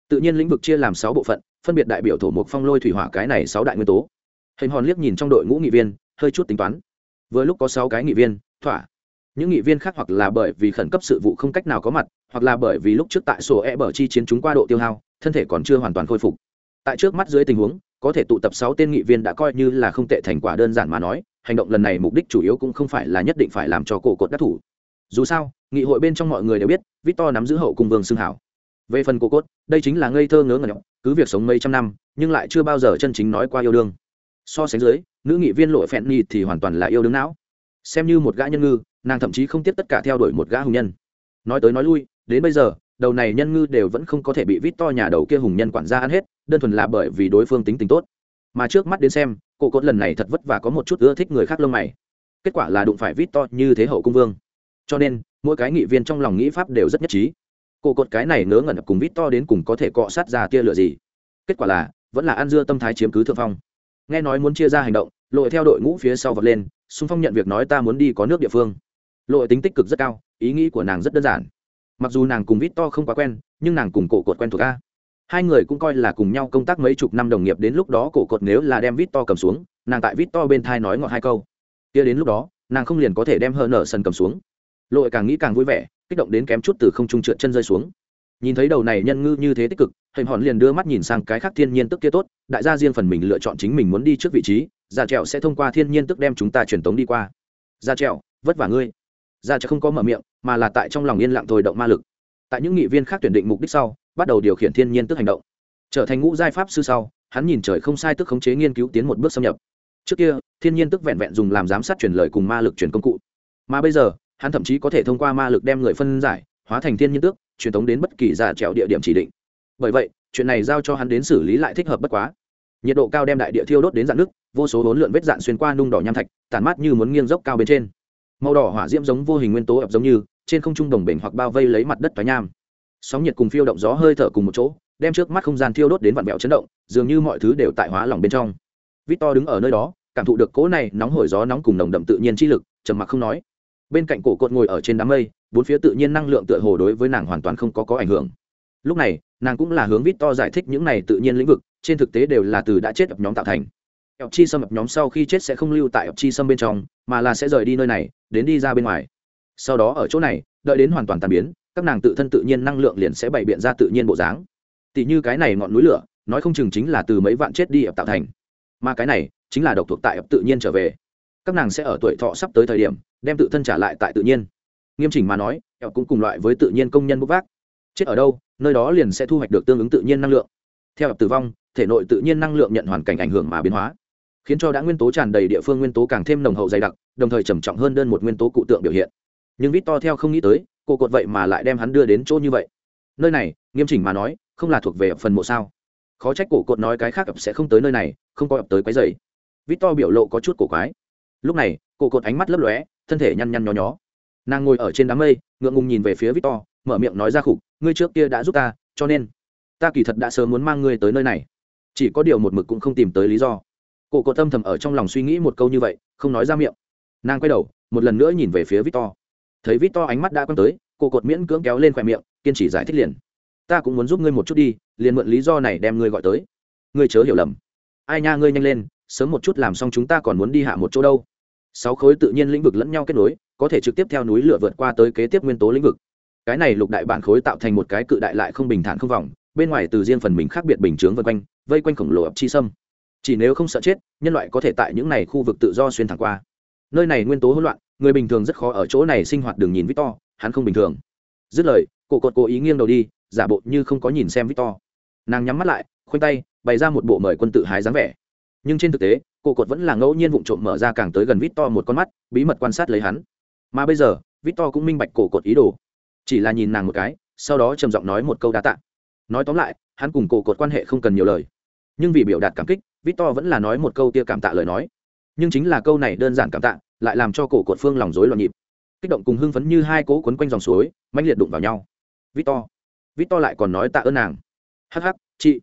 A: Tự nhiên lĩnh vực chia làm sáu bộ phận, phân biệt đại biểu thổ mục phong lôi thủy hỏa cái này sáu đại nguyên tố. Hình hòn liếc nhìn trong đội ngũ nghị viên, hơi chút tính toán. Vừa lúc có sáu cái nghị viên, thỏa những nghị viên khác hoặc là bởi vì khẩn cấp sự vụ không cách nào có mặt, hoặc là bởi vì lúc trước tại sổ e bờ chi chiến chúng qua độ tiêu hao, thân thể còn chưa hoàn toàn khôi phục. Tại trước mắt dưới tình huống, có thể tụ tập sáu tên nghị viên đã coi như là không tệ thành quả đơn giản mà nói, hành động lần này mục đích chủ yếu cũng không phải là nhất định phải làm cho cổ cột đắc thủ. Dù sao, nghị hội bên trong mọi người đều biết, victor nắm giữ hậu cung vương xương hảo. Về phần cổ cốt đây chính là ngây thơ ngớ ngẩn, cứ việc sống mấy trăm năm, nhưng lại chưa bao giờ chân chính nói qua yêu đương. So sánh dưới, nữ nghị viên lội phẹn nhi thì hoàn toàn là yêu đương não. Xem như một gã nhân ngư nàng thậm chí không tiếp tất cả theo đuổi một gã hùng nhân. Nói tới nói lui, đến bây giờ, đầu này nhân ngư đều vẫn không có thể bị vít to nhà đầu kia hùng nhân quản gia ăn hết, đơn thuần là bởi vì đối phương tính tình tốt. Mà trước mắt đến xem cô cốt lần này thật vất vả có một chút ưa thích người khác lông mày. Kết quả là đụng phải vít to như thế hậu cung vương. Cho nên, mỗi cái nghị viên trong lòng nghĩ pháp đều rất nhất trí. Cô cột cái này ngớ ngẩn cùng vít to đến cùng có thể cọ sát ra tia lửa gì? Kết quả là, vẫn là ăn dưa tâm thái chiếm cứ thượng phong. Nghe nói muốn chia ra hành động, lội theo đội ngũ phía sau vật lên xung phong nhận việc nói ta muốn đi có nước địa phương lội tính tích cực rất cao, ý nghĩ của nàng rất đơn giản. Mặc dù nàng cùng vít to không quá quen, nhưng nàng cùng cổ cột quen thuộc a. Hai người cũng coi là cùng nhau công tác mấy chục năm đồng nghiệp, đến lúc đó cổ cột nếu là đem vít to cầm xuống, nàng tại vít to bên thai nói ngọt hai câu. Kia đến lúc đó, nàng không liền có thể đem hờ nở sân cầm xuống. Lội càng nghĩ càng vui vẻ, kích động đến kém chút từ không trung trượt chân rơi xuống. Nhìn thấy đầu này nhân ngư như thế tích cực hình hòn liền đưa mắt nhìn sang cái khác thiên nhiên tức kia tốt, đại gia riêng phần mình lựa chọn chính mình muốn đi trước vị trí, gia trèo sẽ thông qua thiên nhiên tức đem chúng ta truyền tống đi qua. Gia trèo vất vả ngươi. Ra trèo không có mở miệng, mà là tại trong lòng yên lặng thôi động ma lực. Tại những nghị viên khác tuyển định mục đích sau, bắt đầu điều khiển thiên nhiên tức hành động. Trở thành ngũ giai pháp sư sau, hắn nhìn trời không sai tức khống chế nghiên cứu tiến một bước xâm nhập. Trước kia, thiên nhiên tức vẹn vẹn dùng làm giám sát truyền lời cùng ma lực truyền công cụ. Mà bây giờ, hắn thậm chí có thể thông qua ma lực đem người phân giải, hóa thành thiên nhiên tước truyền tống đến bất kỳ giả trèo địa điểm chỉ định. Bởi vậy, chuyện này giao cho hắn đến xử lý lại thích hợp bất quá. Nhiệt độ cao đem đại địa thiêu đốt đến dạng nước vô số hỗn lượn vết dạn xuyên qua nung đỏ nham thạch, tản mát như muốn nghiêng dốc cao bên trên màu đỏ hỏa diễm giống vô hình nguyên tố ập giống như, trên không trung đồng bể hoặc bao vây lấy mặt đất thoái nham. Sóng nhiệt cùng phiêu động gió hơi thở cùng một chỗ, đem trước mắt không gian thiêu đốt đến vặn vẹo chấn động, dường như mọi thứ đều tại hóa lỏng bên trong. Victor đứng ở nơi đó, cảm thụ được cỗ này nóng hổi gió nóng cùng nồng đậm tự nhiên chi lực, trầm mặc không nói. Bên cạnh cổ cột ngồi ở trên đám mây, bốn phía tự nhiên năng lượng tựa hồ đối với nàng hoàn toàn không có có ảnh hưởng. Lúc này, nàng cũng là hướng vít to giải thích những này tự nhiên lĩnh vực, trên thực tế đều là từ đã chết ập nhóm tạo thành. Ập chi xâm ập nhóm sau khi chết sẽ không lưu tại ập chi xâm bên trong, mà là sẽ rời đi nơi này đến đi ra bên ngoài. Sau đó ở chỗ này, đợi đến hoàn toàn tàn biến, các nàng tự thân tự nhiên năng lượng liền sẽ bày biện ra tự nhiên bộ dáng. Tỷ như cái này ngọn núi lửa, nói không chừng chính là từ mấy vạn chết đi ập tạo thành. Mà cái này, chính là độc thuộc tại ập tự nhiên trở về. Các nàng sẽ ở tuổi thọ sắp tới thời điểm, đem tự thân trả lại tại tự nhiên. Nghiêm chỉnh mà nói, ập cũng cùng loại với tự nhiên công nhân bốc vác. Chết ở đâu, nơi đó liền sẽ thu hoạch được tương ứng tự nhiên năng lượng. Theo ập tử vong, thể nội tự nhiên năng lượng nhận hoàn cảnh ảnh hưởng mà biến hóa, khiến cho đã nguyên tố tràn đầy địa phương nguyên tố càng thêm nồng hậu dày đặc đồng thời trầm trọng hơn đơn một nguyên tố cụ tượng biểu hiện. Nhưng vít to theo không nghĩ tới, cô cột vậy mà lại đem hắn đưa đến chỗ như vậy. Nơi này, nghiêm chỉnh mà nói, không là thuộc về phần mộ sao. Khó trách cổ cột nói cái khác ập sẽ không tới nơi này, không có ập tới quái dày vít to biểu lộ có chút cổ quái. Lúc này, cổ cột ánh mắt lấp lóe, thân thể nhăn nhăn nhó nhó. Nàng ngồi ở trên đám mây, ngượng ngùng nhìn về phía vít to mở miệng nói ra khục, ngươi trước kia đã giúp ta, cho nên ta kỳ thật đã sớm muốn mang ngươi tới nơi này. Chỉ có điều một mực cũng không tìm tới lý do. Cổ cột tâm thầm ở trong lòng suy nghĩ một câu như vậy, không nói ra miệng nàng quay đầu, một lần nữa nhìn về phía victor. Thấy victor ánh mắt đã quăng tới, cô cột miễn cưỡng kéo lên khoe miệng, kiên trì giải thích liền. Ta cũng muốn giúp ngươi một chút đi, liền mượn lý do này đem ngươi gọi tới. Ngươi chớ hiểu lầm. Ai nha ngươi nhanh lên, sớm một chút làm xong chúng ta còn muốn đi hạ một chỗ đâu. Sáu khối tự nhiên lĩnh vực lẫn nhau kết nối, có thể trực tiếp theo núi lửa vượt qua tới kế tiếp nguyên tố lĩnh vực. Cái này lục đại bản khối tạo thành một cái cự đại lại không bình thản không vòng, bên ngoài từ riêng phần mình khác biệt bình chướng vân quanh, vây quanh khổng lồ ập chi sâm. Chỉ nếu không sợ chết, nhân loại có thể tại những này khu vực tự do xuyên thẳng qua nơi này nguyên tố hỗn loạn, người bình thường rất khó ở chỗ này sinh hoạt đường nhìn victor, hắn không bình thường. Dứt lời, cổ cột cố ý nghiêng đầu đi, giả bộ như không có nhìn xem victor. Nàng nhắm mắt lại, khoanh tay, bày ra một bộ mời quân tự hái dáng vẻ. Nhưng trên thực tế, cổ cột vẫn là ngẫu nhiên vụng trộm mở ra càng tới gần victor một con mắt, bí mật quan sát lấy hắn. Mà bây giờ, victor cũng minh bạch cổ cột ý đồ. Chỉ là nhìn nàng một cái, sau đó trầm giọng nói một câu đa tạ. Nói tóm lại, hắn cùng cổ cột quan hệ không cần nhiều lời. Nhưng vì biểu đạt cảm kích, victor vẫn là nói một câu tia cảm tạ lời nói nhưng chính là câu này đơn giản cảm tạ, lại làm cho cổ cột phương lòng rối loạn nhịp. Kích động cùng hưng phấn như hai cỗ quấn quanh dòng suối, mãnh liệt đụng vào nhau. Victor victor lại còn nói tạ ơn nàng. Hắc hắc, chị.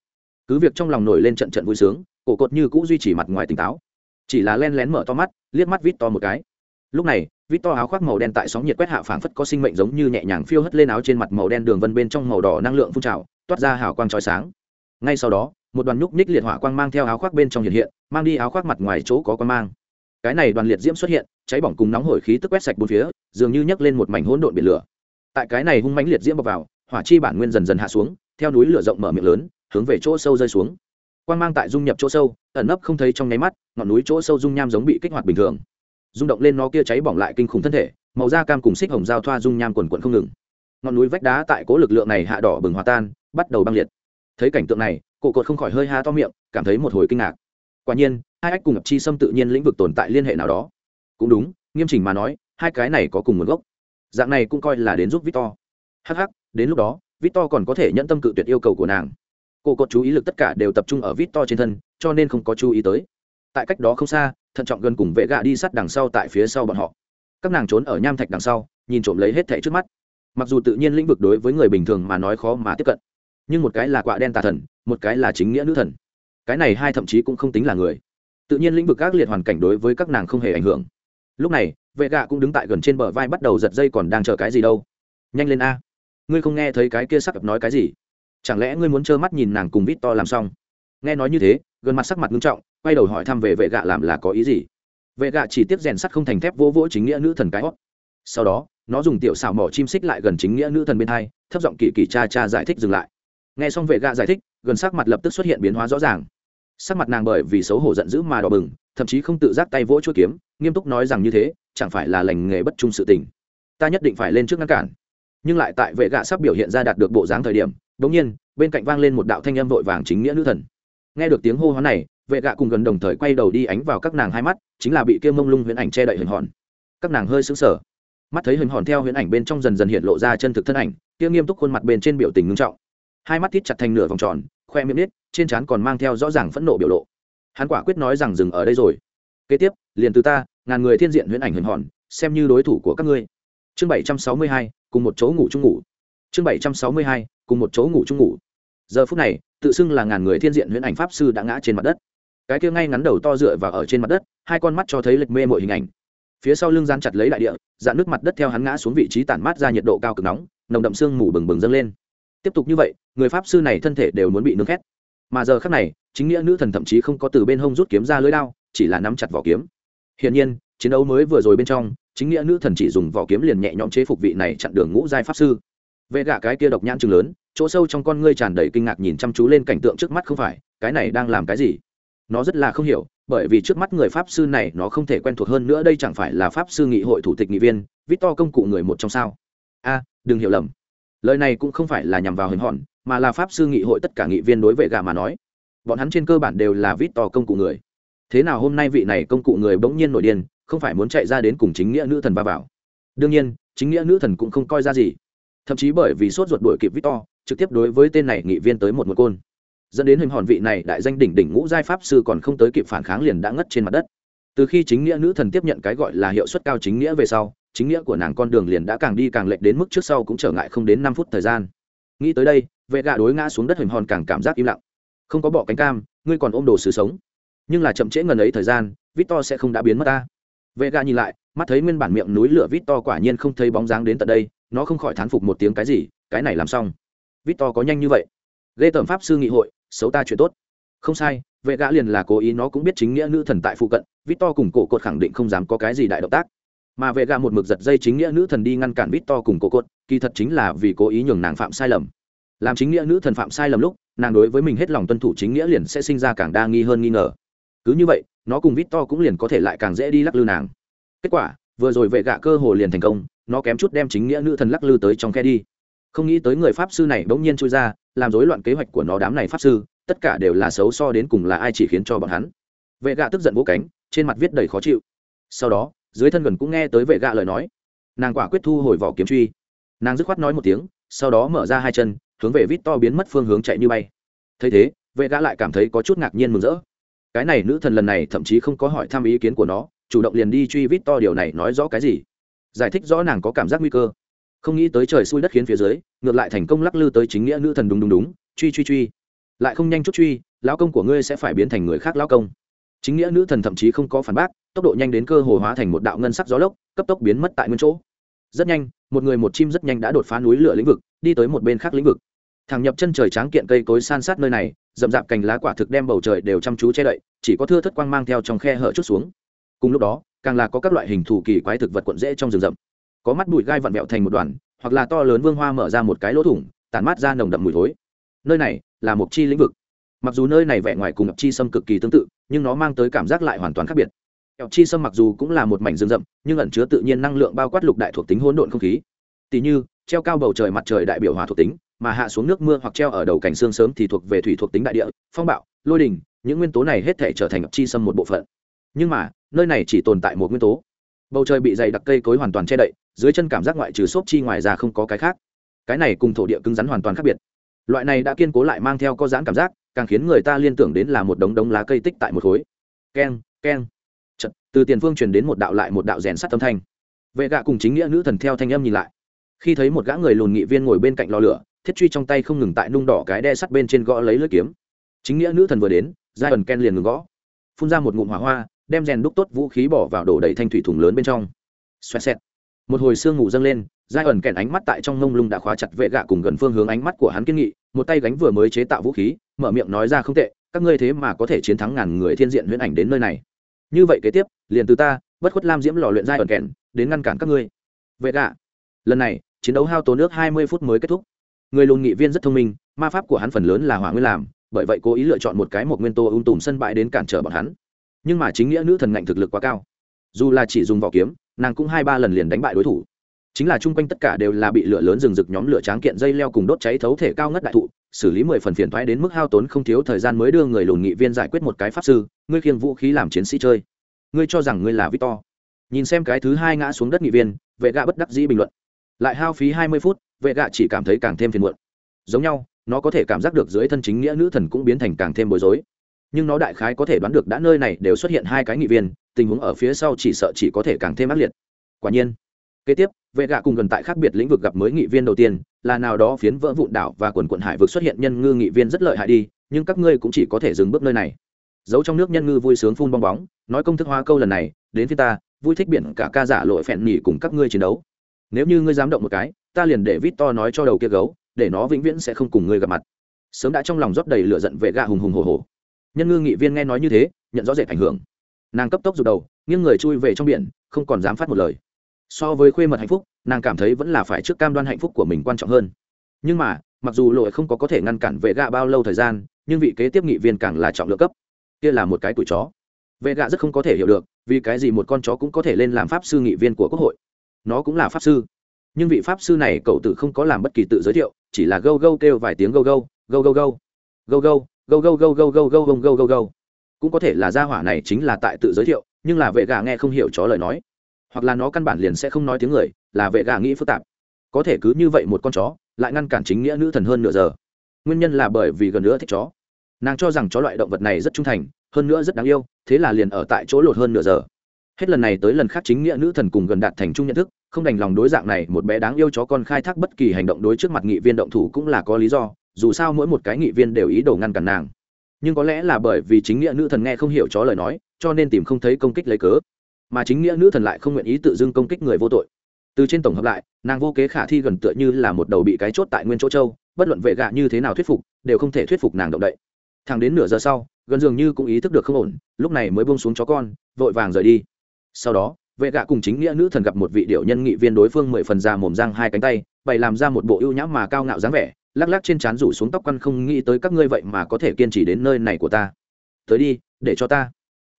A: Cứ việc trong lòng nổi lên trận trận vui sướng, cổ cột như cũ duy trì mặt ngoài tỉnh táo. Chỉ là len lén mở to mắt, liếc mắt victor một cái. Lúc này, victor áo khoác màu đen tại sóng nhiệt quét hạ phảng phất có sinh mệnh giống như nhẹ nhàng phiêu hất lên áo trên mặt màu đen đường vân bên trong màu đỏ năng lượng phun trào, toát ra hào quang chói sáng. Ngay sau đó một đoàn nhúc nhích liệt hỏa quang mang theo áo khoác bên trong hiện hiện, mang đi áo khoác mặt ngoài chỗ có quang mang. Cái này đoàn liệt diễm xuất hiện, cháy bỏng cùng nóng hổi khí tức quét sạch bốn phía, dường như nhấc lên một mảnh hỗn độn biển lửa. Tại cái này hung mãnh liệt diễm bọc vào, hỏa chi bản nguyên dần dần hạ xuống, theo núi lửa rộng mở miệng lớn, hướng về chỗ sâu rơi xuống. Quang mang tại dung nhập chỗ sâu, ẩn nấp không thấy trong nháy mắt, ngọn núi chỗ sâu dung nham giống bị kích hoạt bình thường. Rung động lên nó kia cháy bỏng lại kinh khủng thân thể, màu da cam cùng xích hồng giao thoa dung nham quần quần không ngừng. Ngọn núi vách đá tại cố lực lượng này hạ đỏ bừng hòa tan, bắt đầu băng liệt. Thấy cảnh tượng này cổ cột không khỏi hơi ha to miệng, cảm thấy một hồi kinh ngạc. Quả nhiên, hai ách cùng ngập chi xâm tự nhiên lĩnh vực tồn tại liên hệ nào đó. Cũng đúng, nghiêm chỉnh mà nói, hai cái này có cùng nguồn gốc. Dạng này cũng coi là đến giúp victor. Hh đến lúc đó, victor còn có thể nhận tâm cự tuyệt yêu cầu của nàng. Cô cột chú ý lực tất cả đều tập trung ở victor trên thân, cho nên không có chú ý tới. Tại cách đó không xa, thận trọng gần cùng vệ gạ đi sát đằng sau tại phía sau bọn họ. Các nàng trốn ở nham thạch đằng sau, nhìn trộm lấy hết thẻ trước mắt. Mặc dù tự nhiên lĩnh vực đối với người bình thường mà nói khó mà tiếp cận nhưng một cái là quạ đen tà thần, một cái là chính nghĩa nữ thần. Cái này hai thậm chí cũng không tính là người. Tự nhiên lĩnh vực các liệt hoàn cảnh đối với các nàng không hề ảnh hưởng. Lúc này vệ gạ cũng đứng tại gần trên bờ vai bắt đầu giật dây còn đang chờ cái gì đâu. Nhanh lên a. Ngươi không nghe thấy cái kia sắc nói cái gì? Chẳng lẽ ngươi muốn trơ mắt nhìn nàng cùng vít to làm xong? Nghe nói như thế gần mặt sắc mặt nghiêm trọng, quay đầu hỏi thăm về vệ gạ làm là có ý gì. Vệ gạ chỉ tiếp rèn sắt không thành thép vỗ vỗ chính nghĩa nữ thần cái hót. Sau đó, nó dùng tiểu xào mỏ chim xích lại gần chính nghĩa nữ thần bên hai, thấp giọng kỳ kỳ cha cha giải thích dừng lại nghe xong vệ gạ giải thích, gần sắc mặt lập tức xuất hiện biến hóa rõ ràng. Sắc mặt nàng bởi vì xấu hổ giận dữ mà đỏ bừng, thậm chí không tự giác tay vỗ chuỗi kiếm, nghiêm túc nói rằng như thế, chẳng phải là lành nghề bất trung sự tình. Ta nhất định phải lên trước ngăn cản. Nhưng lại tại vệ gạ sắp biểu hiện ra đạt được bộ dáng thời điểm bỗng nhiên, bên cạnh vang lên một đạo thanh âm vội vàng chính nghĩa nữ thần. Nghe được tiếng hô hoán này, vệ gạ cùng gần đồng thời quay đầu đi ánh vào các nàng hai mắt, chính là bị kia mông lung huyễn ảnh che đậy hình hòn. Các nàng hơi sững sờ. Mắt thấy hình hòn theo huyễn ảnh bên trong dần dần hiện lộ ra chân thực thân ảnh, kia nghiêm túc khuôn mặt bên trên biểu tình ngưng trọng hai mắt thít chặt thành nửa vòng tròn, khoe miệng nít trên trán còn mang theo rõ ràng phẫn nộ biểu lộ. Hắn quả quyết nói rằng dừng ở đây rồi. Kế tiếp, liền từ ta, ngàn người thiên diện huyễn ảnh hình hòn, xem như đối thủ của các ngươi. Chương bảy trăm sáu mươi hai, cùng một chỗ ngủ chung ngủ. Chương bảy trăm sáu mươi hai, cùng một chỗ ngủ chung ngủ. Giờ phút này, tự xưng là ngàn người thiên diện huyễn ảnh pháp sư đã ngã trên mặt đất. Cái kia ngay ngắn đầu to dựa vào ở trên mặt đất, hai con mắt cho thấy lệch mê mọi hình ảnh. Phía sau lưng gian chặt lấy đại địa, dạn nước mặt đất theo hắn ngã xuống vị trí tản mát ra nhiệt độ cao cực nóng, nồng đậm sương mù bừng bừng dâng lên tiếp tục như vậy, người pháp sư này thân thể đều muốn bị nướng khét. Mà giờ khác này, chính nghĩa nữ thần thậm chí không có từ bên hông rút kiếm ra lưới đao, chỉ là nắm chặt vỏ kiếm. Hiển nhiên, chiến đấu mới vừa rồi bên trong, chính nghĩa nữ thần chỉ dùng vỏ kiếm liền nhẹ nhõm chế phục vị này chặn đường ngũ giai pháp sư. Vệ gạ cái kia độc nhãn chừng lớn, chỗ sâu trong con ngươi tràn đầy kinh ngạc nhìn chăm chú lên cảnh tượng trước mắt không phải, cái này đang làm cái gì? Nó rất là không hiểu, bởi vì trước mắt người pháp sư này nó không thể quen thuộc hơn nữa đây chẳng phải là pháp sư nghị hội thủ tịch nghị viên vít to công cụ người một trong sao? A, đừng hiểu lầm lời này cũng không phải là nhằm vào hình hòn, mà là pháp sư nghị hội tất cả nghị viên đối vệ gà mà nói. Bọn hắn trên cơ bản đều là vít to công cụ người. Thế nào hôm nay vị này công cụ người bỗng nhiên nổi điên, không phải muốn chạy ra đến cùng chính nghĩa nữ thần va vào? Đương nhiên, chính nghĩa nữ thần cũng không coi ra gì. Thậm chí bởi vì sốt ruột đuổi kịp victor trực tiếp đối với tên này nghị viên tới một một côn. Dẫn đến hình hòn vị này đại danh đỉnh đỉnh ngũ giai pháp sư còn không tới kịp phản kháng liền đã ngất trên mặt đất. Từ khi chính nghĩa nữ thần tiếp nhận cái gọi là hiệu suất cao chính nghĩa về sau chính nghĩa của nàng con đường liền đã càng đi càng lệch đến mức trước sau cũng trở ngại không đến năm phút thời gian. Nghĩ tới đây, vệ gạ đối ngã xuống đất hình hòn càng cảm giác im lặng. Không có bỏ cánh cam, ngươi còn ôm đồ sự sống. Nhưng là chậm trễ ngần ấy thời gian, victor sẽ không đã biến mất ta. Vệ gạ nhìn lại, mắt thấy nguyên bản miệng núi lửa victor quả nhiên không thấy bóng dáng đến tận đây, nó không khỏi thán phục một tiếng cái gì, cái này làm xong. Victor có nhanh như vậy? Ghê tởm pháp sư nghị hội, xấu ta chuyện tốt. Không sai, vệ gã liền là cố ý, nó cũng biết chính nghĩa nữ thần tại phụ cận, victor cùng cổ cột khẳng định không dám có cái gì đại động tác mà vệ gã một mực giật dây chính nghĩa nữ thần đi ngăn cản vít to cùng cổ cột, kỳ thật chính là vì cố ý nhường nàng phạm sai lầm. Làm chính nghĩa nữ thần phạm sai lầm lúc, nàng đối với mình hết lòng tuân thủ chính nghĩa liền sẽ sinh ra càng đa nghi hơn nghi ngờ. Cứ như vậy, nó cùng vít to cũng liền có thể lại càng dễ đi lắc lư nàng. Kết quả, vừa rồi vệ gạ cơ hồ liền thành công, nó kém chút đem chính nghĩa nữ thần lắc lư tới trong khe đi. Không nghĩ tới người pháp sư này bỗng nhiên trôi ra, làm rối loạn kế hoạch của nó đám này pháp sư, tất cả đều là xấu so đến cùng là ai chỉ khiến cho bọn hắn. Vệ gạ tức giận vỗ cánh, trên mặt viết đầy khó chịu. Sau đó dưới thân gần cũng nghe tới vệ gạ lời nói. Nàng quả quyết thu hồi vỏ kiếm truy. Nàng dứt khoát nói một tiếng, sau đó mở ra hai chân, hướng về vít to biến mất phương hướng chạy như bay. Thấy thế, vệ gã lại cảm thấy có chút ngạc nhiên mừng rỡ. Cái này nữ thần lần này thậm chí không có hỏi thăm ý kiến của nó, chủ động liền đi truy vít to điều này nói rõ cái gì. Giải thích rõ nàng có cảm giác nguy cơ. Không nghĩ tới trời xui đất khiến phía dưới, ngược lại thành công lắc lư tới chính nghĩa nữ thần đúng đúng đúng, truy truy truy. Lại không nhanh chút truy, lão công của ngươi sẽ phải biến thành người khác lão công. Chính nghĩa nữ thần thậm chí không có phản bác tốc độ nhanh đến cơ hồ hóa thành một đạo ngân sắc gió lốc, cấp tốc biến mất tại nguyên chỗ. Rất nhanh, một người một chim rất nhanh đã đột phá núi lửa lĩnh vực, đi tới một bên khác lĩnh vực. Thẳng nhập chân trời tráng kiện cây cối san sát nơi này, rậm rạp cành lá quả thực đem bầu trời đều chăm chú che đậy, chỉ có thưa thất quang mang theo trong khe hở chút xuống. Cùng lúc đó, càng là có các loại hình thù kỳ quái thực vật cuộn rễ trong rừng rậm. Có mắt bụi gai vặn vẹo thành một đoàn, hoặc là to lớn vương hoa mở ra một cái lỗ thủng, tản mát ra nồng đậm mùi thối. Nơi này là một chi lĩnh vực. Mặc dù nơi này vẻ ngoài cùng chi sâm cực kỳ tương tự, nhưng nó mang tới cảm giác lại hoàn toàn khác biệt ập chi sâm mặc dù cũng là một mảnh rừng rậm, nhưng ẩn chứa tự nhiên năng lượng bao quát lục đại thuộc tính hỗn độn không khí. Tỷ như, treo cao bầu trời mặt trời đại biểu hòa thuộc tính, mà hạ xuống nước mưa hoặc treo ở đầu cảnh xương sớm thì thuộc về thủy thuộc tính đại địa, phong bạo, lôi đình, những nguyên tố này hết thể trở thành chi sâm một bộ phận. Nhưng mà, nơi này chỉ tồn tại một nguyên tố. Bầu trời bị dày đặc cây cối hoàn toàn che đậy, dưới chân cảm giác ngoại trừ xốp chi ngoài ra không có cái khác. Cái này cùng thổ địa cứng rắn hoàn toàn khác biệt. Loại này đã kiên cố lại mang theo có giãn cảm giác, càng khiến người ta liên tưởng đến là một đống đống lá cây tích tại một khối. Keng keng từ tiền phương truyền đến một đạo lại một đạo rèn sắt âm thanh. Vệ gạ cùng chính nghĩa nữ thần theo thanh âm nhìn lại. Khi thấy một gã người lùn nghị viên ngồi bên cạnh lò lửa, thiết truy trong tay không ngừng tại nung đỏ cái đe sắt bên trên gõ lấy lưỡi kiếm. Chính nghĩa nữ thần vừa đến, giai ẩn ken liền ngừng gõ. Phun ra một ngụm hỏa hoa, đem rèn đúc tốt vũ khí bỏ vào đổ đầy thanh thủy thùng lớn bên trong. Xoẹt xẹt. Một hồi sương ngủ dâng lên, giai ẩn kèn ánh mắt tại trong mông lung đã khóa chặt vệ gạ cùng gần phương hướng ánh mắt của hắn kiên nghị, một tay gánh vừa mới chế tạo vũ khí, mở miệng nói ra không tệ, các ngươi thế mà có thể chiến thắng ngàn người thiên diện huyễn ảnh đến nơi này. Như vậy kế tiếp liền từ ta, bất khuất lam diễm lò luyện giai ẩn kèn đến ngăn cản các ngươi. Vệ gạ, lần này, chiến đấu hao tốn nước hai mươi phút mới kết thúc. Người lùn nghị viên rất thông minh, ma pháp của hắn phần lớn là hỏa nguyên làm, bởi vậy cố ý lựa chọn một cái một nguyên tô ung tùm sân bãi đến cản trở bọn hắn. Nhưng mà chính nghĩa nữ thần ngạnh thực lực quá cao. Dù là chỉ dùng vỏ kiếm, nàng cũng hai ba lần liền đánh bại đối thủ. Chính là chung quanh tất cả đều là bị lửa lớn rừng rực nhóm lửa tráng kiện dây leo cùng đốt cháy thấu thể cao ngất đại thụ, xử lý mười phần phiền thoái đến mức hao tốn không thiếu thời gian mới đưa người lùn nghị viên giải quyết một cái pháp sư, ngươi khiêng vũ khí làm chiến sĩ chơi ngươi cho rằng ngươi là victor. Nhìn xem cái thứ hai ngã xuống đất nghị viên, vệ gạ bất đắc dĩ bình luận. Lại hao phí hai mươi phút, vệ gạ chỉ cảm thấy càng thêm phiền muộn. Giống nhau, nó có thể cảm giác được dưới thân chính nghĩa nữ thần cũng biến thành càng thêm bối rối. Nhưng nó đại khái có thể đoán được đã nơi này đều xuất hiện hai cái nghị viên, tình huống ở phía sau chỉ sợ chỉ có thể càng thêm ác liệt. Quả nhiên, kế tiếp, vệ gạ cùng gần tại khác biệt lĩnh vực gặp mới nghị viên đầu tiên, là nào đó phiến vỡ vụn đảo và quần quận hải vực xuất hiện nhân ngư nghị viên rất lợi hại đi, nhưng các ngươi cũng chỉ có thể dừng bước nơi này giấu trong nước nhân ngư vui sướng phun bong bóng, nói công thức hóa câu lần này, đến phía ta, vui thích biển cả ca giả lội phèn nỉ cùng các ngươi chiến đấu. Nếu như ngươi dám động một cái, ta liền để vít to nói cho đầu kia gấu, để nó vĩnh viễn sẽ không cùng ngươi gặp mặt. Sớm đã trong lòng rót đầy lửa giận về gạ hùng hùng hồ hồ nhân ngư nghị viên nghe nói như thế, nhận rõ rệt ảnh hưởng. Nàng cấp tốc rụt đầu, nghiêng người chui về trong biển, không còn dám phát một lời. So với khuê mật hạnh phúc, nàng cảm thấy vẫn là phải trước cam đoan hạnh phúc của mình quan trọng hơn. Nhưng mà, mặc dù lội không có có thể ngăn cản vệ gạ bao lâu thời gian, nhưng vị kế tiếp nghị viên càng là trọng lượng cấp kia là một cái tuổi chó vệ gạ rất không có thể hiểu được vì cái gì một con chó cũng có thể lên làm pháp sư nghị viên của quốc hội nó cũng là pháp sư nhưng vị pháp sư này cậu tự không có làm bất kỳ tự giới thiệu chỉ là gâu gâu kêu vài tiếng gâu gâu gâu gâu gâu gâu gâu gâu gâu gâu gâu gâu gâu gâu gâu gâu gâu cũng có thể là gia hỏa này chính là tại tự giới thiệu nhưng là vệ gà nghe không hiểu chó lời nói hoặc là nó căn bản liền sẽ không nói tiếng người là vệ gà nghĩ phức tạp có thể cứ như vậy một con chó lại ngăn cản chính nghĩa nữ thần hơn nửa giờ nguyên nhân là bởi vì gần nữa thích chó nàng cho rằng chó loại động vật này rất trung thành, hơn nữa rất đáng yêu, thế là liền ở tại chỗ lột hơn nửa giờ. Hết lần này tới lần khác chính nghĩa nữ thần cùng gần đạt thành chung nhận thức, không đành lòng đối dạng này một bé đáng yêu chó con khai thác bất kỳ hành động đối trước mặt nghị viên động thủ cũng là có lý do, dù sao mỗi một cái nghị viên đều ý đồ ngăn cản nàng. Nhưng có lẽ là bởi vì chính nghĩa nữ thần nghe không hiểu chó lời nói, cho nên tìm không thấy công kích lấy cớ. Mà chính nghĩa nữ thần lại không nguyện ý tự dưng công kích người vô tội. Từ trên tổng hợp lại, nàng vô kế khả thi gần tựa như là một đầu bị cái chốt tại nguyên chỗ châu, bất luận vệ gạ như thế nào thuyết phục, đều không thể thuyết phục nàng động đậy thằng đến nửa giờ sau, gần dường như cũng ý thức được không ổn, lúc này mới bông xuống chó con, vội vàng rời đi. Sau đó, vệ gạ cùng chính nghĩa nữ thần gặp một vị điệu nhân nghị viên đối phương mười phần già mồm răng hai cánh tay, bày làm ra một bộ ưu nhãm mà cao ngạo dáng vẻ, lắc lắc trên trán rủ xuống tóc căn không nghĩ tới các ngươi vậy mà có thể kiên trì đến nơi này của ta. Tới đi, để cho ta.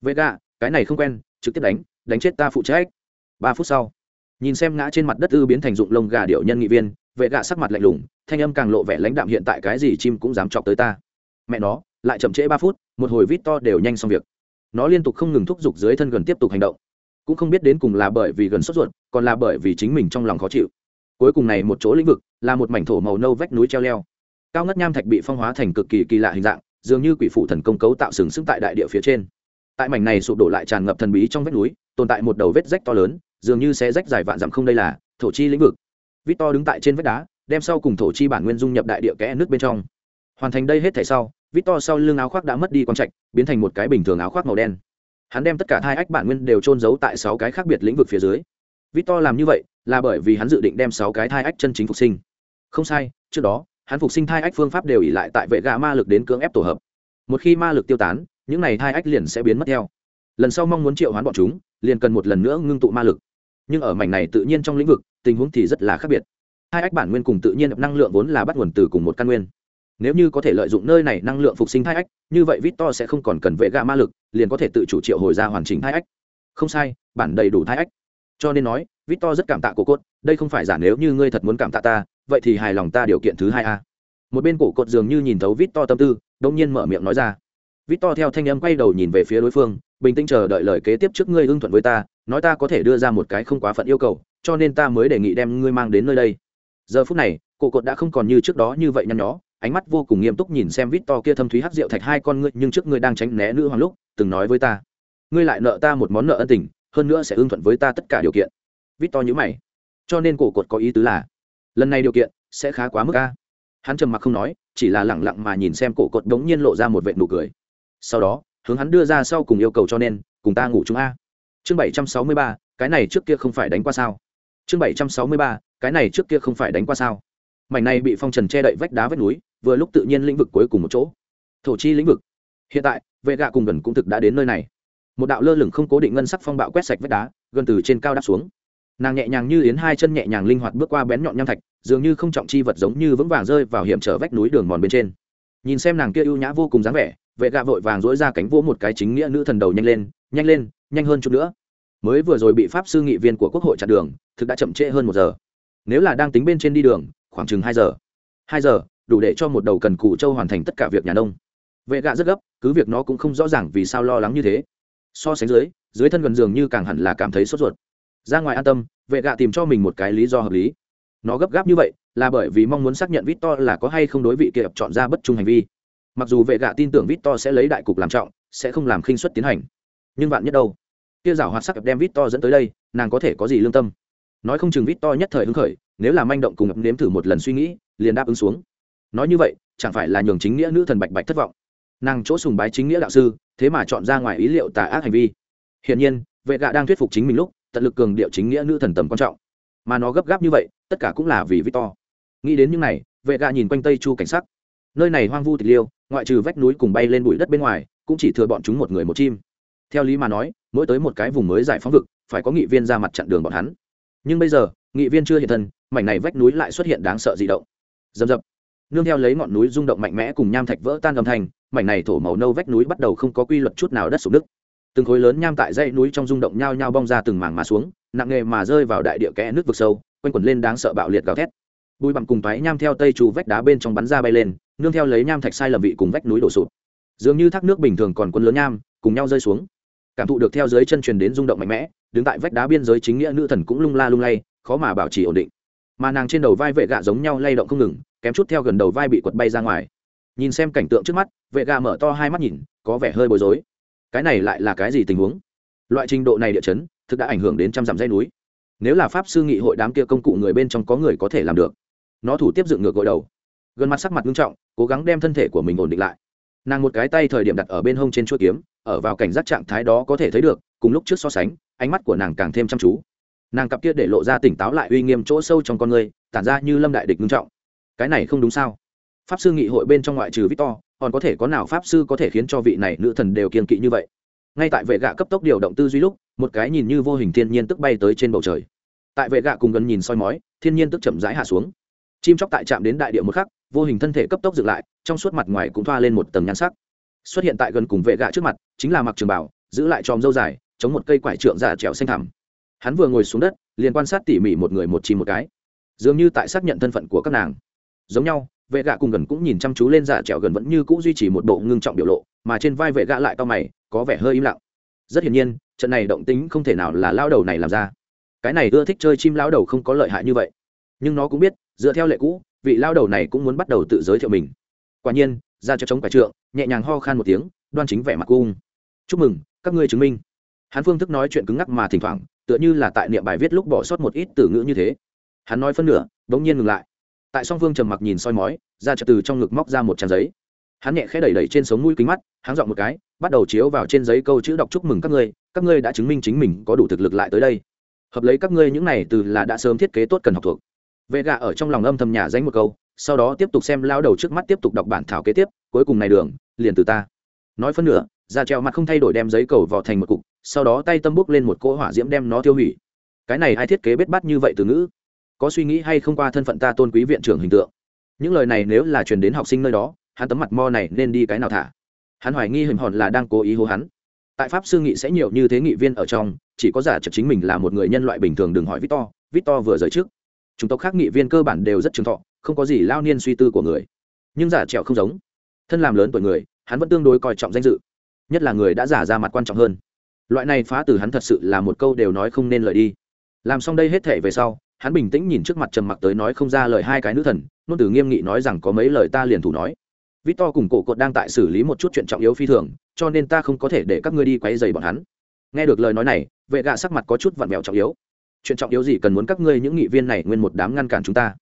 A: Vệ gạ, cái này không quen, trực tiếp đánh đánh chết ta phụ trách. Ba phút sau, nhìn xem ngã trên mặt đất ư biến thành dụng lông gà điệu nhân nghị viên, vệ gạ sắc mặt lạnh lùng, thanh âm càng lộ vẻ lãnh đạm hiện tại cái gì chim cũng dám chọc tới ta. Mẹ nó lại chậm trễ ba phút, một hồi vít to đều nhanh xong việc. Nó liên tục không ngừng thúc giục dưới thân gần tiếp tục hành động. Cũng không biết đến cùng là bởi vì gần sốt ruột, còn là bởi vì chính mình trong lòng khó chịu. Cuối cùng này một chỗ lĩnh vực, là một mảnh thổ màu nâu vách núi treo leo. Cao ngất nham thạch bị phong hóa thành cực kỳ kỳ lạ hình dạng, dường như quỷ phụ thần công cấu tạo sừng sững tại đại địa phía trên. Tại mảnh này sụp đổ lại tràn ngập thần bí trong vách núi, tồn tại một đầu vết rách to lớn, dường như sẽ rách dài vạn dặm không đây là thổ chi lĩnh vực. Vít to đứng tại trên vách đá, đem sau cùng thổ chi bản nguyên dung nhập đại địa kẽ nước bên trong. Hoàn thành đây hết thể sau Victor sau lưng áo khoác đã mất đi quang trạch, biến thành một cái bình thường áo khoác màu đen. Hắn đem tất cả hai ách bản nguyên đều trôn giấu tại sáu cái khác biệt lĩnh vực phía dưới. Victor làm như vậy là bởi vì hắn dự định đem sáu cái thai ách chân chính phục sinh. Không sai, trước đó, hắn phục sinh thai ách phương pháp đều ỉ lại tại vệ gã ma lực đến cưỡng ép tổ hợp. Một khi ma lực tiêu tán, những này thai ách liền sẽ biến mất theo. Lần sau mong muốn triệu hoán bọn chúng, liền cần một lần nữa ngưng tụ ma lực. Nhưng ở mảnh này tự nhiên trong lĩnh vực, tình huống thì rất là khác biệt. Hai ách bản nguyên cùng tự nhiên năng lượng vốn là bắt nguồn từ cùng một căn nguyên nếu như có thể lợi dụng nơi này năng lượng phục sinh thai ách, như vậy vít to sẽ không còn cần vệ gạ ma lực, liền có thể tự chủ triệu hồi ra hoàn chỉnh thai ách. Không sai, bản đầy đủ thai ách. Cho nên nói, vít to rất cảm tạ cổ cốt, đây không phải giả nếu như ngươi thật muốn cảm tạ ta, vậy thì hài lòng ta điều kiện thứ hai a. Một bên cổ cột dường như nhìn thấu vít to tâm tư đông nhiên mở miệng nói ra. Vít to theo thanh âm quay đầu nhìn về phía đối phương, bình tĩnh chờ đợi lời kế tiếp trước ngươi hưng thuận với ta, nói ta có thể đưa ra một cái không quá phận yêu cầu, cho nên ta mới đề nghị đem ngươi mang đến nơi đây. Giờ phút này, cổ cột đã không còn như trước đó như vậy nhăn nhó ánh mắt vô cùng nghiêm túc nhìn xem vít to kia thâm thúy hắc rượu thạch hai con ngươi, nhưng trước ngươi đang tránh né nữ hoàng lúc, từng nói với ta, ngươi lại nợ ta một món nợ ân tình, hơn nữa sẽ ưng thuận với ta tất cả điều kiện. Vít to nhữ mày. Cho nên cổ cột có ý tứ là, lần này điều kiện sẽ khá quá mức a. Hắn trầm mặc không nói, chỉ là lẳng lặng mà nhìn xem cổ cột đống nhiên lộ ra một vệ nụ cười. Sau đó, hướng hắn đưa ra sau cùng yêu cầu cho nên, cùng ta ngủ chung a. Chương bảy trăm sáu mươi ba, cái này trước kia không phải đánh qua sao? Chương bảy trăm sáu mươi ba, cái này trước kia không phải đánh qua sao? Mảnh này bị phong trần che đậy vách đá vách núi vừa lúc tự nhiên lĩnh vực cuối cùng một chỗ. Thổ chi lĩnh vực. Hiện tại, vệ gạ cùng gần cũng thực đã đến nơi này. Một đạo lơ lửng không cố định ngân sắc phong bạo quét sạch vách đá, gần từ trên cao đáp xuống. Nàng nhẹ nhàng như yến hai chân nhẹ nhàng linh hoạt bước qua bén nhọn nham thạch, dường như không trọng chi vật giống như vững vàng rơi vào hiểm trở vách núi đường mòn bên trên. Nhìn xem nàng kia ưu nhã vô cùng dáng vẻ, vệ gạ vội vàng dỗi ra cánh vỗ một cái chính nghĩa nữ thần đầu nhanh lên nhanh lên, nhanh hơn chút nữa. Mới vừa rồi bị pháp sư nghị viên của quốc hội chặn đường, thực đã chậm trễ hơn một giờ. Nếu là đang tính bên trên đi đường, khoảng chừng hai giờ. Hai giờ đủ để cho một đầu cần cụ châu hoàn thành tất cả việc nhà nông. Vệ gạ rất gấp, cứ việc nó cũng không rõ ràng vì sao lo lắng như thế. So sánh dưới dưới thân gần giường như càng hẳn là cảm thấy sốt ruột. Ra ngoài an tâm, vệ gạ tìm cho mình một cái lý do hợp lý. Nó gấp gáp như vậy, là bởi vì mong muốn xác nhận vít to là có hay không đối vị kia chọn ra bất trung hành vi. Mặc dù vệ gạ tin tưởng vít to sẽ lấy đại cục làm trọng, sẽ không làm khinh suất tiến hành. Nhưng vạn nhất đâu? Kia giảo hoạt sắc đem vít to dẫn tới đây, nàng có thể có gì lương tâm? Nói không chừng vít to nhất thời hứng khởi, nếu là manh động cùng nếm thử một lần suy nghĩ, liền đáp ứng xuống nói như vậy, chẳng phải là nhường chính nghĩa nữ thần bạch bạch thất vọng? Nàng chỗ sùng bái chính nghĩa đạo sư, thế mà chọn ra ngoài ý liệu tà ác hành vi. Hiển nhiên, vệ gạ đang thuyết phục chính mình lúc, tận lực cường điệu chính nghĩa nữ thần tầm quan trọng. Mà nó gấp gáp như vậy, tất cả cũng là vì victor. Nghĩ đến những này, vệ gạ nhìn quanh tây chu cảnh sắc. Nơi này hoang vu tịch liêu, ngoại trừ vách núi cùng bay lên bụi đất bên ngoài, cũng chỉ thừa bọn chúng một người một chim. Theo lý mà nói, mỗi tới một cái vùng mới giải phóng vực, phải có nghị viên ra mặt chặn đường bọn hắn. Nhưng bây giờ, nghị viên chưa hiện thân, mảnh này vách núi lại xuất hiện đáng sợ dị động. Dầm dập nương theo lấy ngọn núi rung động mạnh mẽ cùng nham thạch vỡ tan âm thanh, mảnh này thổ màu nâu vách núi bắt đầu không có quy luật chút nào đất sụp nước từng khối lớn nham tại dãy núi trong rung động nhao nhao bong ra từng mảng mà xuống, nặng nghề mà rơi vào đại địa kẽ nước vực sâu, quanh quẩn lên đáng sợ bạo liệt gào thét. Bùi bặm cùng toái nham theo tây trù vách đá bên trong bắn ra bay lên, nương theo lấy nham thạch sai lầm vị cùng vách núi đổ sụp. Dường như thác nước bình thường còn quân lớn nham, cùng nhau rơi xuống. Cảm thụ được theo dưới chân truyền đến rung động mạnh mẽ, đứng tại vách đá biên giới chính nghĩa nữ thần cũng lung la lung lay, khó mà bảo trì ổn định. Mà nàng trên đầu vai vệ gạ giống nhau lay động không ngừng kém chút theo gần đầu vai bị quật bay ra ngoài. Nhìn xem cảnh tượng trước mắt, vệ gà mở to hai mắt nhìn, có vẻ hơi bối rối. Cái này lại là cái gì tình huống? Loại trình độ này địa chấn, thực đã ảnh hưởng đến trăm dặm dây núi. Nếu là pháp sư nghị hội đám kia công cụ người bên trong có người có thể làm được, nó thủ tiếp dựng ngược gội đầu. Gần mặt sắc mặt nghiêm trọng, cố gắng đem thân thể của mình ổn định lại. Nàng một cái tay thời điểm đặt ở bên hông trên chuỗi kiếm, ở vào cảnh giác trạng thái đó có thể thấy được, cùng lúc trước so sánh, ánh mắt của nàng càng thêm chăm chú. Nàng cặp kia để lộ ra tỉnh táo lại uy nghiêm chỗ sâu trong con người, tản ra như lâm đại địch nghiêm trọng cái này không đúng sao? Pháp sư nghị hội bên trong ngoại trừ victor, còn có thể có nào pháp sư có thể khiến cho vị này nữ thần đều kiên kỵ như vậy? Ngay tại vệ gạ cấp tốc điều động tư duy lúc, một cái nhìn như vô hình thiên nhiên tức bay tới trên bầu trời. Tại vệ gạ cùng gần nhìn soi mói, thiên nhiên tức chậm rãi hạ xuống. Chim chóc tại chạm đến đại địa một khắc, vô hình thân thể cấp tốc dựng lại, trong suốt mặt ngoài cũng thoa lên một tầng nhan sắc. Xuất hiện tại gần cùng vệ gạ trước mặt, chính là mặc trường bảo, giữ lại tròm dâu dài, chống một cây quải trượng giả trèo xanh thẳm. Hắn vừa ngồi xuống đất, liền quan sát tỉ mỉ một người một chim một cái. Dường như tại xác nhận thân phận của các nàng giống nhau, vệ gạ cùng gần cũng nhìn chăm chú lên dạ trèo gần vẫn như c ũ duy trì một bộ ngưng trọng biểu lộ, mà trên vai vệ gạ lại to mày, có vẻ hơi im lặng. Rất hiển nhiên, trận này động tính không thể nào là lao đầu này làm ra. Cái này ưa thích chơi chim lao đầu không có lợi hại như vậy. Nhưng nó cũng biết, dựa theo lệ cũ, vị lao đầu này cũng muốn bắt đầu tự giới thiệu mình. Quả nhiên, ra cho chống quả trượng, nhẹ nhàng ho khan một tiếng, đoan chính vẻ mặt cung. Chúc mừng, các ngươi chứng minh. Hắn phương thức nói chuyện cứng ngắc mà thỉnh thoảng, tựa như là tại niệm bài viết lúc bỏ sót một ít từ ngữ như thế. Hắn nói phân nửa, bỗng nhiên ngừng lại tại song phương trầm mặc nhìn soi mói ra trật từ trong ngực móc ra một trang giấy. Hắn nhẹ khẽ đẩy đẩy trên sống mũi kính mắt hắn dọn một cái, bắt đầu chiếu vào trên giấy câu chữ đọc chúc mừng các ngươi các ngươi đã chứng minh chính mình có đủ thực lực lại tới đây. Hợp lấy các ngươi những này từ là đã sớm thiết kế tốt cần học thuộc. Vệ gạ ở trong lòng âm thầm nhà danh một câu, sau đó tiếp tục xem lao đầu trước mắt tiếp tục đọc bản thảo kế tiếp, cuối cùng này đường, liền từ ta. Nói phân nửa ra treo mặt không thay đổi đem giấy cầu vò thành một cục, sau đó tay tâm bốc lên một cỗ hỏa diễm đem nó tiêu hủy. Cái này ai thiết kế bết bắt như vậy từ ngữ? Có suy nghĩ hay không qua thân phận ta tôn quý viện trưởng hình tượng. Những lời này nếu là truyền đến học sinh nơi đó, hắn tấm mặt mo này nên đi cái nào thả? Hắn hoài nghi hình hòn là đang cố ý hô hắn. Tại pháp sư nghị sẽ nhiều như thế nghị viên ở trong, chỉ có giả chật chính mình là một người nhân loại bình thường đừng hỏi victor victor vừa rời trước. Chúng tộc khác nghị viên cơ bản đều rất trường thọ, không có gì lao niên suy tư của người. Nhưng giả trẹo không giống. Thân làm lớn tuổi người, hắn vẫn tương đối coi trọng danh dự. Nhất là người đã giả ra mặt quan trọng hơn. Loại này phá từ hắn thật sự là một câu đều nói không nên lời đi. Làm xong đây hết thể về sau hắn bình tĩnh nhìn trước mặt trầm mặc tới nói không ra lời hai cái nữ thần nôn từ nghiêm nghị nói rằng có mấy lời ta liền thủ nói Vít To cùng cổ cột đang tại xử lý một chút chuyện trọng yếu phi thường, cho nên ta không có thể để các ngươi đi quấy rầy bọn hắn. Nghe được lời nói này, vệ gạ sắc mặt có chút vặn vẹo trọng yếu. Chuyện trọng yếu gì cần muốn các ngươi những nghị viên này nguyên một đám ngăn cản chúng ta?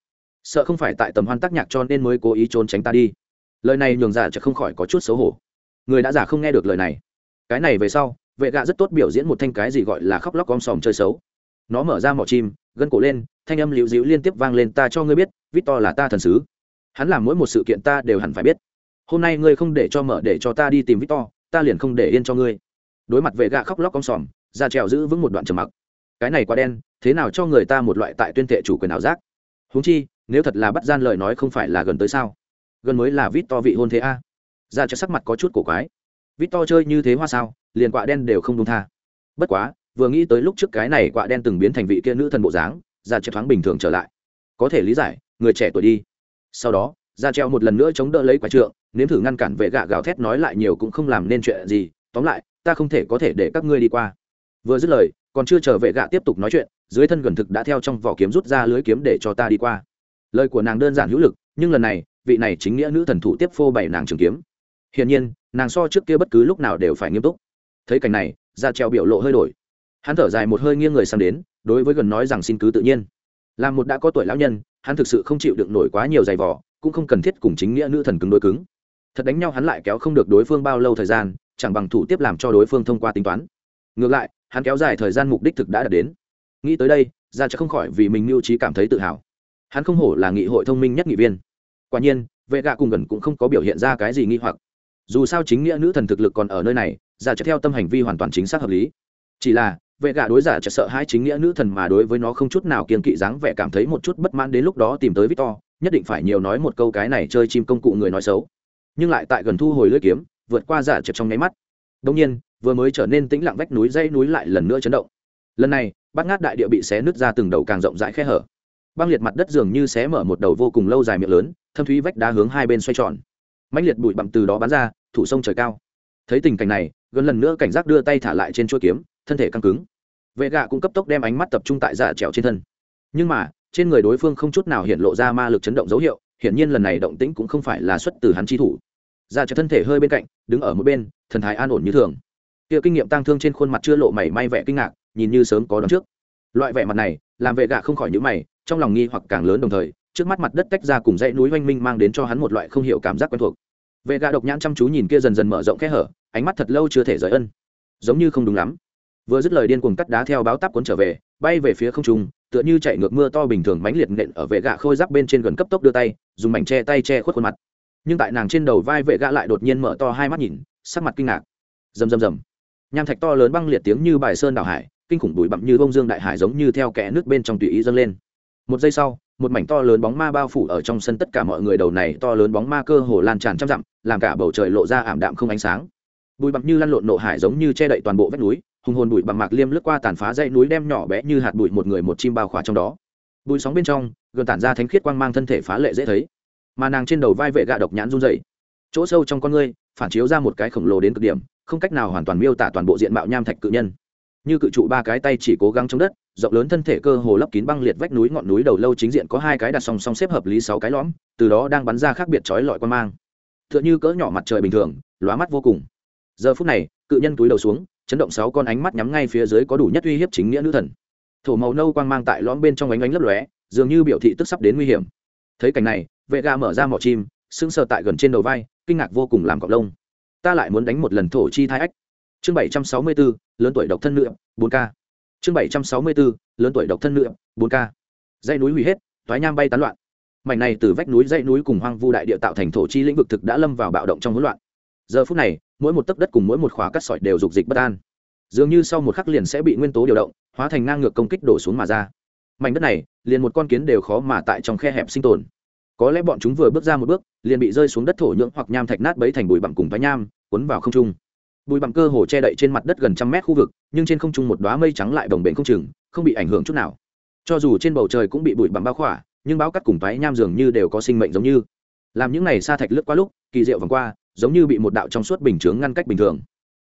A: Sợ không phải tại tầm hoan tác nhạc cho nên mới cố ý trốn tránh ta đi. Lời này nhường dạ giả chợ không khỏi có chút xấu hổ. Người đã giả không nghe được lời này. Cái này về sau, vệ gạ rất tốt biểu diễn một thanh cái gì gọi là khóc lóc om sòm chơi xấu. Nó mở ra mỏ chim, gân cổ lên, thanh âm liễu dịu liên tiếp vang lên ta cho ngươi biết, Victor là ta thần sứ. Hắn làm mỗi một sự kiện ta đều hẳn phải biết. Hôm nay ngươi không để cho mở để cho ta đi tìm victor ta liền không để yên cho ngươi. Đối mặt vệ gạ khóc lóc cong sòm ra trèo giữ vững một đoạn trầm mặc. Cái này quá đen thế nào cho người ta một loại tại tuyên tệ chủ quyền ảo giác? Huống chi nếu thật là bắt gian lời nói không phải là gần tới sao? Gần mới là vít to vị hôn thế a. Ra cho sắc mặt có chút cổ quái. Vít to chơi như thế hoa sao liền quạ đen đều không đúng tha. Bất quá vừa nghĩ tới lúc trước cái này quạ đen từng biến thành vị kia nữ thần bộ dáng ra chết thoáng bình thường trở lại. Có thể lý giải, người trẻ tuổi đi. Sau đó ra treo một lần nữa chống đỡ lấy quả trượng, nếm thử ngăn cản vệ gạ gào thét nói lại nhiều cũng không làm nên chuyện gì, tóm lại, ta không thể có thể để các ngươi đi qua. Vừa dứt lời, còn chưa chờ vệ gạ tiếp tục nói chuyện, dưới thân gần thực đã theo trong vỏ kiếm rút ra lưới kiếm để cho ta đi qua. Lời của nàng đơn giản hữu lực, nhưng lần này, vị này chính nghĩa nữ thần thủ tiếp phô bày nàng trường kiếm. Hiển nhiên, nàng so trước kia bất cứ lúc nào đều phải nghiêm túc. Thấy cảnh này ra treo biểu lộ hơi đổi hắn thở dài một hơi nghiêng người sang đến, đối với gần nói rằng xin cứ tự nhiên. Làm một đã có tuổi lão nhân, hắn thực sự không chịu đựng nổi quá nhiều giày vỏ cũng không cần thiết cùng chính nghĩa nữ thần cứng đối cứng. Thật đánh nhau hắn lại kéo không được đối phương bao lâu thời gian, chẳng bằng thủ tiếp làm cho đối phương thông qua tính toán. Ngược lại, hắn kéo dài thời gian mục đích thực đã đạt đến. Nghĩ tới đây ra chắc không khỏi vì mình mưu trí cảm thấy tự hào. Hắn không hổ là nghị hội thông minh nhất nghị viên. Quả nhiên, vệ gạ cùng gần cũng không có biểu hiện ra cái gì nghi hoặc. Dù sao chính nghĩa nữ thần thực lực còn ở nơi này ra chắc theo tâm hành vi hoàn toàn chính xác hợp lý. Chỉ là vệ gạ đối giả chợt sợ hai chính nghĩa nữ thần mà đối với nó không chút nào kiên kỵ dáng vẻ cảm thấy một chút bất mãn đến lúc đó tìm tới victor, nhất định phải nhiều nói một câu cái này chơi chim công cụ người nói xấu. Nhưng lại tại gần thu hồi lưỡi kiếm, vượt qua giả chợt trong nháy mắt. Đông nhiên, vừa mới trở nên tĩnh lặng vách núi dây núi lại lần nữa chấn động. Lần này, bát ngát đại địa bị xé nứt ra từng đầu càng rộng rãi khe hở. Băng liệt mặt đất dường như xé mở một đầu vô cùng lâu dài miệng lớn, thâm thúy vách đá hướng hai bên xoay tròn. Mãnh liệt bụi bặm từ đó bắn ra, thủ sông trời cao. Thấy tình cảnh này, gần lần nữa cảnh giác đưa tay thả lại trên chuôi kiếm thân thể căng cứng. Vệ gạ cũng cấp tốc đem ánh mắt tập trung tại dạ trèo trên thân. Nhưng mà, trên người đối phương không chút nào hiện lộ ra ma lực chấn động dấu hiệu, hiển nhiên lần này động tĩnh cũng không phải là xuất từ hắn chi thủ. Dạ trèo thân thể hơi bên cạnh, đứng ở một bên, thần thái an ổn như thường. Kia kinh nghiệm tăng thương trên khuôn mặt chưa lộ mảy may vẻ kinh ngạc, nhìn như sớm có đón trước. Loại vẻ mặt này, làm vệ gạ không khỏi nhíu mày, trong lòng nghi hoặc càng lớn đồng thời, trước mắt mặt đất tách ra cùng dãy núi oanh minh mang đến cho hắn một loại không hiểu cảm giác quen thuộc. Vệ gạ độc nhãn chăm chú nhìn kia dần dần mở rộng kẽ hở, ánh mắt thật lâu chưa thể rời ân. Giống như không đúng lắm vừa dứt lời điên cuồng cắt đá theo báo táp cuốn trở về, bay về phía không trung, tựa như chạy ngược mưa to bình thường mánh liệt nện ở vệ gạ khôi giáp bên trên gần cấp tốc đưa tay, dùng mảnh che tay che khuất khuôn mặt. Nhưng tại nàng trên đầu vai vệ gạ lại đột nhiên mở to hai mắt nhìn, sắc mặt kinh ngạc. Rầm rầm rầm. Nham thạch to lớn băng liệt tiếng như bài sơn đảo hải, kinh khủng bụi bặm như bông dương đại hải giống như theo kẽ nước bên trong tùy ý dâng lên. Một giây sau, một mảnh to lớn bóng ma bao phủ ở trong sân tất cả mọi người đầu này to lớn bóng ma cơ hồ lan tràn trăm dặm, làm cả bầu trời lộ ra ảm đạm không ánh sáng. Bụi bặm như lăn lộn nộ hải giống như che đậy toàn bộ vách núi hùng hồn bụi bằng mạc liêm lướt qua tàn phá dãy núi đem nhỏ bé như hạt bụi một người một chim bao khỏa trong đó. Bụi sóng bên trong, gần tản ra thánh khiết quang mang thân thể phá lệ dễ thấy. Mà nàng trên đầu vai vệ gạ độc nhãn run dày chỗ sâu trong con ngươi, phản chiếu ra một cái khổng lồ đến cực điểm, không cách nào hoàn toàn miêu tả toàn bộ diện mạo nham thạch cự nhân. Như cự trụ ba cái tay chỉ cố gắng chống đất, rộng lớn thân thể cơ hồ lấp kín băng liệt vách núi ngọn núi đầu lâu chính diện có hai cái đặt song song xếp hợp lý sáu cái lõm, từ đó đang bắn ra khác biệt chói lọi quan mang. T h ư ợ n h ư cỡ nhỏ mặt trời bình thường, lóa mắt vô cùng. Giờ phút này, cự nhân túi đầu xuống chấn động sáu con ánh mắt nhắm ngay phía dưới có đủ nhất uy hiếp chính nghĩa nữ thần. Thổ màu nâu quang mang tại lõm bên trong ánh ánh lấp lóe, dường như biểu thị tức sắp đến nguy hiểm. Thấy cảnh này, vệ ga mở ra mỏ chim, sững sờ tại gần trên đầu vai, kinh ngạc vô cùng làm cọc lông. Ta lại muốn đánh một lần thổ chi thai ách. Chương bảy trăm sáu mươi bốn lớn tuổi độc thân nữ, bốn k. Chương bảy trăm sáu mươi bốn lớn tuổi độc thân nữ, bốn k. Dãy núi hủy hết thoái nham bay tán loạn. Mảnh này từ vách núi dãy núi cùng hoang vu đại địa tạo thành thổ chi lĩnh vực thực đã lâm vào bạo động trong hỗn loạn. Giờ phút này mỗi một tấc đất cùng mỗi một khóa cắt sỏi đều dục dịch bất an. Dường như sau một khắc liền sẽ bị nguyên tố điều động, hóa thành ngang ngược công kích đổ xuống mà ra. Mảnh đất này, liền một con kiến đều khó mà tại trong khe hẹp sinh tồn. Có lẽ bọn chúng vừa bước ra một bước, liền bị rơi xuống đất thổ nhưỡng hoặc nham thạch nát bấy thành bụi bặm cùng thoái nham, cuốn vào không trung. Bụi bặm cơ hồ che đậy trên mặt đất gần trăm mét khu vực, nhưng trên không trung một đoá mây trắng lại đồng bền không chừng, không bị ảnh hưởng chút nào. Cho dù trên bầu trời cũng bị bụi bặm bao khỏa, nhưng báo cắt cùng thoái nham dường như đều có sinh mệnh giống như làm những này sa thạch lướt qua lúc, kỳ diệu vòng qua, giống như bị một đạo trong suốt bình chướng ngăn cách bình thường.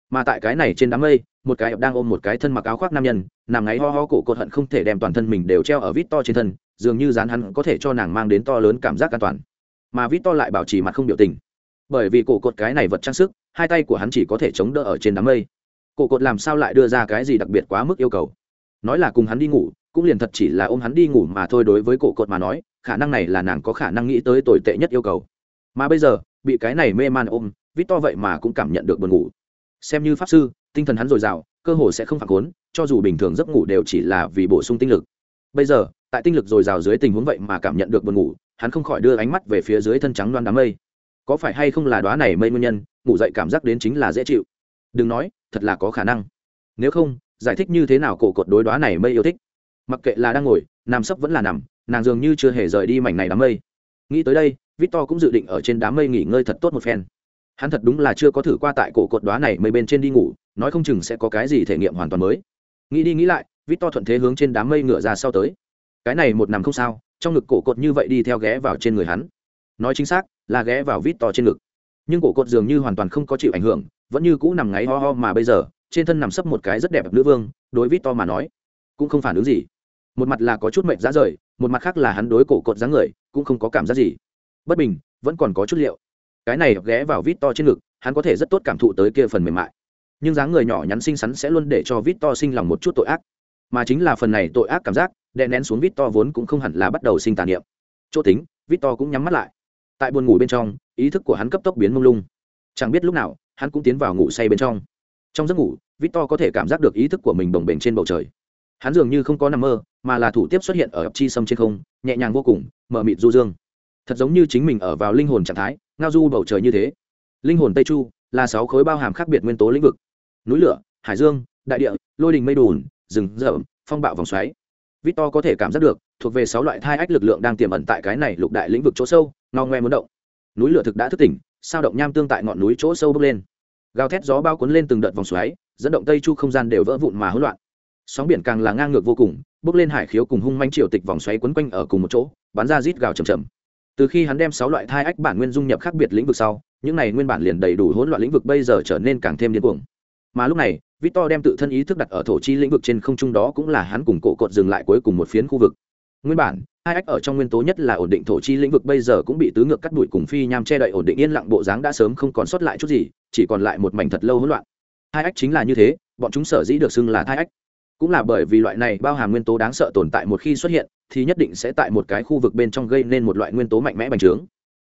A: Mà tại cái này trên đám mây, một cái đang ôm một cái thân mặc áo khoác nam nhân, nằm ngáy ho ho cổ cột hận không thể đem toàn thân mình đều treo ở vít to trên thân, dường như dán hắn có thể cho nàng mang đến to lớn cảm giác an toàn. Mà vít to lại bảo trì mặt không biểu tình. Bởi vì cổ cột cái này vật trang sức, hai tay của hắn chỉ có thể chống đỡ ở trên đám mây. Cổ cột làm sao lại đưa ra cái gì đặc biệt quá mức yêu cầu? Nói là cùng hắn đi ngủ, cũng liền thật chỉ là ôm hắn đi ngủ mà thôi đối với cổ cột mà nói khả năng này là nàng có khả năng nghĩ tới tồi tệ nhất yêu cầu. Mà bây giờ, bị cái này mê man ôm vít to vậy mà cũng cảm nhận được buồn ngủ. Xem như pháp sư, tinh thần hắn dồi dào, cơ hồ sẽ không phản khốn, cho dù bình thường giấc ngủ đều chỉ là vì bổ sung tinh lực. Bây giờ, tại tinh lực dồi dào dưới tình huống vậy mà cảm nhận được buồn ngủ, hắn không khỏi đưa ánh mắt về phía dưới thân trắng loan đám mây. Có phải hay không là đoá này mây nguyên nhân, ngủ dậy cảm giác đến chính là dễ chịu? Đừng nói, thật là có khả năng. Nếu không, giải thích như thế nào cổ cột đối đoá này mây yêu thích? Mặc kệ là đang ngồi, nằm sấp vẫn là nằm nàng dường như chưa hề rời đi mảnh này đám mây. Nghĩ tới đây, victor cũng dự định ở trên đám mây nghỉ ngơi thật tốt một phen. Hắn thật đúng là chưa có thử qua tại cổ cột đoá này mây bên trên đi ngủ, nói không chừng sẽ có cái gì thể nghiệm hoàn toàn mới. Nghĩ đi nghĩ lại, victor thuận thế hướng trên đám mây ngựa ra sau tới. Cái này một nằm không sao, trong ngực cổ cột như vậy đi theo ghé vào trên người hắn. Nói chính xác, là ghé vào victor trên ngực. Nhưng cổ cột dường như hoàn toàn không có chịu ảnh hưởng, vẫn như cũ nằm ngáy ho ho mà bây giờ, trên thân nằm sấp một cái rất đẹp nữ vương, đối victor mà nói, cũng không phản ứng gì một mặt là có chút mệnh giá rời, một mặt khác là hắn đối cổ cột dáng người, cũng không có cảm giác gì. Bất bình, vẫn còn có chút liệu. Cái này ghé vào vít to trên ngực, hắn có thể rất tốt cảm thụ tới kia phần mềm mại. Nhưng dáng người nhỏ nhắn xinh xắn sẽ luôn để cho vít to sinh lòng một chút tội ác. Mà chính là phần này tội ác cảm giác, đè nén xuống vít to vốn cũng không hẳn là bắt đầu sinh tàn niệm. Chỗ tính, vít to cũng nhắm mắt lại. Tại buồn ngủ bên trong, ý thức của hắn cấp tốc biến mông lung. Chẳng biết lúc nào, hắn cũng tiến vào ngủ say bên trong. Trong giấc ngủ, vít to có thể cảm giác được ý thức của mình bồng bềnh trên bầu trời hắn dường như không có nằm mơ, mà là thủ tiếp xuất hiện ở chi sâm trên không, nhẹ nhàng vô cùng mờ mịt du dương. Thật giống như chính mình ở vào linh hồn trạng thái, ngao du bầu trời như thế. Linh hồn tây chu là sáu khối bao hàm khác biệt nguyên tố lĩnh vực. Núi lửa, hải dương, đại địa, lôi đình mây đùn, rừng rậm, phong bạo vòng xoáy. Victor có thể cảm giác được, thuộc về sáu loại thai ách lực lượng đang tiềm ẩn tại cái này lục đại lĩnh vực chỗ sâu, ngao ngoe muốn động. Núi lửa thực đã thức tỉnh, sao động nham tương tại ngọn núi chỗ sâu bước lên. Gào thét gió bao cuốn lên từng đợt vòng xoáy, dẫn động tây chu không gian đều vỡ vụn mà hỗn loạn sóng biển càng là ngang ngược vô cùng, bước lên hải khiếu cùng hung manh triều tịch vòng xoáy quấn quanh ở cùng một chỗ, bắn ra rít gào chầm chầm từ khi hắn đem sáu loại thai ách bản nguyên dung nhập khác biệt lĩnh vực sau, những này nguyên bản liền đầy đủ hỗn loạn lĩnh vực bây giờ trở nên càng thêm điên cuồng. Mà lúc này, victor đem tự thân ý thức đặt ở thổ chi lĩnh vực trên không trung đó cũng là hắn cùng cổ cột dừng lại cuối cùng một phiến khu vực. Nguyên bản, hai ách ở trong nguyên tố nhất là ổn định thổ chi lĩnh vực bây giờ cũng bị tứ ngược cắt đuổi cùng phi nham che đậy ổn định yên lặng bộ dáng đã sớm không còn sót lại chút gì, chỉ còn lại một mảnh thật lâu hỗn loạn. Hai ách chính là như thế, bọn chúng sở dĩ được xưng là thai ách cũng là bởi vì loại này bao hàm nguyên tố đáng sợ tồn tại một khi xuất hiện, thì nhất định sẽ tại một cái khu vực bên trong gây nên một loại nguyên tố mạnh mẽ bành trướng.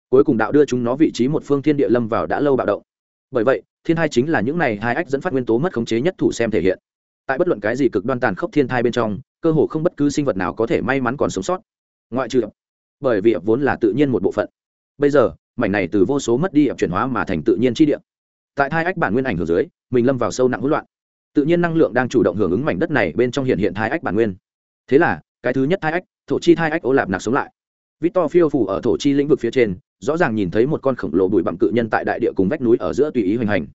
A: Cuối cùng đạo đưa chúng nó vị trí một phương thiên địa lâm vào đã lâu bạo động. Bởi vậy, thiên thai chính là những này hai ách dẫn phát nguyên tố mất khống chế nhất thủ xem thể hiện. Tại bất luận cái gì cực đoan tàn khốc thiên thai bên trong, cơ hồ không bất cứ sinh vật nào có thể may mắn còn sống sót. Ngoại trừ bởi vì vốn là tự nhiên một bộ phận. Bây giờ, mảnh này từ vô số mất đi ập chuyển hóa mà thành tự nhiên chi địa. Tại hai ách bản nguyên ảnh hưởng dưới, mình lâm vào sâu nặng hỗn loạn tự nhiên năng lượng đang chủ động hưởng ứng mảnh đất này bên trong hiện hiện thai ách bản nguyên. Thế là, cái thứ nhất thai ách, thổ chi thai ách ô lạp nạc sống lại. Victor phiêu phủ ở thổ chi lĩnh vực phía trên, rõ ràng nhìn thấy một con khổng lồ bụi bặm cự nhân tại đại địa cùng vách núi ở giữa tùy ý hoành hành.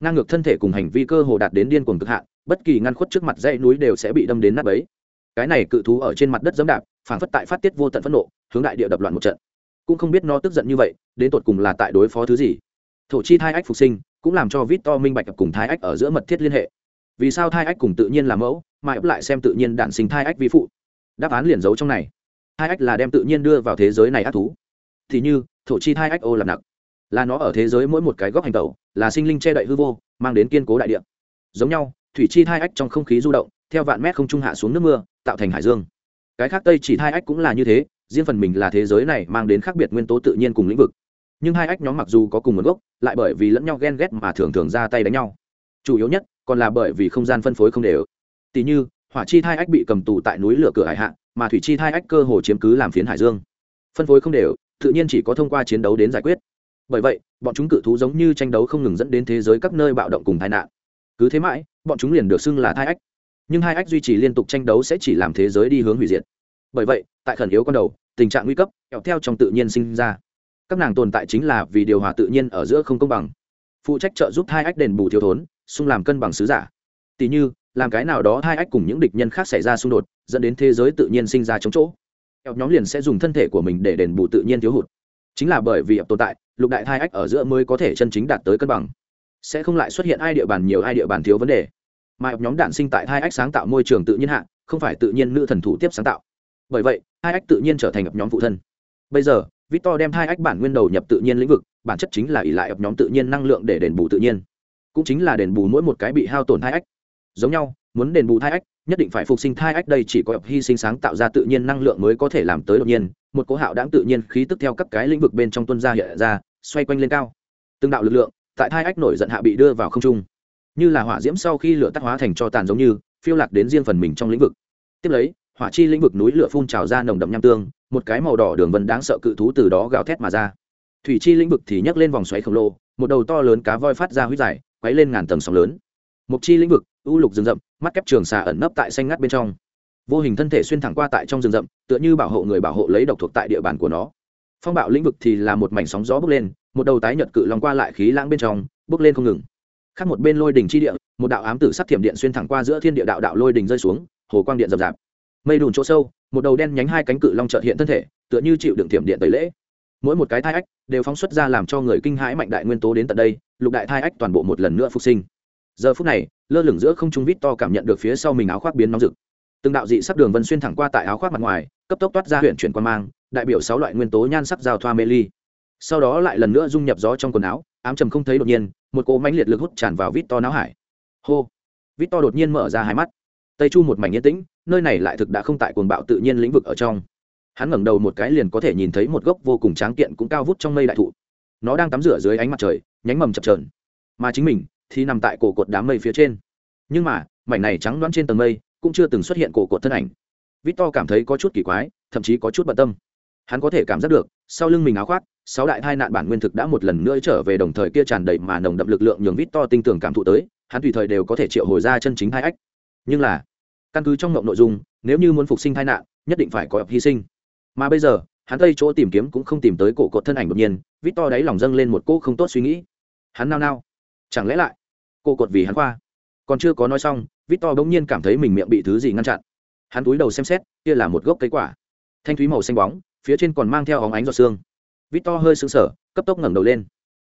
A: Ngang ngược thân thể cùng hành vi cơ hồ đạt đến điên cuồng cực hạn, bất kỳ ngăn khuất trước mặt dãy núi đều sẽ bị đâm đến nát bấy. Cái này cự thú ở trên mặt đất dẫm đạp, phản phất tại phát tiết vô tận phẫn nộ, hướng đại địa đập loạn một trận. Cũng không biết nó tức giận như vậy, đến tột cùng là tại đối phó thứ gì. Thổ chi thai ách phục sinh, cũng làm cho vít to minh bạch cùng thai ách ở giữa mật thiết liên hệ vì sao thai ách cùng tự nhiên là mẫu, mà ép lại xem tự nhiên đản sinh thai ách vi phụ? Đáp án liền giấu trong này. Thai ách là đem tự nhiên đưa vào thế giới này ác thú. Thì như, thổ chi thai ách ô làm nặng là nó ở thế giới mỗi một cái góc hành tẩu, là sinh linh che đậy hư vô, mang đến kiên cố đại địa. Giống nhau, thủy chi thai ách trong không khí du động, theo vạn mét không trung hạ xuống nước mưa, tạo thành hải dương. Cái khác tây chỉ thai ách cũng là như thế, riêng phần mình là thế giới này mang đến khác biệt nguyên tố tự nhiên cùng lĩnh vực. Nhưng hai ách nhóm mặc dù có cùng nguồn gốc, lại bởi vì lẫn nhau ghen ghét mà thường thường ra tay đánh nhau. Chủ yếu nhất còn là bởi vì không gian phân phối không đều. Tỷ như, hỏa chi thai ách bị cầm tù tại núi lửa cửa hải hạ, mà thủy chi thai ách cơ hồ chiếm cứ làm phiến hải dương. Phân phối không đều, tự nhiên chỉ có thông qua chiến đấu đến giải quyết. Bởi vậy, bọn chúng cự thú giống như tranh đấu không ngừng dẫn đến thế giới các nơi bạo động cùng tai nạn. Cứ thế mãi, bọn chúng liền được xưng là thai ách. Nhưng hai ách duy trì liên tục tranh đấu sẽ chỉ làm thế giới đi hướng hủy diệt. Bởi vậy, tại khẩn yếu con đầu, tình trạng nguy cấp, kẹo theo trong tự nhiên sinh ra. Các nàng tồn tại chính là vì điều hòa tự nhiên ở giữa không công bằng phụ trách trợ giúp hai ách đền bù thiếu thốn, xung làm cân bằng sứ giả. Tỷ như, làm cái nào đó hai ách cùng những địch nhân khác xảy ra xung đột, dẫn đến thế giới tự nhiên sinh ra chống chỗ. Ẹp nhóm liền sẽ dùng thân thể của mình để đền bù tự nhiên thiếu hụt. Chính là bởi vì ập tồn tại, lục đại hai ách ở giữa mới có thể chân chính đạt tới cân bằng. Sẽ không lại xuất hiện ai địa bàn nhiều ai địa bàn thiếu vấn đề. Mà ập nhóm đạn sinh tại hai ách sáng tạo môi trường tự nhiên hạ, không phải tự nhiên nữ thần thủ tiếp sáng tạo. Bởi vậy, hai ách tự nhiên trở thành ập nhóm phụ thân. Bây giờ, victor đem hai ách bản nguyên đầu nhập tự nhiên lĩnh vực bản chất chính là ỷ lại ập nhóm tự nhiên năng lượng để đền bù tự nhiên. Cũng chính là đền bù mỗi một cái bị hao tổn thai ách. Giống nhau, muốn đền bù thai ách, nhất định phải phục sinh thai ách đây chỉ có hy sinh sáng tạo ra tự nhiên năng lượng mới có thể làm tới đột nhiên. Một cố hạo đáng tự nhiên khí tức theo các cái lĩnh vực bên trong tuân gia hiện ra, xoay quanh lên cao. Từng đạo lực lượng tại thai ách nổi giận hạ bị đưa vào không trung. Như là hỏa diễm sau khi lửa tắc hóa thành cho tàn giống như, phiêu lạc đến riêng phần mình trong lĩnh vực. Tiếp lấy, hỏa chi lĩnh vực núi lửa phun trào ra nồng đậm nham tương, một cái màu đỏ đường vân đáng sợ cự thú từ đó gào thét mà ra thủy chi lĩnh vực thì nhấc lên vòng xoáy khổng lồ, một đầu to lớn cá voi phát ra huyết dài, quấy lên ngàn tầng sóng lớn. Mục chi lĩnh vực, u lục rừng rậm, mắt kép trường xà ẩn nấp tại xanh ngắt bên trong. Vô hình thân thể xuyên thẳng qua tại trong rừng rậm, tựa như bảo hộ người bảo hộ lấy độc thuộc tại địa bàn của nó. Phong bạo lĩnh vực thì là một mảnh sóng gió bước lên, một đầu tái nhật cự lòng qua lại khí lãng bên trong bước lên không ngừng. Khác một bên lôi đỉnh chi địa, một đạo ám tử sắc thiểm điện xuyên thẳng qua giữa thiên địa đạo đạo lôi đỉnh rơi xuống, hồ quang điện rậm rạp. Mây đùn chỗ sâu, một đầu đen nhánh hai cánh cự long trợt hiện thân thể, tựa như chịu đựng thiểm điện tẩy lễ mỗi một cái thai ách đều phóng xuất ra làm cho người kinh hãi mạnh đại nguyên tố đến tận đây, lục đại thai ách toàn bộ một lần nữa phục sinh. Giờ phút này, lơ lửng giữa không trung vít to cảm nhận được phía sau mình áo khoác biến nóng rực. Từng đạo dị sắc đường vân xuyên thẳng qua tại áo khoác mặt ngoài, cấp tốc toát ra huyện chuyển quan mang, đại biểu sáu loại nguyên tố nhan sắc giao thoa mê ly. Sau đó lại lần nữa dung nhập gió trong quần áo, ám trầm không thấy đột nhiên, một cỗ mãnh liệt lực hút tràn vào vít to não hải. Hô! Vít to đột nhiên mở ra hai mắt. Tây chu một mảnh yên tĩnh, nơi này lại thực đã không tại cuồng bạo tự nhiên lĩnh vực ở trong hắn ngẩng đầu một cái liền có thể nhìn thấy một gốc vô cùng tráng kiện cũng cao vút trong mây đại thụ. Nó đang tắm rửa dưới ánh mặt trời, nhánh mầm chập trờn mà chính mình thì nằm tại cổ cột đám mây phía trên. Nhưng mà, mảnh này trắng đoán trên tầng mây cũng chưa từng xuất hiện cổ cột thân ảnh. Victor cảm thấy có chút kỳ quái, thậm chí có chút bận tâm. Hắn có thể cảm giác được, sau lưng mình áo khoác, sáu đại hai nạn bản nguyên thực đã một lần nữa trở về đồng thời kia tràn đầy mà nồng đậm lực lượng nhường victor tinh tường cảm thụ tới, hắn tùy thời đều có thể triệu hồi ra chân chính hai ách. Nhưng là, căn cứ trong ngộng nội dung, nếu như muốn phục sinh tai nạn, nhất định phải có hy sinh mà bây giờ, hắn tây chỗ tìm kiếm cũng không tìm tới cổ cột thân ảnh đột nhiên victor đáy lòng dâng lên một cỗ không tốt suy nghĩ. Hắn nao nao. Chẳng lẽ lại cô cột vì hắn khoa? Còn chưa có nói xong victor bỗng nhiên cảm thấy mình miệng bị thứ gì ngăn chặn. Hắn túi đầu xem xét, kia là một gốc cây quả. Thanh thúy màu xanh bóng, phía trên còn mang theo óng ánh giọt xương victor hơi sững sờ, cấp tốc ngẩng đầu lên.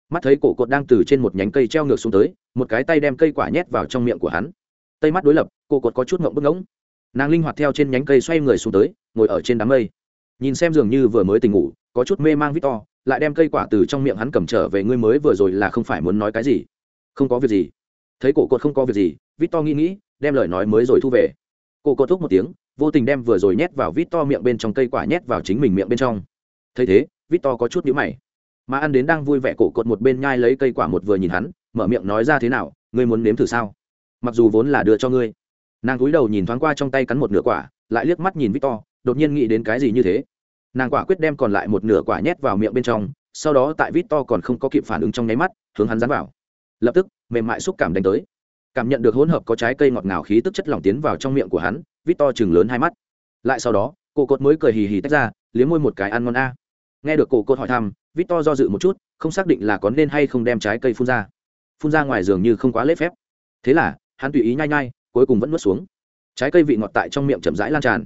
A: Mắt thấy cổ cột đang từ trên một nhánh cây treo ngược xuống tới, một cái tay đem cây quả nhét vào trong miệng của hắn. Tây mắt đối lập, cổ cột có chút ngộng bức ngỗng. Nàng linh hoạt theo trên nhánh cây xoay người xuống tới, ngồi ở trên đám mây nhìn xem dường như vừa mới tỉnh ngủ, có chút mê mang victor, lại đem cây quả từ trong miệng hắn cầm trở về ngươi mới vừa rồi là không phải muốn nói cái gì. Không có việc gì. Thấy cổ cột không có việc gì, victor nghĩ nghĩ, đem lời nói mới rồi thu về. Cổ cột thúc một tiếng, vô tình đem vừa rồi nhét vào victor miệng bên trong cây quả nhét vào chính mình miệng bên trong. Thấy thế, victor có chút nhíu mày. Mà ăn đến đang vui vẻ, cổ cột một bên nhai lấy cây quả một vừa nhìn hắn, mở miệng nói ra thế nào, ngươi muốn nếm thử sao? Mặc dù vốn là đưa cho ngươi. Nàng cúi đầu nhìn thoáng qua trong tay cắn một nửa quả, lại liếc mắt nhìn victor đột nhiên nghĩ đến cái gì như thế. Nàng quả quyết đem còn lại một nửa quả nhét vào miệng bên trong, sau đó tại victor còn không có kịp phản ứng trong nháy mắt, hướng hắn dán vào. Lập tức, mềm mại xúc cảm đánh tới. Cảm nhận được hỗn hợp có trái cây ngọt ngào khí tức chất lỏng tiến vào trong miệng của hắn victor chừng lớn hai mắt. Lại sau đó, cổ cột mới cười hì hì tách ra, liếm môi một cái ăn ngon a. Nghe được cổ cột hỏi thăm victor do dự một chút, không xác định là có nên hay không đem trái cây phun ra. Phun ra ngoài giường như không quá lễ phép. Thế là, hắn tùy ý nhai nhai, cuối cùng vẫn nuốt xuống. Trái cây vị ngọt tại trong miệng chậm rãi lan tràn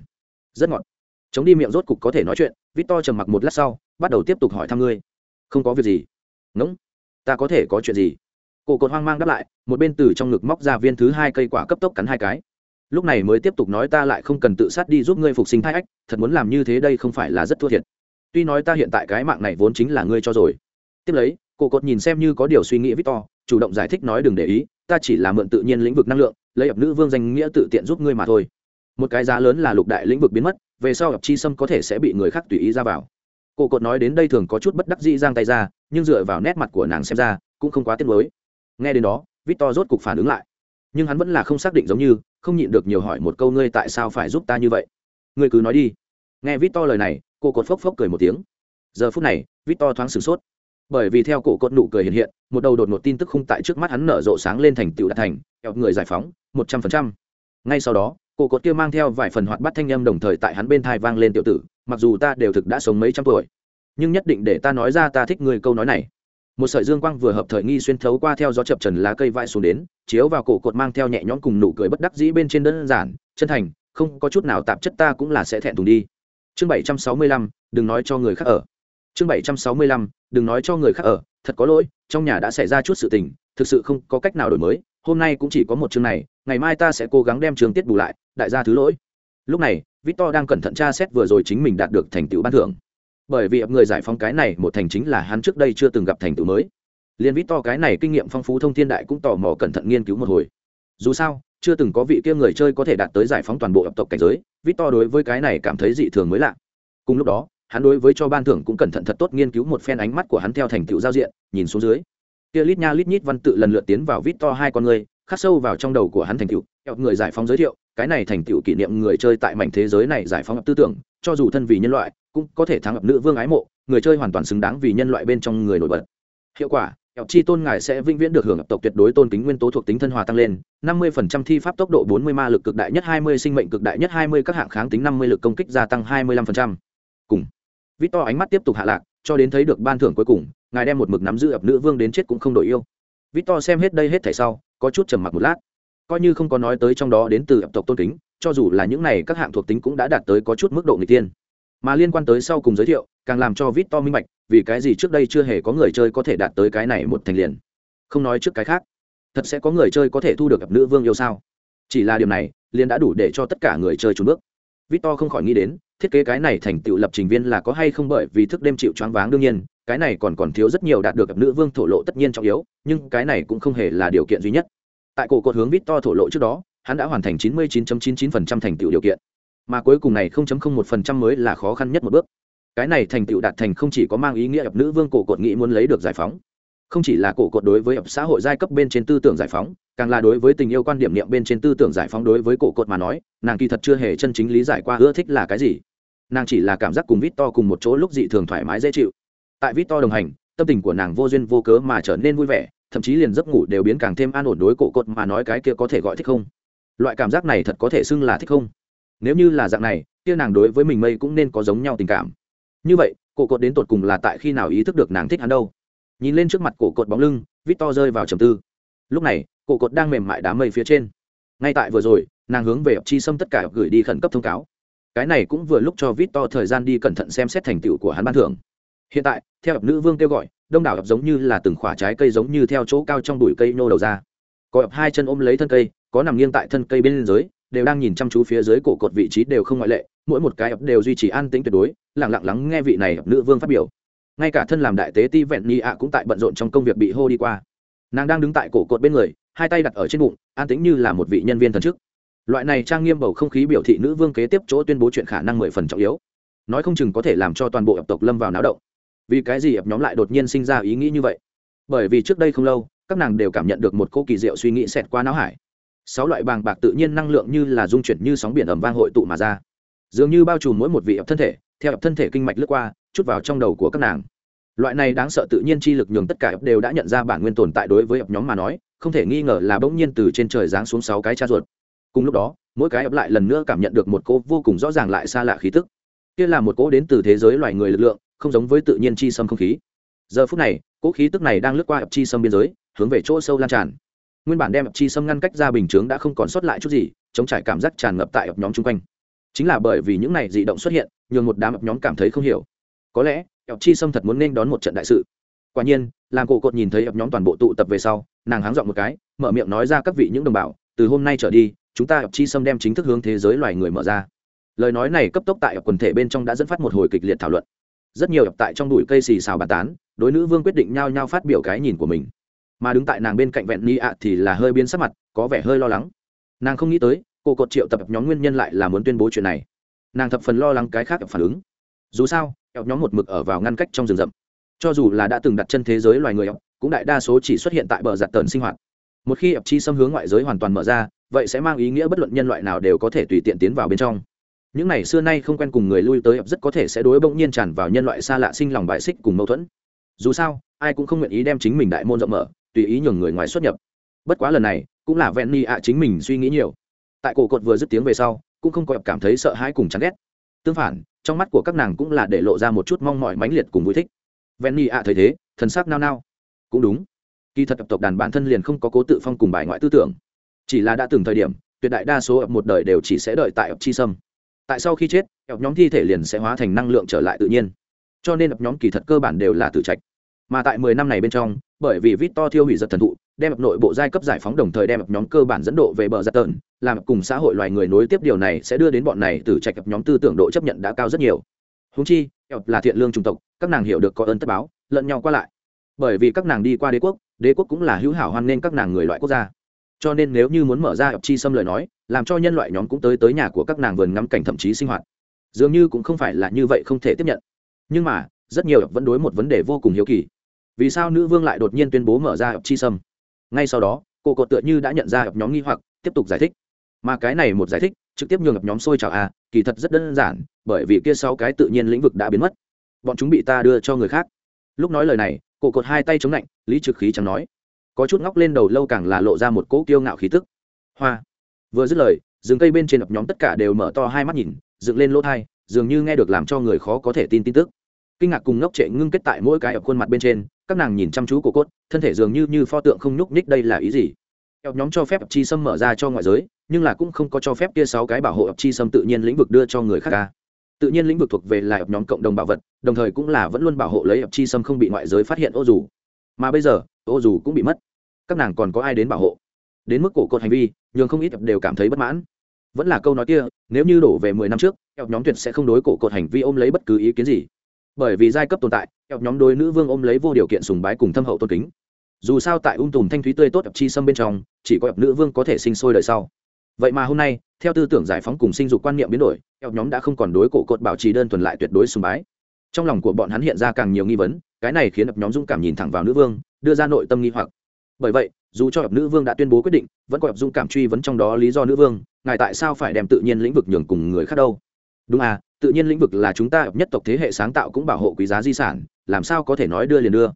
A: rất ngọt. Chống đi miệng rốt cục có thể nói chuyện, victor trầm mặc một lát sau, bắt đầu tiếp tục hỏi thăm ngươi. Không có việc gì. Ngỗng, ta có thể có chuyện gì? Cổ cột hoang mang đáp lại, một bên từ trong ngực móc ra viên thứ hai cây quả cấp tốc cắn hai cái. Lúc này mới tiếp tục nói ta lại không cần tự sát đi giúp ngươi phục sinh thai ách, thật muốn làm như thế đây không phải là rất thua thiệt. Tuy nói ta hiện tại cái mạng này vốn chính là ngươi cho rồi. Tiếp lấy, cổ cột nhìn xem như có điều suy nghĩ victor, chủ động giải thích nói đừng để ý, ta chỉ là mượn tự nhiên lĩnh vực năng lượng, lấy ập nữ vương danh nghĩa tự tiện giúp ngươi mà thôi một cái giá lớn là lục đại lĩnh vực biến mất, về sau gặp chi sâm có thể sẽ bị người khác tùy ý ra vào. Cổ cột nói đến đây thường có chút bất đắc dĩ giang tay ra, nhưng dựa vào nét mặt của nàng xem ra, cũng không quá tiếc nuối. Nghe đến đó, victor rốt cục phản ứng lại. Nhưng hắn vẫn là không xác định giống như, không nhịn được nhiều hỏi một câu ngươi tại sao phải giúp ta như vậy? Ngươi cứ nói đi. Nghe victor lời này, Cổ cột phốc phốc cười một tiếng. Giờ phút này, victor thoáng sửng sốt. Bởi vì theo cổ cột nụ cười hiện hiện, một đầu đột một tin tức khung tại trước mắt hắn nở rộ sáng lên thành tựu đạt thành eo người giải phóng, một trăm phần trăm. Ngay sau đó cổ cột kia mang theo vài phần hoạt bắt thanh âm đồng thời tại hắn bên thai vang lên tiểu tử, mặc dù ta đều thực đã sống mấy trăm tuổi, nhưng nhất định để ta nói ra ta thích người câu nói này. Một sợi dương quang vừa hợp thời nghi xuyên thấu qua theo gió chập trần lá cây vai xuống đến, chiếu vào cổ cột mang theo nhẹ nhõm cùng nụ cười bất đắc dĩ bên trên đơn giản, chân thành, không có chút nào tạp chất ta cũng là sẽ thẹn thùng đi. Chương bảy trăm sáu mươi lăm, đừng nói cho người khác ở. Chương bảy trăm sáu mươi lăm, đừng nói cho người khác ở, thật có lỗi, trong nhà đã xảy ra chút sự tình, thực sự không có cách nào đổi mới, hôm nay cũng chỉ có một chương này ngày mai ta sẽ cố gắng đem trường tiết bù lại, đại gia thứ lỗi. Lúc này, victor đang cẩn thận tra xét vừa rồi chính mình đạt được thành tựu ban thưởng. Bởi vì người giải phóng cái này một thành chính là hắn trước đây chưa từng gặp thành tựu mới. Liên victor cái này kinh nghiệm phong phú thông thiên đại cũng tò mò cẩn thận nghiên cứu một hồi. Dù sao, chưa từng có vị kia người chơi có thể đạt tới giải phóng toàn bộ ập tộc cảnh giới, victor đối với cái này cảm thấy dị thường mới lạ. Cùng lúc đó, hắn đối với cho ban thưởng cũng cẩn thận thật tốt nghiên cứu một phen ánh mắt của hắn theo thành tựu giao diện, nhìn xuống dưới. Kia lít nha lít nhít văn tự lần lượt tiến vào vít to hai con người khắc sâu vào trong đầu của hắn thành tựu người giải phóng giới thiệu, cái này thành tựu kỷ niệm người chơi tại mảnh thế giới này giải phóng tư tưởng, cho dù thân vì nhân loại, cũng có thể thắng ập nữ vương ái mộ, người chơi hoàn toàn xứng đáng vì nhân loại bên trong người nổi bật hiệu quả ọc chi tôn ngài sẽ vĩnh viễn được hưởng ập tộc tuyệt đối tôn kính nguyên tố thuộc tính thân hòa tăng lên 50% thi pháp tốc độ 40 ma lực cực đại nhất 20 sinh mệnh cực đại nhất 20 các hạng kháng tính 50 lực công kích gia tăng 25%. cùng, victor ánh mắt tiếp tục hạ lạc, cho đến thấy được ban thưởng cuối cùng, ngài đem một mực nắm giữ ập nữ vương đến chết cũng không đổi yêu victor xem hết đây hết thảy sau, có chút trầm mặc một lát. Coi như không có nói tới trong đó đến từ tộc tôn kính, cho dù là những này các hạng thuộc tính cũng đã đạt tới có chút mức độ người tiên mà liên quan tới sau cùng giới thiệu, càng làm cho Victor minh bạch, vì cái gì trước đây chưa hề có người chơi có thể đạt tới cái này một thành liền. Không nói trước cái khác, thật sẽ có người chơi có thể thu được gặp nữ vương yêu sao? Chỉ là điều này, liền đã đủ để cho tất cả người chơi chùn bước. Victor không khỏi nghĩ đến, thiết kế cái này thành tựu lập trình viên là có hay không bởi vì thức đêm chịu choáng váng đương nhiên, cái này còn còn thiếu rất nhiều đạt được gặp nữ vương thổ lộ tất nhiên trọng yếu, nhưng cái này cũng không hề là điều kiện duy nhất. Tại cổ cột hướng Victor thổ lộ trước đó, hắn đã hoàn thành 99.99% thành tựu điều kiện. Mà cuối cùng này 0.01% mới là khó khăn nhất một bước. Cái này thành tựu đạt thành không chỉ có mang ý nghĩa ập nữ vương cổ cột nghĩ muốn lấy được giải phóng không chỉ là cổ cột đối với ập xã hội giai cấp bên trên tư tưởng giải phóng, càng là đối với tình yêu quan điểm niệm bên trên tư tưởng giải phóng đối với cổ cột mà nói, nàng kỳ thật chưa hề chân chính lý giải qua ưa thích là cái gì. Nàng chỉ là cảm giác cùng vít to cùng một chỗ lúc dị thường thoải mái dễ chịu. Tại vít to đồng hành, tâm tình của nàng vô duyên vô cớ mà trở nên vui vẻ, thậm chí liền giấc ngủ đều biến càng thêm an ổn đối cổ cột mà nói cái kia có thể gọi thích không. Loại cảm giác này thật có thể xưng là thích không. Nếu như là dạng này, kia nàng đối với mình mây cũng nên có giống nhau tình cảm. Như vậy, cổ cột đến tột cùng là tại khi nào ý thức được nàng thích hắn đâu? Nhìn lên trước mặt cổ cột bóng lưng vít to rơi vào trầm tư. Lúc này, cổ cột đang mềm mại đám mây phía trên. Ngay tại vừa rồi, nàng hướng về chi xâm tất cả gửi đi khẩn cấp thông cáo. Cái này cũng vừa lúc cho vít to thời gian đi cẩn thận xem xét thành tựu của hắn ban thưởng. Hiện tại, theo ập nữ vương kêu gọi, đông đảo ập giống như là từng khoả trái cây giống như theo chỗ cao trong bụi cây nô đầu ra. Có ập hai chân ôm lấy thân cây, có nằm nghiêng tại thân cây bên dưới, đều đang nhìn chăm chú phía dưới cổ cột vị trí đều không ngoại lệ, mỗi một cái ập đều duy trì an tĩnh tuyệt đối lẳng lặng lắng nghe vị này ập nữ vương phát biểu ngay cả thân làm đại tế ti vẹn ni ạ cũng tại bận rộn trong công việc bị hô đi qua. Nàng đang đứng tại cổ cột bên người, hai tay đặt ở trên bụng, an tĩnh như là một vị nhân viên thần chức. Loại này trang nghiêm bầu không khí biểu thị nữ vương kế tiếp chỗ tuyên bố chuyện khả năng mười phần trọng yếu. Nói không chừng có thể làm cho toàn bộ ập tộc lâm vào náo động. Vì cái gì ập nhóm lại đột nhiên sinh ra ý nghĩ như vậy? Bởi vì trước đây không lâu, các nàng đều cảm nhận được một cô kỳ diệu suy nghĩ xẹt qua não hải. Sáu loại bàng bạc tự nhiên năng lượng như là dung chuyển như sóng biển ẩm vang hội tụ mà ra. Dường như bao trùm mỗi một vị ập thân thể, theo ập thân thể kinh mạch lướt qua, chút vào trong đầu của các nàng loại này đáng sợ tự nhiên chi lực nhường tất cả đều đã nhận ra bản nguyên tồn tại đối với ập nhóm mà nói, không thể nghi ngờ là bỗng nhiên từ trên trời giáng xuống sáu cái cha ruột. Cùng lúc đó, mỗi cái ập lại lần nữa cảm nhận được một cô vô cùng rõ ràng lại xa lạ khí tức. Kia là một cỗ đến từ thế giới loài người lực lượng, không giống với tự nhiên chi xâm không khí. Giờ phút này, cỗ khí tức này đang lướt qua ập chi xâm biên giới, hướng về chỗ sâu lan tràn. Nguyên bản đem ập chi xâm ngăn cách ra bình chướng đã không còn sót lại chút gì, chống trải cảm giác tràn ngập tại ập nhóm chung quanh. Chính là bởi vì những này dị động xuất hiện, nhường một đám ập nhóm cảm thấy không hiểu. Có lẽ ập chi xâm thật muốn nên đón một trận đại sự. Quả nhiên, làm cổ cột nhìn thấy ập nhóm toàn bộ tụ tập về sau, nàng háng dọn một cái, mở miệng nói ra các vị những đồng bào, từ hôm nay trở đi, chúng ta ập chi xâm đem chính thức hướng thế giới loài người mở ra. Lời nói này cấp tốc tại quần thể bên trong đã dẫn phát một hồi kịch liệt thảo luận. Rất nhiều ập tại trong đùi cây xì xào bàn tán, đối nữ vương quyết định nhao nhao phát biểu cái nhìn của mình. Mà đứng tại nàng bên cạnh vẹn ni ạ thì là hơi biến sắc mặt, có vẻ hơi lo lắng. Nàng không nghĩ tới, cô cột triệu tập nhóm nguyên nhân lại là muốn tuyên bố chuyện này. Nàng thập phần lo lắng cái khác phản ứng. Dù sao ập nhóm một mực ở vào ngăn cách trong rừng rậm. Cho dù là đã từng đặt chân thế giới loài người ập cũng đại đa số chỉ xuất hiện tại bờ giặt tần sinh hoạt. Một khi ập chi xâm hướng ngoại giới hoàn toàn mở ra, vậy sẽ mang ý nghĩa bất luận nhân loại nào đều có thể tùy tiện tiến vào bên trong. Những này xưa nay không quen cùng người lui tới ập rất có thể sẽ đối bỗng nhiên tràn vào nhân loại xa lạ sinh lòng bại xích cùng mâu thuẫn. Dù sao, ai cũng không nguyện ý đem chính mình đại môn rộng mở, tùy ý nhường người ngoài xuất nhập. Bất quá lần này, cũng là ven ni ạ chính mình suy nghĩ nhiều. Tại cổ cột vừa dứt tiếng về sau, cũng không có cảm thấy sợ hãi cùng chán ghét. Tương phản trong mắt của các nàng cũng là để lộ ra một chút mong mỏi mãnh liệt cùng vui thích. Ven ni ạ thấy thế, thần sắc nao nao. Cũng đúng. Kỳ thật tập tộc đàn bản thân liền không có cố tự phong cùng bài ngoại tư tưởng. Chỉ là đã từng thời điểm, tuyệt đại đa số ập một đời đều chỉ sẽ đợi tại ập chi sâm. Tại sau khi chết, ập nhóm thi thể liền sẽ hóa thành năng lượng trở lại tự nhiên. Cho nên ập nhóm kỳ thật cơ bản đều là tự trạch. Mà tại mười năm này bên trong, bởi vì vít to thiêu hủy giật thần thụ, đem ập nội bộ giai cấp giải phóng đồng thời đem ập nhóm cơ bản dẫn độ về bờ giặt tợn làm cùng xã hội loài người nối tiếp điều này sẽ đưa đến bọn này từ trạch ập nhóm tư tưởng độ chấp nhận đã cao rất nhiều. Húng chi, ập là thiện lương trung tộc, các nàng hiểu được có ơn tất báo, lẫn nhau qua lại. Bởi vì các nàng đi qua đế quốc đế quốc cũng là hữu hảo hoan nên các nàng người loại quốc gia. Cho nên nếu như muốn mở ra ập chi xâm lời nói, làm cho nhân loại nhóm cũng tới tới nhà của các nàng vườn ngắm cảnh thậm chí sinh hoạt. Dường như cũng không phải là như vậy không thể tiếp nhận. Nhưng mà, rất nhiều vẫn đối một vấn đề vô cùng hiếu kỳ. Vì sao nữ vương lại đột nhiên tuyên bố mở ra ập chi sâm ngay sau đó, cô cột tựa như đã nhận ra ập nhóm nghi hoặc, tiếp tục giải thích mà cái này một giải thích trực tiếp nhường ngập nhóm sôi trào a à, kỳ thật rất đơn giản bởi vì kia sáu cái tự nhiên lĩnh vực đã biến mất. Bọn chúng bị ta đưa cho người khác. Lúc nói lời này cổ cột hai tay chống lạnh lý trực khí chẳng nói. Có chút ngóc lên đầu lâu càng là lộ ra một cỗ kiêu ngạo khí tức. Hoa. Vừa dứt lời rừng cây bên trên ập nhóm tất cả đều mở to hai mắt nhìn dựng lên lỗ thai dường như nghe được làm cho người khó có thể tin tin tức. Kinh ngạc cùng ngốc trệ ngưng kết tại mỗi cái ở khuôn mặt bên trên các nàng nhìn chăm chú cổ cốt thân thể dường như như pho tượng không nhúc nhích đây là ý gì? Ập nhóm cho phép chi sâm mở ra cho ngoại giới nhưng là cũng không có cho phép kia sáu cái bảo hộ ập chi xâm tự nhiên lĩnh vực đưa cho người khác ca. Tự nhiên lĩnh vực thuộc về là ập nhóm cộng đồng bảo vật, đồng thời cũng là vẫn luôn bảo hộ lấy ập chi xâm không bị ngoại giới phát hiện ô dù. Mà bây giờ, ô dù cũng bị mất. Các nàng còn có ai đến bảo hộ? Đến mức cổ cột hành vi, nhường không ít đều cảm thấy bất mãn. Vẫn là câu nói kia, nếu như đổ về mười năm trước, ập nhóm tuyệt sẽ không đối cổ cột hành vi ôm lấy bất cứ ý kiến gì. Bởi vì giai cấp tồn tại, ập nhóm đối nữ vương ôm lấy vô điều kiện sùng bái cùng thâm hậu tôn kính. Dù sao tại ung tùm thanh thúy tươi tốt ập chi xâm bên trong, chỉ có ập nữ vương có thể sinh sôi đời sau vậy mà hôm nay, theo tư tưởng giải phóng cùng sinh dục quan niệm biến đổi ập nhóm đã không còn đối cổ cột bảo trì đơn thuần lại tuyệt đối sùng bái. Trong lòng của bọn hắn hiện ra càng nhiều nghi vấn, cái này khiến ập nhóm dũng cảm nhìn thẳng vào nữ vương, đưa ra nội tâm nghi hoặc. Bởi vậy, dù cho ập nữ vương đã tuyên bố quyết định, vẫn có ập dũng cảm truy vấn trong đó lý do nữ vương, ngài tại sao phải đem tự nhiên lĩnh vực nhường cùng người khác đâu? Đúng à tự nhiên lĩnh vực là chúng ta ập nhất tộc thế hệ sáng tạo cũng bảo hộ quý giá di sản, làm sao có thể nói đưa liền đưa?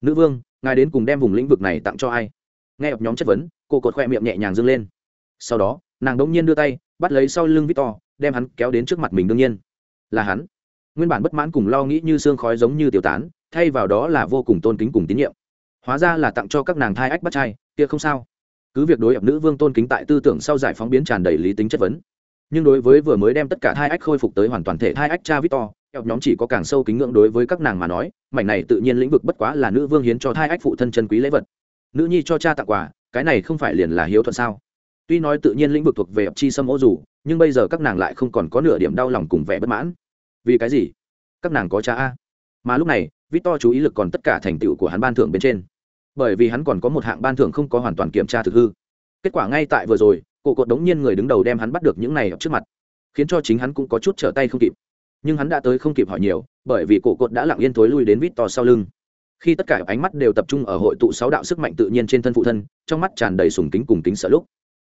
A: Nữ vương, ngài đến cùng đem vùng lĩnh vực này tặng cho ai? Nghe ập nhóm chất vấn, cô cột khoe miệng nhẹ nhàng dâng lên sau đó, nàng đ ỗ n g nhiên đưa tay, bắt lấy sau lưng victor, đem hắn kéo đến trước mặt mình đương nhiên. Là hắn. Nguyên bản bất mãn cùng lo nghĩ như xương khói giống như tiêu tán, thay vào đó là vô cùng tôn kính cùng tín nhiệm. Hóa ra là tặng cho các nàng thai ách bắt trai, kia không sao. Cứ việc đối ập nữ vương tôn kính tại tư tưởng sau giải phóng biến tràn đầy lý tính chất vấn. Nhưng đối với vừa mới đem tất cả thai ách khôi phục tới hoàn toàn thể thai ách cha victor eo nhóm chỉ có càng sâu kính ngưỡng đối với các nàng mà nói, mảnh này tự nhiên lĩnh vực bất quá là nữ vương hiến cho thai ách phụ thân chân quý lễ vật. Nữ nhi cho cha tặng quà, cái này không phải liền là hiếu thuận sao? Tuy nói tự nhiên lĩnh vực thuộc về ập chi xâm ô dù, nhưng bây giờ các nàng lại không còn có nửa điểm đau lòng cùng vẻ bất mãn. Vì cái gì? Các nàng có cha a. Mà lúc này, victor chú ý lực còn tất cả thành tựu của hắn ban thưởng bên trên. Bởi vì hắn còn có một hạng ban thưởng không có hoàn toàn kiểm tra thực hư. Kết quả ngay tại vừa rồi, cổ cột đống nhiên người đứng đầu đem hắn bắt được những này trước mặt. Khiến cho chính hắn cũng có chút trở tay không kịp. Nhưng hắn đã tới không kịp hỏi nhiều, bởi vì cổ cột đã lặng yên thối lui đến vít to sau lưng. Khi tất cả ánh mắt đều tập trung ở hội tụ sáu đạo sức mạnh tự nhiên trên thân phụ thân, trong mắt tràn đầy sùng kính cùng kính sợ lúc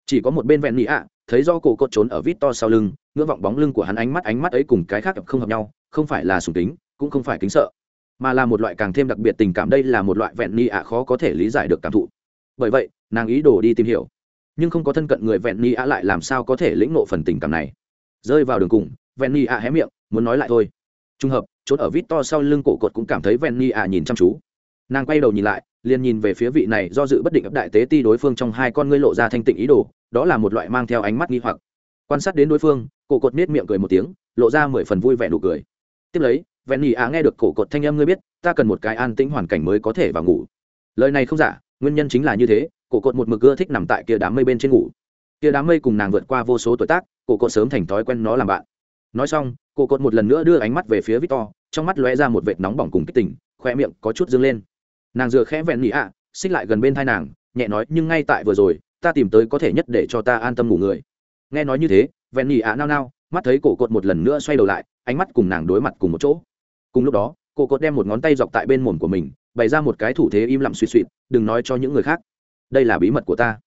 A: chỉ có một bên vẹn nhị ạ, thấy do cổ cột trốn ở vít to sau lưng, ngưỡng vọng bóng lưng của hắn ánh mắt ánh mắt ấy cùng cái khác không hợp nhau, không phải là sùng kính, cũng không phải kính sợ, mà là một loại càng thêm đặc biệt tình cảm. Đây là một loại vẹn nhị ạ khó có thể lý giải được cảm thụ. Bởi vậy, nàng ý đồ đi tìm hiểu, nhưng không có thân cận người vẹn nhị ạ lại làm sao có thể lĩnh nộ phần tình cảm này. Rơi vào đường cùng, vẹn nhị ạ hé miệng, muốn nói lại thôi. Trùng hợp, trốn ở vít to sau lưng cổ cột cũng cảm thấy vẹn nhị ạ nhìn chăm chú. Nàng quay đầu nhìn lại liền nhìn về phía vị này do dự bất định ấp đại tế ti đối phương trong hai con ngươi lộ ra thanh tịnh ý đồ, đó là một loại mang theo ánh mắt nghi hoặc. Quan sát đến đối phương, cổ cột nết miệng cười một tiếng, lộ ra mười phần vui vẻ nụ cười. Tiếp lấy, vẹn nhì á nghe được cổ cột thanh âm ngươi biết, ta cần một cái an tĩnh hoàn cảnh mới có thể vào ngủ. Lời này không giả, nguyên nhân chính là như thế, cổ cột một mực ưa thích nằm tại kia đám mây bên trên ngủ. Kia đám mây cùng nàng vượt qua vô số tuổi tác, cổ cột sớm thành thói quen nó làm bạn. Nói xong, cổ cột một lần nữa đưa ánh mắt về phía victor, trong mắt lóe ra một vệt nóng bỏng cùng kích tỉnh khoe miệng có chút dâng lên nàng dựa khẽ vẹn nhị ạ, xích lại gần bên thai nàng, nhẹ nói, nhưng ngay tại vừa rồi, ta tìm tới có thể nhất để cho ta an tâm ngủ người. Nghe nói như thế, vẹn nhị ạ nao nao, mắt thấy cổ cột một lần nữa xoay đầu lại, ánh mắt cùng nàng đối mặt cùng một chỗ. Cùng lúc đó, cổ cột đem một ngón tay dọc tại bên mồm của mình, bày ra một cái thủ thế im lặng suy suy đừng nói cho những người khác. Đây là bí mật của ta.